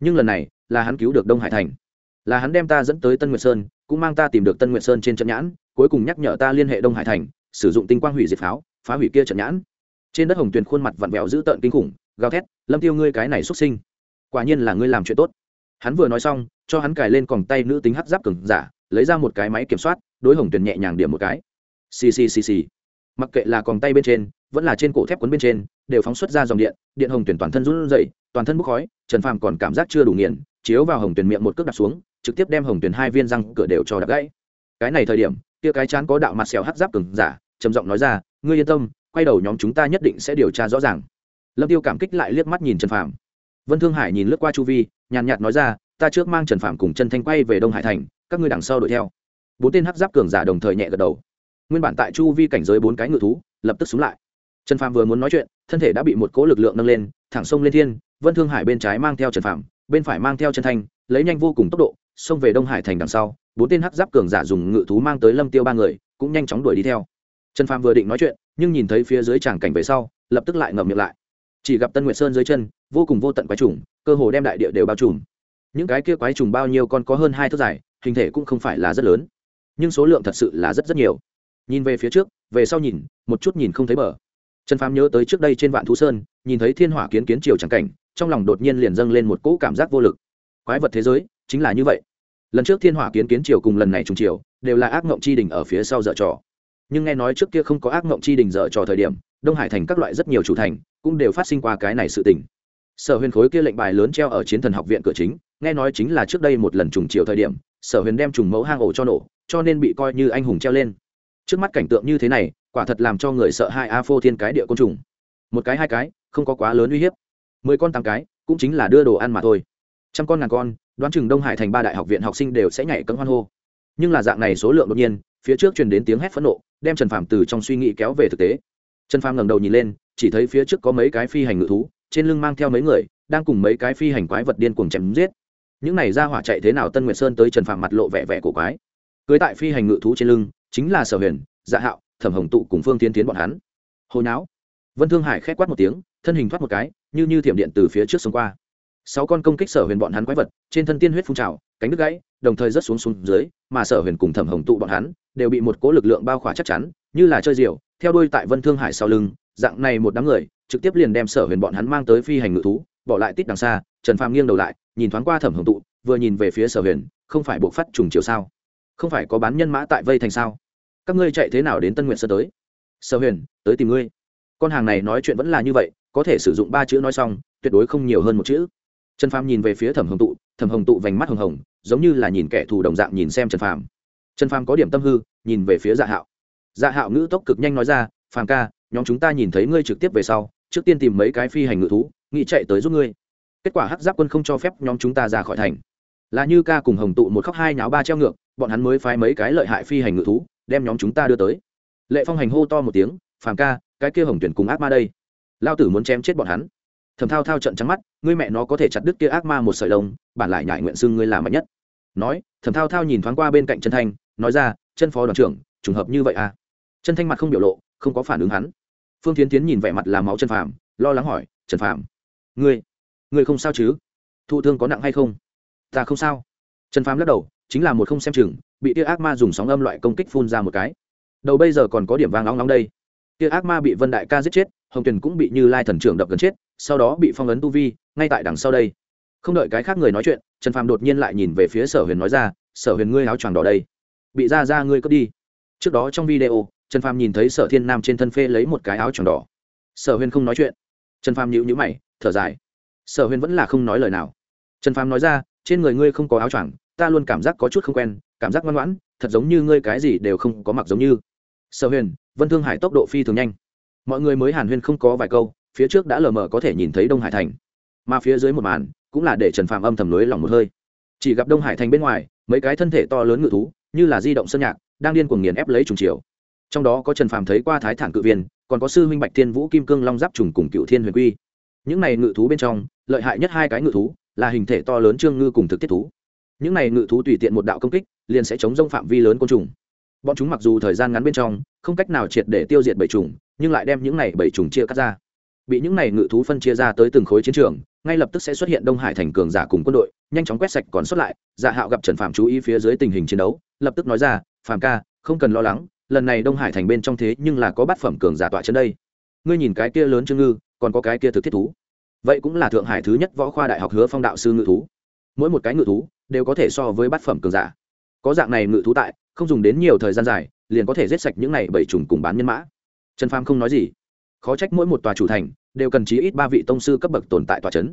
Nhưng lần này, là hắn cứu được đông hải thành. Là hắn đem ta dẫn tới tân nguyệt sơn, cũng mang ta tìm được tân nguyệt sơn trên trận nhãn, cuối cùng nhắc nhở ta liên hệ đông hải thành, sử dụng tinh quang hủy diệt pháo, phá hủy kia trận nhãn. Trên đất hồng tuyền khuôn mặt vặn vẹo dữ tợn kinh khủng, gào thét, lâm tiêu ngươi cái này xuất sinh, quả nhiên là ngươi làm chuyện tốt. Hắn vừa nói xong, cho hắn cài lên còng tay nữ tính hắt giáp cứng giả, lấy ra một cái máy kiểm soát, đối hồng tuyền nhẹ nhàng điểm một cái. Xì xì xì xì mặc kệ là còng tay bên trên, vẫn là trên cổ thép quấn bên trên, đều phóng xuất ra dòng điện điện hồng tuyển toàn thân run rẩy, toàn thân bốc khói, trần phàm còn cảm giác chưa đủ nghiền, chiếu vào hồng tuyển miệng một cước đặt xuống, trực tiếp đem hồng tuyển hai viên răng cửa đều cho đập gãy. Cái này thời điểm, kia cái chán có đạo mặt xèo hắc giáp cứng giả, trầm giọng nói ra, ngươi yên tâm, quay đầu nhóm chúng ta nhất định sẽ điều tra rõ ràng. Lâm tiêu cảm kích lại liếc mắt nhìn trần phàm. Vân thương hải nhìn lướt qua chu vi, nhàn nhạt nói ra, ta trước mang trần phàm cùng trần thanh quay về đông hải thành, các ngươi đằng sau đuổi theo. Bốn tên hắc giáp cường giả đồng thời nhẹ gật đầu nguyên bản tại chu vi cảnh giới bốn cái ngự thú lập tức xuống lại. Trần phạm vừa muốn nói chuyện, thân thể đã bị một cỗ lực lượng nâng lên, thẳng sông lên thiên, vân thương hải bên trái mang theo trần phạm bên phải mang theo trần thanh, lấy nhanh vô cùng tốc độ, xông về đông hải thành đằng sau, bốn tên hắc giáp cường giả dùng ngự thú mang tới lâm tiêu ba người, cũng nhanh chóng đuổi đi theo. Trần phạm vừa định nói chuyện, nhưng nhìn thấy phía dưới tràng cảnh về sau, lập tức lại ngậm miệng lại. Chỉ gặp tân nguyệt sơn dưới chân, vô cùng vô tận quái trùng, cơ hồ đem đại địa đều bao trùm. Những cái kia quái trùng bao nhiêu con có hơn hai thước dài, hình thể cũng không phải là rất lớn, nhưng số lượng thật sự là rất rất nhiều nhìn về phía trước, về sau nhìn, một chút nhìn không thấy bờ. Trần phàm nhớ tới trước đây trên vạn thú sơn, nhìn thấy thiên hỏa kiến kiến triều trắng cảnh, trong lòng đột nhiên liền dâng lên một cỗ cảm giác vô lực. Quái vật thế giới, chính là như vậy. Lần trước thiên hỏa kiến kiến triều cùng lần này trùng triều, đều là ác mộng chi đình ở phía sau dở trò. Nhưng nghe nói trước kia không có ác mộng chi đình dở trò thời điểm, đông hải thành các loại rất nhiều chủ thành cũng đều phát sinh qua cái này sự tình. Sở huyền khối kia lệnh bài lớn treo ở chiến thần học viện cửa chính, nghe nói chính là trước đây một lần trùng chiều thời điểm, sở huyền đem trùng mẫu hang ổ cho nổ, cho nên bị coi như anh hùng treo lên trước mắt cảnh tượng như thế này, quả thật làm cho người sợ hai a phô thiên cái địa côn trùng. Một cái, hai cái, không có quá lớn uy hiếp. Mười con tám cái, cũng chính là đưa đồ ăn mà thôi. Trăm con ngàn con, đoán chừng đông hải thành ba đại học viện học sinh đều sẽ nhảy cấm hoan hô. Nhưng là dạng này số lượng đột nhiên, phía trước truyền đến tiếng hét phẫn nộ, đem trần phàm từ trong suy nghĩ kéo về thực tế. Trần phàm ngẩng đầu nhìn lên, chỉ thấy phía trước có mấy cái phi hành ngự thú, trên lưng mang theo mấy người, đang cùng mấy cái phi hành quái vật điên cuồng chém giết. Những này ra hỏa chạy thế nào tân nguyệt sơn tới trần phạm mặt lộ vẻ vẻ của quái. Cưới tại phi hành ngự thú trên lưng chính là sở huyền dạ hạo, thẩm hồng tụ cùng phương tiến tiến bọn hắn. Hồi não vân thương hải khét quát một tiếng, thân hình thoát một cái, như như thiểm điện từ phía trước xông qua. Sáu con công kích sở huyền bọn hắn quái vật, trên thân tiên huyết phun trào, cánh đứt gãy, đồng thời rớt xuống xuống dưới, mà sở huyền cùng thẩm hồng tụ bọn hắn đều bị một cố lực lượng bao khỏa chắc chắn, như là chơi diều, theo đuôi tại vân thương hải sau lưng, dạng này một đám người, trực tiếp liền đem sở huyền bọn hắn mang tới phi hành ngự thú, bỏ lại tít đằng xa, trần phàm nghiêng đầu lại, nhìn thoáng qua thẩm hồng tụ, vừa nhìn về phía sở huyền, không phải buộc phát trùng chiều sao? Không phải có bán nhân mã tại vây thành sao? Các ngươi chạy thế nào đến tân nguyện sơn tới? Sở huyền, tới tìm ngươi. Con hàng này nói chuyện vẫn là như vậy, có thể sử dụng ba chữ nói xong, tuyệt đối không nhiều hơn một chữ. Trần phàm nhìn về phía thẩm hồng tụ, thẩm hồng tụ vành mắt hồng hồng, giống như là nhìn kẻ thù đồng dạng nhìn xem trần phàm. Trần phàm có điểm tâm hư, nhìn về phía dạ hạo. Dạ hạo ngữ tốc cực nhanh nói ra, phàm ca, nhóm chúng ta nhìn thấy ngươi trực tiếp về sau, trước tiên tìm mấy cái phi hành ngự thú, nghĩ chạy tới giúp ngươi. Kết quả hắc giáp quân không cho phép nhóm chúng ta ra khỏi thành. Là như ca cùng hồng tụ một khóc hai nháo ba treo ngược, bọn hắn mới phái mấy cái lợi hại phi hành ngự thú đem nhóm chúng ta đưa tới. Lệ phong hành hô to một tiếng, phàm ca, cái kia hồng tuyển cùng ác ma đây. Lao tử muốn chém chết bọn hắn. Thầm thao thao trận trắng mắt, ngươi mẹ nó có thể chặt đứt kia ác ma một sợi lông, bản lại nhại nguyện xưng ngươi làm mạnh nhất. Nói thầm thao thao nhìn thoáng qua bên cạnh chân thanh, nói ra, chân phó đoàn trưởng, trùng hợp như vậy à? Chân thanh mặt không biểu lộ, không có phản ứng hắn. Phương tiến tiến nhìn vẻ mặt làm máu chân phàm, lo lắng hỏi, trần phàm, ngươi ngươi không sao chứ? Thụ thương có nặng hay không? Ta không sao. Trần phàm lắc đầu chính là một không xem chừng, bị tia ác ma dùng sóng âm loại công kích phun ra một cái. Đầu bây giờ còn có điểm vang nóng nóng đây. Tia ác ma bị vân đại ca giết chết, hồng tuyền cũng bị như lai thần trưởng đập gần chết, sau đó bị phong ấn tu vi, ngay tại đằng sau đây. Không đợi cái khác người nói chuyện, trần phàm đột nhiên lại nhìn về phía sở huyền nói ra, sở huyền ngươi áo choàng đỏ đây. Bị ra ra ngươi cướp đi. Trước đó trong video, trần phàm nhìn thấy sở thiên nam trên thân phê lấy một cái áo choàng đỏ. Sở huyền không nói chuyện. Trần phàm nhịu nhữ mày, thở dài. Sở huyền vẫn là không nói lời nào. Trần phàm nói ra, trên người ngươi không có áo choàng ta luôn cảm giác có chút không quen, cảm giác ngoan ngoãn, thật giống như ngươi cái gì đều không có mặc giống như. Sở huyền, vân thương hải tốc độ phi thường nhanh. Mọi người mới hàn huyên không có vài câu, phía trước đã lờ mờ có thể nhìn thấy đông hải thành. Mà phía dưới một màn, cũng là để trần phàm âm thầm lưới lòng một hơi. Chỉ gặp đông hải thành bên ngoài, mấy cái thân thể to lớn ngự thú, như là di động sơn nhạc, đang điên cuồng nghiền ép lấy trùng chiều. Trong đó có trần phàm thấy qua thái thản cự viên, còn có sư minh bạch thiên vũ kim cương long giáp trùng cùng cựu thiên huyền quy. Những này ngự thú bên trong, lợi hại nhất hai cái ngự thú, là hình thể to lớn trương ngư cùng thực tiết thú những này ngự thú tùy tiện một đạo công kích, liền sẽ chống rông phạm vi lớn côn trùng. Bọn chúng mặc dù thời gian ngắn bên trong, không cách nào triệt để tiêu diệt bảy trùng nhưng lại đem những này bảy trùng chia cắt ra. Bị những này ngự thú phân chia ra tới từng khối chiến trường, ngay lập tức sẽ xuất hiện đông hải thành cường giả cùng quân đội, nhanh chóng quét sạch còn xuất lại dạ hạo gặp trần phạm chú ý phía dưới tình hình chiến đấu, lập tức nói ra phạm ca, không cần lo lắng, lần này đông hải thành bên trong thế nhưng là có bát phẩm cường giả tọa chân đây. Ngươi nhìn cái kia lớn trương ngư, còn có cái kia thực thiết thú. Vậy cũng là thượng hải thứ nhất võ khoa đại học hứa phong đạo sư ngự thú. Mỗi một cái ngự thú đều có thể so với bát phẩm cường giả. Có dạng này ngự thú tại, không dùng đến nhiều thời gian dài, liền có thể giết sạch những này bảy trùng cùng bán nhân mã. Trần pham không nói gì. Khó trách mỗi một tòa chủ thành đều cần chí ít ba vị tông sư cấp bậc tồn tại tòa c h ấ n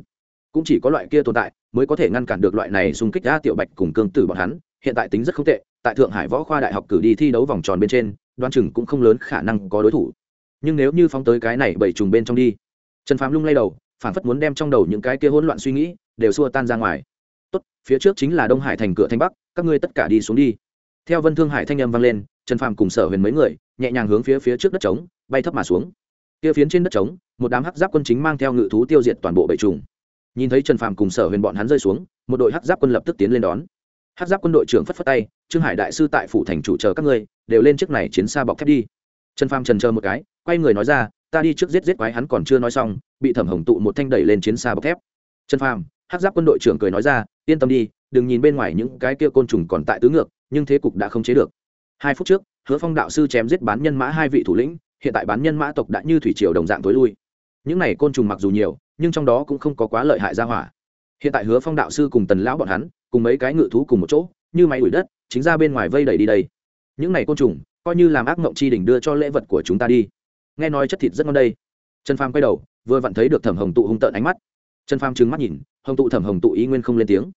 cũng chỉ có loại kia tồn tại mới có thể ngăn cản được loại này xung kích ra tiểu bạch cùng cương tử bọn hắn, hiện tại tính rất không tệ, tại thượng hải võ khoa đại học cử đi thi đấu vòng tròn bên trên đoan chừng cũng không lớn khả năng có đối thủ. Nhưng nếu như phóng tới cái này bảy trùng bên trong đi, trần phàm lung lay đầu phản phất muốn đem trong đầu những cái kia hỗn loạn suy nghĩ đều xua tan ra ngoài tốt, phía trước chính là đông hải thành cửa thanh bắc, các ngươi tất cả đi xuống đi. Theo vân thương hải thanh âm vang lên, trần phàm cùng sở huyền mấy người, nhẹ nhàng hướng phía phía trước đất trống, bay thấp mà xuống. Kia phiến trên đất trống, một đám hắc giáp quân chính mang theo ngự thú tiêu diệt toàn bộ bệ trùng. Nhìn thấy trần phàm cùng sở huyền bọn hắn rơi xuống, một đội hắc giáp quân lập tức tiến lên đón. Hắc giáp quân đội trưởng phất phất tay, trương hải đại sư tại phủ thành chủ chờ các ngươi, đều lên chiếc này chiến xa bọc thép đi. Trần phàm trần chờ một cái, quay người nói ra, ta đi trước giết giết quái hắn còn chưa nói xong, bị thẩm hồng tụ một thanh đẩy lên chiến xa bọc thép. Trần phàm, hắc giáp quân đội trưởng cười nói ra yên tâm đi, đừng nhìn bên ngoài những cái kia côn trùng còn tại tứ ngược, nhưng thế cục đã không chế được. Hai phút trước, hứa phong đạo sư chém giết bán nhân mã hai vị thủ lĩnh, hiện tại bán nhân mã tộc đã như thủy triều đồng dạng tối lui. Những này côn trùng mặc dù nhiều, nhưng trong đó cũng không có quá lợi hại ra hỏa. Hiện tại hứa phong đạo sư cùng tần lão bọn hắn, cùng mấy cái ngự thú cùng một chỗ, như máy đuổi đất, chính ra bên ngoài vây đẩy đi đây. Những này côn trùng, coi như làm ác mộng chi đỉnh đưa cho lễ vật của chúng ta đi. Nghe nói chất thịt rất ngon đây. Trần phàm quay đầu, vừa vặn thấy được thẩm hồng tụ hung tợn ánh mắt. Trần phàm trừng mắt nhìn hồng tụ thẩm hồng tụ ý nguyên không lên tiếng.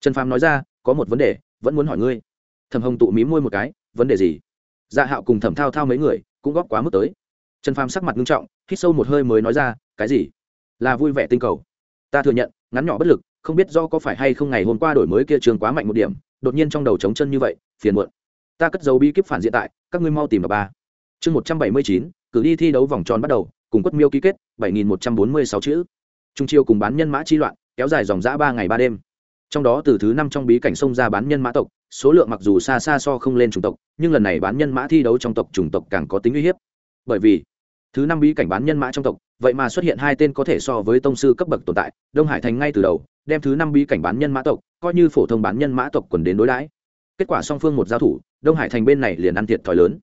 Trần phàm nói ra, có một vấn đề, vẫn muốn hỏi ngươi. Thẩm hồng tụ mí môi một cái, vấn đề gì? Dạ hạo cùng thẩm thao thao mấy người cũng góp quá mức tới. Trần phàm sắc mặt nghiêm trọng, hít sâu một hơi mới nói ra, cái gì? Là vui vẻ tinh cầu. Ta thừa nhận, ngắn nhỏ bất lực, không biết do có phải hay không ngày hôm qua đổi mới kia trường quá mạnh một điểm, đột nhiên trong đầu trống chân như vậy, phiền muộn. Ta cất dấu bi kíp phản diện tại, các ngươi mau tìm vào ba. Chương một trăm bảy mươi chín, cử đi thi đấu vòng tròn bắt đầu, cùng quất miêu ký kết, bảy nghìn một trăm bốn mươi sáu chữ. Trung chiêu cùng bán nhân mã chi loạn kéo dài dòng dã ba ngày ba đêm. Trong đó từ thứ năm trong bí cảnh sông ra bán nhân mã tộc, số lượng mặc dù xa xa so không lên chủng tộc, nhưng lần này bán nhân mã thi đấu trong tộc chủng tộc càng có tính uy hiếp. Bởi vì, thứ năm bí cảnh bán nhân mã trong tộc, vậy mà xuất hiện hai tên có thể so với tông sư cấp bậc tồn tại, đông hải thành ngay từ đầu, đem thứ năm bí cảnh bán nhân mã tộc, coi như phổ thông bán nhân mã tộc quần đến đối đãi. Kết quả song phương một giao thủ, đông hải thành bên này liền ăn thiệt thòi lớn.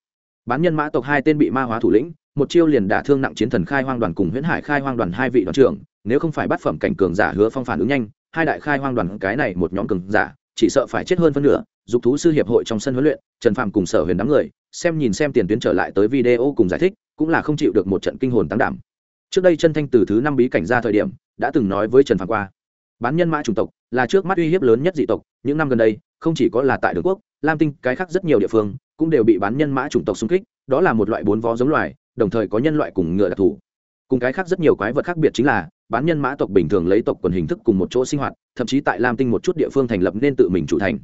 Bán nhân mã tộc hai tên bị ma hóa thủ lĩnh một chiêu liền đả thương nặng chiến thần khai hoang đoàn cùng huyễn hải khai hoang đoàn hai vị đoàn trưởng, nếu không phải bắt phẩm cảnh cường giả hứa phong phản ứng nhanh, hai đại khai hoang đoàn cái này một nhóm cường giả, chỉ sợ phải chết hơn phân nửa, dục thú sư hiệp hội trong sân huấn luyện, trần phạm cùng sở huyền đám người, xem nhìn xem tiền tuyến trở lại tới video cùng giải thích, cũng là không chịu được một trận kinh hồn tăng đảm. Trước đây chân thanh từ thứ năm bí cảnh ra thời điểm, đã từng nói với trần phạm qua, bán nhân mã chủng tộc, là trước mắt uy hiếp lớn nhất dị tộc, những năm gần đây, không chỉ có là tại đường quốc, lam tinh, cái khác rất nhiều địa phương, cũng đều bị bán nhân mã chủng tộc xung kích, đó là một loại bốn vó giống loài đồng thời có nhân loại cùng ngựa đặc thù. Cùng cái khác rất nhiều quái vật khác biệt chính là, bán nhân mã tộc bình thường lấy tộc quần hình thức cùng một chỗ sinh hoạt, thậm chí tại lam tinh một chút địa phương thành lập nên tự mình chủ thành.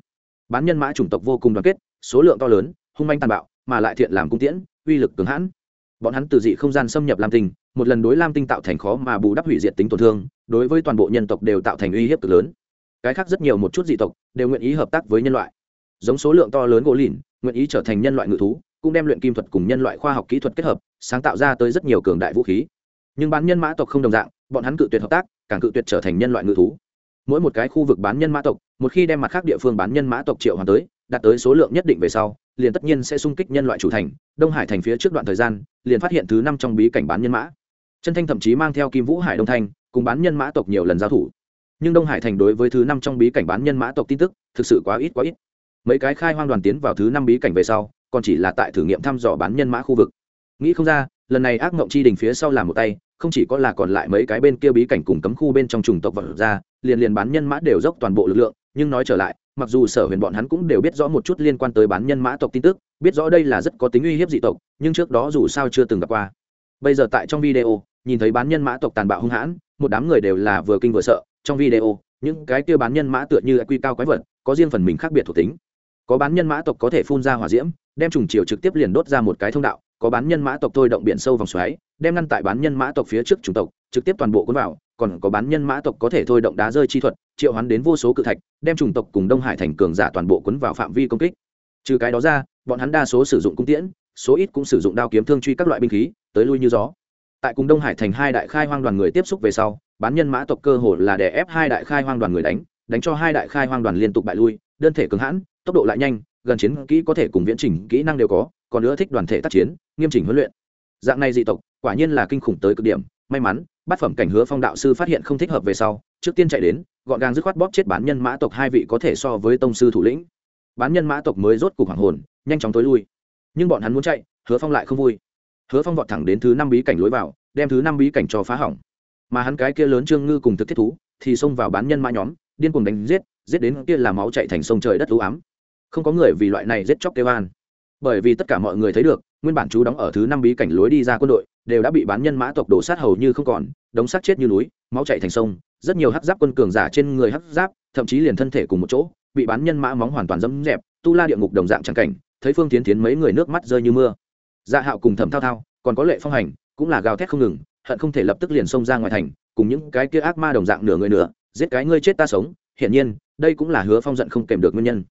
Bán nhân mã chủng tộc vô cùng đoàn kết, số lượng to lớn, hung manh tàn bạo, mà lại thiện làm cung tiễn, uy lực cường hãn. Bọn hắn từ dị không gian xâm nhập lam tinh, một lần đối lam tinh tạo thành khó mà bù đắp hủy diệt tính tổn thương, đối với toàn bộ nhân tộc đều tạo thành uy hiếp cực lớn. Cái khác rất nhiều một chút dị tộc đều nguyện ý hợp tác với nhân loại. Giống số lượng to lớn gỗ lìn nguyện ý trở thành nhân loại ngự thú cũng đem luyện kim thuật cùng nhân loại khoa học kỹ thuật kết hợp, sáng tạo ra tới rất nhiều cường đại vũ khí. Nhưng bán nhân mã tộc không đồng dạng, bọn hắn cự tuyệt hợp tác, càng cự tuyệt trở thành nhân loại ngự thú. Mỗi một cái khu vực bán nhân mã tộc, một khi đem mặt khác địa phương bán nhân mã tộc triệu hoàn tới, đạt tới số lượng nhất định về sau, liền tất nhiên sẽ xung kích nhân loại chủ thành, đông hải thành phía trước đoạn thời gian, liền phát hiện thứ năm trong bí cảnh bán nhân mã. Chân thanh thậm chí mang theo kim vũ hải đông thanh cùng bán nhân mã tộc nhiều lần giao thủ. Nhưng đông hải thành đối với thứ năm trong bí cảnh bán nhân mã tộc tin tức, thực sự quá ít quá ít. Mấy cái khai hoang đoàn tiến vào thứ năm bí cảnh về sau còn chỉ là tại thử nghiệm thăm dò bán nhân mã khu vực. Nghĩ không ra, lần này ác mộng chi đình phía sau làm một tay, không chỉ có là còn lại mấy cái bên kia bí cảnh cùng cấm khu bên trong trùng tộc vật ra, liền liền bán nhân mã đều dốc toàn bộ lực lượng, nhưng nói trở lại, mặc dù sở huyền bọn hắn cũng đều biết rõ một chút liên quan tới bán nhân mã tộc tin tức, biết rõ đây là rất có tính uy hiếp dị tộc, nhưng trước đó dù sao chưa từng gặp qua. Bây giờ tại trong video, nhìn thấy bán nhân mã tộc tàn bạo hung hãn, một đám người đều là vừa kinh vừa sợ, trong video, những cái kia bán nhân mã tựa như quy cao quái vật, có riêng phần mình khác biệt thuộc tính. Có bán nhân mã tộc có thể phun ra hỏa diễm đem trùng chiều trực tiếp liền đốt ra một cái thông đạo, có bán nhân mã tộc thôi động biển sâu vòng xoáy, đem ngăn tại bán nhân mã tộc phía trước chủng tộc, trực tiếp toàn bộ cuốn vào, còn có bán nhân mã tộc có thể thôi động đá rơi chi thuật, triệu hoán đến vô số cự thạch, đem chủng tộc cùng đông hải thành cường giả toàn bộ cuốn vào phạm vi công kích. Trừ cái đó ra, bọn hắn đa số sử dụng cung tiễn, số ít cũng sử dụng đao kiếm thương truy các loại binh khí, tới lui như gió. Tại cùng đông hải thành hai đại khai hoang đoàn người tiếp xúc về sau, bán nhân mã tộc cơ hồ là để ép hai đại khai hoang đoàn người đánh đánh cho hai đại khai hoang đoàn liên tục bại lui, đơn thể cứng hãn, tốc độ lại nhanh gần chiến kỹ có thể cùng viễn trình kỹ năng đều có, còn nữa thích đoàn thể tác chiến, nghiêm chỉnh huấn luyện. Dạng này dị tộc, quả nhiên là kinh khủng tới cực điểm. May mắn, bát phẩm cảnh hứa phong đạo sư phát hiện không thích hợp về sau, trước tiên chạy đến, gọn gàng dứt khoát bóp chết bán nhân mã tộc hai vị có thể so với tông sư thủ lĩnh. Bán nhân mã tộc mới rốt cục hoàng hồn, nhanh chóng tối lui. Nhưng bọn hắn muốn chạy, hứa phong lại không vui. Hứa phong vọt thẳng đến thứ năm bí cảnh lối vào, đem thứ năm bí cảnh cho phá hỏng. Mà hắn cái kia lớn trương ngư cùng thực thiết thú, thì xông vào bán nhân mã nhóm, điên cuồng đánh giết giết đến kia là máu chạy thành sông trời đất lũ ám không có người vì loại này giết chóc kêu an. Bởi vì tất cả mọi người thấy được, nguyên bản chú đóng ở thứ năm bí cảnh lối đi ra quân đội, đều đã bị bán nhân mã tộc đổ sát hầu như không còn, đống sát chết như núi, máu chạy thành sông, rất nhiều hắc giáp quân cường giả trên người hắc giáp, thậm chí liền thân thể cùng một chỗ, bị bán nhân mã móng hoàn toàn dẫm dẹp, tu la địa ngục đồng dạng trắng cảnh, thấy phương tiến tiến mấy người nước mắt rơi như mưa. Dạ hạo cùng thẩm thao thao, còn có lệ phong hành, cũng là gào thét không ngừng, hận không thể lập tức liền xông ra ngoài thành, cùng những cái kia ác ma đồng dạng nửa người nửa, giết cái ngươi chết ta sống, hiển nhiên, đây cũng là hứa phong giận không kèm được nguyên nhân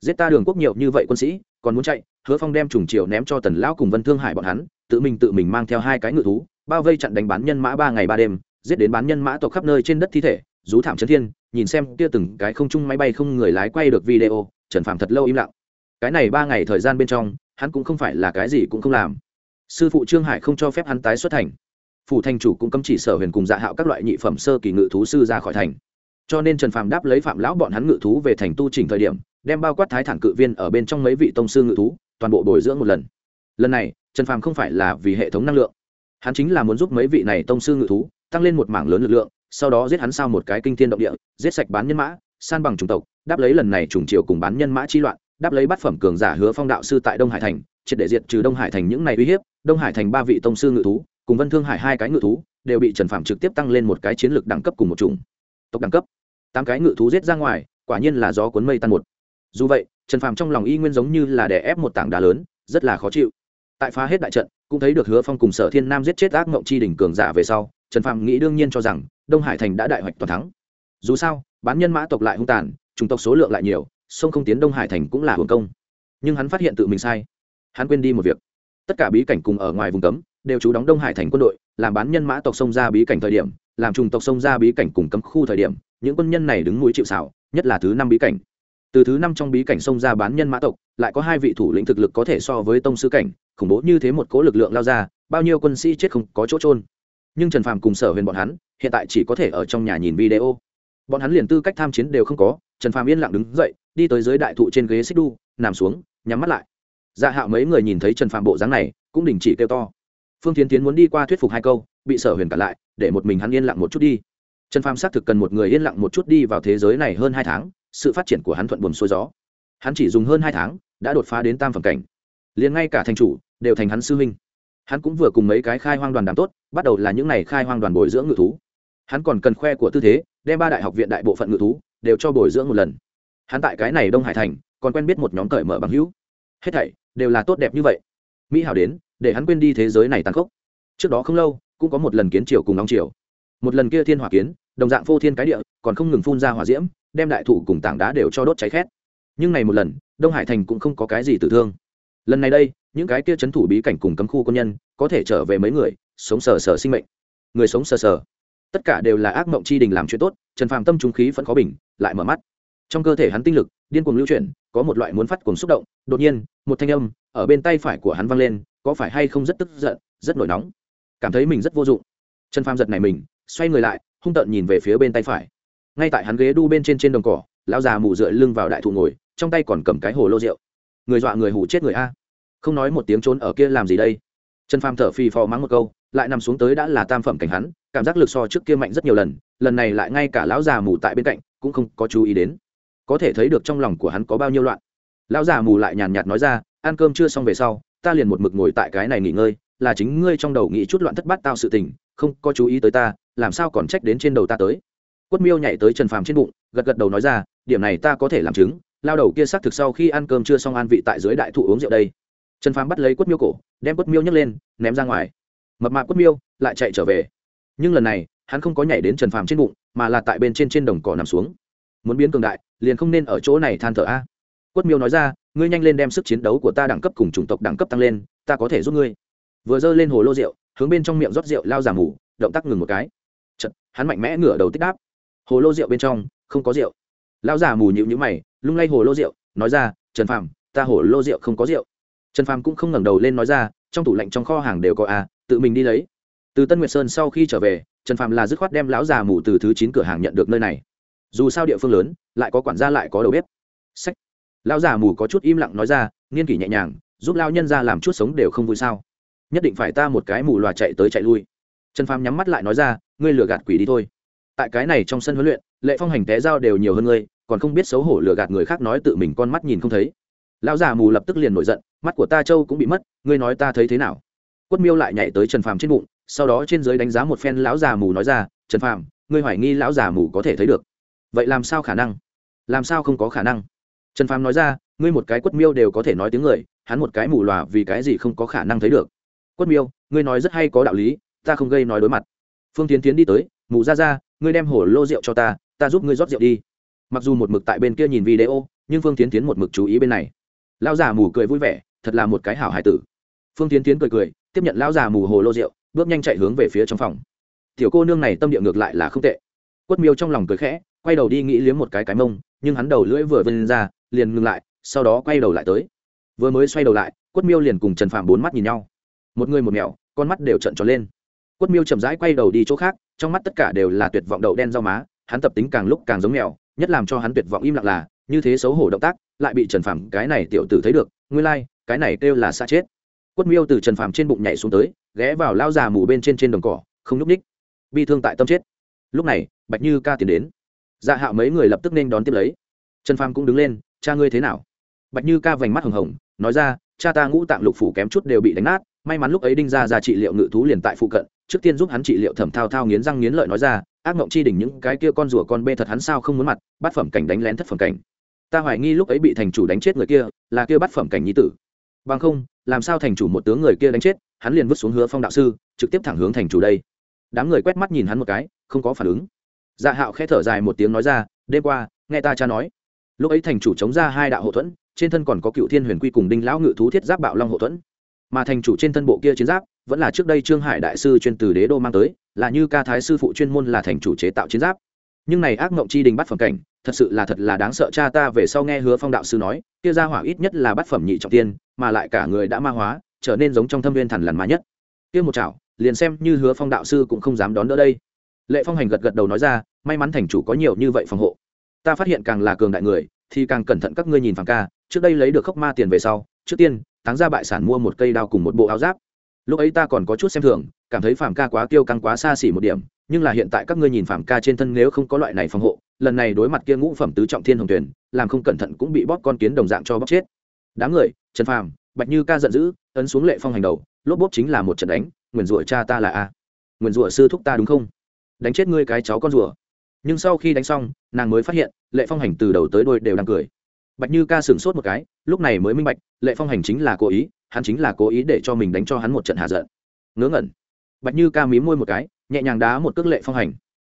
giết ta đường quốc nhiều như vậy quân sĩ, còn muốn chạy, hứa phong đem trùng triều ném cho tần lão cùng vân thương hải bọn hắn, tự mình tự mình mang theo hai cái ngự thú, bao vây chặn đánh bán nhân mã ba ngày ba đêm, giết đến bán nhân mã tộc khắp nơi trên đất thi thể, rú thảm trấn thiên, nhìn xem kia từng cái không chung máy bay không người lái quay được video, trần phạm thật lâu im lặng. Cái này ba ngày thời gian bên trong, hắn cũng không phải là cái gì cũng không làm. Sư phụ trương hải không cho phép hắn tái xuất thành. Phủ thành chủ cũng cấm chỉ sở huyền cùng dạ hạo các loại nhị phẩm sơ kỳ ngự thú sư ra khỏi thành. Cho nên trần phạm đáp lấy phạm lão bọn hắn ngự thú về thành tu trình thời điểm đem bao quát thái thản cự viên ở bên trong mấy vị tông sư ngự thú, toàn bộ bồi dưỡng một lần. Lần này, trần phàm không phải là vì hệ thống năng lượng. Hắn chính là muốn giúp mấy vị này tông sư ngự thú tăng lên một mảng lớn lực lượng, sau đó giết hắn sau một cái kinh thiên động địa, giết sạch bán nhân mã, san bằng chủng tộc, đáp lấy lần này trùng triều cùng bán nhân mã chi loạn, đáp lấy bát phẩm cường giả hứa phong đạo sư tại đông hải thành, triệt để diệt trừ đông hải thành những này uy hiếp, đông hải thành ba vị tông sư ngự thú cùng vân thương hải hai cái ngự thú đều bị trần phạm trực tiếp tăng lên một cái chiến lược đẳng cấp cùng một chủng. Tộc đẳng cấp. Tám cái ngự thú giết ra ngoài, quả nhiên là gió cuốn mây tan một dù vậy, trần phàm trong lòng y nguyên giống như là đè ép một tảng đá lớn, rất là khó chịu. Tại phá hết đại trận, cũng thấy được hứa phong cùng sở thiên nam giết chết ác mộng chi đỉnh cường giả về sau, trần phàm nghĩ đương nhiên cho rằng đông hải thành đã đại hoạch toàn thắng. Dù sao, bán nhân mã tộc lại hung tàn, chủng tộc số lượng lại nhiều, sông không tiến đông hải thành cũng là hưởng công. Nhưng hắn phát hiện tự mình sai. Hắn quên đi một việc. Tất cả bí cảnh cùng ở ngoài vùng cấm, đều trú đóng đông hải thành quân đội, làm bán nhân mã tộc sông ra bí cảnh thời điểm, làm trùng tộc sông ra bí cảnh cùng cấm khu thời điểm, những quân nhân này đứng mũi chịu xảo nhất là thứ năm bí cảnh từ thứ năm trong bí cảnh xông ra bán nhân mã tộc, lại có hai vị thủ lĩnh thực lực có thể so với tông sư cảnh, khủng bố như thế một cố lực lượng lao ra, bao nhiêu quân sĩ chết không có chỗ trôn nhưng trần phàm cùng sở huyền bọn hắn, hiện tại chỉ có thể ở trong nhà nhìn video. Bọn hắn liền tư cách tham chiến đều không có, trần phàm yên lặng đứng dậy, đi tới dưới đại thụ trên ghế xích đu, nằm xuống, nhắm mắt lại. Dạ hạo mấy người nhìn thấy trần phàm bộ dáng này, cũng đình chỉ kêu to. Phương tiến tiến muốn đi qua thuyết phục hai câu, bị sở huyền cả lại, để một mình hắn yên lặng một chút đi. Trần phàm xác thực cần một người yên lặng một chút đi vào thế giới này hơn hai tháng sự phát triển của hắn thuận buồm xuôi gió. Hắn chỉ dùng hơn hai tháng, đã đột phá đến tam phẩm cảnh. Liền ngay cả thành chủ, đều thành hắn sư huynh. Hắn cũng vừa cùng mấy cái khai hoang đoàn đàm tốt, bắt đầu là những n à y khai hoang đoàn bồi dưỡng ngự thú. Hắn còn cần khoe của tư thế, đem ba đại học viện đại bộ phận ngự thú, đều cho bồi dưỡng một lần. Hắn tại cái này đông hải thành, còn quen biết một nhóm cởi mở bằng hữu. Hết thảy, đều là tốt đẹp như vậy. Mỹ hảo đến, để hắn quên đi thế giới này tàn khốc. Trước đó không lâu, cũng có một lần kiến triều cùng nóng triều. Một lần kia thiên hỏa kiến, đồng dạng phô thiên cái địa, còn không ngừng phun ra hỏa diễm đem đại thụ cùng tảng đá đều cho đốt cháy khét. Nhưng này một lần, đông hải thành cũng không có cái gì tử thương. Lần này đây, những cái kia c h ấ n thủ bí cảnh cùng cấm khu quân nhân, có thể trở về mấy người, sống sờ sờ sinh mệnh. Người sống sờ sờ. Tất cả đều là ác mộng chi đình làm chuyện tốt, trần phàm tâm trung khí vẫn khó bình, lại mở mắt. Trong cơ thể hắn tinh lực, điên cuồng lưu chuyển, có một loại muốn phát cuồng xúc động. Đột nhiên, một thanh âm ở bên tay phải của hắn vang lên, có phải hay không rất tức giận, rất nổi nóng. Cảm thấy mình rất vô dụng. Trần phàm giật này mình, xoay người lại, hung tợn nhìn về phía bên tay phải ngay tại hắn ghế đu bên trên trên đồng cỏ, lão già mù dựa lưng vào đại thụ ngồi, trong tay còn cầm cái hồ lô rượu. Người dọa người hủ chết người a. Không nói một tiếng trốn ở kia làm gì đây? Trần phàm thở phì phò mắng một câu, lại nằm xuống tới đã là tam phẩm cảnh hắn, cảm giác lực so trước kia mạnh rất nhiều lần lần này lại ngay cả lão già mù tại bên cạnh cũng không có chú ý đến. Có thể thấy được trong lòng của hắn có bao nhiêu loạn. Lão già mù lại nhàn nhạt nói ra, ăn cơm chưa xong về sau, ta liền một mực ngồi tại cái này nghỉ ngơi, là chính ngươi trong đầu nghĩ chút loạn thất bát tao sự tình, không có chú ý tới ta, làm sao còn trách đến trên đầu ta tới? Quất miêu nhảy tới trần phàm trên bụng gật gật đầu nói ra điểm này ta có thể làm chứng lao đầu kia xác thực sau khi ăn cơm chưa xong an vị tại dưới đại thụ uống rượu đây. Trần phàm bắt lấy quất miêu cổ đem quất miêu nhấc lên ném ra ngoài. Mập mạp quất miêu lại chạy trở về. Nhưng lần này hắn không có nhảy đến trần phàm trên bụng mà là tại bên trên trên đồng cỏ nằm xuống. Muốn biến cường đại liền không nên ở chỗ này than thở a. Quất miêu nói ra ngươi nhanh lên đem sức chiến đấu của ta đẳng cấp cùng chủng tộc đẳng cấp tăng lên ta có thể giúp ngươi. Vừa giơ lên hồ lô rượu hướng bên trong miệng rót rượu lao giả mù động tác ngừng một cái. Chật, hắn mạnh mẽ ngửa đầu tích đáp hồ lô rượu bên trong, không có rượu. Lão già mù nhịu nhữ mày, lung lay hồ lô rượu, nói ra, trần phàm, ta hồ lô rượu không có rượu. Trần phàm cũng không ngẩng đầu lên nói ra, trong tủ lạnh trong kho hàng đều có à tự mình đi lấy. Từ tân nguyệt sơn sau khi trở về, trần phàm là dứt khoát đem lão già mù từ thứ chín cửa hàng nhận được nơi này. Dù sao địa phương lớn, lại có quản gia lại có đầu bếp. Sách. Lão già mù có chút im lặng nói ra, nghiên kỷ nhẹ nhàng, giúp lao nhân ra làm chút sống đều không vui sao? Nhất định phải ta một cái mù loà chạy tới chạy lui. Trần phàm nhắm mắt lại nói ra, ngươi lừa gạt quỷ đi thôi tại cái này trong sân huấn luyện, lệ phong hành té dao đều nhiều hơn ngươi, còn không biết xấu hổ lừa gạt người khác nói tự mình con mắt nhìn không thấy. Lão già mù lập tức liền nổi giận, mắt của ta châu cũng bị mất, ngươi nói ta thấy thế nào? Quất miêu lại nhảy tới trần phàm trên bụng, sau đó trên giới đánh giá một phen lão già mù nói ra, trần phàm, ngươi hoài nghi lão già mù có thể thấy được. Vậy làm sao khả năng? Làm sao không có khả năng? Trần phàm nói ra, ngươi một cái quất miêu đều có thể nói tiếng người, hắn một cái mù lòa vì cái gì không có khả năng thấy được. Quất miêu, ngươi nói rất hay có đạo lý, ta không gây nói đối mặt. Phương tiến tiến đi tới, mù ra ra ngươi đem hổ lô rượu cho ta ta giúp ngươi rót rượu đi. Mặc dù một mực tại bên kia nhìn video, nhưng phương tiến tiến một mực chú ý bên này. Lão già mù cười vui vẻ, thật là một cái hảo hải tử. Phương tiến tiến cười cười, tiếp nhận lão già mù hồ lô rượu, bước nhanh chạy hướng về phía trong phòng. Tiểu cô nương này tâm địa ngược lại là không tệ. Quất miêu trong lòng cười khẽ, quay đầu đi nghĩ liếm một cái cái mông, nhưng hắn đầu lưỡi vừa vươn ra, liền ngừng lại, sau đó quay đầu lại tới. Vừa mới xoay đầu lại, quất miêu liền cùng trần phạm bốn mắt nhìn nhau. Một người một mèo con mắt đều trận tròn lên. Quất miêu chậm rãi quay đầu đi chỗ khác trong mắt tất cả đều là tuyệt vọng đậu đen rau má hắn tập tính càng lúc càng giống mèo nhất làm cho hắn tuyệt vọng im lặng là như thế xấu hổ động tác lại bị trần phàm cái này tiểu tử thấy được nguyên lai、like, cái này kêu là xa chết. Quất miêu từ trần phàm trên bụng nhảy xuống tới ghé vào lao già mù bên trên trên đồng cỏ không n ú c ních bi thương tại tâm chết. Lúc này bạch như ca tiến đến. Dạ hạo mấy người lập tức nên đón tiếp lấy. Trần phàm cũng đứng lên cha ngươi thế nào? Bạch như ca vành mắt hồng hồng nói ra cha ta ngũ tạng lục phủ kém chút đều bị đánh nát may mắn lúc ấy đinh ra ra trị liệu ngự thú liền tại phụ cận trước tiên giúp hắn trị liệu thẩm thao thao nghiến răng nghiến lợi nói ra, ác mộng chi đỉnh những cái kia con rùa con bê thật hắn sao không muốn mặt, bát phẩm cảnh đánh lén thất phẩm cảnh. Ta hoài nghi lúc ấy bị thành chủ đánh chết người kia, là kia bát phẩm cảnh nhi tử. Bằng không, làm sao thành chủ một tướng người kia đánh chết, hắn liền vứt xuống hứa phong đạo sư, trực tiếp thẳng hướng thành chủ đây. Đám người quét mắt nhìn hắn một cái, không có phản ứng. Dạ hạo khe thở dài một tiếng nói ra, đêm qua, nghe ta cha nói. Lúc ấy thành chủ chống ra hai đạo hậu thuẫn, trên thân còn có cựu thiên huyền quy cùng đinh lão ngự thú thiết giáp bạo long hậu thuẫn mà thành chủ trên thân bộ kia chiến giáp, vẫn là trước đây trương hải đại sư chuyên từ đế đô mang tới, là như ca thái sư phụ chuyên môn là thành chủ chế tạo chiến giáp. Nhưng này ác mộng chi đình bắt phẩm cảnh, thật sự là thật là đáng sợ cha ta về sau nghe hứa phong đạo sư nói, kia ra hỏa ít nhất là bắt phẩm nhị trọng tiên, mà lại cả người đã ma hóa, trở nên giống trong thâm viên thần lằn ma nhất. Kia một chảo, liền xem như hứa phong đạo sư cũng không dám đón đỡ đây. Lệ phong hành gật gật đầu nói ra, may mắn thành chủ có nhiều như vậy phòng hộ. Ta phát hiện càng là cường đại người, thì càng cẩn thận các ngươi nhìn phàng ca, trước đây lấy được khốc ma tiền về sau, trước tiên táng ra bại sản mua một cây đao cùng một bộ áo giáp. Lúc ấy ta còn có chút xem thường, cảm thấy phàm ca quá kiêu căng quá xa xỉ một điểm, nhưng là hiện tại các ngươi nhìn phàm ca trên thân nếu không có loại này phòng hộ, lần này đối mặt kia ngũ phẩm tứ trọng thiên hồng tuyển, làm không cẩn thận cũng bị bóp con kiến đồng dạng cho bóp chết. Đám người, trần phàm, bạch như ca giận dữ, ấn xuống lệ phong hành đầu, lốp bốp chính là một trận đánh, nguyền rủa cha ta là a. Nguyền rủa sư thúc ta đúng không? Đánh chết ngươi cái cháu con rủa nhưng sau khi đánh xong, nàng mới phát hiện, lệ phong hành từ đầu tới đôi đều đang cười bạch như ca sửng sốt một cái, lúc này mới minh bạch, lệ phong hành chính là cố ý, hắn chính là cố ý để cho mình đánh cho hắn một trận hạ giận. Ngớ ngẩn. Bạch như ca mí môi một cái, nhẹ nhàng đá một cước lệ phong hành.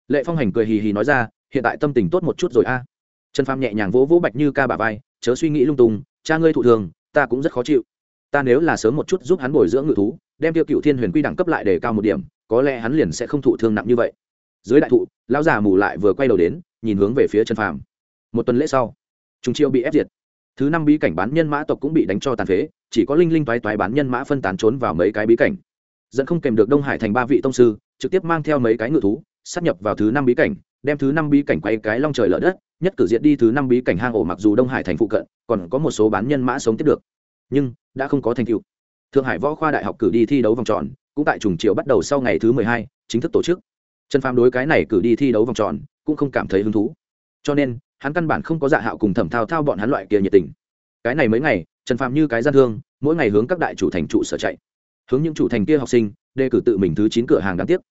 Lệ phong hành cười hì hì nói ra, hiện tại tâm tình tốt một chút rồi a. Trần phàm nhẹ nhàng vỗ vỗ bạch như ca bà vai, chớ suy nghĩ lung tung, cha ngươi thụ thường, ta cũng rất khó chịu. Ta nếu là sớm một chút giúp hắn bồi dưỡng ngự thú, đem tiêu cựu thiên huyền quy đẳng cấp lại để cao một điểm, có lẽ hắn liền sẽ không thụ thương nặng như vậy. Dưới đại thụ, lão già mù lại vừa quay đầu đến, nhìn hướng về phía trần phàm. Một tuần lễ sau Trùng chiêu bị ép diệt. Thứ năm bí cảnh bán nhân mã tộc cũng bị đánh cho tàn phế, chỉ có linh linh toái toái bán nhân mã phân tán trốn vào mấy cái bí cảnh. Dẫn không kèm được đông hải thành ba vị tông sư, trực tiếp mang theo mấy cái ngự thú, sát nhập vào thứ năm bí cảnh, đem thứ năm bí cảnh quay cái long trời lở đất, nhất cử diện đi thứ năm bí cảnh hang ổ mặc dù đông hải thành phụ cận, còn có một số bán nhân mã sống tiếp được. Nhưng, đã không có thành tựu. Thượng hải võ khoa đại học cử đi thi đấu vòng tròn, cũng tại trùng chiều bắt đầu sau ngày thứ mười hai, chính thức tổ chức. Trần phàm đối cái này cử đi thi đấu vòng tròn, cũng không cảm thấy hứng thú. Cho nên hắn căn bản không có dạ hạo cùng thẩm thao thao bọn hắn loại kia nhiệt tình. Cái này mấy ngày, trần phàm như cái gian thương, mỗi ngày hướng các đại chủ thành trụ sở chạy. Hướng những chủ thành kia học sinh, đề cử tự mình thứ chín cửa hàng đáng tiếc.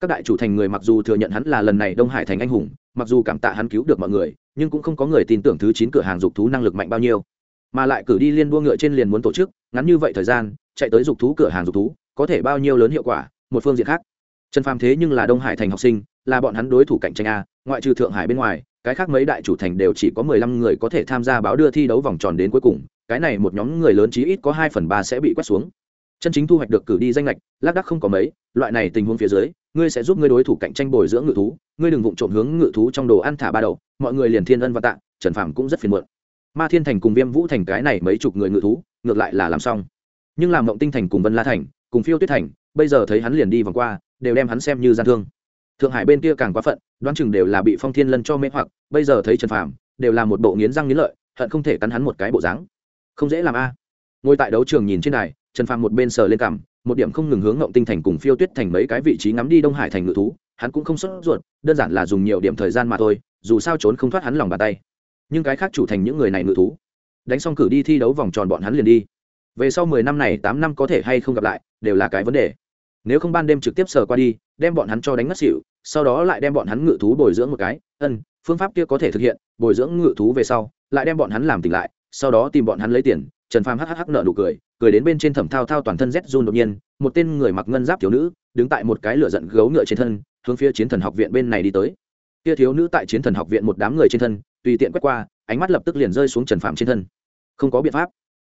Các đại chủ thành người mặc dù thừa nhận hắn là lần này đông hải thành anh hùng, mặc dù cảm tạ hắn cứu được mọi người, nhưng cũng không có người tin tưởng thứ chín cửa hàng dục thú năng lực mạnh bao nhiêu. Mà lại cử đi liên đua ngựa trên liền muốn tổ chức, ngắn như vậy thời gian, chạy tới dục thú cửa hàng dục thú, có thể bao nhiêu lớn hiệu quả, một phương diện khác. Trần phàm thế nhưng là đông hải thành học sinh là bọn hắn đối thủ cạnh tranh a, ngoại trừ thượng hải bên ngoài, cái khác mấy đại chủ thành đều chỉ có mười lăm người có thể tham gia báo đưa thi đấu vòng tròn đến cuối cùng, cái này một nhóm người lớn chí ít có hai phần ba sẽ bị quét xuống. Chân chính thu hoạch được cử đi danh lệch, lác đắc không có mấy, loại này tình huống phía dưới, ngươi sẽ giúp ngươi đối thủ cạnh tranh bồi dưỡng ngự thú, ngươi đừng vụng trộm hướng ngự thú trong đồ ăn thả ba đầu, mọi người liền thiên ân và tạ, trần phàm cũng rất phiền muộn. Ma thiên thành cùng viêm vũ thành cái này mấy chục người ngự thú, ngược lại là làm xong. Nhưng làm mộng tinh thành cùng vân la thành, cùng phiêu tuyết thành, bây giờ thấy hắn liền đi vòng qua, đều đem hắn xem như gian thương thượng hải bên kia càng quá phận, đoán chừng đều là bị phong thiên lân cho mê hoặc, bây giờ thấy trần phàm, đều là một bộ nghiến răng nghiến lợi, hận không thể cắn hắn một cái bộ dáng. Không dễ làm a. Ngồi tại đấu trường nhìn trên này trần phàm một bên sờ lên cằm, một điểm không ngừng hướng ngộng tinh thành cùng phiêu tuyết thành mấy cái vị trí ngắm đi đông hải thành ngự thú, hắn cũng không sốt ruột, đơn giản là dùng nhiều điểm thời gian mà thôi, dù sao trốn không thoát hắn lòng bàn tay. Nhưng cái khác chủ thành những người này ngự thú, đánh xong cử đi thi đấu vòng tròn bọn hắn liền đi. Về sau mười năm này, tám năm có thể hay không gặp lại, đều là cái vấn đề. Nếu không ban đêm trực tiếp sờ qua đi, đem bọn hắn cho đánh ngất xỉu sau đó lại đem bọn hắn ngự thú bồi dưỡng một cái, ân, phương pháp kia có thể thực hiện, bồi dưỡng ngự thú về sau, lại đem bọn hắn làm tỉnh lại, sau đó tìm bọn hắn lấy tiền. Trần phàm hắc nợ nụ cười cười đến bên trên thẩm thao thao toàn thân rét run đột nhiên, một tên người mặc ngân giáp thiếu nữ, đứng tại một cái lửa giận gấu ngựa trên thân, hướng phía chiến thần học viện bên này đi tới. Kia thiếu nữ tại chiến thần học viện một đám người trên thân, tùy tiện quét qua, ánh mắt lập tức liền rơi xuống trần phàm trên thân. Không có biện pháp.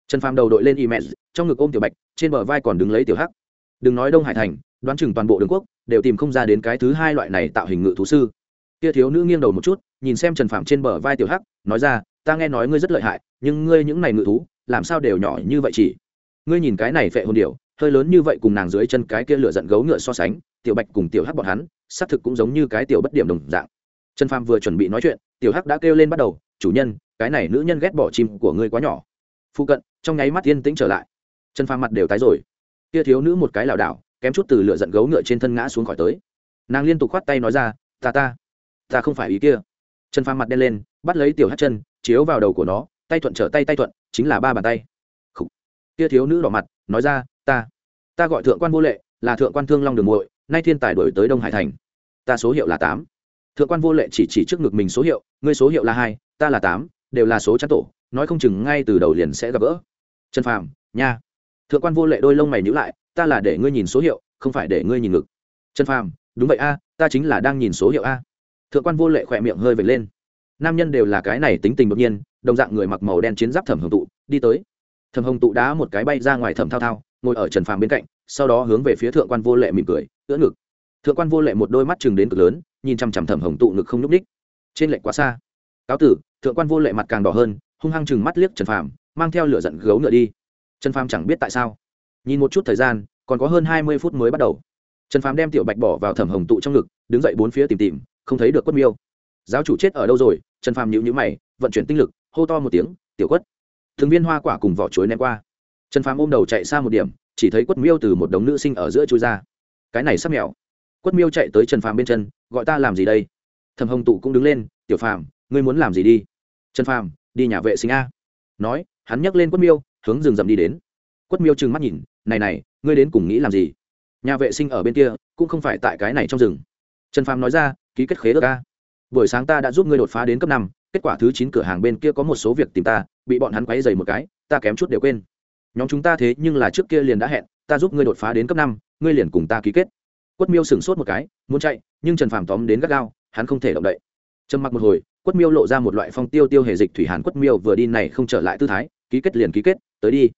Trần phàm đầu đội lên y mẹ trong ngực ôm tiểu bạch, trên bờ vai còn đứng lấy tiểu hắc. Đừng nói đông hải thành đoán chừng toàn bộ đường quốc đều tìm không ra đến cái thứ hai loại này tạo hình ngự thú sư. Kia thiếu nữ nghiêng đầu một chút, nhìn xem trần phạm trên bờ vai tiểu hắc, nói ra, ta nghe nói ngươi rất lợi hại, nhưng ngươi những này ngự thú, làm sao đều nhỏ như vậy chỉ? Ngươi nhìn cái này phệ hồn điệu hơi lớn như vậy cùng nàng dưới chân cái kia lửa giận gấu ngựa so sánh, tiểu bạch cùng tiểu hắc bọn hắn, xác thực cũng giống như cái tiểu bất điểm đồng dạng. Trần Phạm vừa chuẩn bị nói chuyện, tiểu hắc đã kêu lên bắt đầu, chủ nhân, cái này nữ nhân ghét bỏ chim của ngươi quá nhỏ. Phụ cận, trong nháy mắt yên tĩnh trở lại. Trần phàm mặt đều tái rồi. Kia thiếu nữ một cái lảo đảo kém chút từ lửa giận gấu ngựa trên thân ngã xuống khỏi tới. Nàng liên tục khoát tay nói ra, ta ta ta không phải ý kia. Trần phàm mặt đen lên, bắt lấy tiểu hát chân, chiếu vào đầu của nó, tay thuận trở tay tay thuận, chính là ba bàn tay. Khủ. kia thiếu nữ đỏ mặt, nói ra, ta ta gọi thượng quan vô lệ, là thượng quan thương long đường muội, nay thiên tài đổi tới đông hải thành. Ta số hiệu là tám. Thượng quan vô lệ chỉ chỉ trước ngực mình số hiệu, ngươi số hiệu là hai, ta là tám, đều là số chắn tổ, nói không chừng ngay từ đầu liền sẽ gặp gỡ. Trần phàm, nha. Thượng quan vô lệ đôi lông mày nhữ lại ta là để ngươi nhìn số hiệu, không phải để ngươi nhìn ngực. Trần phàm, đúng vậy a, ta chính là đang nhìn số hiệu a. Thượng quan vô lệ khỏe miệng hơi vệt lên. Nam nhân đều là cái này tính tình đột nhiên, đồng dạng người mặc màu đen chiến giáp thẩm hồng tụ, đi tới. Thẩm hồng tụ đá một cái bay ra ngoài thẩm thao thao, ngồi ở trần phàm bên cạnh, sau đó hướng về phía thượng quan vô lệ mỉm cười, ưỡn ngực. Thượng quan vô lệ một đôi mắt chừng đến cực lớn, nhìn chằm chằm thẩm hồng tụ ngực không nhúc ních trên lệnh quá xa. Cáo tử, thượng quan vô lệ mặt càng đỏ hơn, hung hăng chừng mắt liếc trần phàm, mang theo lửa giận gấu ngựa đi. Trần phàm chẳng biết tại sao nhìn một chút thời gian, còn có hơn hai mươi phút mới bắt đầu. Trần phàm đem tiểu bạch bỏ vào thẩm hồng tụ trong ngực, đứng dậy bốn phía tìm tìm, không thấy được quất miêu. Giáo chủ chết ở đâu rồi? Trần phàm nhịu nhữ mày, vận chuyển tinh lực, hô to một tiếng, tiểu quất. Thường viên hoa quả cùng vỏ chuối ném qua. Trần phàm ôm đầu chạy xa một điểm, chỉ thấy quất miêu từ một đống nữ sinh ở giữa chui ra. Cái này sắp mẹo. quất miêu chạy tới trần phàm bên chân, gọi ta làm gì đây? Thầm hồng tụ cũng đứng lên, tiểu phàm, ngươi muốn làm gì đi? Trần phàm, đi nhà vệ sinh a. Nói, hắn nhấc lên quất miêu, hướng rừng rậm đi đến quất miêu trừng mắt nhìn, này này, ngươi đến cùng nghĩ làm gì? Nhà vệ sinh ở bên kia cũng không phải tại cái này trong rừng. Trần phàm nói ra, ký kết khế ước ca. buổi sáng ta đã giúp ngươi đột phá đến cấp năm, kết quả thứ chín cửa hàng bên kia có một số việc tìm ta, bị bọn hắn quấy dày một cái, ta kém chút đều quên. Nhóm chúng ta thế nhưng là trước kia liền đã hẹn, ta giúp ngươi đột phá đến cấp năm, ngươi liền cùng ta ký kết. Quất miêu sửng sốt một cái, muốn chạy, nhưng trần phàm tóm đến gắt gao, hắn không thể động đậy. Trầm mặc một hồi, quất miêu lộ ra một loại phong tiêu tiêu hề dịch thủy hàn quất miêu vừa đi này không trở lại tư thái, ký kết liền ký kết, tới đi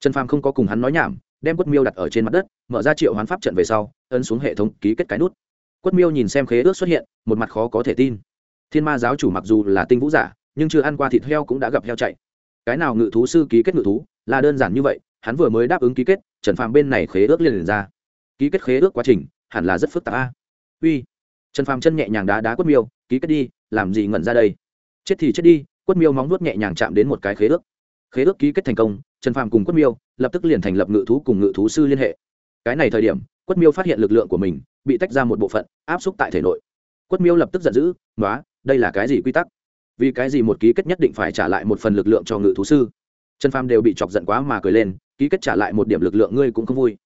trần phàm không có cùng hắn nói nhảm đem quất miêu đặt ở trên mặt đất mở ra triệu hoán pháp trận về sau ấn xuống hệ thống ký kết cái nút. Quất miêu nhìn xem khế ước xuất hiện một mặt khó có thể tin. Thiên ma giáo chủ mặc dù là tinh vũ giả nhưng chưa ăn qua thịt heo cũng đã gặp heo chạy. Cái nào ngự thú sư ký kết ngự thú là đơn giản như vậy hắn vừa mới đáp ứng ký kết trần phàm bên này khế ước liền, liền ra. Ký kết khế ước quá trình hẳn là rất phức tạp a. Uy. Trần phàm chân nhẹ nhàng đá đá quất miêu ký kết đi làm gì ngẩn ra đây? Chết thì chết đi quất miêu móng nuốt nhẹ nhàng chạm đến một cái khế ước. Khế ước ký kết thành công trần phàm cùng quất miêu lập tức liền thành lập ngự thú cùng ngự thú sư liên hệ. Cái này thời điểm, quất miêu phát hiện lực lượng của mình bị tách ra một bộ phận, áp xúc tại thể nội. Quất miêu lập tức giận dữ nói đây là cái gì quy tắc? Vì cái gì một ký kết nhất định phải trả lại một phần lực lượng cho ngự thú sư? Trần phàm đều bị chọc giận quá mà cười lên, ký kết trả lại một điểm lực lượng ngươi cũng không vui.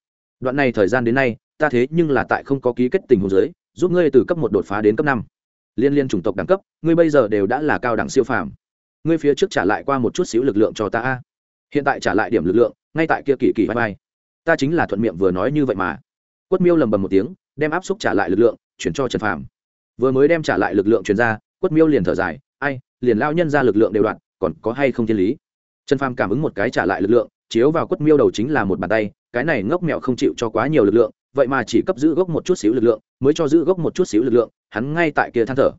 Đoạn này thời gian đến nay, ta thế nhưng là tại không có ký kết tình huống giới giúp ngươi từ cấp một đột phá đến cấp năm. Liên liên chủng tộc đẳng cấp, ngươi bây giờ đều đã là cao đẳng siêu phàm. Ngươi phía trước trả lại qua một chút xíu lực lượng cho ta hiện tại trả lại điểm lực lượng, ngay tại kia kỳ kỳ vai vai. Ta chính là thuận miệng vừa nói như vậy mà. Quất miêu lầm bầm một tiếng, đem áp xúc trả lại lực lượng, chuyển cho trần phàm. Vừa mới đem trả lại lực lượng chuyển ra, quất miêu liền thở dài, ai, liền lao nhân ra lực lượng đều đoạn, còn có hay không thiên lý? Trần phàm cảm ứng một cái trả lại lực lượng, chiếu vào quất miêu đầu chính là một bàn tay, cái này ngốc mẹo không chịu cho quá nhiều lực lượng, vậy mà chỉ cấp giữ gốc một chút xíu lực lượng, mới cho giữ gốc một chút xíu lực lượng, hắn ngay tại kia than thở.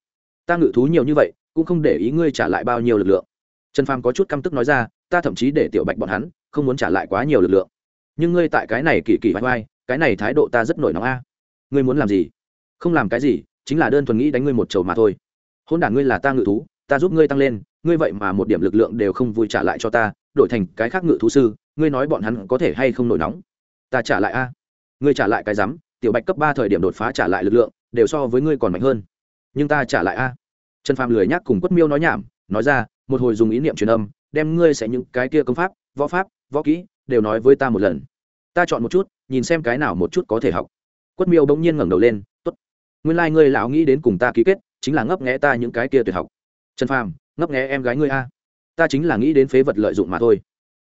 Ta ngự thú nhiều như vậy, cũng không để ý ngươi trả lại bao nhiêu lực lượng trần phàm có chút căm tức nói ra, ta thậm chí để tiểu bạch bọn hắn không muốn trả lại quá nhiều lực lượng. Nhưng ngươi tại cái này kỳ kỳ vai vai, cái này thái độ ta rất nổi nóng a. Ngươi muốn làm gì? Không làm cái gì, chính là đơn thuần nghĩ đánh ngươi một chầu mà thôi. Hôn đản ngươi là ta ngự thú, ta giúp ngươi tăng lên, ngươi vậy mà một điểm lực lượng đều không vui trả lại cho ta, đổi thành cái khác ngự thú sư, ngươi nói bọn hắn có thể hay không nổi nóng? Ta trả lại a. Ngươi trả lại cái rắm, tiểu bạch cấp ba thời điểm đột phá trả lại lực lượng, đều so với ngươi còn mạnh hơn. Nhưng ta trả lại a. Trần phàm lười nhác cùng quất miêu nói nhảm, nói ra một hồi dùng ý niệm truyền âm, đem ngươi sẽ những cái kia công pháp, võ pháp, võ kỹ đều nói với ta một lần. Ta chọn một chút, nhìn xem cái nào một chút có thể học. Quất miêu bỗng nhiên ngẩng đầu lên t ố t nguyên lai、like、ngươi lão nghĩ đến cùng ta ký kết, chính là ngấp nghẽ ta những cái kia tuyệt học. Trần phàm, ngấp nghẽ em gái ngươi a. Ta chính là nghĩ đến phế vật lợi dụng mà thôi.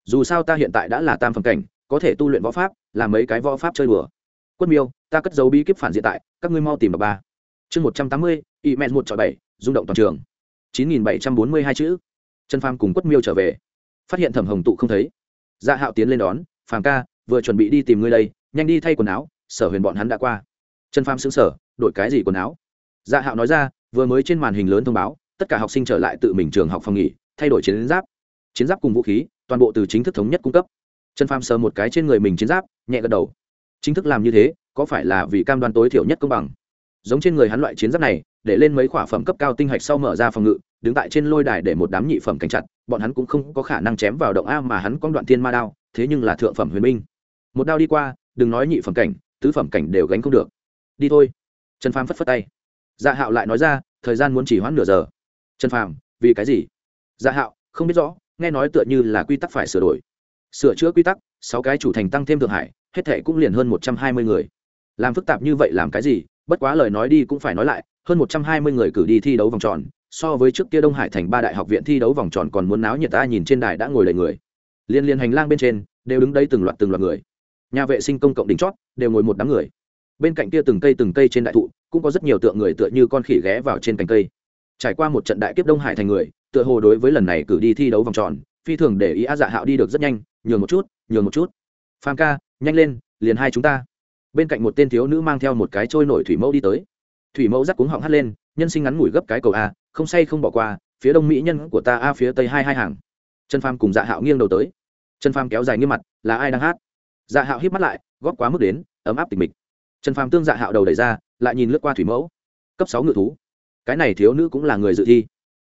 Dù sao ta hiện tại đã là tam phẩm cảnh, có thể tu luyện võ pháp làm mấy cái võ pháp chơi đùa. Quất miêu, ta cất dấu bí kíp phản diện tại, các ngươi mau tìm bậc ba. Chương một trăm tám mươi y men một trọi bảy, rung động toàn trường. chín nghìn bảy trăm bốn mươi hai chữ trần phàm cùng quất miêu trở về. Phát hiện thẩm hồng tụ không thấy. Dạ hạo tiến lên đón, phàm ca, vừa chuẩn bị đi tìm ngươi đây, nhanh đi thay quần áo, sở huyền bọn hắn đã qua. Trần phàm xứng sở đội cái gì quần áo? Dạ hạo nói ra, vừa mới trên màn hình lớn thông báo, tất cả học sinh trở lại tự mình trường học phòng nghỉ, thay đổi chiến giáp. Chiến giáp cùng vũ khí, toàn bộ từ chính thức thống nhất cung cấp. Trần phàm sờ một cái trên người mình chiến giáp, nhẹ gật đầu. Chính thức làm như thế, có phải là vì cam đoan tối thiểu nhất công bằng? Giống trên người hắn loại chiến giáp này, để lên mấy khỏa phẩm cấp cao tinh hạch sau mở ra phòng ngự đứng tại trên lôi đài để một đám nhị phẩm cảnh chặt, bọn hắn cũng không có khả năng chém vào động a mà hắn có đoạn thiên ma đao, thế nhưng là thượng phẩm huyền minh. Một đao đi qua, đừng nói nhị phẩm cảnh, tứ phẩm cảnh đều gánh không được. Đi thôi. Trần phàm phất phất tay. Dạ hạo lại nói ra, thời gian muốn chỉ hoãn nửa giờ. Trần phàm, vì cái gì? Dạ hạo, không biết rõ, nghe nói tựa như là quy tắc phải sửa đổi. Sửa chữa quy tắc, sáu cái chủ thành tăng thêm thượng hải, hết thệ cũng liền hơn một trăm hai mươi người. Làm phức tạp như vậy làm cái gì? Bất quá lời nói đi cũng phải nói lại, hơn một trăm hai mươi người cử đi thi đấu vòng tròn so với trước kia đông hải thành ba đại học viện thi đấu vòng tròn còn muốn náo nhiệt ta nhìn trên đài đã ngồi đầy người. Liên liên hành lang bên trên, đều đứng đấy từng loạt từng loạt người. Nhà vệ sinh công cộng đỉnh chót, đều ngồi một đám người. Bên cạnh kia từng cây từng cây trên đại thụ, cũng có rất nhiều tượng người tựa như con khỉ ghé vào trên cành cây. Trải qua một trận đại kiếp đông hải thành người, tựa hồ đối với lần này cử đi thi đấu vòng tròn, phi thường để ý á dạ hạo đi được rất nhanh, nhường một chút, nhường một chút. Phan ca, nhanh lên, liền hai chúng ta. Bên cạnh một tên thiếu nữ mang theo một cái trôi nổi thủy mẫu đi tới. Thủy mẫu rắc cuống họng hắt lên, nhân sinh ngắn ngủi gấp cái cầu a không say không bỏ qua, phía đông mỹ nhân của ta a, phía tây hai hai hàng. Trần phàm cùng dạ hạo nghiêng đầu tới. Trần phàm kéo dài nghiêm mặt, là ai đang hát? Dạ hạo hít mắt lại, góp quá mức đến, ấm áp tịch mịch. Trần phàm tương dạ hạo đầu đẩy ra, lại nhìn lướt qua thủy mẫu. Cấp sáu ngự thú. Cái này thiếu nữ cũng là người dự thi.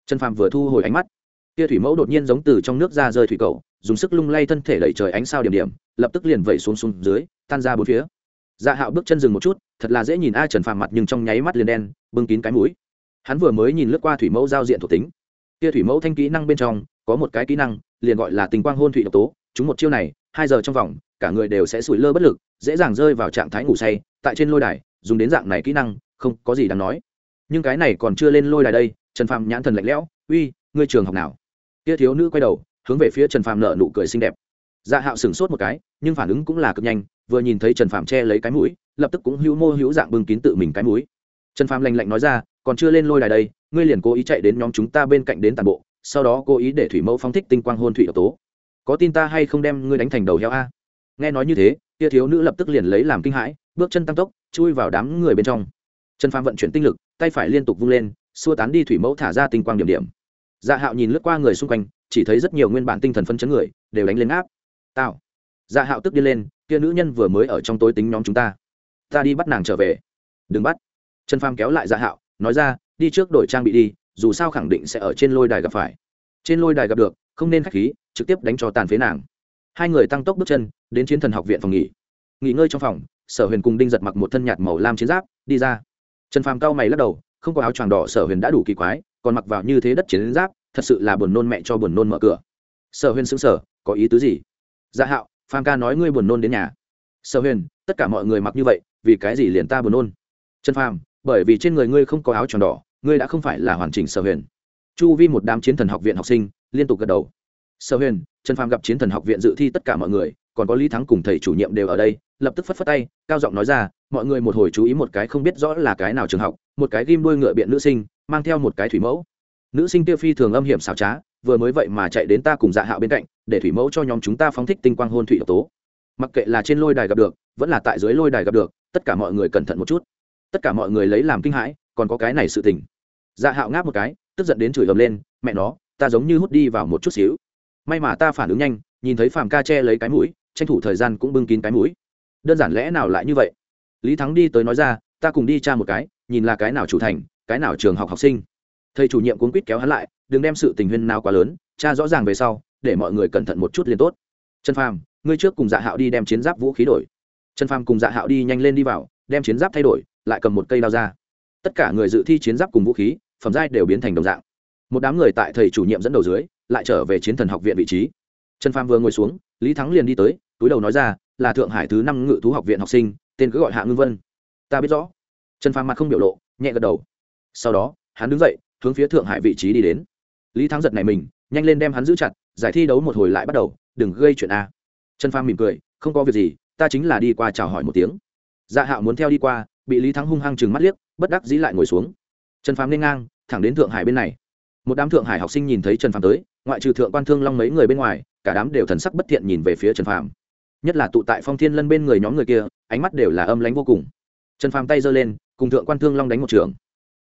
Trần phàm vừa thu hồi ánh mắt. Kia thủy mẫu đột nhiên giống từ trong nước ra rơi thủy cầu, dùng sức lung lay thân thể đẩy trời ánh sao điểm điểm, lập tức liền vẩy xuống xuống dưới, tan ra bốn phía. Dạ hạo bước chân dừng một chút, thật là dễ nhìn a, trần phàm mặt nhưng trong nháy mắt liền đen, bưng kín cái mũi hắn vừa mới nhìn lướt qua thủy mẫu giao diện thuộc tính. Kia thủy mẫu thanh kỹ năng bên trong, có một cái kỹ năng, liền gọi là tình quang hôn thủy độc tố. Chúng một chiêu này, hai giờ trong vòng, cả người đều sẽ sủi lơ bất lực, dễ dàng rơi vào trạng thái ngủ say, tại trên lôi đài, dùng đến dạng này kỹ năng, không có gì đáng nói. Nhưng cái này còn chưa lên lôi đài đây, trần phàm nhãn thần lạnh lẽo, uy, ngươi trường học nào? Kia thiếu nữ quay đầu, hướng về phía trần phàm nợ nụ cười xinh đẹp. Dạ hạo sửng sốt một cái, nhưng phản ứng cũng là cực nhanh, vừa nhìn thấy trần phàm che lấy cái mũi, lập tức cũng hữu mô hữu dạng bưng kín tự mình cái mũi. Trần phàm lành lạnh nói ra còn chưa lên lôi đài đây, ngươi liền cố ý chạy đến nhóm chúng ta bên cạnh đến tàn bộ, sau đó cố ý để thủy mẫu phóng thích tinh quang hôn thủy độc tố. Có tin ta hay không đem ngươi đánh thành đầu heo a? Nghe nói như thế, kia thiếu nữ lập tức liền lấy làm kinh hãi, bước chân tăng tốc, chui vào đám người bên trong. Trần phàm vận chuyển tinh lực, tay phải liên tục vung lên, xua tán đi thủy mẫu thả ra tinh quang điểm điểm. Dạ hạo nhìn lướt qua người xung quanh, chỉ thấy rất nhiều nguyên bản tinh thần phân chấn người, đều đánh lên áp. Tao dạ hạo tức đi lên, kia nữ nhân vừa mới ở trong tối tính nhóm chúng ta. Ta đi bắt nàng trở về. Đừng bắt. Trần phàm kéo lại dạ hạo nói ra, đi trước đổi trang bị đi, dù sao khẳng định sẽ ở trên lôi đài gặp phải. Trên lôi đài gặp được, không nên k h á c h khí, trực tiếp đánh cho tàn phế nàng. Hai người tăng tốc bước chân, đến chiến thần học viện phòng nghỉ. Nghỉ ngơi trong phòng, sở huyền cùng đinh giật mặc một thân nhạt màu lam chiến giáp, đi ra. Trần phàm cao mày lắc đầu, không có áo choàng đỏ, sở huyền đã đủ kỳ quái, còn mặc vào như thế đất chiến giáp, thật sự là buồn nôn mẹ cho buồn nôn mở cửa. Sở huyền xứng sở có ý tứ gì? Dạ hạo, phàm ca nói ngươi buồn nôn đến nhà. Sở huyền, tất cả mọi người mặc như vậy, vì cái gì liền ta buồn nôn? Trần phàm bởi vì trên người ngươi không có áo tròn đỏ, ngươi đã không phải là hoàn chỉnh sở huyền. Chu vi một đám chiến thần học viện học sinh liên tục gật đầu. Sở huyền, trần phàm gặp chiến thần học viện dự thi tất cả mọi người, còn có lý thắng cùng thầy chủ nhiệm đều ở đây, lập tức phất phất tay, cao giọng nói ra, mọi người một hồi chú ý một cái không biết rõ là cái nào trường học, một cái ghim đuôi ngựa biện nữ sinh, mang theo một cái thủy mẫu. Nữ sinh tiêu phi thường âm hiểm xảo trá, vừa mới vậy mà chạy đến ta cùng dạ hạo bên cạnh, để thủy mẫu cho nhóm chúng ta phóng thích tinh quang hôn thủy độc tố. Mặc kệ là trên lôi đài gặp được, vẫn là tại dưới lôi đài gặp được, tất cả mọi người cẩn thận một chút tất cả mọi người lấy làm kinh hãi, còn có cái này sự tình. Dạ hạo ngáp một cái, tức giận đến chửi ầm lên, mẹ nó, ta giống như hút đi vào một chút xíu. May mà ta phản ứng nhanh, nhìn thấy phàm ca che lấy cái mũi, tranh thủ thời gian cũng bưng kín cái mũi. Đơn giản lẽ nào lại như vậy? Lý thắng đi tới nói ra, ta cùng đi tra một cái, nhìn là cái nào chủ thành, cái nào trường học học sinh. Thầy chủ nhiệm cuốn quýt kéo hắn lại, đừng đem sự tình huyên nào quá lớn cha rõ ràng về sau, để mọi người cẩn thận một chút liền tốt. Trần phàm, ngươi trước cùng dạ hạo đi đem chiến giáp vũ khí đổi. Trần phàm cùng dạ hạo đi nhanh lên đi vào, đem chiến giáp thay đổi lại cầm một cây đao ra. Tất cả người dự thi chiến giáp cùng vũ khí, phẩm giai đều biến thành đồng dạng. Một đám người tại thầy chủ nhiệm dẫn đầu dưới, lại trở về chiến thần học viện vị trí. Trần phàm vừa ngồi xuống, lý thắng liền đi tới, túi đầu nói ra, là thượng hải thứ năm ngự thú học viện học sinh, tên cứ gọi hạ ngư vân. Ta biết rõ. Trần phàm mặt không biểu lộ, nhẹ gật đầu. Sau đó, hắn đứng dậy, hướng phía thượng hải vị trí đi đến. Lý thắng giật này mình, nhanh lên đem hắn giữ chặt, giải thi đấu một hồi lại bắt đầu, đừng gây chuyện a. Trần phàm mỉm cười, không có việc gì, ta chính là đi qua chào hỏi một tiếng. Dạ hạo muốn theo đi qua bị lý thắng hung hăng chừng mắt liếc, bất đắc dĩ lại ngồi xuống. Trần phàm nên ngang, thẳng đến thượng hải bên này. Một đám thượng hải học sinh nhìn thấy trần phàm tới, ngoại trừ thượng quan thương long mấy người bên ngoài, cả đám đều thần sắc bất thiện nhìn về phía trần phàm. Nhất là tụ tại phong thiên lân bên người nhóm người kia, ánh mắt đều là âm lánh vô cùng. Trần phàm tay giơ lên, cùng thượng quan thương long đánh một trường.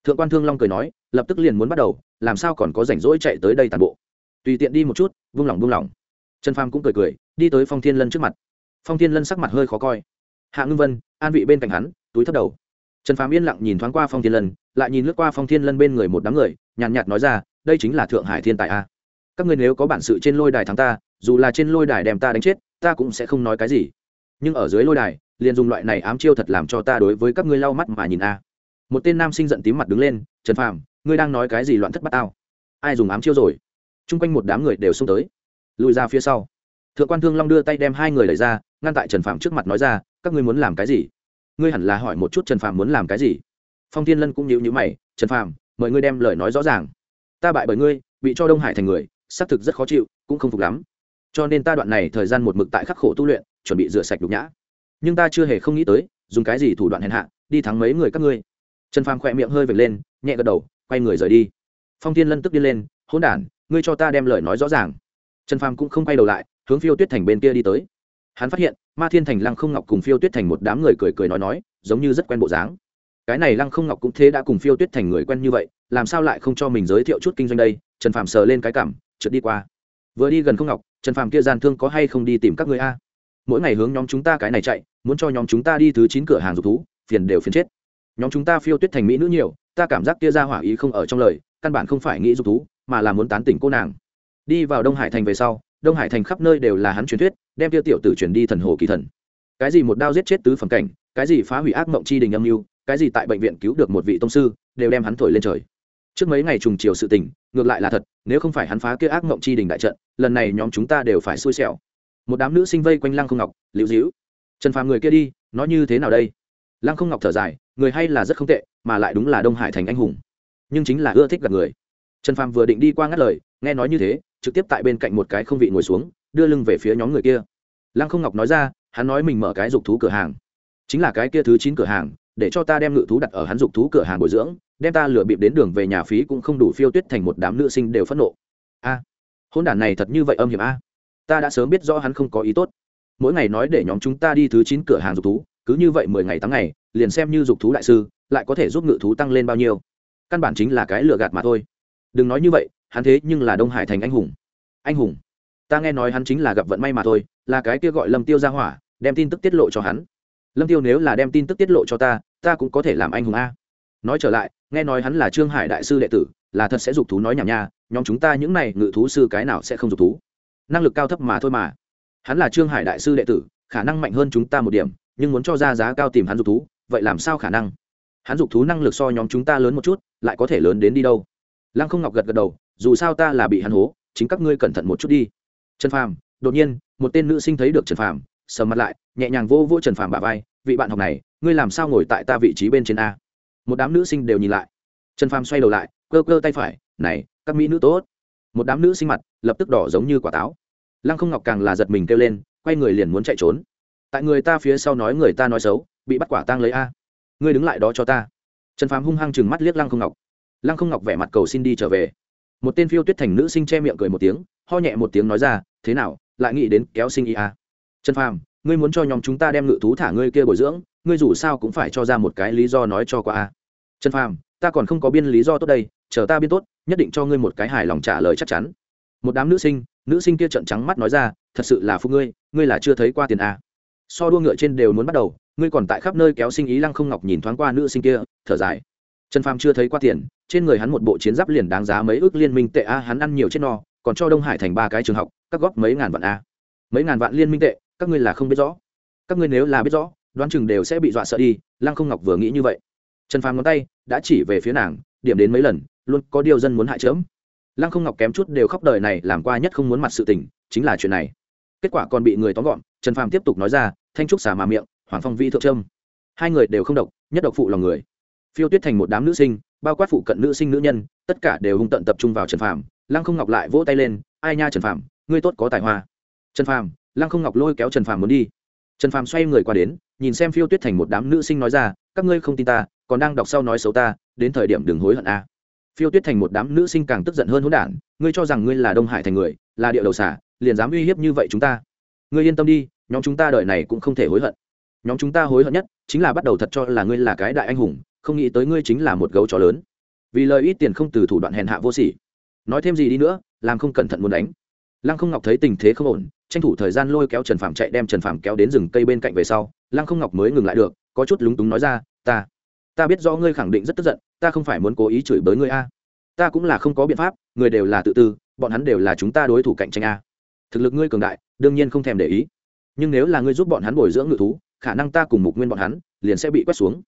Thượng quan thương long cười nói, lập tức liền muốn bắt đầu, làm sao còn có rảnh rỗi chạy tới đây tàn bộ. Tùy tiện đi một chút, vung lòng vung lòng. Trần phàm cũng cười cười, đi tới phong thiên lân trước mặt. Phong thiên lân sắc mặt hơi khó coi. Hạ ngưng vân, an vị bên cạnh hắn túi thấp đầu. Trần phàm yên lặng nhìn thoáng qua phong thiên lân, lại nhìn lướt qua phong thiên lân bên người một đám người, nhàn nhạt nói ra, đây chính là thượng hải thiên tài a. Các ngươi nếu có bản sự trên lôi đài thắng ta, dù là trên lôi đài đem ta đánh chết, ta cũng sẽ không nói cái gì. Nhưng ở dưới lôi đài, liền dùng loại này ám chiêu thật làm cho ta đối với các ngươi lau mắt mà nhìn a. Một tên nam sinh giận tím mặt đứng lên, trần phàm, ngươi đang nói cái gì loạn thất bát tao? Ai dùng ám chiêu rồi? T r u n g quanh một đám người đều xông tới. Lùi ra phía sau. Thượng quan thương long đưa tay đem hai người đẩy ra, ngăn tại trần phàm trước mặt nói ra, các ngươi muốn làm cái gì? Ngươi hẳn là hỏi một chút trần phàm muốn làm cái gì? Phong thiên lân cũng nhịu nhữ mày, trần phàm, mời ngươi đem lời nói rõ ràng. Ta bại bởi ngươi, bị cho đông hải thành người, xác thực rất khó chịu, cũng không phục lắm. Cho nên ta đoạn này thời gian một mực tại khắc khổ tu luyện, chuẩn bị rửa sạch đục nhã. Nhưng ta chưa hề không nghĩ tới, dùng cái gì thủ đoạn hèn hạ, đi thắng mấy người các ngươi. Trần phàm khỏe miệng hơi vệt lên, nhẹ gật đầu, quay người rời đi. Phong thiên lân tức đi lên hôn đản, ngươi cho ta đem lời nói rõ ràng. Trần phàm cũng không quay đầu lại, hướng phiêu tuyết thành bên kia đi tới. Hắn phát hiện ma thiên thành lăng không ngọc cùng phiêu tuyết thành một đám người cười cười nói nói, giống như rất quen bộ dáng. Cái này lăng không ngọc cũng thế đã cùng phiêu tuyết thành người quen như vậy, làm sao lại không cho mình giới thiệu chút kinh doanh đây? Trần phàm sờ lên cái cảm, trượt đi qua. Vừa đi gần không ngọc, trần phàm kia gian thương có hay không đi tìm các người a? Mỗi ngày hướng nhóm chúng ta cái này chạy, muốn cho nhóm chúng ta đi thứ chín cửa hàng dục thú, phiền đều phiền chết. Nhóm chúng ta phiêu tuyết thành mỹ nữ nhiều, ta cảm giác kia ra hỏa ý không ở trong lời, căn bản không phải nghĩ dục thú, mà là muốn tán tỉnh cô nàng. Đi vào đông hải thành về sau đông hải thành khắp nơi đều là hắn truyền thuyết, đem tiêu tiểu tử chuyển đi thần hồ kỳ thần. Cái gì một đao giết chết tứ phẩm cảnh, cái gì phá hủy ác mộng chi đình âm mưu, cái gì tại bệnh viện cứu được một vị tông sư, đều đem hắn thổi lên trời. Trước mấy ngày trùng chiều sự tình, ngược lại là thật, nếu không phải hắn phá kia ác mộng chi đình đại trận, lần này nhóm chúng ta đều phải xui xẻo. Một đám nữ sinh vây quanh lăng không ngọc, liễu dĩu trần phàm người kia đi, nó như thế nào đây? Lăng không ngọc thở dài, người hay là rất không tệ, mà lại đúng là đông hải thành anh hùng, nhưng chính là ưa thích gặp người. Trần phàm vừa định đi qua ngắt lời, nghe nói như thế trực tiếp tại bên cạnh một cái không vị ngồi xuống, đưa lưng về phía nhóm người kia. Lăng không ngọc nói ra, hắn nói mình mở cái dục thú cửa hàng. Chính là cái kia thứ chín cửa hàng, để cho ta đem ngự thú đặt ở hắn dục thú cửa hàng bồi dưỡng, đem ta lừa bịp đến đường về nhà phí cũng không đủ phiêu tuyết thành một đám nữ sinh đều phẫn nộ. A, hôn đản này thật như vậy âm hiểm a? Ta đã sớm biết rõ hắn không có ý tốt. Mỗi ngày nói để nhóm chúng ta đi thứ chín cửa hàng dục thú, cứ như vậy mười ngày tháng ngày, liền xem như dục thú đại sư, lại có thể giúp ngự thú tăng lên bao nhiêu. Căn bản chính là cái lừa gạt mà thôi. Đừng nói như vậy hắn thế nhưng là đông hải thành anh hùng. Anh hùng? Ta nghe nói hắn chính là gặp vận may mà thôi, là cái kia gọi lâm tiêu ra hỏa, đem tin tức tiết lộ cho hắn. Lâm tiêu nếu là đem tin tức tiết lộ cho ta ta cũng có thể làm anh hùng a. Nói trở lại, nghe nói hắn là trương hải đại sư đệ tử, là thật sẽ dục thú nói nhảm nha, nhóm chúng ta những này ngự thú sư cái nào sẽ không dục thú? Năng lực cao thấp mà thôi mà. Hắn là trương hải đại sư đệ tử, khả năng mạnh hơn chúng ta một điểm, nhưng muốn cho ra giá cao tìm hắn dục thú, vậy làm sao khả năng? Hắn dục thú năng lực so nhóm chúng ta lớn một chút, lại có thể lớn đến đi đâu? Lăng không ngọc gật gật đầu dù sao ta là bị hắn hố, chính các ngươi cẩn thận một chút đi. Trần phàm, đột nhiên, một tên nữ sinh thấy được trần phàm sờ mặt lại, nhẹ nhàng vô vô trần phàm bà vai, vị bạn học này, ngươi làm sao ngồi tại ta vị trí bên trên a? Một đám nữ sinh đều nhìn lại. Trần phàm xoay đầu lại, cơ cơ tay phải, này, các mỹ nữ tốt. Một đám nữ sinh mặt lập tức đỏ giống như quả táo. Lăng không ngọc càng là giật mình kêu lên, quay người liền muốn chạy trốn. Tại người ta phía sau nói người ta nói xấu, bị bắt quả tang lấy a. Ngươi đứng lại đó cho ta. Trần phàm hung hăng chừng mắt liếc lăng không ngọc. Lăng không ngọc vẻ mặt cầu xin đi trở về một tên phiêu tuyết thành nữ sinh che miệng cười một tiếng, ho nhẹ một tiếng nói ra, thế nào, lại nghĩ đến kéo sinh ý à? trần phàm, ngươi muốn cho nhóm chúng ta đem ngự thú thả ngươi kia bồi dưỡng, ngươi dù sao cũng phải cho ra một cái lý do nói cho qua a trần phàm, ta còn không có biên lý do tốt đây, chờ ta biên tốt, nhất định cho ngươi một cái hài lòng trả lời chắc chắn. Một đám nữ sinh nữ sinh kia trợn trắng mắt nói ra, thật sự là phụ ngươi ngươi là chưa thấy qua tiền a so đua ngựa trên đều muốn bắt đầu, ngươi còn tại khắp nơi kéo sinh ý lăng không ngọc nhìn thoáng qua nữ sinh kia, thở dài trần phàm chưa thấy qua tiền, trên người hắn một bộ chiến giáp liền đáng giá mấy ước liên minh tệ a, hắn ăn nhiều chết no, còn cho đông hải thành ba cái trường học, các góp mấy ngàn vạn a. Mấy ngàn vạn liên minh tệ, các ngươi là không biết rõ. Các ngươi nếu là biết rõ, đoán chừng đều sẽ bị dọa sợ đi, lăng không ngọc vừa nghĩ như vậy. Trần phàm ngón tay đã chỉ về phía nàng, điểm đến mấy lần, luôn có điều dân muốn hại chớm. Lăng không ngọc kém chút đều khóc đời này, làm qua nhất không muốn mặt sự tình, chính là chuyện này. Kết quả còn bị người tóm gọn, trần phàm tiếp tục nói ra, thanh trúc xà mà miệng, hoàng phong vi thượng trâm. Hai người đều không độc, nhất độc phụ lòng người phiêu tuyết thành một đám nữ sinh, bao quát phụ cận nữ sinh nữ nhân, tất cả đều hung tận tập trung vào trần phàm. Lăng không ngọc lại vỗ tay lên, ai nha trần phàm, ngươi tốt có tài hoa. Trần phàm. Lăng không ngọc lôi kéo trần phàm muốn đi. Trần phàm xoay người qua đến, nhìn xem phiêu tuyết thành một đám nữ sinh nói ra, các ngươi không tin ta, còn đang đọc sau nói xấu ta, đến thời điểm đừng hối hận a. Phiêu tuyết thành một đám nữ sinh càng tức giận hơn hỗn đản, ngươi cho rằng ngươi là đông hải thành người, là địa đầu xả liền dám uy hiếp như vậy chúng ta. Ngươi yên tâm đi, nhóm chúng ta đợi này cũng không thể hối hận. Nhóm chúng ta hối hận nhất chính là bắt đầu thật cho là ngươi là cái đại anh hùng không nghĩ tới ngươi chính là một gấu chó lớn. Vì lời ít tiền không từ thủ đoạn hèn hạ vô sỉ. Nói thêm gì đi nữa, làm không cẩn thận muốn đánh. Lăng không ngọc thấy tình thế không ổn, tranh thủ thời gian lôi kéo trần phạm chạy đem trần phạm kéo đến rừng cây bên cạnh về sau, lăng không ngọc mới ngừng lại được, có chút lúng túng nói ra, ta ta biết do ngươi khẳng định rất tức giận, ta không phải muốn cố ý chửi bới ngươi a. Ta cũng là không có biện pháp, người đều là tự tư, bọn hắn đều là chúng ta đối thủ cạnh tranh a. Thực lực ngươi cường đại, đương nhiên không thèm để ý. Nhưng nếu là ngươi giúp bọn hắn bồi dưỡng ngự thú, khả năng ta cùng mục nguyên bọn hắn liền sẽ bị quét xuống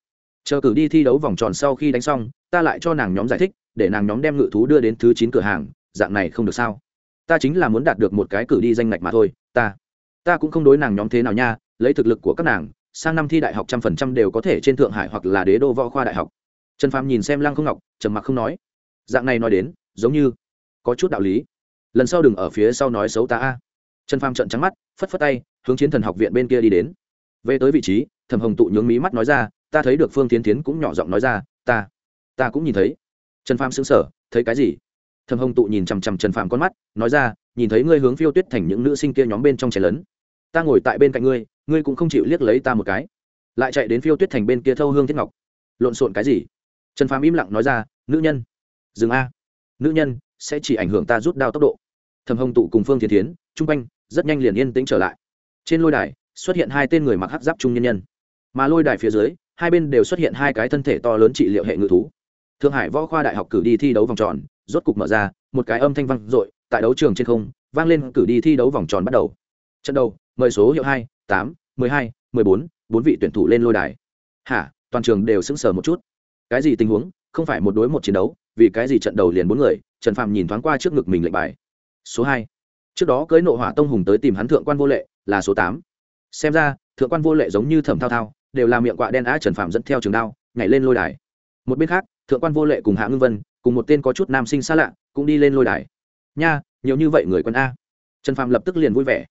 chờ cử đi thi đấu vòng tròn sau khi đánh xong, ta lại cho nàng nhóm giải thích, để nàng nhóm đem ngự thú đưa đến thứ chín cửa hàng, dạng này không được sao? Ta chính là muốn đạt được một cái cử đi danh ngạch mà thôi, ta. Ta cũng không đối nàng nhóm thế nào nha, lấy thực lực của các nàng, sang năm thi đại học trăm phần trăm đều có thể trên thượng hải hoặc là đế đô võ khoa đại học. Trần phàm nhìn xem lăng không ngọc, trầm mặc không nói. Dạng này nói đến, giống như có chút đạo lý. Lần sau đừng ở phía sau nói xấu ta a. Trần phàm trận trắng mắt, phất phất tay, hướng chiến thần học viện bên kia đi đến. Về tới vị trí, thẩm hồng tụ nhướng mí mắt nói ra ta thấy được phương tiến tiến cũng nhỏ giọng nói ra, ta ta cũng nhìn thấy. Trần phàm xứng sở thấy cái gì? Thầm hồng tụ nhìn chằm chằm trần phàm con mắt, nói ra, nhìn thấy ngươi hướng phiêu tuyết thành những nữ sinh kia nhóm bên trong trẻ lớn. Ta ngồi tại bên cạnh ngươi ngươi cũng không chịu liếc lấy ta một cái. Lại chạy đến phiêu tuyết thành bên kia thâu hương thiết ngọc. Lộn xộn cái gì? Trần phàm im lặng nói ra, nữ nhân, dừng a. Nữ nhân sẽ chỉ ảnh hưởng ta rút đao tốc độ. Thầm hồng tụ cùng phương thiên tiến, chung quanh, rất nhanh liền yên tĩnh trở lại. Trên lôi đài, xuất hiện hai tên người mặc hắc giáp trung nhân nhân. Mà lôi đài phía dưới hai bên đều xuất hiện hai cái thân thể to lớn trị liệu hệ ngự thú. Thượng hải võ khoa đại học cử đi thi đấu vòng tròn, rốt cục mở ra, một cái âm thanh vang dội, tại đấu trường trên không, vang lên cử đi thi đấu vòng tròn bắt đầu. Trận đầu, mời số hiệu hai, tám, mười hai, mười bốn bốn vị tuyển thủ lên lôi đài. Hả, toàn trường đều sững sờ một chút. Cái gì tình huống? Không phải một đối một chiến đấu, vì cái gì trận đầu liền bốn người? Trần phạm nhìn thoáng qua trước ngực mình lệnh bài. Số hai. Trước đó cưới nộ hỏa tông hùng tới tìm hắn thượng quan vô lệ, là số tám. Xem ra, thượng quan vô lệ giống như thẩm thao thao đều là miệng quạ đen á trần Phạm dẫn theo trường đao, nhảy lên lôi đài. Một bên khác, thượng quan vô lệ cùng hạ ngưng vân, cùng một tên có chút nam sinh xa lạ, cũng đi lên lôi đài. Nha, nhiều như vậy người quân a. Trần Phạm lập tức liền vui vẻ.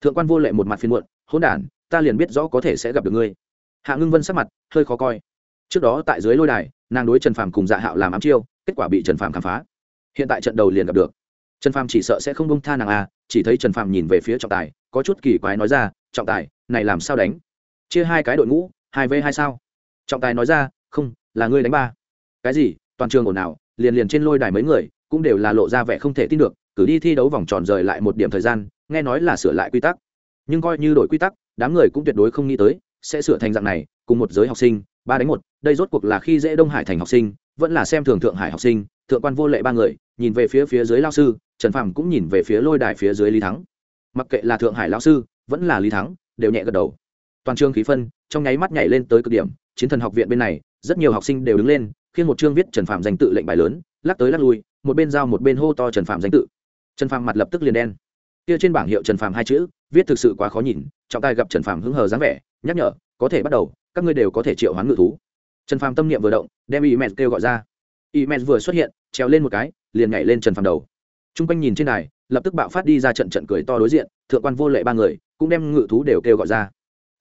Thượng quan vô lệ một mặt phiền muộn, hỗn đản, ta liền biết rõ có thể sẽ gặp được ngươi. Hạ ngưng vân sắc mặt hơi khó coi. Trước đó tại dưới lôi đài, nàng đối trần Phạm cùng dạ hạo làm ám chiêu, kết quả bị trần Phạm khám phá. Hiện tại trận đầu liền gặp được. Trần Phạm chỉ sợ sẽ không bông tha nàng a, chỉ thấy trần Phạm nhìn về phía trọng tài, có chút kỳ quái nói ra, trọng tài, này làm sao đánh? Chia hai cái đội ngũ, hai v hai sao? Trọng tài nói ra, không, là ngươi đánh ba. Cái gì? Toàn trường ồn ào, liền liền trên lôi đài mấy người cũng đều là lộ ra vẻ không thể tin được cử đi thi đấu vòng tròn rời lại một điểm thời gian, nghe nói là sửa lại quy tắc. Nhưng coi như đổi quy tắc, đám người cũng tuyệt đối không nghĩ tới sẽ sửa thành dạng này, cùng một giới học sinh, ba đánh một, đây rốt cuộc là khi dễ đông hải thành học sinh, vẫn là xem thường thượng hải học sinh, thượng quan vô lệ ba người, nhìn về phía phía dưới lao sư, trần phàm cũng nhìn về phía lôi đài phía dưới lý thắng. Mặc kệ là thượng hải lao sư, vẫn là lý thắng, đều nhẹ gật đầu toàn trường khí phân trong nháy mắt nhảy lên tới cực điểm chiến thần học viện bên này rất nhiều học sinh đều đứng lên khi một chương viết trần phạm danh tự lệnh bài lớn lắc tới lắc lui một bên giao một bên hô to trần phạm danh tự. Trần phạm mặt lập tức liền đen. Kia trên bảng hiệu trần phạm hai chữ viết thực sự quá khó nhìn trọng tài gặp trần phạm hứng hờ dáng vẻ nhắc nhở có thể bắt đầu các ngươi đều có thể triệu hoán ngự thú. Trần phạm tâm niệm vừa động đem y mẹ kêu gọi ra. Y mẹ vừa xuất hiện trèo lên một cái liền nhảy lên trần phạm đầu. T r u n g quanh nhìn trên này, lập tức bạo phát đi ra trận trận cười to đối diện thượng quan vô lệ ba người cũng đem ngự thú đều kêu gọi ra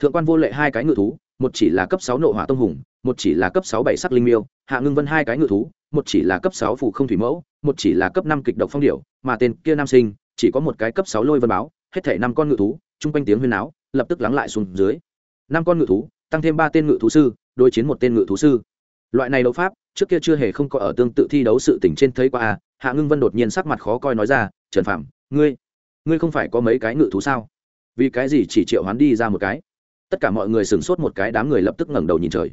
thượng quan vô lệ hai cái ngự thú, một chỉ là cấp sáu nộ hỏa tông hùng, một chỉ là cấp sáu bảy sắc linh miêu, hạ ngưng vân hai cái ngự thú, một chỉ là cấp sáu phủ không thủy mẫu, một chỉ là cấp năm kịch độc phong điểu, mà tên kia nam sinh chỉ có một cái cấp sáu lôi vân báo, hết thể năm con ngự thú, chung quanh tiếng huyên áo lập tức lắng lại xuống dưới. Năm con ngự thú, tăng thêm ba tên ngự thú sư, đối chiến một tên ngự thú sư. Loại này đấu pháp, trước kia chưa hề không có ở tương tự thi đấu sự tỉnh trên thấy qua à hạ ngưng vân đột nhiên sắc mặt khó coi nói ra, trần phạm ngươi ngươi không phải có mấy cái ngự thú sao? Vì cái gì chỉ triệu hoán đi ra một cái? Tất cả mọi người sửng sốt một cái, đám người lập tức ngẩng đầu nhìn trời.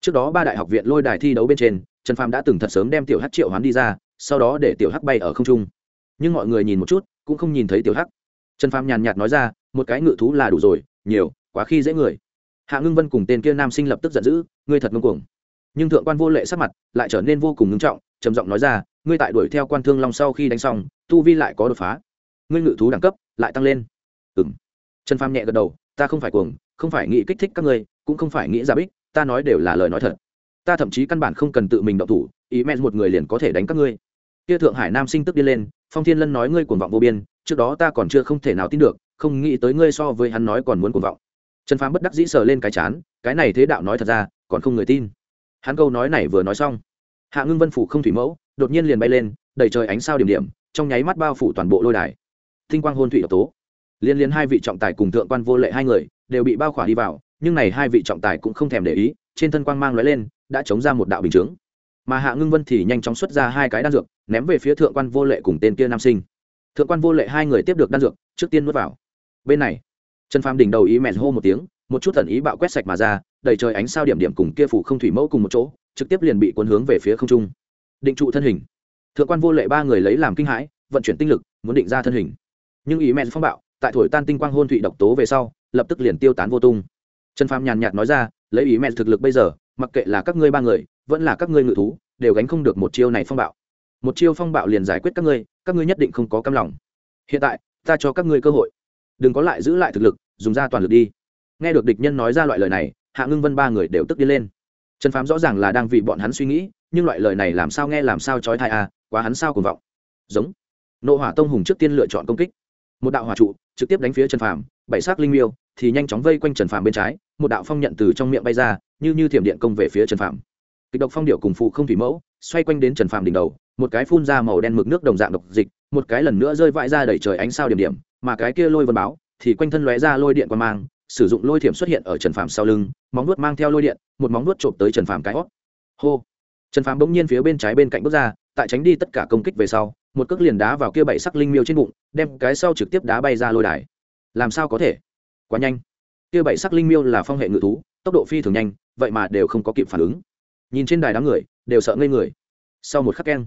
Trước đó ba đại học viện lôi đài thi đấu bên trên, trần phàm đã từng thật sớm đem tiểu hắc triệu hoán đi ra, sau đó để tiểu hắc bay ở không trung. Nhưng mọi người nhìn một chút, cũng không nhìn thấy tiểu hắc. Trần phàm nhàn nhạt nói ra, một cái ngự thú là đủ rồi, nhiều, quá khi dễ người. Hạ ngưng vân cùng tên kia nam sinh lập tức giận dữ, ngươi thật ngưng cuồng. Nhưng thượng quan vô lệ sắc mặt lại trở nên vô cùng ngưng trọng, trầm giọng nói ra, ngươi tại đuổi theo quan thương long sau khi đánh xong, tu vi lại có đột phá. Ngươi ngự thú đẳng cấp lại tăng lên. Ừng trần phàm nhẹ gật đầu, ta không phải cuồng không phải nghĩ kích thích các ngươi, cũng không phải nghĩ ra bích, ta nói đều là lời nói thật. Ta thậm chí căn bản không cần tự mình động thủ, ý men một người liền có thể đánh các ngươi. Kia thượng hải nam sinh tức đi lên, phong thiên lân nói ngươi cuồng vọng vô biên, trước đó ta còn chưa không thể nào tin được, không nghĩ tới ngươi so với hắn nói còn muốn cuồng vọng. Trần phàm bất đắc dĩ sờ lên cái chán, cái này thế đạo nói thật ra, còn không người tin. Hắn câu nói này vừa nói xong, hạ ngưng vân phủ không thủy mẫu, đột nhiên liền bay lên, đầy trời ánh sao điểm điểm, trong nháy mắt bao phủ toàn bộ lôi đài. Tinh quang hôn thủy độc tố. Liên liên hai vị trọng tài cùng thượng quan vô lệ hai người đều bị bao khỏa đi vào, nhưng này hai vị trọng tài cũng không thèm để ý, trên thân quang mang lóe lên, đã chống ra một đạo bình chướng. Mà hạ ngưng vân thì nhanh chóng xuất ra hai cái đan dược, ném về phía thượng quan vô lệ cùng tên kia nam sinh. Thượng quan vô lệ hai người tiếp được đan dược, trước tiên nuốt vào. Bên này, trần phàm đỉnh đầu ý mẹn hô một tiếng, một chút thần ý bạo quét sạch mà ra, đầy trời ánh sao điểm điểm cùng kia phủ không thủy mẫu cùng một chỗ, trực tiếp liền bị cuốn hướng về phía không trung. Định trụ thân hình. Thượng quan vô lệ ba người lấy làm kinh hãi, vận chuyển tinh lực, muốn định ra thân hình. Nhưng ý mẹn phong bạo, tại thổi tan tinh quang hôn thủy độc tố về sau lập tức liền tiêu tán vô tung. Trần phàm nhàn nhạt nói ra, lấy ý mẹ thực lực bây giờ, mặc kệ là các ngươi ba người, vẫn là các ngươi ngự thú, đều gánh không được một chiêu này phong bạo. Một chiêu phong bạo liền giải quyết các ngươi các ngươi nhất định không có cam lòng. Hiện tại, ta cho các ngươi cơ hội. Đừng có lại giữ lại thực lực, dùng ra toàn lực đi. Nghe được địch nhân nói ra loại lời này, hạ ngưng vân ba người đều tức đi lên. Trần phàm rõ ràng là đang vì bọn hắn suy nghĩ, nhưng loại lời này làm sao nghe làm sao trói thai à quá hắn sao cùng vọng. Giống. Nộ hỏa tông hùng trước tiên lựa chọn công kích. Một đạo hỏa trụ trực tiếp đánh phía trần phàm bảy sắc linh miêu, thì nhanh chóng vây quanh trần phàm bên trái, một đạo phong nhận từ trong miệng bay ra, như như thiểm điện công về phía trần phàm. Kịch độc phong điệu cùng phụ không thủy mẫu, xoay quanh đến trần phàm đỉnh đầu, một cái phun ra màu đen mực nước đồng dạng độc dịch, một cái lần nữa rơi vãi ra đẩy trời ánh sao điểm điểm, mà cái kia lôi vân báo, thì quanh thân lóe ra lôi điện qua mang, sử dụng lôi thiểm xuất hiện ở trần phàm sau lưng, móng nuốt mang theo lôi điện, một móng nuốt trộm tới trần phàm cái hót. Hô! Trần phàm bỗng nhiên phía bên trái bên cạnh bước ra, tại tránh đi tất cả công kích về sau, một cước liền đá vào kia bảy sắc linh miêu trên bụng, đem cái sau trực tiếp đá bay ra lôi đài làm sao có thể? Quá nhanh. Kia bảy sắc linh miêu là phong hệ ngự thú tốc độ phi thường nhanh vậy mà đều không có kịp phản ứng. Nhìn trên đài đám người đều sợ ngây người. Sau một khắc keng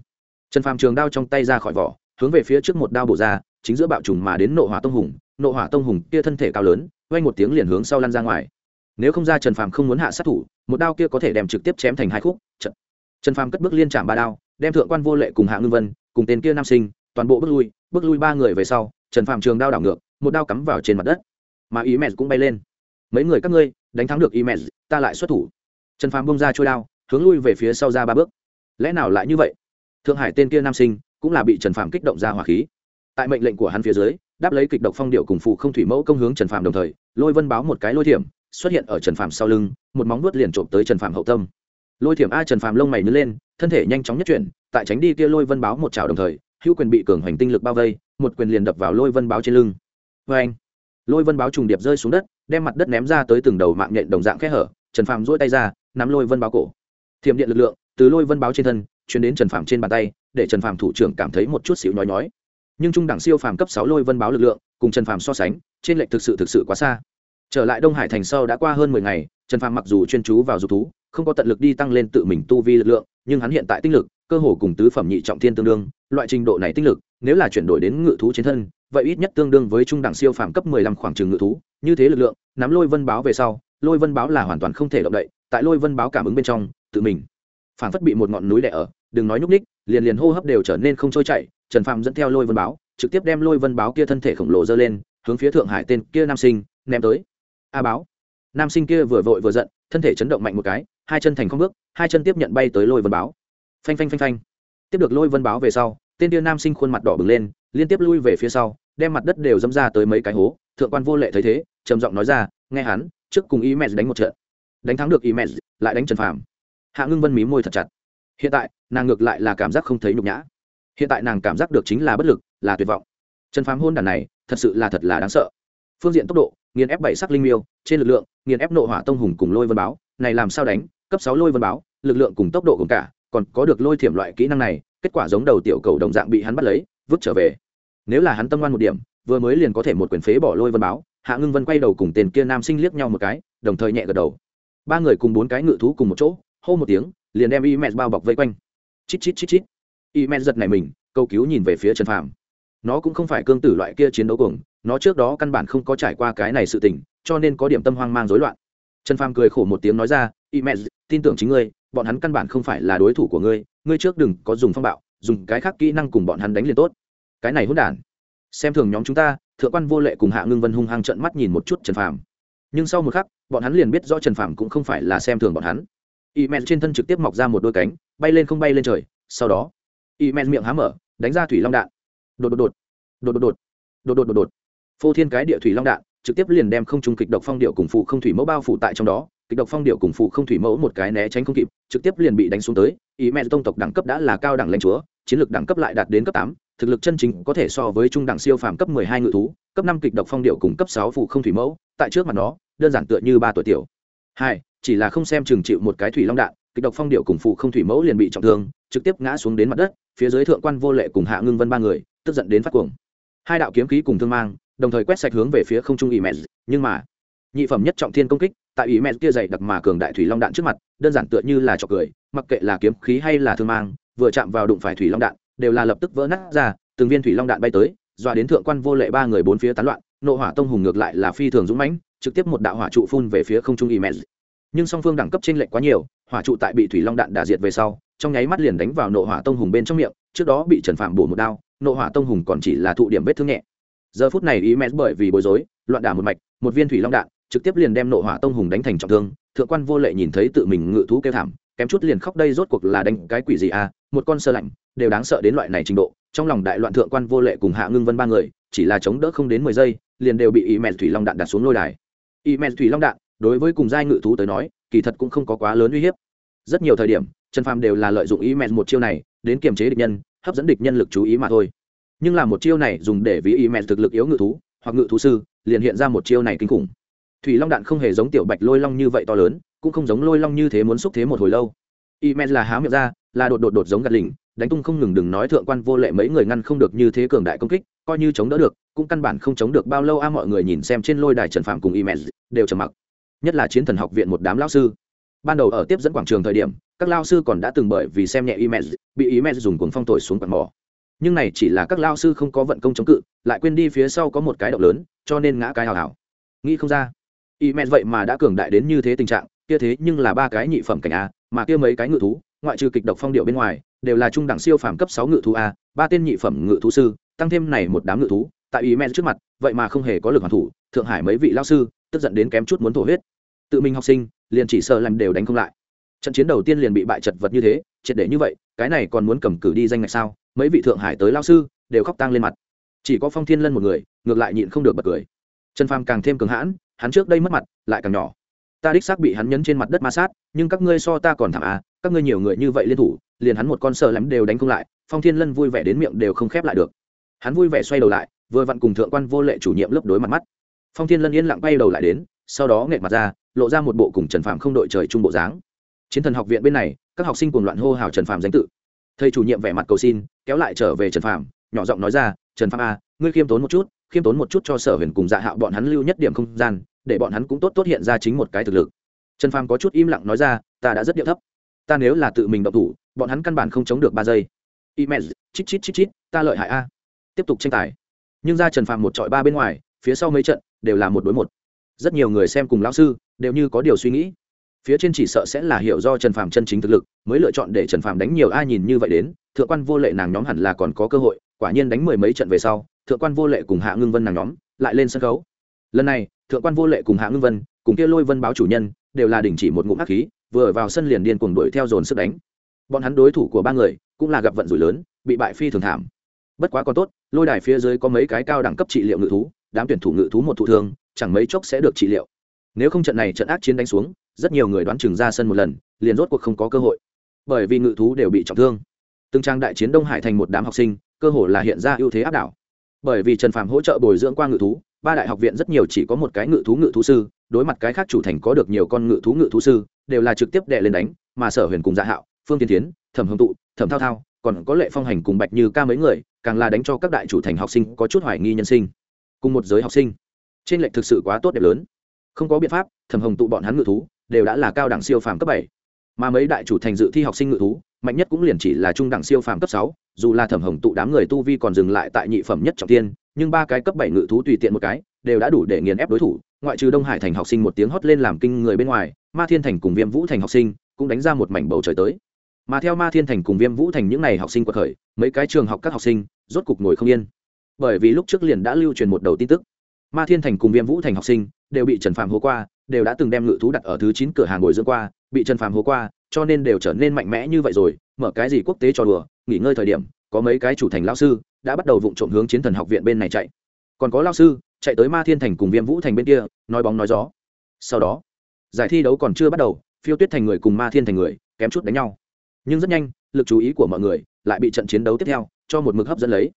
trần phàm trường đao trong tay ra khỏi vỏ hướng về phía trước một đao bổ ra chính giữa bạo trùng mà đến nộ hỏa tông hùng. Nộ hỏa tông hùng kia thân thể cao lớn quay một tiếng liền hướng sau lăn ra ngoài. Nếu không ra trần phàm không muốn hạ sát thủ một đao kia có thể đem trực tiếp chém thành hai khúc. Trần, trần phàm cất bước liên trạm ba đao đem thượng quan vô lệ cùng hạ ngưng vân cùng tên kia nam sinh toàn bộ bước lui. Bước lui ba người về sau trần phàm trường đao đảo ngược một đao cắm vào trên mặt đất. Mà ý mẹ cũng bay lên. Mấy người các ngươi, đánh thắng được ý mẹ ta lại xuất thủ. Trần phàm bông ra trôi đao, hướng lui về phía sau ra ba bước. Lẽ nào lại như vậy? Thượng hải tên kia nam sinh, cũng là bị trần phàm kích động ra hỏa khí. Tại mệnh lệnh của hắn phía dưới, đáp lấy kịch độc phong điệu cùng phụ không thủy mẫu công hướng trần phàm đồng thời, lôi vân báo một cái lôi thiểm, xuất hiện ở trần phàm sau lưng, một móng vuốt liền trộm tới trần phàm hậu tâm. Lôi thiểm a trần phàm lông mày nứt lên, thân thể nhanh chóng nhất chuyển, tại tránh đi kia lôi vân báo một chảo đồng thời, hữu quyền bị cường hoành tinh lực bao vây, một quyền liền đập vào lôi vân báo trên lưng vê anh. Lôi vân báo trùng điệp rơi xuống đất, đem mặt đất ném ra tới từng đầu mạng nhện đồng dạng khe hở, trần phàm dỗi tay ra, nắm lôi vân báo cổ. Thiểm điện lực lượng, từ lôi vân báo trên thân, chuyển đến trần phàm trên bàn tay, để trần phàm thủ trưởng cảm thấy một chút xíu nhói nhói. Nhưng trung đẳng siêu phàm cấp sáu lôi vân báo lực lượng, cùng trần phàm so sánh, trên lệch thực sự thực sự quá xa. Trở lại đông hải thành sau đã qua hơn mười ngày, trần phàm mặc dù chuyên chú vào dục thú, không có tận lực đi tăng lên tự mình tu vi lực lượng, nhưng hắn hiện tại tinh lực, cơ hồ cùng tứ phẩm nhị trọng thiên tương đương, loại trình độ này tinh lực, nếu là chuyển đổi đến ngự thú chiến thân vậy ít nhất tương đương với trung đẳng siêu phàm cấp mười lăm khoảng trường ngự thú, như thế lực lượng, nắm lôi vân báo về sau, lôi vân báo là hoàn toàn không thể động đậy, tại lôi vân báo cảm ứng bên trong, tự mình phản phất bị một ngọn núi đè ở, đừng nói nhúc ních liền liền hô hấp đều trở nên không trôi chảy, trần phàm dẫn theo lôi vân báo, trực tiếp đem lôi vân báo kia thân thể khổng lồ giơ lên, hướng phía thượng hải tên kia nam sinh, ném tới. A báo. Nam sinh kia vừa vội vừa giận, thân thể chấn động mạnh một cái, hai chân thành không bước, hai chân tiếp nhận bay tới lôi vân báo. Phanh phanh phanh phanh. Tiếp được lôi vân báo về sau, tên kia nam sinh khuôn mặt đỏ bừng lên, liên tiếp lui về phía sau đem mặt đất đều dâm ra tới mấy cái hố, thượng quan vô lệ thấy thế, trầm giọng nói ra, nghe hắn, trước cùng y mẹ đánh một trận. Đánh thắng được y mẹ lại đánh trần phàm. Hạ ngưng vân mí môi thật chặt. Hiện tại, nàng ngược lại là cảm giác không thấy nhục nhã. Hiện tại nàng cảm giác được chính là bất lực, là tuyệt vọng. Trần phàm hôn đàn này, thật sự là thật là đáng sợ. Phương diện tốc độ, nghiền ép bảy sắc linh miêu, trên lực lượng, nghiền ép nộ hỏa tông hùng cùng lôi vân báo, này làm sao đánh, cấp sáu lôi vân báo, lực lượng cùng tốc độ cùng cả, còn có được lôi thiểm loại kỹ năng này, kết quả giống đầu tiểu cầu đồng dạng bị hắn bắt lấy, vứt trở về nếu là hắn tâm ngoan một điểm, vừa mới liền có thể một quyền phế bỏ lôi vân báo, hạ ngưng vân quay đầu cùng tên kia nam sinh liếc nhau một cái, đồng thời nhẹ gật đầu. Ba người cùng bốn cái ngự thú cùng một chỗ, hô một tiếng, liền đem y Mẹt bao bọc vây quanh. Chít chít chít chít. Y Mẹt giật này mình câu cứu nhìn về phía trần phàm. Nó cũng không phải cương tử loại kia chiến đấu cuồng, nó trước đó căn bản không có trải qua cái này sự tình, cho nên có điểm tâm hoang mang rối loạn. Trần phàm cười khổ một tiếng nói ra, y mẹ tin tưởng chính ngươi, bọn hắn căn bản không phải là đối thủ của ngươi ngươi trước đừng có dùng phong bạo, dùng cái khác kỹ năng cùng bọn hắn đánh liền tốt cái này hỗn đản. Xem thường nhóm chúng ta, thượng quan vô lệ cùng hạ ngưng vân hung hăng trận mắt nhìn một chút trần phàm. Nhưng sau một khắc, bọn hắn liền biết rõ trần phàm cũng không phải là xem thường bọn hắn. Y men trên thân trực tiếp mọc ra một đôi cánh, bay lên không bay lên trời, sau đó, y men miệng há mở, đánh ra thủy long đạn. Đột đột đột. Đột đột đột. Đột đột đột đột. Phô thiên cái địa thủy long đạn, trực tiếp liền đem không trung kịch độc phong điệu cùng phụ không thủy mẫu bao phủ tại trong đó, kịch độc phong điệu cùng phụ không thủy mẫu một cái né tránh không kịp, trực tiếp liền bị đánh xuống tới. Ý mẹ tông tộc đẳng cấp đã là cao đẳng lãnh chúa, chiến lược đẳng cấp lại đạt đến cấp tám thực lực chân chính có thể so với trung đẳng siêu phàm cấp mười hai ngự thú, cấp năm kịch độc phong điệu cùng cấp sáu phụ không thủy mẫu, tại trước mặt nó, đơn giản tựa như ba tuổi tiểu. Hai, chỉ là không xem chừng chịu một cái thủy long đạn, kịch độc phong điệu cùng phụ không thủy mẫu liền bị trọng thương, trực tiếp ngã xuống đến mặt đất, phía dưới thượng quan vô lệ cùng hạ ngưng vân ba người, tức giận đến phát cuồng. Hai đạo kiếm khí cùng thương mang, đồng thời quét sạch hướng về phía không trung ỉ nhưng mà, nhị phẩm nhất trọng thiên công kích, tại ỉ kia dày đặc mà cường đại thủy long đạn trước mặt, đơn giản tựa như là trò cười, mặc kệ là kiếm khí hay là thương mang, vừa chạm vào đụng phải thủy long đạn đều là lập tức vỡ nát ra, từng viên thủy long đạn bay tới, dọa đến thượng quan vô lệ ba người bốn phía tán loạn, nộ hỏa tông hùng ngược lại là phi thường dũng mãnh, trực tiếp một đạo hỏa trụ phun về phía không trung ỉ nhưng song phương đẳng cấp trên lệch quá nhiều, hỏa trụ tại bị thủy long đạn đả diệt về sau, trong nháy mắt liền đánh vào nộ hỏa tông hùng bên trong miệng, trước đó bị trần phạm bổ một đao, nộ hỏa tông hùng còn chỉ là thụ điểm vết thương nhẹ. Giờ phút này ý bởi vì bối rối, loạn đả một mạch, một viên thủy long đạn, trực tiếp liền đem nộ hỏa tông hùng đánh thành trọng thương, thượng quan vô lệ nhìn thấy tự mình ngự thú kêu thảm kém chút liền khóc đây rốt cuộc là đánh cái quỷ gì à một con sơ lạnh, đều đáng sợ đến loại này trình độ, trong lòng đại loạn thượng quan vô lệ cùng hạ ngưng vân ba người, chỉ là chống đỡ không đến mười giây, liền đều bị y mèn thủy long đạn đặt xuống lôi đài. Y mèn thủy long đạn, đối với cùng giai ngự thú tới nói, kỳ thật cũng không có quá lớn uy hiếp. Rất nhiều thời điểm, trần phàm đều là lợi dụng y mèn một chiêu này, đến kiềm chế địch nhân, hấp dẫn địch nhân lực chú ý mà thôi. Nhưng là một chiêu này dùng để ví y mèn thực lực yếu ngự thú, hoặc ngự thú sư, liền hiện ra một chiêu này kinh khủng. Thủy long đạn không hề giống tiểu bạch lôi long như vậy to lớn cũng không giống lôi long như thế muốn xúc thế một hồi lâu Imes là há miệng ra, là đột đột đột giống gạt lỉnh, đánh tung không ngừng đừng nói thượng quan vô lệ mấy người ngăn không được như thế cường đại công kích, coi như chống đỡ được, cũng căn bản không chống được bao lâu a mọi người nhìn xem trên lôi đài Trần Phạm cùng Imes đều trầm mặc. Nhất là chiến thần học viện một đám lão sư. Ban đầu ở tiếp dẫn quảng trường thời điểm, các lão sư còn đã từng bởi vì xem nhẹ Imes, bị Imes dùng cuồng phong thổi xuống quạt mỏ. Nhưng này chỉ là các lão sư không có vận công chống cự, lại quên đi phía sau có một cái động lớn, cho nên ngã cái hào hào. Nghĩ không ra, Imes vậy mà đã cường đại đến như thế tình trạng, kia thế nhưng là ba cái nhị phẩm cảnh a, mà kia mấy cái ngự thú, ngoại trừ kịch độc phong điệu bên ngoài, đều là trung đẳng siêu phàm cấp sáu ngự thú a, ba tên nhị phẩm ngự thú sư, tăng thêm này một đám ngự thú, tại ý men trước mặt, vậy mà không hề có lực hoàn thủ, thượng hải mấy vị lão sư, tức giận đến kém chút muốn thổ huyết. Tự mình học sinh, liền chỉ sợ làm đều đánh không lại. Trận chiến đầu tiên liền bị bại chật vật như thế, triệt để như vậy, cái này còn muốn cầm cử đi danh ngạch sao? Mấy vị thượng hải tới lão sư, đều khóc tang lên mặt. Chỉ có Phong Thiên Lân một người, ngược lại nhịn không được bật cười. Trần Phàm càng thêm cường hãn, hắn trước đây mất mặt, lại càng nhỏ ta đích xác bị hắn nhấn trên mặt đất ma sát nhưng các ngươi so ta còn thảm à các ngươi nhiều người như vậy liên thủ liền hắn một con sợ lắm đều đánh không lại phong thiên lân vui vẻ đến miệng đều không khép lại được. Hắn vui vẻ xoay đầu lại vừa vặn cùng thượng quan vô lệ chủ nhiệm lớp đối mặt mắt. Phong thiên lân yên lặng bay đầu lại đến sau đó nghẹt mặt ra lộ ra một bộ cùng trần phạm không đội trời chung bộ dáng. Chiến thần học viện bên này các học sinh cùng loạn hô hào trần phạm danh tự. Thầy chủ nhiệm vẻ mặt cầu xin kéo lại trở về trần phạm nhỏ giọng nói ra trần phạm a à, ngươi khiêm tốn một chút khiêm tốn một chút cho sở huyền cùng dạ hạo bọn hắn lưu nhất điểm không gian, để bọn hắn cũng tốt tốt hiện ra chính một cái thực lực. Trần phàm có chút im lặng nói ra, ta đã rất điệu thấp. Ta nếu là tự mình động thủ, bọn hắn căn bản không chống được ba giây. Email chít chít chít chít, ta lợi hại a. Tiếp tục tranh tài. Nhưng ra trần phàm một trọi ba bên ngoài, phía sau mấy trận đều là một đối một. Rất nhiều người xem cùng lão sư đều như có điều suy nghĩ phía trên chỉ sợ sẽ là hiểu do trần phàm chân chính thực lực, mới lựa chọn để trần phàm đánh nhiều ai nhìn như vậy đến, thượng quan vô lệ nàng nhóm hẳn là còn có cơ hội, quả nhiên đánh mười mấy trận về sau, thượng quan vô lệ cùng hạ ngưng vân nàng nhóm lại lên sân khấu. Lần này, thượng quan vô lệ cùng hạ ngưng vân, cùng kia lôi vân báo chủ nhân, đều là đình chỉ một ngụm hắc khí, vừa vào sân liền điên cuồng đuổi theo dồn sức đánh. Bọn hắn đối thủ của ba người cũng là gặp vận rủi lớn, bị bại phi thường thảm. Bất quá còn tốt, lôi đài phía dưới có mấy cái cao đẳng cấp trị liệu ngự thú, đám tuyển thủ ngự thú một thụ thương, chẳng mấy chốc sẽ được trị liệu. Nếu không trận này trận ác chiến đánh xuống rất nhiều người đoán chừng ra sân một lần, liền rốt cuộc không có cơ hội. Bởi vì ngự thú đều bị trọng thương. Từng trang đại chiến đông hải thành một đám học sinh, cơ hội là hiện ra ưu thế áp đảo. Bởi vì trần phàm hỗ trợ bồi dưỡng qua ngự thú, ba đại học viện rất nhiều chỉ có một cái ngự thú ngự thú sư, đối mặt cái khác chủ thành có được nhiều con ngự thú ngự thú sư, đều là trực tiếp đệ lên đánh, mà sở huyền cùng dạ hạo, phương tiên tiến, thẩm hồng tụ, thẩm thao thao, còn có lệ phong hành cùng bạch như ca mấy người, càng là đánh cho các đại chủ thành học sinh có chút hoài nghi nhân sinh. Cùng một giới học sinh, trên lệch thực sự quá tốt đẹp lớn. Không có biện pháp, thẩm hồng tụ bọn hắn ngự thú đều đã là cao đẳng siêu phàm cấp bảy. Mà mấy đại chủ thành dự thi học sinh ngự thú, mạnh nhất cũng liền chỉ là trung đẳng siêu phàm cấp sáu, dù là thẩm hồng tụ đám người tu vi còn dừng lại tại nhị phẩm nhất trọng tiên, nhưng ba cái cấp bảy ngự thú tùy tiện một cái, đều đã đủ để nghiền ép đối thủ, ngoại trừ đông hải thành học sinh một tiếng hót lên làm kinh người bên ngoài, ma thiên thành cùng viêm vũ thành học sinh cũng đánh ra một mảnh bầu trời tới. Mà theo ma thiên thành cùng viêm vũ thành những n à y học sinh quật khởi, mấy cái trường học các học sinh rốt cục ngồi không yên. Bởi vì lúc trước liền đã lưu truyền một đầu tin tức. Ma thiên thành cùng viêm vũ thành học sinh đều bị trần phàm hố qua, đều đã từng đem ngự thú đặt ở thứ chín cửa hàng ngồi dưỡng qua, bị trần phàm hố qua, cho nên đều trở nên mạnh mẽ như vậy rồi. Mở cái gì quốc tế cho đùa, nghỉ ngơi thời điểm, có mấy cái chủ thành lao sư đã bắt đầu vụng trộm hướng chiến thần học viện bên này chạy. Còn có lao sư chạy tới ma thiên thành cùng viêm vũ thành bên kia, nói bóng nói gió. Sau đó, giải thi đấu còn chưa bắt đầu, phiêu tuyết thành người cùng ma thiên thành người kém chút đánh nhau. Nhưng rất nhanh, lực chú ý của mọi người lại bị trận chiến đấu tiếp theo cho một mực hấp dẫn lấy.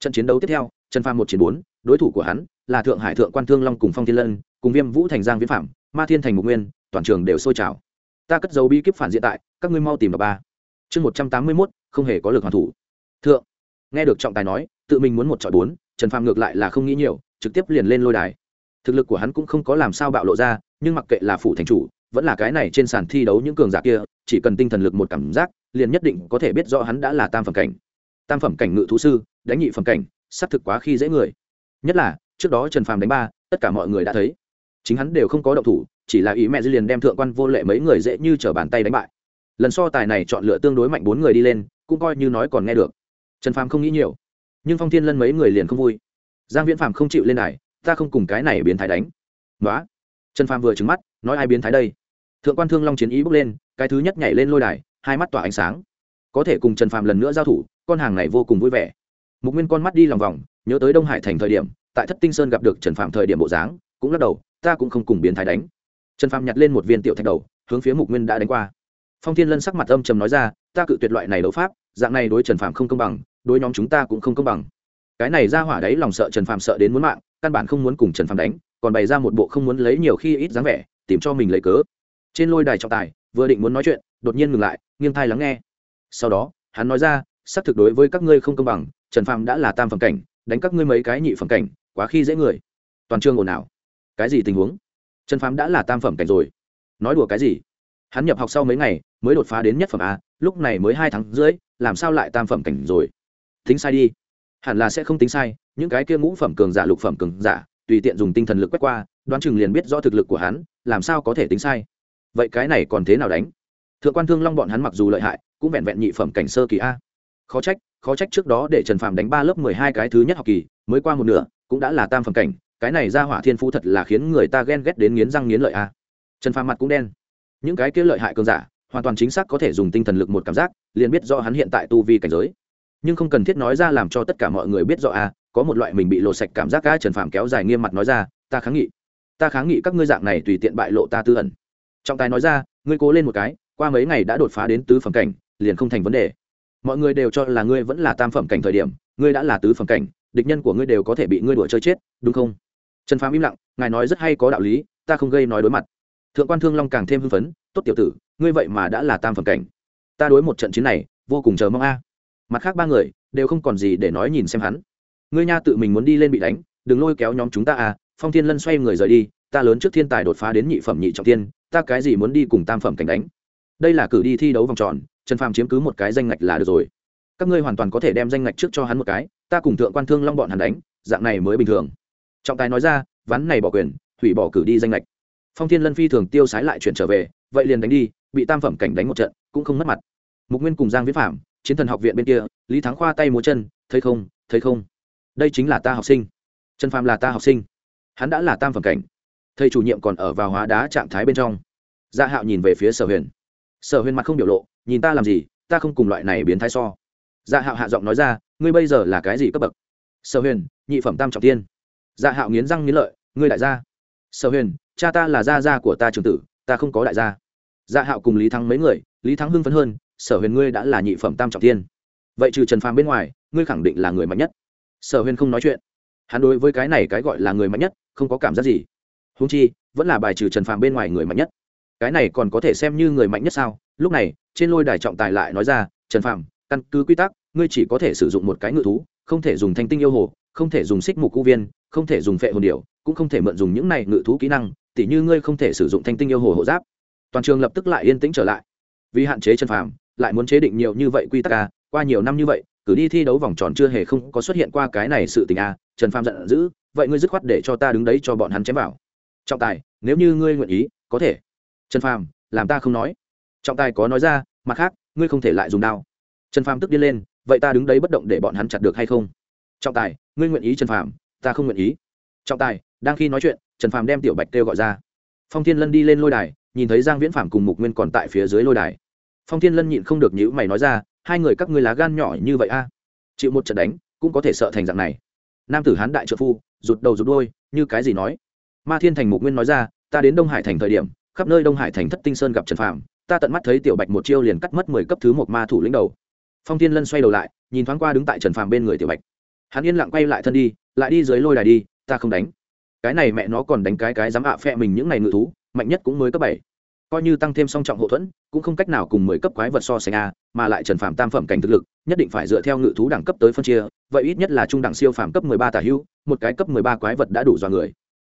Trận chiến đấu tiếp theo, trần phàm một chiến bốn, đối thủ của hắn là thượng hải thượng quan thương long cùng phong thiên lân cùng viêm vũ thành giang viễn phạm, ma thiên thành mục nguyên, toàn trường đều sôi trào. Ta cất dấu bi kíp phản diện tại, các ngươi mau tìm đọc ba. Chương một trăm tám mươi mốt, không hề có lực hoàn thủ. Thượng. Nghe được trọng tài nói, tự mình muốn một chọi bốn, trần phàm ngược lại là không nghĩ nhiều, trực tiếp liền lên lôi đài. Thực lực của hắn cũng không có làm sao bạo lộ ra, nhưng mặc kệ là phủ thành chủ, vẫn là cái này trên sàn thi đấu những cường giả kia, chỉ cần tinh thần lực một cảm giác, liền nhất định có thể biết rõ hắn đã là tam phẩm cảnh. Tam phẩm cảnh ngự thú sư, đánh nhị phẩm cảnh xác thực quá khi dễ người. Nhất là, trước đó trần phàm đánh ba, tất cả mọi người đã thấy chính hắn đều không có động thủ, chỉ là ý mẹ dư liền đem thượng quan vô lệ mấy người dễ như t r ở bàn tay đánh bại. Lần so tài này chọn lựa tương đối mạnh bốn người đi lên, cũng coi như nói còn nghe được. Trần phàm không nghĩ nhiều, nhưng phong thiên lân mấy người liền không vui. Giang viễn phàm không chịu lên này, ta không cùng cái này biến thái đánh. Nói trần phàm vừa trứng mắt, nói ai biến thái đây? Thượng quan thương long chiến ý bước lên, cái thứ nhất nhảy lên lôi đài, hai mắt tỏa ánh sáng. Có thể cùng trần phàm lần nữa giao thủ, con hàng này vô cùng vui vẻ. Mục nguyên con mắt đi lòng vòng, nhớ tới đông hải thành thời điểm, tại thất tinh sơn gặp được trần phàm thời điểm bộ dáng, cũng lắc đầu ta cũng không cùng biến thái đánh. Trần phàm nhặt lên một viên tiểu thạch đầu, hướng phía mục nguyên đã đánh qua. Phong thiên lân sắc mặt âm trầm nói ra, ta cự tuyệt loại này đấu pháp, dạng này đối trần phàm không công bằng, đối nhóm chúng ta cũng không công bằng. Cái này ra hỏa đấy lòng sợ trần phàm sợ đến muốn mạng, căn bản không muốn cùng trần phàm đánh, còn bày ra một bộ không muốn lấy nhiều khi ít dáng vẻ, tìm cho mình lấy cớ. Trên lôi đài trọng tài, vừa định muốn nói chuyện, đột nhiên ngừng lại, nghiêng thai lắng nghe. Sau đó, hắn nói ra, xác thực đối với các ngươi không công bằng, trần phàm đã là tam phẩm cảnh, đánh các ngươi mấy cái nhị phẩm cảnh, quá khi dễ người. Toàn trường ồn ào cái gì tình huống? Trần phàm đã là tam phẩm cảnh rồi. Nói đùa cái gì? Hắn nhập học sau mấy ngày, mới đột phá đến nhất phẩm a, lúc này mới hai tháng rưỡi, làm sao lại tam phẩm cảnh rồi? Tính sai đi. Hẳn là sẽ không tính sai, những cái kia ngũ phẩm cường giả, lục phẩm cường giả, tùy tiện dùng tinh thần lực quét qua, đoán chừng liền biết rõ thực lực của hắn, làm sao có thể tính sai. Vậy cái này còn thế nào đánh? Thượng quan thương long bọn hắn mặc dù lợi hại, cũng vẹn vẹn nhị phẩm cảnh sơ kỳ a. Khó trách khó trách trước đó để trần phàm đánh ba lớp mười hai cái thứ nhất học kỳ, mới qua một nửa, cũng đã là tam phẩm cảnh cái này ra hỏa thiên phú thật là khiến người ta ghen ghét đến nghiến răng nghiến lợi a. Trần phàm mặt cũng đen. Những cái kia lợi hại cường giả, hoàn toàn chính xác có thể dùng tinh thần lực một cảm giác, liền biết rõ hắn hiện tại tu vi cảnh giới. Nhưng không cần thiết nói ra làm cho tất cả mọi người biết rõ a, có một loại mình bị lộ sạch cảm giác ca trần phàm kéo dài nghiêm mặt nói ra, ta kháng nghị. Ta kháng nghị các ngươi dạng này tùy tiện bại lộ ta tư ẩn. Trọng tài nói ra, ngươi cố lên một cái, qua mấy ngày đã đột phá đến tứ phẩm cảnh, liền không thành vấn đề. Mọi người đều cho là ngươi vẫn là tam phẩm cảnh thời điểm, ngươi đã là tứ phẩm cảnh, địch nhân của ngươi đều có thể bị ngươi đuổi chơi chết, đúng không? Trần phàm im lặng, ngài nói rất hay có đạo lý, ta không gây nói đối mặt. Thượng quan thương long càng thêm hưng phấn, tốt tiểu tử, ngươi vậy mà đã là tam phẩm cảnh. Ta đối một trận chiến này vô cùng chờ mong a. Mặt khác ba người đều không còn gì để nói nhìn xem hắn. Ngươi nha tự mình muốn đi lên bị đánh, đừng lôi kéo nhóm chúng ta à phong thiên lân xoay người rời đi, ta lớn trước thiên tài đột phá đến nhị phẩm nhị trọng tiên, ta cái gì muốn đi cùng tam phẩm cảnh đánh? Đây là cử đi thi đấu vòng tròn, trần phàm chiếm cứ một cái danh ngạch là được rồi. Các ngươi hoàn toàn có thể đem danh ngạch trước cho hắn một cái, ta cùng thượng quan thương long bọn hắn đánh, dạng này mới bình thường trọng tài nói ra, ván này bỏ quyền, hủy bỏ cử đi danh lệch. Phong thiên lân phi thường tiêu sái lại chuyển trở về, vậy liền đánh đi, bị tam phẩm cảnh đánh một trận, cũng không mất mặt. Mục nguyên cùng giang viễn phạm, chiến thần học viện bên kia, lý thắng khoa tay múa chân, thấy không thấy không, đây chính là ta học sinh. Trần phạm là ta học sinh. Hắn đã là tam phẩm cảnh. Thầy chủ nhiệm còn ở vào hóa đá trạng thái bên trong. Gia dạ hạo nhìn về phía sở huyền. Sở huyền mặt không biểu lộ, nhìn ta làm gì, ta không cùng loại này biến thái so. Gia dạ hạo hạ giọng nói ra, ngươi bây giờ là cái gì cấp bậc? Sở huyền, nhị phẩm tam trọng tiên dạ hạo nghiến răng nghiến lợi, ngươi đại gia, sở huyền, cha ta là gia gia của ta trường tử, ta không có đại gia. Dạ hạo cùng lý thắng mấy người, lý thắng hưng phấn hơn, sở huyền ngươi đã là nhị phẩm tam trọng tiên. Vậy trừ trần phàm bên ngoài, ngươi khẳng định là người mạnh nhất. Sở huyền không nói chuyện. Hắn đối với cái này cái gọi là người mạnh nhất, không có cảm giác gì. Húng chi, vẫn là bài trừ trần phàm bên ngoài người mạnh nhất. Cái này còn có thể xem như người mạnh nhất sao? Lúc này, trên lôi đài trọng tài lại nói ra, trần phàm, căn cứ quy tắc, ngươi chỉ có thể sử dụng một cái ngự thú, không thể dùng thanh tinh yêu hồ không thể dùng xích mục cu viên, không thể dùng phệ hồn điệu cũng không thể mượn dùng những này ngự thú kỹ năng, tỉ như ngươi không thể sử dụng thanh tinh yêu hồ hộ giáp. Toàn trường lập tức lại yên tĩnh trở lại. Vì hạn chế chân phàm, lại muốn chế định nhiều như vậy quy tắc a, qua nhiều năm như vậy, cử đi thi đấu vòng tròn chưa hề không có xuất hiện qua cái này sự tình a, trần phàm giận dữ, vậy ngươi dứt khoát để cho ta đứng đấy cho bọn hắn chém vào. Trọng tài, nếu như ngươi nguyện ý, có thể. Trần phàm, làm ta không nói. Trọng tài có nói ra, mặt khác, ngươi không thể lại dùng đao. Trần phàm tức điên lên, vậy ta đứng đấy bất động để bọn hắn chặt được hay không? Trọng tài ngươi nguyện ý trần phàm ta không nguyện ý. Trọng tài đang khi nói chuyện trần phàm đem tiểu bạch kêu gọi ra. Phong thiên lân đi lên lôi đài nhìn thấy giang viễn phàm cùng mục nguyên còn tại phía dưới lôi đài. Phong thiên lân nhịn không được nhữ mày nói ra hai người các ngươi lá gan nhỏ như vậy a? Chịu một trận đánh cũng có thể sợ thành dạng này. Nam tử hán đại trợ phu rụt đầu rụt đôi như cái gì nói? Ma thiên thành mục nguyên nói ra ta đến đông hải thành thời điểm khắp nơi đông hải thành thất tinh sơn gặp trần phàm, ta tận mắt thấy tiểu bạch một chiêu liền cắt mất mười cấp thứ một ma thủ lĩnh đầu. Phong thiên lân xoay đầu lại nhìn thoáng qua đứng tại trần phàm bên người tiểu bạch hắn yên lặng quay lại thân đi, lại đi dưới lôi đài đi, ta không đánh. Cái này mẹ nó còn đánh cái cái dám ạ à phẹ mình những ngày ngự thú, mạnh nhất cũng mới cấp bảy. Coi như tăng thêm song trọng hậu thuẫn, cũng không cách nào cùng mười cấp quái vật so sánh a, mà lại trần phạm tam phẩm cảnh thực lực, nhất định phải dựa theo ngự thú đẳng cấp tới phân chia, vậy ít nhất là trung đẳng siêu phạm cấp mười ba tả hữu một cái cấp mười ba quái vật đã đủ dọa người.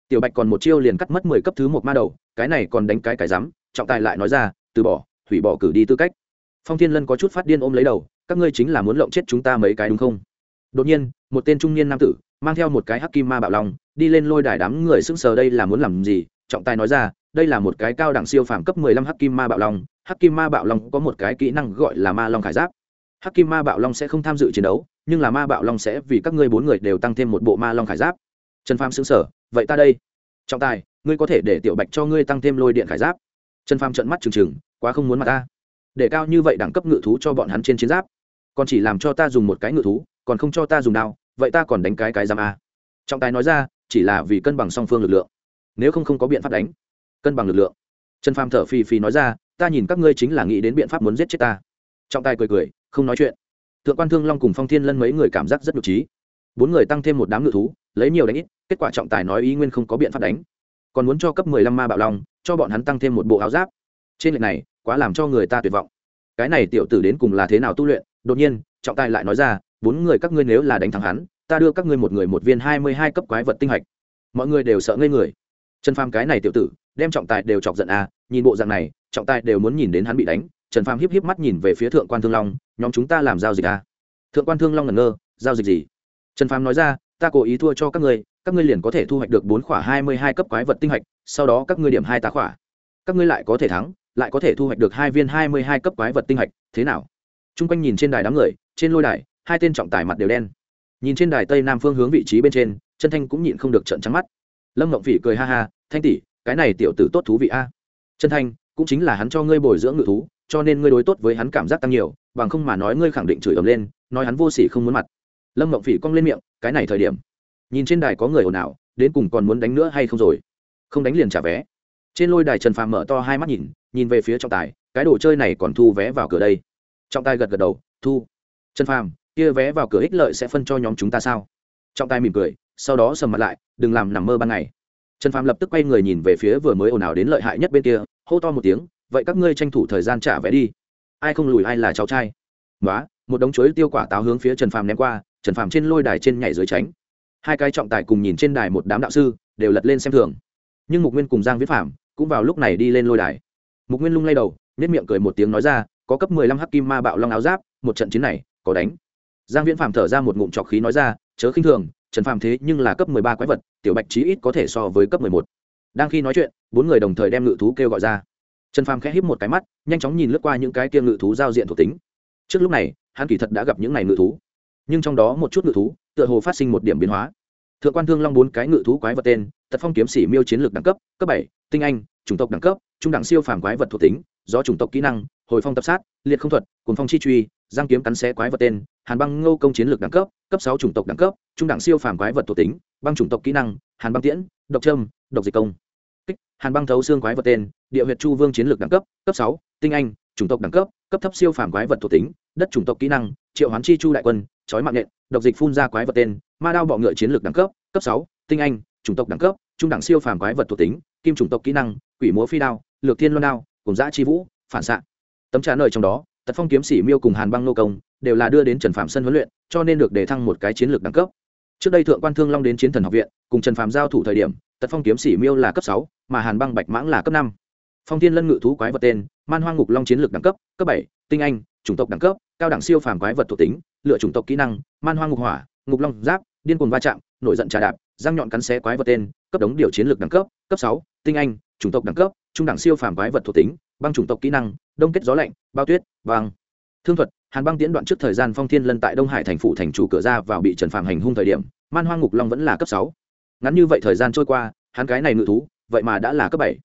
Tiểu bạch còn một chiêu liền cắt mất mười cấp thứ một ma đầu, cái này còn đánh cái cái rắm trọng tài lại nói ra, từ bỏ, hủy bỏ cử đi tư cách. Phong thiên lân có chút phát điên ôm lấy đầu, các ngươi chính là muốn lộng chết chúng ta mấy cái đúng không? Đột nhiên một tên trung niên nam tử, mang theo một cái hắc kim ma bạo long, đi lên lôi đài đám người sững sờ đây là muốn làm gì? Trọng tài nói ra, đây là một cái cao đẳng siêu phàm cấp 15 hắc kim ma bạo long, hắc kim ma bạo long có một cái kỹ năng gọi là ma long khải giáp. Hắc kim ma bạo long sẽ không tham dự chiến đấu, nhưng là ma bạo long sẽ vì các ngươi bốn người đều tăng thêm một bộ ma long khải giáp. Trần phàm sững sờ, vậy ta đây. Trọng tài, ngươi có thể để tiểu bạch cho ngươi tăng thêm lôi điện khải giáp. Trần phàm trợn mắt trừng trừng, quá không muốn mặt ta. Để cao như vậy đẳng cấp ngự thú cho bọn hắn trên chiến giáp, còn chỉ làm cho ta dùng một cái ngự thú còn không cho ta dùng đao, vậy ta còn đánh cái cái giam a. Trọng tài nói ra, chỉ là vì cân bằng song phương lực lượng. Nếu không không có biện pháp đánh, cân bằng lực lượng. Trần phàm thở phì phì nói ra, ta nhìn các ngươi chính là nghĩ đến biện pháp muốn giết chết ta. Trọng tài cười cười, không nói chuyện. Thượng quan thương long cùng phong thiên lân mấy người cảm giác rất nhục trí. Bốn người tăng thêm một đám ngự thú, lấy nhiều đánh ít, kết quả trọng tài nói ý nguyên không có biện pháp đánh. Còn muốn cho cấp mười lăm ma bạo long, cho bọn hắn tăng thêm một bộ áo giáp. Trên lệch này, quá làm cho người ta tuyệt vọng. Cái này tiểu tử đến cùng là thế nào tu luyện? Đột nhiên, trọng tài lại nói ra bốn người các ngươi nếu là đánh thắng hắn, ta đưa các ngươi một người một viên hai mươi hai cấp quái vật tinh hạch. Mọi người đều sợ ngây người. Trần phàm cái này tiểu tử, đem trọng tài đều chọc giận à nhìn bộ dạng này, trọng tài đều muốn nhìn đến hắn bị đánh. Trần phàm híp híp mắt nhìn về phía thượng quan thương long, nhóm chúng ta làm giao dịch à? Thượng quan thương long ngẩn ngơ, giao dịch gì? Trần phàm nói ra, ta cố ý thua cho các ngươi các ngươi liền có thể thu hoạch được bốn khỏa hai mươi hai cấp quái vật tinh hạch, sau đó các ngươi điểm hai tá khỏa. Các ngươi lại có thể thắng, lại có thể thu hoạch được hai viên hai mươi hai cấp quái vật tinh hạch, thế nào? T r u n g quanh nhìn trên đài đám người, trên lôi đài hai tên trọng tài mặt đều đen. Nhìn trên đài tây nam phương hướng vị trí bên trên chân thanh cũng nhịn không được trận trắng mắt. Lâm mộng phỉ cười ha ha, thanh tỷ, cái này tiểu tử tốt thú vị a. Chân thanh, cũng chính là hắn cho ngươi bồi dưỡng ngự thú, cho nên ngươi đối tốt với hắn cảm giác tăng nhiều, bằng không mà nói ngươi khẳng định chửi ầm lên, nói hắn vô s ỉ không muốn mặt. Lâm mộng phỉ cong lên miệng, cái này thời điểm, nhìn trên đài có người ồn ào, đến cùng còn muốn đánh nữa hay không rồi? Không đánh liền trả vé. Trên lôi đài trần phàm mở to hai mắt nhìn nhìn về phía trọng tài, cái đồ chơi này còn thu vé vào cửa đây. Trọng tài gật gật đầu, thu. Trần phàm kia vé vào cửa ích lợi sẽ phân cho nhóm chúng ta sao? Trọng tài mỉm cười, sau đó sầm mặt lại, đừng làm nằm mơ ban ngày. Trần phàm lập tức quay người nhìn về phía vừa mới ồn ào đến lợi hại nhất bên kia, hô to một tiếng, vậy các ngươi tranh thủ thời gian trả vé đi. Ai không lùi ai là cháu trai. Nói một đống chuối tiêu quả táo hướng phía trần phàm ném qua, trần phàm trên lôi đài trên nhảy dưới tránh. Hai cái trọng tài cùng nhìn trên đài một đám đạo sư, đều lật lên xem thường. Nhưng mục nguyên cùng giang viết phạm cũng vào lúc này đi lên lôi đài. Mục nguyên lung lay đầu nếp miệng cười một tiếng nói ra, có cấp mười lăm hắc kim ma bạo long áo giáp, một trận chiến này, có đánh giang viễn phạm thở ra một ngụm trọc khí nói ra, chớ khinh thường, trần phàm thế nhưng là cấp mười ba quái vật, tiểu bạch chí ít có thể so với cấp mười một. Đang khi nói chuyện, bốn người đồng thời đem ngự thú kêu gọi ra. Trần phàm khẽ híp một cái mắt, nhanh chóng nhìn lướt qua những cái kia ngự thú giao diện thuộc tính. Trước lúc này, hắn kỳ thật đã gặp những này ngự thú. Nhưng trong đó một chút ngự thú, tựa hồ phát sinh một điểm biến hóa. Thượng quan thương long bốn cái ngự thú quái vật tên, tật phong kiếm sĩ miêu chiến lược đẳng cấp cấp bảy, tinh anh, chủng tộc đẳng cấp, trung đẳng siêu phàm quái vật thuộc tính do chủng tộc kỹ năng, hồi phong tập sát, liệt không thuật cồn phong chi truy giang kiếm cắn xé quái vật tên, hàn băng ngô công chiến lược đẳng cấp cấp sáu chủng tộc đẳng cấp, trung đẳng siêu phàm quái vật thuộc tính, băng chủng tộc kỹ năng, hàn băng tiễn, độc trâm, độc dịch công. Kích, hàn băng thấu xương quái vật tên, địa huyệt chu vương chiến lược đẳng cấp cấp sáu, tinh anh, chủng tộc đẳng cấp cấp thấp siêu phàm quái vật thuộc tính, đất chủng tộc kỹ năng, triệu hoán chi chu đại quân, chói mạng nhện độc dịch phun ra quái vật tên, ma đao bọ ngựa chiến lược đẳng cấp cấp sáu, tinh anh, chủng tộc đẳng cấp, trung đẳng siêu phàm quái vật thuộc tính, kim chủng tộc kỹ năng, quỷ múa phi đao, lược thiên loan đao cùng giã chi vũ, phản xạ. Tấm trả lời trong đó tật phong kiếm sĩ miêu cùng hàn băng nô công đều là đưa đến trần phạm sân huấn luyện, cho nên được đề thăng một cái chiến lược đẳng cấp. Trước đây thượng quan thương long đến chiến thần học viện, cùng trần phạm giao thủ thời điểm, tật phong kiếm sĩ miêu là cấp sáu, mà hàn băng bạch mãng là cấp năm. Phong thiên lân ngự thú quái vật tên, man hoang ngục long chiến lược đẳng cấp cấp bảy, tinh anh, chủng tộc đẳng cấp, cao đẳng siêu phàm quái vật thuộc tính, lựa chủng tộc kỹ năng, man hoang ngục hỏa, ngục long giáp, điên cuồng va chạm, nổi giận trà đạp, răng nhọn cắn xé quái vật tên, cấp đống điều chiến lược đẳng cấp cấp sáu, tinh anh, chủng tộc đẳng cấp, trung đẳng siêu phàm quái vật thuộc tính, băng chủng tộc kỹ năng đông kết gió lạnh bao tuyết vàng, thương thuật hàn băng tiễn đoạn trước thời gian phong thiên lân tại đông hải thành phủ thành chủ cửa ra vào bị trần phạm hành hung thời điểm man hoang ngục long vẫn là cấp sáu. Ngắn như vậy thời gian trôi qua hắn cái này ngự thú vậy mà đã là cấp bảy.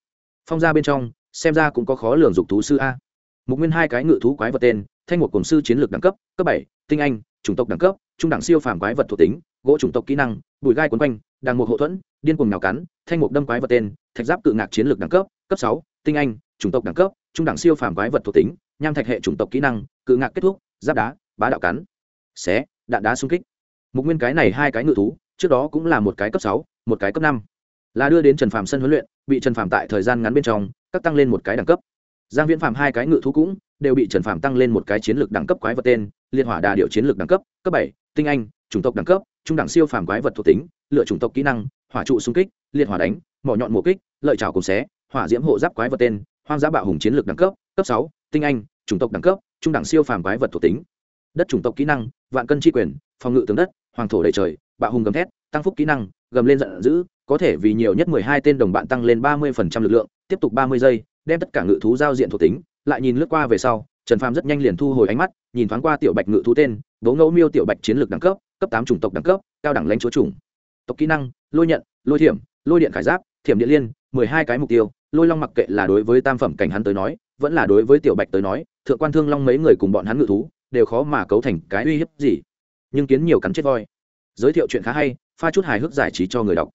Phong ra bên trong xem ra cũng có khó lường dục thú sư a. Mục nguyên hai cái ngự thú quái vật tên thanh một cổng sư chiến lược đẳng cấp cấp bảy tinh anh chủng tộc đẳng cấp trung đẳng siêu phàm quái vật thuộc tính gỗ chủng tộc kỹ năng bụi gai quấn quanh đàng một hậu thuẫn điên cuồng nào cắn thanh mục đâm quái vật tên thạch giáp cự ngạc chiến lược đẳng cấp cấp sáu tinh anh chủng tộc đẳng cấp, trung đẳng siêu phàm quái vật thuộc tính, nham thạch hệ chủng tộc kỹ năng, cự ngạc kết thúc, giáp đá, bá đạo cắn, xé, đạn đá xung kích. Mục nguyên cái này hai cái ngự thú, trước đó cũng là một cái cấp sáu, một cái cấp năm. Là đưa đến trần phàm sân huấn luyện, bị trần phàm tại thời gian ngắn bên trong, các tăng lên một cái đẳng cấp. Giang viễn phàm hai cái ngự thú cũng đều bị trần phàm tăng lên một cái chiến lược đẳng cấp quái vật tên liên hỏa đà điệu chiến lược đẳng cấp cấp bảy, tinh anh, chủng tộc đẳng cấp, trung đẳng siêu phàm quái vật thuộc tính, lựa chủng tộc kỹ năng, hỏa trụ xung kích, liệt hỏa đánh, mỏ nhọn mùa kích, lợi trào cùng xé, hỏa diễm hộ giáp quái vật tên hoang dã bạo hùng chiến lược đẳng cấp cấp sáu, tinh anh, chủng tộc đẳng cấp, trung đẳng siêu phàm quái vật thuộc tính. Đất chủng tộc kỹ năng, vạn cân tri quyền, phòng ngự tướng đất, hoàng thổ đầy trời, bạo hùng gầm thét, tăng phúc kỹ năng, gầm lên giận dữ, có thể vì nhiều nhất mười hai tên đồng bạn tăng lên ba mươi phần trăm lực lượng, tiếp tục ba mươi giây, đem tất cả ngự thú giao diện thuộc tính, lại nhìn lướt qua về sau, trần phàm rất nhanh liền thu hồi ánh mắt, nhìn thoáng qua tiểu bạch ngự thú tên, bố ngẫu miêu tiểu bạch chiến lược đẳng cấp cấp tám chủng tộc đẳng cấp, cao đẳng lãnh chúa chủng. Tộc kỹ năng, lôi nhận, lôi thiểm, lôi điện khải giáp, thiểm điện liên, mười hai cái mục tiêu lôi long mặc kệ là đối với tam phẩm cảnh hắn tới nói, vẫn là đối với tiểu bạch tới nói, thượng quan thương long mấy người cùng bọn hắn ngự thú, đều khó mà cấu thành cái uy hiếp gì. Nhưng kiến nhiều cắn chết voi. Giới thiệu chuyện khá hay, pha chút hài hước giải trí cho người đọc.